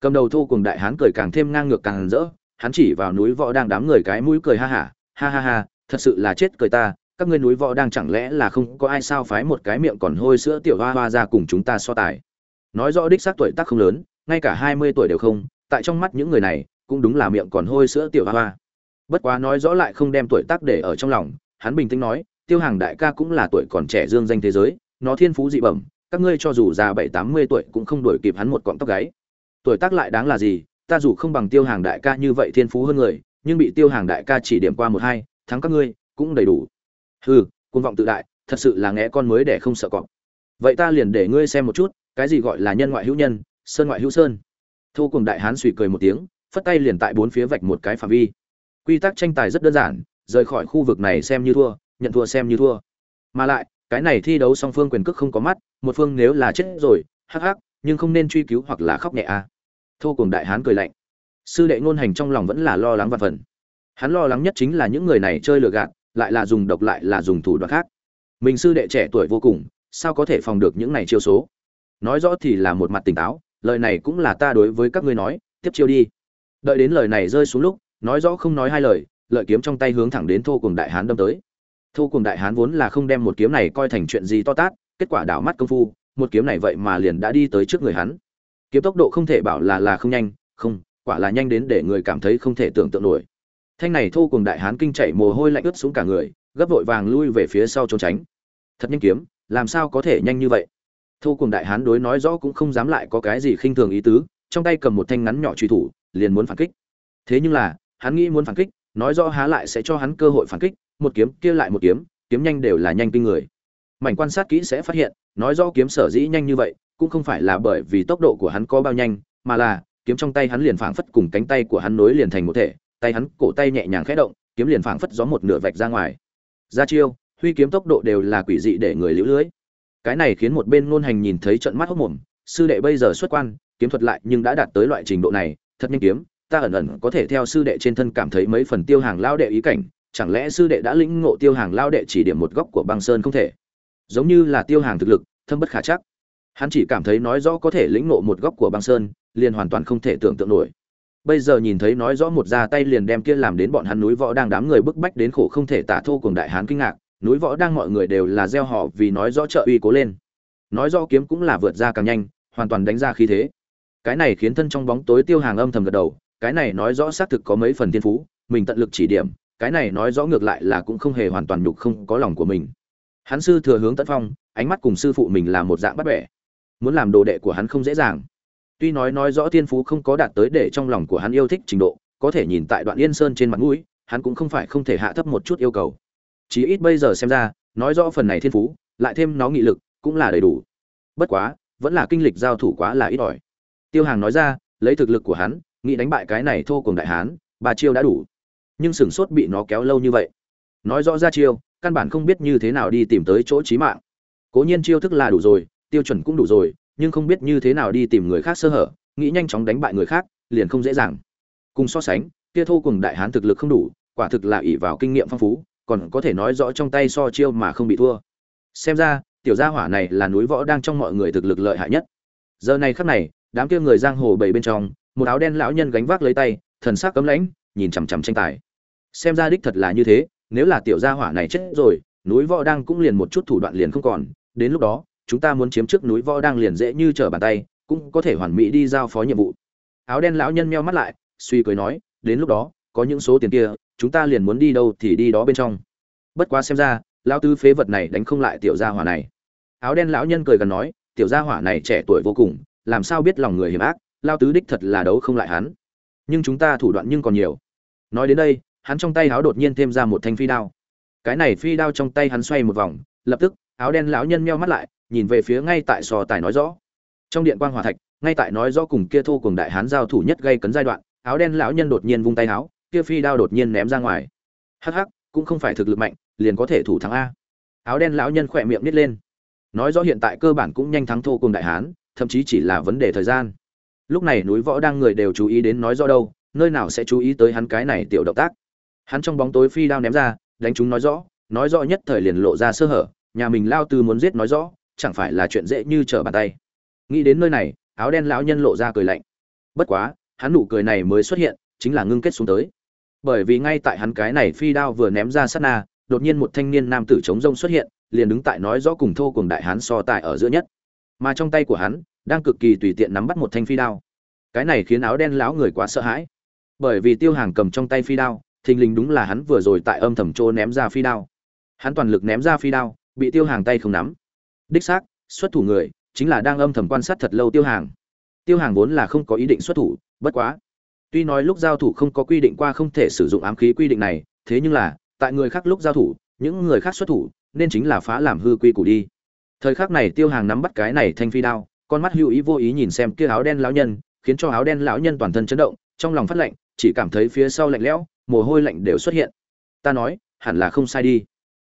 Cầm đầu thu cùng đại hán cười càng thêm ngang ngược càng rỡ, hắn chỉ vào núi võ đang đám người cái mũi cười ha hả, ha ha ha, thật sự là chết cười ta, các ngươi núi võ đang chẳng lẽ là không có ai sao phái một cái miệng còn hôi sữa tiểu hoa hoa ra cùng chúng ta so tài. Nói rõ đích xác tuổi tác không lớn, ngay cả hai mươi tuổi đều không, tại trong mắt những người này, cũng đúng là miệng còn hôi sữa tiểu hoa hoa. Bất quá nói rõ lại không đem tuổi tác để ở trong lòng, hắn bình tĩnh nói, tiêu hàng đại ca cũng là tuổi còn trẻ dương danh thế giới nó thiên phú dị bẩm, các ngươi cho dù già bảy tám mươi tuổi cũng không đuổi kịp hắn một cọng tóc gáy. Tuổi tác lại đáng là gì? Ta dù không bằng tiêu hàng đại ca như vậy thiên phú hơn người, nhưng bị tiêu hàng đại ca chỉ điểm qua một hai, thắng các ngươi, cũng đầy đủ. Hừ côn vọng tự đại, thật sự là nghe con mới để không sợ cọp. Vậy ta liền để ngươi xem một chút, cái gì gọi là nhân ngoại hữu nhân, sơn ngoại hữu sơn. Thu cùng đại hán suy cười một tiếng, phất tay liền tại bốn phía vạch một cái phạm vi. Quy tắc tranh tài rất đơn giản, rời khỏi khu vực này xem như thua, nhận thua xem như thua. Mà lại cái này thi đấu song phương quyền cước không có mắt, một phương nếu là chết rồi, hắc hắc, nhưng không nên truy cứu hoặc là khóc nhẹ a à. thô cùng đại hán cười lạnh. Sư đệ ngôn hành trong lòng vẫn là lo lắng và phần. Hắn lo lắng nhất chính là những người này chơi lừa gạt, lại là dùng độc lại là dùng thủ đoạn khác. Mình sư đệ trẻ tuổi vô cùng, sao có thể phòng được những này chiêu số? Nói rõ thì là một mặt tỉnh táo, lời này cũng là ta đối với các ngươi nói, tiếp chiêu đi. Đợi đến lời này rơi xuống lúc, nói rõ không nói hai lời, lợi kiếm trong tay hướng thẳng đến thô cùng đại hán đâm tới. Thu cùng đại hán vốn là không đem một kiếm này coi thành chuyện gì to tát, kết quả đảo mắt công phu, một kiếm này vậy mà liền đã đi tới trước người hắn. Kiếm tốc độ không thể bảo là là không nhanh, không, quả là nhanh đến để người cảm thấy không thể tưởng tượng nổi. Thanh này Thu cùng đại hán kinh chạy mồ hôi lạnh ướt xuống cả người, gấp vội vàng lui về phía sau trốn tránh. Thật nhanh kiếm, làm sao có thể nhanh như vậy? Thu cùng đại hán đối nói rõ cũng không dám lại có cái gì khinh thường ý tứ, trong tay cầm một thanh ngắn nhỏ truy thủ, liền muốn phản kích. Thế nhưng là, hắn nghĩ muốn phản kích nói rõ há lại sẽ cho hắn cơ hội phản kích, một kiếm kia lại một kiếm kiếm nhanh đều là nhanh kinh người. Mảnh quan sát kỹ sẽ phát hiện, nói rõ kiếm sở dĩ nhanh như vậy, cũng không phải là bởi vì tốc độ của hắn có bao nhanh, mà là, kiếm trong tay hắn liền phảng phất cùng cánh tay của hắn nối liền thành một thể, tay hắn cổ tay nhẹ nhàng khẽ động, kiếm liền phảng phất gió một nửa vạch ra ngoài. Ra chiêu, huy kiếm tốc độ đều là quỷ dị để người liễu lưới. Cái này khiến một bên ngôn hành nhìn thấy trận mắt hốc mồm, sư đệ bây giờ xuất quan, kiếm thuật lại nhưng đã đạt tới loại trình độ này, thật nhanh kiếm ta ẩn ẩn có thể theo sư đệ trên thân cảm thấy mấy phần tiêu hàng lao đệ ý cảnh, chẳng lẽ sư đệ đã lĩnh ngộ tiêu hàng lao đệ chỉ điểm một góc của băng sơn không thể? Giống như là tiêu hàng thực lực, thâm bất khả chắc. Hắn chỉ cảm thấy nói rõ có thể lĩnh ngộ một góc của băng sơn, liền hoàn toàn không thể tưởng tượng nổi. Bây giờ nhìn thấy nói rõ một ra tay liền đem kia làm đến bọn hắn núi võ đang đám người bức bách đến khổ không thể tả thô cùng đại hán kinh ngạc, núi võ đang mọi người đều là gieo họ vì nói rõ trợ uy cố lên. Nói rõ kiếm cũng là vượt ra càng nhanh, hoàn toàn đánh ra khí thế. Cái này khiến thân trong bóng tối tiêu hàng âm thầm gật đầu cái này nói rõ xác thực có mấy phần thiên phú, mình tận lực chỉ điểm, cái này nói rõ ngược lại là cũng không hề hoàn toàn nhục không có lòng của mình. Hắn sư thừa hướng tấn phong, ánh mắt cùng sư phụ mình là một dạng bắt bẻ. Muốn làm đồ đệ của hắn không dễ dàng. Tuy nói nói rõ thiên phú không có đạt tới để trong lòng của hắn yêu thích trình độ, có thể nhìn tại đoạn yên sơn trên mặt mũi, hắn cũng không phải không thể hạ thấp một chút yêu cầu. Chí ít bây giờ xem ra, nói rõ phần này thiên phú, lại thêm nó nghị lực, cũng là đầy đủ. Bất quá, vẫn là kinh lịch giao thủ quá là ít ỏi. Tiêu hàng nói ra, lấy thực lực của hắn nghĩ đánh bại cái này thô cùng đại hán, ba chiêu đã đủ. Nhưng sửng sốt bị nó kéo lâu như vậy. Nói rõ ra chiêu, căn bản không biết như thế nào đi tìm tới chỗ trí mạng. Cố nhiên chiêu thức là đủ rồi, tiêu chuẩn cũng đủ rồi, nhưng không biết như thế nào đi tìm người khác sơ hở, nghĩ nhanh chóng đánh bại người khác, liền không dễ dàng. Cùng so sánh, kia thô cùng đại hán thực lực không đủ, quả thực là ỷ vào kinh nghiệm phong phú, còn có thể nói rõ trong tay so chiêu mà không bị thua. Xem ra, tiểu gia hỏa này là núi võ đang trong mọi người thực lực lợi hại nhất. Giờ này khắc này, đám kia người giang hồ bảy bên trong một áo đen lão nhân gánh vác lấy tay, thần sắc cấm lãnh, nhìn chằm chằm tranh tài. Xem ra đích thật là như thế, nếu là tiểu gia hỏa này chết rồi, núi võ đang cũng liền một chút thủ đoạn liền không còn. Đến lúc đó, chúng ta muốn chiếm trước núi võ đang liền dễ như trở bàn tay, cũng có thể hoàn mỹ đi giao phó nhiệm vụ. Áo đen lão nhân meo mắt lại, suy cười nói, đến lúc đó, có những số tiền kia, chúng ta liền muốn đi đâu thì đi đó bên trong. Bất quá xem ra, lão tư phế vật này đánh không lại tiểu gia hỏa này. Áo đen lão nhân cười gần nói, tiểu gia hỏa này trẻ tuổi vô cùng, làm sao biết lòng người hiểm ác lao tứ đích thật là đấu không lại hắn. Nhưng chúng ta thủ đoạn nhưng còn nhiều. Nói đến đây, hắn trong tay áo đột nhiên thêm ra một thanh phi đao. Cái này phi đao trong tay hắn xoay một vòng, lập tức, áo đen lão nhân meo mắt lại, nhìn về phía ngay tại sò tài nói rõ. Trong điện quan hòa thạch, ngay tại nói rõ cùng kia thô cùng đại hán giao thủ nhất gây cấn giai đoạn, áo đen lão nhân đột nhiên vung tay áo, kia phi đao đột nhiên ném ra ngoài. Hắc hắc, cũng không phải thực lực mạnh, liền có thể thủ thắng a. Áo đen lão nhân khỏe miệng nít lên. Nói rõ hiện tại cơ bản cũng nhanh thắng thô cùng đại hán, thậm chí chỉ là vấn đề thời gian lúc này núi võ đang người đều chú ý đến nói rõ đâu, nơi nào sẽ chú ý tới hắn cái này tiểu động tác. Hắn trong bóng tối phi đao ném ra, đánh chúng nói rõ nói rõ nhất thời liền lộ ra sơ hở, nhà mình lao từ muốn giết nói rõ, chẳng phải là chuyện dễ như trở bàn tay. Nghĩ đến nơi này, áo đen lão nhân lộ ra cười lạnh. Bất quá, hắn nụ cười này mới xuất hiện, chính là ngưng kết xuống tới. Bởi vì ngay tại hắn cái này phi đao vừa ném ra sát na, đột nhiên một thanh niên nam tử chống rông xuất hiện, liền đứng tại nói rõ cùng thô cùng đại hán so tài ở giữa nhất. Mà trong tay của hắn đang cực kỳ tùy tiện nắm bắt một thanh phi đao. Cái này khiến áo đen lão người quá sợ hãi. Bởi vì tiêu hàng cầm trong tay phi đao, thình lình đúng là hắn vừa rồi tại âm thầm chỗ ném ra phi đao. Hắn toàn lực ném ra phi đao, bị tiêu hàng tay không nắm. Đích xác, xuất thủ người, chính là đang âm thầm quan sát thật lâu tiêu hàng. Tiêu hàng vốn là không có ý định xuất thủ, bất quá. Tuy nói lúc giao thủ không có quy định qua không thể sử dụng ám khí quy định này, thế nhưng là, tại người khác lúc giao thủ, những người khác xuất thủ, nên chính là phá làm hư quy củ đi. Thời khắc này tiêu hàng nắm bắt cái này thanh phi đao con mắt hữu ý vô ý nhìn xem kia áo đen lão nhân, khiến cho áo đen lão nhân toàn thân chấn động, trong lòng phát lạnh, chỉ cảm thấy phía sau lạnh lẽo, mồ hôi lạnh đều xuất hiện. Ta nói, hẳn là không sai đi.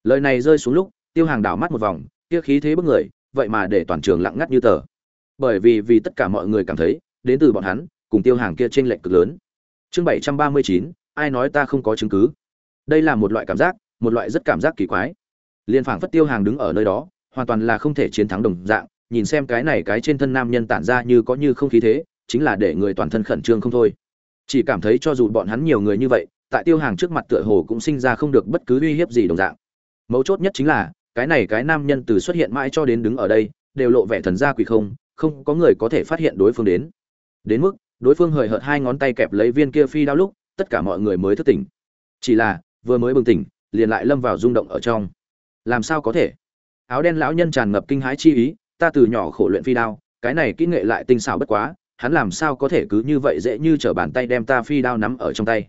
Lời này rơi xuống lúc, tiêu hàng đảo mắt một vòng, kia khí thế bức người, vậy mà để toàn trường lặng ngắt như tờ. Bởi vì vì tất cả mọi người cảm thấy, đến từ bọn hắn, cùng tiêu hàng kia trên lệnh cực lớn. Chương bảy trăm ba mươi chín, ai nói ta không có chứng cứ? Đây là một loại cảm giác, một loại rất cảm giác kỳ quái. Liên phảng phất tiêu hàng đứng ở nơi đó, hoàn toàn là không thể chiến thắng đồng dạng nhìn xem cái này cái trên thân nam nhân tản ra như có như không khí thế, chính là để người toàn thân khẩn trương không thôi. Chỉ cảm thấy cho dù bọn hắn nhiều người như vậy, tại tiêu hàng trước mặt tựa hồ cũng sinh ra không được bất cứ uy hiếp gì đồng dạng. Mấu chốt nhất chính là, cái này cái nam nhân từ xuất hiện mãi cho đến đứng ở đây, đều lộ vẻ thần gia quỷ không không có người có thể phát hiện đối phương đến. Đến mức, đối phương hời hợt hai ngón tay kẹp lấy viên kia phi đao lúc, tất cả mọi người mới thức tỉnh. Chỉ là, vừa mới bừng tỉnh, liền lại lâm vào rung động ở trong. Làm sao có thể? Áo đen lão nhân tràn ngập kinh hãi chi ý ta từ nhỏ khổ luyện phi đao, cái này kỹ nghệ lại tinh xảo bất quá, hắn làm sao có thể cứ như vậy dễ như trở bàn tay đem ta phi đao nắm ở trong tay.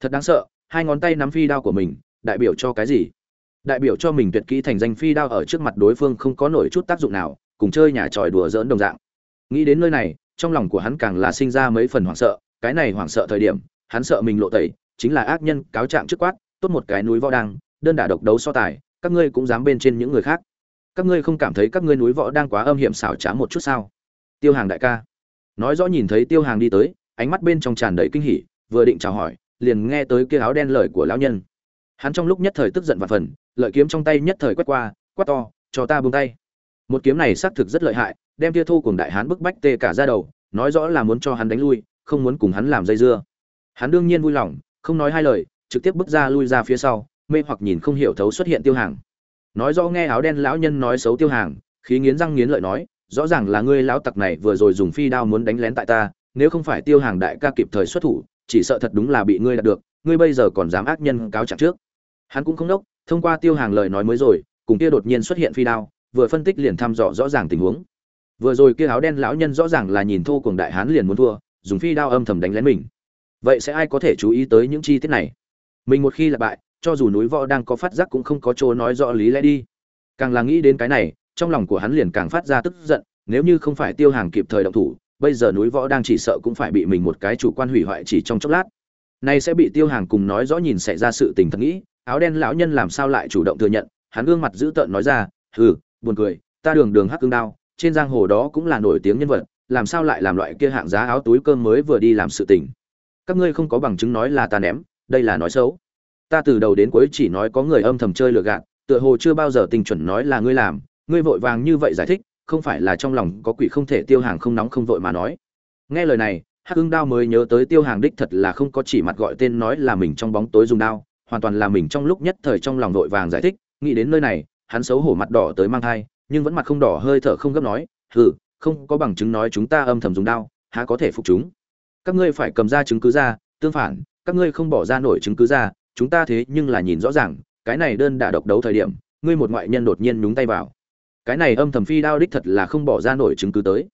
Thật đáng sợ, hai ngón tay nắm phi đao của mình, đại biểu cho cái gì? Đại biểu cho mình tuyệt kỹ thành danh phi đao ở trước mặt đối phương không có nổi chút tác dụng nào, cùng chơi nhà tròi đùa giỡn đồng dạng. Nghĩ đến nơi này, trong lòng của hắn càng là sinh ra mấy phần hoảng sợ, cái này hoảng sợ thời điểm, hắn sợ mình lộ tẩy, chính là ác nhân cáo trạng trước quát, tốt một cái núi võ đang đơn đả độc đấu so tài, các ngươi cũng dám bên trên những người khác các ngươi không cảm thấy các ngươi núi võ đang quá âm hiểm xảo trá một chút sao? Tiêu hàng đại ca. Nói rõ nhìn thấy tiêu hàng đi tới, ánh mắt bên trong tràn đầy kinh hỉ, vừa định chào hỏi, liền nghe tới kia áo đen lời của lão nhân. Hắn trong lúc nhất thời tức giận và phần, lợi kiếm trong tay nhất thời quét qua, quát to, cho ta buông tay. Một kiếm này xác thực rất lợi hại, đem tia thu cùng đại hán bức bách tê cả ra đầu, nói rõ là muốn cho hắn đánh lui, không muốn cùng hắn làm dây dưa. Hắn đương nhiên vui lòng, không nói hai lời, trực tiếp bước ra lui ra phía sau, mê hoặc nhìn không hiểu thấu xuất hiện tiêu hàng nói rõ nghe áo đen lão nhân nói xấu tiêu hàng, khí nghiến răng nghiến lợi nói, rõ ràng là ngươi lão tặc này vừa rồi dùng phi đao muốn đánh lén tại ta, nếu không phải tiêu hàng đại ca kịp thời xuất thủ, chỉ sợ thật đúng là bị ngươi đạt được, ngươi bây giờ còn dám ác nhân cáo trạng trước. Hắn cũng không đốc, thông qua tiêu hàng lời nói mới rồi, cùng kia đột nhiên xuất hiện phi đao, vừa phân tích liền thăm dò rõ ràng tình huống. Vừa rồi kia áo đen lão nhân rõ ràng là nhìn thô cùng đại hán liền muốn thua, dùng phi đao âm thầm đánh lén mình. Vậy sẽ ai có thể chú ý tới những chi tiết này? Mình một khi là bại cho dù núi võ đang có phát giác cũng không có chỗ nói rõ lý lẽ đi. Càng là nghĩ đến cái này, trong lòng của hắn liền càng phát ra tức giận, nếu như không phải tiêu hàng kịp thời động thủ, bây giờ núi võ đang chỉ sợ cũng phải bị mình một cái chủ quan hủy hoại chỉ trong chốc lát. Nay sẽ bị tiêu hàng cùng nói rõ nhìn xảy ra sự tình thật nghĩ, áo đen lão nhân làm sao lại chủ động thừa nhận, hắn gương mặt dữ tợn nói ra, hừ, buồn cười, ta đường đường hắc cương đao, trên giang hồ đó cũng là nổi tiếng nhân vật, làm sao lại làm loại kia hạng giá áo túi cơm mới vừa đi làm sự tình? Các ngươi không có bằng chứng nói là ta ném, đây là nói xấu ta từ đầu đến cuối chỉ nói có người âm thầm chơi lừa gạt, tựa hồ chưa bao giờ tình chuẩn nói là ngươi làm. Ngươi vội vàng như vậy giải thích, không phải là trong lòng có quỷ không thể tiêu hàng không nóng không vội mà nói. Nghe lời này, hắc Hưng đao mới nhớ tới tiêu hàng đích thật là không có chỉ mặt gọi tên nói là mình trong bóng tối dùng đao, hoàn toàn là mình trong lúc nhất thời trong lòng vội vàng giải thích. Nghĩ đến nơi này, hắn xấu hổ mặt đỏ tới mang thai, nhưng vẫn mặt không đỏ hơi thở không gấp nói, hừ, không có bằng chứng nói chúng ta âm thầm dùng đao, há có thể phục chúng? Các ngươi phải cầm ra chứng cứ ra, tương phản, các ngươi không bỏ ra nổi chứng cứ ra chúng ta thế nhưng là nhìn rõ ràng, cái này đơn đả độc đấu thời điểm, ngươi một ngoại nhân đột nhiên nhúng tay vào. Cái này âm thầm phi đao đích thật là không bỏ ra nổi chứng cứ tới.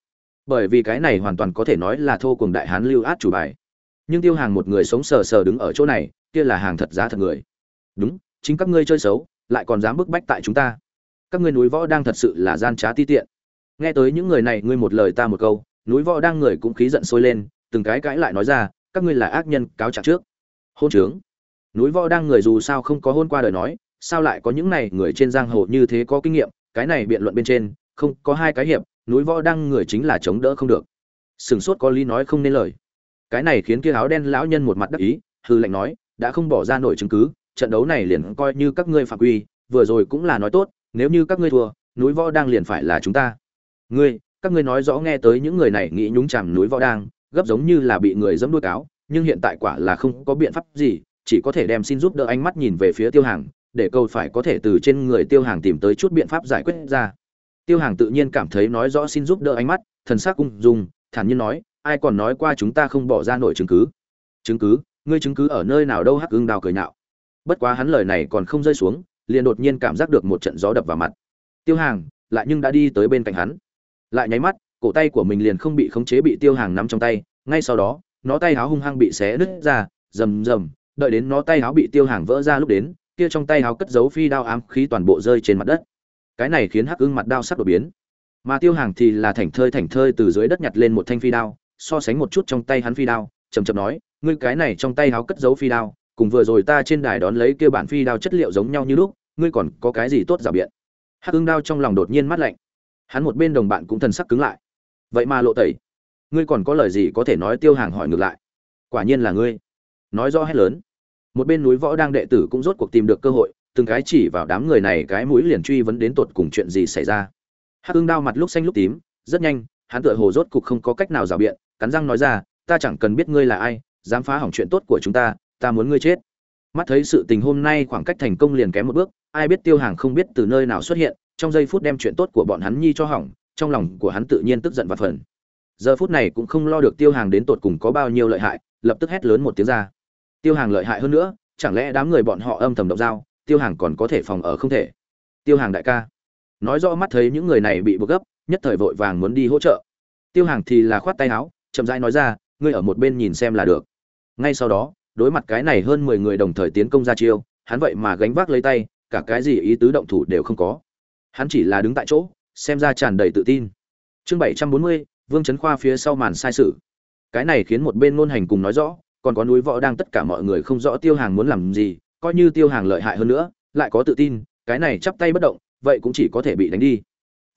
Bởi vì cái này hoàn toàn có thể nói là thô cùng đại hán lưu át chủ bài. Nhưng tiêu hàng một người sống sờ sờ đứng ở chỗ này, kia là hàng thật giá thật người. Đúng, chính các ngươi chơi xấu, lại còn dám bức bách tại chúng ta. Các ngươi núi võ đang thật sự là gian trá ti tiện. Nghe tới những người này, ngươi một lời ta một câu, núi võ đang người cũng khí giận sôi lên, từng cái cãi lại nói ra, các ngươi là ác nhân, cáo trạng trước. Hôn trướng núi võ đang người dù sao không có hôn qua đời nói, sao lại có những này người trên giang hồ như thế có kinh nghiệm, cái này biện luận bên trên, không có hai cái hiệp, núi võ đang người chính là chống đỡ không được. Sừng sốt có lý nói không nên lời. Cái này khiến kia áo đen lão nhân một mặt đắc ý, hư lệnh nói, đã không bỏ ra nổi chứng cứ, trận đấu này liền coi như các ngươi phạm quy, vừa rồi cũng là nói tốt, nếu như các ngươi thua, núi võ đang liền phải là chúng ta. Ngươi, các ngươi nói rõ nghe tới những người này nghĩ nhúng chàm núi võ đang, gấp giống như là bị người dẫm đuôi cáo, nhưng hiện tại quả là không có biện pháp gì chỉ có thể đem xin giúp đỡ ánh mắt nhìn về phía tiêu hàng, để câu phải có thể từ trên người tiêu hàng tìm tới chút biện pháp giải quyết ra. Tiêu hàng tự nhiên cảm thấy nói rõ xin giúp đỡ ánh mắt, thần sắc ung dung, thản nhiên nói, ai còn nói qua chúng ta không bỏ ra nổi chứng cứ? Chứng cứ? Ngươi chứng cứ ở nơi nào đâu? Hắc ưng đào cười nhạo. Bất quá hắn lời này còn không rơi xuống, liền đột nhiên cảm giác được một trận gió đập vào mặt. Tiêu hàng, lại nhưng đã đi tới bên cạnh hắn. Lại nháy mắt, cổ tay của mình liền không bị khống chế bị tiêu hàng nắm trong tay, ngay sau đó, nó tay háo hung hăng bị xé nứt ra, rầm rầm đợi đến nó tay háo bị tiêu hàng vỡ ra lúc đến, kia trong tay háo cất giấu phi đao ám khí toàn bộ rơi trên mặt đất. Cái này khiến hắc ưng mặt đao sắc đột biến. Mà tiêu hàng thì là thảnh thơi thảnh thơi từ dưới đất nhặt lên một thanh phi đao, so sánh một chút trong tay hắn phi đao chầm chậm nói, ngươi cái này trong tay háo cất giấu phi đao, cùng vừa rồi ta trên đài đón lấy kia bản phi đao chất liệu giống nhau như lúc, ngươi còn có cái gì tốt giả biện? Hắc ưng đao trong lòng đột nhiên mắt lạnh. Hắn một bên đồng bạn cũng thần sắc cứng lại. Vậy mà lộ tẩy. Ngươi còn có lời gì có thể nói tiêu hàng hỏi ngược lại? Quả nhiên là ngươi nói rõ hết lớn. Một bên núi võ đang đệ tử cũng rốt cuộc tìm được cơ hội, từng cái chỉ vào đám người này cái mũi liền truy vấn đến tột cùng chuyện gì xảy ra. Hắc ưng đao mặt lúc xanh lúc tím, rất nhanh, hắn tựa hồ rốt cục không có cách nào rào biện, cắn răng nói ra, ta chẳng cần biết ngươi là ai, dám phá hỏng chuyện tốt của chúng ta ta muốn ngươi chết. Mắt thấy sự tình hôm nay khoảng cách thành công liền kém một bước, ai biết tiêu hàng không biết từ nơi nào xuất hiện, trong giây phút đem chuyện tốt của bọn hắn nhi cho hỏng, trong lòng của hắn tự nhiên tức giận và phần giờ phút này cũng không lo được tiêu hàng đến tột cùng có bao nhiêu lợi hại, lập tức hét lớn một tiếng ra tiêu hàng lợi hại hơn nữa, chẳng lẽ đám người bọn họ âm thầm động dao, tiêu hàng còn có thể phòng ở không thể? Tiêu hàng đại ca. Nói rõ mắt thấy những người này bị buộc gấp, nhất thời vội vàng muốn đi hỗ trợ. Tiêu hàng thì là khoát tay áo, chậm rãi nói ra, ngươi ở một bên nhìn xem là được. Ngay sau đó, đối mặt cái này hơn mười người đồng thời tiến công ra chiêu, hắn vậy mà gánh vác lấy tay, cả cái gì ý tứ động thủ đều không có. Hắn chỉ là đứng tại chỗ, xem ra tràn đầy tự tin. Chương bảy trăm bốn mươi, vương trấn khoa phía sau màn sai sự. Cái này khiến một bên ngôn hành cùng nói rõ còn có núi võ đang tất cả mọi người không rõ tiêu hàng muốn làm gì, coi như tiêu hàng lợi hại hơn nữa, lại có tự tin, cái này chắp tay bất động, vậy cũng chỉ có thể bị đánh đi.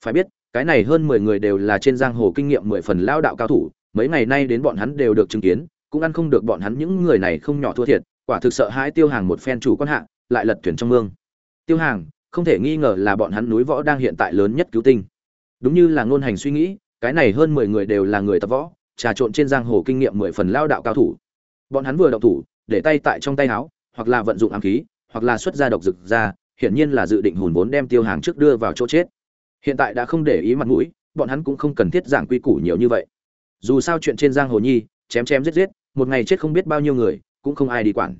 Phải biết, cái này hơn mười người đều là trên giang hồ kinh nghiệm mười phần lao đạo cao thủ, mấy ngày nay đến bọn hắn đều được chứng kiến, cũng ăn không được bọn hắn những người này không nhỏ thua thiệt, quả thực sợ hãi tiêu hàng một phen chủ quan hạ, lại lật thuyền trong mương. Tiêu hàng, không thể nghi ngờ là bọn hắn núi võ đang hiện tại lớn nhất cứu tinh. Đúng như là ngôn hành suy nghĩ, cái này hơn mười người đều là người tập võ, trà trộn trên giang hồ kinh nghiệm mười phần lao đạo cao thủ bọn hắn vừa động thủ, để tay tại trong tay áo hoặc là vận dụng ám khí, hoặc là xuất ra độc dực ra, hiển nhiên là dự định hùn vốn đem tiêu hàng trước đưa vào chỗ chết. Hiện tại đã không để ý mặt mũi, bọn hắn cũng không cần thiết giảng quy củ nhiều như vậy. Dù sao chuyện trên giang hồ nhi, chém chém giết giết, một ngày chết không biết bao nhiêu người, cũng không ai đi quản.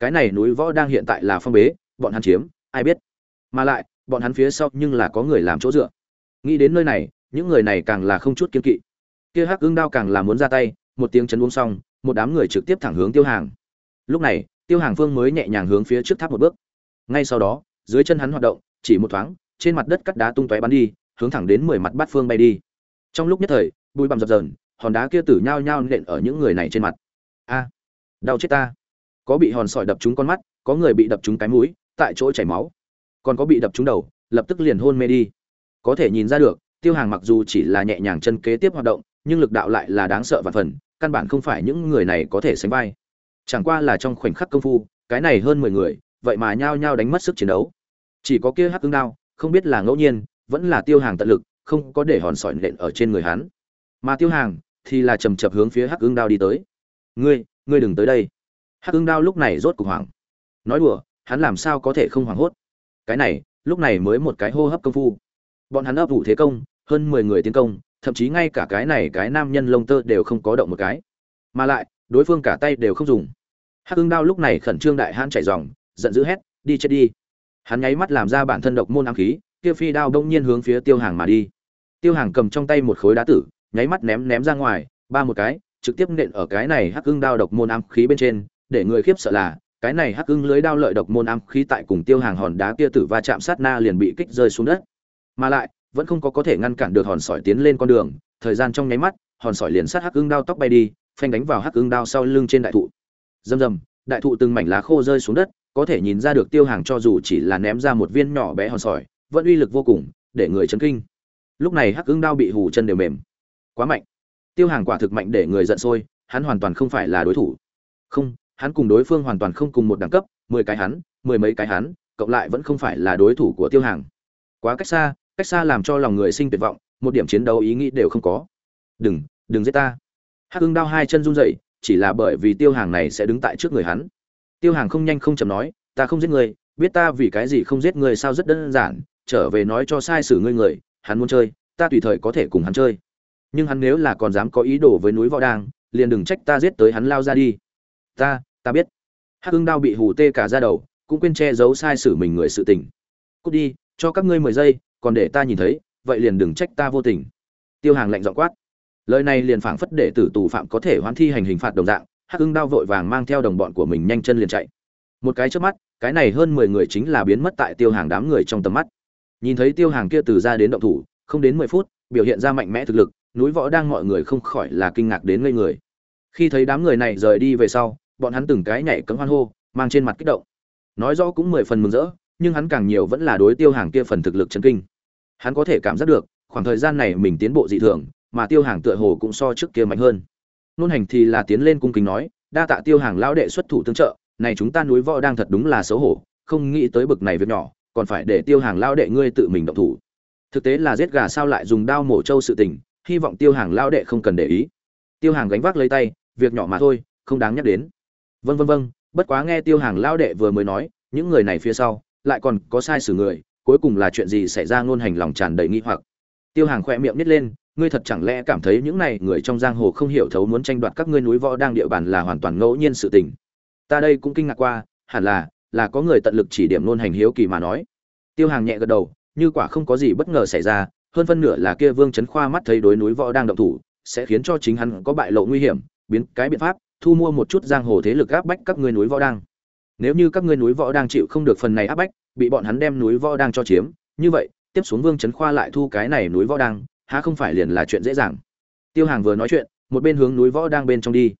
Cái này núi võ đang hiện tại là phong bế, bọn hắn chiếm, ai biết. Mà lại, bọn hắn phía sau nhưng là có người làm chỗ dựa. Nghĩ đến nơi này, những người này càng là không chút kiên kỵ. Kia hắc ương đao càng là muốn ra tay, một tiếng chấn uống xong một đám người trực tiếp thẳng hướng tiêu hàng. Lúc này, tiêu hàng phương mới nhẹ nhàng hướng phía trước tháp một bước. Ngay sau đó, dưới chân hắn hoạt động, chỉ một thoáng, trên mặt đất cắt đá tung tóe bắn đi, hướng thẳng đến mười mặt bát phương bay đi. Trong lúc nhất thời, bụi bặm dập dờn, hòn đá kia tử nhao nhao nện ở những người này trên mặt. A! Đau chết ta! Có bị hòn sỏi đập trúng con mắt, có người bị đập trúng cái mũi, tại chỗ chảy máu. Còn có bị đập trúng đầu, lập tức liền hôn mê đi. Có thể nhìn ra được, tiêu hàng mặc dù chỉ là nhẹ nhàng chân kế tiếp hoạt động, nhưng lực đạo lại là đáng sợ và phần căn bản không phải những người này có thể sánh vai. Chẳng qua là trong khoảnh khắc công phu, cái này hơn mười người, vậy mà nhao nhao đánh mất sức chiến đấu. Chỉ có kia hắc ưng đao, không biết là ngẫu nhiên, vẫn là tiêu hàng tận lực, không có để hòn sỏi nện ở trên người hắn. Mà tiêu hàng thì là chầm chập hướng phía hắc ưng đao đi tới. Ngươi ngươi đừng tới đây. Hắc ưng đao lúc này rốt cục hoảng. Nói đùa, hắn làm sao có thể không hoảng hốt? Cái này, lúc này mới một cái hô hấp công phu. Bọn hắn ấp ủ thế công, hơn mười người tiến công thậm chí ngay cả cái này cái nam nhân lông tơ đều không có động một cái. Mà lại, đối phương cả tay đều không dùng. Hắc hưng đao lúc này khẩn trương đại hãn chảy dòng, giận dữ hét, đi chết đi. Hắn nháy mắt làm ra bản thân độc môn ám khí, kia phi đao đông nhiên hướng phía tiêu hàng mà đi. Tiêu hàng cầm trong tay một khối đá tử, nháy mắt ném ném ra ngoài, ba một cái, trực tiếp nện ở cái này hắc hưng đao độc môn ám khí bên trên, để người khiếp sợ là, cái này hắc hưng lưới đao lợi độc môn ám khí tại cùng tiêu hàng hòn đá kia tử va chạm sát na liền bị kích rơi xuống đất. Mà lại vẫn không có có thể ngăn cản được hòn sỏi tiến lên con đường, thời gian trong nháy mắt, hòn sỏi liền sát hắc ưng đao tóc bay đi, phanh đánh vào hắc ưng đao sau lưng trên đại thụ. Rầm rầm, đại thụ từng mảnh lá khô rơi xuống đất, có thể nhìn ra được tiêu hàng cho dù chỉ là ném ra một viên nhỏ bé hòn sỏi, vẫn uy lực vô cùng, để người chấn kinh. Lúc này hắc ưng đao bị hù chân đều mềm. Quá mạnh. Tiêu hàng quả thực mạnh để người giận sôi, hắn hoàn toàn không phải là đối thủ. Không, hắn cùng đối phương hoàn toàn không cùng một đẳng cấp, mười cái hắn, mười mấy cái hắn, cộng lại vẫn không phải là đối thủ của tiêu hàng. Quá cách xa cách xa làm cho lòng người sinh tuyệt vọng, một điểm chiến đấu ý nghĩ đều không có. Đừng đừng giết ta. Hắc hưng đao hai chân run rẩy, chỉ là bởi vì tiêu hàng này sẽ đứng tại trước người hắn. Tiêu hàng không nhanh không chậm nói, ta không giết người biết ta vì cái gì không giết người sao rất đơn giản, trở về nói cho sai sử ngươi người, hắn muốn chơi, ta tùy thời có thể cùng hắn chơi. Nhưng hắn nếu là còn dám có ý đồ với núi võ đang, liền đừng trách ta giết tới hắn lao ra đi. Ta ta biết. Hắc hưng đao bị hù tê cả ra đầu, cũng quên che giấu sai sử mình người sự tình. Cút đi, cho các ngươi mười giây còn để ta nhìn thấy, vậy liền đừng trách ta vô tình. Tiêu hàng lạnh giọng quát. Lời này liền phảng phất để tử tù phạm có thể hoãn thi hành hình phạt đồng dạng, hắc ưng đao vội vàng mang theo đồng bọn của mình nhanh chân liền chạy. Một cái trước mắt, cái này hơn mười người chính là biến mất tại tiêu hàng đám người trong tầm mắt. Nhìn thấy tiêu hàng kia từ ra đến động thủ, không đến mười phút, biểu hiện ra mạnh mẽ thực lực, núi võ đang mọi người không khỏi là kinh ngạc đến ngây người. Khi thấy đám người này rời đi về sau, bọn hắn từng cái nhảy cấm hoan hô, mang trên mặt kích động. Nói rõ cũng mười phần mừng rỡ nhưng hắn càng nhiều vẫn là đối tiêu hàng kia phần thực lực chấn kinh. Hắn có thể cảm giác được, khoảng thời gian này mình tiến bộ dị thường, mà tiêu hàng tựa hồ cũng so trước kia mạnh hơn. Nôn hành thì là tiến lên cung kính nói, đa tạ tiêu hàng lão đệ xuất thủ tương trợ, này chúng ta núi võ đang thật đúng là xấu hổ, không nghĩ tới bực này việc nhỏ, còn phải để tiêu hàng lão đệ ngươi tự mình động thủ. Thực tế là giết gà sao lại dùng đao mổ trâu sự tình, hy vọng tiêu hàng lão đệ không cần để ý. Tiêu hàng gánh vác lấy tay, việc nhỏ mà thôi, không đáng nhắc đến. Vân vân vân bất quá nghe tiêu hàng lão đệ vừa mới nói, những người này phía sau lại còn có sai sử người, cuối cùng là chuyện gì xảy ra ngôn hành lòng tràn đầy nghi hoặc. Tiêu hàng khoe miệng nít lên, ngươi thật chẳng lẽ cảm thấy những này người trong giang hồ không hiểu thấu muốn tranh đoạt các ngươi núi võ đang địa bàn là hoàn toàn ngẫu nhiên sự tình? Ta đây cũng kinh ngạc qua, hẳn là là có người tận lực chỉ điểm ngôn hành hiếu kỳ mà nói. Tiêu hàng nhẹ gật đầu, như quả không có gì bất ngờ xảy ra, hơn phân nửa là kia vương chấn khoa mắt thấy đối núi võ đang động thủ, sẽ khiến cho chính hắn có bại lộ nguy hiểm, biến cái biện pháp, thu mua một chút giang hồ thế lực áp bách các ngươi núi võ đang nếu như các ngươi núi võ đang chịu không được phần này áp bách, bị bọn hắn đem núi võ đang cho chiếm, như vậy, tiếp xuống vương chấn khoa lại thu cái này núi võ đang, há không phải liền là chuyện dễ dàng. Tiêu hàng vừa nói chuyện, một bên hướng núi võ đang bên trong đi.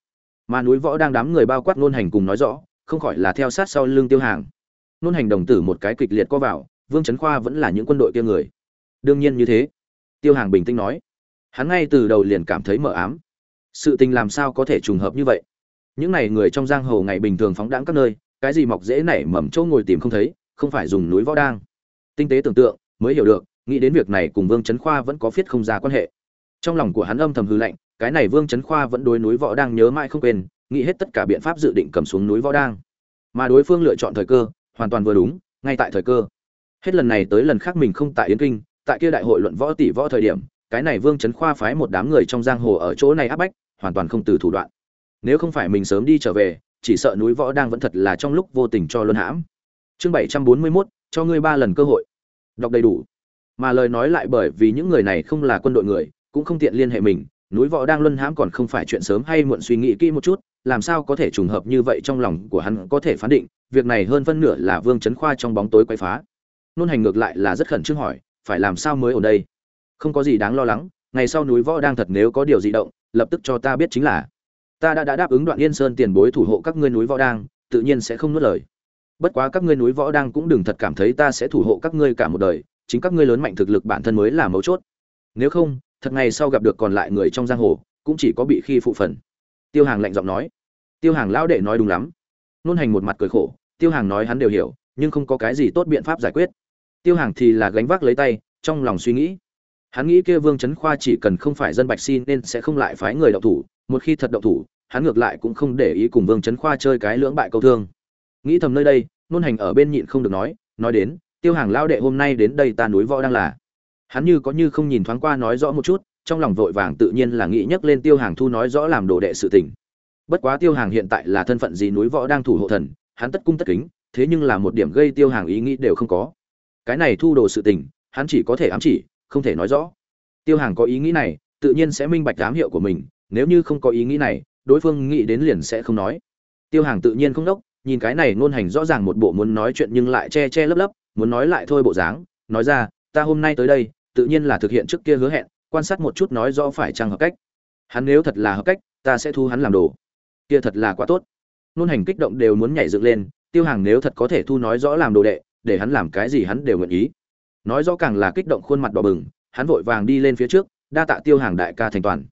Mà núi võ đang đám người bao quát nôn hành cùng nói rõ, không khỏi là theo sát sau lưng tiêu hàng. Nôn hành đồng tử một cái kịch liệt co vào, vương trấn khoa vẫn là những quân đội kia người. Đương nhiên như thế, tiêu hàng bình tĩnh nói. Hắn ngay từ đầu liền cảm thấy mờ ám. Sự tình làm sao có thể trùng hợp như vậy? Những này người trong giang hồ ngày bình thường phóng đãng các nơi cái gì mọc dễ nảy mầm chỗ ngồi tìm không thấy, không phải dùng núi võ đang. Tinh tế tưởng tượng, mới hiểu được, nghĩ đến việc này cùng vương trấn khoa vẫn có phiết không ra quan hệ. Trong lòng của hắn âm thầm hư lạnh, cái này vương trấn khoa vẫn đối núi võ đang nhớ mãi không quên, nghĩ hết tất cả biện pháp dự định cầm xuống núi võ đang. Mà đối phương lựa chọn thời cơ, hoàn toàn vừa đúng, ngay tại thời cơ. Hết lần này tới lần khác mình không tại yến kinh, tại kia đại hội luận võ tỷ võ thời điểm, cái này vương trấn khoa phái một đám người trong giang hồ ở chỗ này áp bách, hoàn toàn không từ thủ đoạn. Nếu không phải mình sớm đi trở về chỉ sợ núi võ đang vẫn thật là trong lúc vô tình cho luân hãm. Chương bảy trăm bốn mươi 741, cho ngươi ba lần cơ hội. Đọc đầy đủ. Mà lời nói lại bởi vì những người này không là quân đội người cũng không tiện liên hệ mình núi võ đang luân hãm còn không phải chuyện sớm hay muộn suy nghĩ kỹ một chút làm sao có thể trùng hợp như vậy trong lòng của hắn có thể phán định việc này hơn phân nửa là vương trấn khoa trong bóng tối quay phá. Nôn hành ngược lại là rất khẩn trương hỏi phải làm sao mới ở đây? Không có gì đáng lo lắng ngày sau núi võ đang thật nếu có điều gì động lập tức cho ta biết chính là ta đã, đã đáp ứng đoạn yên sơn tiền bối thủ hộ các ngươi núi võ đang tự nhiên sẽ không nuốt lời. Bất quá các ngươi núi võ đang cũng đừng thật cảm thấy ta sẽ thủ hộ các ngươi cả một đời chính các ngươi lớn mạnh thực lực bản thân mới là mấu chốt. Nếu không thật ngày sau gặp được còn lại người trong giang hồ cũng chỉ có bị khi phụ phần. Tiêu hàng lạnh giọng nói. Tiêu hàng lão đệ nói đúng lắm. Nôn hành một mặt cười khổ tiêu hàng nói hắn đều hiểu nhưng không có cái gì tốt biện pháp giải quyết. Tiêu hàng thì là gánh vác lấy tay trong lòng suy nghĩ. Hắn nghĩ kia vương trấn khoa chỉ cần không phải dân bạch xin nên sẽ không lại phái người đạo thủ một khi thật động thủ, hắn ngược lại cũng không để ý cùng vương trấn khoa chơi cái lưỡng bại câu thương. Nghĩ thầm nơi đây, nôn hành ở bên nhịn không được nói nói đến, tiêu hàng lao đệ hôm nay đến đây ta núi võ đang là. Hắn như có như không nhìn thoáng qua nói rõ một chút, trong lòng vội vàng tự nhiên là nghĩ nhắc lên tiêu hàng thu nói rõ làm đồ đệ sự tình. Bất quá tiêu hàng hiện tại là thân phận gì núi võ đang thủ hộ thần, hắn tất cung tất kính, thế nhưng là một điểm gây tiêu hàng ý nghĩ đều không có. Cái này thu đồ sự tình, hắn chỉ có thể ám chỉ, không thể nói rõ. Tiêu hàng có ý nghĩ này, tự nhiên sẽ minh bạch ám hiệu của mình nếu như không có ý nghĩ này, đối phương nghĩ đến liền sẽ không nói. Tiêu hàng tự nhiên không đốc, nhìn cái này ngôn hành rõ ràng một bộ muốn nói chuyện nhưng lại che che lấp lấp, muốn nói lại thôi bộ dáng, nói ra, ta hôm nay tới đây, tự nhiên là thực hiện trước kia hứa hẹn, quan sát một chút nói rõ phải chăng hợp cách. Hắn nếu thật là hợp cách, ta sẽ thu hắn làm đồ. Kia thật là quá tốt. Nôn hành kích động đều muốn nhảy dựng lên, tiêu hàng nếu thật có thể thu nói rõ làm đồ đệ, để hắn làm cái gì hắn đều nguyện ý. Nói rõ càng là kích động khuôn mặt đỏ bừng, hắn vội vàng đi lên phía trước, đa tạ tiêu hàng đại ca thành toàn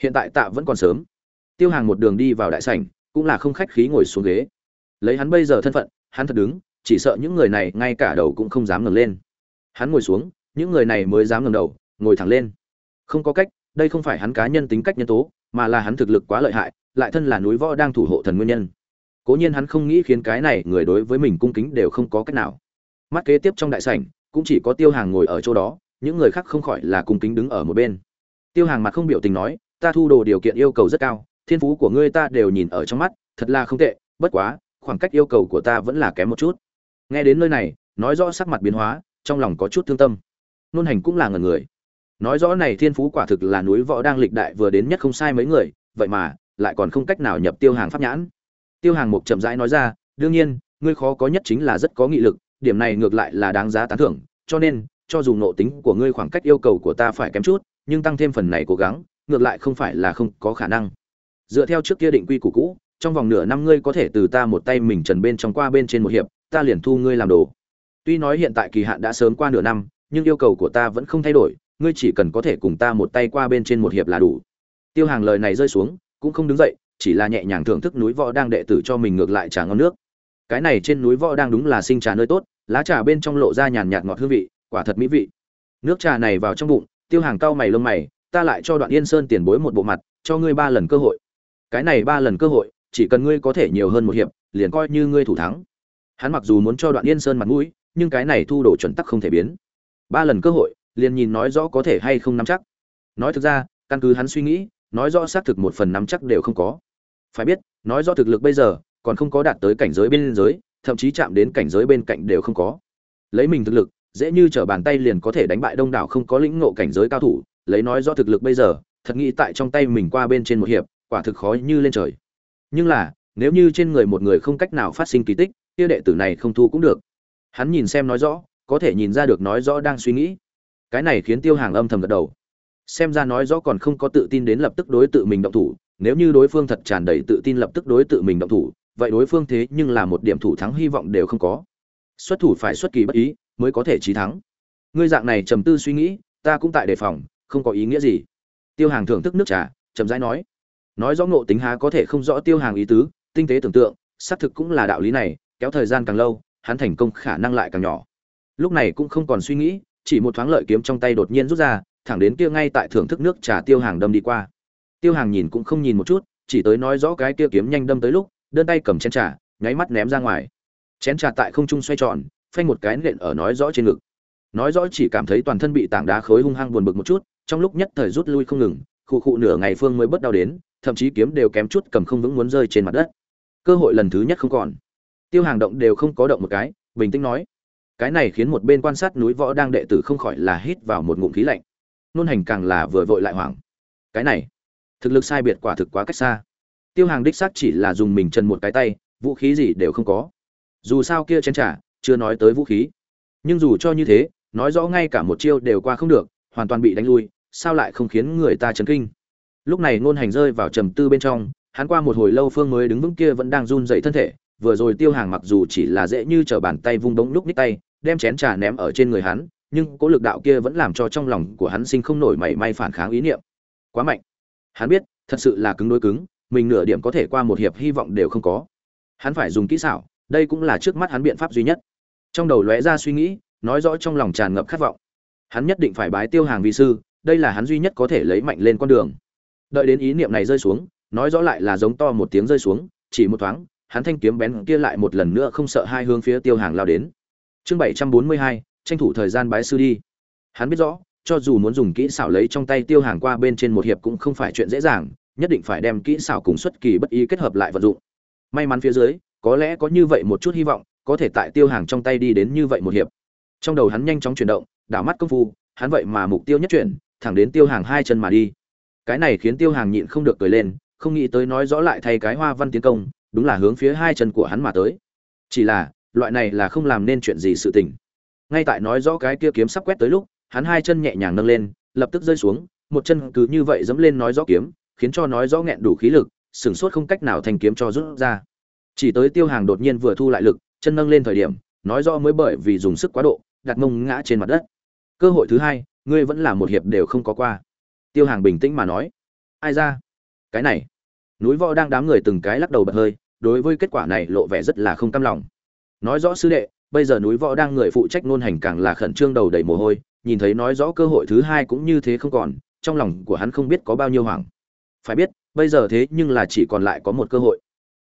hiện tại tạ vẫn còn sớm. Tiêu hàng một đường đi vào đại sảnh, cũng là không khách khí ngồi xuống ghế. Lấy hắn bây giờ thân phận, hắn thật đứng, chỉ sợ những người này ngay cả đầu cũng không dám ngẩng lên. Hắn ngồi xuống, những người này mới dám ngẩng đầu, ngồi thẳng lên. Không có cách, đây không phải hắn cá nhân tính cách nhân tố, mà là hắn thực lực quá lợi hại, lại thân là núi võ đang thủ hộ thần nguyên nhân. Cố nhiên hắn không nghĩ khiến cái này người đối với mình cung kính đều không có cách nào. Mắt kế tiếp trong đại sảnh, cũng chỉ có tiêu hàng ngồi ở chỗ đó, những người khác không khỏi là cung kính đứng ở một bên. Tiêu hàng mặt không biểu tình nói ta thu đồ điều kiện yêu cầu rất cao, thiên phú của ngươi ta đều nhìn ở trong mắt, thật là không tệ, bất quá, khoảng cách yêu cầu của ta vẫn là kém một chút. Nghe đến nơi này, nói rõ sắc mặt biến hóa, trong lòng có chút thương tâm. Nôn hành cũng là ngần người. Nói rõ này thiên phú quả thực là núi võ đang lịch đại vừa đến nhất không sai mấy người, vậy mà, lại còn không cách nào nhập tiêu hàng pháp nhãn. Tiêu hàng mục chậm rãi nói ra, đương nhiên, ngươi khó có nhất chính là rất có nghị lực, điểm này ngược lại là đáng giá tán thưởng, cho nên, cho dù nộ tính của ngươi khoảng cách yêu cầu của ta phải kém chút, nhưng tăng thêm phần này cố gắng ngược lại không phải là không có khả năng. Dựa theo trước kia định quy củ cũ, trong vòng nửa năm ngươi có thể từ ta một tay mình trần bên trong qua bên trên một hiệp, ta liền thu ngươi làm đồ. Tuy nói hiện tại kỳ hạn đã sớm qua nửa năm, nhưng yêu cầu của ta vẫn không thay đổi, ngươi chỉ cần có thể cùng ta một tay qua bên trên một hiệp là đủ. Tiêu hàng lời này rơi xuống, cũng không đứng dậy, chỉ là nhẹ nhàng thưởng thức núi võ đang đệ tử cho mình ngược lại trà ngon nước. Cái này trên núi võ đang đúng là sinh trà nơi tốt, lá trà bên trong lộ ra nhàn nhạt ngọt hương vị, quả thật mỹ vị. Nước trà này vào trong bụng, tiêu hàng cau mày lông mày ta lại cho đoạn yên sơn tiền bối một bộ mặt, cho ngươi ba lần cơ hội. Cái này ba lần cơ hội, chỉ cần ngươi có thể nhiều hơn một hiệp, liền coi như ngươi thủ thắng. Hắn mặc dù muốn cho đoạn yên sơn mặt mũi, nhưng cái này thu đồ chuẩn tắc không thể biến. Ba lần cơ hội, liền nhìn nói rõ có thể hay không nắm chắc. Nói thực ra, căn cứ hắn suy nghĩ, nói rõ xác thực một phần nắm chắc đều không có. Phải biết, nói rõ thực lực bây giờ, còn không có đạt tới cảnh giới bên giới thậm chí chạm đến cảnh giới bên cạnh đều không có. Lấy mình thực lực, dễ như trở bàn tay liền có thể đánh bại đông đảo không có lĩnh ngộ cảnh giới cao thủ lấy nói rõ thực lực bây giờ, thật nghĩ tại trong tay mình qua bên trên một hiệp, quả thực khó như lên trời. Nhưng là, nếu như trên người một người không cách nào phát sinh kỳ tích, kia đệ tử này không thu cũng được. Hắn nhìn xem nói rõ, có thể nhìn ra được nói rõ đang suy nghĩ. Cái này khiến tiêu hàng âm thầm gật đầu. Xem ra nói rõ còn không có tự tin đến lập tức đối tự mình động thủ, nếu như đối phương thật tràn đầy tự tin lập tức đối tự mình động thủ, vậy đối phương thế nhưng là một điểm thủ thắng hy vọng đều không có. Xuất thủ phải xuất kỳ bất ý, mới có thể chí thắng. Ngươi dạng này trầm tư suy nghĩ, ta cũng tại đề phòng không có ý nghĩa gì. Tiêu hàng thưởng thức nước trà, chậm rãi nói. Nói rõ ngộ tính há có thể không rõ tiêu hàng ý tứ, tinh tế tưởng tượng, xác thực cũng là đạo lý này, kéo thời gian càng lâu, hắn thành công khả năng lại càng nhỏ. Lúc này cũng không còn suy nghĩ, chỉ một thoáng lợi kiếm trong tay đột nhiên rút ra, thẳng đến kia ngay tại thưởng thức nước trà tiêu hàng đâm đi qua. Tiêu hàng nhìn cũng không nhìn một chút, chỉ tới nói rõ cái kia kiếm nhanh đâm tới lúc, đơn tay cầm chén trà, nháy mắt ném ra ngoài. Chén trà tại không trung xoay tròn, phanh một cái nện ở nói rõ trên ngực. Nói rõ chỉ cảm thấy toàn thân bị tảng đá khối hung hăng buồn bực một chút trong lúc nhất thời rút lui không ngừng, khụ khụ nửa ngày phương mới bất đau đến, thậm chí kiếm đều kém chút cầm không vững muốn rơi trên mặt đất. Cơ hội lần thứ nhất không còn. Tiêu hàng động đều không có động một cái, bình tĩnh nói, cái này khiến một bên quan sát núi võ đang đệ tử không khỏi là hít vào một ngụm khí lạnh. Nôn hành càng là vừa vội lại hoảng. Cái này, thực lực sai biệt quả thực quá cách xa. Tiêu hàng đích xác chỉ là dùng mình chân một cái tay, vũ khí gì đều không có. Dù sao kia chén trả chưa nói tới vũ khí. Nhưng dù cho như thế, nói rõ ngay cả một chiêu đều qua không được, hoàn toàn bị đánh lui sao lại không khiến người ta chấn kinh? Lúc này ngôn hành rơi vào trầm tư bên trong, hắn qua một hồi lâu phương mới đứng vững kia vẫn đang run dậy thân thể, vừa rồi tiêu hàng mặc dù chỉ là dễ như t r ở bàn tay vung đống lúc ních tay, đem chén trà ném ở trên người hắn, nhưng cố lực đạo kia vẫn làm cho trong lòng của hắn sinh không nổi mảy may phản kháng ý niệm. Quá mạnh. Hắn biết, thật sự là cứng đối cứng, mình nửa điểm có thể qua một hiệp hy vọng đều không có. Hắn phải dùng kỹ xảo, đây cũng là trước mắt hắn biện pháp duy nhất. Trong đầu lóe ra suy nghĩ, nói rõ trong lòng tràn ngập khát vọng. Hắn nhất định phải bái tiêu hàng vi sư đây là hắn duy nhất có thể lấy mạnh lên con đường. Đợi đến ý niệm này rơi xuống, nói rõ lại là giống to một tiếng rơi xuống, chỉ một thoáng, hắn thanh kiếm bén kia lại một lần nữa không sợ hai hướng phía tiêu hàng lao đến. Chương bảy trăm bốn mươi hai, tranh thủ thời gian bái sư đi. Hắn biết rõ, cho dù muốn dùng kỹ xảo lấy trong tay tiêu hàng qua bên trên một hiệp cũng không phải chuyện dễ dàng, nhất định phải đem kỹ xảo cùng xuất kỳ bất ý kết hợp lại vận dụng. May mắn phía dưới, có lẽ có như vậy một chút hy vọng, có thể tại tiêu hàng trong tay đi đến như vậy một hiệp. Trong đầu hắn nhanh chóng chuyển động, đảo mắt công phu, hắn vậy mà mục tiêu nhất chuyển thẳng đến tiêu hàng hai chân mà đi. Cái này khiến tiêu hàng nhịn không được cười lên, không nghĩ tới nói rõ lại thay cái hoa văn tiến công, đúng là hướng phía hai chân của hắn mà tới. Chỉ là, loại này là không làm nên chuyện gì sự tình. Ngay tại nói rõ cái kia kiếm sắp quét tới lúc, hắn hai chân nhẹ nhàng nâng lên, lập tức rơi xuống, một chân cứ như vậy dẫm lên nói rõ kiếm, khiến cho nói rõ nghẹn đủ khí lực sửng sốt không cách nào thành kiếm cho rút ra. Chỉ tới tiêu hàng đột nhiên vừa thu lại lực, chân nâng lên thời điểm, nói rõ mới bởi vì dùng sức quá độ, đặt mông ngã trên mặt đất. Cơ hội thứ hai ngươi vẫn là một hiệp đều không có qua. Tiêu hàng bình tĩnh mà nói. Ai ra? Cái này. Núi võ đang đám người từng cái lắc đầu bật hơi, đối với kết quả này lộ vẻ rất là không cam lòng. Nói rõ sư đệ, bây giờ núi võ đang người phụ trách nôn hành càng là khẩn trương đầu đầy mồ hôi, nhìn thấy nói rõ cơ hội thứ hai cũng như thế không còn, trong lòng của hắn không biết có bao nhiêu hoảng. Phải biết, bây giờ thế nhưng là chỉ còn lại có một cơ hội.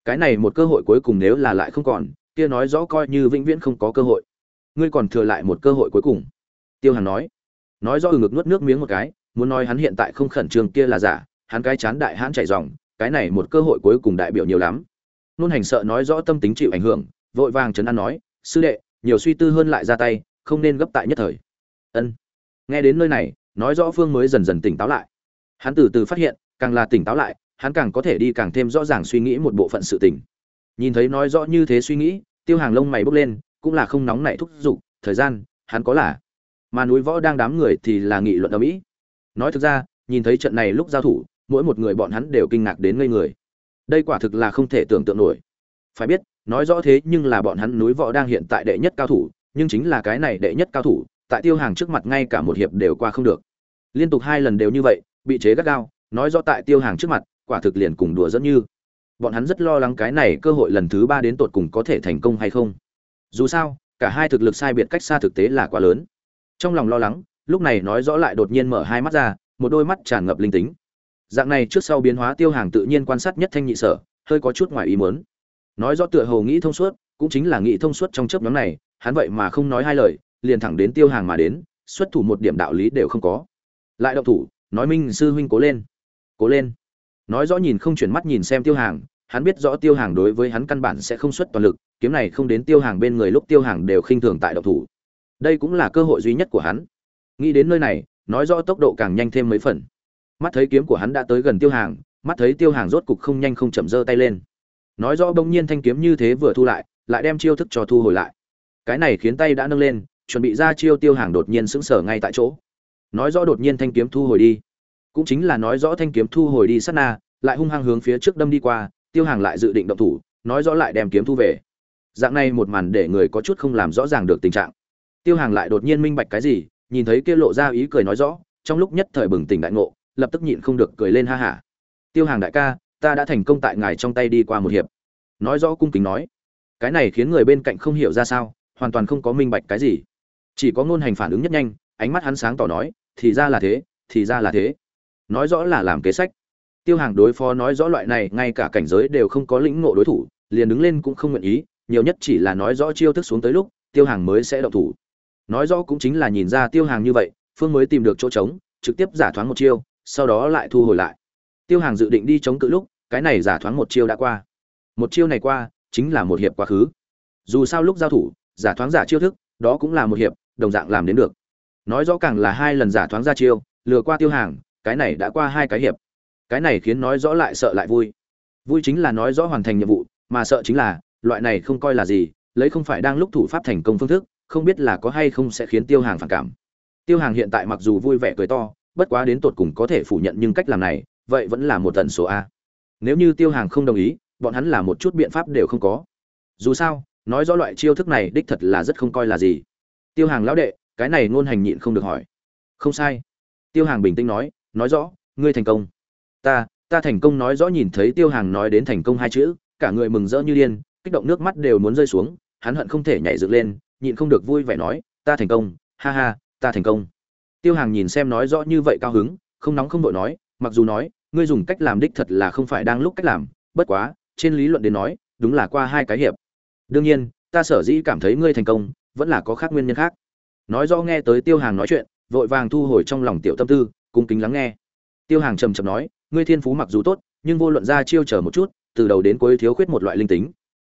Cái này một cơ hội cuối cùng nếu là lại không còn, kia nói rõ coi như vĩnh viễn không có cơ hội. Ngươi còn thừa lại một cơ hội cuối cùng. Tiêu hàn nói nói rõ ừ ngực nuốt nước miếng một cái, muốn nói hắn hiện tại không khẩn trương kia là giả, hắn cái chán đại hãn chạy dòng cái này một cơ hội cuối cùng đại biểu nhiều lắm. Nôn hành sợ nói rõ tâm tính chịu ảnh hưởng, vội vàng chấn an nói, sư đệ, nhiều suy tư hơn lại ra tay, không nên gấp tại nhất thời. Ân. Nghe đến nơi này, nói rõ phương mới dần dần tỉnh táo lại. Hắn từ từ phát hiện, càng là tỉnh táo lại, hắn càng có thể đi càng thêm rõ ràng suy nghĩ một bộ phận sự tình. Nhìn thấy nói rõ như thế suy nghĩ, tiêu hàng lông mày bốc lên, cũng là không nóng nảy thúc giục, thời gian, hắn có là mà núi võ đang đám người thì là nghị luận ở mỹ. Nói thực ra, nhìn thấy trận này lúc giao thủ, mỗi một người bọn hắn đều kinh ngạc đến ngây người. Đây quả thực là không thể tưởng tượng nổi. Phải biết, nói rõ thế nhưng là bọn hắn núi võ đang hiện tại đệ nhất cao thủ, nhưng chính là cái này đệ nhất cao thủ, tại tiêu hàng trước mặt ngay cả một hiệp đều qua không được. Liên tục hai lần đều như vậy, bị chế gắt gao, nói rõ tại tiêu hàng trước mặt, quả thực liền cùng đùa dẫn như. Bọn hắn rất lo lắng cái này cơ hội lần thứ ba đến tột cùng có thể thành công hay không. Dù sao, cả hai thực lực sai biệt cách xa thực tế là quá lớn trong lòng lo lắng, lúc này nói rõ lại đột nhiên mở hai mắt ra, một đôi mắt tràn ngập linh tính. Dạng này trước sau biến hóa tiêu hàng tự nhiên quan sát nhất thanh nhị sở, hơi có chút ngoài ý muốn. Nói rõ tựa hồ nghĩ thông suốt, cũng chính là nghĩ thông suốt trong chớp nhóm này, hắn vậy mà không nói hai lời, liền thẳng đến tiêu hàng mà đến, xuất thủ một điểm đạo lý đều không có. Lại động thủ, nói minh sư huynh cố lên. Cố lên. Nói rõ nhìn không chuyển mắt nhìn xem tiêu hàng, hắn biết rõ tiêu hàng đối với hắn căn bản sẽ không xuất toàn lực, kiếm này không đến tiêu hàng bên người lúc tiêu hàng đều khinh thường tại động thủ đây cũng là cơ hội duy nhất của hắn. Nghĩ đến nơi này, nói rõ tốc độ càng nhanh thêm mấy phần. Mắt thấy kiếm của hắn đã tới gần tiêu hàng, mắt thấy tiêu hàng rốt cục không nhanh không chậm giơ tay lên. Nói rõ bỗng nhiên thanh kiếm như thế vừa thu lại lại đem chiêu thức cho thu hồi lại. Cái này khiến tay đã nâng lên, chuẩn bị ra chiêu tiêu hàng đột nhiên sững sờ ngay tại chỗ. Nói rõ đột nhiên thanh kiếm thu hồi đi. Cũng chính là nói rõ thanh kiếm thu hồi đi sát na, lại hung hăng hướng phía trước đâm đi qua, tiêu hàng lại dự định động thủ, nói rõ lại đem kiếm thu về. Dạng này một màn để người có chút không làm rõ ràng được tình trạng tiêu hàng lại đột nhiên minh bạch cái gì, nhìn thấy kia lộ ra ý cười nói rõ, trong lúc nhất thời bừng tỉnh đại ngộ, lập tức nhịn không được cười lên ha ha. tiêu hàng đại ca, ta đã thành công tại ngài trong tay đi qua một hiệp. Nói rõ cung kính nói. Cái này khiến người bên cạnh không hiểu ra sao, hoàn toàn không có minh bạch cái gì. Chỉ có ngôn hành phản ứng nhất nhanh, ánh mắt hắn sáng tỏ nói, thì ra là thế, thì ra là thế. Nói rõ là làm kế sách. Tiêu hàng đối phó nói rõ loại này, ngay cả cảnh giới đều không có lĩnh ngộ đối thủ, liền đứng lên cũng không nguyện ý, nhiều nhất chỉ là nói rõ chiêu thức xuống tới lúc, tiêu hàng mới sẽ động thủ nói rõ cũng chính là nhìn ra tiêu hàng như vậy, phương mới tìm được chỗ trống, trực tiếp giả thoáng một chiêu, sau đó lại thu hồi lại. Tiêu hàng dự định đi chống cự lúc, cái này giả thoáng một chiêu đã qua. Một chiêu này qua, chính là một hiệp quá khứ. Dù sao lúc giao thủ, giả thoáng giả chiêu thức, đó cũng là một hiệp, đồng dạng làm đến được. Nói rõ càng là hai lần giả thoáng ra chiêu, lừa qua tiêu hàng, cái này đã qua hai cái hiệp. Cái này khiến nói rõ lại sợ lại vui. Vui chính là nói rõ hoàn thành nhiệm vụ, mà sợ chính là, loại này không coi là gì, lấy không phải đang lúc thủ pháp thành công phương thức không biết là có hay không sẽ khiến tiêu hàng phản cảm. Tiêu hàng hiện tại mặc dù vui vẻ cười to, bất quá đến tột cùng có thể phủ nhận nhưng cách làm này, vậy vẫn là một tần số a. Nếu như tiêu hàng không đồng ý, bọn hắn là một chút biện pháp đều không có. Dù sao, nói rõ loại chiêu thức này đích thật là rất không coi là gì. Tiêu hàng lão đệ, cái này ngôn hành nhịn không được hỏi. Không sai. Tiêu hàng bình tĩnh nói nói rõ, ngươi thành công. Ta ta thành công nói rõ nhìn thấy tiêu hàng nói đến thành công hai chữ, cả người mừng rỡ như điên, kích động nước mắt đều muốn rơi xuống, hắn hận không thể nhảy dựng lên nhịn không được vui vẻ nói, ta thành công, ha ha, ta thành công. Tiêu hàng nhìn xem nói rõ như vậy cao hứng, không nóng không đội nói, mặc dù nói, ngươi dùng cách làm đích thật là không phải đang lúc cách làm, bất quá, trên lý luận đến nói, đúng là qua hai cái hiệp. Đương nhiên, ta sở dĩ cảm thấy ngươi thành công, vẫn là có khác nguyên nhân khác. Nói rõ nghe tới tiêu hàng nói chuyện, vội vàng thu hồi trong lòng tiểu tâm tư, cung kính lắng nghe. Tiêu hàng trầm trầm nói, ngươi thiên phú mặc dù tốt, nhưng vô luận ra chiêu chờ một chút, từ đầu đến cuối thiếu khuyết một loại linh tính.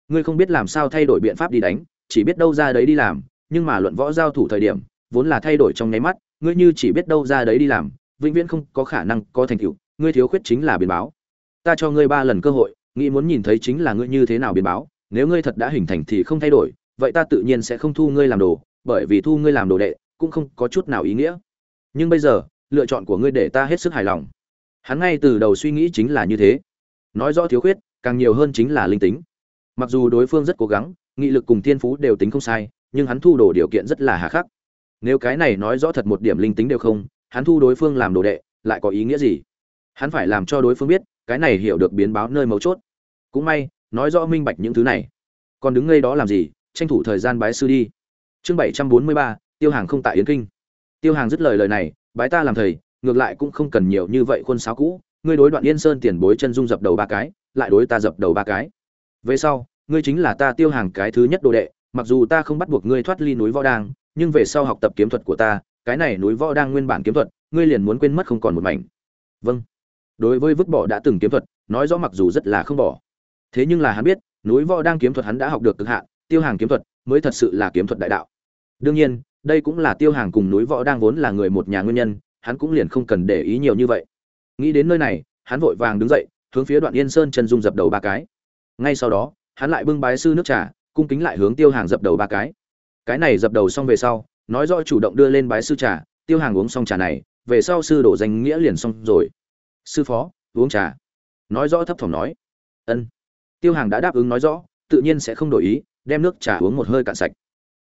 Ngươi không biết làm sao thay đổi biện pháp đi đánh chỉ biết đâu ra đấy đi làm, nhưng mà luận võ giao thủ thời điểm, vốn là thay đổi trong nháy mắt, ngươi như chỉ biết đâu ra đấy đi làm, vĩnh viễn không có khả năng có thành tựu, ngươi thiếu khuyết chính là biến báo. Ta cho ngươi ba lần cơ hội, nghĩ muốn nhìn thấy chính là ngươi như thế nào biến báo, nếu ngươi thật đã hình thành thì không thay đổi, vậy ta tự nhiên sẽ không thu ngươi làm đồ, bởi vì thu ngươi làm đồ đệ cũng không có chút nào ý nghĩa. Nhưng bây giờ, lựa chọn của ngươi để ta hết sức hài lòng. Hắn ngay từ đầu suy nghĩ chính là như thế. Nói rõ thiếu khuyết, càng nhiều hơn chính là linh tính. Mặc dù đối phương rất cố gắng nghị lực cùng thiên phú đều tính không sai, nhưng hắn thu đồ điều kiện rất là hà khắc. Nếu cái này nói rõ thật một điểm linh tính đều không, hắn thu đối phương làm đồ đệ, lại có ý nghĩa gì? Hắn phải làm cho đối phương biết, cái này hiểu được biến báo nơi mấu chốt. Cũng may, nói rõ minh bạch những thứ này. Còn đứng ngay đó làm gì? Tranh thủ thời gian bái sư đi. Chương bảy trăm bốn mươi ba, tiêu hàng không tại yến kinh. Tiêu hàng dứt lời lời này, bái ta làm thầy, ngược lại cũng không cần nhiều như vậy khuôn sáo cũ. Ngươi đối đoạn yên sơn tiền bối chân dung dập đầu ba cái, lại đối ta dập đầu ba cái. Về sau ngươi chính là ta tiêu hàng cái thứ nhất đồ đệ, mặc dù ta không bắt buộc ngươi thoát ly núi võ đang, nhưng về sau học tập kiếm thuật của ta, cái này núi võ đang nguyên bản kiếm thuật, ngươi liền muốn quên mất không còn một mảnh. Vâng. Đối với vứt bỏ đã từng kiếm thuật, nói rõ mặc dù rất là không bỏ. Thế nhưng là hắn biết, núi võ đang kiếm thuật hắn đã học được cực hạn, tiêu hàng kiếm thuật mới thật sự là kiếm thuật đại đạo. Đương nhiên, đây cũng là tiêu hàng cùng núi võ đang vốn là người một nhà nguyên nhân, hắn cũng liền không cần để ý nhiều như vậy. Nghĩ đến nơi này, hắn vội vàng đứng dậy, hướng phía đoạn yên sơn chân dung dập đầu ba cái. Ngay sau đó hắn lại bưng bái sư nước trà, cung kính lại hướng tiêu hàng dập đầu ba cái. Cái này dập đầu xong về sau, nói rõ chủ động đưa lên bái sư trà, tiêu hàng uống xong trà này, về sau sư đổ danh nghĩa liền xong rồi. Sư phó, uống trà. Nói rõ thấp thỏm nói. Ân. Tiêu hàng đã đáp ứng nói rõ, tự nhiên sẽ không đổi ý, đem nước trà uống một hơi cạn sạch.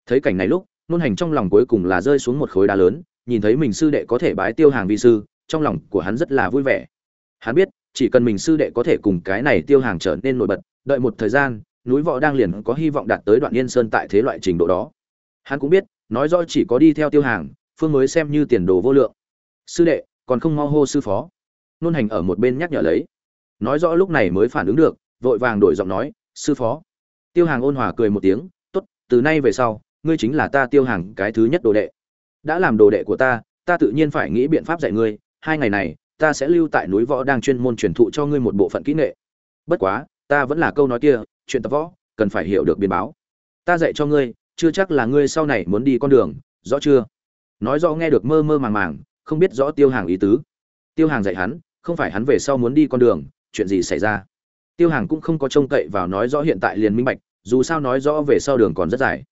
Thấy cảnh này lúc, nôn hành trong lòng cuối cùng là rơi xuống một khối đá lớn, nhìn thấy mình sư đệ có thể bái tiêu hàng vi sư, trong lòng của hắn rất là vui vẻ. Hắn biết, chỉ cần mình sư đệ có thể cùng cái này tiêu hàng trở nên nổi bật, đợi một thời gian núi võ đang liền có hy vọng đạt tới đoạn yên sơn tại thế loại trình độ đó. Hắn cũng biết, nói rõ chỉ có đi theo tiêu hàng, phương mới xem như tiền đồ vô lượng. Sư đệ, còn không mau hô sư phó. Nôn hành ở một bên nhắc nhở lấy. Nói rõ lúc này mới phản ứng được, vội vàng đổi giọng nói, sư phó. Tiêu hàng ôn hòa cười một tiếng t ố t từ nay về sau, ngươi chính là ta tiêu hàng cái thứ nhất đồ đệ. Đã làm đồ đệ của ta ta tự nhiên phải nghĩ biện pháp dạy ngươi, hai ngày này, ta sẽ lưu tại núi võ đang chuyên môn truyền thụ cho ngươi một bộ phận kỹ nghệ. Bất quá, ta vẫn là câu nói kia chuyện tập võ, cần phải hiểu được biến báo. Ta dạy cho ngươi, chưa chắc là ngươi sau này muốn đi con đường, rõ chưa? Nói rõ nghe được mơ mơ màng màng, không biết rõ tiêu hàng ý tứ. Tiêu hàng dạy hắn, không phải hắn về sau muốn đi con đường, chuyện gì xảy ra? Tiêu hàng cũng không có trông cậy vào nói rõ hiện tại liền minh bạch, dù sao nói rõ về sau đường còn rất dài.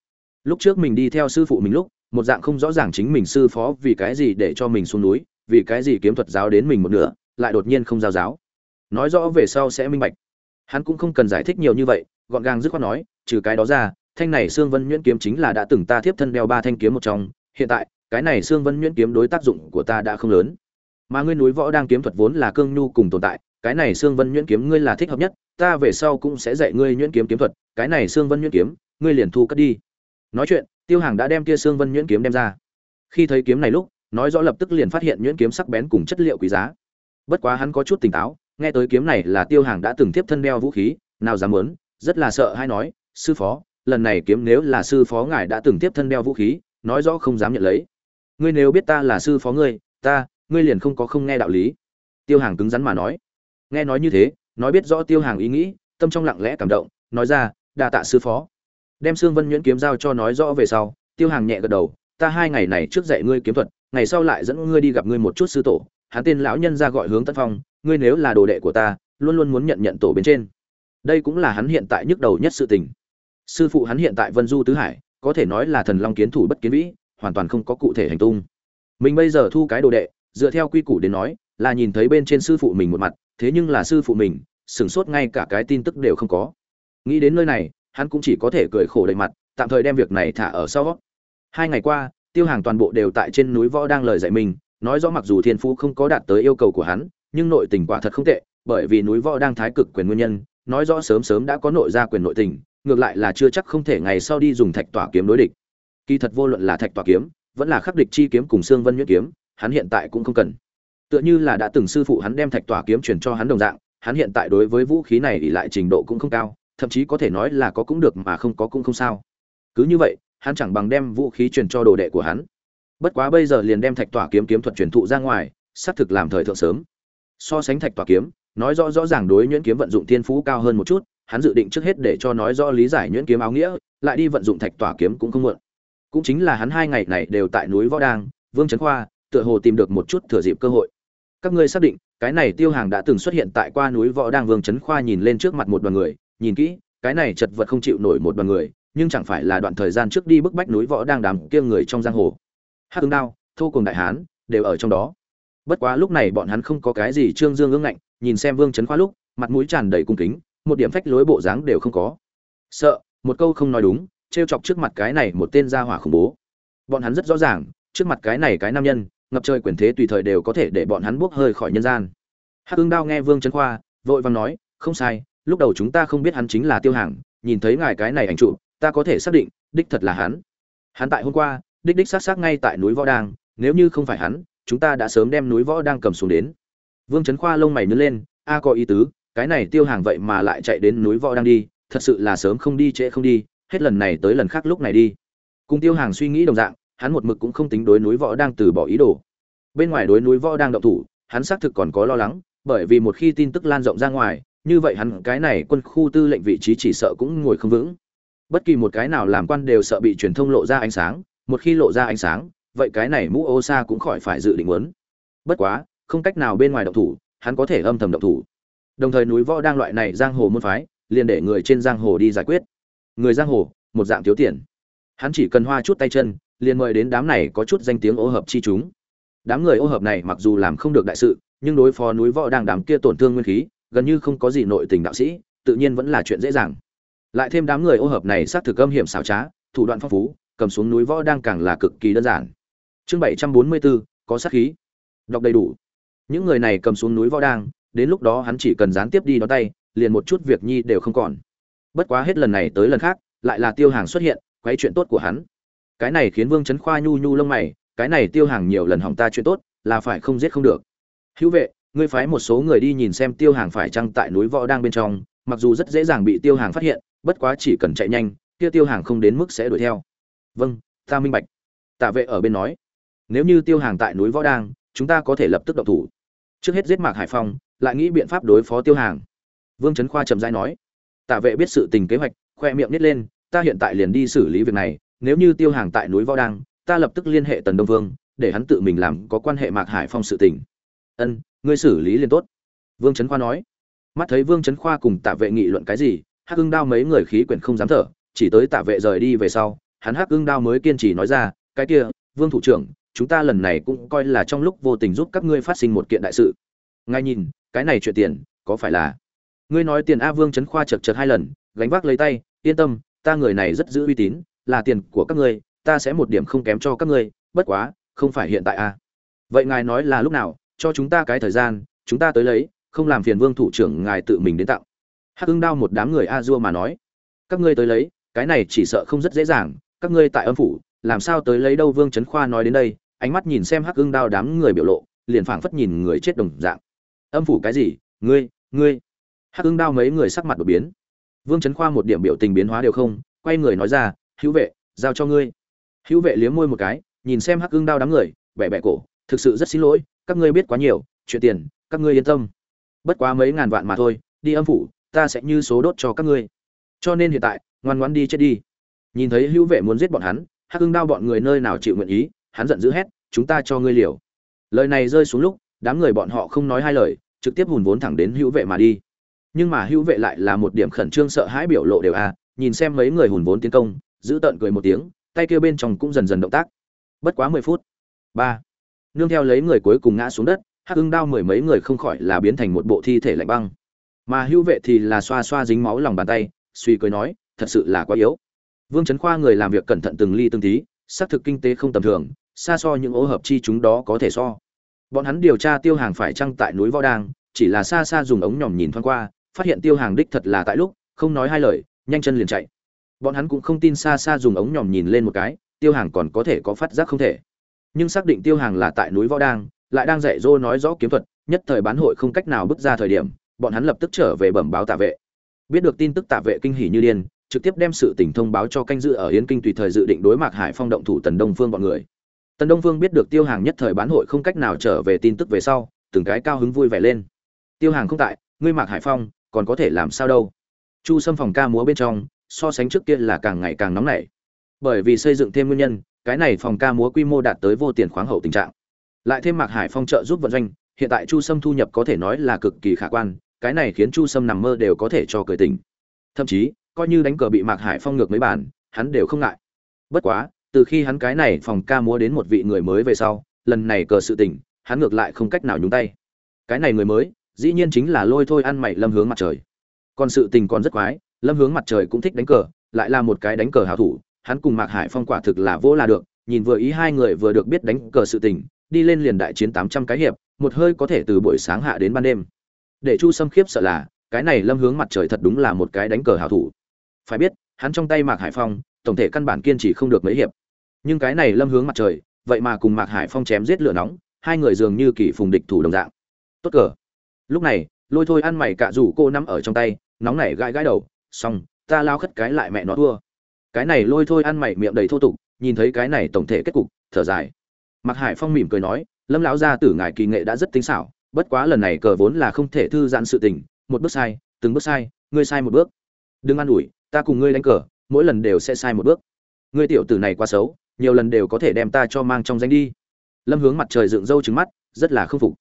Lúc trước mình đi theo sư phụ mình lúc, một dạng không rõ ràng chính mình sư phó vì cái gì để cho mình xuống núi, vì cái gì kiếm thuật giáo đến mình một nửa, lại đột nhiên không giao giáo. Nói rõ về sau sẽ minh bạch hắn cũng không cần giải thích nhiều như vậy, gọn gàng dứt khoát nói, trừ cái đó ra, thanh này xương vân nhuyễn kiếm chính là đã từng ta tiếp thân đeo ba thanh kiếm một trong, hiện tại, cái này xương vân nhuyễn kiếm đối tác dụng của ta đã không lớn. Mà ngươi núi võ đang kiếm thuật vốn là cương nhu cùng tồn tại, cái này xương vân nhuyễn kiếm ngươi là thích hợp nhất, ta về sau cũng sẽ dạy ngươi nhuyễn kiếm kiếm thuật, cái này xương vân nhuyễn kiếm, ngươi liền thu cất đi. Nói chuyện, tiêu hàng đã đem kia xương vân nhuyễn kiếm đem ra. Khi thấy kiếm này lúc, nói rõ lập tức liền phát hiện nhuyễn kiếm sắc bén cùng chất liệu quý giá. Bất quá hắn có chút tỉnh táo nghe tới kiếm này là tiêu hàng đã từng tiếp thân đeo vũ khí, nào dám muốn, rất là sợ hay nói, sư phó, lần này kiếm nếu là sư phó ngài đã từng tiếp thân đeo vũ khí, nói rõ không dám nhận lấy. Ngươi nếu biết ta là sư phó ngươi, ta, ngươi liền không có không nghe đạo lý. Tiêu hàng cứng rắn mà nói. Nghe nói như thế, nói biết rõ tiêu hàng ý nghĩ, tâm trong lặng lẽ cảm động, nói ra, đa tạ sư phó. Đem xương vân nhuyễn kiếm giao cho nói rõ về sau, tiêu hàng nhẹ gật đầu, ta hai ngày này trước dạy ngươi kiếm thuật, ngày sau lại dẫn ngươi đi gặp ngươi một chút sư tổ hắn tên lão nhân ra gọi hướng tất phong, ngươi nếu là đồ đệ của ta, luôn luôn muốn nhận nhận tổ bên trên. Đây cũng là hắn hiện tại nhức đầu nhất sự tình. Sư phụ hắn hiện tại vân du tứ hải, có thể nói là thần long kiến thủ bất kiến vĩ, hoàn toàn không có cụ thể hành tung. Mình bây giờ thu cái đồ đệ, dựa theo quy củ đến nói, là nhìn thấy bên trên sư phụ mình một mặt, thế nhưng là sư phụ mình, sửng sốt ngay cả cái tin tức đều không có. Nghĩ đến nơi này, hắn cũng chỉ có thể cười khổ đầy mặt, tạm thời đem việc này thả ở sau. Hai ngày qua, tiêu hàng toàn bộ đều tại trên núi võ đang lời dạy mình nói rõ mặc dù thiên phú không có đạt tới yêu cầu của hắn, nhưng nội tình quả thật không tệ, bởi vì núi võ đang thái cực quyền nguyên nhân, nói rõ sớm sớm đã có nội gia quyền nội tình, ngược lại là chưa chắc không thể ngày sau đi dùng thạch tỏa kiếm đối địch. Kỳ thật vô luận là thạch tỏa kiếm, vẫn là khắc địch chi kiếm cùng xương vân nhuyễn kiếm, hắn hiện tại cũng không cần. Tựa như là đã từng sư phụ hắn đem thạch tỏa kiếm chuyển cho hắn đồng dạng, hắn hiện tại đối với vũ khí này ỉ lại trình độ cũng không cao, thậm chí có thể nói là có cũng được mà không có cũng không sao. Cứ như vậy, hắn chẳng bằng đem vũ khí truyền cho đồ đệ của hắn bất quá bây giờ liền đem thạch tỏa kiếm kiếm thuật truyền thụ ra ngoài, xác thực làm thời thượng sớm. So sánh thạch tỏa kiếm, nói rõ rõ ràng đối nhuyễn kiếm vận dụng thiên phú cao hơn một chút, hắn dự định trước hết để cho nói rõ lý giải nhuyễn kiếm áo nghĩa, lại đi vận dụng thạch tỏa kiếm cũng không muộn. Cũng chính là hắn hai ngày này đều tại núi võ đang vương trấn khoa, tựa hồ tìm được một chút thừa dịp cơ hội. Các ngươi xác định, cái này tiêu hàng đã từng xuất hiện tại qua núi võ đang vương trấn khoa nhìn lên trước mặt một đoàn người, nhìn kỹ, cái này chật vật không chịu nổi một đoàn người, nhưng chẳng phải là đoạn thời gian trước đi bức bách núi võ đang đám kia người trong giang hồ hắc ứng đao, thô cùng đại hán, đều ở trong đó. Bất quá lúc này bọn hắn không có cái gì trương dương ương ngạnh, nhìn xem vương trấn khoa lúc, mặt mũi tràn đầy cung kính, một điểm phách lối bộ dáng đều không có. Sợ, một câu không nói đúng, trêu chọc trước mặt cái này một tên gia hỏa khủng bố. Bọn hắn rất rõ ràng, trước mặt cái này cái nam nhân, ngập trời quyền thế tùy thời đều có thể để bọn hắn buốc hơi khỏi nhân gian. Hắc ương đao nghe vương trấn khoa, vội vàng nói, không sai, lúc đầu chúng ta không biết hắn chính là tiêu hàng nhìn thấy ngài cái này ảnh trụ ta có thể xác định, đích thật là hắn. Hắn tại hôm qua đích đích xác xác ngay tại núi võ đang, nếu như không phải hắn, chúng ta đã sớm đem núi võ đang cầm xuống đến. Vương trấn khoa lông mày nhớ lên, a, có ý tứ, cái này tiêu hàng vậy mà lại chạy đến núi võ đang đi, thật sự là sớm không đi trễ không đi, hết lần này tới lần khác lúc này đi. Cùng tiêu hàng suy nghĩ đồng dạng, hắn một mực cũng không tính đối núi võ đang từ bỏ ý đồ. Bên ngoài đối núi võ đang động thủ, hắn xác thực còn có lo lắng, bởi vì một khi tin tức lan rộng ra ngoài, như vậy hắn cái này quân khu tư lệnh vị trí chỉ sợ cũng ngồi không vững. Bất kỳ một cái nào làm quan đều sợ bị truyền thông lộ ra ánh sáng một khi lộ ra ánh sáng, vậy cái này mũ ô sa cũng khỏi phải dự định muốn. Bất quá, không cách nào bên ngoài động thủ, hắn có thể âm thầm động thủ. Đồng thời núi võ đang loại này giang hồ môn phái, liền để người trên giang hồ đi giải quyết. Người giang hồ, một dạng thiếu tiền. Hắn chỉ cần hoa chút tay chân, liền mời đến đám này có chút danh tiếng ô hợp chi chúng. Đám người ô hợp này mặc dù làm không được đại sự, nhưng đối phó núi võ đang đám kia tổn thương nguyên khí, gần như không có gì nội tình đạo sĩ, tự nhiên vẫn là chuyện dễ dàng. Lại thêm đám người ô hợp này xác thực âm hiểm xảo trá, thủ đoạn phong phú cầm xuống núi võ đang càng là cực kỳ đơn giản. Chương bảy trăm bốn mươi bốn có sát khí. Đọc đầy đủ. Những người này cầm xuống núi võ đang, đến lúc đó hắn chỉ cần gián tiếp đi đón tay, liền một chút việc nhi đều không còn. Bất quá hết lần này tới lần khác, lại là tiêu hàng xuất hiện, quấy chuyện tốt của hắn. Cái này khiến vương trấn khoa nhu nhu lông mày, cái này tiêu hàng nhiều lần hỏng ta chuyện tốt, là phải không giết không được. Hữu vệ, ngươi phái một số người đi nhìn xem tiêu hàng phải chăng tại núi võ đang bên trong, mặc dù rất dễ dàng bị tiêu hàng phát hiện, bất quá chỉ cần chạy nhanh, kia tiêu hàng không đến mức sẽ đuổi theo vâng ta minh bạch. Tạ vệ ở bên nói, nếu như tiêu hàng tại núi võ đang, chúng ta có thể lập tức động thủ. Trước hết giết mạc hải phong, lại nghĩ biện pháp đối phó tiêu hàng. Vương trấn khoa trầm dai nói, tạ vệ biết sự tình kế hoạch, khoe miệng nít lên, ta hiện tại liền đi xử lý việc này, nếu như tiêu hàng tại núi võ đang, ta lập tức liên hệ tần đông vương, để hắn tự mình làm có quan hệ mạc hải phong sự tình. Ân, ngươi xử lý liền tốt. Vương trấn khoa nói. Mắt thấy vương trấn khoa cùng tạ vệ nghị luận cái gì, hắc hưng đao mấy người khí quyển không dám thở, chỉ tới tạ vệ rời đi về sau hắn hắc ương đao mới kiên trì nói ra, cái kia, vương thủ trưởng, chúng ta lần này cũng coi là trong lúc vô tình giúp các ngươi phát sinh một kiện đại sự. Ngay nhìn, cái này chuyện tiền, có phải là? Ngươi nói tiền a vương trấn khoa chật chật hai lần, gánh vác lấy tay, yên tâm, ta người này rất giữ uy tín, là tiền của các ngươi, ta sẽ một điểm không kém cho các ngươi, bất quá, không phải hiện tại a. Vậy ngài nói là lúc nào, cho chúng ta cái thời gian, chúng ta tới lấy, không làm phiền vương thủ trưởng ngài tự mình đến tặng. Hắc ưng đao một đám người a dua mà nói, các ngươi tới lấy, cái này chỉ sợ không rất dễ dàng các ngươi tại âm phủ, làm sao tới lấy đâu vương trấn khoa nói đến đây, ánh mắt nhìn xem hắc ưng đao đám người biểu lộ, liền phảng phất nhìn người chết đồng dạng. Âm phủ cái gì? Ngươi ngươi. Hắc ưng đao mấy người sắc mặt đột biến. Vương trấn khoa một điểm biểu tình biến hóa đều không, quay người nói ra, hữu vệ, giao cho ngươi. Hữu vệ liếm môi một cái, nhìn xem hắc ưng đao đám người bẻ bẻ cổ, thực sự rất xin lỗi, các ngươi biết quá nhiều, chuyện tiền, các ngươi yên tâm. Bất quá mấy ngàn vạn mà thôi, đi âm phủ, ta sẽ như số đốt cho các ngươi. Cho nên hiện tại, ngoan ngoan đi chết đi nhìn thấy hữu vệ muốn giết bọn hắn, hắc Hưng đao bọn người nơi nào chịu nguyện ý, hắn giận dữ hét, chúng ta cho ngươi liều. Lời này rơi xuống lúc, đám người bọn họ không nói hai lời, trực tiếp hùn vốn thẳng đến hữu vệ mà đi. Nhưng mà hữu vệ lại là một điểm khẩn trương sợ hãi biểu lộ đều a, nhìn xem mấy người hùn vốn tiến công, giữ tợn cười một tiếng, tay kia bên trong cũng dần dần động tác. Bất quá mười phút. Ba. Nương theo lấy người cuối cùng ngã xuống đất, hắc Hưng đao mười mấy người không khỏi là biến thành một bộ thi thể lạnh băng. Mà hữu vệ thì là xoa xoa dính máu lòng bàn tay, suy cười nói, thật sự là quá yếu vương chấn khoa người làm việc cẩn thận từng ly từng tí, xác thực kinh tế không tầm thường, xa so những ô hợp chi chúng đó có thể so. Bọn hắn điều tra tiêu hàng phải chăng tại núi võ đang, chỉ là xa xa dùng ống nhòm nhìn thoáng qua, phát hiện tiêu hàng đích thật là tại lúc, không nói hai lời, nhanh chân liền chạy. Bọn hắn cũng không tin xa xa dùng ống nhòm nhìn lên một cái, tiêu hàng còn có thể có phát giác không thể. Nhưng xác định tiêu hàng là tại núi võ đang, lại đang dạy dỗ nói rõ kiếm thuật, nhất thời bán hội không cách nào bước ra thời điểm, bọn hắn lập tức trở về bẩm báo tạ vệ. Biết được tin tức tạ vệ kinh hỉ như điên trực tiếp đem sự tình thông báo cho canh dự ở yến kinh tùy thời dự định đối mặt hải phong động thủ tần đông phương bọn người. Tần đông phương biết được tiêu hàng nhất thời bán hội không cách nào trở về tin tức về sau, từng cái cao hứng vui vẻ lên. Tiêu hàng không tại, ngươi mạc hải phong, còn có thể làm sao đâu? Chu sâm phòng ca múa bên trong, so sánh trước kia là càng ngày càng nóng nảy. Bởi vì xây dựng thêm nguyên nhân, cái này phòng ca múa quy mô đạt tới vô tiền khoáng hậu tình trạng. Lại thêm mạc hải phong trợ giúp vận doanh, hiện tại chu sâm thu nhập có thể nói là cực kỳ khả quan, cái này khiến chu sâm nằm mơ đều có thể cho cười tỉnh. Thậm chí coi như đánh cờ bị mạc hải phong ngược mấy bàn, hắn đều không ngại. Bất quá, từ khi hắn cái này phòng ca múa đến một vị người mới về sau, lần này cờ sự tình, hắn ngược lại không cách nào nhúng tay. Cái này người mới, dĩ nhiên chính là lôi thôi ăn mày lâm hướng mặt trời. Còn sự tình còn rất quái, lâm hướng mặt trời cũng thích đánh cờ, lại là một cái đánh cờ hảo thủ, hắn cùng mạc hải phong quả thực là vỗ là được, nhìn vừa ý hai người vừa được biết đánh cờ sự tình, đi lên liền đại chiến tám trăm cái hiệp, một hơi có thể từ buổi sáng hạ đến ban đêm. Để chu sâm khiếp sợ là, cái này lâm hướng mặt trời thật đúng là một cái đánh cờ hảo thủ phải biết, hắn trong tay mạc hải phong, tổng thể căn bản kiên trì không được mấy hiệp. Nhưng cái này lâm hướng mặt trời, vậy mà cùng mạc hải phong chém giết lửa nóng, hai người dường như kỳ phùng địch thủ đồng dạng. Tốt cờ. Lúc này, lôi thôi ăn mày cạ rủ cô nắm ở trong tay, nóng nảy gãi gãi đầu, xong, ta lao khất cái lại mẹ nó thua. Cái này lôi thôi ăn mày miệng đầy thô tục, nhìn thấy cái này tổng thể kết cục, thở dài. Mạc hải phong mỉm cười nói, lâm lão gia tử ngài kỳ nghệ đã rất tinh xảo, bất quá lần này cờ vốn là không thể thư giãn sự tình, một bước sai, từng bước sai, ngươi sai một bước. Đừng an ủi ta cùng ngươi đánh cờ, mỗi lần đều sẽ sai một bước. Ngươi tiểu tử này quá xấu, nhiều lần đều có thể đem ta cho mang trong danh đi. Lâm hướng mặt trời dựng râu trứng mắt, rất là khâm phục.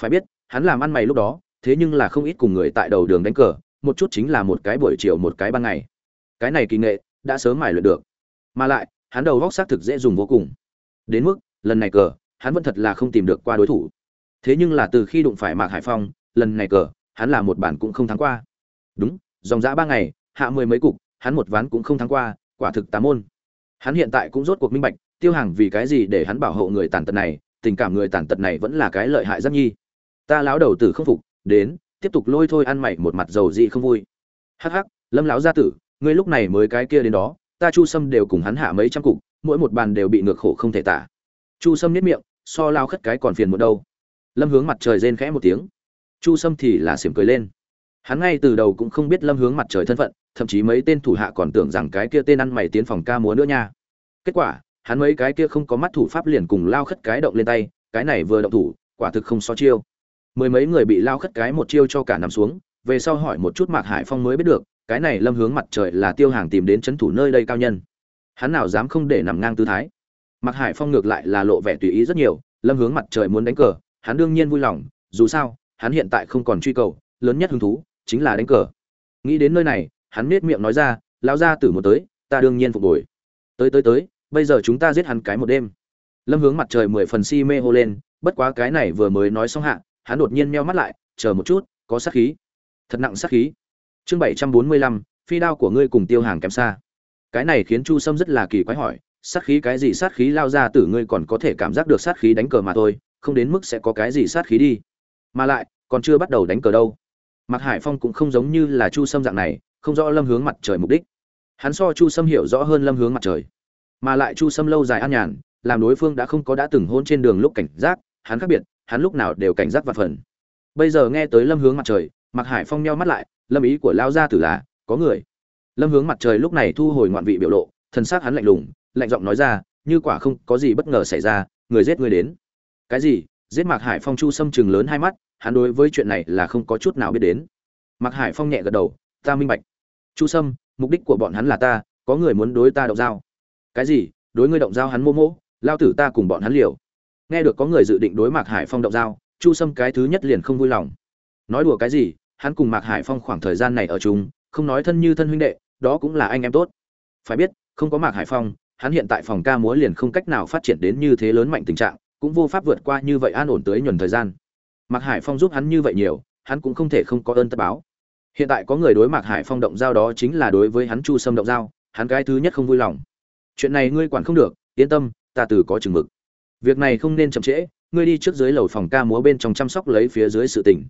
Phải biết, hắn làm ăn mày lúc đó, thế nhưng là không ít cùng người tại đầu đường đánh cờ, một chút chính là một cái buổi chiều một cái ban ngày. Cái này kỳ nghệ, đã sớm mải luyện được. Mà lại, hắn đầu góc xác thực dễ dùng vô cùng. Đến mức, lần này cờ, hắn vẫn thật là không tìm được qua đối thủ. Thế nhưng là từ khi đụng phải mạc hải phong, lần này cờ, hắn là một bản cũng không thắng qua. Đúng, dòng dã ba ngày hạ mười mấy cục, hắn một ván cũng không thắng qua, quả thực tám môn. Hắn hiện tại cũng rốt cuộc minh bạch, tiêu hàng vì cái gì để hắn bảo hộ người tàn tật này, tình cảm người tàn tật này vẫn là cái lợi hại rất nhi. Ta lão đầu tử không phục, đến, tiếp tục lôi thôi ăn mày một mặt dầu dị không vui. Hắc hắc, lâm lão gia tử, ngươi lúc này mới cái kia đến đó, ta chu sâm đều cùng hắn hạ mấy trăm cục, mỗi một bàn đều bị ngược khổ không thể tả. Chu sâm niết miệng, so lao khất cái còn phiền một đâu. Lâm hướng mặt trời rên khẽ một tiếng. Chu sâm thì là xỉm cười lên. Hắn ngay từ đầu cũng không biết lâm hướng mặt trời thân phận thậm chí mấy tên thủ hạ còn tưởng rằng cái kia tên ăn mày tiến phòng ca múa nữa nha. Kết quả, hắn mấy cái kia không có mắt thủ pháp liền cùng lao khất cái động lên tay, cái này vừa động thủ, quả thực không so chiêu. Mười mấy người bị lao khất cái một chiêu cho cả nằm xuống, về sau hỏi một chút mạc hải phong mới biết được, cái này lâm hướng mặt trời là tiêu hàng tìm đến c h ấ n thủ nơi đây cao nhân. Hắn nào dám không để nằm ngang tư thái. Mạc hải phong ngược lại là lộ vẻ tùy ý rất nhiều, lâm hướng mặt trời muốn đánh cờ, hắn đương nhiên vui lòng, dù sao, hắn hiện tại không còn truy cầu, lớn nhất hứng thú chính là đánh cờ. Nghĩ đến nơi này hắn nết miệng nói ra, lão gia tử một tới, ta đương nhiên phục hồi. Tới tới tới, bây giờ chúng ta giết hắn cái một đêm. Lâm hướng mặt trời mười phần si mê hô lên, bất quá cái này vừa mới nói xong hạ, hắn đột nhiên meo mắt lại, chờ một chút, có sát khí. Thật nặng sát khí. Chương bảy trăm bốn mươi lăm, phi đao của ngươi cùng tiêu hàng kém xa. Cái này khiến chu sâm rất là kỳ quái hỏi, sát khí cái gì sát khí lao ra tử ngươi còn có thể cảm giác được sát khí đánh cờ mà thôi, không đến mức sẽ có cái gì sát khí đi. Mà lại, còn chưa bắt đầu đánh cờ đâu. Mạc hải phong cũng không giống như là chu sâm dạng này không rõ lâm hướng mặt trời mục đích. Hắn so chu sâm hiểu rõ hơn lâm hướng mặt trời. Mà lại chu sâm lâu dài an nhàn, làm đối phương đã không có đã từng hôn trên đường lúc cảnh giác, hắn khác biệt, hắn lúc nào đều cảnh giác và phần. Bây giờ nghe tới lâm hướng mặt trời mặc hải phong nheo mắt lại, lâm ý của lao gia tử là, có người. Lâm hướng mặt trời lúc này thu hồi ngoạn vị biểu lộ thân xác hắn lạnh lùng, lạnh giọng nói ra, như quả không có gì bất ngờ xảy ra, người giết người đến. Cái gì? Giết mạc hải phong chu xâm chừng lớn hai mắt, hắn đối với chuyện này là không có chút nào biết đến. Mạc hải phong nhẹ gật đầu ta minh bạch. Chu sâm, mục đích của bọn hắn là ta, có người muốn đối ta động dao. Cái gì? Đối ngươi động dao hắn mô mô, lao tử ta cùng bọn hắn liều. Nghe được có người dự định đối mạc hải phong động dao, chu sâm cái thứ nhất liền không vui lòng. Nói đùa cái gì? Hắn cùng mạc hải phong khoảng thời gian này ở chung, không nói thân như thân huynh đệ, đó cũng là anh em tốt. Phải biết, không có mạc hải phong, hắn hiện tại phòng ca múa liền không cách nào phát triển đến như thế lớn mạnh tình trạng, cũng vô pháp vượt qua như vậy an ổn tới nhuần thời gian. Mạc hải phong giúp hắn như vậy nhiều, hắn cũng không thể không có ơn tất báo hiện tại có người đối mạc hải phong động giao đó chính là đối với hắn chu sâm động giao, hắn cái thứ nhất không vui lòng. Chuyện này ngươi quản không được, yên tâm, ta từ có chừng mực. Việc này không nên chậm trễ, ngươi đi trước dưới lầu phòng ca múa bên trong chăm sóc lấy phía dưới sự tỉnh.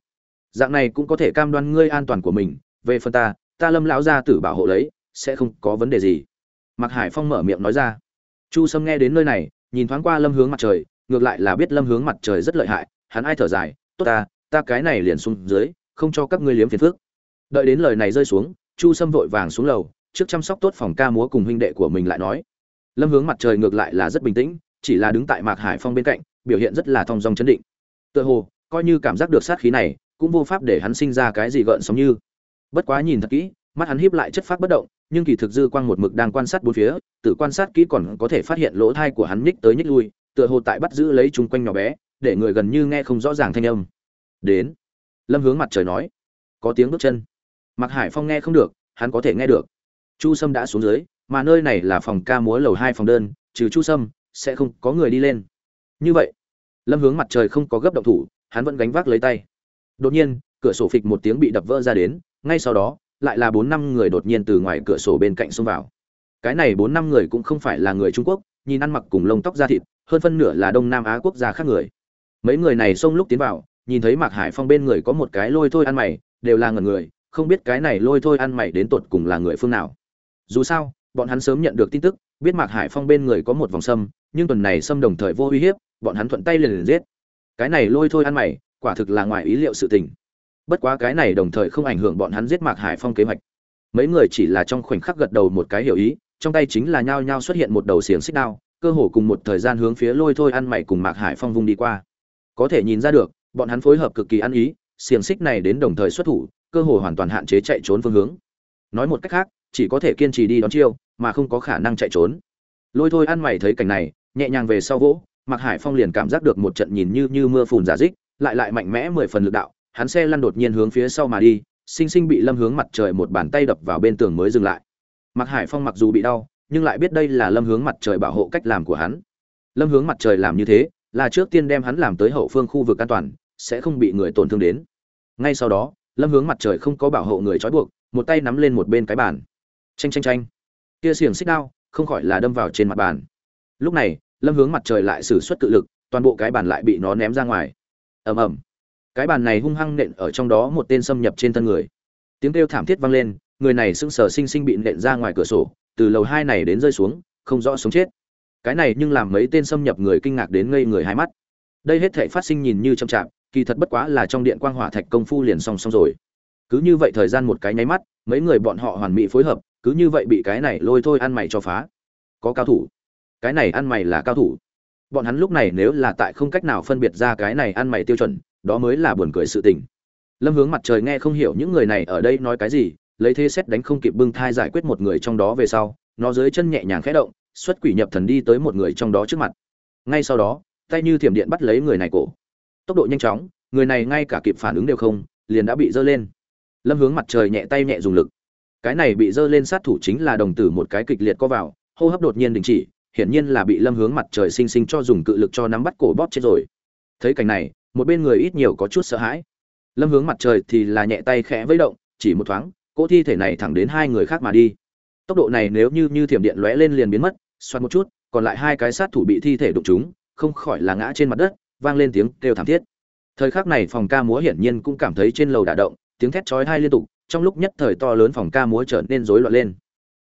dạng này cũng có thể cam đoan ngươi an toàn của mình, về phần ta ta lâm lão gia tử bảo hộ lấy, sẽ không có vấn đề gì. Mạc hải phong mở miệng nói ra. Chu sâm nghe đến nơi này, nhìn thoáng qua lâm hướng mặt trời, ngược lại là biết lâm hướng mặt trời rất lợi hại, hắn ai thở dài, tốt ta ta cái này liền xuống dưới, không cho các ngươi liếm phiền phước đợi đến lời này rơi xuống, chu sâm vội vàng xuống lầu, trước chăm sóc tốt phòng ca múa cùng huynh đệ của mình lại nói. Lâm hướng mặt trời ngược lại là rất bình tĩnh, chỉ là đứng tại mạc hải phong bên cạnh, biểu hiện rất là thong dong chấn định. Tựa hồ, coi như cảm giác được sát khí này, cũng vô pháp để hắn sinh ra cái gì gợn sóng như. Bất quá nhìn thật kỹ, mắt hắn híp lại chất phát bất động, nhưng kỳ thực dư quang một mực đang quan sát bốn phía tự quan sát kỹ còn có thể phát hiện lỗ thai của hắn nhích tới nhích lui, tựa hồ tại bắt giữ lấy chung quanh nhỏ bé, để người gần như nghe không rõ ràng thanh âm. Đến. Lâm hướng mặt trời nói. Có tiếng bước chân mặc hải phong nghe không được, hắn có thể nghe được. Chu sâm đã xuống dưới, mà nơi này là phòng ca múa lầu hai phòng đơn, trừ chu sâm, sẽ không có người đi lên. Như vậy, lâm hướng mặt trời không có gấp động thủ, hắn vẫn gánh vác lấy tay. Đột nhiên, cửa sổ phịch một tiếng bị đập vỡ ra đến, ngay sau đó, lại là bốn năm người đột nhiên từ ngoài cửa sổ bên cạnh xông vào. Cái này bốn năm người cũng không phải là người trung quốc, nhìn ăn mặc cùng lông tóc da thịt, hơn phân nửa là đông nam á quốc gia khác người. Mấy người này xông lúc tiến vào, nhìn thấy mạc hải phong bên người có một cái lôi thôi ăn mày, đều là ngần người không biết cái này lôi thôi ăn mày đến tột cùng là người phương nào. Dù sao, bọn hắn sớm nhận được tin tức, biết mạc hải phong bên người có một vòng sâm, nhưng tuần này sâm đồng thời vô uy hiếp, bọn hắn thuận tay liền liền giết. Cái này lôi thôi ăn mày, quả thực là ngoài ý liệu sự tình. Bất quá cái này đồng thời không ảnh hưởng bọn hắn giết mạc hải phong kế hoạch. Mấy người chỉ là trong khoảnh khắc gật đầu một cái hiểu ý, trong tay chính là nhao nhao xuất hiện một đầu xiềng xích đao, cơ hồ cùng một thời gian hướng phía lôi thôi ăn mày cùng mạc hải phong vung đi qua. Có thể nhìn ra được, bọn hắn phối hợp cực kỳ ăn ý, xiềng xích này đến đồng thời xuất thủ cơ hội hoàn toàn hạn chế chạy trốn phương hướng. Nói một cách khác, chỉ có thể kiên trì đi đón chiêu, mà không có khả năng chạy trốn. Lôi thôi ăn mày thấy cảnh này, nhẹ nhàng về sau vỗ, mạc hải phong liền cảm giác được một trận nhìn như như mưa phùn giả dích, lại lại mạnh mẽ mười phần lực đạo, hắn xe lăn đột nhiên hướng phía sau mà đi, sinh sinh bị lâm hướng mặt trời một bàn tay đập vào bên tường mới dừng lại. Mạc hải phong mặc dù bị đau, nhưng lại biết đây là lâm hướng mặt trời bảo hộ cách làm của hắn. Lâm hướng mặt trời làm như thế, là trước tiên đem hắn làm tới hậu phương khu vực an toàn, sẽ không bị người tổn thương đến. Ngay sau đó lâm hướng mặt trời không có bảo hộ người trói buộc, một tay nắm lên một bên cái bàn. Tranh tranh tranh kia xiềng xích đao, không khỏi là đâm vào trên mặt bàn. Lúc này, lâm hướng mặt trời lại xử suất cự lực, toàn bộ cái bàn lại bị nó ném ra ngoài. Ầm ầm. Cái bàn này hung hăng nện ở trong đó một tên xâm nhập trên thân người. Tiếng kêu thảm thiết vang lên, người này sững sờ sinh sinh bị nện ra ngoài cửa sổ, từ lầu hai này đến rơi xuống, không rõ sống chết. Cái này nhưng làm mấy tên xâm nhập người kinh ngạc đến ngây người hai mắt. Đây hết thể phát sinh nhìn như chậm chạp kỳ thật bất quá là trong điện quang hỏa thạch công phu liền song song rồi. Cứ như vậy thời gian một cái nháy mắt, mấy người bọn họ hoàn mỹ phối hợp, cứ như vậy bị cái này lôi thôi ăn mày cho phá. Có cao thủ. Cái này ăn mày là cao thủ. Bọn hắn lúc này nếu là tại không cách nào phân biệt ra cái này ăn mày tiêu chuẩn, đó mới là buồn cười sự tình. Lâm hướng mặt trời nghe không hiểu những người này ở đây nói cái gì, lấy thế xét đánh không kịp bưng thai giải quyết một người trong đó về sau, nó dưới chân nhẹ nhàng khẽ động, xuất quỷ nhập thần đi tới một người trong đó trước mặt. Ngay sau đó, tay như thiểm điện bắt lấy người này cổ tốc độ nhanh chóng, người này ngay cả kịp phản ứng đều không, liền đã bị dơ lên. Lâm hướng mặt trời nhẹ tay nhẹ dùng lực. Cái này bị dơ lên sát thủ chính là đồng tử một cái kịch liệt co vào, hô hấp đột nhiên đình chỉ, hiển nhiên là bị lâm hướng mặt trời sinh sinh cho dùng cự lực cho nắm bắt cổ bóp chết rồi. Thấy cảnh này, một bên người ít nhiều có chút sợ hãi. Lâm hướng mặt trời thì là nhẹ tay khẽ vẫy động, chỉ một thoáng, cỗ thi thể này thẳng đến hai người khác mà đi. Tốc độ này nếu như như thiểm điện lóe lên liền biến mất xoát một chút, còn lại hai cái sát thủ bị thi thể đụng chúng không khỏi là ngã trên mặt đất vang lên tiếng kêu thảm thiết. Thời khắc này phòng ca múa hiển nhiên cũng cảm thấy trên lầu đả động, tiếng thét chói tai liên tục, trong lúc nhất thời to lớn phòng ca múa trở nên rối loạn lên.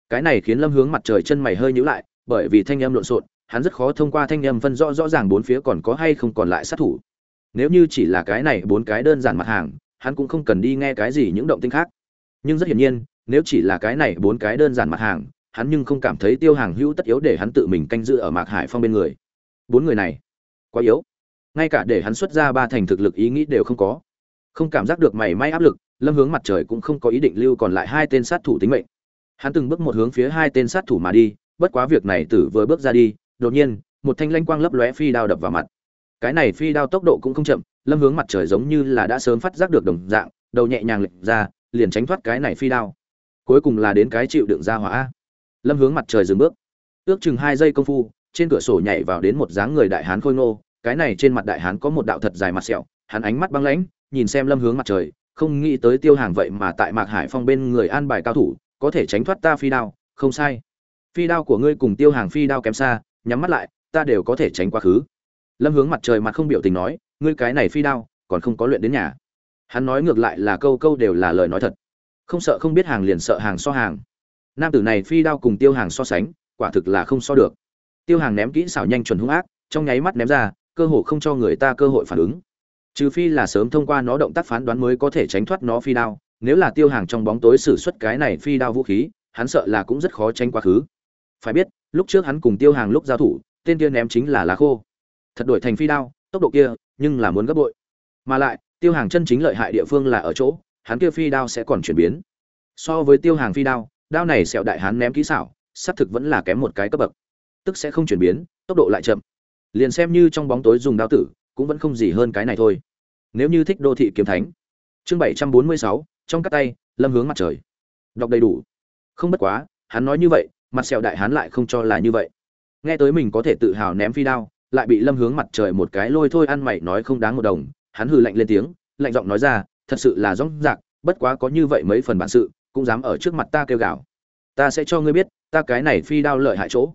Cái này khiến lâm hướng mặt trời chân mày hơi nhíu lại, bởi vì thanh âm lộn xộn, hắn rất khó thông qua thanh âm phân rõ rõ ràng bốn phía còn có hay không còn lại sát thủ. Nếu như chỉ là cái này bốn cái đơn giản mặt hàng, hắn cũng không cần đi nghe cái gì những động tinh khác. Nhưng rất hiển nhiên, nếu chỉ là cái này bốn cái đơn giản mặt hàng, hắn nhưng không cảm thấy tiêu hàng hữu tất yếu để hắn tự mình canh giữ ở mạc hải phong bên người. Bốn người này, quá yếu ngay cả để hắn xuất ra ba thành thực lực ý nghĩ đều không có. Không cảm giác được mảy may áp lực, lâm hướng mặt trời cũng không có ý định lưu còn lại hai tên sát thủ tính mệnh. Hắn từng bước một hướng phía hai tên sát thủ mà đi, bất quá việc này tử vừa bước ra đi, đột nhiên, một thanh lanh quang lấp lóe phi đao đập vào mặt. Cái này phi đao tốc độ cũng không chậm, lâm hướng mặt trời giống như là đã sớm phát giác được đồng dạng, đầu nhẹ nhàng lệch ra, liền tránh thoát cái này phi đao. Cuối cùng là đến cái chịu đựng ra hỏa. Lâm hướng mặt trời dừng bước. Ước chừng hai giây công phu, trên cửa sổ nhảy vào đến một dáng người đại hán khôi ngô cái này trên mặt đại hán có một đạo thật dài mặt sẹo, hắn ánh mắt băng lãnh, nhìn xem lâm hướng mặt trời, không nghĩ tới tiêu hàng vậy mà tại mạc hải phong bên người an bài cao thủ, có thể tránh thoát ta phi đao, không sai. Phi đao của ngươi cùng tiêu hàng phi đao kém xa, nhắm mắt lại, ta đều có thể tránh quá khứ. Lâm hướng mặt trời mặt không biểu tình nói, ngươi cái này phi đao, còn không có luyện đến nhà. Hắn nói ngược lại là câu câu đều là lời nói thật. Không sợ không biết hàng liền sợ hàng so hàng. Nam tử này phi đao cùng tiêu hàng so sánh, quả thực là không so được. Tiêu hàng ném kỹ xảo nhanh chuẩn hung ác, trong nháy mắt ném ra cơ hội không cho người ta cơ hội phản ứng. Trừ phi là sớm thông qua nó động tác phán đoán mới có thể tránh thoát nó phi đao. Nếu là tiêu hàng trong bóng tối xử suất cái này phi đao vũ khí, hắn sợ là cũng rất khó tranh quá khứ. Phải biết, lúc trước hắn cùng tiêu hàng lúc giao thủ, tên kia ném chính là lá khô. Thật đổi thành phi đao, tốc độ kia, nhưng là muốn gấp bội. Mà lại, tiêu hàng chân chính lợi hại địa phương là ở chỗ, hắn kia phi đao sẽ còn chuyển biến. So với tiêu hàng phi đao đao này sẹo đại hắn ném kỹ xảo, xác thực vẫn là kém một cái cấp bậc. Tức sẽ không chuyển biến, tốc độ lại chậm liền xem như trong bóng tối dùng đao tử, cũng vẫn không gì hơn cái này thôi. Nếu như thích đô thị kiếm thánh. Chương bảy trăm bốn mươi sáu, trong các tay, lâm hướng mặt trời. Đọc đầy đủ. Không bất quá, hắn nói như vậy, mặt sẹo đại hắn lại không cho là như vậy. Nghe tới mình có thể tự hào ném phi đao, lại bị lâm hướng mặt trời một cái lôi thôi ăn mày nói không đáng một đồng, hắn hừ lạnh lên tiếng, lạnh giọng nói ra, thật sự là rong rạc, bất quá có như vậy mấy phần bản sự, cũng dám ở trước mặt ta kêu gào. Ta sẽ cho ngươi biết, ta cái này phi đao lợi hại chỗ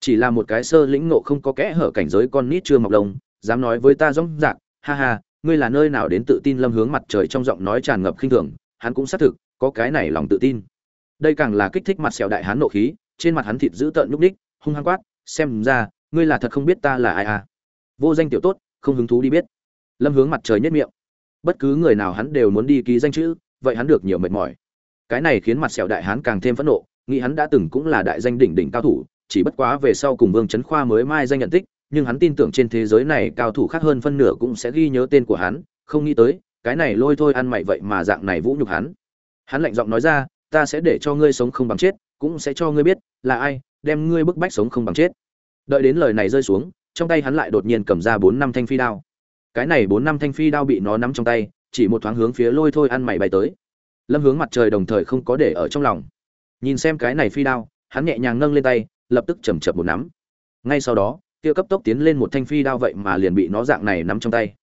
chỉ là một cái sơ lĩnh ngộ không có kẽ hở cảnh giới con nít chưa mọc lông, dám nói với ta rõng rạc, ha ha, ngươi là nơi nào đến tự tin lâm hướng mặt trời trong giọng nói tràn ngập khinh thường, hắn cũng xác thực, có cái này lòng tự tin. Đây càng là kích thích mặt sẹo đại hán nộ khí, trên mặt hắn thịt giữ tợn nhúc ních hung hăng quát, xem ra, ngươi là thật không biết ta là ai à. Vô danh tiểu tốt, không hứng thú đi biết. Lâm hướng mặt trời nhất miệng. Bất cứ người nào hắn đều muốn đi ký danh chữ, vậy hắn được nhiều mệt mỏi. Cái này khiến mặt sẹo đại hán càng thêm phẫn nộ, nghĩ hắn đã từng cũng là đại danh đỉnh đỉnh cao thủ chỉ bất quá về sau cùng vương chấn khoa mới mai danh nhận tích, nhưng hắn tin tưởng trên thế giới này cao thủ khác hơn phân nửa cũng sẽ ghi nhớ tên của hắn, không nghĩ tới, cái này lôi thôi ăn mày vậy mà dạng này vũ nhục hắn. Hắn lạnh giọng nói ra, ta sẽ để cho ngươi sống không bằng chết, cũng sẽ cho ngươi biết là ai đem ngươi bức bách sống không bằng chết. Đợi đến lời này rơi xuống, trong tay hắn lại đột nhiên cầm ra bốn năm thanh phi đao. Cái này bốn năm thanh phi đao bị nó nắm trong tay, chỉ một thoáng hướng phía lôi thôi ăn mày bay tới. Lâm hướng mặt trời đồng thời không có để ở trong lòng. Nhìn xem cái này phi đao, hắn nhẹ nhàng nâng lên tay lập tức chầm chập một nắm. Ngay sau đó, kia cấp tốc tiến lên một thanh phi đao vậy mà liền bị nó dạng này nắm trong tay.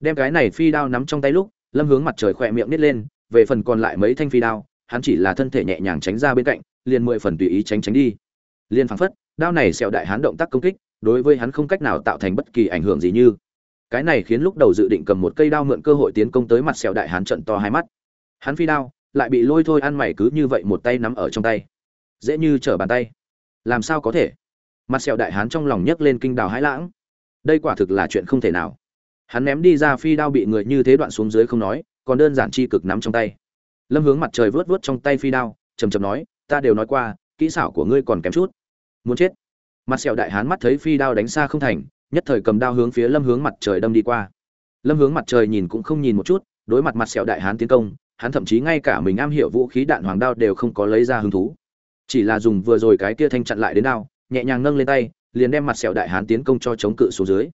Đem cái này phi đao nắm trong tay lúc, lâm hướng mặt trời khỏe miệng nít lên, về phần còn lại mấy thanh phi đao, hắn chỉ là thân thể nhẹ nhàng tránh ra bên cạnh, liền mười phần tùy ý tránh tránh đi. Liền phảng phất, đao này sẹo đại hắn động tác công kích, đối với hắn không cách nào tạo thành bất kỳ ảnh hưởng gì như. Cái này khiến lúc đầu dự định cầm một cây đao mượn cơ hội tiến công tới mặt sẹo đại hắn trận to hai mắt. Hắn phi đao lại bị lôi thôi ăn mày cứ như vậy một tay nắm ở trong tay. Dễ như trở bàn tay làm sao có thể? Mặt sẹo đại hán trong lòng nhấc lên kinh đào hãi lãng. Đây quả thực là chuyện không thể nào. Hắn ném đi ra phi đao bị người như thế đoạn xuống dưới không nói, còn đơn giản chi cực nắm trong tay. Lâm hướng mặt trời vớt vớt trong tay phi đao chầm chầm nói, ta đều nói qua, kỹ xảo của ngươi còn kém chút. Muốn chết. Mặt sẹo đại hán mắt thấy phi đao đánh xa không thành, nhất thời cầm đao hướng phía lâm hướng mặt trời đâm đi qua. Lâm hướng mặt trời nhìn cũng không nhìn một chút, đối mặt mặt sẹo đại hán tiến công, hắn thậm chí ngay cả mình am hiểu vũ khí đạn hoàng đao đều không có lấy ra hứng thú chỉ là dùng vừa rồi cái kia thanh chặn lại đến đao, nhẹ nhàng nâng lên tay, liền đem mặt sẹo đại hán tiến công cho chống cự xuống dưới.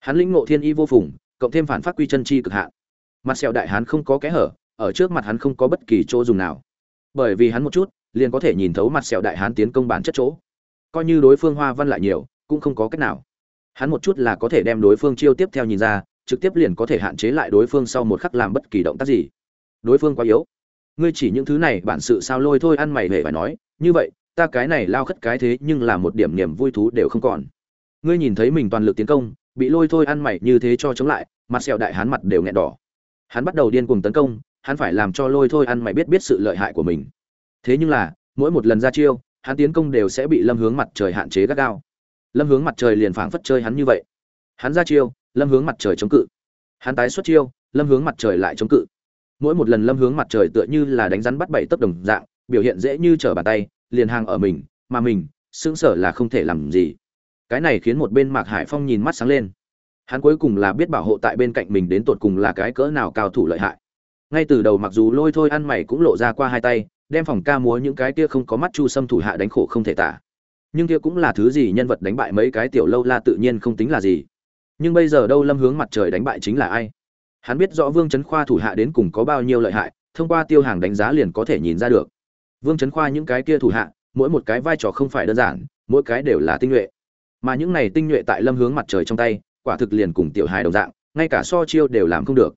Hắn lĩnh ngộ thiên y vô phùng, cộng thêm phản phát quy chân chi cực hạn. Mặt sẹo đại hán không có kẽ hở, ở trước mặt hắn không có bất kỳ chỗ dùng nào. Bởi vì hắn một chút, liền có thể nhìn thấu mặt sẹo đại hán tiến công bản chất chỗ. Coi như đối phương hoa văn lại nhiều, cũng không có cách nào. Hắn một chút là có thể đem đối phương chiêu tiếp theo nhìn ra, trực tiếp liền có thể hạn chế lại đối phương sau một khắc làm bất kỳ động tác gì. Đối phương quá yếu ngươi chỉ những thứ này bản sự sao lôi thôi ăn mày hề phải nói, như vậy, ta cái này lao khất cái thế nhưng là một điểm niềm vui thú đều không còn. Ngươi nhìn thấy mình toàn lực tiến công, bị lôi thôi ăn mày như thế cho chống lại, mặt sẹo đại hán mặt đều nghẹn đỏ. Hắn bắt đầu điên cuồng tấn công, hắn phải làm cho lôi thôi ăn mày biết biết sự lợi hại của mình. Thế nhưng là, mỗi một lần ra chiêu, hắn tiến công đều sẽ bị lâm hướng mặt trời hạn chế gắt gao. Lâm hướng mặt trời liền phảng phất chơi hắn như vậy. Hắn ra chiêu, lâm hướng mặt trời chống cự. Hắn tái xuất chiêu, lâm hướng mặt trời lại chống cự mỗi một lần lâm hướng mặt trời tựa như là đánh rắn bắt bảy tấc đồng dạng, biểu hiện dễ như trở bàn tay, liền hàng ở mình, mà mình, sững sở là không thể làm gì. Cái này khiến một bên mạc hải phong nhìn mắt sáng lên. Hắn cuối cùng là biết bảo hộ tại bên cạnh mình đến tột cùng là cái cỡ nào cao thủ lợi hại. Ngay từ đầu mặc dù lôi thôi ăn mày cũng lộ ra qua hai tay, đem phòng ca múa những cái kia không có mắt chu xâm thủ hạ đánh khổ không thể tả. Nhưng kia cũng là thứ gì nhân vật đánh bại mấy cái tiểu lâu la tự nhiên không tính là gì. Nhưng bây giờ đâu lâm hướng mặt trời đánh bại chính là ai? Hắn biết rõ vương trấn khoa thủ hạ đến cùng có bao nhiêu lợi hại, thông qua tiêu hàng đánh giá liền có thể nhìn ra được. Vương trấn khoa những cái kia thủ hạ, mỗi một cái vai trò không phải đơn giản, mỗi cái đều là tinh nhuệ. Mà những này tinh nhuệ tại lâm hướng mặt trời trong tay, quả thực liền cùng tiểu hài đồng dạng, ngay cả so chiêu đều làm không được.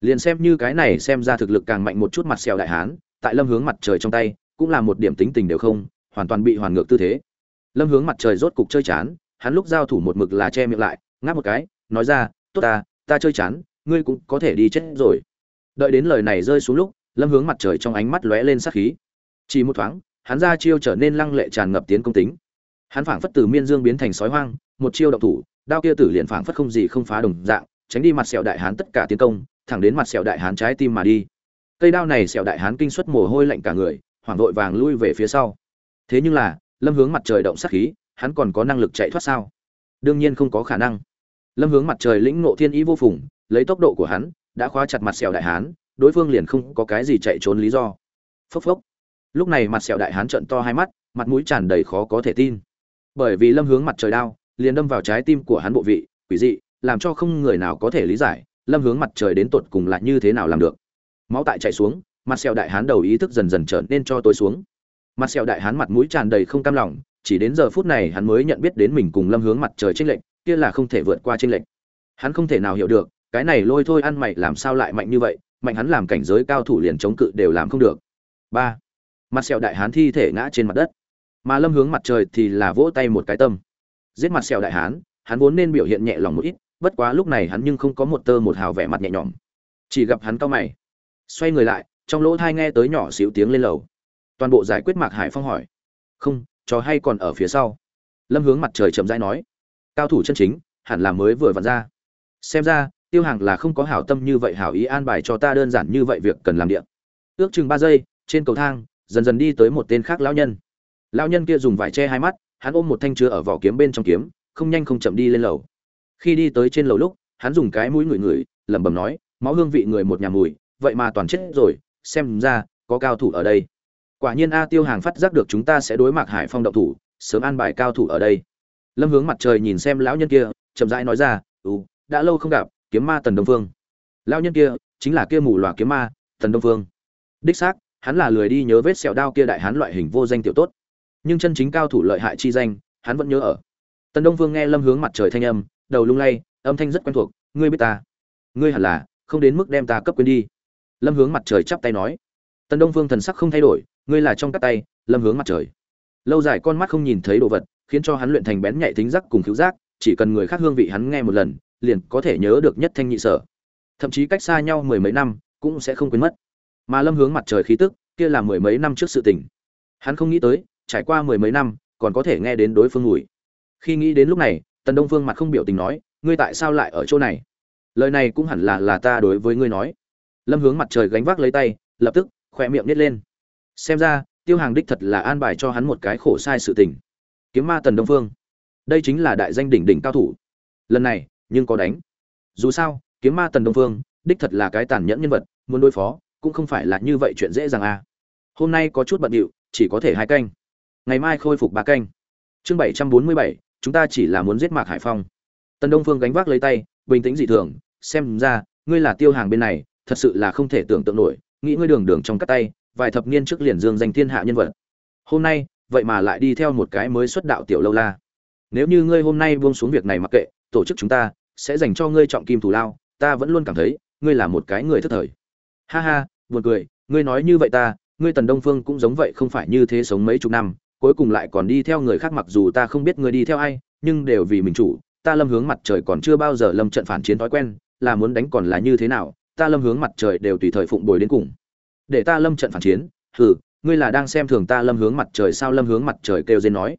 Liền xem như cái này xem ra thực lực càng mạnh một chút mặt xèo đại hán, tại lâm hướng mặt trời trong tay, cũng là một điểm tính tình đều không, hoàn toàn bị hoàn ngược tư thế. Lâm hướng mặt trời rốt cục chơi chán, hắn lúc giao thủ một mực là che miệng lại, ngáp một cái, nói ra, tốt ta ta chơi chán ngươi cũng có thể đi chết rồi. Đợi đến lời này rơi xuống lúc, lâm hướng mặt trời trong ánh mắt lóe lên sát khí. Chỉ một thoáng, hắn ra chiêu trở nên lăng lệ tràn ngập tiến công tính. Hắn phảng phất từ miên dương biến thành sói hoang, một chiêu động thủ, đao kia tử liền phảng phất không gì không phá đồng dạng, tránh đi mặt sẹo đại hán tất cả tiến công, thẳng đến mặt sẹo đại hán trái tim mà đi. Cây đao này sẹo đại hán kinh suất mồ hôi lạnh cả người, hoảng vội vàng lui về phía sau. Thế nhưng là, lâm hướng mặt trời động sát khí, hắn còn có năng lực chạy thoát sao? Đương nhiên không có khả năng. Lâm hướng mặt trời lĩnh ngộ thiên ý vô phùng lấy tốc độ của hắn, đã khóa chặt mặt sẹo đại hán, đối phương liền không có cái gì chạy trốn lý do. Phốc phốc. Lúc này mặt sẹo đại hán trợn to hai mắt, mặt mũi tràn đầy khó có thể tin. Bởi vì lâm hướng mặt trời đao, liền đâm vào trái tim của hắn bộ vị, quỷ dị, làm cho không người nào có thể lý giải, lâm hướng mặt trời đến tột cùng là như thế nào làm được. Máu tại chạy xuống, mặt sẹo đại hán đầu ý thức dần dần trở nên cho tối xuống. Mặt sẹo đại hán mặt mũi tràn đầy không cam lòng, chỉ đến giờ phút này hắn mới nhận biết đến mình cùng lâm hướng mặt trời trinh lệnh kia là không thể vượt qua trinh lệnh hắn không thể nào hiểu được cái này lôi thôi ăn mày làm sao lại mạnh như vậy, mạnh hắn làm cảnh giới cao thủ liền chống cự đều làm không được. Ba, mặt sẹo đại hán thi thể ngã trên mặt đất. Mà lâm hướng mặt trời thì là vỗ tay một cái tâm. Giết mặt sẹo đại hán, hắn vốn nên biểu hiện nhẹ lòng một ít, bất quá lúc này hắn nhưng không có một tơ một hào vẻ mặt nhẹ nhõm. Chỉ gặp hắn cao mày, xoay người lại, trong lỗ thai nghe tới nhỏ xíu tiếng lên lầu. Toàn bộ giải quyết mạc hải phong hỏi, không, trò hay còn ở phía sau? Lâm hướng mặt trời chậm rãi nói, cao thủ chân chính, hẳn là mới vừa vặn ra. Xem ra tiêu hàng là không có hảo tâm như vậy hảo ý an bài cho ta đơn giản như vậy việc cần làm điện ước chừng ba giây, trên cầu thang, dần dần đi tới một tên khác lão nhân. Lão nhân kia dùng vải che hai mắt, hắn ôm một thanh chứa ở vỏ kiếm bên trong kiếm, không nhanh không chậm đi lên lầu. Khi đi tới trên lầu lúc, hắn dùng cái mũi ngửi ngửi, lẩm bẩm nói, máu hương vị người một nhà mùi, vậy mà toàn chết rồi, xem ra, có cao thủ ở đây. Quả nhiên a tiêu hàng phát giác được chúng ta sẽ đối mặt hải phong động thủ, sớm an bài cao thủ ở đây. Lâm hướng mặt trời nhìn xem lão nhân kia, chậm rãi nói ra ừ đã lâu không gặp kiếm ma tần đông phương. Lão nhân kia chính là kia mù loà kiếm ma, tần đông phương. Đích xác, hắn là lười đi nhớ vết sẹo đao kia đại hán loại hình vô danh tiểu tốt. Nhưng chân chính cao thủ lợi hại chi danh, hắn vẫn nhớ ở. Tần đông phương nghe lâm hướng mặt trời thanh âm, đầu lung lay, âm thanh rất quen thuộc, ngươi biết ta? Ngươi hẳn là không đến mức đem ta cấp quên đi. Lâm hướng mặt trời chắp tay nói. Tần đông phương thần sắc không thay đổi, ngươi là trong các tay, lâm hướng mặt trời. Lâu dài con mắt không nhìn thấy đồ vật, khiến cho hắn luyện thành bén nhạy tính giác cùng cứu giác, chỉ cần người khác hương vị hắn nghe một lần liền có thể nhớ được nhất thanh nhị sở. Thậm chí cách xa nhau mười mấy năm, cũng sẽ không quên mất. Mà lâm hướng mặt trời khí tức, kia là mười mấy năm trước sự tình. Hắn không nghĩ tới, trải qua mười mấy năm, còn có thể nghe đến đối phương ngủi khi nghĩ đến lúc này, tần đông phương mặt không biểu tình nói, ngươi tại sao lại ở chỗ này? Lời này cũng hẳn là là ta đối với ngươi nói. Lâm hướng mặt trời gánh vác lấy tay, lập tức, khỏe miệng nít lên. Xem ra, tiêu hàng đích thật là an bài cho hắn một cái khổ sai sự tình. Kiếm ma tần đông phương đây chính là đại danh đỉnh đỉnh cao thủ. Lần này nhưng có đánh. Dù sao, kiếm ma tần đông phương, đích thật là cái tàn nhẫn nhân vật, muốn đối phó, cũng không phải là như vậy chuyện dễ dàng à. Hôm nay có chút bận điệu, chỉ có thể hai canh. Ngày mai khôi phục ba canh. Chương bảy trăm bốn mươi bảy, chúng ta chỉ là muốn giết mạc hải phong. Tần đông phương gánh vác lấy tay, bình tĩnh dị thường, xem ra, ngươi là tiêu hàng bên này, thật sự là không thể tưởng tượng nổi, nghĩ ngươi đường đường trong các tay, vài thập niên trước liền dương danh thiên hạ nhân vật. Hôm nay, vậy mà lại đi theo một cái mới xuất đạo tiểu lâu la. Nếu như ngươi hôm nay buông xuống việc này mặc kệ, tổ chức chúng ta sẽ dành cho ngươi trọng kim thủ lao, ta vẫn luôn cảm thấy, ngươi là một cái người thất thời. Ha ha, buồn cười, ngươi nói như vậy ta, ngươi tần đông phương cũng giống vậy không phải như thế sống mấy chục năm, cuối cùng lại còn đi theo người khác mặc dù ta không biết ngươi đi theo ai, nhưng đều vì mình chủ, ta lâm hướng mặt trời còn chưa bao giờ lâm trận phản chiến thói quen, là muốn đánh còn là như thế nào, ta lâm hướng mặt trời đều tùy thời phụng bồi đến cùng. Để ta lâm trận phản chiến, hừ, ngươi là đang xem thường ta lâm hướng mặt trời sao? Lâm hướng mặt trời kêu dên nói.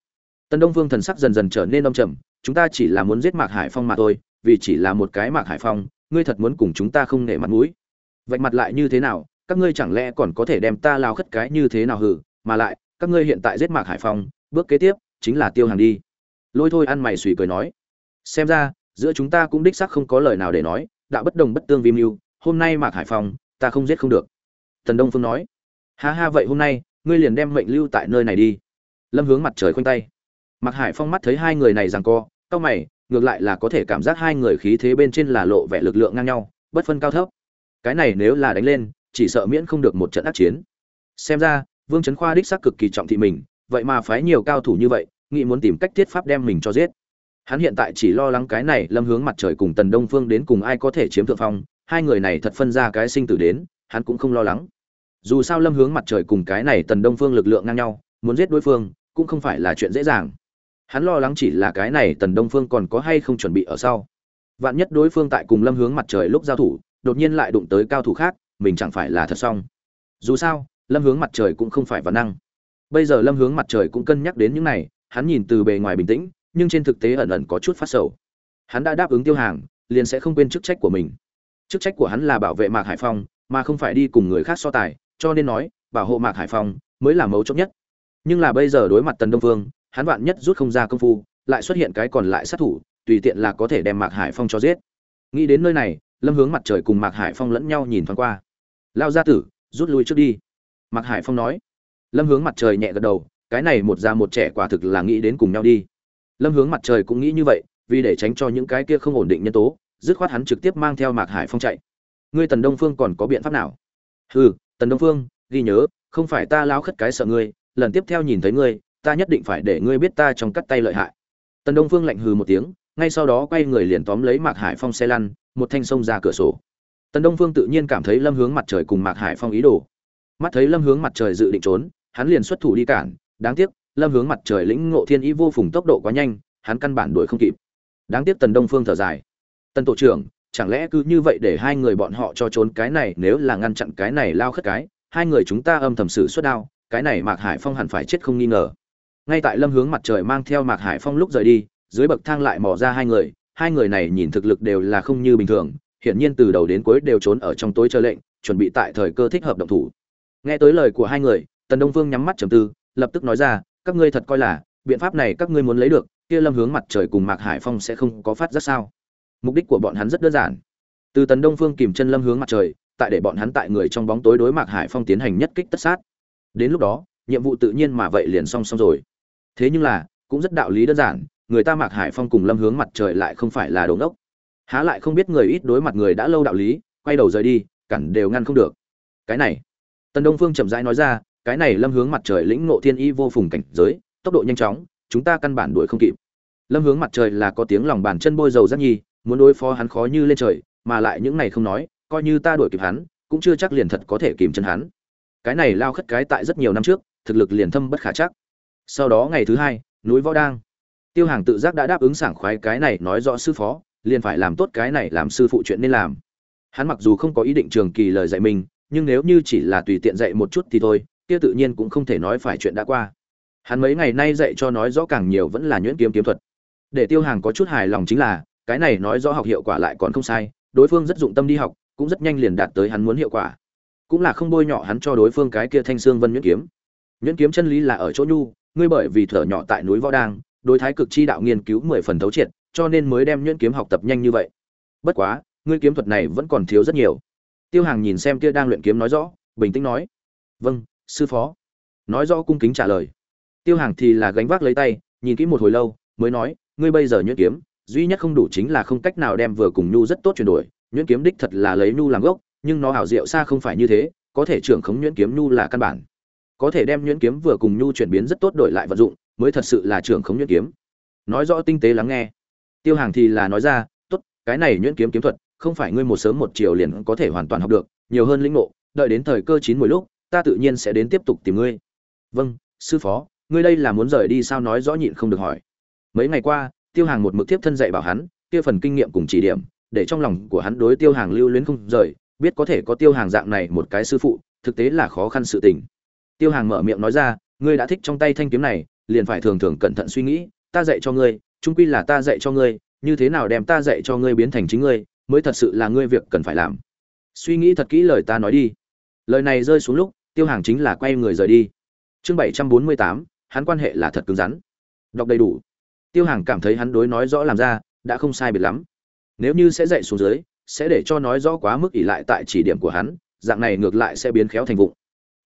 Tần đông vương thần sắc dần dần trở nên đông trầm, chúng ta chỉ là muốn giết mạc hải phong mà thôi vì chỉ là một cái mạc hải phong, ngươi thật muốn cùng chúng ta không nể mặt mũi. Vạch mặt lại như thế nào, các ngươi chẳng lẽ còn có thể đem ta lao khất cái như thế nào hử? Mà lại, các ngươi hiện tại giết mạc hải phong, bước kế tiếp chính là tiêu hàng đi. Lôi thôi ăn mày suy cười nói. Xem ra, giữa chúng ta cũng đích xác không có lời nào để nói, đã bất đồng bất tương vi mưu, hôm nay mạc hải phong, ta không giết không được. Tần đông phương nói. Ha ha, vậy hôm nay, ngươi liền đem mệnh lưu tại nơi này đi. Lâm hướng mặt trời khoanh tay. Mạc hải phong mắt thấy hai người này rằng co cao mày ngược lại là có thể cảm giác hai người khí thế bên trên là lộ vẻ lực lượng ngang nhau, bất phân cao thấp. Cái này nếu là đánh lên, chỉ sợ miễn không được một trận ác chiến. Xem ra, vương trấn khoa đích xác cực kỳ trọng thị mình, vậy mà phái nhiều cao thủ như vậy, nghĩ muốn tìm cách thiết pháp đem mình cho giết. Hắn hiện tại chỉ lo lắng cái này lâm hướng mặt trời cùng tần đông phương đến cùng ai có thể chiếm thượng phong, hai người này thật phân ra cái sinh tử đến, hắn cũng không lo lắng. Dù sao lâm hướng mặt trời cùng cái này tần đông phương lực lượng ngang nhau, muốn giết đối phương, cũng không phải là chuyện dễ dàng hắn lo lắng chỉ là cái này tần đông phương còn có hay không chuẩn bị ở sau. Vạn nhất đối phương tại cùng lâm hướng mặt trời lúc giao thủ, đột nhiên lại đụng tới cao thủ khác, mình chẳng phải là thật xong. Dù sao, lâm hướng mặt trời cũng không phải văn năng. Bây giờ lâm hướng mặt trời cũng cân nhắc đến những này, hắn nhìn từ bề ngoài bình tĩnh, nhưng trên thực tế ẩn ẩn có chút phát sầu. Hắn đã đáp ứng tiêu hàng, liền sẽ không quên chức trách của mình. Chức trách của hắn là bảo vệ mạc hải phong, mà không phải đi cùng người khác so tài, cho nên nói, bảo hộ mạc hải phong mới là mấu chốt nhất. Nhưng là bây giờ đối mặt tần đông vương hắn vạn nhất rút không ra công phu, lại xuất hiện cái còn lại sát thủ, tùy tiện là có thể đem mạc hải phong cho giết. Nghĩ đến nơi này, lâm hướng mặt trời cùng mạc hải phong lẫn nhau nhìn thoáng qua. Lao gia tử, rút lui trước đi. Mạc hải phong nói. Lâm hướng mặt trời nhẹ gật đầu, cái này một già một trẻ quả thực là nghĩ đến cùng nhau đi. Lâm hướng mặt trời cũng nghĩ như vậy, vì để tránh cho những cái kia không ổn định nhân tố, dứt khoát hắn trực tiếp mang theo mạc hải phong chạy. Ngươi tần đông phương còn có biện pháp nào? Hừ, tần đông phương, ghi nhớ, không phải ta lao khất cái sợ ngươi, lần tiếp theo nhìn thấy ngươi ta nhất định phải để ngươi biết ta trong cắt tay lợi hại. Tần đông phương lạnh hừ một tiếng, ngay sau đó quay người liền tóm lấy mạc hải phong xe lăn, một thanh sông ra cửa sổ. Tần đông phương tự nhiên cảm thấy lâm hướng mặt trời cùng mạc hải phong ý đồ. Mắt thấy lâm hướng mặt trời dự định trốn, hắn liền xuất thủ đi cản, đáng tiếc, lâm hướng mặt trời lĩnh ngộ thiên ý vô phùng tốc độ quá nhanh, hắn căn bản đuổi không kịp. Đáng tiếc tần đông phương thở dài. Tần tổ trưởng, chẳng lẽ cứ như vậy để hai người bọn họ cho trốn cái này nếu là ngăn chặn cái này lao khất cái, hai người chúng ta âm thầm xử suất đao, cái này mạc hải phong hẳn phải chết không nghi ngờ ngay tại lâm hướng mặt trời mang theo mạc hải phong lúc rời đi, dưới bậc thang lại mò ra hai người hai người này nhìn thực lực đều là không như bình thường, hiển nhiên từ đầu đến cuối đều trốn ở trong tối chờ lệnh, chuẩn bị tại thời cơ thích hợp động thủ. Nghe tới lời của hai người, tần đông Vương nhắm mắt trầm tư, lập tức nói ra, các ngươi thật coi là, biện pháp này các ngươi muốn lấy được, kia lâm hướng mặt trời cùng mạc hải phong sẽ không có phát giác sao? Mục đích của bọn hắn rất đơn giản. Từ tần đông phương kìm chân lâm hướng mặt trời, tại để bọn hắn tại người trong bóng tối đối mạc hải phong tiến hành nhất kích tất sát. Đến lúc đó, nhiệm vụ tự nhiên mà vậy liền song song rồi thế nhưng là, cũng rất đạo lý đơn giản, người ta mạc hải phong cùng lâm hướng mặt trời lại không phải là đồ đốc há lại không biết người ít đối mặt người đã lâu đạo lý, quay đầu rời đi, cản đều ngăn không được. Cái này, tần đông phương chậm rãi nói ra, cái này lâm hướng mặt trời lĩnh ngộ thiên y vô phùng cảnh giới, tốc độ nhanh chóng, chúng ta căn bản đuổi không kịp. Lâm hướng mặt trời là có tiếng lòng bàn chân bôi dầu rất nhi, muốn đối phó hắn khó như lên trời, mà lại những này không nói, coi như ta đuổi kịp hắn, cũng chưa chắc liền thật có thể kìm chân hắn. Cái này lao khất cái tại rất nhiều năm trước, thực lực liền thâm bất khả chắc sau đó ngày thứ hai, núi võ đang. Tiêu hàng tự giác đã đáp ứng sảng khoái cái này nói rõ sư phó, liền phải làm tốt cái này làm sư phụ chuyện nên làm. Hắn mặc dù không có ý định trường kỳ lời dạy mình, nhưng nếu như chỉ là tùy tiện dạy một chút thì thôi, kia tự nhiên cũng không thể nói phải chuyện đã qua. Hắn mấy ngày nay dạy cho nói rõ càng nhiều vẫn là nhuyễn kiếm kiếm thuật. Để tiêu hàng có chút hài lòng chính là, cái này nói rõ học hiệu quả lại còn không sai, đối phương rất dụng tâm đi học, cũng rất nhanh liền đạt tới hắn muốn hiệu quả. Cũng là không bôi nhọ hắn cho đối phương cái kia thanh xương vân nhuyễn kiếm. Nhuyễn kiếm chân lý là ở chỗ nhu ngươi bởi vì thở nhỏ tại núi võ đang, đối thái cực chi đạo nghiên cứu mười phần thấu triệt, cho nên mới đem nhuyễn kiếm học tập nhanh như vậy. Bất quá, ngươi kiếm thuật này vẫn còn thiếu rất nhiều. Tiêu hàng nhìn xem kia đang luyện kiếm nói rõ, bình tĩnh nói vâng sư phó. Nói rõ cung kính trả lời. Tiêu hàng thì là gánh vác lấy tay, nhìn kỹ một hồi lâu, mới nói, ngươi bây giờ nhuyễn kiếm, duy nhất không đủ chính là không cách nào đem vừa cùng nhu rất tốt chuyển đổi. Nhuyễn kiếm đích thật là lấy nhu làm gốc, nhưng nó hảo diệu xa không phải như thế, có thể trưởng khống nhuyễn kiếm nhu là căn bản có thể đem nhuyễn kiếm vừa cùng nhu chuyển biến rất tốt đổi lại vận dụng, mới thật sự là trưởng khống nhuyễn kiếm. Nói rõ tinh tế lắng nghe. Tiêu hàng thì là nói ra, tốt, cái này nhuyễn kiếm kiếm thuật, không phải ngươi một sớm một chiều liền có thể hoàn toàn học được, nhiều hơn lĩnh ngộ, đợi đến thời cơ chín mùi lúc, ta tự nhiên sẽ đến tiếp tục tìm ngươi. Vâng sư phó, ngươi đây là muốn rời đi sao nói rõ nhịn không được hỏi. Mấy ngày qua, tiêu hàng một mực tiếp thân dạy bảo hắn, kia phần kinh nghiệm cùng chỉ điểm, để trong lòng của hắn đối tiêu hàng lưu luyến không rời, biết có thể có tiêu hàng dạng này một cái sư phụ, thực tế là khó khăn sự tình tiêu hàng mở miệng nói ra, ngươi đã thích trong tay thanh kiếm này, liền phải thường thường cẩn thận suy nghĩ, ta dạy cho ngươi trung quy là ta dạy cho ngươi, như thế nào đem ta dạy cho ngươi biến thành chính ngươi, mới thật sự là ngươi việc cần phải làm. Suy nghĩ thật kỹ lời ta nói đi. Lời này rơi xuống lúc, tiêu hàng chính là quay người rời đi. Chương bảy trăm bốn mươi tám, hắn quan hệ là thật cứng rắn. Đọc đầy đủ. Tiêu hàng cảm thấy hắn đối nói rõ làm ra, đã không sai biệt lắm. Nếu như sẽ dạy xuống dưới, sẽ để cho nói rõ quá mức ỷ lại tại chỉ điểm của hắn, dạng này ngược lại sẽ biến khéo thành vụng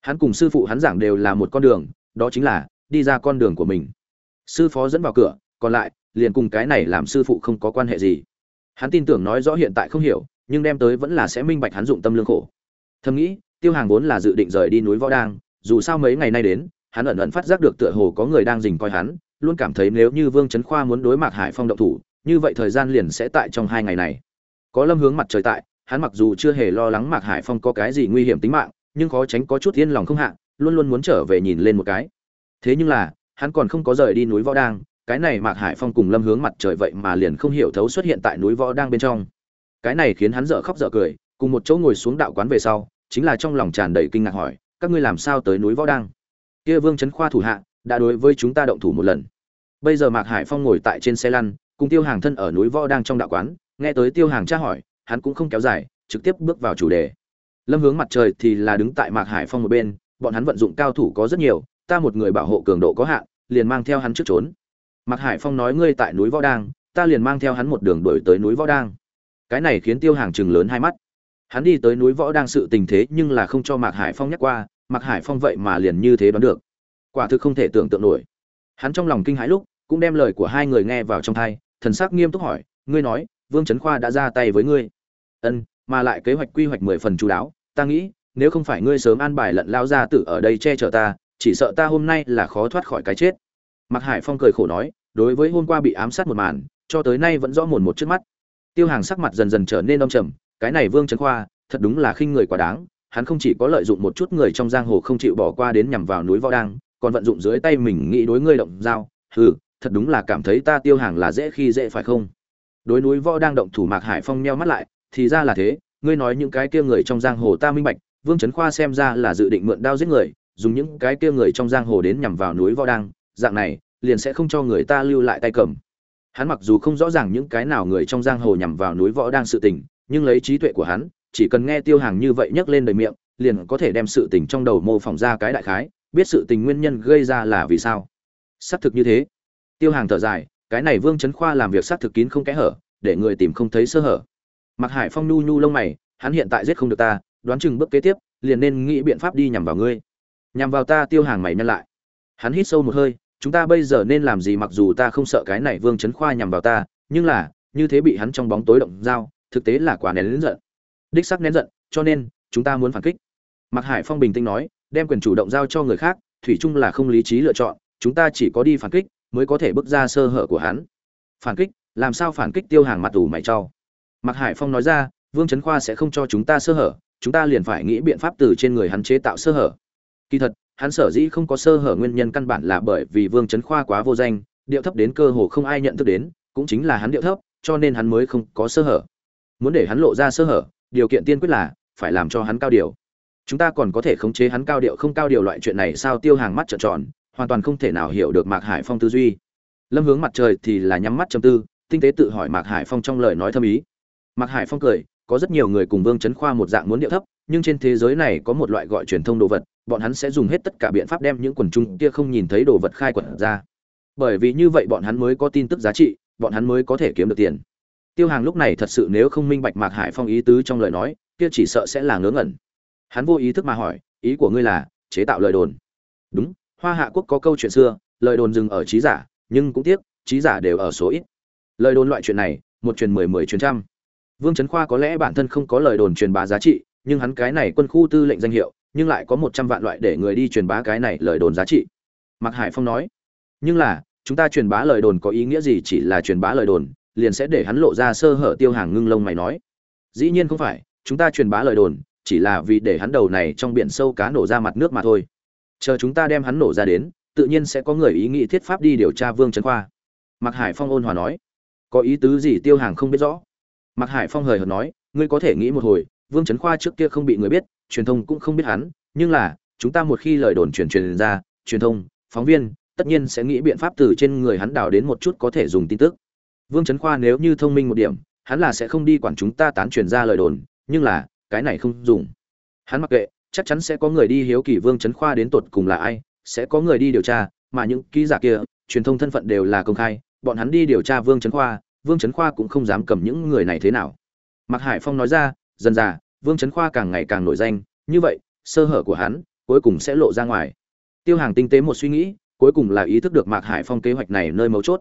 hắn cùng sư phụ hắn giảng đều là một con đường, đó chính là đi ra con đường của mình. Sư phó dẫn vào cửa, còn lại, liền cùng cái này làm sư phụ không có quan hệ gì. Hắn tin tưởng nói rõ hiện tại không hiểu, nhưng đem tới vẫn là sẽ minh bạch hắn dụng tâm lương khổ. Thầm nghĩ, tiêu hàng vốn là dự định rời đi núi võ đang, dù sao mấy ngày nay đến, hắn ẩn ẩn phát giác được tựa hồ có người đang dình coi hắn, luôn cảm thấy nếu như vương trấn khoa muốn đối mặt hải phong động thủ, như vậy thời gian liền sẽ tại trong hai ngày này. Có lâm hướng mặt trời tại, hắn mặc dù chưa hề lo lắng mạc hải phong có cái gì nguy hiểm tính mạng nhưng khó tránh có chút yên lòng không hạ, luôn luôn muốn trở về nhìn lên một cái. Thế nhưng là, hắn còn không có rời đi núi võ đang, cái này mạc hải phong cùng lâm hướng mặt trời vậy mà liền không hiểu thấu xuất hiện tại núi võ đang bên trong. Cái này khiến hắn dở khóc dở cười, cùng một chỗ ngồi xuống đạo quán về sau, chính là trong lòng tràn đầy kinh ngạc hỏi, các ngươi làm sao tới núi võ đang? Kia vương trấn khoa thủ hạ, đã đối với chúng ta động thủ một lần. Bây giờ mạc hải phong ngồi tại trên xe lăn, cùng tiêu hàng thân ở núi võ đang trong đạo quán, nghe tới tiêu hàng tra hỏi, hắn cũng không kéo dài, trực tiếp bước vào chủ đề lâm hướng mặt trời thì là đứng tại mạc hải phong một bên, bọn hắn vận dụng cao thủ có rất nhiều, ta một người bảo hộ cường độ có hạn, liền mang theo hắn trước trốn. Mạc hải phong nói ngươi tại núi võ đang, ta liền mang theo hắn một đường đổi tới núi võ đang. Cái này khiến tiêu hàng chừng lớn hai mắt. Hắn đi tới núi võ đang sự tình thế nhưng là không cho mạc hải phong nhắc qua, mạc hải phong vậy mà liền như thế đoán được. Quả thực không thể tưởng tượng nổi. Hắn trong lòng kinh hãi lúc, cũng đem lời của hai người nghe vào trong thai thần sắc nghiêm túc hỏi, ngươi nói, vương trấn khoa đã ra tay với ngươi. Ân, mà lại kế hoạch quy hoạch mười phần chú đáo ta nghĩ, nếu không phải ngươi sớm an bài lận lao ra tử ở đây che chở ta, chỉ sợ ta hôm nay là khó thoát khỏi cái chết. Mặc hải phong cười khổ nói, đối với hôm qua bị ám sát một màn, cho tới nay vẫn rõ mồn một trước mắt. Tiêu hàng sắc mặt dần dần trở nên đông trầm, cái này vương trấn khoa, thật đúng là khinh người quá đáng, hắn không chỉ có lợi dụng một chút người trong giang hồ không chịu bỏ qua đến nhằm vào núi võ đang còn vận dụng dưới tay mình nghĩ đối ngươi động dao. Hừ, thật đúng là cảm thấy ta tiêu hàng là dễ khi dễ phải không? Đối núi võ đang động thủ mạc hải phong nheo mắt lại, thì ra là thế ngươi nói những cái kia người trong giang hồ ta minh bạch, vương trấn khoa xem ra là dự định mượn đao giết người, dùng những cái kia người trong giang hồ đến nhằm vào núi võ đang dạng này, liền sẽ không cho người ta lưu lại tay cầm. Hắn mặc dù không rõ ràng những cái nào người trong giang hồ nhằm vào núi võ đang sự tình, nhưng lấy trí tuệ của hắn, chỉ cần nghe tiêu hàng như vậy nhắc lên đời miệng, liền có thể đem sự tình trong đầu mô phỏng ra cái đại khái, biết sự tình nguyên nhân gây ra là vì sao. Xác thực như thế. Tiêu hàng thở dài, cái này vương trấn khoa làm việc xác thực kín không kẽ hở, để người tìm không thấy sơ hở. Mạc hải phong nu nu lông mày, hắn hiện tại giết không được ta, đoán chừng bước kế tiếp, liền nên nghĩ biện pháp đi nhằm vào ngươi. Nhằm vào ta tiêu hàng mày nhân lại. Hắn hít sâu một hơi, chúng ta bây giờ nên làm gì mặc dù ta không sợ cái này vương trấn khoa nhằm vào ta, nhưng là, như thế bị hắn trong bóng tối động dao, thực tế là quá nén giận. Đích sắc nén giận, cho nên, chúng ta muốn phản kích. Mạc hải phong bình tĩnh nói, đem quyền chủ động giao cho người khác, thủy chung là không lý trí lựa chọn, chúng ta chỉ có đi phản kích, mới có thể bước ra sơ hở của hắn. Phản kích, làm sao phản kích tiêu hàng mặt tù mày trao mạc hải phong nói ra, vương trấn khoa sẽ không cho chúng ta sơ hở, chúng ta liền phải nghĩ biện pháp từ trên người hắn chế tạo sơ hở. Kỳ thật, hắn sở dĩ không có sơ hở nguyên nhân căn bản là bởi vì vương trấn khoa quá vô danh, điệu thấp đến cơ hồ không ai nhận thức đến, cũng chính là hắn điệu thấp, cho nên hắn mới không có sơ hở. Muốn để hắn lộ ra sơ hở, điều kiện tiên quyết là phải làm cho hắn cao điều chúng ta còn có thể khống chế hắn cao điệu không cao điều loại chuyện này sao tiêu hàng mắt trợn tròn, hoàn toàn không thể nào hiểu được mạc hải phong tư duy. Lâm hướng mặt trời thì là nhắm mắt trầm tư, tinh tế tự hỏi mạc hải phong trong lời nói thâm ý mạc hải phong cười, có rất nhiều người cùng vương chấn khoa một dạng muốn điệu thấp, nhưng trên thế giới này có một loại gọi truyền thông đồ vật, bọn hắn sẽ dùng hết tất cả biện pháp đem những quần chúng kia không nhìn thấy đồ vật khai quật ra. Bởi vì như vậy bọn hắn mới có tin tức giá trị, bọn hắn mới có thể kiếm được tiền. Tiêu hàng lúc này thật sự nếu không minh bạch mạc hải phong ý tứ trong lời nói, kia chỉ sợ sẽ là ngớ ngẩn. Hắn vô ý thức mà hỏi, ý của ngươi là chế tạo lời đồn? Đúng, hoa hạ quốc có câu chuyện xưa, lời đồn dừng ở trí giả, nhưng cũng tiếc, trí giả đều ở số ít. Lời đồn loại chuyện này, một truyền mười mười truyền trăm vương trấn khoa có lẽ bản thân không có lời đồn truyền bá giá trị, nhưng hắn cái này quân khu tư lệnh danh hiệu, nhưng lại có một trăm vạn loại để người đi truyền bá cái này lời đồn giá trị. Mạc hải phong nói, nhưng là, chúng ta truyền bá lời đồn có ý nghĩa gì chỉ là truyền bá lời đồn, liền sẽ để hắn lộ ra sơ hở tiêu hàng ngưng lông mày nói. Dĩ nhiên không phải, chúng ta truyền bá lời đồn, chỉ là vì để hắn đầu này trong biển sâu cá nổ ra mặt nước mà thôi. Chờ chúng ta đem hắn nổ ra đến, tự nhiên sẽ có người ý nghĩ thiết pháp đi điều tra vương trấn khoa. Mạc hải phong ôn hòa nói, có ý tứ gì tiêu hàng không biết rõ mạc hải phong hời hợt nói, ngươi có thể nghĩ một hồi, vương trấn khoa trước kia không bị người biết, truyền thông cũng không biết hắn, nhưng là, chúng ta một khi lời đồn truyền truyền ra, truyền thông, phóng viên, tất nhiên sẽ nghĩ biện pháp từ trên người hắn đào đến một chút có thể dùng tin tức. Vương trấn khoa nếu như thông minh một điểm, hắn là sẽ không đi quản chúng ta tán truyền ra lời đồn, nhưng là, cái này không dùng. Hắn mặc kệ, chắc chắn sẽ có người đi hiếu kỳ vương trấn khoa đến tột cùng là ai, sẽ có người đi điều tra, mà những ký giả kia, truyền thông thân phận đều là công khai, bọn hắn đi điều tra vương trấn khoa vương trấn khoa cũng không dám cầm những người này thế nào. Mạc hải phong nói ra, dần dà, vương trấn khoa càng ngày càng nổi danh, như vậy, sơ hở của hắn cuối cùng sẽ lộ ra ngoài. Tiêu hàng tinh tế một suy nghĩ, cuối cùng là ý thức được mạc hải phong kế hoạch này nơi mấu chốt.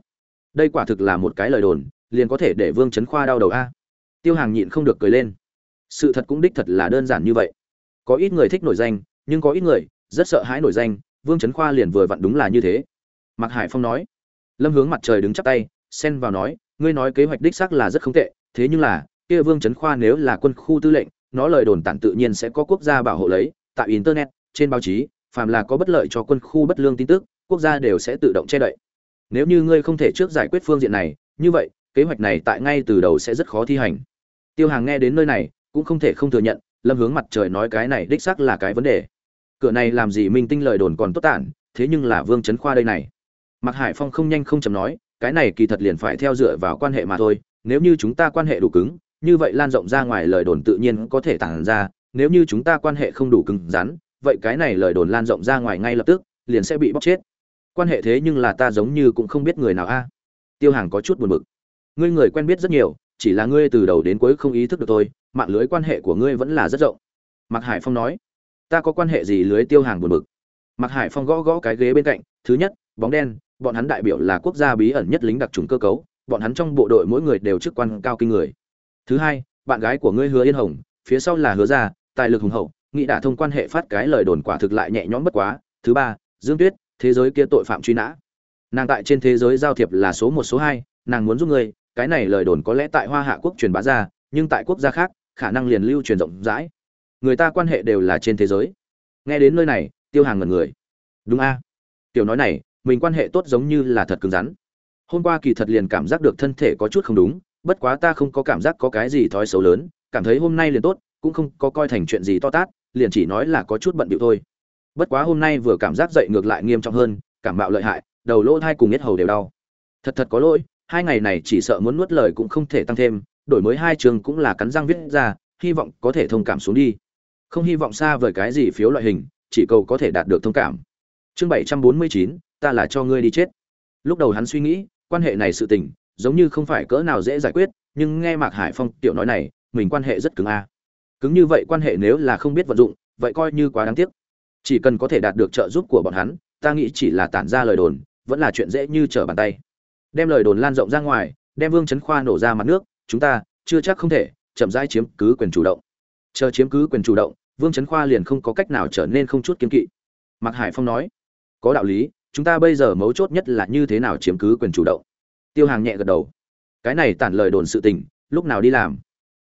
Đây quả thực là một cái lời đồn, liền có thể để vương trấn khoa đau đầu a. Tiêu hàng nhịn không được cười lên. Sự thật cũng đích thật là đơn giản như vậy. Có ít người thích nổi danh, nhưng có ít người rất sợ hãi nổi danh, vương trấn khoa liền vừa vặn đúng là như thế. Mạc hải phong nói. Lâm hướng mặt trời đứng chắp tay, xen vào nói ngươi nói kế hoạch đích xác là rất không tệ, thế nhưng là, kia vương trấn khoa nếu là quân khu tư lệnh, nó lời đồn tản tự nhiên sẽ có quốc gia bảo hộ lấy, tại internet, trên báo chí, phàm là có bất lợi cho quân khu bất lương tin tức, quốc gia đều sẽ tự động che đậy. Nếu như ngươi không thể trước giải quyết phương diện này, như vậy, kế hoạch này tại ngay từ đầu sẽ rất khó thi hành. Tiêu hàng nghe đến nơi này, cũng không thể không thừa nhận, lâm hướng mặt trời nói cái này đích xác là cái vấn đề. Cửa này làm gì minh tinh lời đồn còn tốt tản, thế nhưng là vương trấn khoa đây này. Mặc hải phong không nhanh không chầm nói cái này kỳ thật liền phải theo dựa vào quan hệ mà thôi, nếu như chúng ta quan hệ đủ cứng, như vậy lan rộng ra ngoài lời đồn tự nhiên có thể tản ra, nếu như chúng ta quan hệ không đủ cứng rắn, vậy cái này lời đồn lan rộng ra ngoài ngay lập tức, liền sẽ bị bóc chết. Quan hệ thế nhưng là ta giống như cũng không biết người nào a. Tiêu hàng có chút buồn bực. Ngươi người quen biết rất nhiều, chỉ là ngươi từ đầu đến cuối không ý thức được thôi, mạng lưới quan hệ của ngươi vẫn là rất rộng. Mạc hải phong nói, ta có quan hệ gì lưới tiêu hàng buồn bực? Mạc hải phong gõ gõ cái ghế bên cạnh, thứ nhất, bóng đen bọn hắn đại biểu là quốc gia bí ẩn nhất lính đặc trùng cơ cấu, bọn hắn trong bộ đội mỗi người đều chức quan cao kinh người. Thứ hai, bạn gái của ngươi hứa yên hồng, phía sau là hứa gia, tài lực hùng hậu nghị đã thông quan hệ phát cái lời đồn quả thực lại nhẹ nhõm bất quá. Thứ ba, dương tuyết, thế giới kia tội phạm truy nã. Nàng tại trên thế giới giao thiệp là số một, số hai, nàng muốn giúp ngươi, cái này lời đồn có lẽ tại hoa hạ quốc truyền bá ra, nhưng tại quốc gia khác, khả năng liền lưu truyền rộng rãi. Người ta quan hệ đều là trên thế giới. Nghe đến nơi này, tiêu hàng ngần người. Đúng a. Tiểu nói này mình quan hệ tốt giống như là thật cứng rắn. Hôm qua kỳ thật liền cảm giác được thân thể có chút không đúng, bất quá ta không có cảm giác có cái gì thói xấu lớn, cảm thấy hôm nay liền tốt, cũng không có coi thành chuyện gì to tát, liền chỉ nói là có chút bận điệu thôi. Bất quá hôm nay vừa cảm giác dậy ngược lại nghiêm trọng hơn, cảm bạo lợi hại, đầu lỗ thai cùng nhất hầu đều đau. Thật thật có lỗi, hai ngày này chỉ sợ muốn nuốt lời cũng không thể tăng thêm, đổi mới hai trường cũng là cắn răng viết ra, hy vọng có thể thông cảm xuống đi. Không hy vọng xa vời cái gì phiếu loại hình, chỉ cầu có thể đạt được thông cảm. Chương bảy trăm bốn mươi chín ta là cho ngươi đi chết. Lúc đầu hắn suy nghĩ, quan hệ này sự tình, giống như không phải cỡ nào dễ giải quyết, nhưng nghe mạc hải phong tiểu nói này, mình quan hệ rất cứng a. Cứng như vậy quan hệ nếu là không biết vận dụng, vậy coi như quá đáng tiếc. Chỉ cần có thể đạt được trợ giúp của bọn hắn, ta nghĩ chỉ là tản ra lời đồn, vẫn là chuyện dễ như trở bàn tay. Đem lời đồn lan rộng ra ngoài, đem vương chấn khoa nổ ra mặt nước, chúng ta, chưa chắc không thể, chậm rãi chiếm cứ quyền chủ động. Chờ chiếm cứ quyền chủ động, vương chấn khoa liền không có cách nào trở nên không chút kiên kỵ. Mạc hải phong nói, có đạo lý chúng ta bây giờ mấu chốt nhất là như thế nào chiếm cứ quyền chủ động. Tiêu hàng nhẹ gật đầu. Cái này tản lời đồn sự tình, lúc nào đi làm?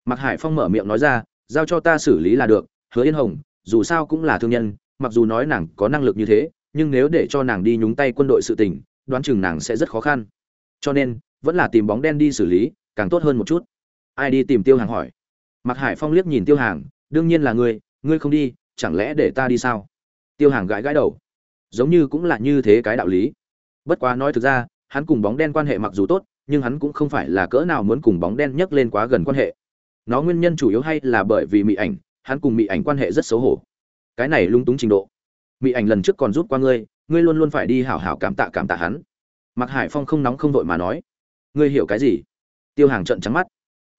Mặc hải phong mở miệng nói ra, giao cho ta xử lý là được, hứa yên hồng, dù sao cũng là thương nhân, mặc dù nói nàng có năng lực như thế, nhưng nếu để cho nàng đi nhúng tay quân đội sự tình, đoán chừng nàng sẽ rất khó khăn. Cho nên, vẫn là tìm bóng đen đi xử lý, càng tốt hơn một chút. Ai đi tìm tiêu hàng hỏi? Mặc hải phong liếc nhìn tiêu hàng, đương nhiên là ngươi ngươi không đi, chẳng lẽ để ta đi sao? Tiêu hàng gãi gãi đầu giống như cũng là như thế cái đạo lý. Bất quá nói thực ra, hắn cùng bóng đen quan hệ mặc dù tốt, nhưng hắn cũng không phải là cỡ nào muốn cùng bóng đen nhấc lên quá gần quan hệ. Nó nguyên nhân chủ yếu hay là bởi vì mị ảnh, hắn cùng mị ảnh quan hệ rất xấu hổ. Cái này lung túng trình độ. Mị ảnh lần trước còn giúp qua ngươi ngươi luôn luôn phải đi hảo hảo cảm tạ cảm tạ hắn. Mặc hải phong không nóng không vội mà nói. Ngươi hiểu cái gì? Tiêu hàng trợn trắng mắt.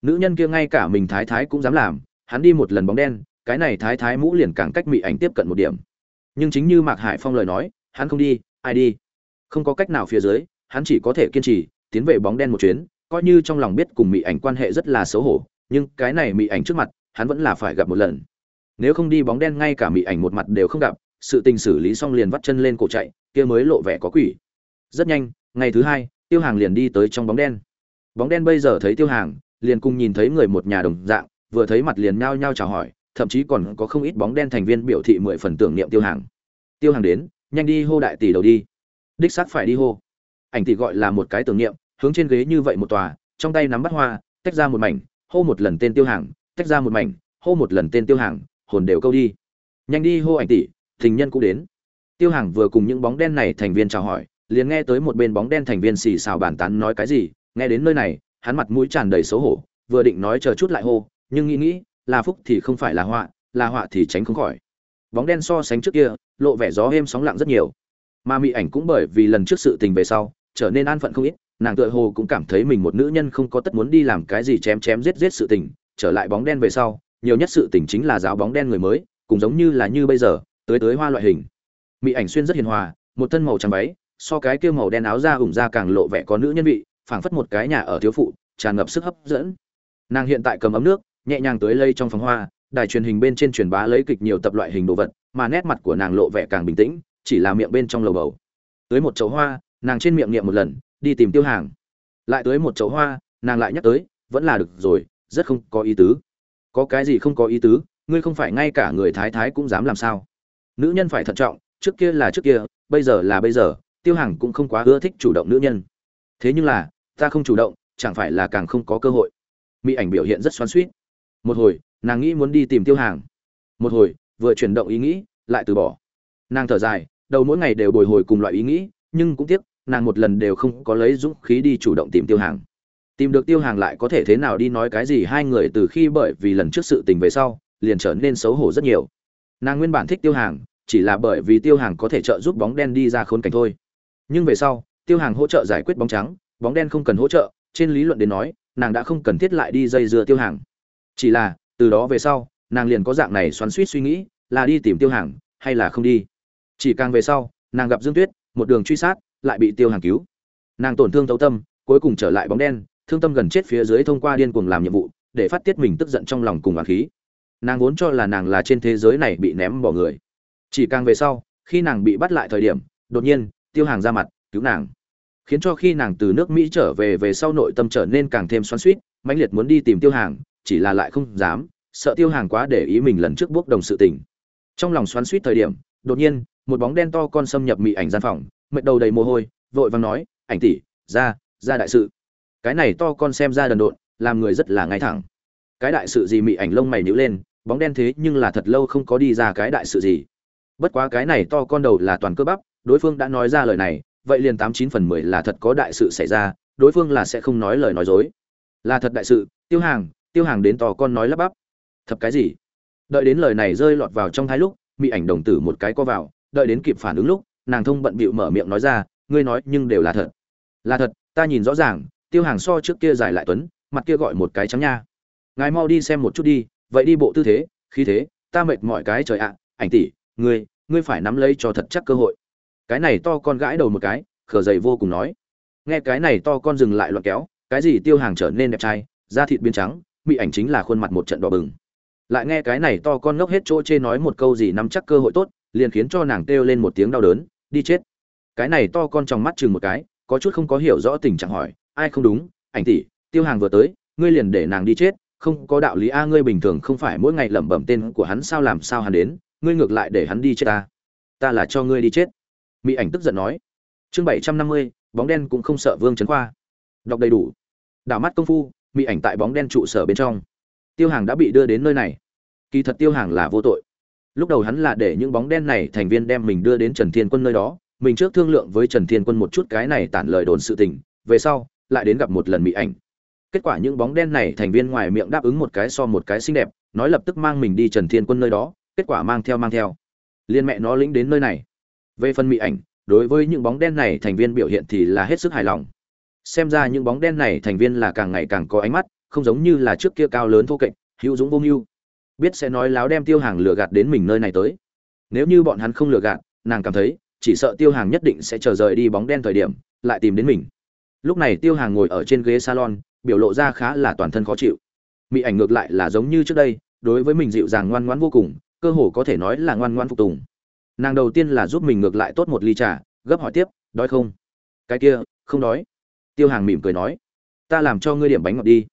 Nữ nhân kia ngay cả mình thái thái cũng dám làm, hắn đi một lần bóng đen, cái này thái thái mũ liền càng cách mị ảnh tiếp cận một điểm nhưng chính như mạc hải phong lời nói, hắn không đi, ai đi? Không có cách nào phía dưới, hắn chỉ có thể kiên trì, tiến về bóng đen một chuyến, coi như trong lòng biết cùng mỹ ảnh quan hệ rất là xấu hổ, nhưng cái này mỹ ảnh trước mặt, hắn vẫn là phải gặp một lần. Nếu không đi bóng đen, ngay cả mỹ ảnh một mặt đều không gặp, sự tình xử lý xong liền vắt chân lên cổ chạy, kia mới lộ vẻ có quỷ. Rất nhanh, ngày thứ hai, tiêu hàng liền đi tới trong bóng đen. Bóng đen bây giờ thấy tiêu hàng, liền cùng nhìn thấy người một nhà đồng dạng, vừa thấy mặt liền nao nhao chào hỏi thậm chí còn có không ít bóng đen thành viên biểu thị mười phần tưởng niệm tiêu hàng. Tiêu hàng đến, nhanh đi hô đại tỷ đầu đi. Đích xác phải đi hô. Ảnh tỷ gọi là một cái tưởng niệm, hướng trên ghế như vậy một tòa, trong tay nắm bắt hoa, tách ra một mảnh, hô một lần tên tiêu hàng, tách ra một mảnh, hô một lần tên tiêu hàng, hồn đều câu đi. Nhanh đi hô ảnh tỷ thình nhân cũng đến. Tiêu hàng vừa cùng những bóng đen này thành viên chào hỏi, liền nghe tới một bên bóng đen thành viên xì xào bàn tán nói cái gì, nghe đến nơi này, hắn mặt mũi tràn đầy xấu hổ, vừa định nói chờ chút lại hô, nhưng nghĩ nghĩ là phúc thì không phải là họa là họa thì tránh không khỏi. Bóng đen so sánh trước kia, lộ vẻ gió êm sóng lặng rất nhiều. Mà mỹ ảnh cũng bởi vì lần trước sự tình về sau, trở nên an phận không ít, nàng tựa hồ cũng cảm thấy mình một nữ nhân không có tất muốn đi làm cái gì chém chém giết giết sự tình, trở lại bóng đen về sau, nhiều nhất sự tình chính là giáo bóng đen người mới, cũng giống như là như bây giờ, tới tới hoa loại hình. Mỹ ảnh xuyên rất hiền hòa, một thân màu trắng váy, so cái kia màu đen áo da ủng da càng lộ vẻ có nữ nhân vị, phảng phất một cái nhà ở thiếu phụ, tràn ngập sức hấp dẫn. Nàng hiện tại cầm ấm nước nhẹ nhàng tới lây trong phòng hoa, đài truyền hình bên trên truyền bá lấy kịch nhiều tập loại hình đồ vật, mà nét mặt của nàng lộ vẻ càng bình tĩnh, chỉ là miệng bên trong lầu bầu. Tới một chậu hoa, nàng trên miệng niệm một lần, đi tìm tiêu hàng. Lại tới một chậu hoa, nàng lại nhắc tới, vẫn là được rồi, rất không có ý tứ. Có cái gì không có ý tứ, ngươi không phải ngay cả người thái thái cũng dám làm sao? Nữ nhân phải thận trọng, trước kia là trước kia, bây giờ là bây giờ, tiêu hàng cũng không quá ưa thích chủ động nữ nhân. Thế nhưng là, ta không chủ động, chẳng phải là càng không có cơ hội. Mỹ ảnh biểu hiện rất xoắn suýt một hồi, nàng nghĩ muốn đi tìm tiêu hàng. Một hồi, vừa chuyển động ý nghĩ, lại từ bỏ. Nàng thở dài, đầu mỗi ngày đều bồi hồi cùng loại ý nghĩ, nhưng cũng tiếc, nàng một lần đều không có lấy dũng khí đi chủ động tìm tiêu hàng. Tìm được tiêu hàng lại có thể thế nào đi nói cái gì hai người từ khi bởi vì lần trước sự tình về sau, liền trở nên xấu hổ rất nhiều. Nàng nguyên bản thích tiêu hàng, chỉ là bởi vì tiêu hàng có thể trợ giúp bóng đen đi ra khốn cảnh thôi. Nhưng về sau, tiêu hàng hỗ trợ giải quyết bóng trắng, bóng đen không cần hỗ trợ, trên lý luận đến nói, nàng đã không cần thiết lại đi dây dưa tiêu hàng chỉ là, từ đó về sau, nàng liền có dạng này xoắn suýt suy nghĩ, là đi tìm tiêu hàng hay là không đi. Chỉ càng về sau, nàng gặp dương tuyết, một đường truy sát, lại bị tiêu hàng cứu. Nàng tổn thương thấu tâm, cuối cùng trở lại bóng đen, thương tâm gần chết phía dưới thông qua điên cuồng làm nhiệm vụ, để phát tiết mình tức giận trong lòng cùng hoàng khí. Nàng vốn cho là nàng là trên thế giới này bị ném bỏ người. Chỉ càng về sau, khi nàng bị bắt lại thời điểm, đột nhiên, tiêu hàng ra mặt, cứu nàng. Khiến cho khi nàng từ nước mỹ trở về về sau nội tâm trở nên càng thêm xoắn suýt, mãnh liệt muốn đi tìm tiêu hàng chỉ là lại không dám, sợ tiêu hàng quá để ý mình lần trước bước đồng sự tình. Trong lòng xoắn xuýt thời điểm, đột nhiên, một bóng đen to con xâm nhập mị ảnh gian phòng, mệt đầu đầy mồ hôi, vội vàng nói, ảnh tỷ, ra ra đại sự. Cái này to con xem ra đần độn, làm người rất là ngay thẳng. Cái đại sự gì mị ảnh lông mày nhíu lên, bóng đen thế nhưng là thật lâu không có đi ra cái đại sự gì. Bất quá cái này to con đầu là toàn cơ bắp, đối phương đã nói ra lời này, vậy liền tám chín phần mười là thật có đại sự xảy ra, đối phương là sẽ không nói lời nói dối. Là thật đại sự, tiêu hàng tiêu hàng đến to con nói lắp bắp. Thật cái gì? Đợi đến lời này rơi lọt vào trong thái lúc mỹ ảnh đồng tử một cái co vào, đợi đến kịp phản ứng lúc, nàng thông bận bịu mở miệng nói ra, ngươi nói, nhưng đều là thật. Là thật, ta nhìn rõ ràng, tiêu hàng so trước kia dài lại tuấn, mặt kia gọi một cái trắng nha. Ngài mau đi xem một chút đi, vậy đi bộ tư thế, khí thế, ta mệt mọi cái trời ạ, ảnh tỷ, ngươi ngươi phải nắm lấy cho thật chắc cơ hội. Cái này to con gãi đầu một cái khở dậy vô cùng nói. Nghe cái này to con dừng lại loạn kéo, cái gì tiêu hàng trở nên đẹp trai, da thịt biến trắng mỹ ảnh chính là khuôn mặt một trận đỏ bừng. Lại nghe cái này to con ngốc hết chỗ chê nói một câu gì nắm chắc cơ hội tốt, liền khiến cho nàng kêu lên một tiếng đau đớn, đi chết. Cái này to con trong mắt chừng một cái, có chút không có hiểu rõ tình trạng hỏi, ai không đúng, ảnh tỷ, tiêu hàng vừa tới, ngươi liền để nàng đi chết, không có đạo lý a, ngươi bình thường không phải mỗi ngày lẩm bẩm tên của hắn sao làm sao hắn đến, ngươi ngược lại để hắn đi chết ta. Ta là cho ngươi đi chết. Mỹ ảnh tức giận nói. Chương bảy trăm năm mươi, bóng đen cũng không sợ vương trấn khoa. Đọc đầy đủ. Đảo mắt công phu mỹ ảnh tại bóng đen trụ sở bên trong. Tiêu hàng đã bị đưa đến nơi này. Kỳ thật tiêu hàng là vô tội. Lúc đầu hắn là để những bóng đen này thành viên đem mình đưa đến trần thiên quân nơi đó, mình trước thương lượng với trần thiên quân một chút cái này tản lời đồn sự tình, về sau, lại đến gặp một lần mỹ ảnh. Kết quả những bóng đen này thành viên ngoài miệng đáp ứng một cái so một cái xinh đẹp, nói lập tức mang mình đi trần thiên quân nơi đó, kết quả mang theo mang theo. Liên mẹ nó lĩnh đến nơi này. Về phần mỹ ảnh, đối với những bóng đen này thành viên biểu hiện thì là hết sức hài lòng xem ra những bóng đen này thành viên là càng ngày càng có ánh mắt, không giống như là trước kia cao lớn thô kệch, hữu dũng vô mưu. Biết sẽ nói láo đem tiêu hàng lừa gạt đến mình nơi này tới. Nếu như bọn hắn không lừa gạt, nàng cảm thấy, chỉ sợ tiêu hàng nhất định sẽ chờ rời đi bóng đen thời điểm, lại tìm đến mình. Lúc này tiêu hàng ngồi ở trên ghế salon, biểu lộ ra khá là toàn thân khó chịu. Mỹ ảnh ngược lại là giống như trước đây, đối với mình dịu dàng ngoan ngoãn vô cùng, cơ hồ có thể nói là ngoan ngoãn phục tùng. Nàng đầu tiên là giúp mình ngược lại tốt một ly trà, gấp hỏi tiếp, đói không? Cái kia, không đói tiêu hàng mỉm cười nói, ta làm cho ngươi điểm bánh ngọt đi.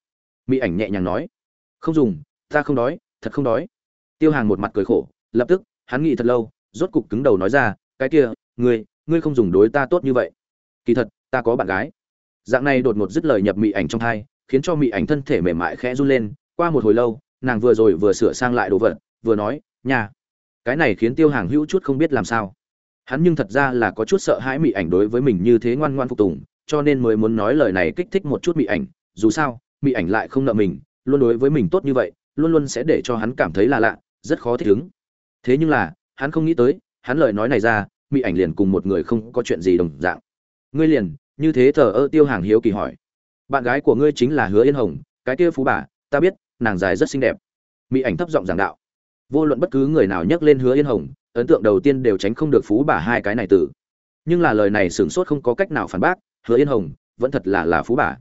Mỹ ảnh nhẹ nhàng nói, không dùng, ta không đói, thật không đói. Tiêu hàng một mặt cười khổ, lập tức, hắn nghĩ thật lâu, rốt cục cứng đầu nói ra, cái kia, ngươi ngươi không dùng đối ta tốt như vậy. Kỳ thật, ta có bạn gái. Dạng này đột ngột dứt lời nhập mị ảnh trong thai, khiến cho mị ảnh thân thể mềm mại khẽ run lên. Qua một hồi lâu, nàng vừa rồi vừa sửa sang lại đồ vật, vừa nói nhà cái này khiến tiêu hàng hữu chút không biết làm sao. Hắn nhưng thật ra là có chút sợ hãi mị ảnh đối với mình như thế ngoan ngoan phục tùng cho nên mới muốn nói lời này kích thích một chút mị ảnh, dù sao, mị ảnh lại không nợ mình, luôn đối với mình tốt như vậy, luôn luôn sẽ để cho hắn cảm thấy là lạ, rất khó thích ứng. Thế nhưng là, hắn không nghĩ tới, hắn lời nói này ra, mị ảnh liền cùng một người không có chuyện gì đồng dạng. Ngươi liền, như thế thờ ơ tiêu hàng hiếu kỳ hỏi. Bạn gái của ngươi chính là hứa yên hồng, cái kia phú bà, ta biết, nàng dài rất xinh đẹp. Mỹ ảnh thấp giọng giảng đạo. Vô luận bất cứ người nào nhắc lên hứa yên hồng, ấn tượng đầu tiên đều tránh không được phú bà hai cái này từ. Nhưng là lời này sửng sốt không có cách nào phản bác hứa yên hồng, vẫn thật là là phú bà.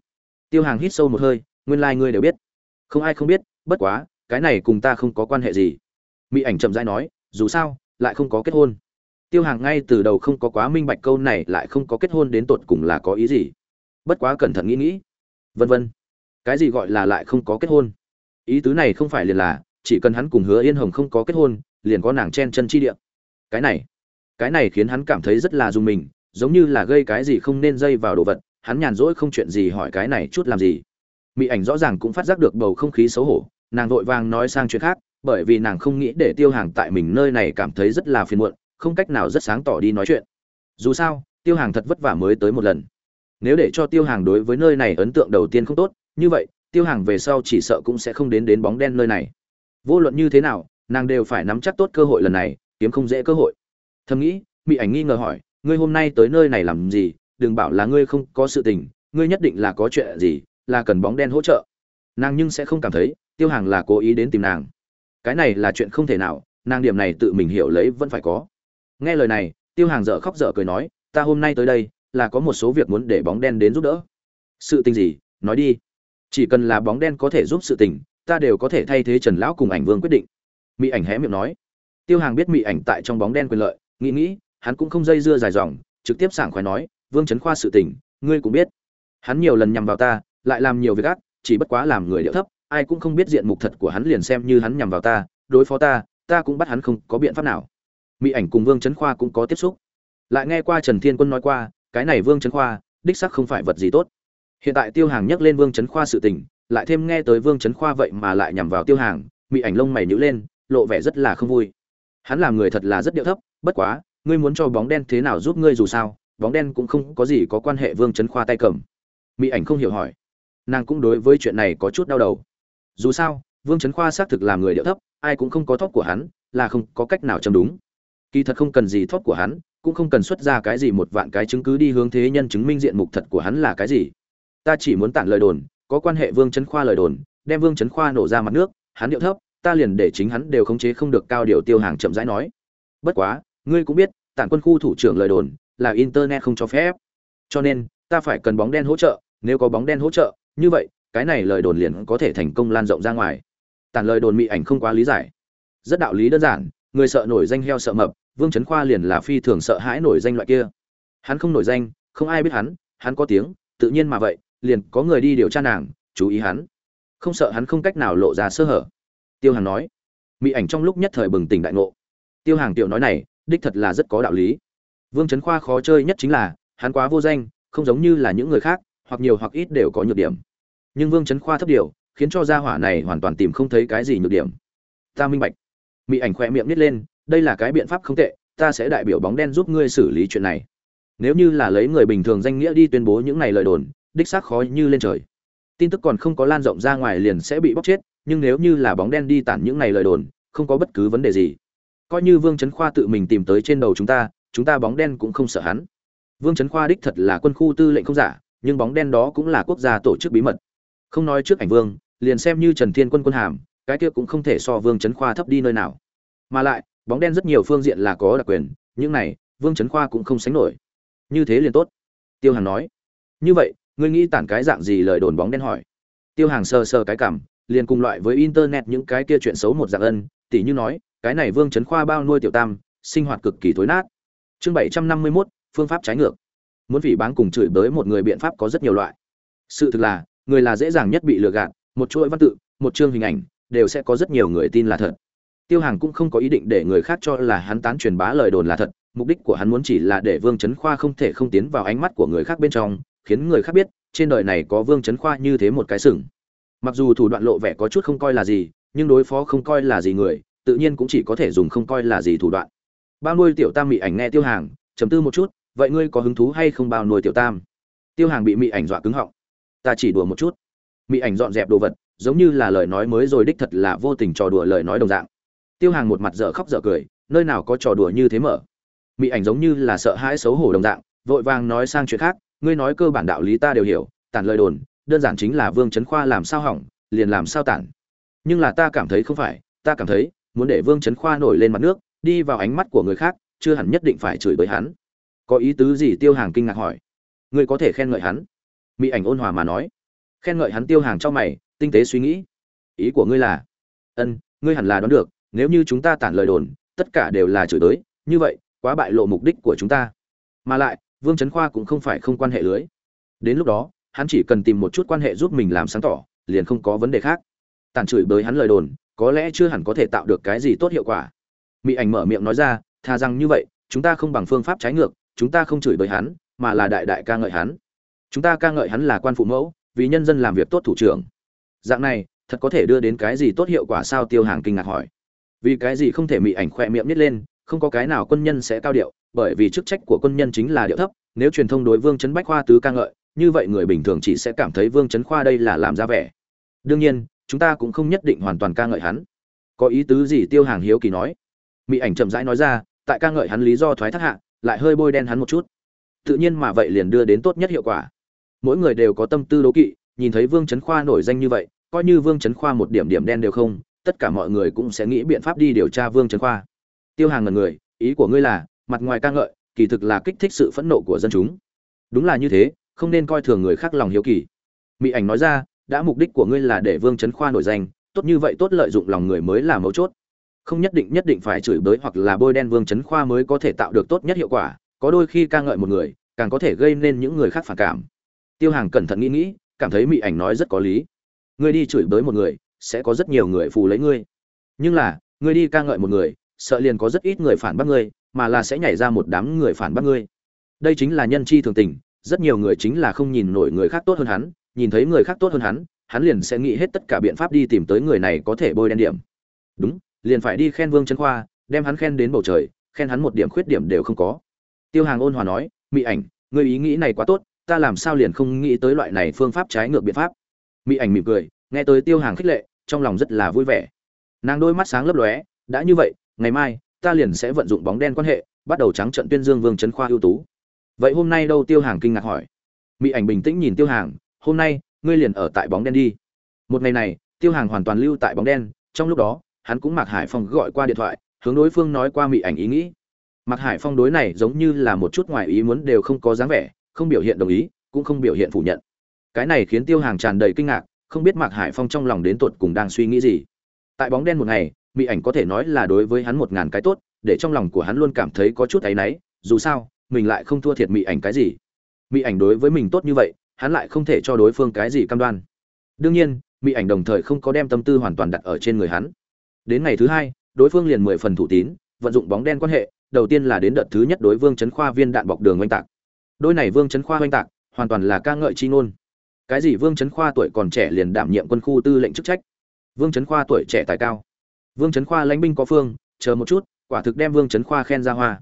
Tiêu hàng hít sâu một hơi, nguyên lai、like、ngươi đều biết. Không ai không biết, bất quá, cái này cùng ta không có quan hệ gì. Mỹ ảnh chậm dãi nói, dù sao, lại không có kết hôn. Tiêu hàng ngay từ đầu không có quá minh bạch câu này, lại không có kết hôn đến tột cùng là có ý gì. Bất quá cẩn thận nghĩ nghĩ. Vân vân. Cái gì gọi là lại không có kết hôn? Ý tứ này không phải liền là, chỉ cần hắn cùng hứa yên hồng không có kết hôn, liền có nàng chen chân chi địa. Cái này. Cái này khiến hắn cảm thấy rất là dùng mình giống như là gây cái gì không nên dây vào đồ vật, hắn nhàn rỗi không chuyện gì hỏi cái này chút làm gì. Mỹ ảnh rõ ràng cũng phát giác được bầu không khí xấu hổ, nàng vội vàng nói sang chuyện khác, bởi vì nàng không nghĩ để tiêu hàng tại mình nơi này cảm thấy rất là phiền muộn, không cách nào rất sáng tỏ đi nói chuyện. Dù sao, tiêu hàng thật vất vả mới tới một lần. Nếu để cho tiêu hàng đối với nơi này ấn tượng đầu tiên không tốt, như vậy, tiêu hàng về sau chỉ sợ cũng sẽ không đến đến bóng đen nơi này. Vô luận như thế nào, nàng đều phải nắm chắc tốt cơ hội lần này, kiếm không dễ cơ hội. Thầm nghĩ mỹ ảnh nghi ngờ hỏi ngươi hôm nay tới nơi này làm gì, đừng bảo là ngươi không có sự tình, ngươi nhất định là có chuyện gì, là cần bóng đen hỗ trợ. Nàng nhưng sẽ không cảm thấy, tiêu hàng là cố ý đến tìm nàng. Cái này là chuyện không thể nào, nàng điểm này tự mình hiểu lấy vẫn phải có. Nghe lời này, tiêu hàng dở khóc dở cười nói, ta hôm nay tới đây, là có một số việc muốn để bóng đen đến giúp đỡ. Sự tình gì? Nói đi. Chỉ cần là bóng đen có thể giúp sự tình, ta đều có thể thay thế trần lão cùng ảnh vương quyết định. Mỹ ảnh hé miệng nói. Tiêu hàng biết mỹ ảnh tại trong bóng đen quyền lợi, nghĩ nghĩ hắn cũng không dây dưa dài dòng, trực tiếp sảng khoái nói, vương chấn khoa sự tình, ngươi cũng biết. Hắn nhiều lần nhằm vào ta, lại làm nhiều việc ác, chỉ bất quá làm người điệu thấp, ai cũng không biết diện mục thật của hắn liền xem như hắn nhằm vào ta, đối phó ta ta cũng bắt hắn không có biện pháp nào. Mỹ ảnh cùng vương chấn khoa cũng có tiếp xúc. Lại nghe qua trần thiên quân nói qua, cái này vương chấn khoa, đích xác không phải vật gì tốt. Hiện tại tiêu hàng nhắc lên vương chấn khoa sự tình, lại thêm nghe tới vương chấn khoa vậy mà lại nhằm vào tiêu hàng, mỹ ảnh lông mày nhíu lên, lộ vẻ rất là không vui. Hắn làm người thật là rất điệu thấp, bất quá ngươi muốn cho bóng đen thế nào giúp ngươi dù sao, bóng đen cũng không có gì có quan hệ vương trấn khoa tay cầm. Mỹ ảnh không hiểu hỏi. Nàng cũng đối với chuyện này có chút đau đầu. Dù sao, vương trấn khoa xác thực làm người điệu thấp, ai cũng không có thóp của hắn, là không có cách nào châm đúng. Kỳ thật không cần gì thóp của hắn, cũng không cần xuất ra cái gì một vạn cái chứng cứ đi hướng thế nhân chứng minh diện mục thật của hắn là cái gì. Ta chỉ muốn tản lời đồn, có quan hệ vương trấn khoa lời đồn, đem vương trấn khoa nổ ra mặt nước, hắn điệu thấp, ta liền để chính hắn đều khống chế không được cao điều tiêu hàng chậm rãi nói. Bất quá ngươi cũng biết, tản quân khu thủ trưởng lời đồn là internet không cho phép. Cho nên, ta phải cần bóng đen hỗ trợ, nếu có bóng đen hỗ trợ, như vậy, cái này lời đồn liền có thể thành công lan rộng ra ngoài. Tản lời đồn mị ảnh không quá lý giải. Rất đạo lý đơn giản, người sợ nổi danh heo sợ mập, vương trấn khoa liền là phi thường sợ hãi nổi danh loại kia. Hắn không nổi danh, không ai biết hắn hắn có tiếng, tự nhiên mà vậy, liền có người đi điều tra nàng, chú ý hắn. Không sợ hắn không cách nào lộ ra sơ hở. Tiêu hàng nói. Mỹ ảnh trong lúc nhất thời bừng tỉnh đại ngộ. Tiêu hàng tiểu nói này đích thật là rất có đạo lý. Vương trấn khoa khó chơi nhất chính là, hắn quá vô danh, không giống như là những người khác, hoặc nhiều hoặc ít đều có nhược điểm. Nhưng vương trấn khoa thấp điều, khiến cho gia hỏa này hoàn toàn tìm không thấy cái gì nhược điểm. Ta minh bạch. Mỹ ảnh khoe miệng nít lên, đây là cái biện pháp không tệ, ta sẽ đại biểu bóng đen giúp ngươi xử lý chuyện này. Nếu như là lấy người bình thường danh nghĩa đi tuyên bố những này lời đồn, đích xác khó như lên trời. Tin tức còn không có lan rộng ra ngoài liền sẽ bị bóc chết, nhưng nếu như là bóng đen đi tản những này lời đồn, không có bất cứ vấn đề gì coi như vương trấn khoa tự mình tìm tới trên đầu chúng ta chúng ta bóng đen cũng không sợ hắn. Vương trấn khoa đích thật là quân khu tư lệnh không giả, nhưng bóng đen đó cũng là quốc gia tổ chức bí mật. Không nói trước ảnh vương, liền xem như trần thiên quân quân hàm, cái kia cũng không thể so vương trấn khoa thấp đi nơi nào. Mà lại, bóng đen rất nhiều phương diện là có đặc quyền, những này, vương trấn khoa cũng không sánh nổi. Như thế liền tốt. Tiêu hàn nói. Như vậy, ngươi nghĩ tản cái dạng gì lời đồn bóng đen hỏi? Tiêu hàng sờ sờ cái cảm, liền cùng loại với internet những cái kia chuyện xấu một dạng ân tỷ như nói cái này vương trấn khoa bao nuôi tiểu tam sinh hoạt cực kỳ thối nát. Chương bảy trăm năm mươi 751, phương pháp trái ngược. Muốn vị báng cùng chửi bới một người biện pháp có rất nhiều loại. Sự thực là người là dễ dàng nhất bị lừa gạt một chuỗi văn tự một chương hình ảnh đều sẽ có rất nhiều người tin là thật. Tiêu hàng cũng không có ý định để người khác cho là hắn tán truyền bá lời đồn là thật mục đích của hắn muốn chỉ là để vương trấn khoa không thể không tiến vào ánh mắt của người khác bên trong khiến người khác biết trên đời này có vương trấn khoa như thế một cái sừng. Mặc dù thủ đoạn lộ vẻ có chút không coi là gì nhưng đối phó không coi là gì người tự nhiên cũng chỉ có thể dùng không coi là gì thủ đoạn. Bao nuôi tiểu tam mị ảnh nghe tiêu hàng chấm tư một chút, vậy ngươi có hứng thú hay không bao nuôi tiểu tam? Tiêu hàng bị mị ảnh dọa cứng họng. Ta chỉ đùa một chút. Mị ảnh dọn dẹp đồ vật, giống như là lời nói mới rồi đích thật là vô tình trò đùa lời nói đồng dạng. Tiêu hàng một mặt dở khóc dở cười, nơi nào có trò đùa như thế mở? Mị ảnh giống như là sợ hãi xấu hổ đồng dạng, vội vàng nói sang chuyện khác, ngươi nói cơ bản đạo lý ta đều hiểu, tản lời đồn, đơn giản chính là vương trấn khoa làm sao hỏng, liền làm sao tản. Nhưng là ta cảm thấy không phải, ta cảm thấy muốn để vương chấn khoa nổi lên mặt nước, đi vào ánh mắt của người khác, chưa hẳn nhất định phải chửi bới hắn. Có ý tứ gì tiêu hàng kinh ngạc hỏi? Ngươi có thể khen ngợi hắn? Mỹ ảnh ôn hòa mà nói. Khen ngợi hắn tiêu hàng cho mày, tinh tế suy nghĩ. Ý của ngươi là? Ân, ngươi hẳn là đoán được, nếu như chúng ta tản lời đồn, tất cả đều là chửi tới như vậy, quá bại lộ mục đích của chúng ta. Mà lại, vương chấn khoa cũng không phải không quan hệ lưới. Đến lúc đó, hắn chỉ cần tìm một chút quan hệ giúp mình làm sáng tỏ, liền không có vấn đề khác. Tản chửi bới hắn lời đồn có lẽ chưa hẳn có thể tạo được cái gì tốt hiệu quả. Mỹ ảnh mở miệng nói ra thà rằng như vậy, chúng ta không bằng phương pháp trái ngược, chúng ta không chửi bới hắn, mà là đại đại ca ngợi hắn. Chúng ta ca ngợi hắn là quan phụ mẫu, vì nhân dân làm việc tốt thủ trưởng. Dạng này, thật có thể đưa đến cái gì tốt hiệu quả sao? Tiêu hàng kinh ngạc hỏi. Vì cái gì không thể mị ảnh khoe miệng nít lên, không có cái nào quân nhân sẽ cao điệu, bởi vì chức trách của quân nhân chính là điệu thấp, nếu truyền thông đối vương trấn bách khoa tứ ca ngợi, như vậy người bình thường chỉ sẽ cảm thấy vương trấn khoa đây là làm ra vẻ. Đương nhiên chúng ta cũng không nhất định hoàn toàn ca ngợi hắn. Có ý tứ gì tiêu hàng hiếu kỳ nói? Mỹ ảnh chậm rãi nói ra, tại ca ngợi hắn lý do thoái thác hạ, lại hơi bôi đen hắn một chút. Tự nhiên mà vậy liền đưa đến tốt nhất hiệu quả. Mỗi người đều có tâm tư đố kỵ, nhìn thấy vương trấn khoa nổi danh như vậy, coi như vương trấn khoa một điểm điểm đen đều không, tất cả mọi người cũng sẽ nghĩ biện pháp đi điều tra vương trấn khoa. Tiêu hàng ngần người, ý của ngươi là, mặt ngoài ca ngợi, kỳ thực là kích thích sự phẫn nộ của dân chúng. Đúng là như thế, không nên coi thường người khác lòng hiếu kỳ. Mỹ ảnh nói ra đã mục đích của ngươi là để vương chấn khoa nổi danh, tốt như vậy tốt lợi dụng lòng người mới là mấu chốt. Không nhất định nhất định phải chửi bới hoặc là bôi đen vương chấn khoa mới có thể tạo được tốt nhất hiệu quả, có đôi khi ca ngợi một người, càng có thể gây nên những người khác phản cảm. Tiêu hàng cẩn thận nghĩ nghĩ, cảm thấy mỹ ảnh nói rất có lý. Ngươi đi chửi bới một người, sẽ có rất nhiều người phù lấy ngươi. Nhưng là, ngươi đi ca ngợi một người, sợ liền có rất ít người phản bác ngươi, mà là sẽ nhảy ra một đám người phản bác ngươi. Đây chính là nhân chi thường tình, rất nhiều người chính là không nhìn nổi người khác tốt hơn hắn nhìn thấy người khác tốt hơn hắn hắn liền sẽ nghĩ hết tất cả biện pháp đi tìm tới người này có thể bôi đen điểm. Đúng, liền phải đi khen vương trấn khoa, đem hắn khen đến bầu trời, khen hắn một điểm khuyết điểm đều không có. Tiêu hàng ôn hòa nói mỹ ảnh người ý nghĩ này quá tốt, ta làm sao liền không nghĩ tới loại này phương pháp trái ngược biện pháp. Mỹ ảnh mỉm cười, nghe tới tiêu hàng khích lệ, trong lòng rất là vui vẻ. Nàng đôi mắt sáng lấp lóe, đã như vậy, ngày mai, ta liền sẽ vận dụng bóng đen quan hệ, bắt đầu trắng trận tuyên dương vương trấn khoa ưu tú. Vậy hôm nay đâu? Tiêu hàng kinh ngạc hỏi. Mỹ ảnh bình tĩnh nhìn tiêu hàng hôm nay, ngươi liền ở tại bóng đen đi. Một ngày này, tiêu hàng hoàn toàn lưu tại bóng đen, trong lúc đó, hắn cũng mạc hải phong gọi qua điện thoại, hướng đối phương nói qua mỹ ảnh ý nghĩ. Mạc hải phong đối này giống như là một chút ngoài ý muốn đều không có dáng vẻ, không biểu hiện đồng ý, cũng không biểu hiện phủ nhận. Cái này khiến tiêu hàng tràn đầy kinh ngạc, không biết mạc hải phong trong lòng đến tột cùng đang suy nghĩ gì. Tại bóng đen một ngày mỹ ảnh có thể nói là đối với hắn một ngàn cái tốt, để trong lòng của hắn luôn cảm thấy có chút áy náy, dù sao, mình lại không thua thiệt mỹ ảnh cái gì. Mỹ ảnh đối với mình tốt như vậy hắn lại không thể cho đối phương cái gì cam đoan. Đương nhiên mỹ ảnh đồng thời không có đem tâm tư hoàn toàn đặt ở trên người hắn. Đến ngày thứ hai, đối phương liền mười phần thủ tín, vận dụng bóng đen quan hệ, đầu tiên là đến đợt thứ nhất đối vương chấn khoa viên đạn bọc đường oanh tạc. Đôi này vương chấn khoa oanh tạc, hoàn toàn là ca ngợi chi ngôn. Cái gì vương chấn khoa tuổi còn trẻ liền đảm nhiệm quân khu tư lệnh chức trách? Vương chấn khoa tuổi trẻ tài cao. Vương chấn khoa lãnh binh có phương, chờ một chút, quả thực đem vương chấn khoa khen ra hoa.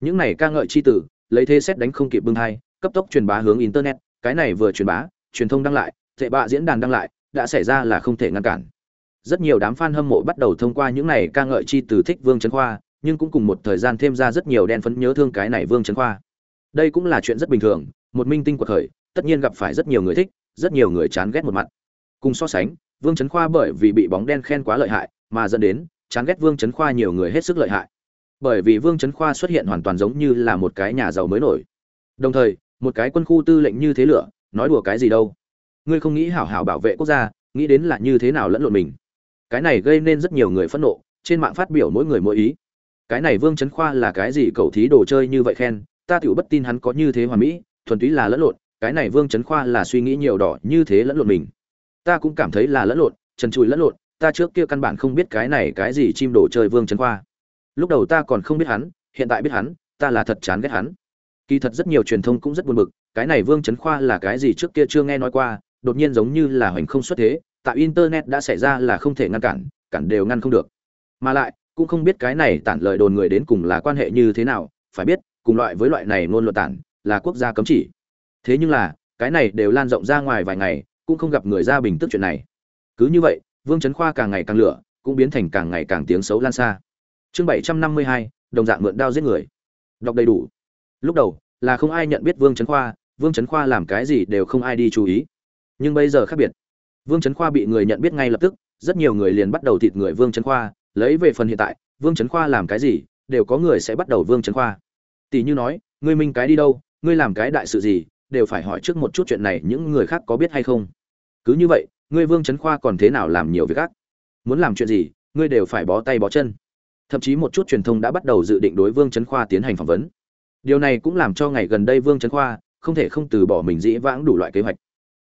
Những này ca ngợi chi tử, lấy thế xét đánh không kịp bưng hai cấp tốc truyền bá hướng internet cái này vừa truyền bá, truyền thông đăng lại, tệ bạ diễn đàn đăng lại, đã xảy ra là không thể ngăn cản. Rất nhiều đám fan hâm mộ bắt đầu thông qua những này ca ngợi chi từ thích vương trấn khoa, nhưng cũng cùng một thời gian thêm ra rất nhiều đen phấn nhớ thương cái này vương trấn khoa. Đây cũng là chuyện rất bình thường, một minh tinh của thời, tất nhiên gặp phải rất nhiều người thích, rất nhiều người chán ghét một mặt. Cùng so sánh, vương trấn khoa bởi vì bị bóng đen khen quá lợi hại, mà dẫn đến, chán ghét vương trấn khoa nhiều người hết sức lợi hại. Bởi vì vương trấn khoa xuất hiện hoàn toàn giống như là một cái nhà giàu mới nổi. Đồng thời một cái quân khu tư lệnh như thế lửa, nói đùa cái gì đâu. Ngươi không nghĩ hảo hảo bảo vệ quốc gia, nghĩ đến là như thế nào lẫn lộn mình. Cái này gây nên rất nhiều người phẫn nộ, trên mạng phát biểu mỗi người mỗi ý. Cái này vương trấn khoa là cái gì cầu thí đồ chơi như vậy khen, ta tựu bất tin hắn có như thế hoàn mỹ, thuần túy là lẫn lộn, cái này vương trấn khoa là suy nghĩ nhiều đỏ như thế lẫn lộn mình. Ta cũng cảm thấy là lẫn lộn, trần trụi lẫn lộn, ta trước kia căn bản không biết cái này cái gì chim đồ chơi vương trấn khoa. Lúc đầu ta còn không biết hắn, hiện tại biết hắn, ta là thật chán ghét hắn kỳ thật rất nhiều truyền thông cũng rất buồn bực, cái này vương trấn khoa là cái gì trước kia chưa nghe nói qua, đột nhiên giống như là hoành không xuất thế tại internet đã xảy ra là không thể ngăn cản cản đều ngăn không được. Mà lại, cũng không biết cái này tản lời đồn người đến cùng là quan hệ như thế nào, phải biết, cùng loại với loại này ngôn luận tản, là quốc gia cấm chỉ. Thế nhưng là, cái này đều lan rộng ra ngoài vài ngày, cũng không gặp người ra bình tức chuyện này. Cứ như vậy, vương trấn khoa càng ngày càng lửa, cũng biến thành càng ngày càng tiếng xấu lan xa. Chương bảy trăm năm mươi hai, đồng dạng mượn đao giết người. Đọc đầy đủ lúc đầu, là không ai nhận biết vương trấn khoa, vương trấn khoa làm cái gì đều không ai đi chú ý. Nhưng bây giờ khác biệt. Vương trấn khoa bị người nhận biết ngay lập tức, rất nhiều người liền bắt đầu thịt người vương trấn khoa, lấy về phần hiện tại, vương trấn khoa làm cái gì, đều có người sẽ bắt đầu vương trấn khoa. Tỷ như nói, ngươi minh cái đi đâu, ngươi làm cái đại sự gì, đều phải hỏi trước một chút chuyện này, những người khác có biết hay không? Cứ như vậy, ngươi vương trấn khoa còn thế nào làm nhiều việc khác muốn làm chuyện gì, ngươi đều phải bó tay bó chân. Thậm chí một chút truyền thông đã bắt đầu dự định đối vương trấn khoa tiến hành phỏng vấn điều này cũng làm cho ngày gần đây vương trấn khoa không thể không từ bỏ mình dĩ vãng đủ loại kế hoạch.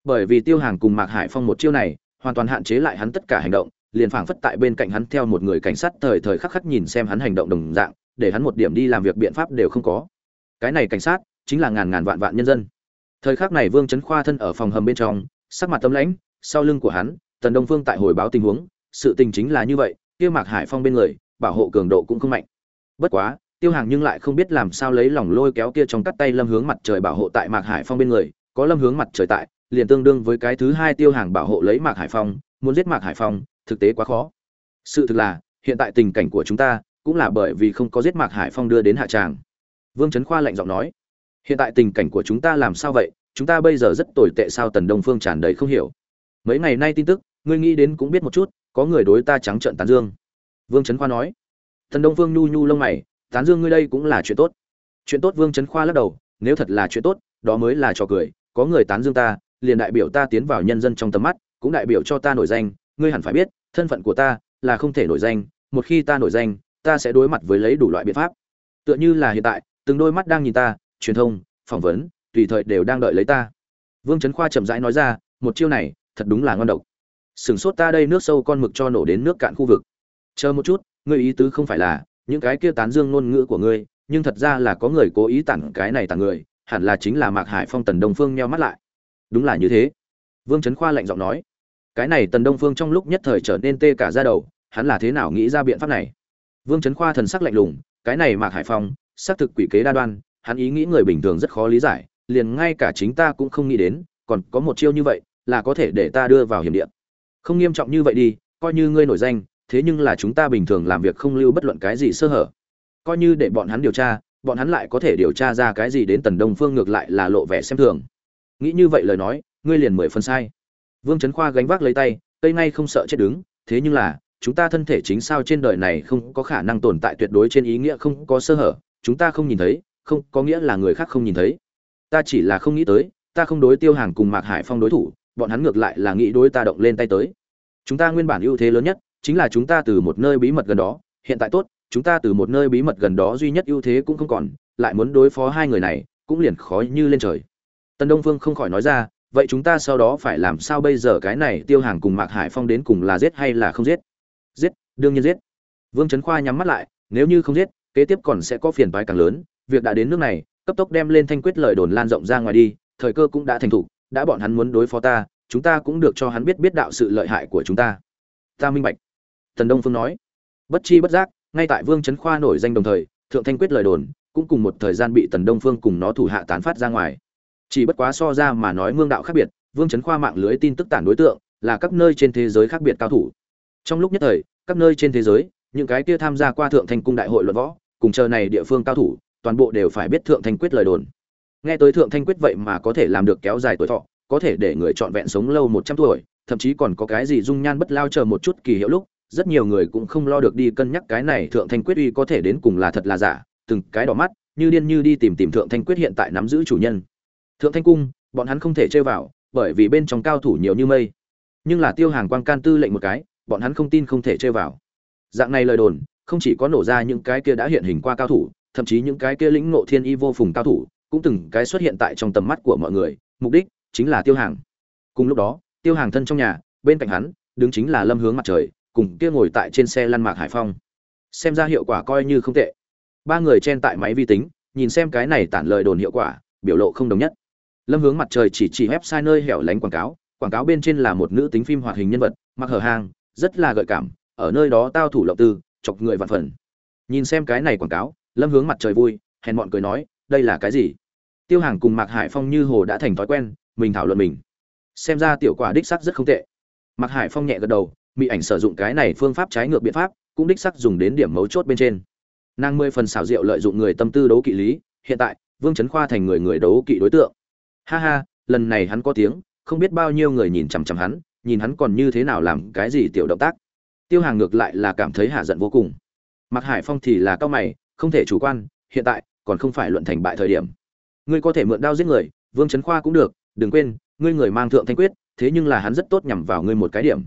Bởi vì tiêu hàng cùng mạc hải phong một chiêu này, hoàn toàn hạn chế lại hắn tất cả hành động, liền phảng phất tại bên cạnh hắn theo một người cảnh sát thời thời khắc khắc nhìn xem hắn hành động đồng dạng, để hắn một điểm đi làm việc biện pháp đều không có. Cái này cảnh sát chính là ngàn ngàn vạn vạn nhân dân. Thời khắc này vương trấn khoa thân ở phòng hầm bên trong, sắc mặt tấm lãnh, sau lưng của hắn, tần đông phương tại hồi báo tình huống, sự tình chính là như vậy, kia mạc hải phong bên người, bảo hộ cường độ cũng không mạnh. Bất quá tiêu hàng nhưng lại không biết làm sao lấy lòng lôi kéo kia trong cắt tay lâm hướng mặt trời bảo hộ tại mạc hải phong bên người, có lâm hướng mặt trời tại, liền tương đương với cái thứ hai tiêu hàng bảo hộ lấy mạc hải phong, muốn giết mạc hải phong, thực tế quá khó. Sự thực là, hiện tại tình cảnh của chúng ta cũng là bởi vì không có giết mạc hải phong đưa đến hạ tràng. Vương trấn khoa lạnh giọng nói, hiện tại tình cảnh của chúng ta làm sao vậy? Chúng ta bây giờ rất tồi tệ sao? Tần đông phương tràn đầy không hiểu. Mấy ngày nay tin tức, ngươi nghĩ đến cũng biết một chút, có người đối ta trắng trợn tán dương. Vương trấn khoa nói, tần đông phương nhu nhu lông mày tán dương ngươi đây cũng là chuyện tốt. Chuyện tốt vương trấn khoa lắc đầu, nếu thật là chuyện tốt, đó mới là trò cười. Có người tán dương ta, liền đại biểu ta tiến vào nhân dân trong tầm mắt, cũng đại biểu cho ta nổi danh. Ngươi hẳn phải biết, thân phận của ta là không thể nổi danh. Một khi ta nổi danh, ta sẽ đối mặt với lấy đủ loại biện pháp. Tựa như là hiện tại, từng đôi mắt đang nhìn ta, truyền thông, phỏng vấn, tùy thời đều đang đợi lấy ta. Vương trấn khoa chậm rãi nói ra, một chiêu này, thật đúng là ngon độc. Sửng sốt ta đây nước sâu con mực cho nổ đến nước cạn khu vực. Chờ một chút, ngươi ý tứ không phải là những cái kia tán dương ngôn ngữ của ngươi, nhưng thật ra là có người cố ý tặng cái này tặng người, hẳn là chính là mạc hải phong tần đông phương nheo mắt lại. Đúng là như thế. Vương trấn khoa lạnh giọng nói. Cái này tần đông phương trong lúc nhất thời trở nên tê cả ra đầu, hắn là thế nào nghĩ ra biện pháp này? Vương trấn khoa thần sắc lạnh lùng, cái này mạc hải phong, xác thực quỷ kế đa đoan, hắn ý nghĩ người bình thường rất khó lý giải, liền ngay cả chính ta cũng không nghĩ đến, còn có một chiêu như vậy, là có thể để ta đưa vào hiểm địa. Không nghiêm trọng như vậy đi, coi như ngươi nổi danh thế nhưng là chúng ta bình thường làm việc không lưu bất luận cái gì sơ hở. Coi như để bọn hắn điều tra, bọn hắn lại có thể điều tra ra cái gì đến tần đông phương ngược lại là lộ vẻ xem thường. Nghĩ như vậy lời nói, ngươi liền mười phần sai. Vương trấn khoa gánh vác lấy tay, cây ngay không sợ chết đứng, thế nhưng là, chúng ta thân thể chính sao trên đời này không có khả năng tồn tại tuyệt đối trên ý nghĩa không có sơ hở, chúng ta không nhìn thấy, không có nghĩa là người khác không nhìn thấy. Ta chỉ là không nghĩ tới, ta không đối tiêu hàng cùng mạc hải phong đối thủ, bọn hắn ngược lại là nghĩ đối ta động lên tay tới. Chúng ta nguyên bản ưu thế lớn nhất chính là chúng ta từ một nơi bí mật gần đó, hiện tại tốt, chúng ta từ một nơi bí mật gần đó duy nhất ưu thế cũng không còn, lại muốn đối phó hai người này, cũng liền khó như lên trời. Tần đông phương không khỏi nói ra, vậy chúng ta sau đó phải làm sao bây giờ cái này tiêu hàng cùng mạc hải phong đến cùng là giết hay là không giết? Giết, đương nhiên giết. Vương trấn khoa nhắm mắt lại, nếu như không giết, kế tiếp còn sẽ có phiền toái càng lớn, việc đã đến nước này, cấp tốc đem lên thanh quyết lời đồn lan rộng ra ngoài đi, thời cơ cũng đã thành thủ đã bọn hắn muốn đối phó ta, chúng ta cũng được cho hắn biết biết đạo sự lợi hại của chúng ta. Ta minh bạch tần đông phương nói, bất chi bất giác, ngay tại vương Chấn khoa nổi danh đồng thời, thượng thanh quyết lời đồn cũng cùng một thời gian bị tần đông phương cùng nó thủ hạ tán phát ra ngoài. Chỉ bất quá so ra mà nói mương đạo khác biệt, vương Chấn khoa mạng lưới tin tức tản đối tượng là các nơi trên thế giới khác biệt cao thủ. Trong lúc nhất thời, các nơi trên thế giới, những cái kia tham gia qua thượng thanh cung đại hội luận võ, cùng chờ này địa phương cao thủ, toàn bộ đều phải biết thượng thanh quyết lời đồn. Nghe tới thượng thanh quyết vậy mà có thể làm được kéo dài tuổi thọ, có thể để người trọn vẹn sống lâu một trăm tuổi, thậm chí còn có cái gì dung nhan bất lao chờ một chút kỳ hiệu lúc rất nhiều người cũng không lo được đi cân nhắc cái này thượng thanh quyết uy có thể đến cùng là thật là giả, từng cái đỏ mắt, như điên như đi tìm tìm thượng thanh quyết hiện tại nắm giữ chủ nhân. Thượng thanh cung, bọn hắn không thể chơi vào, bởi vì bên trong cao thủ nhiều như mây. Nhưng là tiêu hàng quang can tư lệnh một cái, bọn hắn không tin không thể chơi vào. Dạng này lời đồn, không chỉ có nổ ra những cái kia đã hiện hình qua cao thủ, thậm chí những cái kia lĩnh ngộ thiên y vô phùng cao thủ, cũng từng cái xuất hiện tại trong tầm mắt của mọi người, mục đích chính là tiêu hàng. Cùng lúc đó, tiêu hàng thân trong nhà, bên cạnh hắn, đứng chính là lâm hướng mặt trời cùng kia ngồi tại trên xe lăn mạc hải phong. Xem ra hiệu quả coi như không tệ. Ba người chen tại máy vi tính, nhìn xem cái này tản lời đồn hiệu quả, biểu lộ không đồng nhất. Lâm hướng mặt trời chỉ chỉ website nơi hẻo lánh quảng cáo quảng cáo bên trên là một nữ tính phim hoạt hình nhân vật, mặc hở hang, rất là gợi cảm, ở nơi đó tao thủ lộng tư, chọc người vạn phần. Nhìn xem cái này quảng cáo, lâm hướng mặt trời vui, hèn mọn cười nói, đây là cái gì? Tiêu hàng cùng mạc hải phong như hồ đã thành thói quen, mình thảo luận mình. Xem ra tiểu quả đích sắc rất không tệ. Mạc hải phong nhẹ gật đầu mỹ ảnh sử dụng cái này phương pháp trái ngược biện pháp, cũng đích sắc dùng đến điểm mấu chốt bên trên. Nàng mười phần xảo diệu lợi dụng người tâm tư đấu kỵ lý, hiện tại, vương trấn khoa thành người người đấu kỵ đối tượng. Ha ha, lần này hắn có tiếng, không biết bao nhiêu người nhìn chằm chằm hắn, nhìn hắn còn như thế nào làm cái gì tiểu động tác. Tiêu hàng ngược lại là cảm thấy hạ giận vô cùng. Mặc hải phong thì là cao mày, không thể chủ quan, hiện tại, còn không phải luận thành bại thời điểm. Ngươi có thể mượn đao giết người, vương trấn khoa cũng được, đừng quên, ngươi người mang thượng thanh quyết, thế nhưng là hắn rất tốt nhằm vào ngươi một cái điểm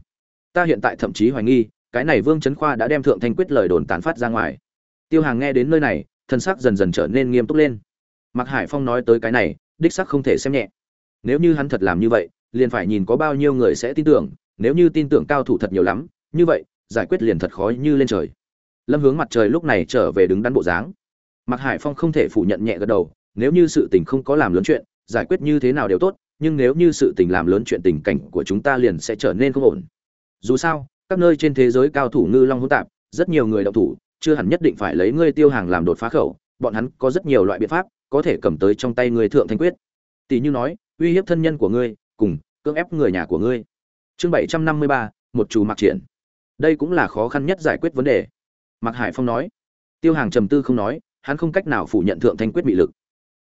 ta hiện tại thậm chí hoài nghi, cái này vương trấn khoa đã đem thượng thanh quyết lời đồn tán phát ra ngoài. Tiêu hàng nghe đến nơi này, thân sắc dần dần trở nên nghiêm túc lên. Mặc hải phong nói tới cái này, đích sắc không thể xem nhẹ. Nếu như hắn thật làm như vậy, liền phải nhìn có bao nhiêu người sẽ tin tưởng, nếu như tin tưởng cao thủ thật nhiều lắm, như vậy, giải quyết liền thật khó như lên trời. Lâm hướng mặt trời lúc này trở về đứng đắn bộ dáng. Mặc hải phong không thể phủ nhận nhẹ gật đầu, nếu như sự tình không có làm lớn chuyện, giải quyết như thế nào đều tốt, nhưng nếu như sự tình làm lớn chuyện tình cảnh của chúng ta liền sẽ trở nên không ổn dù sao, các nơi trên thế giới cao thủ ngư long hỗn tạp, rất nhiều người động thủ, chưa hẳn nhất định phải lấy ngươi tiêu hàng làm đột phá khẩu, bọn hắn có rất nhiều loại biện pháp, có thể cầm tới trong tay ngươi thượng thanh quyết. Tỷ như nói, uy hiếp thân nhân của ngươi, cùng cưỡng ép người nhà của ngươi. Chương bảy trăm năm mươi ba, một chủ mặc triển. Đây cũng là khó khăn nhất giải quyết vấn đề. Mạc hải phong nói. Tiêu hàng trầm tư không nói, hắn không cách nào phủ nhận thượng thanh quyết bị lực.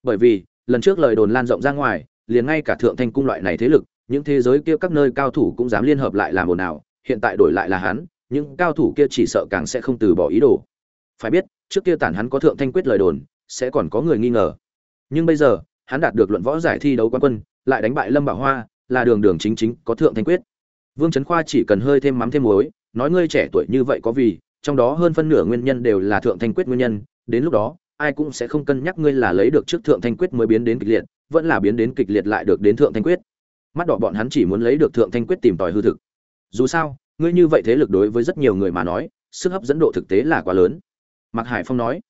Bởi vì, lần trước lời đồn lan rộng ra ngoài, liền ngay cả thượng thanh cung loại này thế lực những thế giới kia các nơi cao thủ cũng dám liên hợp lại làm ồn ào, hiện tại đổi lại là hắn, những cao thủ kia chỉ sợ càng sẽ không từ bỏ ý đồ. Phải biết, trước kia tản hắn có thượng thanh quyết lời đồn, sẽ còn có người nghi ngờ. Nhưng bây giờ, hắn đạt được luận võ giải thi đấu quán quân, lại đánh bại lâm bảo hoa, là đường đường chính chính có thượng thanh quyết. Vương trấn khoa chỉ cần hơi thêm mắm thêm muối, nói ngươi trẻ tuổi như vậy có vì, trong đó hơn phân nửa nguyên nhân đều là thượng thanh quyết nguyên nhân, đến lúc đó, ai cũng sẽ không cân nhắc ngươi là lấy được trước thượng thanh quyết mới biến đến kịch liệt, vẫn là biến đến kịch liệt lại được đến thượng thanh quyết mắt đỏ bọn hắn chỉ muốn lấy được thượng thanh quyết tìm tòi hư thực. Dù sao, ngươi như vậy thế lực đối với rất nhiều người mà nói, sức hấp dẫn độ thực tế là quá lớn. Mạc hải phong nói,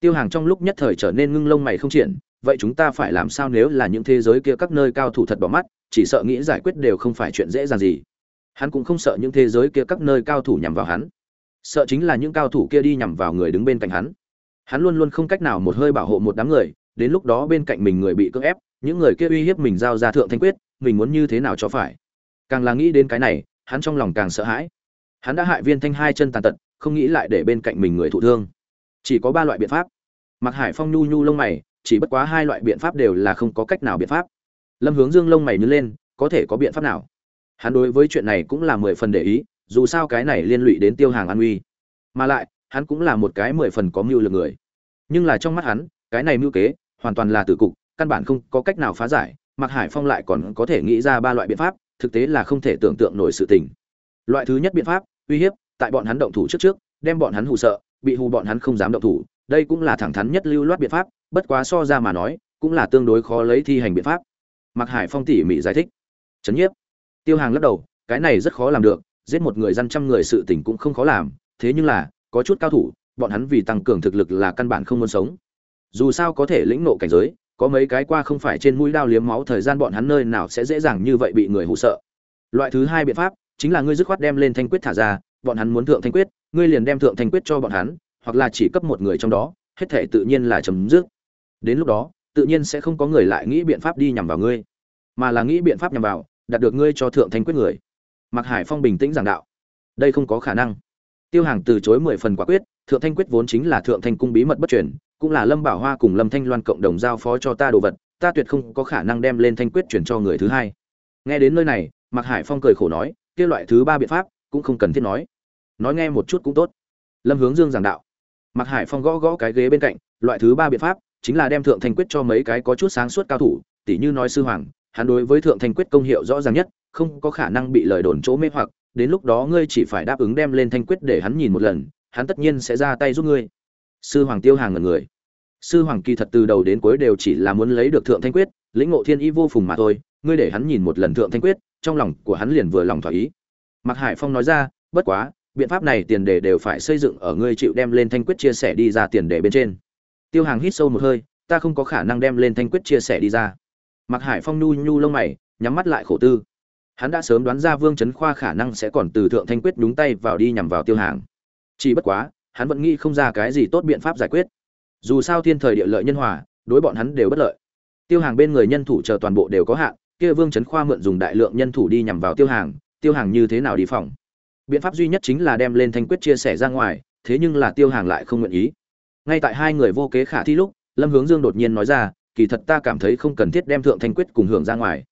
tiêu hàng trong lúc nhất thời trở nên ngưng lông mày không triển, vậy chúng ta phải làm sao nếu là những thế giới kia các nơi cao thủ thật bỏ mắt, chỉ sợ nghĩ giải quyết đều không phải chuyện dễ dàng gì. Hắn cũng không sợ những thế giới kia các nơi cao thủ nhằm vào hắn. Sợ chính là những cao thủ kia đi nhằm vào người đứng bên cạnh hắn. Hắn luôn luôn không cách nào một hơi bảo hộ một đám người, đến lúc đó bên cạnh mình người bị cưỡng ép, những người kia uy hiếp mình giao ra thượng thanh quyết mình muốn như thế nào cho phải. Càng là nghĩ đến cái này, hắn trong lòng càng sợ hãi. Hắn đã hại viên thanh hai chân tàn tật, không nghĩ lại để bên cạnh mình người thụ thương. Chỉ có ba loại biện pháp. Mặc hải phong nhu nhu lông mày, chỉ bất quá hai loại biện pháp đều là không có cách nào biện pháp. Lâm hướng dương lông mày nhớ lên, có thể có biện pháp nào? Hắn đối với chuyện này cũng là mười phần để ý, dù sao cái này liên lụy đến tiêu hàng an uy. Mà lại, hắn cũng là một cái mười phần có mưu lực người. Nhưng là trong mắt hắn, cái này mưu kế, hoàn toàn là tử cục, căn bản không có cách nào phá giải Mạc hải phong lại còn có thể nghĩ ra ba loại biện pháp, thực tế là không thể tưởng tượng nổi sự tình. Loại thứ nhất biện pháp, uy hiếp, tại bọn hắn động thủ trước trước, đem bọn hắn hù sợ, bị hù bọn hắn không dám động thủ. Đây cũng là thẳng thắn nhất lưu loát biện pháp, bất quá so ra mà nói, cũng là tương đối khó lấy thi hành biện pháp. Mạc hải phong tỉ mỉ giải thích. Chấn nhiếp. Tiêu hàng lắc đầu, cái này rất khó làm được, giết một người dân trăm người sự tình cũng không khó làm, thế nhưng là, có chút cao thủ, bọn hắn vì tăng cường thực lực là căn bản không muốn sống. Dù sao có thể lĩnh nộ cảnh giới có mấy cái qua không phải trên mũi đao liếm máu thời gian bọn hắn nơi nào sẽ dễ dàng như vậy bị người hụ sợ. Loại thứ hai biện pháp chính là ngươi dứt khoát đem lên thanh quyết thả ra bọn hắn muốn thượng thanh quyết ngươi liền đem thượng thanh quyết cho bọn hắn hoặc là chỉ cấp một người trong đó hết thể tự nhiên là chấm dứt. Đến lúc đó tự nhiên sẽ không có người lại nghĩ biện pháp đi nhằm vào ngươi mà là nghĩ biện pháp nhằm vào đạt được ngươi cho thượng thanh quyết người. Mạc Hải Phong bình tĩnh giảng đạo, đây không có khả năng. Tiêu Hàng từ chối mười phần quả quyết, Thượng Thanh quyết vốn chính là Thượng Thanh cung bí mật bất truyền, cũng là Lâm Bảo Hoa cùng Lâm Thanh Loan cộng đồng giao phó cho ta đồ vật, ta tuyệt không có khả năng đem lên Thanh quyết chuyển cho người thứ hai. Nghe đến nơi này, Mạc Hải Phong cười khổ nói, kia loại thứ ba biện pháp cũng không cần thiết nói. Nói nghe một chút cũng tốt. Lâm Hướng Dương giảng đạo. Mạc Hải Phong gõ gõ cái ghế bên cạnh, loại thứ ba biện pháp chính là đem Thượng Thanh quyết cho mấy cái có chút sáng suốt cao thủ, tỉ như nói sư hoàng, hắn đối với Thượng Thanh quyết công hiệu rõ ràng nhất, không có khả năng bị lời đồn chỗ mê hoặc đến lúc đó ngươi chỉ phải đáp ứng đem lên thanh quyết để hắn nhìn một lần hắn tất nhiên sẽ ra tay giúp ngươi sư hoàng tiêu hàng ngần người sư hoàng kỳ thật từ đầu đến cuối đều chỉ là muốn lấy được thượng thanh quyết, lĩnh ngộ thiên ý vô phùng mà thôi, ngươi để hắn nhìn một lần thượng thanh quyết, trong lòng của hắn liền vừa lòng thỏa ý. Mạc hải phong nói ra, bất quá, biện pháp này tiền đề đều phải xây dựng ở ngươi chịu đem lên thanh quyết chia sẻ đi ra tiền đề bên trên. Tiêu hàng hít sâu một hơi, ta không có khả năng đem lên thanh quyết chia sẻ đi ra. Mạc hải phong nhu nhu lông mày, nhắm mắt lại khổ tư. Hắn đã sớm đoán ra vương trấn khoa khả năng sẽ còn từ thượng thanh quyết đúng tay vào đi nhằm vào tiêu hàng. Chỉ bất quá, hắn vẫn nghĩ không ra cái gì tốt biện pháp giải quyết dù sao thiên thời địa lợi nhân hòa, đối bọn hắn đều bất lợi. Tiêu hàng bên người nhân thủ chờ toàn bộ đều có hạn, kia vương trấn khoa mượn dùng đại lượng nhân thủ đi nhằm vào tiêu hàng tiêu hàng như thế nào đi phòng? Biện pháp duy nhất chính là đem lên thanh quyết chia sẻ ra ngoài, thế nhưng là tiêu hàng lại không nguyện ý. Ngay tại hai người vô kế khả thi lúc, lâm hướng dương đột nhiên nói ra, kỳ thật ta cảm thấy không cần thiết đem thượng thanh quyết cùng hưởng ra ngoài.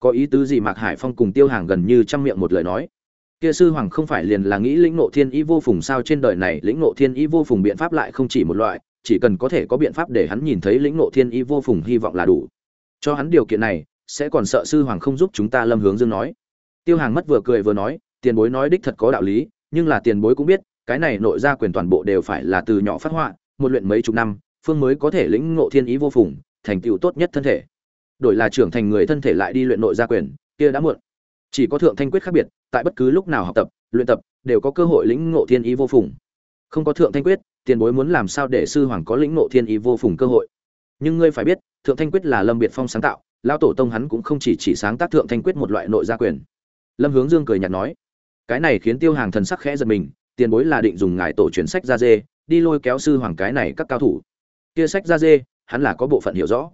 Có ý tứ gì mạc hải phong cùng tiêu hàng gần như chăm miệng một lời nói. Kia sư hoàng không phải liền là nghĩ lĩnh nộ thiên ý vô phùng sao trên đời này lĩnh nộ thiên ý vô phùng biện pháp lại không chỉ một loại chỉ cần có thể có biện pháp để hắn nhìn thấy lĩnh ngộ thiên ý vô phùng hy vọng là đủ. Cho hắn điều kiện này, sẽ còn sợ sư hoàng không giúp chúng ta lâm hướng dương nói. Tiêu hàng mất vừa cười vừa nói, tiền bối nói đích thật có đạo lý, nhưng là tiền bối cũng biết, cái này nội ra quyền toàn bộ đều phải là từ nhỏ phát họa, một luyện mấy chục năm, phương mới có thể lĩnh ngộ thiên ý vô phùng, thành tựu tốt nhất thân thể. Đổi là trưởng thành người thân thể lại đi luyện nội gia quyền, kia đã muộn. Chỉ có thượng thanh quyết khác biệt, tại bất cứ lúc nào học tập, luyện tập, đều có cơ hội lĩnh ngộ thiên ý vô phùng không có thượng thanh quyết, tiền bối muốn làm sao để sư hoàng có lĩnh nộ thiên ý vô phùng cơ hội? Nhưng ngươi phải biết, thượng thanh quyết là lâm biệt phong sáng tạo lao tổ tông hắn cũng không chỉ chỉ sáng tác thượng thanh quyết một loại nội gia quyền. Lâm hướng dương cười nhạt nói, cái này khiến tiêu hàng thần sắc khẽ giật mình, tiền bối là định dùng ngài tổ truyền sách ra dê, đi lôi kéo sư hoàng cái này các cao thủ. Kia sách ra dê, hắn là có bộ phận hiểu rõ.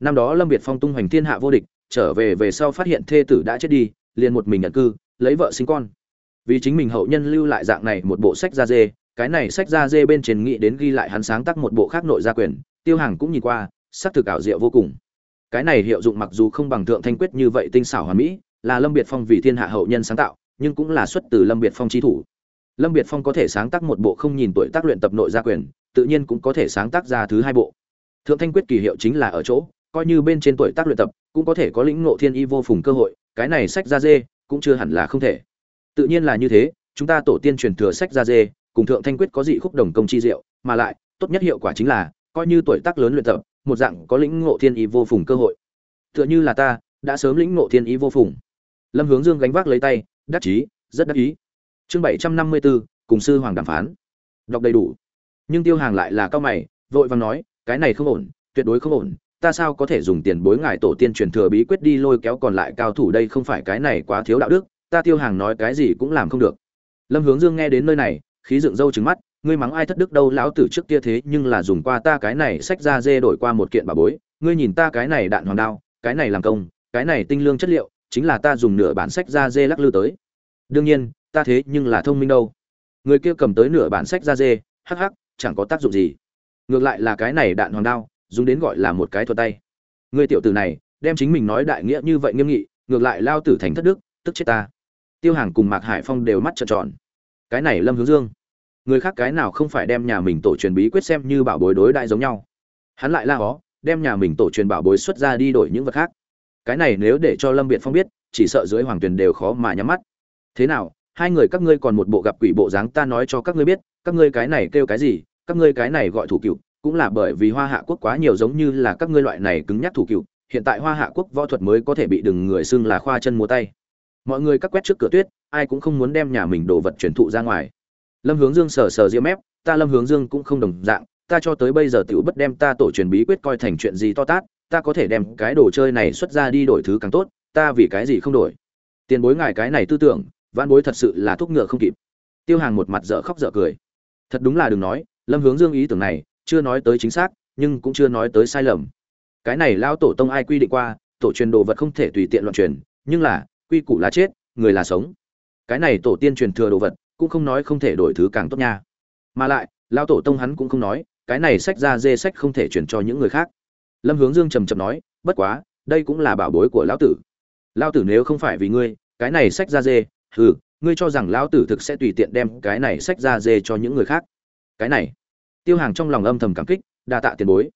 Năm đó lâm biệt phong tung hoành thiên hạ vô địch, trở về về sau phát hiện thê tử đã chết đi, liền một mình nhận cư, lấy vợ sinh con. Vì chính mình hậu nhân lưu lại dạng này một bộ sách ra dê cái này sách ra dê bên trên nghĩ đến ghi lại hắn sáng tác một bộ khác nội gia quyền, tiêu hàng cũng nhìn qua, sắc thực ảo diệu vô cùng. Cái này hiệu dụng mặc dù không bằng thượng thanh quyết như vậy tinh xảo hoàn mỹ, là lâm biệt phong vì thiên hạ hậu nhân sáng tạo, nhưng cũng là xuất từ lâm biệt phong trí thủ. Lâm biệt phong có thể sáng tác một bộ không nhìn tuổi tác luyện tập nội gia quyền, tự nhiên cũng có thể sáng tác ra thứ hai bộ. Thượng thanh quyết kỳ hiệu chính là ở chỗ, coi như bên trên tuổi tác luyện tập, cũng có thể có lĩnh ngộ thiên y vô phùng cơ hội, cái này sách ra dê, cũng chưa hẳn là không thể. Tự nhiên là như thế, chúng ta tổ tiên truyền thừa sách ra dê cùng thượng thanh quyết có dị khúc đồng công chi diệu, mà lại, tốt nhất hiệu quả chính là, coi như tuổi tác lớn luyện tập, một dạng có lĩnh ngộ thiên ý vô phùng cơ hội. Tựa như là ta, đã sớm lĩnh ngộ thiên ý vô phùng. Lâm hướng dương gánh vác lấy tay, đắc chí, rất đắc ý. Chương bảy trăm năm mươi bốn cùng sư hoàng đàm phán. Đọc đầy đủ. Nhưng tiêu hàng lại là cao mày, vội vàng nói, cái này không ổn, tuyệt đối không ổn, ta sao có thể dùng tiền bối ngài tổ tiên truyền thừa bí quyết đi lôi kéo còn lại cao thủ đây không phải cái này quá thiếu đạo đức, ta tiêu hàng nói cái gì cũng làm không được. Lâm hướng dương nghe đến nơi này khí dựng râu trứng mắt, ngươi mắng ai thất đức đâu, lão tử trước kia thế nhưng là dùng qua ta cái này sách ra dê đổi qua một kiện bà bối, ngươi nhìn ta cái này đạn hoàng đao, cái này làm công, cái này tinh lương chất liệu, chính là ta dùng nửa bản sách ra dê lắc lư tới. Đương nhiên, ta thế nhưng là thông minh đâu. Người kia cầm tới nửa bản sách ra dê, hắc hắc, chẳng có tác dụng gì. Ngược lại là cái này đạn hoàng đao, dùng đến gọi là một cái thuật tay. Người tiểu tử này, đem chính mình nói đại nghĩa như vậy nghiêm nghị, ngược lại lao tử thành thất đức, tức chết ta. Tiêu hàng cùng mạc hải phong đều mắt trợn tròn cái này lâm hướng dương. Người khác cái nào không phải đem nhà mình tổ truyền bí quyết xem như bảo bối đối đại giống nhau. Hắn lại la hó, đem nhà mình tổ truyền bảo bối xuất ra đi đổi những vật khác. Cái này nếu để cho lâm biệt phong biết, chỉ sợ dưới hoàng tuyền đều khó mà nhắm mắt. Thế nào, hai người các ngươi còn một bộ gặp quỷ bộ dáng ta nói cho các ngươi biết, các ngươi cái này kêu cái gì, các ngươi cái này gọi thủ cựu, cũng là bởi vì hoa hạ quốc quá nhiều giống như là các ngươi loại này cứng nhắc thủ cựu, hiện tại hoa hạ quốc võ thuật mới có thể bị đừng người xưng là khoa chân múa tay mọi người các quét trước cửa tuyết, ai cũng không muốn đem nhà mình đồ vật truyền thụ ra ngoài. Lâm hướng dương sờ sờ diêm mép, ta lâm hướng dương cũng không đồng dạng, ta cho tới bây giờ tiểu bất đem ta tổ truyền bí quyết coi thành chuyện gì to tát, ta có thể đem cái đồ chơi này xuất ra đi đổi thứ càng tốt, ta vì cái gì không đổi? Tiền bối ngài cái này tư tưởng văn bối thật sự là thuốc ngựa không kịp. Tiêu hàng một mặt dở khóc dở cười. Thật đúng là đừng nói, lâm hướng dương ý tưởng này chưa nói tới chính xác, nhưng cũng chưa nói tới sai lầm. Cái này lao tổ tông ai quy định qua, tổ truyền đồ vật không thể tùy tiện loạn truyền, nhưng là quy củ là chết, người là sống. Cái này tổ tiên truyền thừa đồ vật, cũng không nói không thể đổi thứ càng tốt nha. Mà lại, lão tổ tông hắn cũng không nói, cái này sách ra dê sách không thể chuyển cho những người khác. Lâm hướng dương trầm trầm nói, bất quá, đây cũng là bảo bối của lão tử. Lão tử nếu không phải vì ngươi, cái này sách ra dê, hừ, ngươi cho rằng lão tử thực sẽ tùy tiện đem cái này sách ra dê cho những người khác. Cái này. Tiêu hàng trong lòng âm thầm cảm kích, đa tạ tiền bối.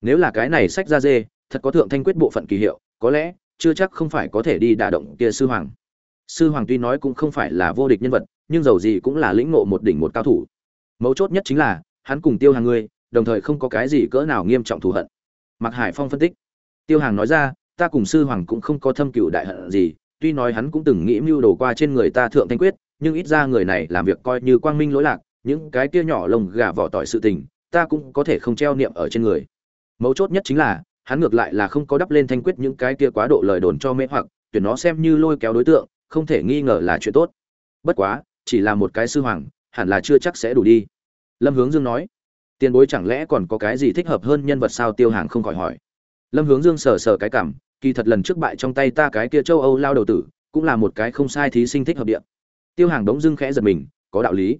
Nếu là cái này sách ra dê, thật có thượng thanh quyết bộ phận kỳ hiệu, có lẽ chưa chắc không phải có thể đi đả động kia sư hoàng sư hoàng tuy nói cũng không phải là vô địch nhân vật nhưng dầu gì cũng là lĩnh ngộ một đỉnh một cao thủ mấu chốt nhất chính là hắn cùng tiêu hàng ngươi đồng thời không có cái gì cỡ nào nghiêm trọng thù hận Mạc Hải Phong phân tích. Tiêu Hàng nói ra, ta cùng sư hoàng cũng không có thâm cừu đại hận gì, tuy nói hắn cũng từng nghĩ mưu đồ qua trên người ta thượng thanh quyết, nhưng ít ra người này làm việc coi như quang minh lỗi lạc, những cái kia nhỏ lồng gà vỏ tỏi sự tình, ta cũng có thể không treo niệm ở trên người. Mấu chốt nhất chính là, hắn ngược lại là không có đắp lên thanh quyết những cái kia quá độ lời đồn cho mê hoặc, tuyển nó xem như lôi kéo đối tượng, không thể nghi ngờ là chuyện tốt. Bất quá, chỉ là một cái sư hoàng, hẳn là chưa chắc sẽ đủ đi. Lâm Hướng Dương nói tiền bối chẳng lẽ còn có cái gì thích hợp hơn nhân vật sao tiêu hàng không khỏi hỏi lâm hướng dương sờ sờ cái cảm kỳ thật lần trước bại trong tay ta cái kia châu âu lao đầu tử cũng là một cái không sai thí sinh thích hợp điện tiêu hàng đống dưng khẽ giật mình có đạo lý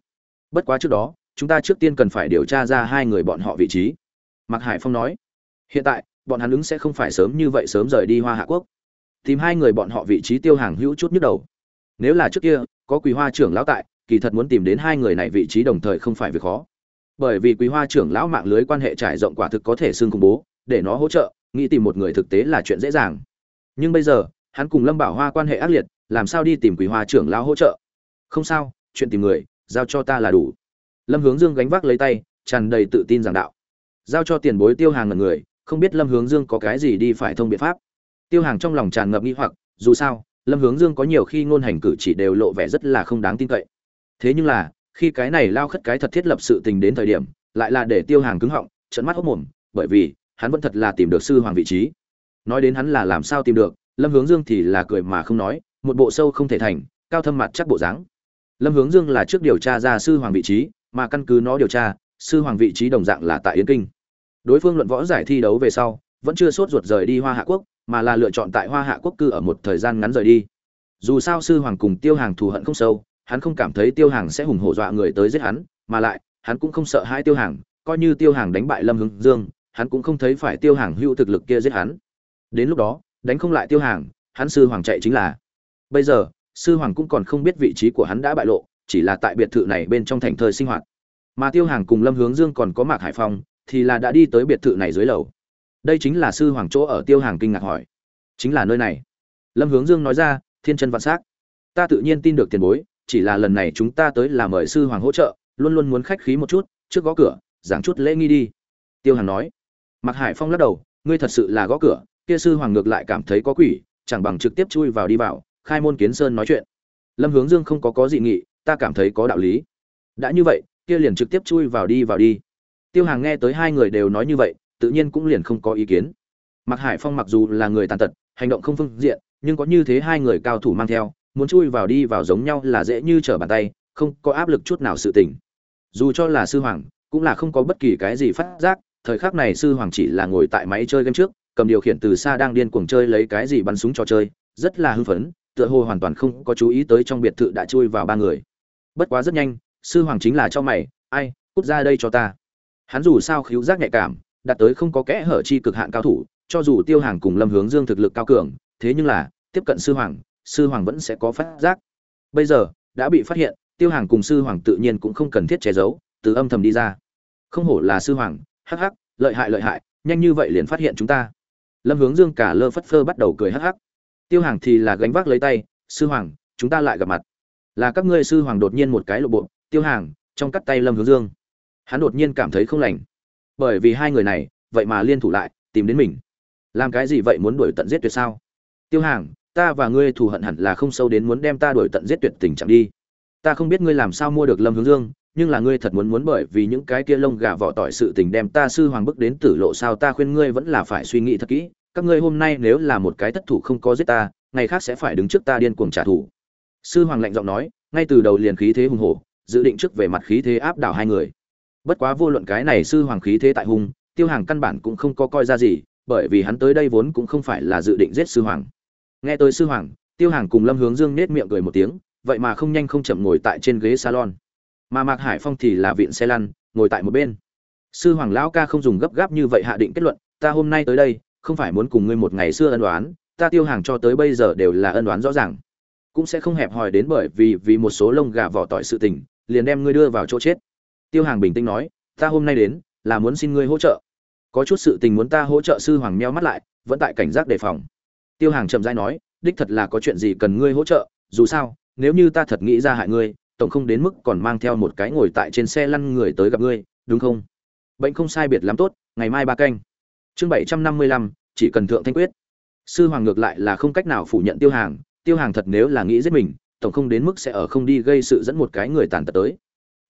bất quá trước đó chúng ta trước tiên cần phải điều tra ra hai người bọn họ vị trí mạc hải phong nói hiện tại bọn hắn ứng sẽ không phải sớm như vậy sớm rời đi hoa hạ quốc. Tìm hai người bọn họ vị trí tiêu hàng hữu chút nhức đầu. Nếu là trước kia, có Quý hoa trưởng lão tại, kỳ thật muốn tìm đến hai người này vị trí đồng thời không phải việc khó. Bởi vì quý hoa trưởng lão mạng lưới quan hệ trải rộng quả thực có thể xương công bố, để nó hỗ trợ, nghĩ tìm một người thực tế là chuyện dễ dàng. Nhưng bây giờ, hắn cùng lâm bảo hoa quan hệ ác liệt, làm sao đi tìm quý hoa trưởng lão hỗ trợ? Không sao, chuyện tìm người, giao cho ta là đủ. Lâm hướng dương gánh vác lấy tay, tràn đầy tự tin giảng đạo. Giao cho tiền bối tiêu hàng ngần người không biết lâm hướng dương có cái gì đi phải thông biện pháp. Tiêu hàng trong lòng tràn ngập nghi hoặc, dù sao, lâm hướng dương có nhiều khi ngôn hành cử chỉ đều lộ vẻ rất là không đáng tin cậy. Thế nhưng là, khi cái này lao khất cái thật thiết lập sự tình đến thời điểm, lại là để tiêu hàng cứng họng trận mắt hốc mồm, bởi vì, hắn vẫn thật là tìm được sư hoàng vị trí. Nói đến hắn là làm sao tìm được, lâm hướng dương thì là cười mà không nói, một bộ sâu không thể thành, cao thâm mặt chắc bộ dáng. Lâm hướng dương là trước điều tra ra sư hoàng vị trí, mà căn cứ nó điều tra, sư hoàng vị trí đồng dạng là tại yến kinh đối phương luận võ giải thi đấu về sau, vẫn chưa sốt ruột rời đi hoa hạ quốc, mà là lựa chọn tại hoa hạ quốc cư ở một thời gian ngắn rời đi. Dù sao sư hoàng cùng tiêu hàng thù hận không sâu, hắn không cảm thấy tiêu hàng sẽ hùng hổ dọa người tới giết hắn, mà lại, hắn cũng không sợ hai tiêu hàng, coi như tiêu hàng đánh bại lâm hướng dương, hắn cũng không thấy phải tiêu hàng hữu thực lực kia giết hắn. Đến lúc đó, đánh không lại tiêu hàng, hắn sư hoàng chạy chính là. Bây giờ, sư hoàng cũng còn không biết vị trí của hắn đã bại lộ, chỉ là tại biệt thự này bên trong thành thời sinh hoạt. Mà tiêu hàng cùng lâm hướng dương còn có mạc hải phong thì là đã đi tới biệt thự này dưới lầu. Đây chính là sư hoàng chỗ ở tiêu hàng kinh ngạc hỏi. Chính là nơi này. Lâm hướng dương nói ra, thiên chân vạn s á c ta tự nhiên tin được tiền bối, chỉ là lần này chúng ta tới là mời sư hoàng hỗ trợ, luôn luôn muốn khách khí một chút, trước gõ cửa, giảng chút lễ nghi đi. Tiêu hàng nói. Mạc hải phong lắc đầu, ngươi thật sự là gõ cửa, kia sư hoàng ngược lại cảm thấy có quỷ, chẳng bằng trực tiếp chui vào đi vào, khai môn kiến sơn nói chuyện. Lâm hướng dương không có có dị nghị, ta cảm thấy có đạo lý. Đã như vậy, kia liền trực tiếp chui vào đi vào đi tiêu hàng nghe tới hai người đều nói như vậy, tự nhiên cũng liền không có ý kiến. Mạc hải phong mặc dù là người tàn tật, hành động không phương diện, nhưng có như thế hai người cao thủ mang theo, muốn chui vào đi vào giống nhau là dễ như trở bàn tay, không có áp lực chút nào sự tình. Dù cho là sư hoàng, cũng là không có bất kỳ cái gì phát giác, thời khắc này sư hoàng chỉ là ngồi tại máy chơi game trước, cầm điều khiển từ xa đang điên cuồng chơi lấy cái gì bắn súng trò chơi, rất là hưng phấn, tựa hồ hoàn toàn không có chú ý tới trong biệt thự đã chui vào ba người. Bất quá rất nhanh, sư hoàng chính là cho mày, ai, cút ra đây cho ta hắn dù sao khiếu giác nhạy cảm, đạt tới không có kẽ hở chi cực hạn cao thủ, cho dù tiêu hàng cùng lâm hướng dương thực lực cao cường, thế nhưng là, tiếp cận sư hoàng sư hoàng vẫn sẽ có phát giác. Bây giờ, đã bị phát hiện, tiêu hàng cùng sư hoàng tự nhiên cũng không cần thiết che giấu, từ âm thầm đi ra. Không hổ là sư hoàng, hắc hắc, lợi hại lợi hại, nhanh như vậy liền phát hiện chúng ta. Lâm hướng dương cả lơ phất phơ bắt đầu cười hắc hắc. Tiêu hàng thì là gánh vác lấy tay, sư hoàng, chúng ta lại gặp mặt. Là các ngươi sư hoàng đột nhiên một cái lộ bộ, tiêu hàng, trong cắt tay lâm hướng dương hắn đột nhiên cảm thấy không lành. Bởi vì hai người này, vậy mà liên thủ lại, tìm đến mình. Làm cái gì vậy muốn đuổi tận giết tuyệt sao? Tiêu hàng, ta và ngươi thù hận hẳn là không sâu đến muốn đem ta đuổi tận giết tuyệt tình trạng đi. Ta không biết ngươi làm sao mua được lâm hướng dương, nhưng là ngươi thật muốn muốn bởi vì những cái kia lông gà vỏ tỏi sự tình đem ta sư hoàng bức đến tử lộ sao ta khuyên ngươi vẫn là phải suy nghĩ thật kỹ. Các ngươi hôm nay nếu là một cái thất thủ không có giết ta, ngày khác sẽ phải đứng trước ta điên cuồng trả thù. Sư hoàng lạnh giọng nói, ngay từ đầu liền khí thế hùng hổ, dự định trước về mặt khí thế áp đảo hai người bất quá vô luận cái này sư hoàng khí thế tại hùng tiêu hàng căn bản cũng không có coi ra gì, bởi vì hắn tới đây vốn cũng không phải là dự định giết sư hoàng. Nghe tới sư hoàng, tiêu hàng cùng lâm hướng dương nết miệng cười một tiếng, vậy mà không nhanh không chậm ngồi tại trên ghế salon. Mà mạc hải phong thì là viện xe lăn, ngồi tại một bên. Sư hoàng lão ca không dùng gấp gáp như vậy hạ định kết luận, ta hôm nay tới đây, không phải muốn cùng ngươi một ngày xưa ân đoán ta tiêu hàng cho tới bây giờ đều là ân đoán rõ ràng. Cũng sẽ không hẹp hòi đến bởi vì vì một số lông gà vỏ tỏi sự tình, liền đem ngươi đưa vào chỗ chết tiêu hàng bình tĩnh nói, ta hôm nay đến, là muốn xin ngươi hỗ trợ. Có chút sự tình muốn ta hỗ trợ sư hoàng meo mắt lại, vẫn tại cảnh giác đề phòng. Tiêu hàng chậm rãi nói, đích thật là có chuyện gì cần ngươi hỗ trợ, dù sao, nếu như ta thật nghĩ ra hại ngươi, tổng không đến mức còn mang theo một cái ngồi tại trên xe lăn người tới gặp ngươi, đúng không? Bệnh không sai biệt lắm tốt, ngày mai ba canh. Chương bảy trăm năm mươi lăm, chỉ cần thượng thanh quyết. Sư hoàng ngược lại là không cách nào phủ nhận tiêu hàng tiêu hàng thật nếu là nghĩ giết mình, tổng không đến mức sẽ ở không đi gây sự dẫn một cái người tàn tật tới.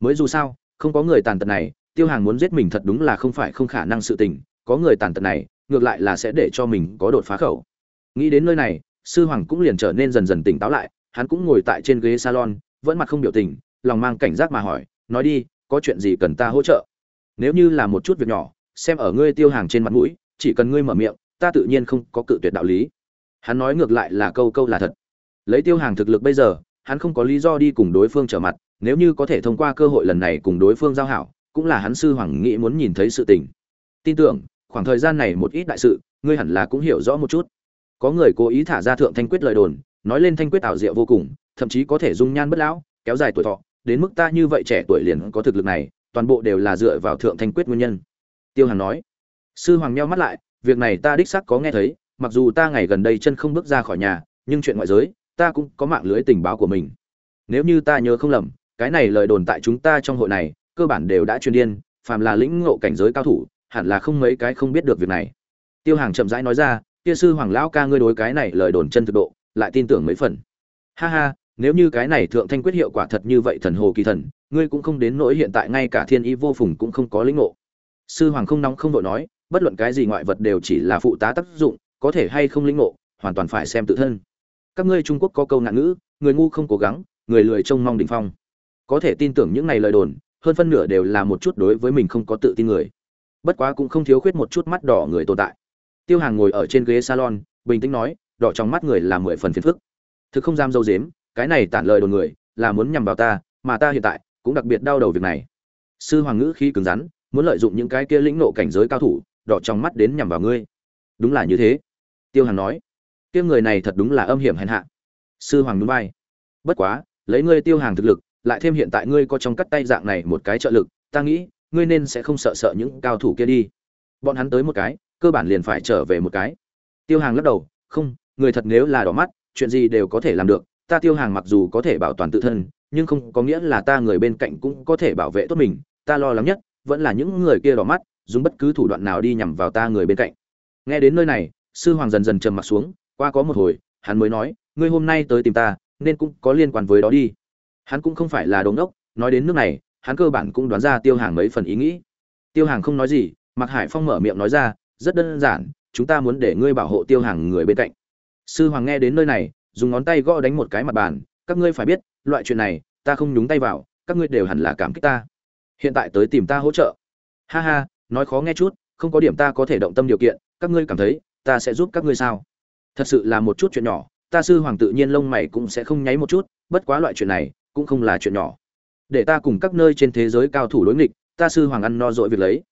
Mới dù sao không có người tàn tật này, tiêu hàng muốn giết mình thật đúng là không phải không khả năng sự tình, có người tàn tật này, ngược lại là sẽ để cho mình có đột phá khẩu. Nghĩ đến nơi này, sư hoàng cũng liền trở nên dần dần tỉnh táo lại, hắn cũng ngồi tại trên ghế salon, vẫn mặt không biểu tình, lòng mang cảnh giác mà hỏi, nói đi, có chuyện gì cần ta hỗ trợ? Nếu như là một chút việc nhỏ, xem ở ngươi tiêu hàng trên mặt mũi, chỉ cần ngươi mở miệng, ta tự nhiên không có cự tuyệt đạo lý. Hắn nói ngược lại là câu câu là thật. Lấy tiêu hàng thực lực bây giờ, hắn không có lý do đi cùng đối phương trở mặt nếu như có thể thông qua cơ hội lần này cùng đối phương giao hảo, cũng là hắn sư hoàng nghĩ muốn nhìn thấy sự tình. Tin tưởng, khoảng thời gian này một ít đại sự, ngươi hẳn là cũng hiểu rõ một chút. Có người cố ý thả ra thượng thanh quyết lời đồn, nói lên thanh quyết ảo diệu vô cùng, thậm chí có thể dung nhan bất lão, kéo dài tuổi thọ, đến mức ta như vậy trẻ tuổi liền có thực lực này, toàn bộ đều là dựa vào thượng thanh quyết nguyên nhân. Tiêu hàn nói. Sư hoàng nheo mắt lại, việc này ta đích xác có nghe thấy, mặc dù ta ngày gần đây chân không bước ra khỏi nhà, nhưng chuyện ngoại giới, ta cũng có mạng lưới tình báo của mình. Nếu như ta nhớ không lầm cái này lời đồn tại chúng ta trong hội này, cơ bản đều đã truyền điên, phàm là lĩnh ngộ cảnh giới cao thủ, hẳn là không mấy cái không biết được việc này. Tiêu hàng chậm rãi nói ra, kia sư hoàng lão ca ngươi đối cái này lời đồn chân thực độ, lại tin tưởng mấy phần. Ha ha, nếu như cái này thượng thanh quyết hiệu quả thật như vậy thần hồ kỳ thần, ngươi cũng không đến nỗi hiện tại ngay cả thiên ý vô phùng cũng không có lĩnh ngộ. Sư hoàng không nóng không vội nói, bất luận cái gì ngoại vật đều chỉ là phụ tá tác dụng, có thể hay không lĩnh ngộ, hoàn toàn phải xem tự thân. Các ngươi trung quốc có câu ngạn ngữ, người ngu không cố gắng, người lười trông mong đỉnh phong có thể tin tưởng những này lời đồn, hơn phân nửa đều là một chút đối với mình không có tự tin người. Bất quá cũng không thiếu khuyết một chút mắt đỏ người tồn tại. Tiêu hàng ngồi ở trên ghế salon, bình tĩnh nói, đỏ trong mắt người là mười phần phiền phức. Thực không dám dâu dếm, cái này tản lời đồn người, là muốn nhằm vào ta, mà ta hiện tại cũng đặc biệt đau đầu việc này. Sư hoàng ngữ khi cứng rắn, muốn lợi dụng những cái kia lĩnh nộ cảnh giới cao thủ, đỏ trong mắt đến nhằm vào ngươi. Đúng là như thế. Tiêu hàng nói tiêu người này thật đúng là âm hiểm hèn hạ. Sư hoàng núi vai, bất quá, lấy ngươi tiêu hàng thực lực lại thêm hiện tại ngươi có trong cắt tay dạng này một cái trợ lực, ta nghĩ, ngươi nên sẽ không sợ sợ những cao thủ kia đi. Bọn hắn tới một cái, cơ bản liền phải trở về một cái. Tiêu hàng lắc đầu, không, người thật nếu là đỏ mắt, chuyện gì đều có thể làm được, ta tiêu hàng mặc dù có thể bảo toàn tự thân, nhưng không có nghĩa là ta người bên cạnh cũng có thể bảo vệ tốt mình, ta lo lắng nhất, vẫn là những người kia đỏ mắt, dùng bất cứ thủ đoạn nào đi nhằm vào ta người bên cạnh. Nghe đến nơi này, sư hoàng dần dần trầm mặt xuống, qua có một hồi, hắn mới nói, ngươi hôm nay tới tìm ta, nên cũng có liên quan với đó đi hắn cũng không phải là đống đốc nói đến nước này, hắn cơ bản cũng đoán ra tiêu hàng mấy phần ý nghĩ. Tiêu hàng không nói gì, mạc hải phong mở miệng nói ra, rất đơn giản, chúng ta muốn để ngươi bảo hộ tiêu hàng người bên cạnh. Sư hoàng nghe đến nơi này, dùng ngón tay gõ đánh một cái mặt bàn, các ngươi phải biết, loại chuyện này, ta không nhúng tay vào, các ngươi đều hẳn là cảm kích ta. Hiện tại tới tìm ta hỗ trợ. Ha ha, nói khó nghe chút, không có điểm ta có thể động tâm điều kiện, các ngươi cảm thấy, ta sẽ giúp các ngươi sao? Thật sự là một chút chuyện nhỏ, ta sư hoàng tự nhiên lông mày cũng sẽ không nháy một chút, bất quá loại chuyện này cũng không là chuyện nhỏ. Để ta cùng các nơi trên thế giới cao thủ đối nghịch, ta sư hoàng ăn no rồi việc lấy.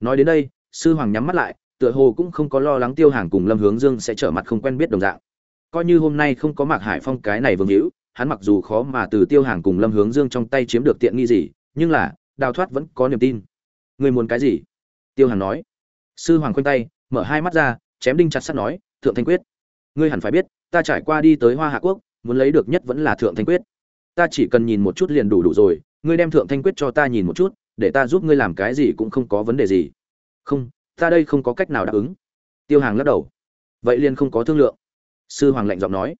Nói đến đây, sư hoàng nhắm mắt lại, tựa hồ cũng không có lo lắng tiêu hàng cùng lâm hướng dương sẽ trở mặt không quen biết đồng dạng. Coi như hôm nay không có mạc hải phong cái này vương hữu, hắn mặc dù khó mà từ tiêu hàng cùng lâm hướng dương trong tay chiếm được tiện nghi gì, nhưng là, đào thoát vẫn có niềm tin. Người muốn cái gì? Tiêu hàng nói. Sư hoàng khoanh tay, mở hai mắt ra, chém đinh chặt sắt nói, thượng thanh quyết. Ngươi hẳn phải biết, ta trải qua đi tới hoa hạ quốc, muốn lấy được nhất vẫn là thượng thanh quyết ta chỉ cần nhìn một chút liền đủ đủ rồi, ngươi đem thượng thanh quyết cho ta nhìn một chút, để ta giúp ngươi làm cái gì cũng không có vấn đề gì. Không, ta đây không có cách nào đáp ứng. Tiêu hàng lắc đầu. Vậy liền không có thương lượng. Sư hoàng lạnh giọng nói.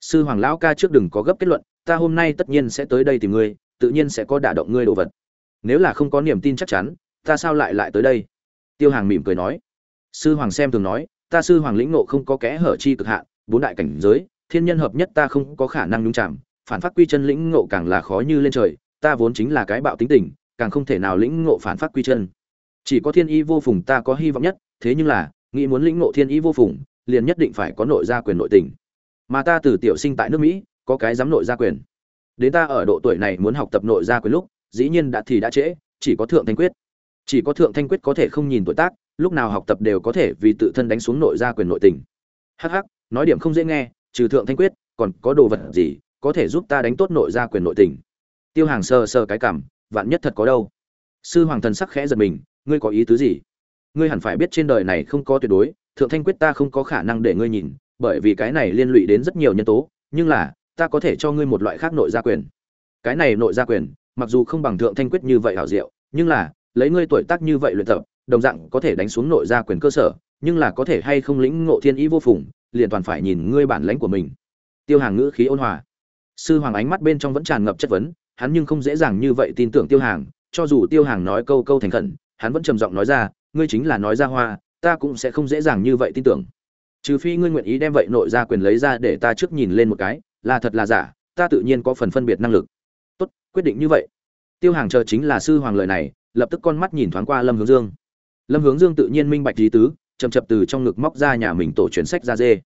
Sư hoàng lão ca trước đừng có gấp kết luận, ta hôm nay tất nhiên sẽ tới đây tìm ngươi, tự nhiên sẽ có đả động ngươi đồ vật. Nếu là không có niềm tin chắc chắn, ta sao lại lại tới đây? Tiêu hàng mỉm cười nói. Sư hoàng xem thường nói, ta sư hoàng lĩnh nộ không có kẽ hở chi cực hạn, bốn đại cảnh giới, thiên nhân hợp nhất ta không có khả năng nhung chạm phản phát quy chân lĩnh ngộ càng là khó như lên trời, ta vốn chính là cái bạo tính tình, càng không thể nào lĩnh ngộ phản phát quy chân. Chỉ có thiên y vô phùng ta có hy vọng nhất, thế nhưng là, nghĩ muốn lĩnh ngộ thiên y vô phùng, liền nhất định phải có nội gia quyền nội tình. Mà ta từ tiểu sinh tại nước mỹ, có cái dám nội gia quyền. Đến ta ở độ tuổi này muốn học tập nội gia quyền lúc, dĩ nhiên đã thì đã trễ, chỉ có thượng thanh quyết. Chỉ có thượng thanh quyết có thể không nhìn tuổi tác, lúc nào học tập đều có thể vì tự thân đánh xuống nội gia quyền nội tình. Hắc hắc, nói điểm không dễ nghe, trừ thượng thanh quyết, còn có đồ vật gì có thể giúp ta đánh tốt nội gia quyền nội tình. Tiêu hàng sờ sờ cái cảm, vạn nhất thật có đâu. Sư hoàng thần sắc khẽ giật mình, ngươi có ý tứ gì? Ngươi hẳn phải biết trên đời này không có tuyệt đối, thượng thanh quyết ta không có khả năng để ngươi nhìn, bởi vì cái này liên lụy đến rất nhiều nhân tố, nhưng là, ta có thể cho ngươi một loại khác nội gia quyền. Cái này nội gia quyền, mặc dù không bằng thượng thanh quyết như vậy hảo diệu, nhưng là, lấy ngươi tuổi tác như vậy luyện tập, đồng dạng có thể đánh xuống nội gia quyền cơ sở, nhưng là có thể hay không lĩnh ngộ thiên ý vô phùng, liền toàn phải nhìn ngươi bản lãnh của mình. Tiêu hàng ngữ khí ôn hòa sư hoàng ánh mắt bên trong vẫn tràn ngập chất vấn, hắn nhưng không dễ dàng như vậy tin tưởng tiêu hàng, cho dù tiêu hàng nói câu câu thành khẩn, hắn vẫn trầm giọng nói ra, ngươi chính là nói ra hoa, ta cũng sẽ không dễ dàng như vậy tin tưởng. Trừ phi ngươi nguyện ý đem vậy nội ra quyền lấy ra để ta trước nhìn lên một cái, là thật là giả, ta tự nhiên có phần phân biệt năng lực. Tốt, quyết định như vậy. Tiêu hàng chờ chính là sư hoàng lời này, lập tức con mắt nhìn thoáng qua lâm hướng dương. Lâm hướng dương tự nhiên minh bạch lý tứ chầm chập từ trong ngực móc ra nhà mình tổ truyền sách ra dê.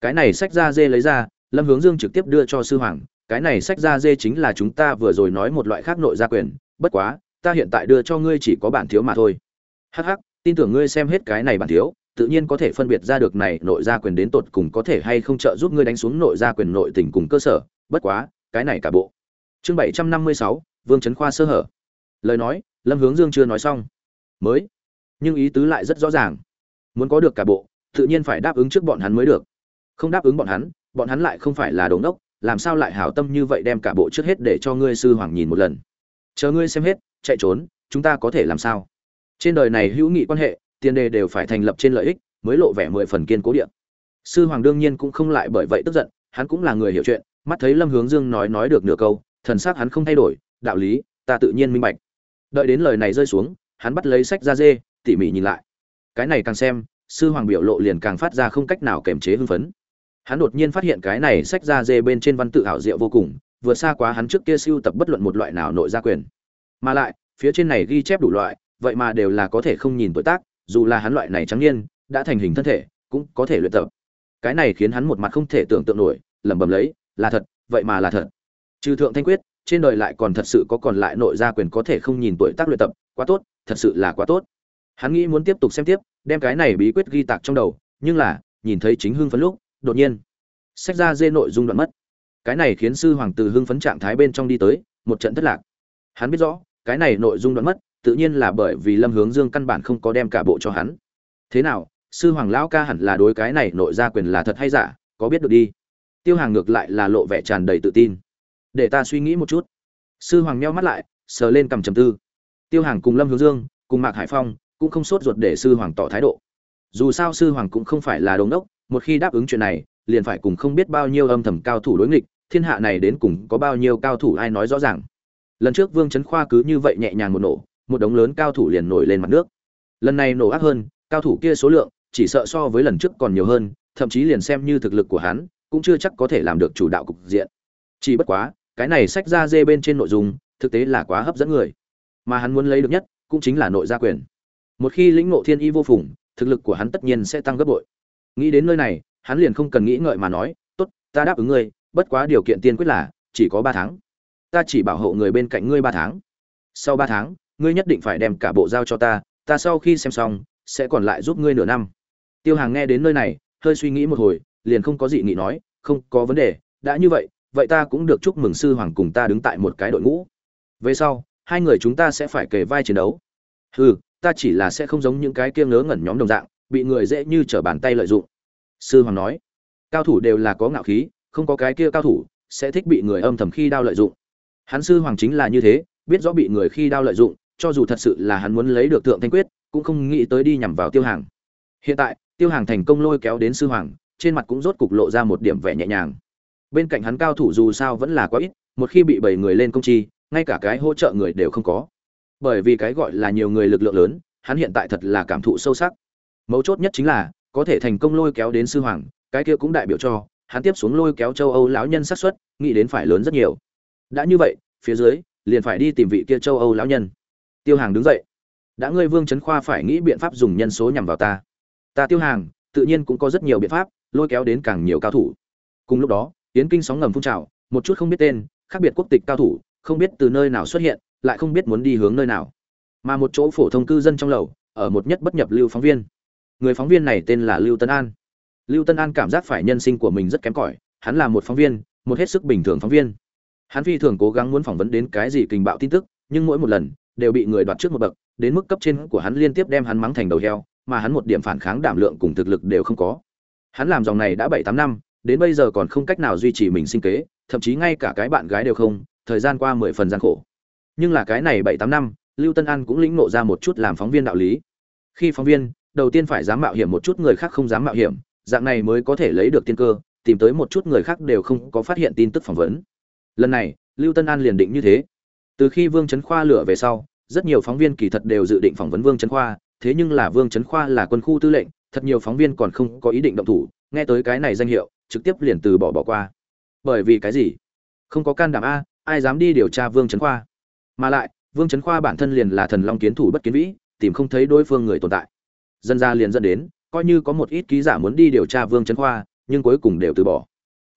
Cái này sách ra dê lấy ra, lâm hướng dương trực tiếp đưa cho sư hoàng cái này sách ra dê chính là chúng ta vừa rồi nói một loại khác nội gia quyền, bất quá, ta hiện tại đưa cho ngươi chỉ có bản thiếu mà thôi. Hắc hắc, tin tưởng ngươi xem hết cái này bản thiếu, tự nhiên có thể phân biệt ra được này nội gia quyền đến tột cùng có thể hay không trợ giúp ngươi đánh xuống nội gia quyền nội tình cùng cơ sở, bất quá, cái này cả bộ. Chương bảy trăm năm mươi sáu, vương trấn khoa sơ hở. Lời nói, lâm hướng dương chưa nói xong. Mới. Nhưng ý tứ lại rất rõ ràng. Muốn có được cả bộ, tự nhiên phải đáp ứng trước bọn hắn mới được. Không đáp ứng bọn hắn bọn hắn lại không phải là đồ ngốc làm sao lại hảo tâm như vậy đem cả bộ trước hết để cho ngươi sư hoàng nhìn một lần? Chờ ngươi xem hết, chạy trốn, chúng ta có thể làm sao? Trên đời này hữu nghị quan hệ, tiền đề đều phải thành lập trên lợi ích, mới lộ vẻ mười phần kiên cố địa. sư hoàng đương nhiên cũng không lại bởi vậy tức giận, hắn cũng là người hiểu chuyện, mắt thấy lâm hướng dương nói nói được nửa câu, thần sắc hắn không thay đổi, đạo lý, ta tự nhiên minh bạch. Đợi đến lời này rơi xuống, hắn bắt lấy sách ra dê, tỉ mỉ nhìn lại. Cái này càng xem, sư hoàng biểu lộ liền càng phát ra không cách nào kềm chế hưng phấn hắn đột nhiên phát hiện cái này sách ra dê bên trên văn tự ảo diệu vô cùng, vượt xa quá hắn trước kia siêu tập bất luận một loại nào nội gia quyền. Mà lại, phía trên này ghi chép đủ loại, vậy mà đều là có thể không nhìn tuổi tác, dù là hắn loại này trắng niên, đã thành hình thân thể, cũng có thể luyện tập. Cái này khiến hắn một mặt không thể tưởng tượng nổi, lẩm bẩm lấy, là thật, vậy mà là thật. Trừ thượng thanh quyết, trên đời lại còn thật sự có còn lại nội gia quyền có thể không nhìn tuổi tác luyện tập, quá tốt, thật sự là quá tốt. Hắn nghĩ muốn tiếp tục xem tiếp, đem cái này bí quyết ghi tạc trong đầu, nhưng là, nhìn thấy chính hưng phấn lúc đột nhiên, sách ra dê nội dung đoạn mất. Cái này khiến sư hoàng từ hưng phấn trạng thái bên trong đi tới, một trận thất lạc. Hắn biết rõ, cái này nội dung đoạn mất, tự nhiên là bởi vì lâm hướng dương căn bản không có đem cả bộ cho hắn. Thế nào, sư hoàng lão ca hẳn là đối cái này nội ra quyền là thật hay giả, có biết được đi. Tiêu hàng ngược lại là lộ vẻ tràn đầy tự tin. Để ta suy nghĩ một chút. Sư hoàng meo mắt lại, sờ lên cầm trầm tư. Tiêu hàng cùng lâm hướng dương, cùng mạc hải phong, cũng không sốt ruột để sư hoàng tỏ thái độ. Dù sao sư hoàng cũng không phải là đống đốc một khi đáp ứng chuyện này, liền phải cùng không biết bao nhiêu âm thầm cao thủ đối nghịch, thiên hạ này đến cùng có bao nhiêu cao thủ ai nói rõ ràng. Lần trước vương trấn khoa cứ như vậy nhẹ nhàng một nổ, một đống lớn cao thủ liền nổi lên mặt nước. Lần này nổ ác hơn, cao thủ kia số lượng, chỉ sợ so với lần trước còn nhiều hơn, thậm chí liền xem như thực lực của hắn, cũng chưa chắc có thể làm được chủ đạo cục diện. Chỉ bất quá, cái này sách ra dê bên trên nội dung, thực tế là quá hấp dẫn người. Mà hắn muốn lấy được nhất, cũng chính là nội gia quyền. Một khi lĩnh ngộ thiên y vô phùng, thực lực của hắn tất nhiên sẽ tăng gấp bội nghĩ đến nơi này, hắn liền không cần nghĩ ngợi mà nói, tốt, ta đáp ứng ngươi, bất quá điều kiện tiên quyết là, chỉ có ba tháng. Ta chỉ bảo hộ người bên cạnh ngươi ba tháng. Sau ba tháng, ngươi nhất định phải đem cả bộ giao cho ta ta sau khi xem xong, sẽ còn lại giúp ngươi nửa năm. Tiêu hàng nghe đến nơi này, hơi suy nghĩ một hồi, liền không có gì nghĩ nói, không có vấn đề, đã như vậy vậy ta cũng được chúc mừng sư hoàng cùng ta đứng tại một cái đội ngũ. Về sau, hai người chúng ta sẽ phải kề vai chiến đấu. Hừ, ta chỉ là sẽ không giống những cái kia ngớ ngẩn nhóm đồng dạng bị người dễ như trở bàn tay lợi dụng. Sư hoàng nói, cao thủ đều là có ngạo khí, không có cái kia cao thủ, sẽ thích bị người âm thầm khi đao lợi dụng. Hắn sư hoàng chính là như thế, biết rõ bị người khi đao lợi dụng, cho dù thật sự là hắn muốn lấy được tượng thanh quyết, cũng không nghĩ tới đi nhằm vào tiêu hàng. Hiện tại, tiêu hàng thành công lôi kéo đến sư hoàng, trên mặt cũng rốt cục lộ ra một điểm vẻ nhẹ nhàng. Bên cạnh hắn cao thủ dù sao vẫn là quá ít, một khi bị bảy người lên công chi, ngay cả cái hỗ trợ người đều không có. Bởi vì cái gọi là nhiều người lực lượng lớn, hắn hiện tại thật là cảm thụ sâu sắc mấu chốt nhất chính là, có thể thành công lôi kéo đến sư hoàng, cái kia cũng đại biểu cho, hắn tiếp xuống lôi kéo châu âu lão nhân xác suất, nghĩ đến phải lớn rất nhiều. Đã như vậy, phía dưới, liền phải đi tìm vị kia châu âu lão nhân. Tiêu hàng đứng dậy. Đã ngươi vương trấn khoa phải nghĩ biện pháp dùng nhân số nhằm vào ta. Ta tiêu hàng, tự nhiên cũng có rất nhiều biện pháp, lôi kéo đến càng nhiều cao thủ. Cùng lúc đó tiến kinh sóng ngầm phun trào, một chút không biết tên, khác biệt quốc tịch cao thủ, không biết từ nơi nào xuất hiện, lại không biết muốn đi hướng nơi nào. Mà một chỗ phổ thông cư dân trong lầu, ở một nhất bất nhập lưu phóng viên người phóng viên này tên là lưu tân an. Lưu tân an cảm giác phải nhân sinh của mình rất kém cỏi, hắn là một phóng viên, một hết sức bình thường phóng viên. Hắn phi thường cố gắng muốn phỏng vấn đến cái gì kinh bạo tin tức, nhưng mỗi một lần, đều bị người đoạt trước một bậc, đến mức cấp trên của hắn liên tiếp đem hắn mắng thành đầu heo, mà hắn một điểm phản kháng đảm lượng cùng thực lực đều không có. Hắn làm dòng này đã bảy tám năm, đến bây giờ còn không cách nào duy trì mình sinh kế, thậm chí ngay cả cái bạn gái đều không, thời gian qua mười phần gian khổ. Nhưng là cái này bảy tám năm, lưu tân an cũng lĩnh nộ ra một chút làm phóng viên đạo lý. Khi phóng viên đầu tiên phải dám mạo hiểm một chút người khác không dám mạo hiểm, dạng này mới có thể lấy được tiên cơ, tìm tới một chút người khác đều không có phát hiện tin tức phỏng vấn. Lần này, lưu tân an liền định như thế. Từ khi vương trấn khoa lửa về sau, rất nhiều phóng viên kỳ thật đều dự định phỏng vấn vương trấn khoa, thế nhưng là vương trấn khoa là quân khu tư lệnh, thật nhiều phóng viên còn không có ý định động thủ, nghe tới cái này danh hiệu, trực tiếp liền từ bỏ bỏ qua. Bởi vì cái gì? Không có can đảm a, ai dám đi điều tra vương trấn khoa? Mà lại, vương trấn khoa bản thân liền là thần long kiến thủ bất kiến vĩ, tìm không thấy đối phương người tồn tại dân ra liền dẫn đến, coi như có một ít ký giả muốn đi điều tra vương trấn khoa, nhưng cuối cùng đều từ bỏ.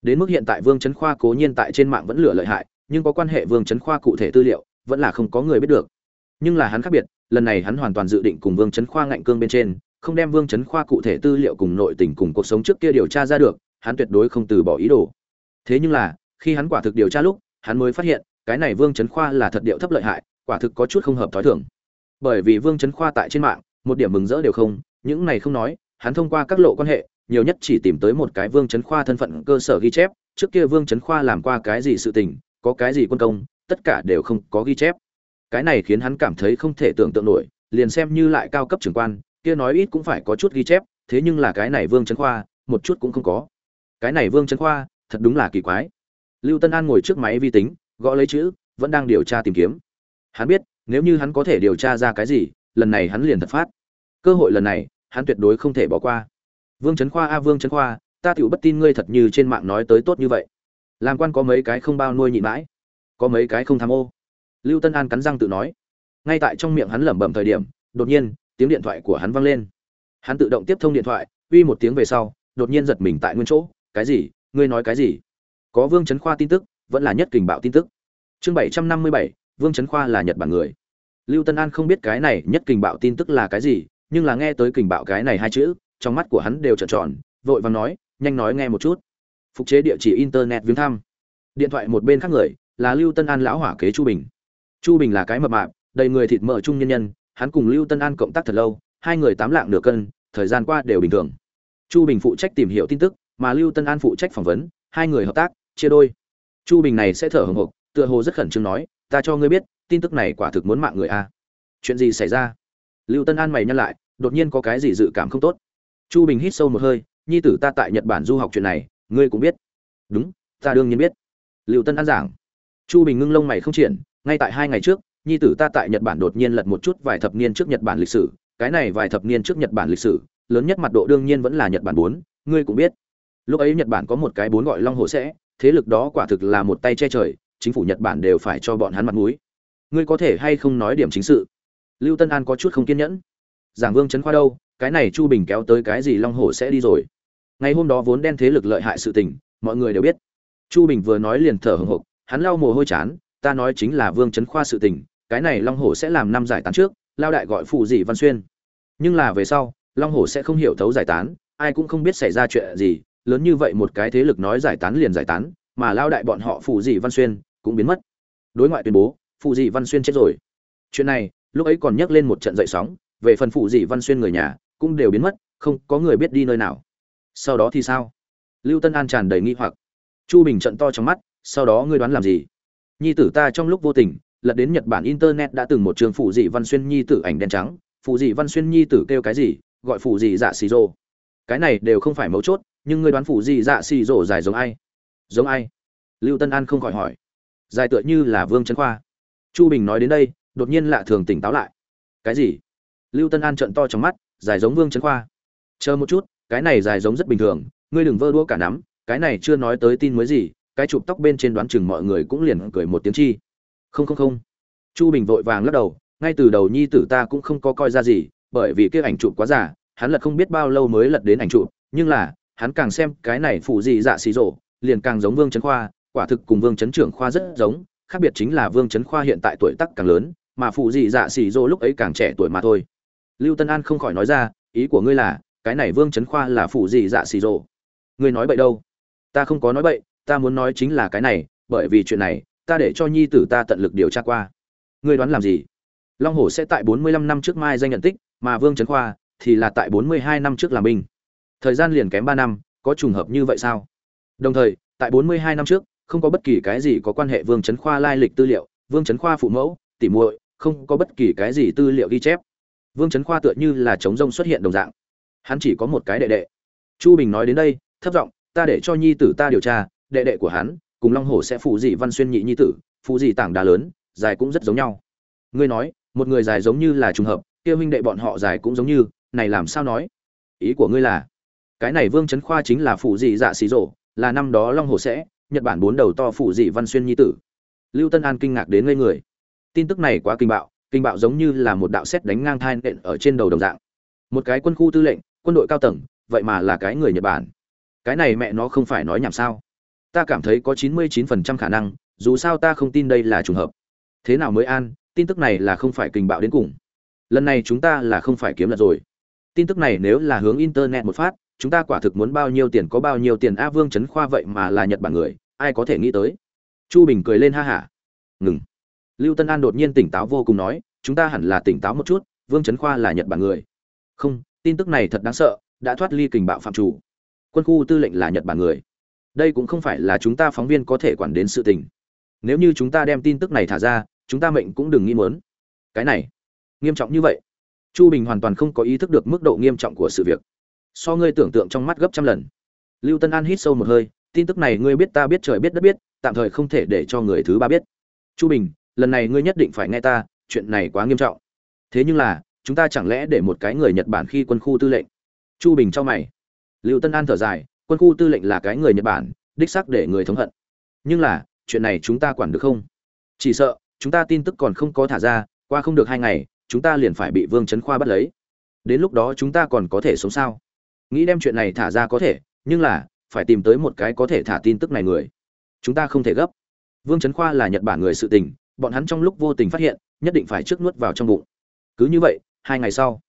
Đến mức hiện tại vương trấn khoa cố nhiên tại trên mạng vẫn lửa lợi hại, nhưng có quan hệ vương trấn khoa cụ thể tư liệu, vẫn là không có người biết được. Nhưng là hắn khác biệt, lần này hắn hoàn toàn dự định cùng vương trấn khoa ngạnh cương bên trên, không đem vương trấn khoa cụ thể tư liệu cùng nội tình cùng cuộc sống trước kia điều tra ra được, hắn tuyệt đối không từ bỏ ý đồ. Thế nhưng là, khi hắn quả thực điều tra lúc, hắn mới phát hiện, cái này vương trấn khoa là thật điệu thấp lợi hại, quả thực có chút không hợp thói thường. Bởi vì vương trấn khoa tại trên mạng một điểm mừng rỡ đều không, những này không nói, hắn thông qua các lộ quan hệ, nhiều nhất chỉ tìm tới một cái vương chấn khoa thân phận cơ sở ghi chép, trước kia vương chấn khoa làm qua cái gì sự tình, có cái gì quân công, tất cả đều không có ghi chép. Cái này khiến hắn cảm thấy không thể tưởng tượng nổi, liền xem như lại cao cấp trưởng quan, kia nói ít cũng phải có chút ghi chép, thế nhưng là cái này vương chấn khoa, một chút cũng không có. Cái này vương chấn khoa, thật đúng là kỳ quái. Lưu tân an ngồi trước máy vi tính, gõ lấy chữ, vẫn đang điều tra tìm kiếm. Hắn biết, nếu như hắn có thể điều tra ra cái gì lần này hắn liền thật phát. Cơ hội lần này, hắn tuyệt đối không thể bỏ qua. Vương trấn khoa a, vương trấn khoa, ta tựu bất tin ngươi thật như trên mạng nói tới tốt như vậy. Làm quan có mấy cái không bao nuôi nhịn mãi, có mấy cái không tham ô. Lưu tân an cắn răng tự nói. Ngay tại trong miệng hắn lẩm bẩm thời điểm, đột nhiên, tiếng điện thoại của hắn vang lên. Hắn tự động tiếp thông điện thoại, uy một tiếng về sau, đột nhiên giật mình tại nguyên chỗ. Cái gì? Ngươi nói cái gì? Có vương trấn khoa tin tức, vẫn là nhất kình bạo tin tức. Chương bảy trăm năm mươi bảy, vương trấn khoa là nhật bản người lưu tân an không biết cái này nhất kình bạo tin tức là cái gì, nhưng là nghe tới kình bạo cái này hai chữ, trong mắt của hắn đều trợn tròn, vội vàng nói, nhanh nói nghe một chút. Phục chế địa chỉ internet viếng thăm. Điện thoại một bên khác người, là lưu tân an lão hỏa kế chu bình. Chu bình là cái mập mạp, đầy người thịt mỡ trung nhân nhân, hắn cùng lưu tân an cộng tác thật lâu, hai người tám lạng nửa cân, thời gian qua đều bình thường. Chu bình phụ trách tìm hiểu tin tức, mà lưu tân an phụ trách phỏng vấn, hai người hợp tác, chia đôi. Chu bình này sẽ thở hổn hộc, tựa hồ rất khẩn trương nói, ta cho ngươi biết tin tức này quả thực muốn mạng người a. Chuyện gì xảy ra? Lưu tân an mày nhăn lại, đột nhiên có cái gì dự cảm không tốt. Chu bình hít sâu một hơi, nhi tử ta tại nhật bản du học chuyện này, ngươi cũng biết. Đúng, ta đương nhiên biết. Lưu tân an giảng. Chu bình ngưng lông mày không triển ngay tại hai ngày trước, nhi tử ta tại nhật bản đột nhiên lật một chút vài thập niên trước nhật bản lịch sử, cái này vài thập niên trước nhật bản lịch sử, lớn nhất mặt độ đương nhiên vẫn là nhật bản bốn, ngươi cũng biết. Lúc ấy nhật bản có một cái bốn gọi long hồ sẽ, thế lực đó quả thực là một tay che trời, chính phủ nhật bản đều phải cho bọn hắn mặt mũi ngươi có thể hay không nói điểm chính sự? Lưu tân an có chút không kiên nhẫn. Giảng vương trấn khoa đâu? Cái này chu bình kéo tới cái gì long hổ sẽ đi rồi? Ngày hôm đó vốn đen thế lực lợi hại sự tình, mọi người đều biết. Chu bình vừa nói liền thở hồng hộc, hắn lau mồ hôi chán, ta nói chính là vương trấn khoa sự tình, cái này long hổ sẽ làm năm giải tán trước, lao đại gọi phụ dị văn xuyên. Nhưng là về sau, long hổ sẽ không hiểu thấu giải tán, ai cũng không biết xảy ra chuyện gì, lớn như vậy một cái thế lực nói giải tán liền giải tán, mà lao đại bọn họ phụ dị văn xuyên cũng biến mất. Đối ngoại tuyên bố phụ dị văn xuyên chết rồi. Chuyện này, lúc ấy còn nhắc lên một trận dậy sóng, về phần phụ dị văn xuyên người nhà, cũng đều biến mất, không có người biết đi nơi nào. Sau đó thì sao? Lưu tân an tràn đầy nghi hoặc. Chu bình trận to trong mắt, sau đó ngươi đoán làm gì? Nhi tử ta trong lúc vô tình, lật đến nhật bản internet đã từng một trường phụ dị văn xuyên nhi tử ảnh đen trắng. Phụ dị văn xuyên nhi tử kêu cái gì? Gọi phụ dị dạ xì rô cái này đều không phải mấu chốt, nhưng ngươi đoán phụ dị dạ xì rô dài giống ai? Giống ai? Lưu tân an không khỏi hỏi. Dài tựa như là vương trấn khoa chu bình nói đến đây, đột nhiên lạ thường tỉnh táo lại. Cái gì? Lưu tân an trận to trong mắt, dài giống vương trấn khoa. Chờ một chút, cái này dài giống rất bình thường, ngươi đừng vơ đũa cả nắm, cái này chưa nói tới tin mới gì, cái chụp tóc bên trên đoán chừng mọi người cũng liền cười một tiếng chi. Không không không. Chu bình vội vàng lắc đầu, ngay từ đầu nhi tử ta cũng không có coi ra gì, bởi vì cái ảnh chụp quá giả hắn lật không biết bao lâu mới lật đến ảnh chụp, nhưng là, hắn càng xem cái này phụ gì dạ xì rộ, liền càng giống vương trấn khoa, quả thực cùng vương trấn trưởng khoa rất giống khác biệt chính là vương trấn khoa hiện tại tuổi tác càng lớn, mà phụ dị dạ xì rồ lúc ấy càng trẻ tuổi mà thôi. Lưu tân an không khỏi nói ra, ý của ngươi là, cái này vương trấn khoa là phụ dị dạ xì rồ. ngươi nói bậy đâu? Ta không có nói bậy, ta muốn nói chính là cái này, bởi vì chuyện này, ta để cho nhi tử ta tận lực điều tra qua. Ngươi đoán làm gì? Long hổ sẽ tại bốn mươi lăm năm trước mai danh nhận tích, mà vương trấn khoa thì là tại bốn mươi hai năm trước làm binh. Thời gian liền kém ba năm, có trùng hợp như vậy sao? Đồng thời, tại bốn mươi hai năm trước không có bất kỳ cái gì có quan hệ vương chấn khoa lai lịch tư liệu, vương chấn khoa phụ mẫu, tỉ muội, không có bất kỳ cái gì tư liệu ghi chép. Vương chấn khoa tựa như là chống rông xuất hiện đồng dạng. Hắn chỉ có một cái đệ đệ. Chu bình nói đến đây, thấp giọng, ta để cho nhi tử ta điều tra, đệ đệ của hắn, cùng long hổ sẽ phụ dị văn xuyên nhị nhi tử, phụ dị tảng đá lớn, dài cũng rất giống nhau. Ngươi nói, một người dài giống như là trùng hợp, kia huynh đệ bọn họ dài cũng giống như, này làm sao nói? Ý của ngươi là, cái này vương chấn khoa chính là phụ dị dạ xì rổ, là năm đó long hổ sẽ nhật bản bốn đầu to phụ dị văn xuyên nhi tử. Lưu tân an kinh ngạc đến ngây người. Tin tức này quá kinh bạo kinh bạo giống như là một đạo xét đánh ngang thai nện ở trên đầu đồng dạng. Một cái quân khu tư lệnh, quân đội cao tầng, vậy mà là cái người nhật bản. Cái này mẹ nó không phải nói nhảm sao? Ta cảm thấy có chín mươi chín phần trăm khả năng, dù sao ta không tin đây là trùng hợp. Thế nào mới an, tin tức này là không phải kinh bạo đến cùng. Lần này chúng ta là không phải kiếm lật rồi. Tin tức này nếu là hướng internet một phát chúng ta quả thực muốn bao nhiêu tiền có bao nhiêu tiền a vương trấn khoa vậy mà là nhật bản người, ai có thể nghĩ tới? Chu bình cười lên ha hả. Ngừng. Lưu tân an đột nhiên tỉnh táo vô cùng nói, chúng ta hẳn là tỉnh táo một chút, vương trấn khoa là nhật bản người. Không, tin tức này thật đáng sợ, đã thoát ly kình bạo phạm chủ. Quân khu tư lệnh là nhật bản người. Đây cũng không phải là chúng ta phóng viên có thể quản đến sự tình. Nếu như chúng ta đem tin tức này thả ra, chúng ta mệnh cũng đừng nghĩ mớn cái này, nghiêm trọng như vậy. Chu bình hoàn toàn không có ý thức được mức độ nghiêm trọng của sự việc so ngươi tưởng tượng trong mắt gấp trăm lần. Lưu tân an hít sâu một hơi, tin tức này ngươi biết ta biết trời biết đất biết, tạm thời không thể để cho người thứ ba biết. Chu bình, lần này ngươi nhất định phải nghe ta, chuyện này quá nghiêm trọng. Thế nhưng là, chúng ta chẳng lẽ để một cái người nhật bản khi quân khu tư lệnh? Chu bình cho mày. Lưu tân an thở dài, quân khu tư lệnh là cái người nhật bản, đích xác để người thống hận. Nhưng là, chuyện này chúng ta quản được không? Chỉ sợ, chúng ta tin tức còn không có thả ra, qua không được hai ngày, chúng ta liền phải bị vương trấn khoa bắt lấy. Đến lúc đó chúng ta còn có thể sống sao? Nghĩ đem chuyện này thả ra có thể, nhưng là, phải tìm tới một cái có thể thả tin tức này người. Chúng ta không thể gấp. Vương trấn khoa là nhật bản người sự tình, bọn hắn trong lúc vô tình phát hiện, nhất định phải trước nuốt vào trong bụng. Cứ như vậy, hai ngày sau,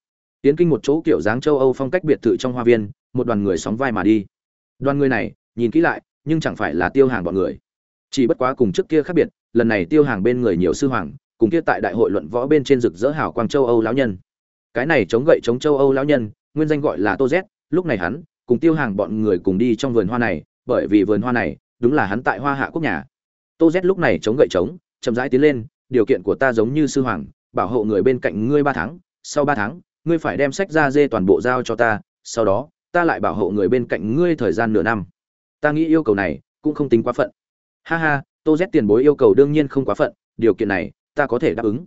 tiến kinh một chỗ kiểu dáng châu âu phong cách biệt thự trong hoa viên, một đoàn người sóng vai mà đi. Đoàn người này, nhìn kỹ lại, nhưng chẳng phải là tiêu hàng bọn người. Chỉ bất quá cùng trước kia khác biệt, lần này tiêu hàng bên người nhiều sư hoàng, cùng kia tại đại hội luận võ bên trên rực rỡ hào quang châu âu lão nhân. Cái này chống gậy chống châu âu lão nhân, nguyên danh gọi là tô z lúc này hắn, cùng tiêu hàng bọn người cùng đi trong vườn hoa này, bởi vì vườn hoa này, đúng là hắn tại hoa hạ quốc nhà. Tô z lúc này chống gậy chống chậm rãi tiến lên, điều kiện của ta giống như sư hoàng, bảo hộ người bên cạnh ngươi ba tháng, sau ba tháng, ngươi phải đem sách ra dê toàn bộ giao cho ta, sau đó, ta lại bảo hộ người bên cạnh ngươi thời gian nửa năm. Ta nghĩ yêu cầu này cũng không tính quá phận. Ha ha, tô z tiền bối yêu cầu đương nhiên không quá phận, điều kiện này, ta có thể đáp ứng.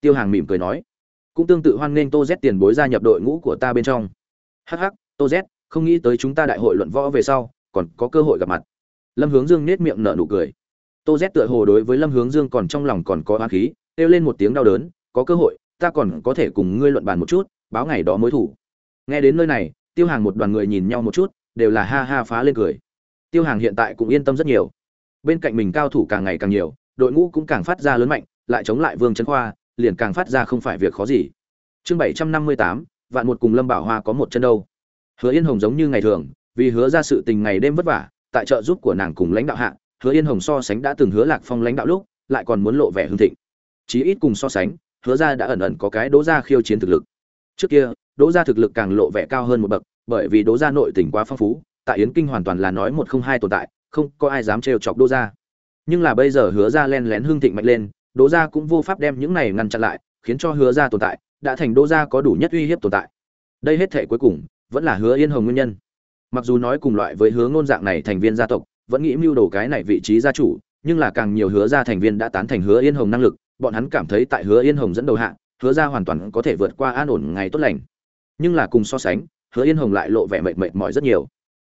Tiêu hàng mỉm cười nói. Cũng tương tự hoan nghênh tô z tiền bối gia nhập đội ngũ của ta bên trong. Hh tô z, không nghĩ tới chúng ta đại hội luận võ về sau, còn có cơ hội gặp mặt. Lâm hướng dương nết miệng nở nụ cười. Tô z tựa hồ đối với lâm hướng dương còn trong lòng còn có hoa khí, kêu lên một tiếng đau đớn, có cơ hội, ta còn có thể cùng ngươi luận bàn một chút, báo ngày đó mối thủ. Nghe đến nơi này, tiêu hàng một đoàn người nhìn nhau một chút, đều là ha ha phá lên cười. Tiêu hàng hiện tại cũng yên tâm rất nhiều. Bên cạnh mình cao thủ càng ngày càng nhiều, đội ngũ cũng càng phát ra lớn mạnh, lại chống lại vương trấn khoa, liền càng phát ra không phải việc khó gì. Chương bảy trăm năm mươi tám, vạn một cùng lâm bảo hoa có một chân đâu hứa yên hồng giống như ngày thường, vì hứa ra sự tình ngày đêm vất vả, tại trợ giúp của nàng cùng lãnh đạo hạ, hứa yên hồng so sánh đã từng hứa lạc phong lãnh đạo lúc, lại còn muốn lộ vẻ hưng thịnh. Chí ít cùng so sánh, hứa ra đã ẩn ẩn có cái đỗ ra khiêu chiến thực lực. Trước kia, đỗ ra thực lực càng lộ vẻ cao hơn một bậc, bởi vì đỗ ra nội tình quá phong phú, tại yến kinh hoàn toàn là nói một không hai tồn tại, không có ai dám trêu chọc đỗ ra nhưng là bây giờ hứa ra len lén hưng thịnh mạnh lên, đỗ ra cũng vô pháp đem những này ngăn chặn lại, khiến cho hứa ra tồn tại, đã thành đỗ ra có đủ nhất uy hiếp tồn tại. Đây hết thể cuối cùng vẫn là hứa yên hồng nguyên nhân. Mặc dù nói cùng loại với hứa ngôn dạng này thành viên gia tộc, vẫn nghĩ mưu đồ cái này vị trí gia chủ, nhưng là càng nhiều hứa gia thành viên đã tán thành hứa yên hồng năng lực, bọn hắn cảm thấy tại hứa yên hồng dẫn đầu hạ, hứa gia hoàn toàn có thể vượt qua an ổn ngày tốt lành. Nhưng là cùng so sánh, hứa yên hồng lại lộ vẻ mệt mệt mỏi rất nhiều.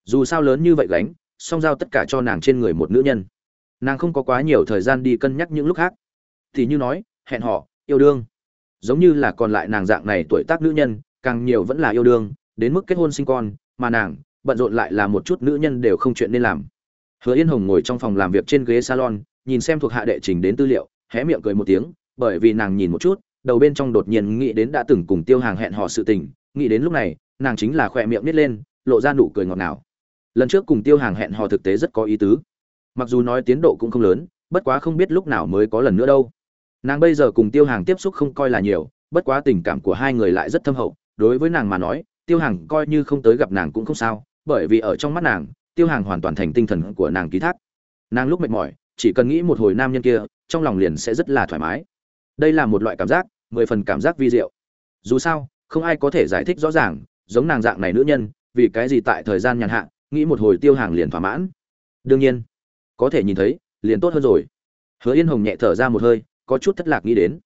Dù sao lớn như vậy gánh, song giao tất cả cho nàng trên người một nữ nhân. Nàng không có quá nhiều thời gian đi cân nhắc những lúc khác. Thì như nói, hẹn họ yêu đương. Giống như là còn lại nàng dạng này tuổi tác nữ nhân, càng nhiều vẫn là yêu đương đến mức kết hôn sinh con, mà nàng, bận rộn lại là một chút nữ nhân đều không chuyện nên làm. Hứa yên hồng ngồi trong phòng làm việc trên ghế salon, nhìn xem thuộc hạ đệ trình đến tư liệu, hé miệng cười một tiếng, bởi vì nàng nhìn một chút, đầu bên trong đột nhiên nghĩ đến đã từng cùng tiêu hàng hẹn hò sự tình, nghĩ đến lúc này, nàng chính là khỏe miệng nít lên, lộ ra nụ cười ngọt ngào. Lần trước cùng tiêu hàng hẹn hò thực tế rất có ý tứ. Mặc dù nói tiến độ cũng không lớn, bất quá không biết lúc nào mới có lần nữa đâu. Nàng bây giờ cùng tiêu hàng tiếp xúc không coi là nhiều, bất quá tình cảm của hai người lại rất thâm hậu, đối với nàng mà nói tiêu hàng coi như không tới gặp nàng cũng không sao, bởi vì ở trong mắt nàng, tiêu hàng hoàn toàn thành tinh thần của nàng ký thác. Nàng lúc mệt mỏi, chỉ cần nghĩ một hồi nam nhân kia, trong lòng liền sẽ rất là thoải mái. Đây là một loại cảm giác, mười phần cảm giác vi diệu. Dù sao, không ai có thể giải thích rõ ràng, giống nàng dạng này nữ nhân, vì cái gì tại thời gian nhàn hạ, nghĩ một hồi tiêu hàng liền thỏa mãn. Đương nhiên, có thể nhìn thấy, liền tốt hơn rồi. Hứa yên hồng nhẹ thở ra một hơi, có chút thất lạc nghĩ đến.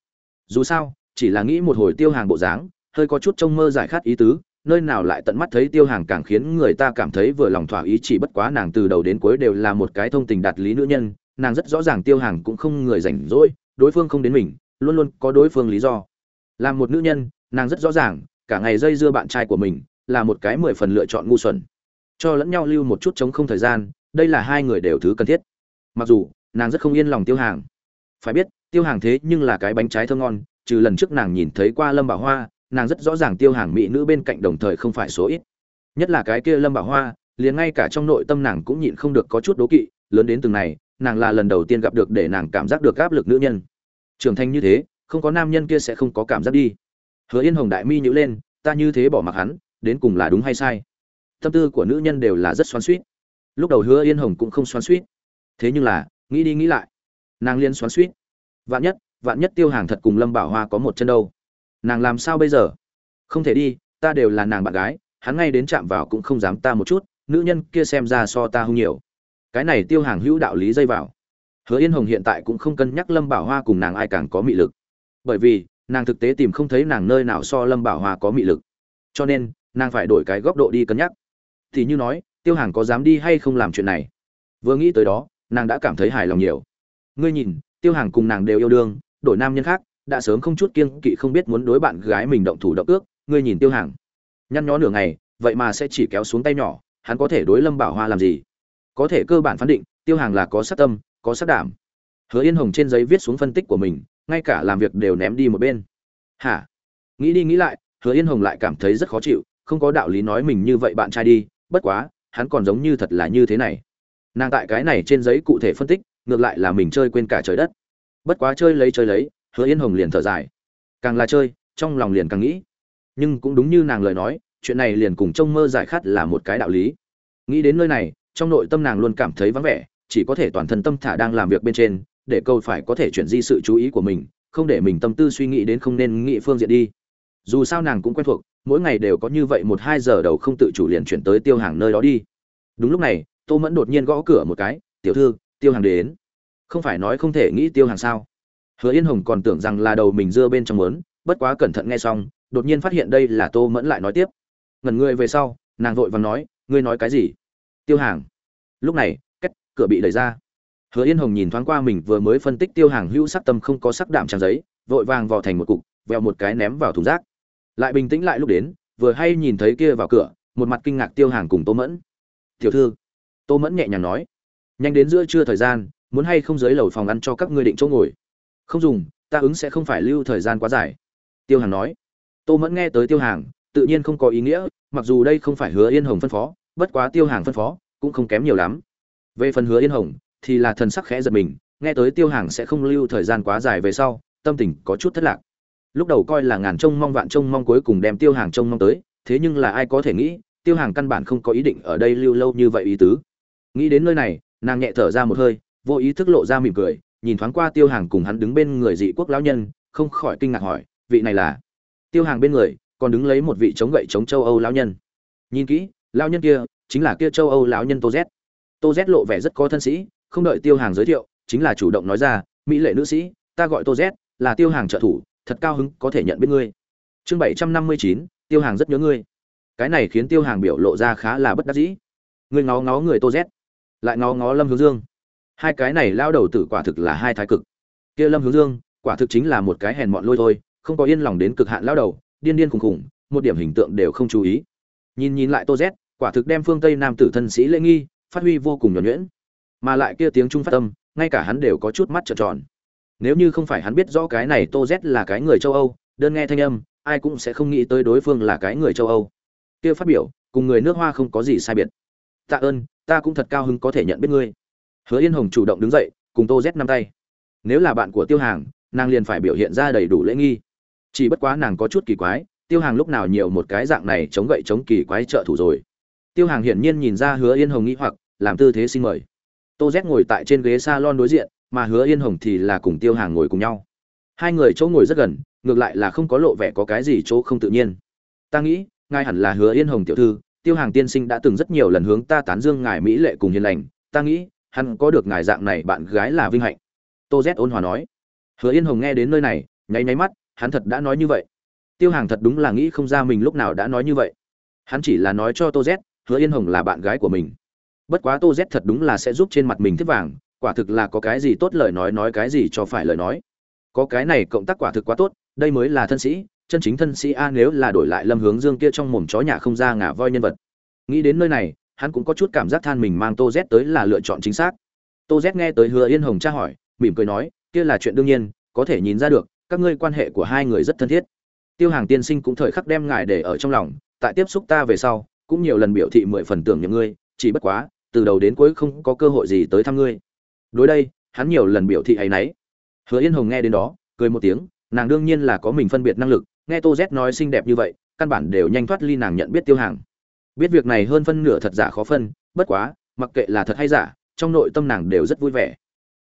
Dù sao, chỉ là nghĩ một hồi tiêu hàng bộ dáng, hơi có chút trông mơ giải khát ý tứ nơi nào lại tận mắt thấy tiêu hàng càng khiến người ta cảm thấy vừa lòng thỏa ý chỉ bất quá nàng từ đầu đến cuối đều là một cái thông tình đạt lý nữ nhân, nàng rất rõ ràng tiêu hàng cũng không người rảnh rỗi, đối phương không đến mình, luôn luôn có đối phương lý do. Làm một nữ nhân, nàng rất rõ ràng, cả ngày dây dưa bạn trai của mình, là một cái mười phần lựa chọn ngu xuẩn. Cho lẫn nhau lưu một chút chống không thời gian, đây là hai người đều thứ cần thiết. Mặc dù, nàng rất không yên lòng tiêu hàng. Phải biết, tiêu hàng thế nhưng là cái bánh trái thơm ngon, trừ lần trước nàng nhìn thấy qua lâm bảo hoa nàng rất rõ ràng tiêu hàng mỹ nữ bên cạnh đồng thời không phải số ít. Nhất là cái kia lâm bảo hoa, liền ngay cả trong nội tâm nàng cũng nhịn không được có chút đố kỵ, lớn đến từng này, nàng là lần đầu tiên gặp được để nàng cảm giác được áp lực nữ nhân. Trưởng thành như thế, không có nam nhân kia sẽ không có cảm giác đi. Hứa yên hồng đại mi nhữ lên, ta như thế bỏ mặc hắn, đến cùng là đúng hay sai? Tâm tư của nữ nhân đều là rất xoắn suýt lúc đầu hứa yên hồng cũng không xoắn suýt thế nhưng là, nghĩ đi nghĩ lại, nàng liên xoắn suýt vạn nhất vạn nhất tiêu hàng thật cùng lâm bảo hoa có một chân đâu nàng làm sao bây giờ? Không thể đi, ta đều là nàng bạn gái, hắn ngay đến chạm vào cũng không dám ta một chút, nữ nhân kia xem ra so ta hung nhiều. Cái này tiêu hàng hữu đạo lý dây vào. Hứa yên hồng hiện tại cũng không cân nhắc lâm bảo hoa cùng nàng ai càng có mị lực. Bởi vì, nàng thực tế tìm không thấy nàng nơi nào so lâm bảo hoa có mị lực. Cho nên, nàng phải đổi cái góc độ đi cân nhắc. Thì như nói, tiêu hàng có dám đi hay không làm chuyện này? Vừa nghĩ tới đó, nàng đã cảm thấy hài lòng nhiều. Ngươi nhìn, tiêu hàng cùng nàng đều yêu đương, đổi nam nhân khác đã sớm không chút kiêng kỵ không biết muốn đối bạn gái mình động thủ động ước, ngươi nhìn tiêu hàng. Nhăn nhó nửa ngày, vậy mà sẽ chỉ kéo xuống tay nhỏ, hắn có thể đối lâm bảo hoa làm gì? Có thể cơ bản phán định, tiêu hàng là có sát tâm, có sát đảm. Hứa yên hồng trên giấy viết xuống phân tích của mình, ngay cả làm việc đều ném đi một bên. Hả? Nghĩ đi nghĩ lại, hứa yên hồng lại cảm thấy rất khó chịu, không có đạo lý nói mình như vậy bạn trai đi, bất quá, hắn còn giống như thật là như thế này. Nàng tại cái này trên giấy cụ thể phân tích, ngược lại là mình chơi quên cả trời đất. Bất quá chơi lấy chơi lấy hứa yên hồng liền thở dài. Càng là chơi, trong lòng liền càng nghĩ. Nhưng cũng đúng như nàng lời nói, chuyện này liền cùng trông mơ giải khát là một cái đạo lý. Nghĩ đến nơi này, trong nội tâm nàng luôn cảm thấy vắng vẻ, chỉ có thể toàn thân tâm thả đang làm việc bên trên, để câu phải có thể chuyển di sự chú ý của mình, không để mình tâm tư suy nghĩ đến không nên nghĩ phương diện đi. Dù sao nàng cũng quen thuộc, mỗi ngày đều có như vậy một hai giờ đầu không tự chủ liền chuyển tới tiêu hàng nơi đó đi. Đúng lúc này, tô mẫn đột nhiên gõ cửa một cái, tiểu thư, tiêu hàng đến. Không phải nói không thể nghĩ tiêu hàng sao? Hứa yên hồng còn tưởng rằng là đầu mình dưa bên trong mớn bất quá cẩn thận nghe xong, đột nhiên phát hiện đây là tô mẫn lại nói tiếp. Ngẩn người về sau, nàng vội vàng nói, ngươi nói cái gì? Tiêu hàng. Lúc này cách cửa bị đẩy ra. Hứa yên hồng nhìn thoáng qua mình vừa mới phân tích tiêu hàng hữu sắc tâm không có sắc đạm trang giấy, vội vàng vò thành một cục, vèo một cái ném vào thùng rác. Lại bình tĩnh lại lúc đến, vừa hay nhìn thấy kia vào cửa, một mặt kinh ngạc tiêu hàng cùng tô mẫn. Tiểu thư. Tô mẫn nhẹ nhàng nói, nhanh đến giữa trưa thời gian, muốn hay không dưới lầu phòng ăn cho các ngươi định chỗ ngồi? Không dùng, ta ứng sẽ không phải lưu thời gian quá dài. Tiêu hàng nói. Tô mẫn nghe tới tiêu hàng tự nhiên không có ý nghĩa, mặc dù đây không phải hứa yên hồng phân phó, bất quá tiêu hàng phân phó cũng không kém nhiều lắm. Về phần hứa yên hồng, thì là thần sắc khẽ giật mình, nghe tới tiêu hàng sẽ không lưu thời gian quá dài về sau, tâm tình có chút thất lạc. Lúc đầu coi là ngàn trông mong vạn trông mong cuối cùng đem tiêu hàng trông mong tới, thế nhưng là ai có thể nghĩ, tiêu hàng căn bản không có ý định ở đây lưu lâu như vậy ý tứ. Nghĩ đến nơi này, nàng nhẹ thở ra một hơi, vô ý thức lộ ra mỉm cười nhìn thoáng qua tiêu hàng cùng hắn đứng bên người dị quốc lão nhân, không khỏi kinh ngạc hỏi, vị này là? Tiêu hàng bên người, còn đứng lấy một vị chống gậy chống châu âu lão nhân. Nhìn kỹ, lão nhân kia, chính là kia châu âu lão nhân tô z. Tô z lộ vẻ rất có thân sĩ, không đợi tiêu hàng giới thiệu, chính là chủ động nói ra, mỹ lệ nữ sĩ, ta gọi tô z, là tiêu hàng trợ thủ, thật cao hứng có thể nhận biết ngươi. Chương bảy trăm năm mươi chín, tiêu hàng rất nhớ ngươi. Cái này khiến tiêu hàng biểu lộ ra khá là bất đắc dĩ. Ngươi ngó ngó người tô z, lại ngó ngó lâm hướng dương hai cái này lao đầu tử quả thực là hai thái cực. Kia lâm hướng dương, quả thực chính là một cái hèn mọn lôi thôi, không có yên lòng đến cực hạn lao đầu, điên điên khùng khùng, một điểm hình tượng đều không chú ý. Nhìn nhìn lại tô z, quả thực đem phương tây nam tử thân sĩ lễ nghi, phát huy vô cùng nhuẩn nhuyễn. Mà lại kia tiếng trung phát tâm ngay cả hắn đều có chút mắt trợn tròn. Nếu như không phải hắn biết rõ cái này tô z là cái người châu âu, đơn nghe thanh âm, ai cũng sẽ không nghĩ tới đối phương là cái người châu âu. Kia phát biểu, cùng người nước hoa không có gì sai biệt. Tạ ơn, ta cũng thật cao hứng có thể nhận biết ngươi hứa yên hồng chủ động đứng dậy, cùng tô z năm tay. Nếu là bạn của tiêu hàng, nàng liền phải biểu hiện ra đầy đủ lễ nghi. Chỉ bất quá nàng có chút kỳ quái, tiêu hàng lúc nào nhiều một cái dạng này chống gậy chống kỳ quái trợ thủ rồi. Tiêu hàng hiển nhiên nhìn ra hứa yên hồng nghĩ hoặc, làm tư thế xin mời. Tô z ngồi tại trên ghế s a lon đối diện, mà hứa yên hồng thì là cùng tiêu hàng ngồi cùng nhau. Hai người chỗ ngồi rất gần, ngược lại là không có lộ vẻ có cái gì chỗ không tự nhiên. Ta nghĩ, ngài hẳn là hứa yên hồng tiểu thư, tiêu hàng tiên sinh đã từng rất nhiều lần hướng ta tán dương ngài mỹ lệ cùng hiền lành. Ta nghĩ hắn có được ngài dạng này bạn gái là vinh hạnh. Tô z ôn hòa nói. Hứa yên hồng nghe đến nơi này, nháy nháy mắt, hắn thật đã nói như vậy. Tiêu hàng thật đúng là nghĩ không ra mình lúc nào đã nói như vậy. Hắn chỉ là nói cho tô z, hứa yên hồng là bạn gái của mình. Bất quá tô z thật đúng là sẽ giúp trên mặt mình thiết vàng, quả thực là có cái gì tốt lời nói nói cái gì cho phải lời nói. Có cái này cộng tác quả thực quá tốt, đây mới là thân sĩ, chân chính thân sĩ a nếu là đổi lại lâm hướng dương kia trong mồm chó nhà không ra ngả voi nhân vật. Nghĩ đến nơi này hắn cũng có chút cảm giác than mình mang tô z tới là lựa chọn chính xác. Tô z nghe tới hứa yên hồng tra hỏi, mỉm cười nói, kia là chuyện đương nhiên, có thể nhìn ra được, các ngươi quan hệ của hai người rất thân thiết. Tiêu hàng tiên sinh cũng thời khắc đem ngài để ở trong lòng, tại tiếp xúc ta về sau, cũng nhiều lần biểu thị mười phần tưởng nhầm ngươi, chỉ bất quá, từ đầu đến cuối không có cơ hội gì tới thăm ngươi. Đối đây, hắn nhiều lần biểu thị hay nấy. Hứa yên hồng nghe đến đó, cười một tiếng, nàng đương nhiên là có mình phân biệt năng lực, nghe tô z nói xinh đẹp như vậy, căn bản đều nhanh thoát ly nàng nhận biết tiêu hàng biết việc này hơn phân nửa thật giả khó phân, bất quá, mặc kệ là thật hay giả, trong nội tâm nàng đều rất vui vẻ.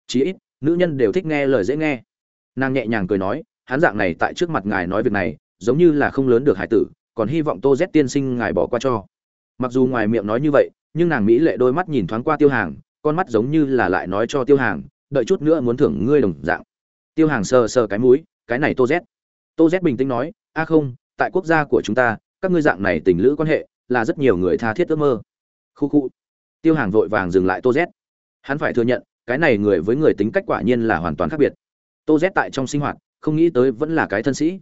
Chí ít, nữ nhân đều thích nghe lời dễ nghe. Nàng nhẹ nhàng cười nói, hắn dạng này tại trước mặt ngài nói việc này, giống như là không lớn được hải tử, còn hy vọng tô z tiên sinh ngài bỏ qua cho. Mặc dù ngoài miệng nói như vậy, nhưng nàng mỹ lệ đôi mắt nhìn thoáng qua tiêu hàng, con mắt giống như là lại nói cho tiêu hàng, đợi chút nữa muốn thưởng ngươi đồng dạng. Tiêu hàng sờ sờ cái mũi, cái này tô z. Tô z bình tĩnh nói, a không, tại quốc gia của chúng ta, các ngươi dạng này tình lữ quan hệ là rất nhiều người tha thiết ước mơ. Khu khu. Tiêu hàng vội vàng dừng lại tô z. Hắn phải thừa nhận, cái này người với người tính cách quả nhiên là hoàn toàn khác biệt. Tô z tại trong sinh hoạt, không nghĩ tới vẫn là cái thân sĩ.